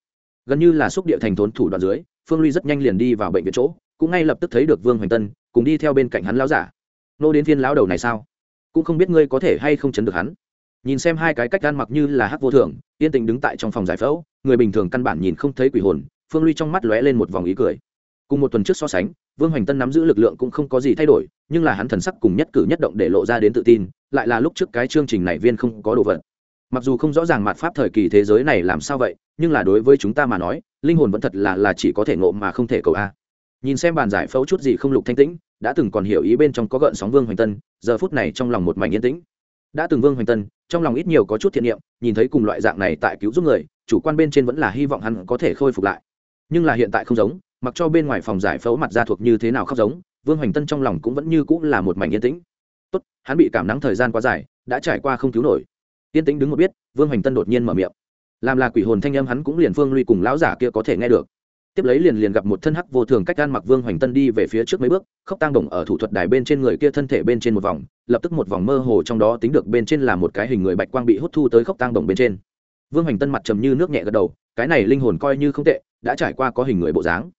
A: gần như là xúc địa thành thốn thủ đoạn dưới, phương ly rất nhanh liền đi vào bệnh viện chỗ, cũng ngay lập tức thấy được vương hoành tân, cùng đi theo bên cạnh hắn lão giả. Nô đến thiên lão đầu này sao? Cũng không biết ngươi có thể hay không chấn được hắn. Nhìn xem hai cái cách gan mặc như là hắc vô thường, yên tình đứng tại trong phòng giải phẫu, người bình thường căn bản nhìn không thấy quỷ hồn, phương ly trong mắt lóe lên một vòng ý cười. Cùng một tuần trước so sánh, vương hoành tân nắm giữ lực lượng cũng không có gì thay đổi, nhưng là hắn thần sắc cùng nhất cử nhất động để lộ ra đến tự tin, lại là lúc trước cái chương trình này viên không có đồ vật mặc dù không rõ ràng mặt pháp thời kỳ thế giới này làm sao vậy, nhưng là đối với chúng ta mà nói, linh hồn vẫn thật là là chỉ có thể ngộ mà không thể cầu a. Nhìn xem bàn giải phẫu chút gì không lục thanh tĩnh, đã từng còn hiểu ý bên trong có gợn sóng vương hoành tân, giờ phút này trong lòng một mảnh yên tĩnh. Đã từng vương hoành tân, trong lòng ít nhiều có chút thiện niệm, nhìn thấy cùng loại dạng này tại cứu giúp người, chủ quan bên trên vẫn là hy vọng hắn có thể khôi phục lại. Nhưng là hiện tại không giống, mặc cho bên ngoài phòng giải phẫu mặt ra thuộc như thế nào khóc giống, vương hoành tân trong lòng cũng vẫn như cũng là một mảnh yên tĩnh. Tốt, hắn bị cảm nắng thời gian quá dài, đã trải qua không cứu nổi yên tĩnh đứng một biết, vương hoành tân đột nhiên mở miệng. Làm là quỷ hồn thanh âm hắn cũng liền phương lui cùng lão giả kia có thể nghe được. Tiếp lấy liền liền gặp một thân hắc vô thường cách gan mặc vương hoành tân đi về phía trước mấy bước, khóc tang đồng ở thủ thuật đài bên trên người kia thân thể bên trên một vòng, lập tức một vòng mơ hồ trong đó tính được bên trên là một cái hình người bạch quang bị hút thu tới khóc tang đồng bên trên. Vương hoành tân mặt trầm như nước nhẹ gật đầu, cái này linh hồn coi như không tệ, đã trải qua có hình người bộ dáng.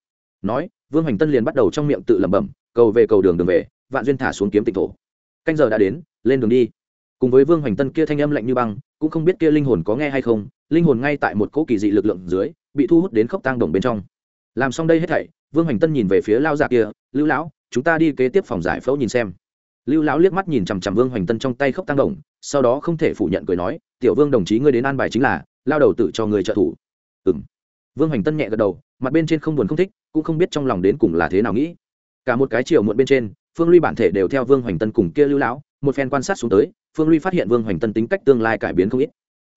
A: Nói, vương hoành tân liền bắt đầu trong miệng tự lẩm bẩm, cầu về cầu đường đường về, vạn duyên thả xuống kiếm tịch thổ. Canh giờ đã đến, lên đường đi cùng với vương hoành tân kia thanh âm lạnh như băng, cũng không biết kia linh hồn có nghe hay không, linh hồn ngay tại một cỗ kỳ dị lực lượng dưới, bị thu hút đến khốc tang đồng bên trong. Làm xong đây hết thảy, vương hoành tân nhìn về phía lao già kia, lưu lão, chúng ta đi kế tiếp phòng giải phẫu nhìn xem. Lưu lão liếc mắt nhìn chằm chằm vương hoành tân trong tay khốc tăng đồng sau đó không thể phủ nhận cười nói, tiểu vương đồng chí ngươi đến an bài chính là, lao đầu tự cho người trợ thủ. Ừ m vương hoành tân nhẹ gật đầu, mặt bên trên không buồn không thích, cũng không biết trong lòng đến cùng là thế nào nghĩ. Cả một cái chiều muộn bên trên, phương ly bản thể đều theo vương hoành tân cùng kia lưu lão, một phen quan sát xuống tới phương ly phát hiện vương hoành tân tính cách tương lai cải biến không ít.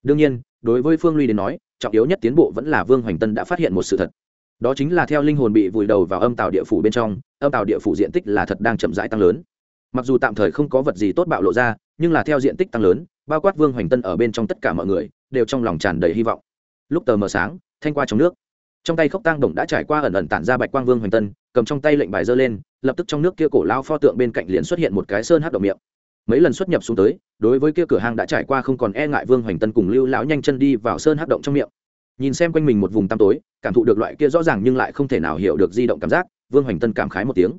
A: Đương nhiên, đối với phương ly đến nói, trọng yếu nhất tiến bộ vẫn là vương hoành tân đã phát hiện một sự thật. Đó chính là theo linh hồn bị vùi đầu vào âm tàu địa phủ bên trong, âm tàu địa phủ diện tích là thật đang chậm rãi tăng lớn. Mặc dù tạm thời không có vật gì tốt bạo lộ ra, nhưng là theo diện tích tăng lớn, bao quát vương hoành tân ở bên trong tất cả mọi người, đều trong lòng tràn đầy hy vọng. Lúc tờ mờ sáng, thanh qua trong nước, trong tay khốc tang đồng đã trải qua ẩn ẩn tản ra bạch quang vương hoành tân, cầm trong tay lệnh bài dơ lên, lập tức trong nước kia cổ lao pho tượng bên cạnh liền xuất hiện một cái sơn hát động miệng mấy lần xuất nhập xuống tới, đối với kia cửa hàng đã trải qua không còn e ngại vương hoành tân cùng lưu lão nhanh chân đi vào sơn hát động trong miệng. Nhìn xem quanh mình một vùng tăm tối, cảm thụ được loại kia rõ ràng nhưng lại không thể nào hiểu được di động cảm giác, vương hoành tân cảm khái một tiếng.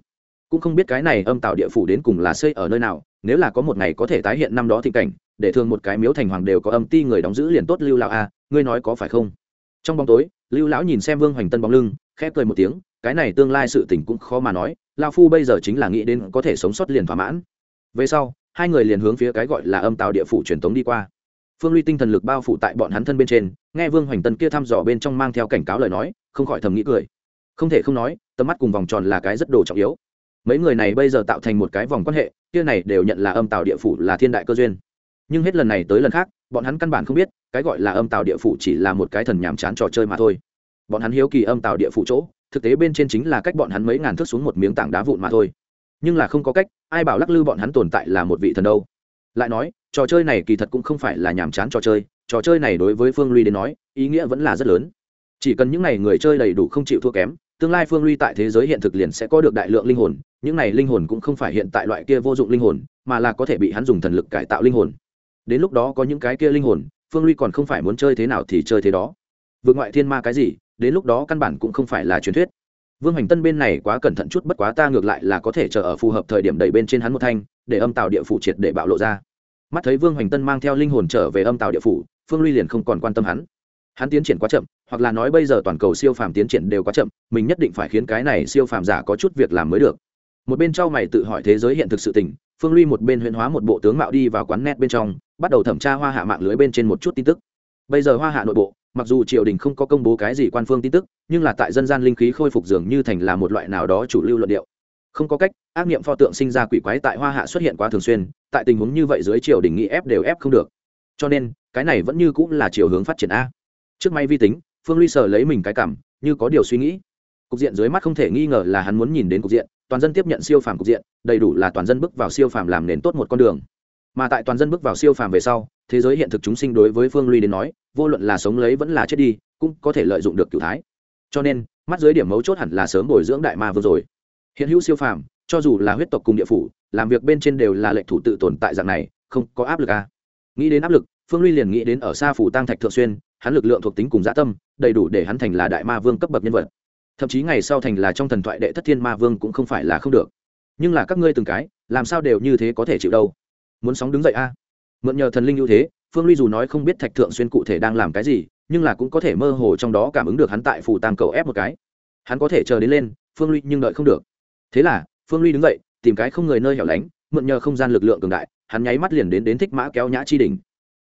A: Cũng không biết cái này âm tạo địa phủ đến cùng là xây ở nơi nào, nếu là có một ngày có thể tái hiện năm đó thì cảnh, để thường một cái miếu thành hoàng đều có âm ti người đóng giữ liền tốt lưu lão a ngươi nói có phải không? Trong bóng tối, lưu lão nhìn xem vương hoành tân bóng lưng khép cười một tiếng, cái này tương lai sự tình cũng khó mà nói lao phu bây giờ chính là nghĩ đến có thể sống sót liền thỏa mãn. Về sau hai người liền hướng phía cái gọi là âm tạo địa phủ truyền tống đi qua. Phương ly tinh thần lực bao phủ tại bọn hắn thân bên trên, nghe vương hoành tân kia thăm dò bên trong mang theo cảnh cáo lời nói, không khỏi thầm nghĩ cười. Không thể không nói, tầm mắt cùng vòng tròn là cái rất đồ trọng yếu. Mấy người này bây giờ tạo thành một cái vòng quan hệ, kia này đều nhận là âm tạo địa phủ là thiên đại cơ duyên. Nhưng hết lần này tới lần khác, bọn hắn căn bản không biết, cái gọi là âm tạo địa phủ chỉ là một cái thần nhàm chán trò chơi mà thôi. Bọn hắn hiếu kỳ âm tạo địa phủ chỗ, thực tế bên trên chính là cách bọn hắn mấy ngàn thước xuống một miếng tảng đá vụn mà thôi nhưng là không có cách, ai bảo lắc lư bọn hắn tồn tại là một vị thần đâu. Lại nói, trò chơi này kỳ thật cũng không phải là nhàm chán trò chơi trò chơi này đối với phương ly đến nói, ý nghĩa vẫn là rất lớn. Chỉ cần những n à y người chơi đầy đủ không chịu thua kém, tương lai phương ly tại thế giới hiện thực liền sẽ có được đại lượng linh hồn, những n à y linh hồn cũng không phải hiện tại loại kia vô dụng linh hồn, mà là có thể bị hắn dùng thần lực cải tạo linh hồn. Đến lúc đó có những cái kia linh hồn, phương ly còn không phải muốn chơi thế nào thì chơi thế đó. Vượt ngoại thiên ma cái gì, đến lúc đó căn bản cũng không phải là truyền thuyết vương hành tân bên này quá cẩn thận chút, bất quá ta ngược lại là có thể chờ ở phù hợp thời điểm đẩy bên trên hắn một thanh, để âm tạo địa phủ triệt để bạo lộ ra. Mắt thấy vương hoành tân mang theo linh hồn trở về âm tạo địa phủ, phương ly liền không còn quan tâm hắn. Hắn tiến triển quá chậm, hoặc là nói bây giờ toàn cầu siêu phàm tiến triển đều quá chậm, mình nhất định phải khiến cái này siêu phàm giả có chút việc làm mới được. Một bên trao mày tự hỏi thế giới hiện thực sự tình, phương ly một bên huyễn hóa một bộ tướng mạo đi vào quán net bên trong, bắt đầu thẩm tra hoa hạ mạng lưới bên trên một chút tin tức. Bây giờ hoa hạ nội bộ mặc dù triều đình không có công bố cái gì quan phương tin tức, nhưng là tại dân gian linh khí khôi phục dường như thành là một loại nào đó chủ lưu luận điệu. Không có cách, ác niệm pho tượng sinh ra quỷ quái tại hoa hạ xuất hiện quá thường xuyên, tại tình huống như vậy dưới triều đình nghĩ ép đều ép không được. Cho nên, cái này vẫn như cũng là chiều hướng phát triển a. Trước may vi tính, phương ly sờ lấy mình cái cảm, như có điều suy nghĩ. Cục diện dưới mắt không thể nghi ngờ là hắn muốn nhìn đến cục diện, toàn dân tiếp nhận siêu phàm cục diện, đầy đủ là toàn dân bước vào siêu phàm làm nền tốt một con đường. Mà tại toàn dân bước vào siêu phàm về sau thế giới hiện thực chúng sinh đối với phương ly đến nói, vô luận là sống lấy vẫn là chết đi, cũng có thể lợi dụng được cửu thái. Cho nên, mắt dưới điểm mấu chốt hẳn là sớm bồi dưỡng đại ma vừa rồi. Hiện hữu siêu phàm, cho dù là huyết tộc cùng địa phủ, làm việc bên trên đều là lệnh thủ tự tồn tại dạng này, không có áp lực à. nghĩ đến áp lực, phương ly liền nghĩ đến ở xa phủ tăng thạch thượng xuyên, hắn lực lượng thuộc tính cùng dã tâm, đầy đủ để hắn thành là đại ma vương cấp bậc nhân vật. Thậm chí ngày sau thành là trong thần thoại đệ thất thiên ma vương cũng không phải là không được. Nhưng là các ngươi từng cái, làm sao đều như thế có thể chịu đâu? Muốn sóng đứng dậy a à? Mượn nhờ thần linh ưu thế, phương ly dù nói không biết thạch thượng xuyên cụ thể đang làm cái gì, nhưng là cũng có thể mơ hồ trong đó cảm ứng được hắn tại phủ tam cầu ép một cái. Hắn có thể chờ đến lên, phương ly nhưng đợi không được. Thế là, phương ly đứng dậy, tìm cái không người nơi hẻo lánh, mượn nhờ không gian lực lượng cường đại, hắn nháy mắt liền đến đến thích mã kéo nhã chi đỉnh.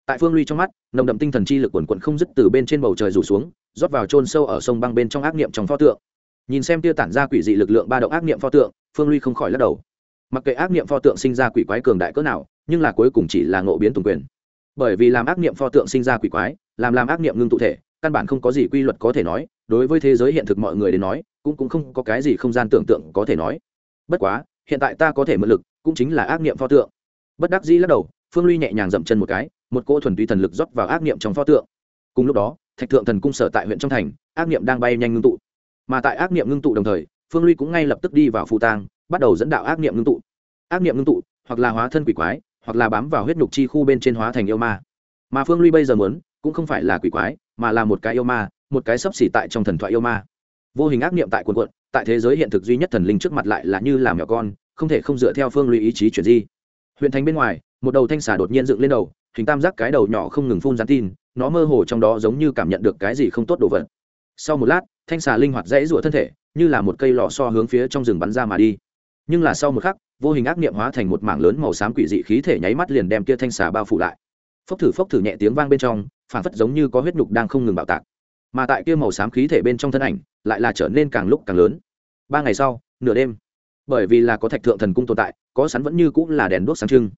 A: Tại phương ly trong mắt, nồng đậm tinh thần chi lực quần quận không dứt từ bên trên bầu trời rủ xuống, rót vào trôn sâu ở sông băng bên trong ác niệm trong pho tượng. Nhìn xem tia tản ra quỷ dị lực lượng ba động ác niệm pho tượng, phương ly không khỏi lắc đầu. Mặc kệ ác niệm pho tượng sinh ra quỷ quái cường đại cỡ nào nhưng là cuối cùng chỉ là ngộ biến tùng quyền. Bởi vì làm ác niệm pho tượng sinh ra quỷ quái, làm làm ác niệm ngưng tụ thể, căn bản không có gì quy luật có thể nói, đối với thế giới hiện thực mọi người đến nói, cũng cũng không có cái gì không gian tưởng tượng có thể nói. Bất quá, hiện tại ta có thể mượn lực, cũng chính là ác niệm pho tượng. Bất đắc dĩ lắc đầu, phương ly nhẹ nhàng dậm chân một cái, một cỗ thuần túy thần lực rót vào ác niệm trong pho tượng. Cùng lúc đó, thạch thượng thần cung sở tại huyện trong thành, ác niệm đang bay nhanh ngưng tụ. Mà tại ác niệm ngưng tụ đồng thời, phương ly cũng ngay lập tức đi vào phù tang, bắt đầu dẫn đạo ác niệm ngưng tụ. Ác niệm ngưng tụ, hoặc là hóa thân quỷ quái hoặc là bám vào huyết nhục chi khu bên trên hóa thành yêu ma. Mà phương ly bây giờ muốn, cũng không phải là quỷ quái, mà là một cái yêu ma, một cái sấp xỉ tại trong thần thoại yêu ma. Vô hình ác niệm tại quần quận tại thế giới hiện thực duy nhất thần linh trước mặt lại là như làm nhỏ con, không thể không dựa theo phương ly ý chí chuyển di. Huyện thành bên ngoài, một đầu thanh xà đột nhiên dựng lên đầu, hình tam giác cái đầu nhỏ không ngừng phun gián tin, nó mơ hồ trong đó giống như cảm nhận được cái gì không tốt đồ vật. Sau một lát, thanh xà linh hoạt dãy rụa thân thể, như là một cây lò so hướng phía trong rừng bắn ra mà đi. Nhưng là sau một khắc vô hình ác niệm hóa thành một mảng lớn màu xám quỷ dị khí thể nháy mắt liền đem kia thanh xà bao phủ lại. Phốc thử phốc thử nhẹ tiếng vang bên trong phản phất giống như có huyết nhục đang không ngừng bạo tạc. Mà tại kia màu xám khí thể bên trong thân ảnh, lại là trở nên càng lúc càng lớn. Ba ngày sau, nửa đêm, bởi vì là có thạch thượng thần cung tồn tại, có sắn vẫn như cũng là đèn đuốc sáng trưng.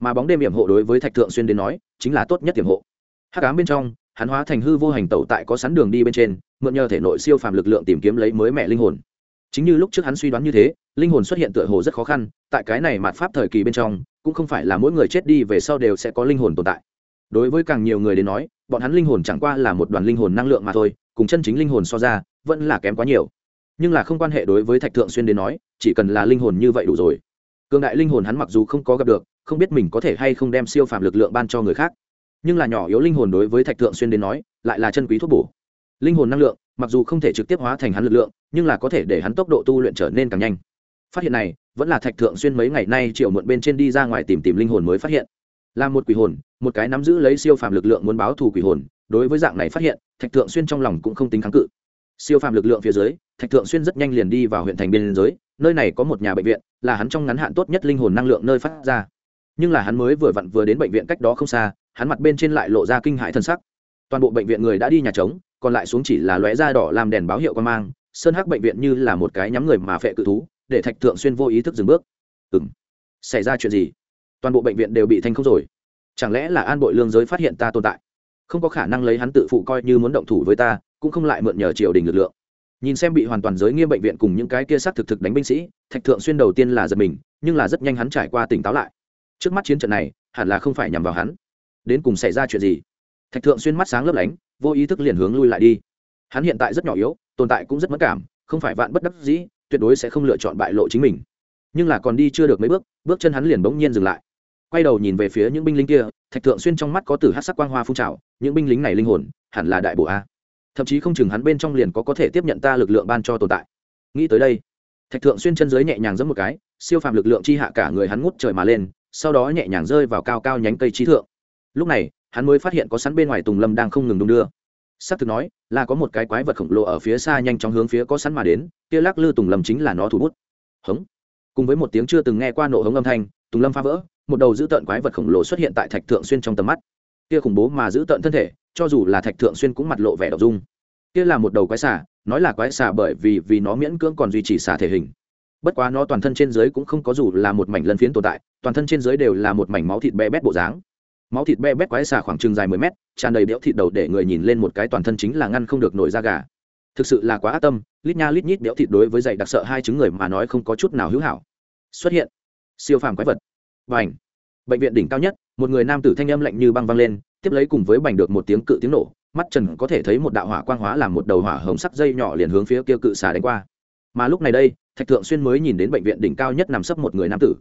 A: Mà bóng đêm hiểm hộ đối với thạch thượng xuyên đến nói, chính là tốt nhất hiểm hộ. Hắc ám bên trong, hắn hóa thành hư vô hành tẩu tại có sắn đường đi bên trên, mượn nhờ thể nội siêu phàm lực lượng tìm kiếm lấy mới mẹ linh hồn chính như lúc trước hắn suy đoán như thế, linh hồn xuất hiện tựa hồ rất khó khăn, tại cái này mạt pháp thời kỳ bên trong, cũng không phải là mỗi người chết đi về sau đều sẽ có linh hồn tồn tại. Đối với càng nhiều người đến nói, bọn hắn linh hồn chẳng qua là một đoàn linh hồn năng lượng mà thôi, cùng chân chính linh hồn so ra, vẫn là kém quá nhiều. Nhưng là không quan hệ đối với thạch thượng xuyên đến nói, chỉ cần là linh hồn như vậy đủ rồi. Cường đại linh hồn hắn mặc dù không có gặp được, không biết mình có thể hay không đem siêu phàm lực lượng ban cho người khác. Nhưng là nhỏ yếu linh hồn đối với thạch thượng xuyên đến nói, lại là chân quý thuốc bổ linh hồn năng lượng, mặc dù không thể trực tiếp hóa thành hắn lực lượng, nhưng là có thể để hắn tốc độ tu luyện trở nên càng nhanh. Phát hiện này, vẫn là thạch thượng xuyên mấy ngày nay triệu muộn bên trên đi ra ngoài tìm tìm linh hồn mới phát hiện. Là một quỷ hồn, một cái nắm giữ lấy siêu phàm lực lượng muốn báo thù quỷ hồn, đối với dạng này phát hiện, thạch thượng xuyên trong lòng cũng không tính kháng cự. Siêu phàm lực lượng phía dưới, thạch thượng xuyên rất nhanh liền đi vào huyện thành biên giới, nơi này có một nhà bệnh viện, là hắn trong ngắn hạn tốt nhất linh hồn năng lượng nơi phát ra. Nhưng là hắn mới vừa vặn vừa đến bệnh viện cách đó không xa, hắn mặt bên trên lại lộ ra kinh hãi thân sắc. Toàn bộ bệnh viện người đã đi nhà trống còn lại xuống chỉ là lóe da đỏ làm đèn báo hiệu quan mang, sơn hắc bệnh viện như là một cái nhắm người mà phệ cự thú, để thạch thượng xuyên vô ý thức dừng bước. Ừng xảy ra chuyện gì? Toàn bộ bệnh viện đều bị thanh không rồi. Chẳng lẽ là an bội lương giới phát hiện ta tồn tại? Không có khả năng lấy hắn tự phụ coi như muốn động thủ với ta, cũng không lại mượn nhờ triều đình lực lượng. Nhìn xem bị hoàn toàn giới nghiêm bệnh viện cùng những cái kia sát thực thực đánh binh sĩ, thạch thượng xuyên đầu tiên là giật mình, nhưng là rất nhanh hắn trải qua tỉnh táo lại. Trước mắt chiến trận này, hẳn là không phải nhằm vào hắn. Đến cùng xảy ra chuyện gì? Thạch thượng xuyên mắt sáng lấp lánh, vô ý thức liền hướng lui lại đi. Hắn hiện tại rất nhỏ yếu, tồn tại cũng rất mất cảm, không phải vạn bất đắc dĩ, tuyệt đối sẽ không lựa chọn bại lộ chính mình. Nhưng là còn đi chưa được mấy bước bước chân hắn liền bỗng nhiên dừng lại. Quay đầu nhìn về phía những binh lính kia, thạch thượng xuyên trong mắt có từ hát sắc quang hoa phun trào, những binh lính này linh hồn, hẳn là đại bộ a. Thậm chí không chừng hắn bên trong liền có có thể tiếp nhận ta lực lượng ban cho tồn tại. Nghĩ tới đây, thạch thượng xuyên chân dưới nhẹ nhàng giẫm một cái, siêu phàm lực lượng chi hạ cả người hắn ngút trời mà lên, sau đó nhẹ nhàng rơi vào cao cao nhánh cây trí thượng. Lúc này hắn mới phát hiện có sắn bên ngoài tùng lâm đang không ngừng đung đưa. S ắ c thực nói, là có một cái quái vật khổng lồ ở phía xa nhanh chóng hướng phía có sắn mà đến, kia lắc lư tùng lâm chính là nó thủ bút. Hống. Cùng với một tiếng chưa từng nghe qua nổ hống âm thanh, tùng lâm phá vỡ, một đầu dữ tợn quái vật khổng lồ xuất hiện tại thạch thượng xuyên trong tầm mắt. Kia khủng bố mà giữ tợn thân thể, cho dù là thạch thượng xuyên cũng mặt lộ vẻ đ dung kia là một đầu quái xả nói là quái xả bởi vì vì nó miễn cưỡng còn duy trì xả thể hình. Bất quá nó toàn thân trên dưới cũng không có dù là một mảnh lân phiến tồn tại, toàn thân trên dưới đều là một mảnh máu thịt bé bét bộ dáng máu thịt be bét quái xả khoảng chừng dài mười mét, tràn đầy béo thịt đầu để người nhìn lên một cái toàn thân chính là ngăn không được nổi da gà. Thực sự là quá ác tâm, lít nha lít nhít béo thịt đối với dạy đặc sợ hai chứng người mà nói không có chút nào hữu hảo. Xuất hiện. Siêu phàm quái vật. Và ảnh bệnh viện đỉnh cao nhất, một người nam tử thanh âm lạnh như băng văng lên, tiếp lấy cùng với bành được một tiếng cự tiếng nổ, mắt trần có thể thấy một đạo hỏa quang hóa làm một đầu hỏa hồng sắc dây nhỏ liền hướng phía kia cự xà đánh qua. Mà lúc này đây, thạch thượng xuyên mới nhìn đến bệnh viện đỉnh cao nhất nằm sấp một người nam tử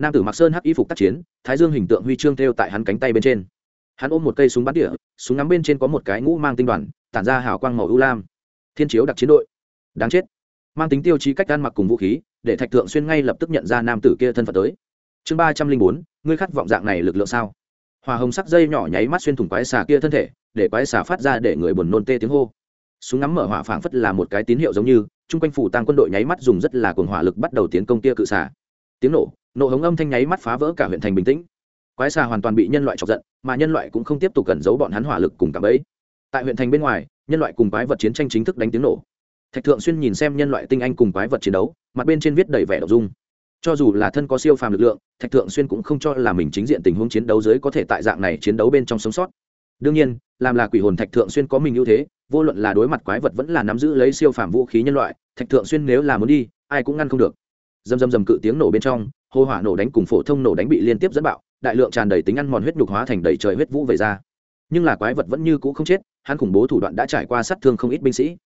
A: nam tử mặc sơn hắc y phục tác chiến, thái dương hình tượng huy chương theo tại hắn cánh tay bên trên. Hắn ôm một cây súng bắn tỉa, súng ngắm bên trên có một cái ngũ mang tinh đoàn, tản ra hào quang màu ưu lam. Thiên chiếu đặc chiến đội. Đáng chết. Mang tính tiêu chí cách gan mặc cùng vũ khí, để thạch thượng xuyên ngay lập tức nhận ra nam tử kia thân phận tới. Chương ba trăm linh bốn, ngươi khát vọng dạng này lực lượng sao? Hòa hồng sắc dây nhỏ nháy mắt xuyên thủng quái xà kia thân thể, để quái xà phát ra để người buồn nôn tê tiếng hô. Súng ngắm mở hỏa phảng phất là một cái tín hiệu giống như, chung quanh phủ tăng quân đội nháy mắt dùng rất là cuồng hỏa lực bắt đầu tiến công kia cự xà. Tiếng nổ nổ hống âm thanh nháy mắt phá vỡ cả huyện thành bình tĩnh. Quái xà hoàn toàn bị nhân loại chọc giận, mà nhân loại cũng không tiếp tục cẩn giấu bọn hắn hỏa lực cùng cảm ấy tại huyện thành bên ngoài, nhân loại cùng quái vật chiến tranh chính thức đánh tiếng nổ. Thạch thượng xuyên nhìn xem nhân loại tinh anh cùng quái vật chiến đấu, mặt bên trên viết đầy vẻ đ dung. Cho dù là thân có siêu phàm lực lượng, thạch thượng xuyên cũng không cho là mình chính diện tình huống chiến đấu dưới có thể tại dạng này chiến đấu bên trong sống sót. Đương nhiên, làm là quỷ hồn thạch thượng xuyên có mình ưu thế, vô luận là đối mặt quái vật vẫn là nắm giữ lấy siêu phàm vũ khí nhân loại, thạch thượng xuyên nếu là muốn đi, ai cũng ngăn không được dầm dầm dầm cự tiếng nổ bên trong, hô hỏa nổ đánh cùng phổ thông nổ đánh bị liên tiếp dẫn bạo, đại lượng tràn đầy tính ăn mòn huyết nhục hóa thành đầy trời huyết vũ về ra. Nhưng là quái vật vẫn như cũ không chết, hắn khủng bố thủ đoạn đã trải qua sát thương không ít binh sĩ.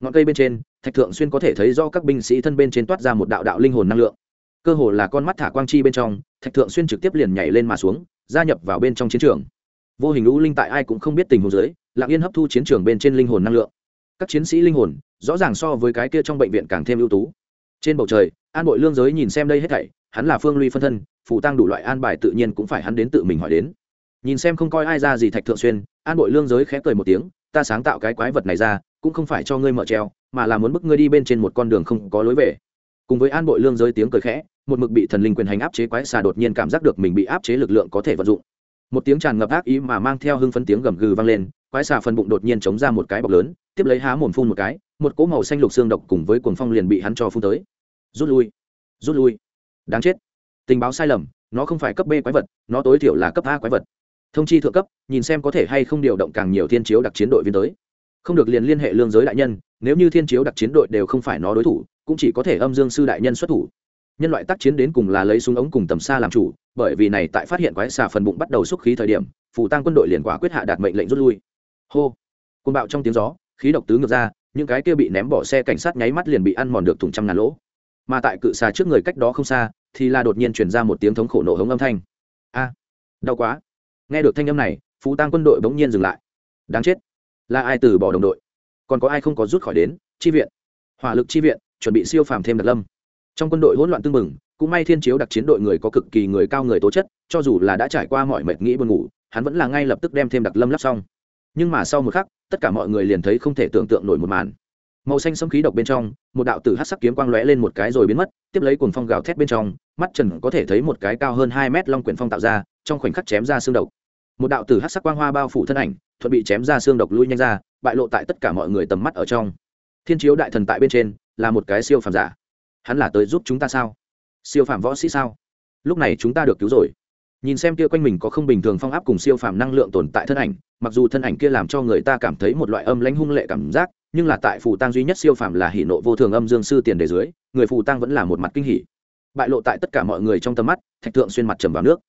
A: Ngọn cây bên trên, thạch thượng xuyên có thể thấy do các binh sĩ thân bên trên toát ra một đạo đạo linh hồn năng lượng. Cơ hồ là con mắt thả quang chi bên trong, thạch thượng xuyên trực tiếp liền nhảy lên mà xuống, gia nhập vào bên trong chiến trường. Vô hình lũ linh tại ai cũng không biết tình huống dưới, lặng yên hấp thu chiến trường bên trên linh hồn năng lượng. Các chiến sĩ linh hồn, rõ ràng so với cái kia trong bệnh viện càng thêm ưu tú. Trên bầu trời an bội lương giới nhìn xem đây hết thảy, hắn là phương ly phân thân phụ tăng đủ loại an bài tự nhiên cũng phải hắn đến tự mình hỏi đến. Nhìn xem không coi ai ra gì thạch thượng xuyên, an bội lương giới khẽ cười một tiếng, ta sáng tạo cái quái vật này ra, cũng không phải cho ngươi mở treo, mà là muốn bức ngươi đi bên trên một con đường không có lối về. Cùng với an bội lương giới tiếng cười khẽ, một mực bị thần linh quyền hành áp chế quái xà đột nhiên cảm giác được mình bị áp chế lực lượng có thể vận dụng. Một tiếng tràn ngập ác ý mà mang theo hưng phấn tiếng gầm gừ vang lên, quái xà phần bụng đột nhiên chống ra một cái bọc lớn, tiếp lấy há mồm phun một cái, một cỗ màu xanh lục xương độc cùng với cuồng phong liền bị hắn cho phun tới rút lui rút lui. Đáng chết. Tình báo sai lầm, nó không phải cấp b quái vật, nó tối thiểu là cấp a quái vật. Thông chi thượng cấp, nhìn xem có thể hay không điều động càng nhiều thiên chiếu đặc chiến đội viên tới. Không được liền liên hệ lương giới đại nhân, nếu như thiên chiếu đặc chiến đội đều không phải nó đối thủ, cũng chỉ có thể âm dương sư đại nhân xuất thủ. Nhân loại tác chiến đến cùng là lấy súng ống cùng tầm xa làm chủ, bởi vì này tại phát hiện quái xà phần bụng bắt đầu xúc khí thời điểm phủ tăng quân đội liền quả quyết hạ đạt mệnh lệnh rút lui. Hô. Côn bạo trong tiếng gió, khí độc tứ ngược ra, những cái kia bị ném bỏ xe cảnh sát nháy mắt liền bị ăn mòn được thùng trăm ngàn lỗ mà tại cự xà trước người cách đó không xa, thì là đột nhiên chuyển ra một tiếng thống khổ nổ hống âm thanh. A, đau quá. Nghe được thanh âm này, phú tăng quân đội bỗng nhiên dừng lại. Đáng chết. Là ai từ bỏ đồng đội? Còn có ai không có rút khỏi đến? Chi viện. Hỏa lực chi viện, chuẩn bị siêu phàm thêm đặc lâm. Trong quân đội hỗn loạn tương mừng cũng may thiên chiếu đặc chiến đội người có cực kỳ người cao người tố chất, cho dù là đã trải qua mọi mệt nghĩ buồn ngủ, hắn vẫn là ngay lập tức đem thêm đặc lâm lắp xong. Nhưng mà sau một khắc, tất cả mọi người liền thấy không thể tưởng tượng nổi một màn màu xanh sấm khí độc bên trong, một đạo tử hát sắc kiếm quang lóe lên một cái rồi biến mất, tiếp lấy cuồng phong gào thét bên trong, mắt trần có thể thấy một cái cao hơn hai mét long quyển phong tạo ra, trong khoảnh khắc chém ra xương độc. Một đạo tử hát sắc quang hoa bao phủ thân ảnh, thuận bị chém ra xương độc lui nhanh ra, bại lộ tại tất cả mọi người tầm mắt ở trong. Thiên chiếu đại thần tại bên trên, là một cái siêu phàm giả. Hắn là tới giúp chúng ta sao? Siêu phàm võ sĩ sao? Lúc này chúng ta được cứu rồi. Nhìn xem kia quanh mình có không bình thường phong áp cùng siêu phàm năng lượng tồn tại thân ảnh, mặc dù thân ảnh kia làm cho người ta cảm thấy một loại âm lãnh hung lệ cảm giác nhưng là tại phù tăng duy nhất siêu phàm là hỷ nộ vô thường âm dương sư tiền đề dưới, người phù tăng vẫn là một mặt kinh hỉ. Bại lộ tại tất cả mọi người trong tầm mắt, thạch thượng xuyên mặt trầm vào nước.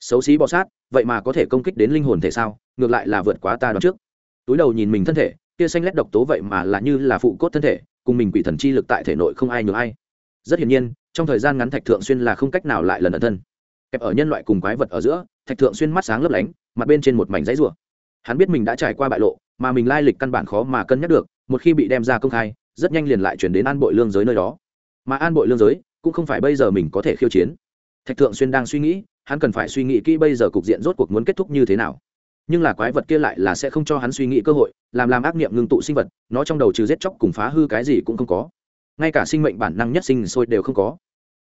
A: Xấu xí bọ sát, vậy mà có thể công kích đến linh hồn thể sao? Ngược lại là vượt quá ta đoán trước. Túi đầu nhìn mình thân thể, kia xanh lét độc tố vậy mà là như là phụ cốt thân thể, cùng mình quỷ thần chi lực tại thể nội không ai nhường ai. Rất hiển nhiên, trong thời gian ngắn thạch thượng xuyên là không cách nào lại lần ẩn thân. Kẹp ở nhân loại cùng quái vật ở giữa, thạch thượng xuyên mắt sáng lấp lánh, mặt bên trên một mảnh giấy rùa hắn biết mình đã trải qua bại lộ, mà mình lai lịch căn bản khó mà cân nhắc được một khi bị đem ra công khai, rất nhanh liền lại chuyển đến an bội lương giới nơi đó. Mà an bội lương giới cũng không phải bây giờ mình có thể khiêu chiến. Thạch thượng xuyên đang suy nghĩ, hắn cần phải suy nghĩ kỹ bây giờ cục diện rốt cuộc muốn kết thúc như thế nào. Nhưng là quái vật kia lại là sẽ không cho hắn suy nghĩ cơ hội, làm làm ác nghiệm ngưng tụ sinh vật, nó trong đầu trừ giết chóc cùng phá hư cái gì cũng không có. Ngay cả sinh mệnh bản năng nhất sinh sôi đều không có.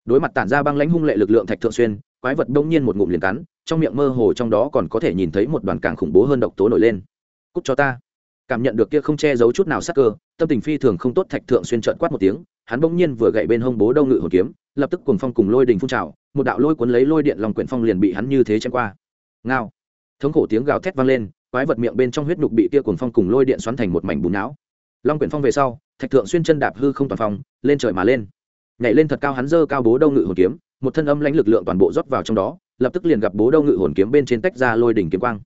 A: Đối mặt tản ra băng lãnh hung lệ lực lượng thạch thượng xuyên, quái vật đông nhiên một ngụm liền cắn, trong miệng mơ hồ trong đó còn có thể nhìn thấy một đoàn càng khủng bố hơn độc tố nổi lên. Cút cho ta! Cảm nhận được kia không che giấu chút nào sắc cơ, tâm tình phi thường không tốt thạch thượng xuyên trợn quát một tiếng, hắn bỗng nhiên vừa gậy bên hông bố đâu ngự hồn kiếm, lập tức cùng phong cùng lôi đình phun trào, một đạo lôi cuốn lấy lôi điện lòng quyển phong liền bị hắn như thế chém qua. Ngao! Thống khổ tiếng gào thét vang lên, quái vật miệng bên trong huyết nhục bị tia cuồng phong cùng lôi điện xoắn thành một mảnh bùn não. Long quyển phong về sau, thạch thượng xuyên chân đạp hư không toàn phong, lên trời mà lên. Nhảy lên thật cao hắn dơ cao bố đâu ngự hồn kiếm, một thân âm lãnh lực lượng toàn bộ rót vào trong đó, lập tức liền gặp bố đâu ngự hồn kiếm bên trên tách ra lôi đỉnh kiếm quang.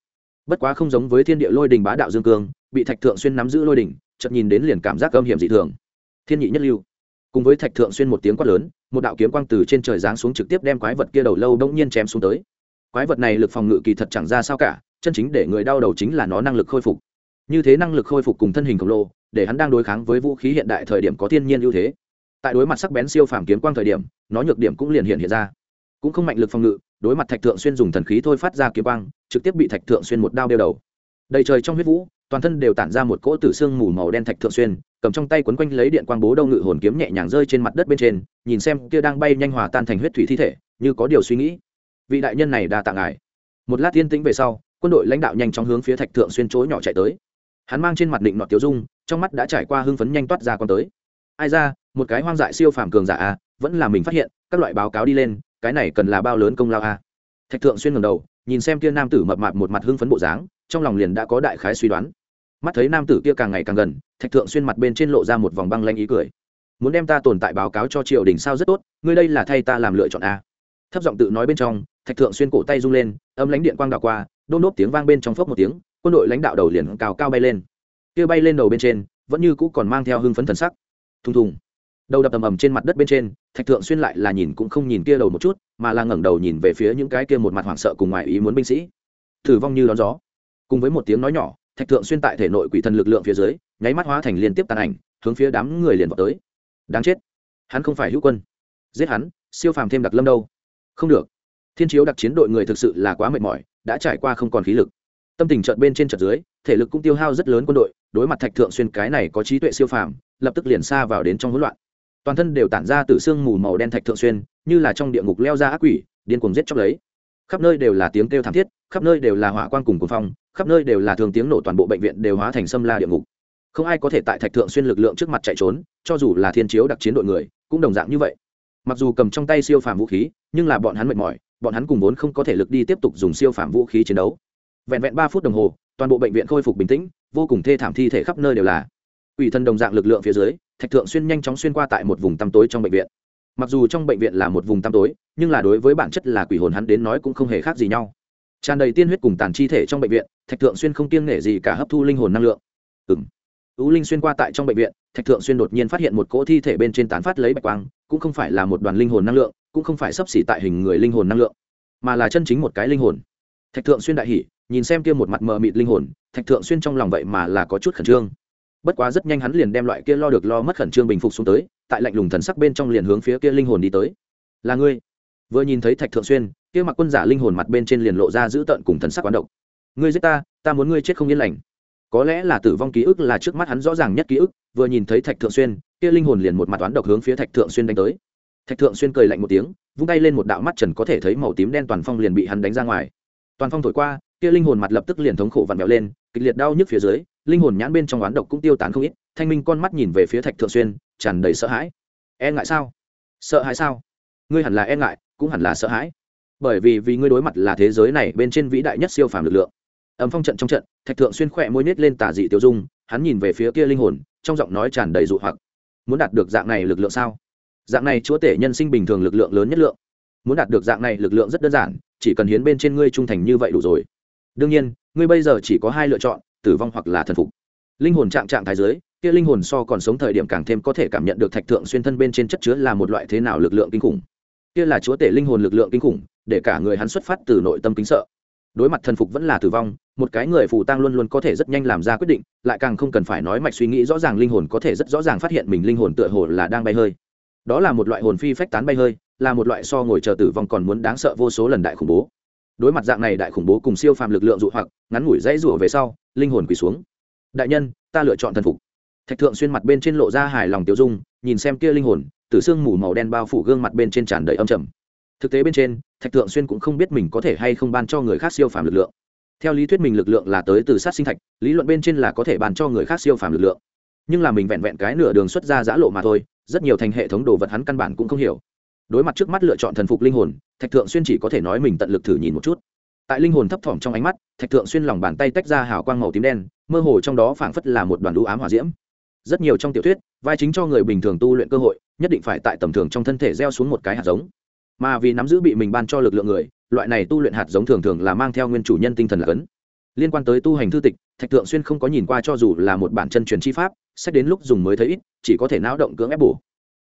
A: Bất quá không giống với thiên địa lôi đình bá đạo dương cương bị thạch thượng xuyên nắm giữ lôi đỉnh, chợt nhìn đến liền cảm giác âm hiểm dị thường. Thiên nhị nhất lưu. Cùng với thạch thượng xuyên một tiếng quát lớn, một đạo kiếm quang từ trên trời giáng xuống trực tiếp đem quái vật kia đầu lâu đông nhiên chém xuống tới. Quái vật này lực phòng ngự kỳ thật chẳng ra sao cả, chân chính để người đau đầu chính là nó năng lực khôi phục. Như thế năng lực khôi phục cùng thân hình khổng lồ, để hắn đang đối kháng với vũ khí hiện đại thời điểm có thiên nhiên ưu thế. Tại đối mặt sắc bén siêu phàm kiếm quang thời điểm, nó nhược điểm cũng liền hiện hiện ra. Cũng không mạnh lực phòng ngự, đối mặt thạch thượng xuyên dùng thần khí thôi phát ra kiếm quang, trực tiếp bị thạch thượng xuyên một đao đeo đầu. Đầy trời trong huyết vũ toàn thân đều tản ra một cỗ tử xương mù màu đen thạch thượng xuyên cầm trong tay quấn quanh lấy điện quang bố đâu ngự hồn kiếm nhẹ nhàng rơi trên mặt đất bên trên nhìn xem kia đang bay nhanh hòa tan thành huyết thủy thi thể như có điều suy nghĩ. Vị đại nhân này đa tạ ngài. Một lát tiên tĩnh về sau quân đội lãnh đạo nhanh chóng hướng phía thạch thượng xuyên chối nhỏ chạy tới. Hắn mang trên mặt định nọt tiêu dung trong mắt đã trải qua hưng phấn nhanh toát ra con tới. Ai ra một cái hoang dại siêu phàm cường giả a à, vẫn là mình phát hiện các loại báo cáo đi lên cái này cần là bao lớn công lao a. À. thạch thượng xuyên ngầm đầu nhìn xem kia nam tử mập mạp một mặt hưng phấn bộ dáng, trong lòng liền đã có đại khái suy đoán. Mắt thấy nam tử kia càng ngày càng gần, thạch thượng xuyên mặt bên trên lộ ra một vòng băng lanh ý cười. Muốn đem ta tồn tại báo cáo cho triều đình sao rất tốt, ngươi đây là thay ta làm lựa chọn a. Thấp giọng tự nói bên trong, thạch thượng xuyên cổ tay rung lên, âm lãnh điện quang đảo qua, đôn đốp tiếng vang bên trong phốc một tiếng, quân đội lãnh đạo đầu liền cao cao bay lên. Kia bay lên đầu bên trên, vẫn như cũ còn mang theo hưng phấn thần sắc. Thùng thùng đầu đập ầm ầm trên mặt đất bên trên, thạch thượng xuyên lại là nhìn cũng không nhìn kia đầu một chút, mà là ngẩng đầu nhìn về phía những cái kia một mặt hoảng sợ cùng ngoài ý muốn binh sĩ. Thử vong như đón gió. Cùng với một tiếng nói nhỏ, thạch thượng xuyên tại thể nội quỷ thần lực lượng phía dưới, nháy mắt hóa thành liên tiếp tàn ảnh, hướng phía đám người liền vào tới. Đáng chết. Hắn không phải hữu quân. Giết hắn, siêu phàm thêm đặc lâm đâu. Không được. Thiên chiếu đặc chiến đội người thực sự là quá mệt mỏi, đã trải qua không còn khí lực. Tâm tình trợt bên trên trợt dưới, thể lực cũng tiêu hao rất lớn quân đội, đối mặt thạch thượng xuyên cái này có trí tuệ siêu phàm, lập tức liền xa vào đến trong hỗn loạn toàn thân đều tản ra từ xương mù màu đen thạch thượng xuyên, như là trong địa ngục leo ra ác quỷ, điên cuồng giết chóc lấy. Khắp nơi đều là tiếng kêu thảm thiết, khắp nơi đều là hỏa quan cùng cuồng phong, khắp nơi đều là thường tiếng nổ toàn bộ bệnh viện đều hóa thành sâm la địa ngục. Không ai có thể tại thạch thượng xuyên lực lượng trước mặt chạy trốn, cho dù là thiên chiếu đặc chiến đội người, cũng đồng dạng như vậy. Mặc dù cầm trong tay siêu phàm vũ khí, nhưng là bọn hắn mệt mỏi, bọn hắn cùng vốn không có thể lực đi tiếp tục dùng siêu phàm vũ khí chiến đấu. Vẹn vẹn ba phút đồng hồ, toàn bộ bệnh viện khôi phục bình tĩnh, vô cùng thê thảm thi thể khắp nơi đều là ủy thân đồng dạng lực lượng phía dưới, thạch thượng xuyên nhanh chóng xuyên qua tại một vùng tăm tối trong bệnh viện. Mặc dù trong bệnh viện là một vùng tăm tối, nhưng là đối với bản chất là quỷ hồn hắn đến nói cũng không hề khác gì nhau. Tràn đầy tiên huyết cùng tàn chi thể trong bệnh viện, thạch thượng xuyên không kiêng nể gì cả hấp thu linh hồn năng lượng. Ừng ú linh xuyên qua tại trong bệnh viện, thạch thượng xuyên đột nhiên phát hiện một cỗ thi thể bên trên tán phát lấy bạch quang, cũng không phải là một đoàn linh hồn năng lượng, cũng không phải sấp xỉ tại hình người linh hồn năng lượng, mà là chân chính một cái linh hồn. Thạch thượng xuyên đại hỉ, nhìn xem kia một mặt mờ mịt linh hồn, thạch thượng xuyên trong lòng vậy mà là có chút khẩn trương bất quá rất nhanh hắn liền đem loại kia lo được lo mất khẩn trương bình phục xuống tới, tại lạnh lùng thần sắc bên trong liền hướng phía kia linh hồn đi tới. Là ngươi? Vừa nhìn thấy thạch thượng xuyên, kia mặc quân giả linh hồn mặt bên trên liền lộ ra giữ tợn cùng thần sắc quán độc. Ngươi giết ta ta muốn ngươi chết không yên lành. Có lẽ là tử vong ký ức là trước mắt hắn rõ ràng nhất ký ức, vừa nhìn thấy thạch thượng xuyên, kia linh hồn liền một mặt toán độc hướng phía thạch thượng xuyên đánh tới. Thạch thượng xuyên cười lạnh một tiếng, vung tay lên một đạo mắt trần có thể thấy màu tím đen toàn phong liền bị hắn đánh ra ngoài. Toàn phong thổi qua kia linh hồn mặt lập tức liền thống khổ vặn vẹo lên, kịch liệt đau nhức phía dưới, linh hồn nhãn bên trong oán độc cũng tiêu tán không ít, thanh minh con mắt nhìn về phía thạch thượng xuyên, tràn đầy sợ hãi. E ngại sao? Sợ hãi sao? Ngươi hẳn là e ngại, cũng hẳn là sợ hãi. Bởi vì vì ngươi đối mặt là thế giới này bên trên vĩ đại nhất siêu phàm lực lượng. Ấm phong trận trong trận, thạch thượng xuyên khỏe môi nết lên tà dị tiêu dung, hắn nhìn về phía kia linh hồn, trong giọng nói tràn đầy dụ hoặc. Muốn đạt được dạng này lực lượng sao? Dạng này chúa tể nhân sinh bình thường lực lượng lớn nhất lượng. Muốn đạt được dạng này lực lượng rất đơn giản, chỉ cần hiến bên trên ngươi trung thành như vậy đủ rồi đương nhiên, ngươi bây giờ chỉ có hai lựa chọn, tử vong hoặc là thần phục. Linh hồn trạng trạng thái dưới, kia linh hồn so còn sống thời điểm càng thêm có thể cảm nhận được thạch thượng xuyên thân bên trên chất chứa là một loại thế nào lực lượng kinh khủng. Kia là chúa tể linh hồn lực lượng kinh khủng, để cả người hắn xuất phát từ nội tâm kính sợ. Đối mặt thần phục vẫn là tử vong, một cái người phù tang luôn luôn có thể rất nhanh làm ra quyết định, lại càng không cần phải nói mạch suy nghĩ rõ ràng linh hồn có thể rất rõ ràng phát hiện mình linh hồn tựa hồ là đang bay hơi. Đó là một loại hồn phi phách tán bay hơi, là một loại so ngồi chờ tử vong còn muốn đáng sợ vô số lần đại khủng bố đối mặt dạng này đại khủng bố cùng siêu phàm lực lượng dụ hoặc, ngắn ngủi dãy rủa về sau, linh hồn quỳ xuống. Đại nhân, ta lựa chọn thần phục. Thạch thượng xuyên mặt bên trên lộ ra hài lòng tiêu dung, nhìn xem kia linh hồn tử xương mù màu đen bao phủ gương mặt bên trên tràn đầy âm trầm. Thực tế bên trên, thạch thượng xuyên cũng không biết mình có thể hay không ban cho người khác siêu phàm lực lượng. Theo lý thuyết mình lực lượng là tới từ sát sinh thạch, lý luận bên trên là có thể bàn cho người khác siêu phàm lực lượng. Nhưng là mình vẹn vẹn cái nửa đường xuất ra giã lộ mà thôi, rất nhiều thành hệ thống đồ vật hắn căn bản cũng không hiểu đối mặt trước mắt lựa chọn thần phục linh hồn, thạch thượng xuyên chỉ có thể nói mình tận lực thử nhìn một chút. Tại linh hồn thấp thỏm trong ánh mắt, thạch thượng xuyên lòng bàn tay tách ra hào quang màu tím đen, mơ hồ trong đó phảng phất là một đoàn đũ ám hỏa diễm. Rất nhiều trong tiểu thuyết, vai chính cho người bình thường tu luyện cơ hội, nhất định phải tại tầm thường trong thân thể gieo xuống một cái hạt giống. Mà vì nắm giữ bị mình ban cho lực lượng người, loại này tu luyện hạt giống thường thường là mang theo nguyên chủ nhân tinh thần là cấn. Liên quan tới tu hành thư tịch, thạch thượng xuyên không có nhìn qua cho dù là một bản chân truyền chi pháp xét đến lúc dùng mới thấy ít, chỉ có thể náo động cưỡng ép bổ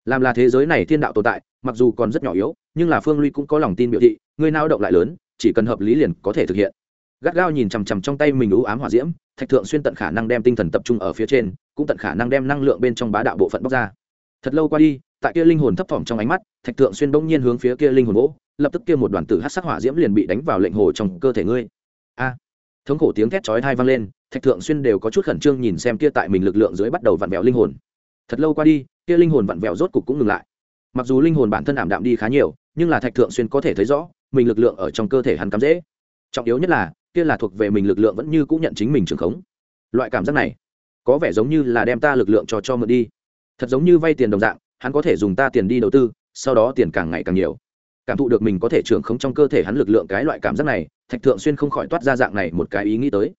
A: làm là thế giới này thiên đạo tồn tại, mặc dù còn rất nhỏ yếu, nhưng là phương ly cũng có lòng tin biểu thị, người nao động lại lớn, chỉ cần hợp lý liền có thể thực hiện. Gắt gao nhìn chằm chằm trong tay mình ưu ám hỏa diễm, thạch thượng xuyên tận khả năng đem tinh thần tập trung ở phía trên, cũng tận khả năng đem năng lượng bên trong bá đạo bộ phận bóc ra. Thật lâu qua đi, tại kia linh hồn thấp thỏm trong ánh mắt, thạch thượng xuyên bỗng nhiên hướng phía kia linh hồn gỗ lập tức kia một đoàn tử hát sắc hỏa diễm liền bị đánh vào lệnh hồ trong cơ thể ngươi. A! Thống khổ tiếng thét chói thai vang lên, thạch thượng xuyên đều có chút khẩn trương nhìn xem kia tại mình lực lượng dưới bắt đầu vặn vẹo linh hồn thật lâu qua đi, kia linh hồn vặn vẹo rốt cục cũng ngừng lại. Mặc dù linh hồn bản thân ảm đạm đi khá nhiều, nhưng là thạch thượng xuyên có thể thấy rõ, mình lực lượng ở trong cơ thể hắn cắm dễ. Trọng yếu nhất là, kia là thuộc về mình lực lượng vẫn như cũng nhận chính mình trường khống. Loại cảm giác này, có vẻ giống như là đem ta lực lượng cho cho mượn đi. Thật giống như vay tiền đồng dạng, hắn có thể dùng ta tiền đi đầu tư, sau đó tiền càng ngày càng nhiều. Cảm thụ được mình có thể trưởng khống trong cơ thể hắn lực lượng cái loại cảm giác này, thạch thượng xuyên không khỏi toát ra dạng này một cái ý nghĩ tới.